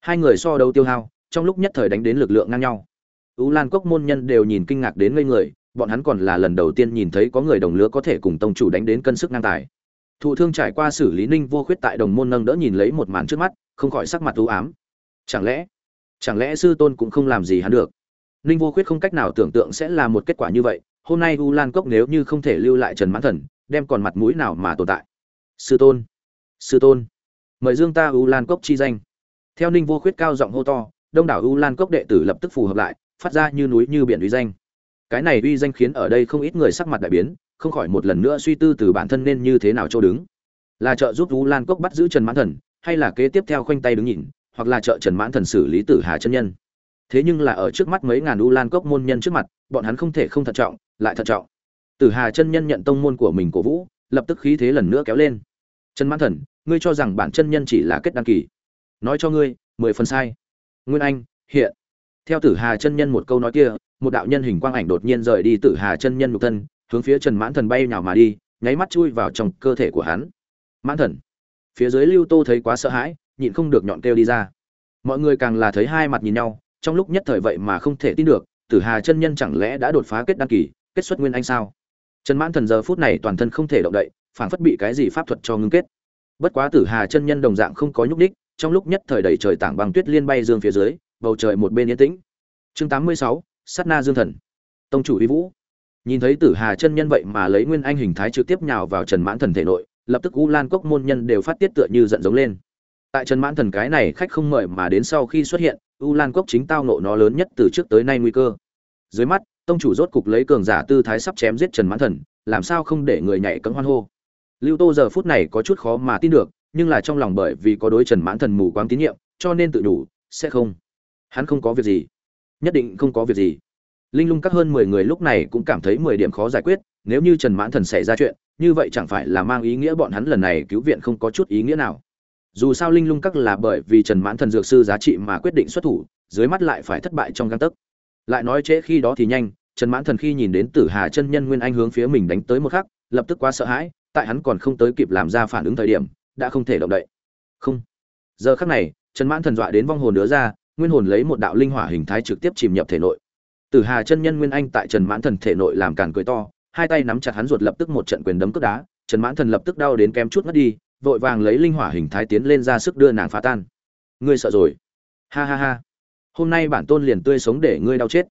Hai người so đấu tiêu hao, trong lúc nhất thời đánh đến lực lượng ngang nhau. Ú lan cốc môn nhân đều nhìn kinh ngạc đến ngây người, bọn hắn còn là lần đầu tiên nhìn thấy có người đồng lứa có thể cùng tông chủ đánh đến cân sức ngang tài. Thụ thương trải qua xử lý ninh vô khuyết tại đồng môn nâng đỡ nhìn lấy một màn trước mắt, không khỏi sắc mặt u ám. Chẳng lẽ chẳng lẽ sư tôn cũng không làm gì hắn được? Ninh vô khuyết không cách nào tưởng tượng sẽ là một kết quả như vậy hôm nay u lan cốc nếu như không thể lưu lại trần mãn thần, đem còn mặt mũi nào mà tồn tại? Sư tôn sư tôn, mời dương ta u lan cốc chi danh. Theo ninh vô khuyết cao giọng hô to, đông đảo u lan cốc đệ tử lập tức phù hợp lại, phát ra như núi như biển uy danh. Cái này uy danh khiến ở đây không ít người sắc mặt đại biến, không khỏi một lần nữa suy tư từ bản thân nên như thế nào cho đứng. Là trợ giúp u lan cốc bắt giữ trần mãn thần, hay là kế tiếp theo khoanh tay đứng nhìn, hoặc là trợ trần mãn thần xử lý tử hà chân nhân? Thế nhưng là ở trước mắt mấy ngàn u lan cốc môn nhân trước mặt, bọn hắn không thể không thận trọng lại thận trọng. Tử hà chân nhân nhận tông môn của mình cổ vũ, lập tức khí thế lần nữa kéo lên. Trần mãn thần, ngươi cho rằng bản chân nhân chỉ là kết đăng kỳ. Nói cho ngươi, mười phần sai. Nguyên anh, hiện. Theo tử hà chân nhân một câu nói kia, một đạo nhân hình quang ảnh đột nhiên rời đi tử hà chân nhân nhục thân, hướng phía trần mãn thần bay nhào mà đi, nháy mắt chui vào trong cơ thể của hắn. Mãn thần, phía dưới lưu tô thấy quá sợ hãi, nhịn không được nhọn kêu đi ra. Mọi người càng là thấy hai mặt nhìn nhau, trong lúc nhất thời vậy mà không thể tin được, tử hà chân nhân chẳng lẽ đã đột phá kết đăng kỳ kết xuất nguyên anh sao? Trần mãn thần giờ phút này toàn thân không thể động đậy, phảng phất bị cái gì pháp thuật cho ngưng kết. Bất quá tử hà chân nhân đồng dạng không có nhúc ních trong lúc nhất thời đầy trời tảng băng tuyết liên bay dương phía dưới, bầu trời một bên yên tĩnh. Chương tám mươi sáu, sát na dương thần. Tông chủ uy vũ. Nhìn thấy tử hà chân nhân vậy mà lấy nguyên anh hình thái trực tiếp nhào vào trần mãn thần thể nội, lập tức u lan cốc môn nhân đều phát tiết tựa như giận giống lên. Tại trần mãn thần cái này khách không mời mà đến sau khi xuất hiện, u lan cốc chính tao nộ nó lớn nhất từ trước tới nay nguy cơ. Dưới mắt tông chủ rốt cục lấy cường giả tư thái sắp chém giết trần mãn thần, làm sao không để người nhảy cấm hoan hô? Lưu tô giờ phút này có chút khó mà tin được, nhưng là trong lòng bởi vì có đối trần mãn thần mù quáng tín nhiệm, cho nên tự đủ, sẽ không. Hắn không có việc gì. Nhất định không có việc gì. Linh lung các hơn mười người lúc này cũng cảm thấy mười điểm khó giải quyết, nếu như trần mãn thần xảy ra chuyện, như vậy chẳng phải là mang ý nghĩa bọn hắn lần này cứu viện không có chút ý nghĩa nào. Dù sao linh lung các là bởi vì trần mãn thần dược sư giá trị mà quyết định xuất thủ, dưới mắt lại phải thất bại trong găng tấc lại nói trễ khi đó thì nhanh, trần mãn thần khi nhìn đến tử hà chân nhân nguyên anh hướng phía mình đánh tới một khắc, lập tức quá sợ hãi, tại hắn còn không tới kịp làm ra phản ứng thời điểm, đã không thể động đậy. Không. Giờ khắc này, trần mãn thần dọa đến vong hồn đứa ra, nguyên hồn lấy một đạo linh hỏa hình thái trực tiếp chìm nhập thể nội. Tử hà chân nhân nguyên anh tại trần mãn thần thể nội làm càn cười to, hai tay nắm chặt hắn ruột lập tức một trận quyền đấm cướp đá, trần mãn thần lập tức đau đến kém chút mất đi, vội vàng lấy linh hỏa hình thái tiến lên ra sức đưa nàng phá tan. Ngươi sợ rồi. Ha ha ha hôm nay bản tôn liền tươi sống để ngươi đau chết.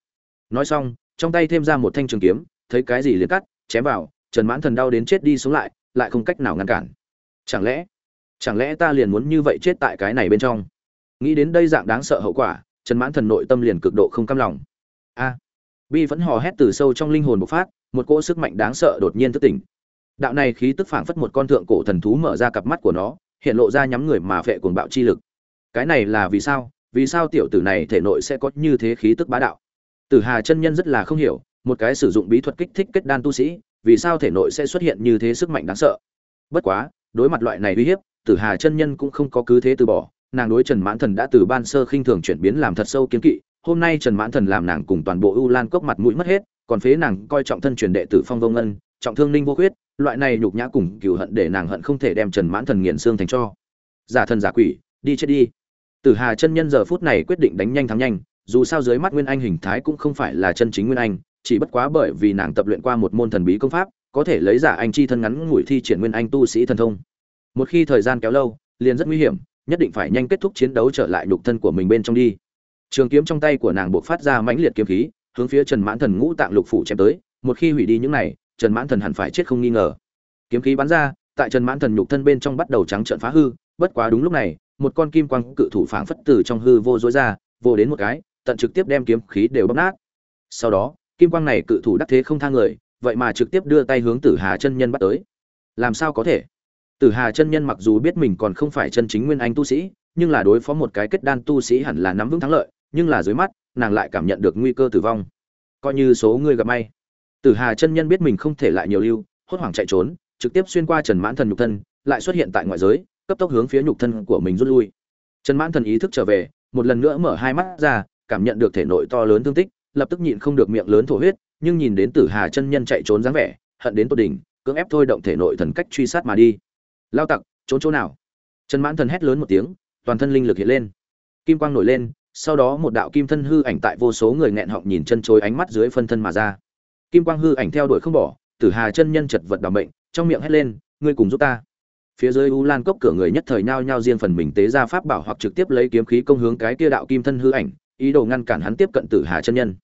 Nói xong, trong tay thêm ra một thanh trường kiếm, thấy cái gì liền cắt, chém vào, trần mãn thần đau đến chết đi sống lại lại không cách nào ngăn cản. Chẳng lẽ chẳng lẽ ta liền muốn như vậy chết tại cái này bên trong? Nghĩ đến đây dạng đáng sợ hậu quả, trần mãn thần nội tâm liền cực độ không cam lòng. A! Bi vẫn hò hét từ sâu trong linh hồn bộc phát, một cỗ sức mạnh đáng sợ đột nhiên thức tỉnh. Đạo này khí tức phảng phất một con thượng cổ thần thú mở ra cặp mắt của nó, hiện lộ ra nhắm người mà phệ cuồng bạo chi lực. Cái này là vì sao? Vì sao tiểu tử này thể nội sẽ có như thế khí tức bá đạo? Tử hà chân nhân rất là không hiểu, một cái sử dụng bí thuật kích thích kết đan tu sĩ, vì sao thể nội sẽ xuất hiện như thế sức mạnh đáng sợ? Bất quá, đối mặt loại này uy hiếp, tử hà chân nhân cũng không có cứ thế từ bỏ, nàng đối trần mãn thần đã từ ban sơ khinh thường chuyển biến làm thật sâu kiến kỵ, hôm nay trần mãn thần làm nàng cùng toàn bộ ưu lan cốc mặt mũi mất hết, còn phế nàng coi trọng thân truyền đệ tử phong vông ân trọng thương ninh vô khuyết, loại này nhục nhã cùng cừu hận để nàng hận không thể đem trần mãn thần nghiền xương thành cho. Giả thần giả quỷ, đi chết đi tử hà chân nhân giờ phút này quyết định đánh nhanh thắng nhanh, dù sao dưới mắt nguyên anh hình thái cũng không phải là chân chính nguyên anh, chỉ bất quá bởi vì nàng tập luyện qua một môn thần bí công pháp, có thể lấy giả anh chi thân ngắn ngủi thi triển nguyên anh tu sĩ thần thông. Một khi thời gian kéo lâu, liền rất nguy hiểm, nhất định phải nhanh kết thúc chiến đấu trở lại nhục thân của mình bên trong đi. Trường kiếm trong tay của nàng buộc phát ra mãnh liệt kiếm khí, hướng phía trần mãn thần ngũ tạng lục phủ chém tới, một khi hủy đi những này, trần mãn thần hẳn phải chết không nghi ngờ. Kiếm khí bắn ra, tại trần mãn thần nhục thân bên trong bắt đầu trắng trợn phá hư, bất quá đúng lúc này một con kim quang cự thủ phảng phất từ trong hư vô rối ra, vô đến một cái, tận trực tiếp đem kiếm khí đều bóp nát. Sau đó, kim quang này cự thủ đắc thế không tha người, vậy mà trực tiếp đưa tay hướng tử hà chân nhân bắt tới. Làm sao có thể? Tử hà chân nhân mặc dù biết mình còn không phải chân chính nguyên anh tu sĩ, nhưng là đối phó một cái kết đan tu sĩ hẳn là nắm vững thắng lợi, nhưng là dưới mắt, nàng lại cảm nhận được nguy cơ tử vong. Coi như số người gặp may. Tử hà chân nhân biết mình không thể lại nhiều lưu, hốt hoảng chạy trốn, trực tiếp xuyên qua trần mãn thần nhục thân, lại xuất hiện tại ngoại giới cấp tốc hướng phía nhục thân của mình rút lui. Trần mãn thần ý thức trở về, một lần nữa mở hai mắt ra, cảm nhận được thể nội to lớn thương tích, lập tức nhịn không được miệng lớn thổ huyết, nhưng nhìn đến tử hà chân nhân chạy trốn dáng vẻ, hận đến tột đỉnh, cưỡng ép thôi động thể nội thần cách truy sát mà đi. Lao tặc, trốn chỗ nào? Trần mãn thần hét lớn một tiếng, toàn thân linh lực hiện lên. Kim quang nổi lên, sau đó một đạo kim thân hư ảnh tại vô số người nghẹn họng nhìn chân chối ánh mắt dưới phân thân mà ra. Kim quang hư ảnh theo đuổi không bỏ, tử hà chân nhân chật vật đảm bệnh trong miệng hét lên, ngươi cùng giúp ta phía dưới u lan cốc cửa người nhất thời nhao nhao riêng phần mình tế ra pháp bảo hoặc trực tiếp lấy kiếm khí công hướng cái kia đạo kim thân hư ảnh, ý đồ ngăn cản hắn tiếp cận tử hà chân nhân.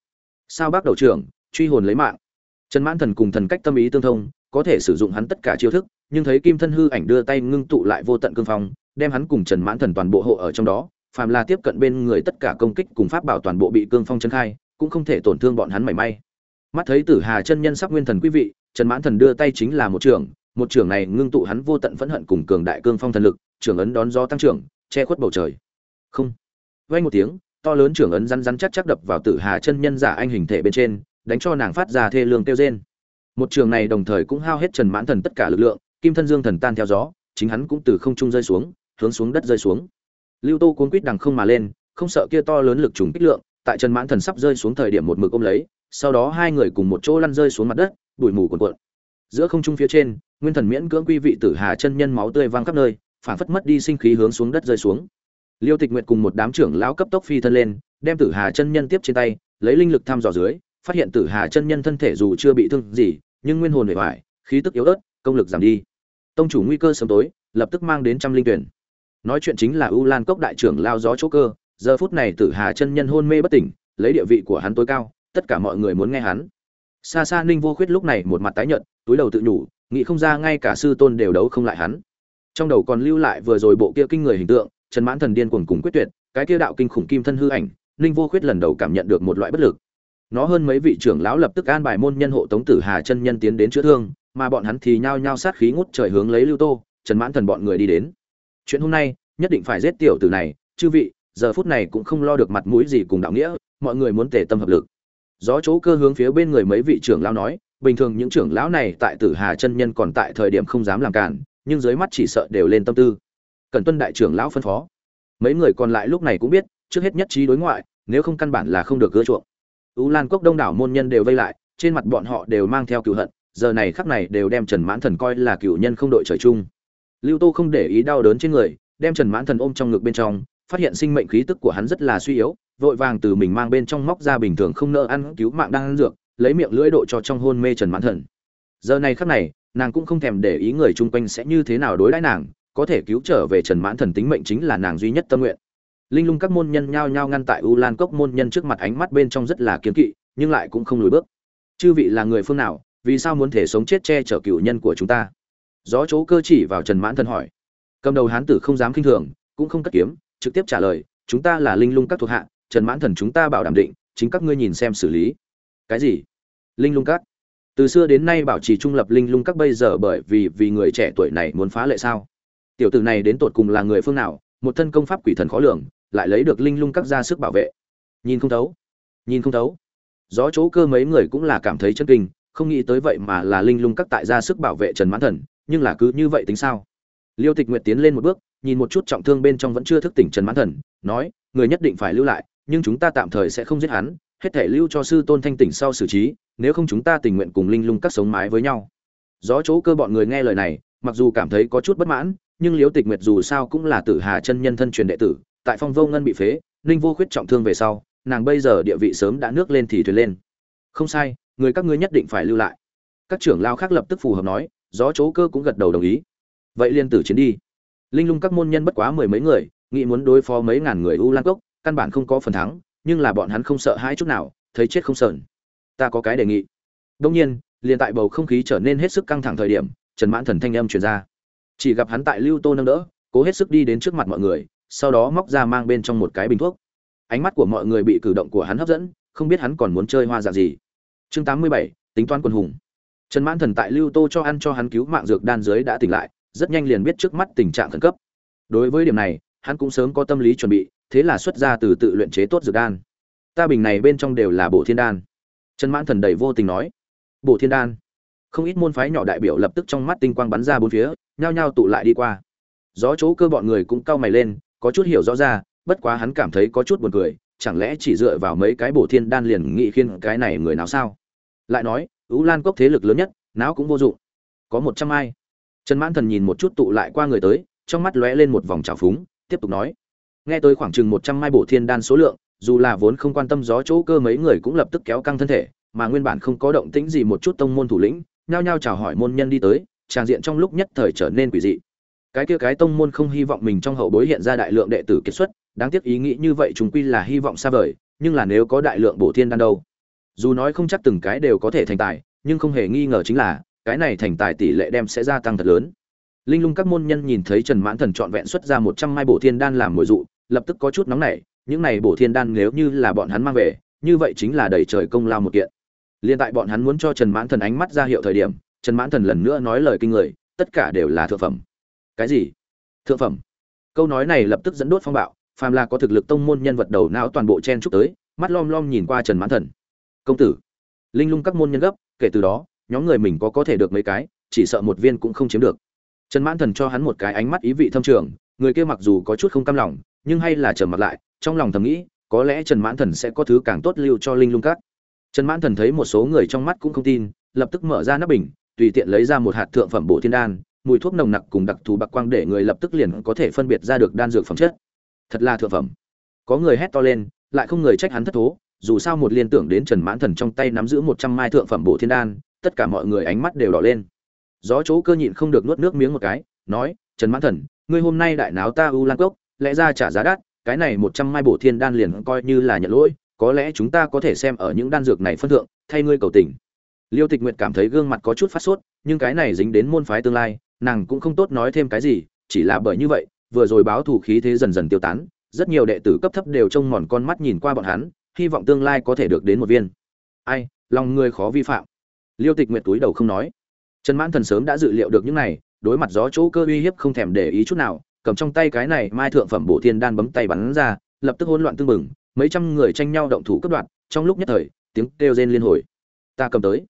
Sao bác đầu trưởng, truy hồn lấy mạng. Trần mãn thần cùng thần cách tâm ý tương thông, có thể sử dụng hắn tất cả chiêu thức, nhưng thấy kim thân hư ảnh đưa tay ngưng tụ lại vô tận cương phong, đem hắn cùng trần mãn thần toàn bộ hộ ở trong đó, phàm là tiếp cận bên người tất cả công kích cùng pháp bảo toàn bộ bị cương phong chân khai, cũng không thể tổn thương bọn hắn mảy may. Mắt thấy tử hà chân nhân sắp nguyên thần quý vị, trần mãn thần đưa tay chính là một trường một trường này ngưng tụ hắn vô tận phẫn hận cùng cường đại cương phong thần lực, trưởng ấn đón gió tăng trưởng, che khuất bầu trời. Không. Vay một tiếng, to lớn trưởng ấn rắn rắn chắc chắc đập vào tử hà chân nhân giả anh hình thể bên trên, đánh cho nàng phát ra thê lương kêu rên. Một trường này đồng thời cũng hao hết trần mãn thần tất cả lực lượng, kim thân dương thần tan theo gió, chính hắn cũng từ không trung rơi xuống, hướng xuống đất rơi xuống. Lưu tô cuốn quýt đằng không mà lên, không sợ kia to lớn lực trùng kích lượng, tại trần mãn thần sắp rơi xuống thời điểm một mực ôm lấy, sau đó hai người cùng một chỗ lăn rơi xuống mặt đất, bụi mù cuồn cuộn. Giữa không trung phía trên nguyên thần miễn cưỡng quy vị tử hà chân nhân máu tươi văng khắp nơi phản phất mất đi sinh khí hướng xuống đất rơi xuống. Liêu tịch nguyệt cùng một đám trưởng lão cấp tốc phi thân lên đem tử hà chân nhân tiếp trên tay lấy linh lực thăm dò dưới phát hiện tử hà chân nhân thân thể dù chưa bị thương gì nhưng nguyên hồn hủy hoại, khí tức yếu ớt công lực giảm đi. Tông chủ nguy cơ sớm tối lập tức mang đến trăm linh tuyển. Nói chuyện chính là u lan cốc đại trưởng lao gió chỗ cơ giờ phút này tử hà chân nhân hôn mê bất tỉnh lấy địa vị của hắn tối cao tất cả mọi người muốn nghe hắn. Xa xa ninh vô khuyết lúc này một mặt tái nhợt túi đầu tự nhủ nghĩ không ra ngay cả sư tôn đều đấu không lại hắn. Trong đầu còn lưu lại vừa rồi bộ kia kinh người hình tượng, trần mãn thần điên cuồng cùng quyết tuyệt, cái kia đạo kinh khủng kim thân hư ảnh, ninh vô khuyết lần đầu cảm nhận được một loại bất lực. Nó hơn mấy vị trưởng lão lập tức an bài môn nhân hộ tống tử hà chân nhân tiến đến chữa thương, mà bọn hắn thì nhao nhao sát khí ngút trời hướng lấy lưu tô, trần mãn thần bọn người đi đến. Chuyện hôm nay, nhất định phải giết tiểu tử này, chư vị, giờ phút này cũng không lo được mặt mũi gì cùng đạo nghĩa, mọi người muốn tề tâm hợp lực. Gió chỗ cơ hướng phía bên người mấy vị trưởng lão nói bình thường những trưởng lão này tại tử hà chân nhân còn tại thời điểm không dám làm cản nhưng dưới mắt chỉ sợ đều lên tâm tư. Cần tuân đại trưởng lão phân phó. Mấy người còn lại lúc này cũng biết, trước hết nhất trí đối ngoại, nếu không căn bản là không được gỡ chuộng. U lan cốc đông đảo môn nhân đều vây lại, trên mặt bọn họ đều mang theo cựu hận, giờ này khắc này đều đem trần mãn thần coi là cựu nhân không đội trời chung. Lưu tô không để ý đau đớn trên người, đem trần mãn thần ôm trong ngực bên trong, phát hiện sinh mệnh khí tức của hắn rất là suy yếu, vội vàng từ mình mang bên trong móc ra bình thường không nỡ ăn, cứu mạng đang ăn dược lấy miệng lưỡi độ cho trong hôn mê trần mãn thần. Giờ này khắc này, nàng cũng không thèm để ý người chung quanh sẽ như thế nào đối đãi nàng, có thể cứu trở về trần mãn thần tính mệnh chính là nàng duy nhất tâm nguyện. Linh lung các môn nhân nhao nhao ngăn tại u lan cốc môn nhân trước mặt ánh mắt bên trong rất là kiếm kỵ, nhưng lại cũng không lùi bước. Chư vị là người phương nào, vì sao muốn thể sống chết che chở cựu nhân của chúng ta? Gió chỗ cơ chỉ vào trần mãn thần hỏi. Cầm đầu hán tử không dám kinh thường, cũng không cất kiếm, trực tiếp trả lời, chúng ta là linh lung các thuộc hạ, trần mãn thần chúng ta bảo đảm định, chính các ngươi nhìn xem xử lý. Cái gì? Linh lung các. Từ xưa đến nay bảo trì trung lập linh lung các bây giờ bởi vì vì người trẻ tuổi này muốn phá lệ sao? Tiểu tử này đến tột cùng là người phương nào? Một thân công pháp quỷ thần khó lường, lại lấy được linh lung các ra sức bảo vệ. Nhìn không thấu. Nhìn không thấu. Gió chỗ cơ mấy người cũng là cảm thấy chân kinh, không nghĩ tới vậy mà là linh lung các tại ra sức bảo vệ trần mãn thần, nhưng là cứ như vậy tính sao? Liêu tịch nguyệt tiến lên một bước, nhìn một chút trọng thương bên trong vẫn chưa thức tỉnh trần mãn thần, nói, người nhất định phải lưu lại, nhưng chúng ta tạm thời sẽ không giết hắn, hết thể lưu cho sư tôn thanh tỉnh sau xử trí nếu không chúng ta tình nguyện cùng linh lung các sống mái với nhau. Gió chỗ cơ bọn người nghe lời này, mặc dù cảm thấy có chút bất mãn, nhưng liễu tịch nguyệt dù sao cũng là tử hà chân nhân thân truyền đệ tử, tại phong vô ngân bị phế, ninh vô khuyết trọng thương về sau, nàng bây giờ địa vị sớm đã nước lên thì thuyền lên. Không sai, người các ngươi nhất định phải lưu lại. Các trưởng lao khác lập tức phù hợp nói, gió chỗ cơ cũng gật đầu đồng ý. Vậy liên tử chiến đi. Linh lung các môn nhân bất quá mười mấy người, nghĩ muốn đối phó mấy ngàn người u lan cốc, căn bản không có phần thắng, nhưng là bọn hắn không sợ hai chút nào, thấy chết không sờn ta có cái đề nghị. Đông nhiên, liền tại bầu không khí trở nên hết sức căng thẳng thời điểm, trần mãn thần thanh âm truyền ra. Chỉ gặp hắn tại lưu tô nâng đỡ, cố hết sức đi đến trước mặt mọi người, sau đó móc ra mang bên trong một cái bình thuốc. Ánh mắt của mọi người bị cử động của hắn hấp dẫn, không biết hắn còn muốn chơi hoa dạng gì. Chương tám mươi bảy, tính toán quân hùng. Trần mãn thần tại lưu tô cho ăn cho hắn cứu mạng dược đan dưới đã tỉnh lại, rất nhanh liền biết trước mắt tình trạng khẩn cấp. Đối với điểm này, hắn cũng sớm có tâm lý chuẩn bị, thế là xuất ra từ tự luyện chế tốt dược đan. Ta bình này bên trong đều là bộ thiên đan trần mãn thần đầy vô tình nói, bổ thiên đan. Không ít môn phái nhỏ đại biểu lập tức trong mắt tinh quang bắn ra bốn phía, nhao nhao tụ lại đi qua. Gió chỗ cơ bọn người cũng cau mày lên, có chút hiểu rõ ra, bất quá hắn cảm thấy có chút buồn cười, chẳng lẽ chỉ dựa vào mấy cái bổ thiên đan liền nghị khiên cái này người nào sao? Lại nói, ú lan cốc thế lực lớn nhất não cũng vô dụng. Có một trăm ai. Trần mãn thần nhìn một chút tụ lại qua người tới, trong mắt lóe lên một vòng trào phúng, tiếp tục nói, nghe tới khoảng chừng một trăm mai bổ thiên đan số lượng dù là vốn không quan tâm gió chỗ cơ mấy người cũng lập tức kéo căng thân thể, mà nguyên bản không có động tĩnh gì một chút tông môn thủ lĩnh, nhao nhao chào hỏi môn nhân đi tới, tràng diện trong lúc nhất thời trở nên quỷ dị. Cái kia cái tông môn không hy vọng mình trong hậu bối hiện ra đại lượng đệ tử kết xuất, đáng tiếc ý nghĩ như vậy chúng quy là hy vọng xa vời, nhưng là nếu có đại lượng bổ thiên đan đâu? Dù nói không chắc từng cái đều có thể thành tài, nhưng không hề nghi ngờ chính là, cái này thành tài tỷ lệ đem sẽ gia tăng thật lớn. Linh lung các môn nhân nhìn thấy trần mãn thần trọn vẹn xuất ra một trăm mai bổ thiên đan làm mồi dụ, lập tức có chút nóng nảy những này bổ thiên đan nếu như là bọn hắn mang về, như vậy chính là đầy trời công lao một kiện. Liên tại bọn hắn muốn cho trần mãn thần ánh mắt ra hiệu thời điểm, trần mãn thần lần nữa nói lời kinh người, tất cả đều là thượng phẩm. Cái gì? Thượng phẩm. Câu nói này lập tức dẫn đốt phong bạo, phàm là có thực lực tông môn nhân vật đầu não toàn bộ chen chúc tới, mắt lom lom nhìn qua trần mãn thần. Công tử. Linh lung các môn nhân gấp, kể từ đó, nhóm người mình có có thể được mấy cái, chỉ sợ một viên cũng không chiếm được. Trần mãn thần cho hắn một cái ánh mắt ý vị thâm trường, người kia mặc dù có chút không cam lòng, nhưng hay là trầm mặt lại trong lòng thầm nghĩ, có lẽ trần mãn thần sẽ có thứ càng tốt lưu cho linh lung các. Trần mãn thần thấy một số người trong mắt cũng không tin, lập tức mở ra nắp bình, tùy tiện lấy ra một hạt thượng phẩm bổ thiên đan, mùi thuốc nồng nặc cùng đặc thù bạc quang để người lập tức liền có thể phân biệt ra được đan dược phẩm chất. Thật là thượng phẩm. Có người hét to lên, lại không người trách hắn thất thố, dù sao một liên tưởng đến trần mãn thần trong tay nắm giữ một trăm mai thượng phẩm bổ thiên đan, tất cả mọi người ánh mắt đều đỏ lên. Gió chỗ cơ nhịn không được nuốt nước miếng một cái, nói, trần mãn thần, ngươi hôm nay đại náo ta u lan cốc, lẽ ra trả giá đắt cái này một trăm mai bổ thiên đan liền coi như là nhận lỗi, có lẽ chúng ta có thể xem ở những đan dược này phân thượng, thay ngươi cầu tình. Liêu tịch nguyệt cảm thấy gương mặt có chút phát sốt, nhưng cái này dính đến môn phái tương lai, nàng cũng không tốt nói thêm cái gì, chỉ là bởi như vậy, vừa rồi báo thủ khí thế dần dần tiêu tán, rất nhiều đệ tử cấp thấp đều trông mòn con mắt nhìn qua bọn hắn, hy vọng tương lai có thể được đến một viên. Ai, lòng người khó vi phạm. Liêu tịch nguyệt túi đầu không nói. Trần mãn thần sớm đã dự liệu được những này, đối mặt gió chỗ cơ uy hiếp không thèm để ý chút nào cầm trong tay cái này mai thượng phẩm bổ thiên đan bấm tay bắn ra, lập tức hỗn loạn tương mừng mấy trăm người tranh nhau động thủ cướp đoạt, trong lúc nhất thời, tiếng kêu rên liên hồi. Ta cầm tới.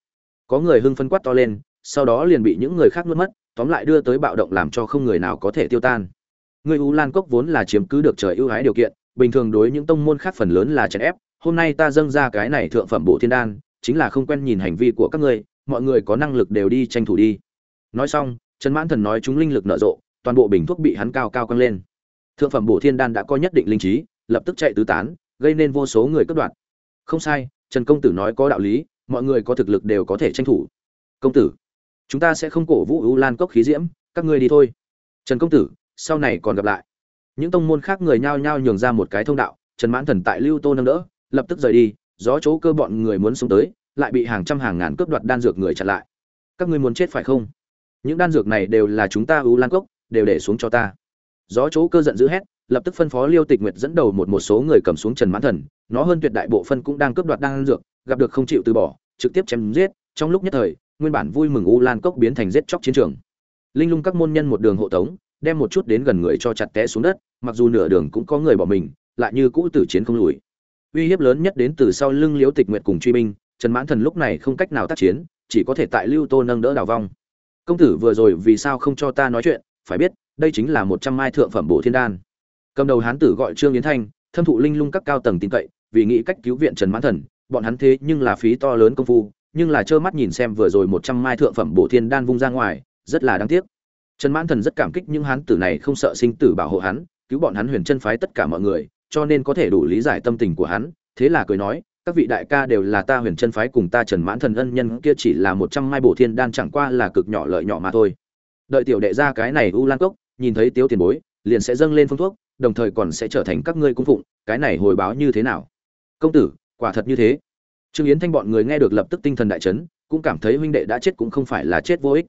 Có người hưng phân quát to lên, sau đó liền bị những người khác nuốt mất, tóm lại đưa tới bạo động làm cho không người nào có thể tiêu tan. Người u lan cốc vốn là chiếm cứ được trời ưu ái điều kiện, bình thường đối những tông môn khác phần lớn là chèn ép, hôm nay ta dâng ra cái này thượng phẩm bộ thiên đan, chính là không quen nhìn hành vi của các ngươi, mọi người có năng lực đều đi tranh thủ đi. Nói xong, trần mãn thần nói chúng linh lực nở rộ toàn bộ bình thuốc bị hắn cao cao căng lên. Thượng phẩm bổ thiên đan đã có nhất định linh trí, lập tức chạy tứ tán, gây nên vô số người cướp đoạn không sai, trần công tử nói có đạo lý, mọi người có thực lực đều có thể tranh thủ. Công tử, chúng ta sẽ không cổ vũ ưu lan cốc khí diễm, các ngươi đi thôi. Trần công tử, sau này còn gặp lại. Những tông môn khác người nhao nhao nhường ra một cái thông đạo, trần mãn thần tại lưu tô nâng đỡ, lập tức rời đi, gió chỗ cơ bọn người muốn xuống tới, lại bị hàng trăm hàng ngàn cướp đoạt đan dược người chặn lại. Các ngươi muốn chết phải không? Những đan dược này đều là chúng ta ưu lan cốc đều để xuống cho ta. Gió chỗ cơ giận dữ hét, lập tức phân phó liêu tịch nguyệt dẫn đầu một một số người cầm xuống trần mãn thần. Nó hơn tuyệt đại bộ phân cũng đang cướp đoạt đang dược, gặp được không chịu từ bỏ, trực tiếp chém giết. Trong lúc nhất thời, nguyên bản vui mừng u lan cốc biến thành giết chóc chiến trường. Linh lung các môn nhân một đường hộ tống, đem một chút đến gần người cho chặt té xuống đất, mặc dù nửa đường cũng có người bỏ mình, lại như cũ tử chiến không lùi. Uy hiếp lớn nhất đến từ sau lưng liễu tịch nguyệt cùng truy binh, trần mãn thần lúc này không cách nào tác chiến, chỉ có thể tại lưu tô nâng đỡ đào vong. Công tử vừa rồi vì sao không cho ta nói chuyện phải biết, đây chính là một trăm mai thượng phẩm bổ thiên đan. Cầm đầu hán tử gọi trương yến thanh, thâm thụ linh lung các cao tầng tin cậy, vì nghĩ cách cứu viện trần mãn thần, bọn hắn thế nhưng là phí to lớn công phu, nhưng là trơ mắt nhìn xem vừa rồi một trăm mai thượng phẩm bổ thiên đan vung ra ngoài, rất là đáng tiếc. Trần mãn thần rất cảm kích những hán tử này không sợ sinh tử bảo hộ hắn, cứu bọn hắn huyền chân phái tất cả mọi người, cho nên có thể đủ lý giải tâm tình của hắn, thế là cười nói, các vị đại ca đều là ta huyền chân phái cùng ta trần mãn thần ân nhân, kia chỉ là một trăm mai bổ thiên đan chẳng qua là cực nhỏ lợi nhỏ mà thôi đợi tiểu đệ ra cái này u lan cốc, nhìn thấy tiếu tiền bối, liền sẽ dâng lên phương thuốc, đồng thời còn sẽ trở thành các ngươi cung phụng, cái này hồi báo như thế nào? Công tử, quả thật như thế. Trương yến thanh bọn người nghe được lập tức tinh thần đại chấn, cũng cảm thấy huynh đệ đã chết cũng không phải là chết vô ích.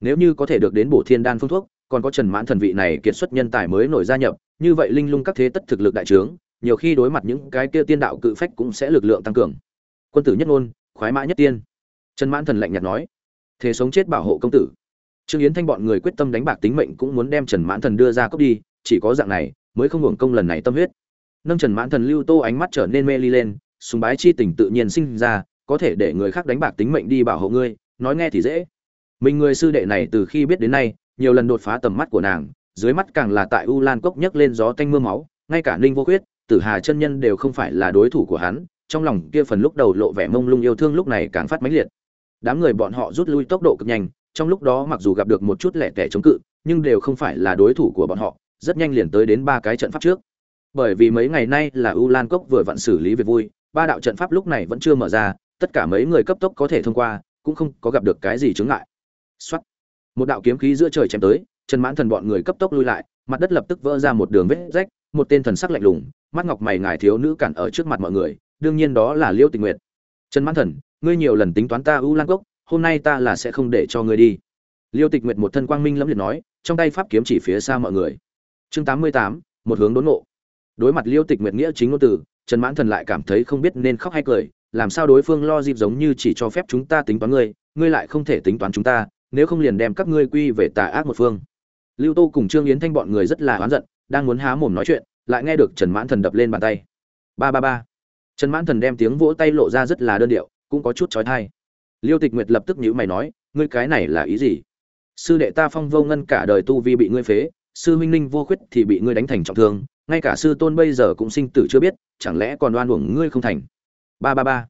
Nếu như có thể được đến bổ thiên đan phương thuốc, còn có trần mãn thần vị này kiệt xuất nhân tài mới nổi gia nhập, như vậy linh lung các thế tất thực lực đại trướng, nhiều khi đối mặt những cái kia tiên đạo cự phách cũng sẽ lực lượng tăng cường. Quân tử nhất ngôn, khoái mã nhất tiên. Trần mãn thần lạnh nhạt nói, thế sống chết bảo hộ công tử trương yến thanh bọn người quyết tâm đánh bạc tính mệnh cũng muốn đem trần mãn thần đưa ra cốc đi, chỉ có dạng này mới không hưởng công lần này tâm huyết. Nâng trần mãn thần lưu tô ánh mắt trở nên mê ly lên, sùng bái chi tình tự nhiên sinh ra, có thể để người khác đánh bạc tính mệnh đi bảo hộ ngươi, nói nghe thì dễ. Mình người sư đệ này từ khi biết đến nay, nhiều lần đột phá tầm mắt của nàng, dưới mắt càng là tại u lan cốc nhấc lên gió tanh mưa máu, ngay cả ninh vô khuyết, tử hà chân nhân đều không phải là đối thủ của hắn, trong lòng kia phần lúc đầu lộ vẻ mông lung yêu thương lúc này càng phát mãnh liệt. Đám người bọn họ rút lui tốc độ cực nhanh trong lúc đó mặc dù gặp được một chút lẻ tẻ chống cự, nhưng đều không phải là đối thủ của bọn họ, rất nhanh liền tới đến ba cái trận pháp trước. Bởi vì mấy ngày nay là u lan cốc vừa vặn xử lý việc vui, ba đạo trận pháp lúc này vẫn chưa mở ra, tất cả mấy người cấp tốc có thể thông qua, cũng không có gặp được cái gì chướng ngại. Xuất một đạo kiếm khí giữa trời chém tới, trần mãn thần bọn người cấp tốc lui lại, mặt đất lập tức vỡ ra một đường vết rách, một tên thần sắc lạnh lùng, mắt ngọc mày ngài thiếu nữ cản ở trước mặt mọi người, đương nhiên đó là liêu tình nguyệt. Trần mãn thần, ngươi nhiều lần tính toán ta u lan cốc hôm nay ta là sẽ không để cho ngươi đi. Liêu tịch nguyệt một thân quang minh lẫm liệt nói, trong tay pháp kiếm chỉ phía xa mọi người. Chương tám mươi tám, một hướng đốn ngộ. đối mặt liêu tịch nguyệt nghĩa chính ngôn từ, trần mãn thần lại cảm thấy không biết nên khóc hay cười, làm sao đối phương lo dịp giống như chỉ cho phép chúng ta tính toán ngươi ngươi lại không thể tính toán chúng ta, nếu không liền đem các ngươi quy về tà ác một phương. Lưu tô cùng trương yến thanh bọn người rất là oán giận, đang muốn há mồm nói chuyện, lại nghe được trần mãn thần đập lên bàn tay. Ba ba ba. Trần mãn thần đem tiếng vỗ tay lộ ra rất là đơn điệu, cũng có chút trói thai liêu tịch nguyệt lập tức nhữ mày nói, ngươi cái này là ý gì? Sư đệ ta phong vô ngân cả đời tu vi bị ngươi phế, sư huynh ninh vô khuyết thì bị ngươi đánh thành trọng thương, ngay cả sư tôn bây giờ cũng sinh tử chưa biết, chẳng lẽ còn đoan uổng ngươi không thành? Ba ba ba.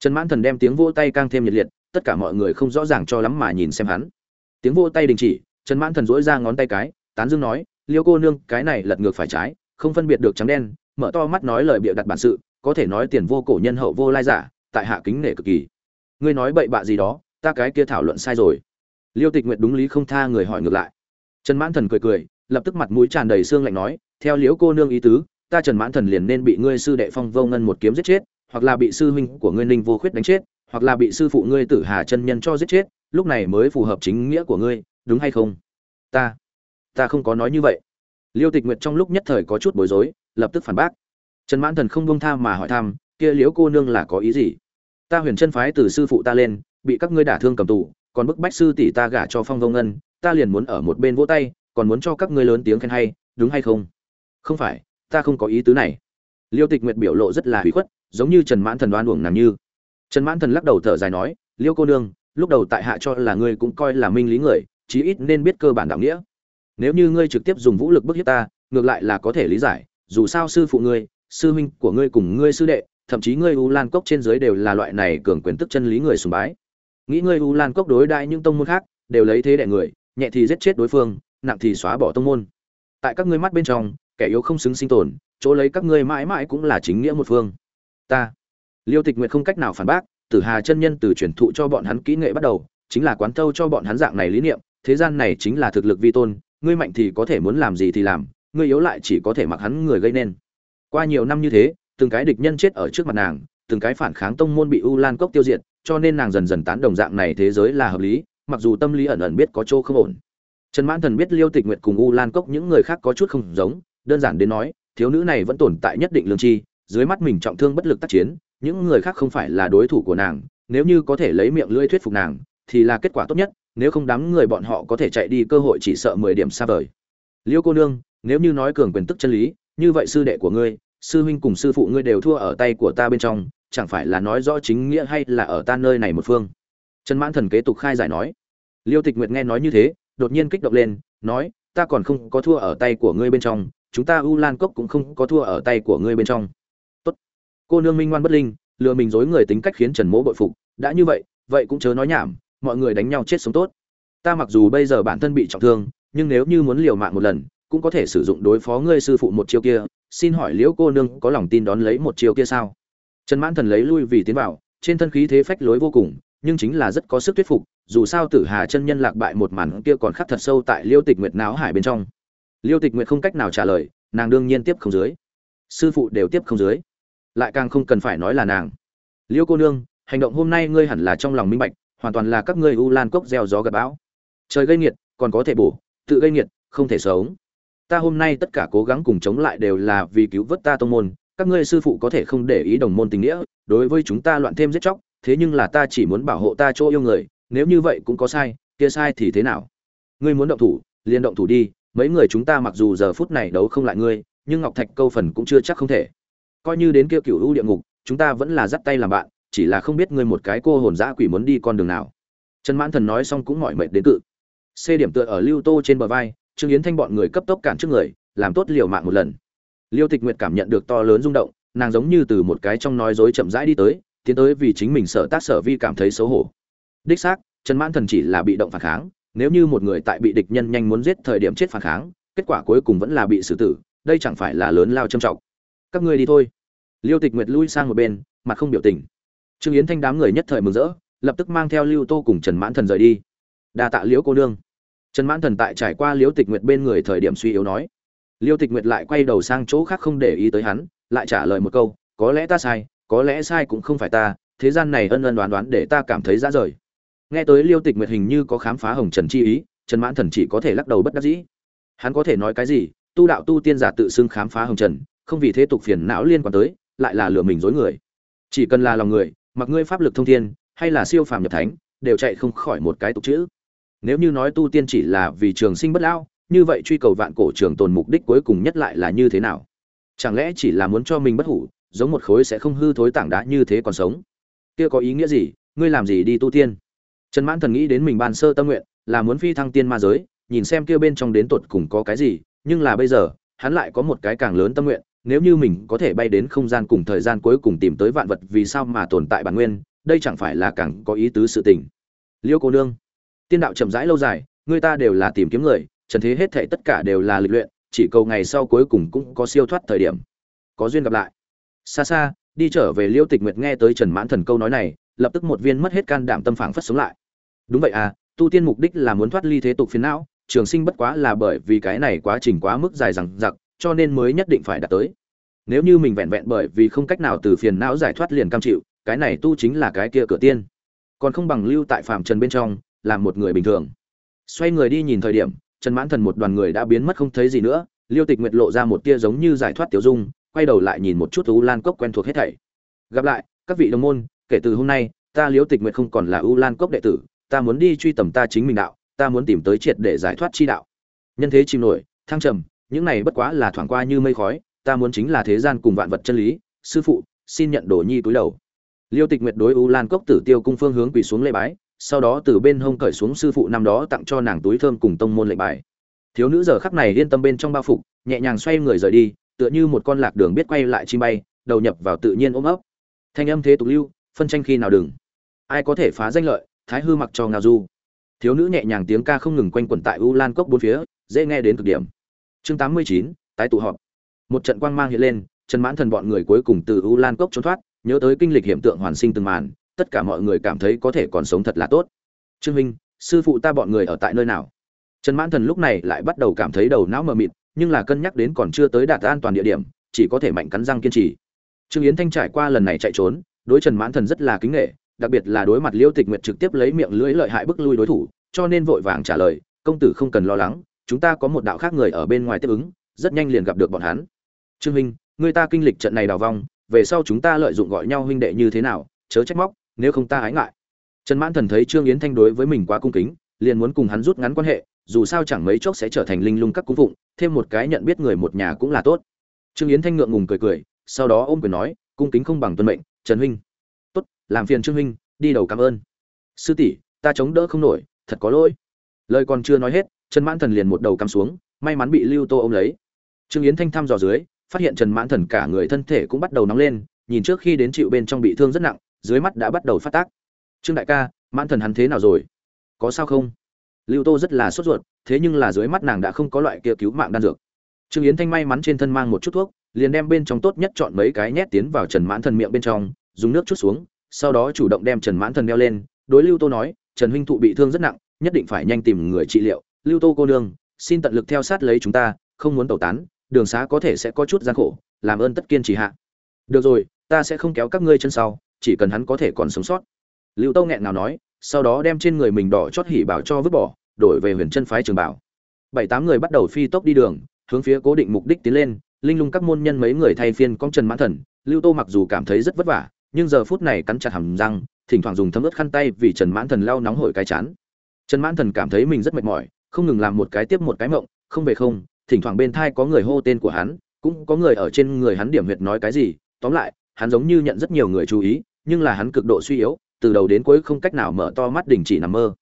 Trần mãn thần đem tiếng vỗ tay càng thêm nhiệt liệt, tất cả mọi người không rõ ràng cho lắm mà nhìn xem hắn. Tiếng vỗ tay đình chỉ, trần mãn thần dỗi ra ngón tay cái, tán dương nói, liêu cô nương, cái này lật ngược phải trái, không phân biệt được trắng đen, mở to mắt nói lời bịa đặt bản sự, có thể nói tiền vô cổ nhân hậu vô lai giả, tại hạ kính nể cực kỳ ngươi nói bậy bạ gì đó, ta cái kia thảo luận sai rồi. Liêu tịch nguyệt đúng lý không tha người hỏi ngược lại. Trần mãn thần cười cười, lập tức mặt mũi tràn đầy xương lạnh nói, theo liễu cô nương ý tứ, ta trần mãn thần liền nên bị ngươi sư đệ phong vô ngân một kiếm giết chết, hoặc là bị sư huynh của ngươi ninh vô khuyết đánh chết, hoặc là bị sư phụ ngươi tử hà chân nhân cho giết chết, lúc này mới phù hợp chính nghĩa của ngươi, đúng hay không? Ta ta không có nói như vậy. Liêu tịch nguyệt trong lúc nhất thời có chút bối rối, lập tức phản bác. Trần mãn thần không buông tha mà hỏi thăm, kia liễu cô nương là có ý gì? Ta huyền chân phái từ sư phụ ta lên, bị các ngươi đả thương cầm tù, còn bức bách sư tỷ ta gả cho phong vông ngân, ta liền muốn ở một bên vỗ tay, còn muốn cho các ngươi lớn tiếng khen hay, đúng hay không? Không phải, ta không có ý tứ này. Liêu tịch nguyệt biểu lộ rất là hủy khuất, giống như trần mãn thần đoan uổng nằm như. Trần mãn thần lắc đầu thở dài nói, liêu cô nương, lúc đầu tại hạ cho là ngươi cũng coi là minh lý người, chí ít nên biết cơ bản đạo nghĩa. Nếu như ngươi trực tiếp dùng vũ lực bức hiếp ta, ngược lại là có thể lý giải, dù sao sư phụ ngươi, sư huynh của ngươi cùng ngươi sư đệ thậm chí ngươi u lan cốc trên dưới đều là loại này cường quyền tức chân lý người sùng bái. Nghĩ ngươi u lan cốc đối đại những tông môn khác, đều lấy thế đẻ người, nhẹ thì giết chết đối phương, nặng thì xóa bỏ tông môn. Tại các ngươi mắt bên trong, kẻ yếu không xứng sinh tồn, chỗ lấy các ngươi mãi mãi cũng là chính nghĩa một phương. Ta, liêu tịch nguyệt không cách nào phản bác, tử hà chân nhân từ truyền thụ cho bọn hắn kỹ nghệ bắt đầu, chính là quán thâu cho bọn hắn dạng này lý niệm, thế gian này chính là thực lực vi tôn, ngươi mạnh thì có thể muốn làm gì thì làm, ngươi yếu lại chỉ có thể mặc hắn người gây nên. Qua nhiều năm như thế từng cái địch nhân chết ở trước mặt nàng, từng cái phản kháng tông môn bị u lan cốc tiêu diệt, cho nên nàng dần dần tán đồng dạng này thế giới là hợp lý, mặc dù tâm lý ẩn ẩn biết có chỗ không ổn. Trần mãn thần biết liêu tịch nguyệt cùng u lan cốc những người khác có chút không giống, đơn giản đến nói, thiếu nữ này vẫn tồn tại nhất định lương tri dưới mắt mình trọng thương bất lực tác chiến, những người khác không phải là đối thủ của nàng, nếu như có thể lấy miệng lưỡi thuyết phục nàng, thì là kết quả tốt nhất, nếu không đám người bọn họ có thể chạy đi cơ hội chỉ sợ mười điểm xa vời. Liêu cô nương, nếu như nói cường quyền tức chân lý, như vậy sư đệ của ngươi sư huynh cùng sư phụ ngươi đều thua ở tay của ta bên trong, chẳng phải là nói rõ chính nghĩa hay là ở ta nơi này một phương? Trần mãn thần kế tục khai giải nói. Liêu tịch nguyệt nghe nói như thế, đột nhiên kích động lên, nói, ta còn không có thua ở tay của ngươi bên trong, chúng ta u lan cốc cũng không có thua ở tay của ngươi bên trong. Tốt. Cô nương minh ngoan bất linh, lừa mình dối người tính cách khiến trần mỗ bội phục. Đã như vậy vậy cũng chớ nói nhảm, mọi người đánh nhau chết sống tốt. Ta mặc dù bây giờ bản thân bị trọng thương, nhưng nếu như muốn liều mạng một lần, cũng có thể sử dụng đối phó ngươi sư phụ một chiêu kia xin hỏi liễu cô nương có lòng tin đón lấy một chiêu kia sao? Trần mãn thần lấy lui vì tiến vào, trên thân khí thế phách lối vô cùng, nhưng chính là rất có sức thuyết phục, dù sao tử hà chân nhân lạc bại một màn kia còn khắc thật sâu tại liêu tịch nguyệt náo hải bên trong. Liêu tịch nguyệt không cách nào trả lời, nàng đương nhiên tiếp không dưới. Sư phụ đều tiếp không dưới. Lại càng không cần phải nói là nàng. Liêu cô nương, hành động hôm nay ngươi hẳn là trong lòng minh bạch, hoàn toàn là các ngươi u lan cốc gieo gió gặp bão. Trời gây nghiệt, còn có thể bổ, tự gây nghiệt, không thể sống ta hôm nay tất cả cố gắng cùng chống lại đều là vì cứu vớt ta tông môn, các ngươi sư phụ có thể không để ý đồng môn tình nghĩa, đối với chúng ta loạn thêm giết chóc, thế nhưng là ta chỉ muốn bảo hộ ta chỗ yêu người, nếu như vậy cũng có sai, kia sai thì thế nào? Ngươi muốn động thủ, liền động thủ đi, mấy người chúng ta mặc dù giờ phút này đấu không lại ngươi, nhưng ngọc thạch câu phần cũng chưa chắc không thể. Coi như đến kia cựu u địa ngục, chúng ta vẫn là dắt tay làm bạn, chỉ là không biết ngươi một cái cô hồn dã quỷ muốn đi con đường nào. Trần mãn thần nói xong cũng mỏi mệt đến cự. C điểm tựa ở lưu tô trên bờ vai trương yến thanh bọn người cấp tốc cản trước người, làm tốt liều mạng một lần. Liêu tịch nguyệt cảm nhận được to lớn rung động, nàng giống như từ một cái trong nói dối chậm rãi đi tới, tiến tới vì chính mình sợ tác sở vi cảm thấy xấu hổ. Đích xác, trần mãn thần chỉ là bị động phản kháng, nếu như một người tại bị địch nhân nhanh muốn giết thời điểm chết phản kháng, kết quả cuối cùng vẫn là bị xử tử, đây chẳng phải là lớn lao trầm trọng. Các ngươi đi thôi. Liêu tịch nguyệt lui sang một bên, mặt không biểu tình. Trương yến thanh đám người nhất thời mừng rỡ, lập tức mang theo lưu tô cùng trần mãn thần rời đi. Đa tạ liễu cô nương trần mãn thần tại trải qua liễu tịch nguyệt bên người thời điểm suy yếu nói. Liêu tịch nguyệt lại quay đầu sang chỗ khác không để ý tới hắn, lại trả lời một câu, có lẽ ta sai, có lẽ sai cũng không phải ta, thế gian này ân ân đoán đoán để ta cảm thấy ra rời. Nghe tới liêu tịch nguyệt hình như có khám phá hồng trần chi ý, trần mãn thần chỉ có thể lắc đầu bất đắc dĩ. Hắn có thể nói cái gì? Tu đạo tu tiên giả tự xưng khám phá hồng trần, không vì thế tục phiền não liên quan tới, lại là lừa mình dối người. Chỉ cần là lòng người, mặc ngươi pháp lực thông thiên, hay là siêu phàm nhập thánh, đều chạy không khỏi một cái tục chữ nếu như nói tu tiên chỉ là vì trường sinh bất lão, như vậy truy cầu vạn cổ trường tồn mục đích cuối cùng nhất lại là như thế nào? Chẳng lẽ chỉ là muốn cho mình bất hủ, giống một khối sẽ không hư thối tảng đá như thế còn sống? Kia có ý nghĩa gì? Ngươi làm gì đi tu tiên? Trần mãn thần nghĩ đến mình ban sơ tâm nguyện, là muốn phi thăng tiên ma giới, nhìn xem kia bên trong đến tột cùng có cái gì, nhưng là bây giờ, hắn lại có một cái càng lớn tâm nguyện, nếu như mình có thể bay đến không gian cùng thời gian cuối cùng tìm tới vạn vật vì sao mà tồn tại bản nguyên, đây chẳng phải là càng có ý tứ sự tình. Liêu cô nương tiên đạo chậm rãi lâu dài, người ta đều là tìm kiếm người, trần thế hết thảy tất cả đều là lịch luyện, chỉ cầu ngày sau cuối cùng cũng có siêu thoát thời điểm. Có duyên gặp lại. Xa xa, đi trở về liêu tịch nguyệt nghe tới trần mãn thần câu nói này, lập tức một viên mất hết can đảm tâm phảng phất sống lại. Đúng vậy à tu tiên mục đích là muốn thoát ly thế tục phiền não, trường sinh bất quá là bởi vì cái này quá trình quá mức dài dằng dặc, cho nên mới nhất định phải đạt tới. Nếu như mình vẹn vẹn bởi vì không cách nào từ phiền não giải thoát liền cam chịu, cái này tu chính là cái kia cửa tiên. Còn không bằng lưu tại phạm trần bên trong làm một người bình thường. Xoay người đi nhìn thời điểm, trần mãn thần một đoàn người đã biến mất không thấy gì nữa, liêu tịch nguyệt lộ ra một tia giống như giải thoát tiểu dung, quay đầu lại nhìn một chút u lan cốc quen thuộc hết thảy. Gặp lại, các vị đồng môn, kể từ hôm nay, ta liêu tịch nguyệt không còn là u lan cốc đệ tử, ta muốn đi truy tầm ta chính mình đạo, ta muốn tìm tới triệt để giải thoát chi đạo. Nhân thế chìm nổi, thăng trầm, những này bất quá là thoảng qua như mây khói, ta muốn chính là thế gian cùng vạn vật chân lý, sư phụ, xin nhận đồ nhi túi đầu. Liêu tịch nguyệt đối u lan cốc tử tiêu cung phương hướng quỳ xuống lễ bái sau đó từ bên hông cởi xuống sư phụ năm đó tặng cho nàng túi thơm cùng tông môn lệnh bài. Thiếu nữ giờ khắc này yên tâm bên trong bao phục, nhẹ nhàng xoay người rời đi, tựa như một con lạc đường biết quay lại chim bay, đầu nhập vào tự nhiên ôm ấp. Thanh âm thế tục lưu, phân tranh khi nào đừng. Ai có thể phá danh lợi, thái hư mặc cho ngao du. Thiếu nữ nhẹ nhàng tiếng ca không ngừng quanh quẩn tại u lan cốc bốn phía, dễ nghe đến cực điểm. Chương tám mươi chín, tái tụ họp. Một trận quang mang hiện lên, trần mãn thần bọn người cuối cùng từ u lan cốc trốn thoát, nhớ tới kinh lịch hiện tượng hoàn sinh từng màn tất cả mọi người cảm thấy có thể còn sống thật là tốt. Trương minh, sư phụ ta bọn người ở tại nơi nào? Trần mãn thần lúc này lại bắt đầu cảm thấy đầu não mờ mịt, nhưng là cân nhắc đến còn chưa tới đạt an toàn địa điểm, chỉ có thể mạnh cắn răng kiên trì. Trương yến thanh trải qua lần này chạy trốn, đối trần mãn thần rất là kính nghệ đặc biệt là đối mặt liêu tịch nguyệt trực tiếp lấy miệng lưỡi lợi hại bức lui đối thủ, cho nên vội vàng trả lời, công tử không cần lo lắng, chúng ta có một đạo khác người ở bên ngoài tiếp ứng, rất nhanh liền gặp được bọn hắn. Trương huynh người ta kinh lịch trận này đào vong, về sau chúng ta lợi dụng gọi nhau huynh đệ như thế nào, chớ trách móc nếu không ta ái ngại. Trần mãn thần thấy trương yến thanh đối với mình quá cung kính, liền muốn cùng hắn rút ngắn quan hệ, dù sao chẳng mấy chốc sẽ trở thành linh lung các cung phụng, thêm một cái nhận biết người một nhà cũng là tốt. Trương yến thanh ngượng ngùng cười cười, sau đó ôm quyền nói, cung kính không bằng tuân mệnh, trần huynh. Tốt, làm phiền trương huynh, đi đầu cảm ơn. Sư tỷ, ta chống đỡ không nổi, thật có lỗi. Lời còn chưa nói hết, trần mãn thần liền một đầu cắm xuống, may mắn bị lưu tô ôm lấy. Trương yến thanh thăm dò dưới, phát hiện trần mãn thần cả người thân thể cũng bắt đầu nóng lên, nhìn trước khi đến chịu bên trong bị thương rất nặng dưới mắt đã bắt đầu phát tác. Trương đại ca, mãn thần hắn thế nào rồi? Có sao không? Lưu tô rất là sốt ruột, thế nhưng là dưới mắt nàng đã không có loại kia cứu mạng đan dược. Trương yến thanh may mắn trên thân mang một chút thuốc, liền đem bên trong tốt nhất chọn mấy cái nhét tiến vào trần mãn thần miệng bên trong, dùng nước chút xuống, sau đó chủ động đem trần mãn thần đeo lên, đối lưu tô nói, trần huynh thụ bị thương rất nặng, nhất định phải nhanh tìm người trị liệu. Lưu tô cô nương, xin tận lực theo sát lấy chúng ta, không muốn tẩu tán, đường xá có thể sẽ có chút gian khổ, làm ơn tất kiên trì hạ. Được rồi, ta sẽ không kéo các ngươi chân sau chỉ cần hắn có thể còn sống sót. Lưu tô nghẹn nào nói, sau đó đem trên người mình đỏ chót hỉ bảo cho vứt bỏ, đổi về huyền chân phái trường bảo. Bảy tám người bắt đầu phi tốc đi đường, hướng phía cố định mục đích tiến lên, linh lung các môn nhân mấy người thay phiên cong trần mãn thần. Lưu tô mặc dù cảm thấy rất vất vả, nhưng giờ phút này cắn chặt hàm răng, thỉnh thoảng dùng thấm ướt khăn tay vì trần mãn thần lau nóng hổi cái chán. Trần mãn thần cảm thấy mình rất mệt mỏi, không ngừng làm một cái tiếp một cái mộng, không về không, thỉnh thoảng bên thai có người hô tên của hắn, cũng có người ở trên người hắn điểm huyệt nói cái gì. Tóm lại, hắn giống như nhận rất nhiều người chú ý nhưng là hắn cực độ suy yếu, từ đầu đến cuối không cách nào mở to mắt đình chỉ nằm mơ.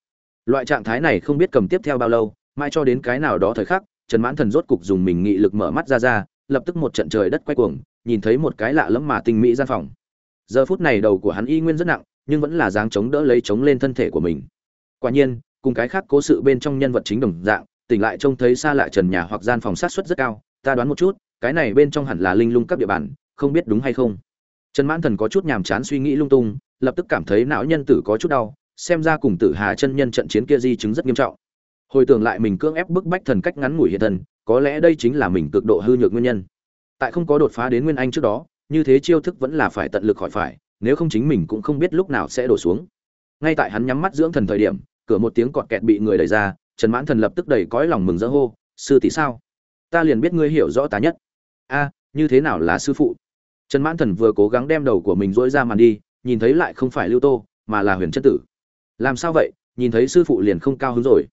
Loại trạng thái này không biết cầm tiếp theo bao lâu, mãi cho đến cái nào đó thời khắc, trần mãn thần rốt cục dùng mình nghị lực mở mắt ra ra, lập tức một trận trời đất quay cuồng, nhìn thấy một cái lạ lẫm mà tinh mỹ gian phòng. Giờ phút này đầu của hắn y nguyên rất nặng, nhưng vẫn là dáng chống đỡ lấy chống lên thân thể của mình. Quả nhiên, cùng cái khác cố sự bên trong nhân vật chính đồng dạng, tỉnh lại trông thấy xa lạ trần nhà hoặc gian phòng sát xuất rất cao, ta đoán một chút, cái này bên trong hẳn là linh lung các địa bàn, không biết đúng hay không trần mãn thần có chút nhàm chán suy nghĩ lung tung, lập tức cảm thấy não nhân tử có chút đau, xem ra cùng tử hà chân nhân trận chiến kia di chứng rất nghiêm trọng. Hồi tưởng lại mình cưỡng ép bức bách thần cách ngắn ngủi hiện thần, có lẽ đây chính là mình cực độ hư nhược nguyên nhân. Tại không có đột phá đến nguyên anh trước đó, như thế chiêu thức vẫn là phải tận lực khỏi phải, nếu không chính mình cũng không biết lúc nào sẽ đổ xuống. Ngay tại hắn nhắm mắt dưỡng thần thời điểm, cửa một tiếng cọt kẹt bị người đẩy ra, trần mãn thần lập tức đầy cõi lòng mừng rỡ hô, sư tỷ sao? Ta liền biết ngươi hiểu rõ ta nhất. A, như thế nào là sư phụ? Trần mãn thần vừa cố gắng đem đầu của mình dỗi ra màn đi, nhìn thấy lại không phải lưu tô, mà là huyền chất tử. Làm sao vậy? Nhìn thấy sư phụ liền không cao hứng rồi.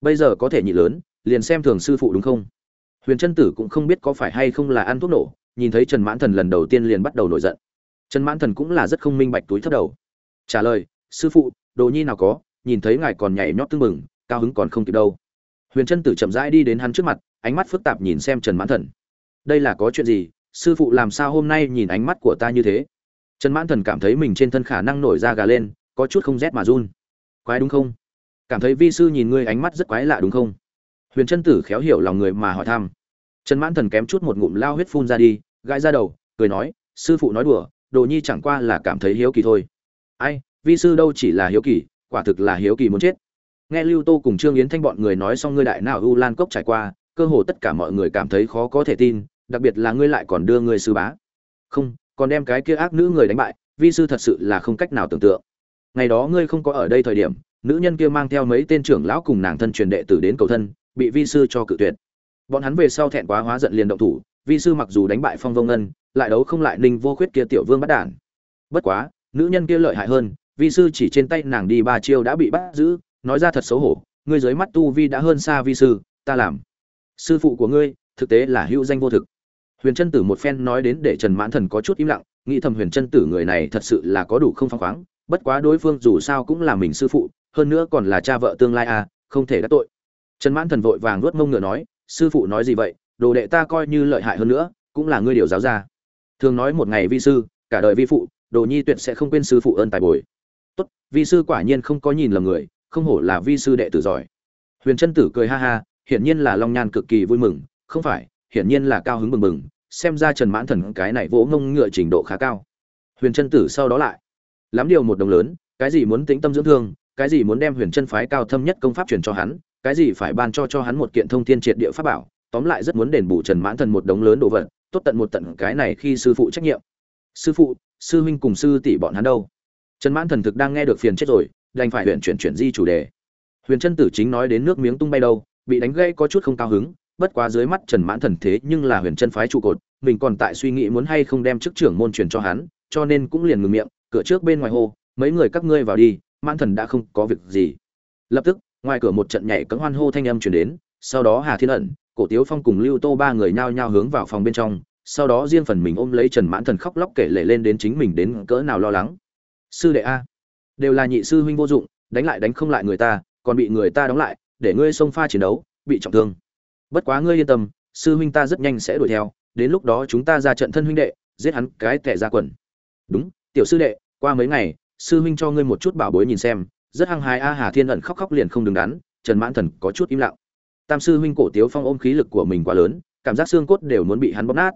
Bây giờ có thể nhị lớn, liền xem thường sư phụ đúng không? Huyền chân tử cũng không biết có phải hay không là ăn thuốc nổ, nhìn thấy trần mãn thần lần đầu tiên liền bắt đầu nổi giận. Trần mãn thần cũng là rất không minh bạch túi thấp đầu. Trả lời, sư phụ, đồ nhi nào có, nhìn thấy ngài còn nhảy nhót tưng mừng cao hứng còn không kịp đâu. Huyền chân tử chậm rãi đi đến hắn trước mặt, ánh mắt phức tạp nhìn xem trần mãn thần. Đây là có chuyện gì? Sư phụ làm sao hôm nay nhìn ánh mắt của ta như thế? Trần mãn thần cảm thấy mình trên thân khả năng nổi da gà lên, có chút không rét mà run. Quái đúng không? Cảm thấy vi sư nhìn ngươi ánh mắt rất quái lạ đúng không? Huyền Trân tử khéo hiểu lòng người mà hỏi thăm. Trần mãn thần kém chút một ngụm lao huyết phun ra đi, gãi ra đầu, cười nói, sư phụ nói đùa, đồ nhi chẳng qua là cảm thấy hiếu kỳ thôi. Ai, vi sư đâu chỉ là hiếu kỳ, quả thực là hiếu kỳ muốn chết. Nghe lưu tô cùng trương yến thanh bọn người nói xong, ngươi đại nào u lan cốc trải qua, cơ hồ tất cả mọi người cảm thấy khó có thể tin đặc biệt là ngươi lại còn đưa ngươi sư bá. Không, còn đem cái kia ác nữ người đánh bại, vi sư thật sự là không cách nào tưởng tượng. Ngày đó ngươi không có ở đây thời điểm, nữ nhân kia mang theo mấy tên trưởng lão cùng nàng thân truyền đệ tử đến cầu thân, bị vi sư cho cự tuyệt. Bọn hắn về sau thẹn quá hóa giận liền động thủ, vi sư mặc dù đánh bại phong vông ngân, lại đấu không lại ninh vô khuyết kia tiểu vương bắt đản. Bất quá, nữ nhân kia lợi hại hơn, vi sư chỉ trên tay nàng đi ba chiêu đã bị bắt giữ, nói ra thật xấu hổ, ngươi dưới mắt tu vi đã hơn xa vi sư, ta làm. Sư phụ của ngươi, thực tế là hữu danh vô thực huyền trân tử một phen nói đến để trần mãn thần có chút im lặng, nghĩ thầm huyền trân tử người này thật sự là có đủ không phăng khoáng, bất quá đối phương dù sao cũng là mình sư phụ, hơn nữa còn là cha vợ tương lai à không thể đắc tội. Trần mãn thần vội vàng nuốt mông ngựa nói, sư phụ nói gì vậy? Đồ đệ ta coi như lợi hại hơn nữa, cũng là ngươi điều giáo ra thường nói một ngày vi sư, cả đời vi phụ, đồ nhi tuyệt sẽ không quên sư phụ ơn tài bồi. Tốt, vi sư quả nhiên không có nhìn lầm người, không hổ là vi sư đệ tử giỏi. Huyền trân tử cười ha ha, hiển nhiên là long nhan cực kỳ vui mừng, không phải hiển nhiên là cao hứng bừng bừng, xem ra trần mãn thần cái này vỗ ngông ngựa trình độ khá cao. Huyền trân tử sau đó lại. Lắm điều một đồng lớn cái gì muốn tĩnh tâm dưỡng thương cái gì muốn đem huyền chân phái cao thâm nhất công pháp truyền cho hắn cái gì phải ban cho cho hắn một kiện thông thiên triệt địa pháp bảo tóm lại rất muốn đền bù trần mãn thần một đống lớn đồ vật tốt tận một tận cái này khi sư phụ trách nhiệm. Sư phụ sư huynh cùng sư tỷ bọn hắn đâu? Trần mãn thần thực đang nghe được phiền chết rồi đành phải huyền chuyển chuyển di chủ đề. Huyền chân tử chính nói đến nước miếng tung bay đâu bị đánh gãy có chút không cao hứng bất quá dưới mắt trần mãn thần thế nhưng là huyền chân phái trụ cột, mình còn tại suy nghĩ muốn hay không đem chức trưởng môn truyền cho hắn, cho nên cũng liền ngừng miệng, cửa trước bên ngoài hô, mấy người các ngươi vào đi, mãn thần đã không có việc gì. Lập tức, ngoài cửa một trận nhảy cẫng hoan hô thanh âm truyền đến, sau đó hà thiên ẩn, cổ tiếu phong cùng lưu tô ba người nhao nhao hướng vào phòng bên trong, sau đó riêng phần mình ôm lấy trần mãn thần khóc lóc kể lể lên đến chính mình đến cỡ nào lo lắng. Sư đệ a, đều là nhị sư huynh vô dụng, đánh lại đánh không lại người ta, còn bị người ta đóng lại, để ngươi xông pha chiến đấu, bị trọng thương bất quá ngươi yên tâm, sư huynh ta rất nhanh sẽ đuổi theo, đến lúc đó chúng ta ra trận thân huynh đệ, giết hắn cái tẻ ra quần. Đúng, tiểu sư đệ, qua mấy ngày, sư huynh cho ngươi một chút bảo bối nhìn xem, rất hăng hái a hà thiên ẩn khóc khóc liền không đứng đắn, trần mãn thần có chút im lặng. Tam sư huynh cổ tiếu phong ôm khí lực của mình quá lớn, cảm giác xương cốt đều muốn bị hắn bóp nát.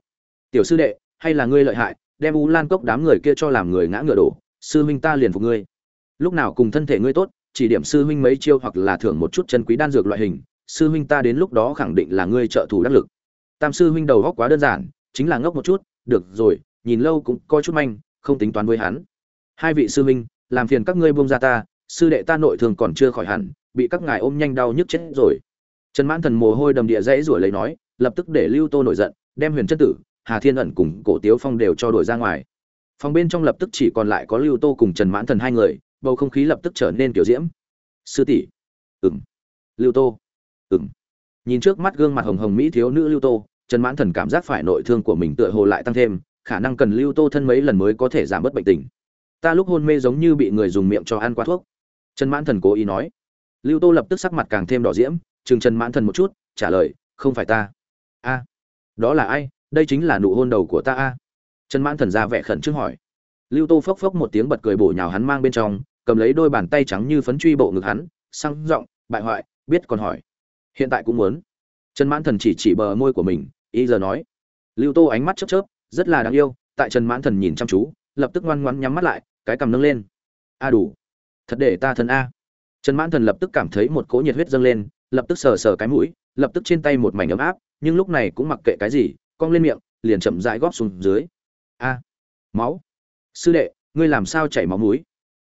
Tiểu sư đệ, hay là ngươi lợi hại, đem u lan cốc đám người kia cho làm người ngã ngựa đổ, sư huynh ta liền phục ngươi. Lúc nào cùng thân thể ngươi tốt, chỉ điểm sư huynh mấy chiêu hoặc là thưởng một chút chân quý đan dược loại hình sư huynh ta đến lúc đó khẳng định là ngươi trợ thủ đắc lực. Tam sư huynh đầu góc quá đơn giản, chính là ngốc một chút, được rồi, nhìn lâu cũng coi chút manh, không tính toán với hắn. Hai vị sư huynh, làm phiền các ngươi buông ra ta, sư đệ ta nội thường còn chưa khỏi hẳn, bị các ngài ôm nhanh đau nhức chết rồi. Trần mãn thần mồ hôi đầm địa dãy rủi lấy nói, lập tức để lưu tô nổi giận, đem huyền chân tử, hà thiên ẩn cùng cổ tiếu phong đều cho đổi ra ngoài. Phòng bên trong lập tức chỉ còn lại có lưu tô cùng trần mãn thần hai người, bầu không khí lập tức trở nên kiểu diễm. Sư tỷ. Ừng lưu tô ừng nhìn trước mắt gương mặt hồng hồng mỹ thiếu nữ lưu tô, trần mãn thần cảm giác phải nội thương của mình tựa hồ lại tăng thêm, khả năng cần lưu tô thân mấy lần mới có thể giảm bớt bệnh tình. Ta lúc hôn mê giống như bị người dùng miệng cho ăn qua thuốc. Trần mãn thần cố ý nói. Lưu tô lập tức sắc mặt càng thêm đỏ diễm, chừng trần mãn thần một chút, trả lời, không phải ta. A, đó là ai? Đây chính là nụ hôn đầu của ta a. Trần mãn thần ra vẻ khẩn trương hỏi. Lưu tô phốc phốc một tiếng bật cười bổ nhào hắn mang bên trong, cầm lấy đôi bàn tay trắng như phấn truy bộ ngực hắn, sang giọng, bại hoại, biết còn hỏi hiện tại cũng muốn. Trần mãn thần chỉ chỉ bờ môi của mình ý giờ nói. Lưu tô ánh mắt chớp chớp, rất là đáng yêu, tại trần mãn thần nhìn chăm chú, lập tức ngoan ngoãn nhắm mắt lại, cái cằm nâng lên. A đủ. Thật để ta thần a. Trần mãn thần lập tức cảm thấy một cỗ nhiệt huyết dâng lên, lập tức sờ sờ cái mũi, lập tức trên tay một mảnh ấm áp, nhưng lúc này cũng mặc kệ cái gì, cong lên miệng, liền chậm rãi góp xuống dưới. A. Máu. Sư đệ, ngươi làm sao chảy máu mũi?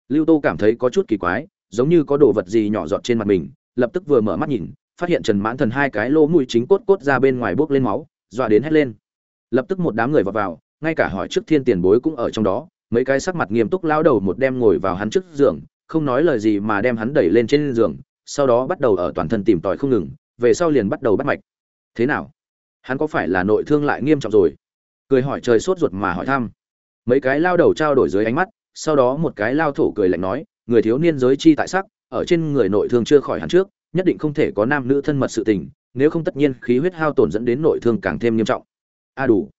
Lưu tô cảm thấy có chút kỳ quái, giống như có đồ vật gì nhỏ giọt trên mặt mình, lập tức vừa mở mắt nhìn phát hiện trần mãn thần hai cái lỗ mũi chính cốt cốt ra bên ngoài bốc lên máu, dọa đến hét lên. Lập tức một đám người vào vào, ngay cả hỏi trước thiên tiền bối cũng ở trong đó, mấy cái sắc mặt nghiêm túc lao đầu một đem ngồi vào hắn trước giường, không nói lời gì mà đem hắn đẩy lên trên giường, sau đó bắt đầu ở toàn thân tìm tòi không ngừng, về sau liền bắt đầu bắt mạch. Thế nào? Hắn có phải là nội thương lại nghiêm trọng rồi? Cười hỏi trời sốt ruột mà hỏi thăm. Mấy cái lao đầu trao đổi dưới ánh mắt, sau đó một cái lao thổ cười lạnh nói, người thiếu niên giới chi tại sắc, ở trên người nội thương chưa khỏi hắn trước nhất định không thể có nam nữ thân mật sự tình, nếu không tất nhiên khí huyết hao tổn dẫn đến nội thương càng thêm nghiêm trọng. A đủ.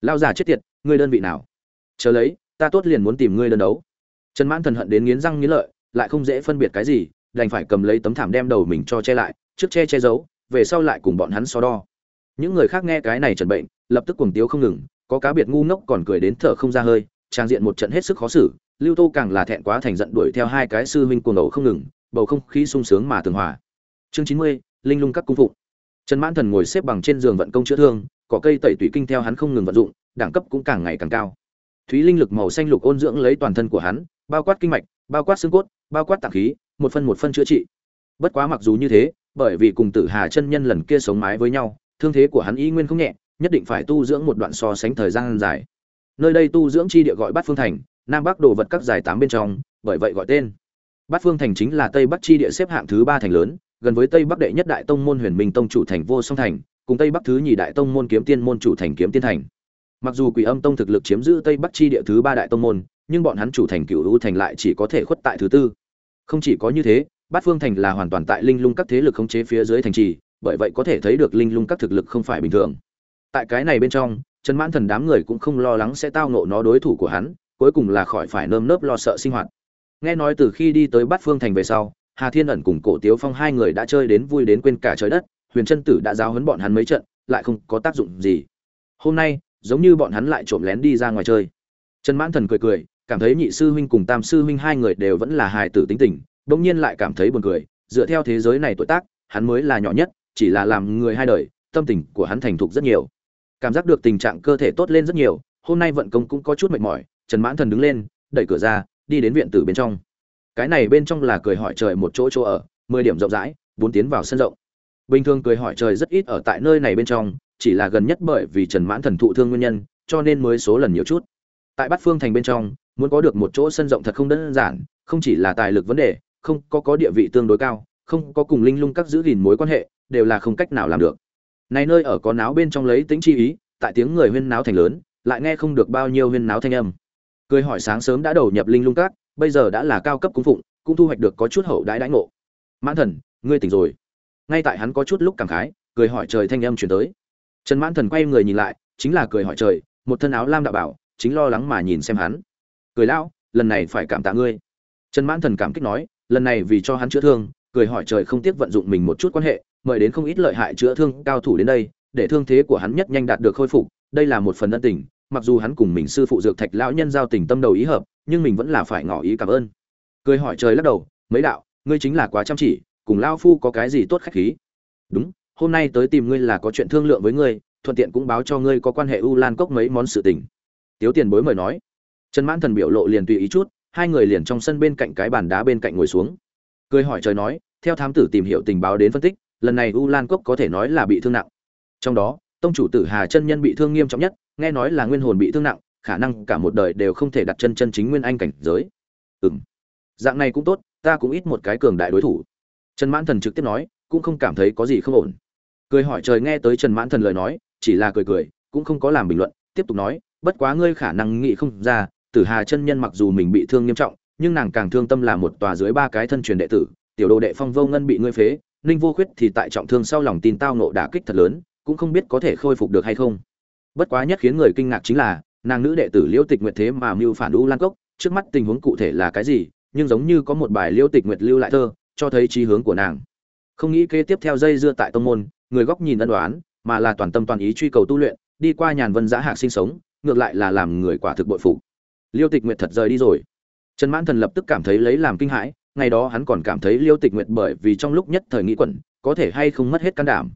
Lao già chết tiệt, ngươi đơn vị nào? Chờ lấy, ta tốt liền muốn tìm ngươi đơn đấu. Trần mãn thần hận đến nghiến răng nghiến lợi, lại không dễ phân biệt cái gì, đành phải cầm lấy tấm thảm đem đầu mình cho che lại, trước che che giấu, về sau lại cùng bọn hắn so đo. Những người khác nghe cái này trần bệnh, lập tức cuồng tiếu không ngừng, có cá biệt ngu ngốc còn cười đến thở không ra hơi, trang diện một trận hết sức khó xử, lưu tô càng là thẹn quá thành giận đuổi theo hai cái sư huynh cuồng ẩu không ngừng, bầu không khí sung sướng mà tường hòa chương chín mươi, linh lung các cung phụng. Trần mãn thần ngồi xếp bằng trên giường vận công chữa thương, cỏ cây tẩy tủy kinh theo hắn không ngừng vận dụng, đẳng cấp cũng càng ngày càng cao. Thúy linh lực màu xanh lục ôn dưỡng lấy toàn thân của hắn, bao quát kinh mạch, bao quát xương cốt, bao quát tạng khí, một phân một phân chữa trị. Bất quá mặc dù như thế, bởi vì cùng tử hà chân nhân lần kia sống mái với nhau, thương thế của hắn y nguyên không nhẹ, nhất định phải tu dưỡng một đoạn so sánh thời gian dài. Nơi đây tu dưỡng chi địa gọi bát phương thành, nam bắc đồ vật các giải tám bên trong, bởi vậy gọi tên. Bát phương thành chính là tây bắc chi địa xếp hạng thứ ba thành lớn gần với tây bắc đệ nhất đại tông môn huyền minh tông chủ thành vô song thành, cùng tây bắc thứ nhì đại tông môn kiếm tiên môn chủ thành kiếm tiên thành. Mặc dù quỷ âm tông thực lực chiếm giữ tây bắc chi địa thứ ba đại tông môn, nhưng bọn hắn chủ thành cựu hữu thành lại chỉ có thể khuất tại thứ tư. Không chỉ có như thế, bát phương thành là hoàn toàn tại linh lung các thế lực khống chế phía dưới thành trì, bởi vậy có thể thấy được linh lung các thực lực không phải bình thường. Tại cái này bên trong, trần mãn thần đám người cũng không lo lắng sẽ tao nộ nó đối thủ của hắn, cuối cùng là khỏi phải nơm nớp lo sợ sinh hoạt. Nghe nói từ khi đi tới bát phương thành về sau hà thiên ẩn cùng cổ tiếu phong hai người đã chơi đến vui đến quên cả trời đất, huyền trân tử đã giáo huấn bọn hắn mấy trận, lại không có tác dụng gì. Hôm nay, giống như bọn hắn lại trộm lén đi ra ngoài chơi. Trần mãn thần cười cười, cảm thấy nhị sư huynh cùng tam sư huynh hai người đều vẫn là hài tử tính tình, bỗng nhiên lại cảm thấy buồn cười, dựa theo thế giới này tuổi tác, hắn mới là nhỏ nhất, chỉ là làm người hai đời, tâm tình của hắn thành thục rất nhiều. Cảm giác được tình trạng cơ thể tốt lên rất nhiều, hôm nay vận công cũng có chút mệt mỏi, trần mãn thần đứng lên, đẩy cửa ra, đi đến viện tử bên trong cái này bên trong là cười hỏi trời một chỗ chỗ ở, mười điểm rộng rãi, bốn tiến vào sân rộng. Bình thường cười hỏi trời rất ít ở tại nơi này bên trong, chỉ là gần nhất bởi vì trần mãn thần thụ thương nguyên nhân, cho nên mới số lần nhiều chút. Tại bát phương thành bên trong, muốn có được một chỗ sân rộng thật không đơn giản, không chỉ là tài lực vấn đề, không có có địa vị tương đối cao, không có cùng linh lung các giữ gìn mối quan hệ, đều là không cách nào làm được. Này nơi ở có náo bên trong lấy tính chi ý, tại tiếng người huyên náo thành lớn, lại nghe không được bao nhiêu huyên náo thanh âm. Cười hỏi sáng sớm đã đầu nhập linh lung các bây giờ đã là cao cấp cung phụng, cũng thu hoạch được có chút hậu đãi đãi ngộ. Mãn thần, ngươi tỉnh rồi. Ngay tại hắn có chút lúc cảm khái, cười hỏi trời thanh âm chuyển tới. Trần mãn thần quay người nhìn lại, chính là cười hỏi trời, một thân áo lam đạo bảo, chính lo lắng mà nhìn xem hắn. Cười lão, lần này phải cảm tạ ngươi. Trần mãn thần cảm kích nói, lần này vì cho hắn chữa thương, cười hỏi trời không tiếc vận dụng mình một chút quan hệ, mời đến không ít lợi hại chữa thương cao thủ đến đây, để thương thế của hắn nhất nhanh đạt được khôi phục, đây là một phần ân tình mặc dù hắn cùng mình sư phụ dược thạch lão nhân giao tình tâm đầu ý hợp, nhưng mình vẫn là phải ngỏ ý cảm ơn. Cười hỏi trời lắc đầu, mấy đạo, ngươi chính là quá chăm chỉ, cùng lao phu có cái gì tốt khách khí? Đúng, hôm nay tới tìm ngươi là có chuyện thương lượng với ngươi, thuận tiện cũng báo cho ngươi có quan hệ u lan cốc mấy món sự tình. Tiếu tiền bối mời nói. Trần mãn thần biểu lộ liền tùy ý chút, hai người liền trong sân bên cạnh cái bàn đá bên cạnh ngồi xuống. Cười hỏi trời nói, theo thám tử tìm hiểu tình báo đến phân tích, lần này u lan cốc có thể nói là bị thương nặng. Trong đó, tông chủ tử hà chân nhân bị thương nghiêm trọng nhất nghe nói là nguyên hồn bị thương nặng, khả năng cả một đời đều không thể đặt chân chân chính nguyên anh cảnh giới. Ừm, dạng này cũng tốt, ta cũng ít một cái cường đại đối thủ. Trần mãn thần trực tiếp nói, cũng không cảm thấy có gì không ổn. Cười hỏi trời nghe tới trần mãn thần lời nói, chỉ là cười cười, cũng không có làm bình luận, tiếp tục nói, bất quá ngươi khả năng nghĩ không ra, tử hà chân nhân mặc dù mình bị thương nghiêm trọng, nhưng nàng càng thương tâm là một tòa dưới ba cái thân truyền đệ tử, tiểu đồ đệ phong vô ngân bị ngươi phế, ninh vô khuyết thì tại trọng thương sau lòng tin tao nộ đả kích thật lớn, cũng không biết có thể khôi phục được hay không bất quá nhất khiến người kinh ngạc chính là, nàng nữ đệ tử liễu tịch nguyệt thế mà mưu phản u lan cốc, trước mắt tình huống cụ thể là cái gì, nhưng giống như có một bài liễu tịch nguyệt lưu lại thơ, cho thấy trí hướng của nàng. Không nghĩ kế tiếp theo dây dưa tại tông môn, người góc nhìn ân đoán mà là toàn tâm toàn ý truy cầu tu luyện, đi qua nhàn vân giã hạc sinh sống, ngược lại là làm người quả thực bội phục. Liêu tịch nguyệt thật rời đi rồi. Trần mãn thần lập tức cảm thấy lấy làm kinh hãi, ngày đó hắn còn cảm thấy liêu tịch nguyệt bởi vì trong lúc nhất thời nghĩ quẩn, có thể hay không mất hết can đảm.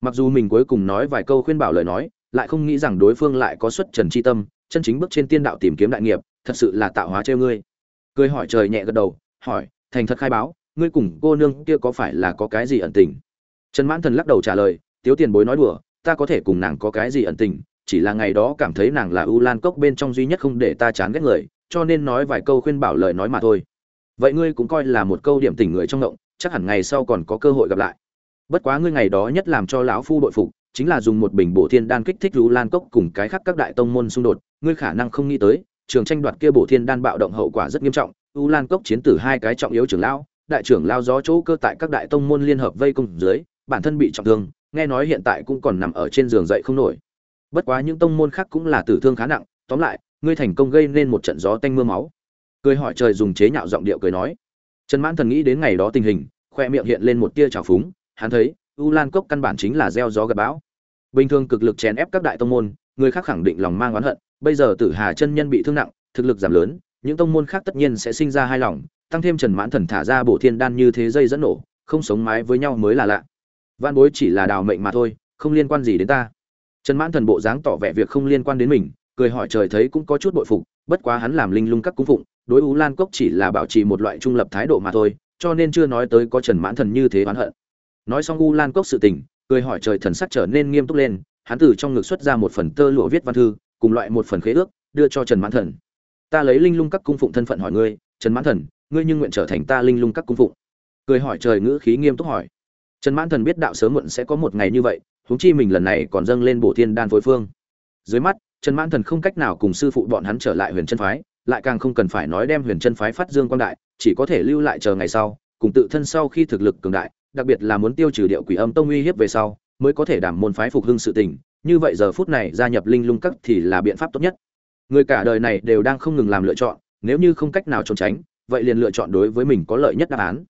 Mặc dù mình cuối cùng nói vài câu khuyên bảo lời nói lại không nghĩ rằng đối phương lại có xuất trần chi tâm, chân chính bước trên tiên đạo tìm kiếm đại nghiệp, thật sự là tạo hóa treo ngươi. Cười hỏi trời nhẹ gật đầu, hỏi, thành thật khai báo, ngươi cùng cô nương kia có phải là có cái gì ẩn tình? Trần mãn thần lắc đầu trả lời, tiếu tiền bối nói đùa, ta có thể cùng nàng có cái gì ẩn tình, chỉ là ngày đó cảm thấy nàng là u lan cốc bên trong duy nhất không để ta chán ghét người, cho nên nói vài câu khuyên bảo lời nói mà thôi. Vậy ngươi cũng coi là một câu điểm tình người trong động, chắc hẳn ngày sau còn có cơ hội gặp lại. Bất quá ngươi ngày đó nhất làm cho lão phu đội phục chính là dùng một bình bổ thiên đan kích thích u lan cốc cùng cái khác các đại tông môn xung đột, ngươi khả năng không nghĩ tới, trường tranh đoạt kia bổ thiên đan bạo động hậu quả rất nghiêm trọng. U lan cốc chiến tử hai cái trọng yếu trưởng lão, đại trưởng lao gió chỗ cơ tại các đại tông môn liên hợp vây công dưới, bản thân bị trọng thương, nghe nói hiện tại cũng còn nằm ở trên giường dậy không nổi. Bất quá những tông môn khác cũng là tử thương khá nặng, tóm lại, ngươi thành công gây nên một trận gió tanh mưa máu. Cười hỏi trời dùng chế nhạo giọng điệu cười nói. Trần mãn thần nghĩ đến ngày đó tình hình, khoe miệng hiện lên một tia trào phúng, hắn thấy u lan cốc căn bản chính là gieo gió gặt bão. Bình thường cực lực chèn ép các đại tông môn, người khác khẳng định lòng mang oán hận, bây giờ tử hà chân nhân bị thương nặng, thực lực giảm lớn, những tông môn khác tất nhiên sẽ sinh ra hai lòng, tăng thêm trần mãn thần thả ra bộ thiên đan như thế dây dẫn nổ, không sống mái với nhau mới là lạ. Vạn bối chỉ là đào mệnh mà thôi, không liên quan gì đến ta. Trần mãn thần bộ dáng tỏ vẻ việc không liên quan đến mình, cười hỏi trời thấy cũng có chút bội phục, bất quá hắn làm linh lung các cung phụng, đối U lan cốc chỉ là bảo trì một loại trung lập thái độ mà thôi, cho nên chưa nói tới có trần mãn thần như thế oán hận nói xong u lan cốc sự tình, cười hỏi trời thần sắc trở nên nghiêm túc lên, hắn từ trong ngực xuất ra một phần tơ lụa viết văn thư, cùng loại một phần khế ước, đưa cho trần mãn thần. Ta lấy linh lung các cung phụng thân phận hỏi ngươi, trần mãn thần, ngươi nhưng nguyện trở thành ta linh lung các cung phụng? Cười hỏi trời ngữ khí nghiêm túc hỏi. Trần mãn thần biết đạo sớm muộn sẽ có một ngày như vậy, huống chi mình lần này còn dâng lên bổ thiên đan phối phương. Dưới mắt, trần mãn thần không cách nào cùng sư phụ bọn hắn trở lại huyền chân phái, lại càng không cần phải nói đem huyền chân phái phát dương quang đại, chỉ có thể lưu lại chờ ngày sau, cùng tự thân sau khi thực lực cường đại đặc biệt là muốn tiêu trừ điệu quỷ âm tông uy hiếp về sau, mới có thể đảm môn phái phục hưng sự tình, như vậy giờ phút này gia nhập linh lung các thì là biện pháp tốt nhất. Người cả đời này đều đang không ngừng làm lựa chọn, nếu như không cách nào trốn tránh, vậy liền lựa chọn đối với mình có lợi nhất đáp án.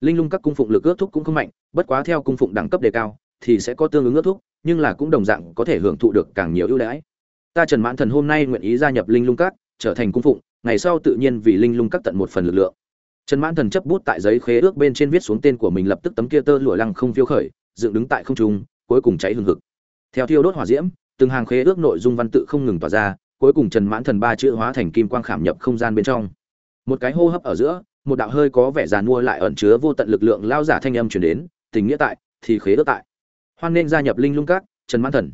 Linh lung các cung phụng lực ước thúc cũng không mạnh, bất quá theo cung phụng đẳng cấp đề cao, thì sẽ có tương ứng ước thúc, nhưng là cũng đồng dạng có thể hưởng thụ được càng nhiều ưu đãi. Ta trần mãn thần hôm nay nguyện ý gia nhập linh lung các, trở thành cung phụng, ngày sau tự nhiên vì linh lung các tận một phần lực lượng trần mãn thần chấp bút tại giấy khế ước bên trên viết xuống tên của mình lập tức tấm kia tơ lụa lăng không phiêu khởi, dựng đứng tại không trung, cuối cùng cháy hừng hực. Theo thiêu đốt hỏa diễm, từng hàng khế ước nội dung văn tự không ngừng tỏa ra, cuối cùng trần mãn thần ba chữ hóa thành kim quang khảm nhập không gian bên trong. Một cái hô hấp ở giữa, một đạo hơi có vẻ giàn mua lại ẩn chứa vô tận lực lượng lao giả thanh âm chuyển đến, tình nghĩa tại, thì khế ước tại. Hoan nên gia nhập linh lung các, trần mãn thần.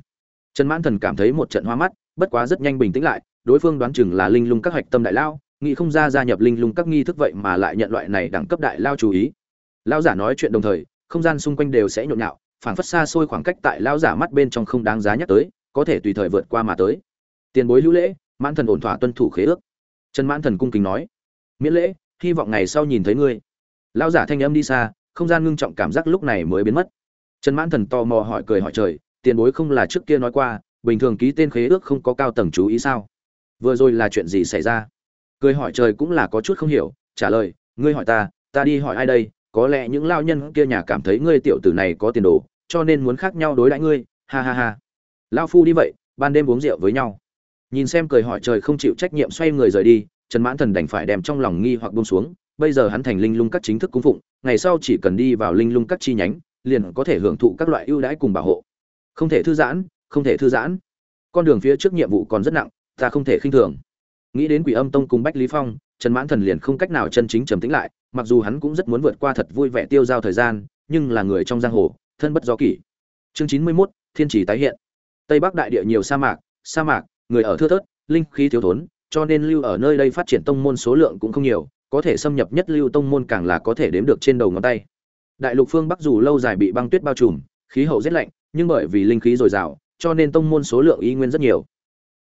Trần mãn thần cảm thấy một trận hoa mắt, bất quá rất nhanh bình tĩnh lại, đối phương đoán chừng là linh lung các hạch tâm đại lao nghĩ không ra gia nhập linh lung các nghi thức vậy mà lại nhận loại này đẳng cấp đại lao chú ý. Lao giả nói chuyện đồng thời, không gian xung quanh đều sẽ nhộn nhạo, phảng phất xa xôi khoảng cách tại lao giả mắt bên trong không đáng giá nhắc tới, có thể tùy thời vượt qua mà tới. Tiền bối hữu lễ, mãn thần ổn thỏa tuân thủ khế ước. Trần mãn thần cung kính nói, miễn lễ, hy vọng ngày sau nhìn thấy ngươi. Lao giả thanh âm đi xa, không gian ngưng trọng cảm giác lúc này mới biến mất. Trần mãn thần tò mò hỏi cười hỏi trời, tiền bối không là trước kia nói qua, bình thường ký tên khế ước không có cao tầng chú ý sao? Vừa rồi là chuyện gì xảy ra? Cười hỏi trời cũng là có chút không hiểu, trả lời, ngươi hỏi ta ta đi hỏi ai đây? Có lẽ những lao nhân kia nhà cảm thấy ngươi tiểu tử này có tiền đồ, cho nên muốn khác nhau đối đãi ngươi. Ha ha ha. Lao phu đi vậy, ban đêm uống rượu với nhau. Nhìn xem cười hỏi trời không chịu trách nhiệm xoay người rời đi, trần mãn thần đành phải đem trong lòng nghi hoặc buông xuống, bây giờ hắn thành linh lung các chính thức cung phụng, ngày sau chỉ cần đi vào linh lung các chi nhánh, liền có thể hưởng thụ các loại ưu đãi cùng bảo hộ. Không thể thư giãn, không thể thư giãn. Con đường phía trước nhiệm vụ còn rất nặng, ta không thể khinh thường nghĩ đến quỷ âm tông cùng bách lý phong trần mãn thần liền không cách nào chân chính trầm tĩnh lại mặc dù hắn cũng rất muốn vượt qua thật vui vẻ tiêu giao thời gian nhưng là người trong giang hồ thân bất do kỷ. Chương chín mươi 91, thiên chỉ tái hiện. Tây bắc đại địa nhiều sa mạc sa mạc người ở thưa thớt linh khí thiếu thốn cho nên lưu ở nơi đây phát triển tông môn số lượng cũng không nhiều có thể xâm nhập nhất lưu tông môn càng là có thể đếm được trên đầu ngón tay. Đại lục phương bắc dù lâu dài bị băng tuyết bao trùm khí hậu rét lạnh nhưng bởi vì linh khí dồi dào cho nên tông môn số lượng y nguyên rất nhiều.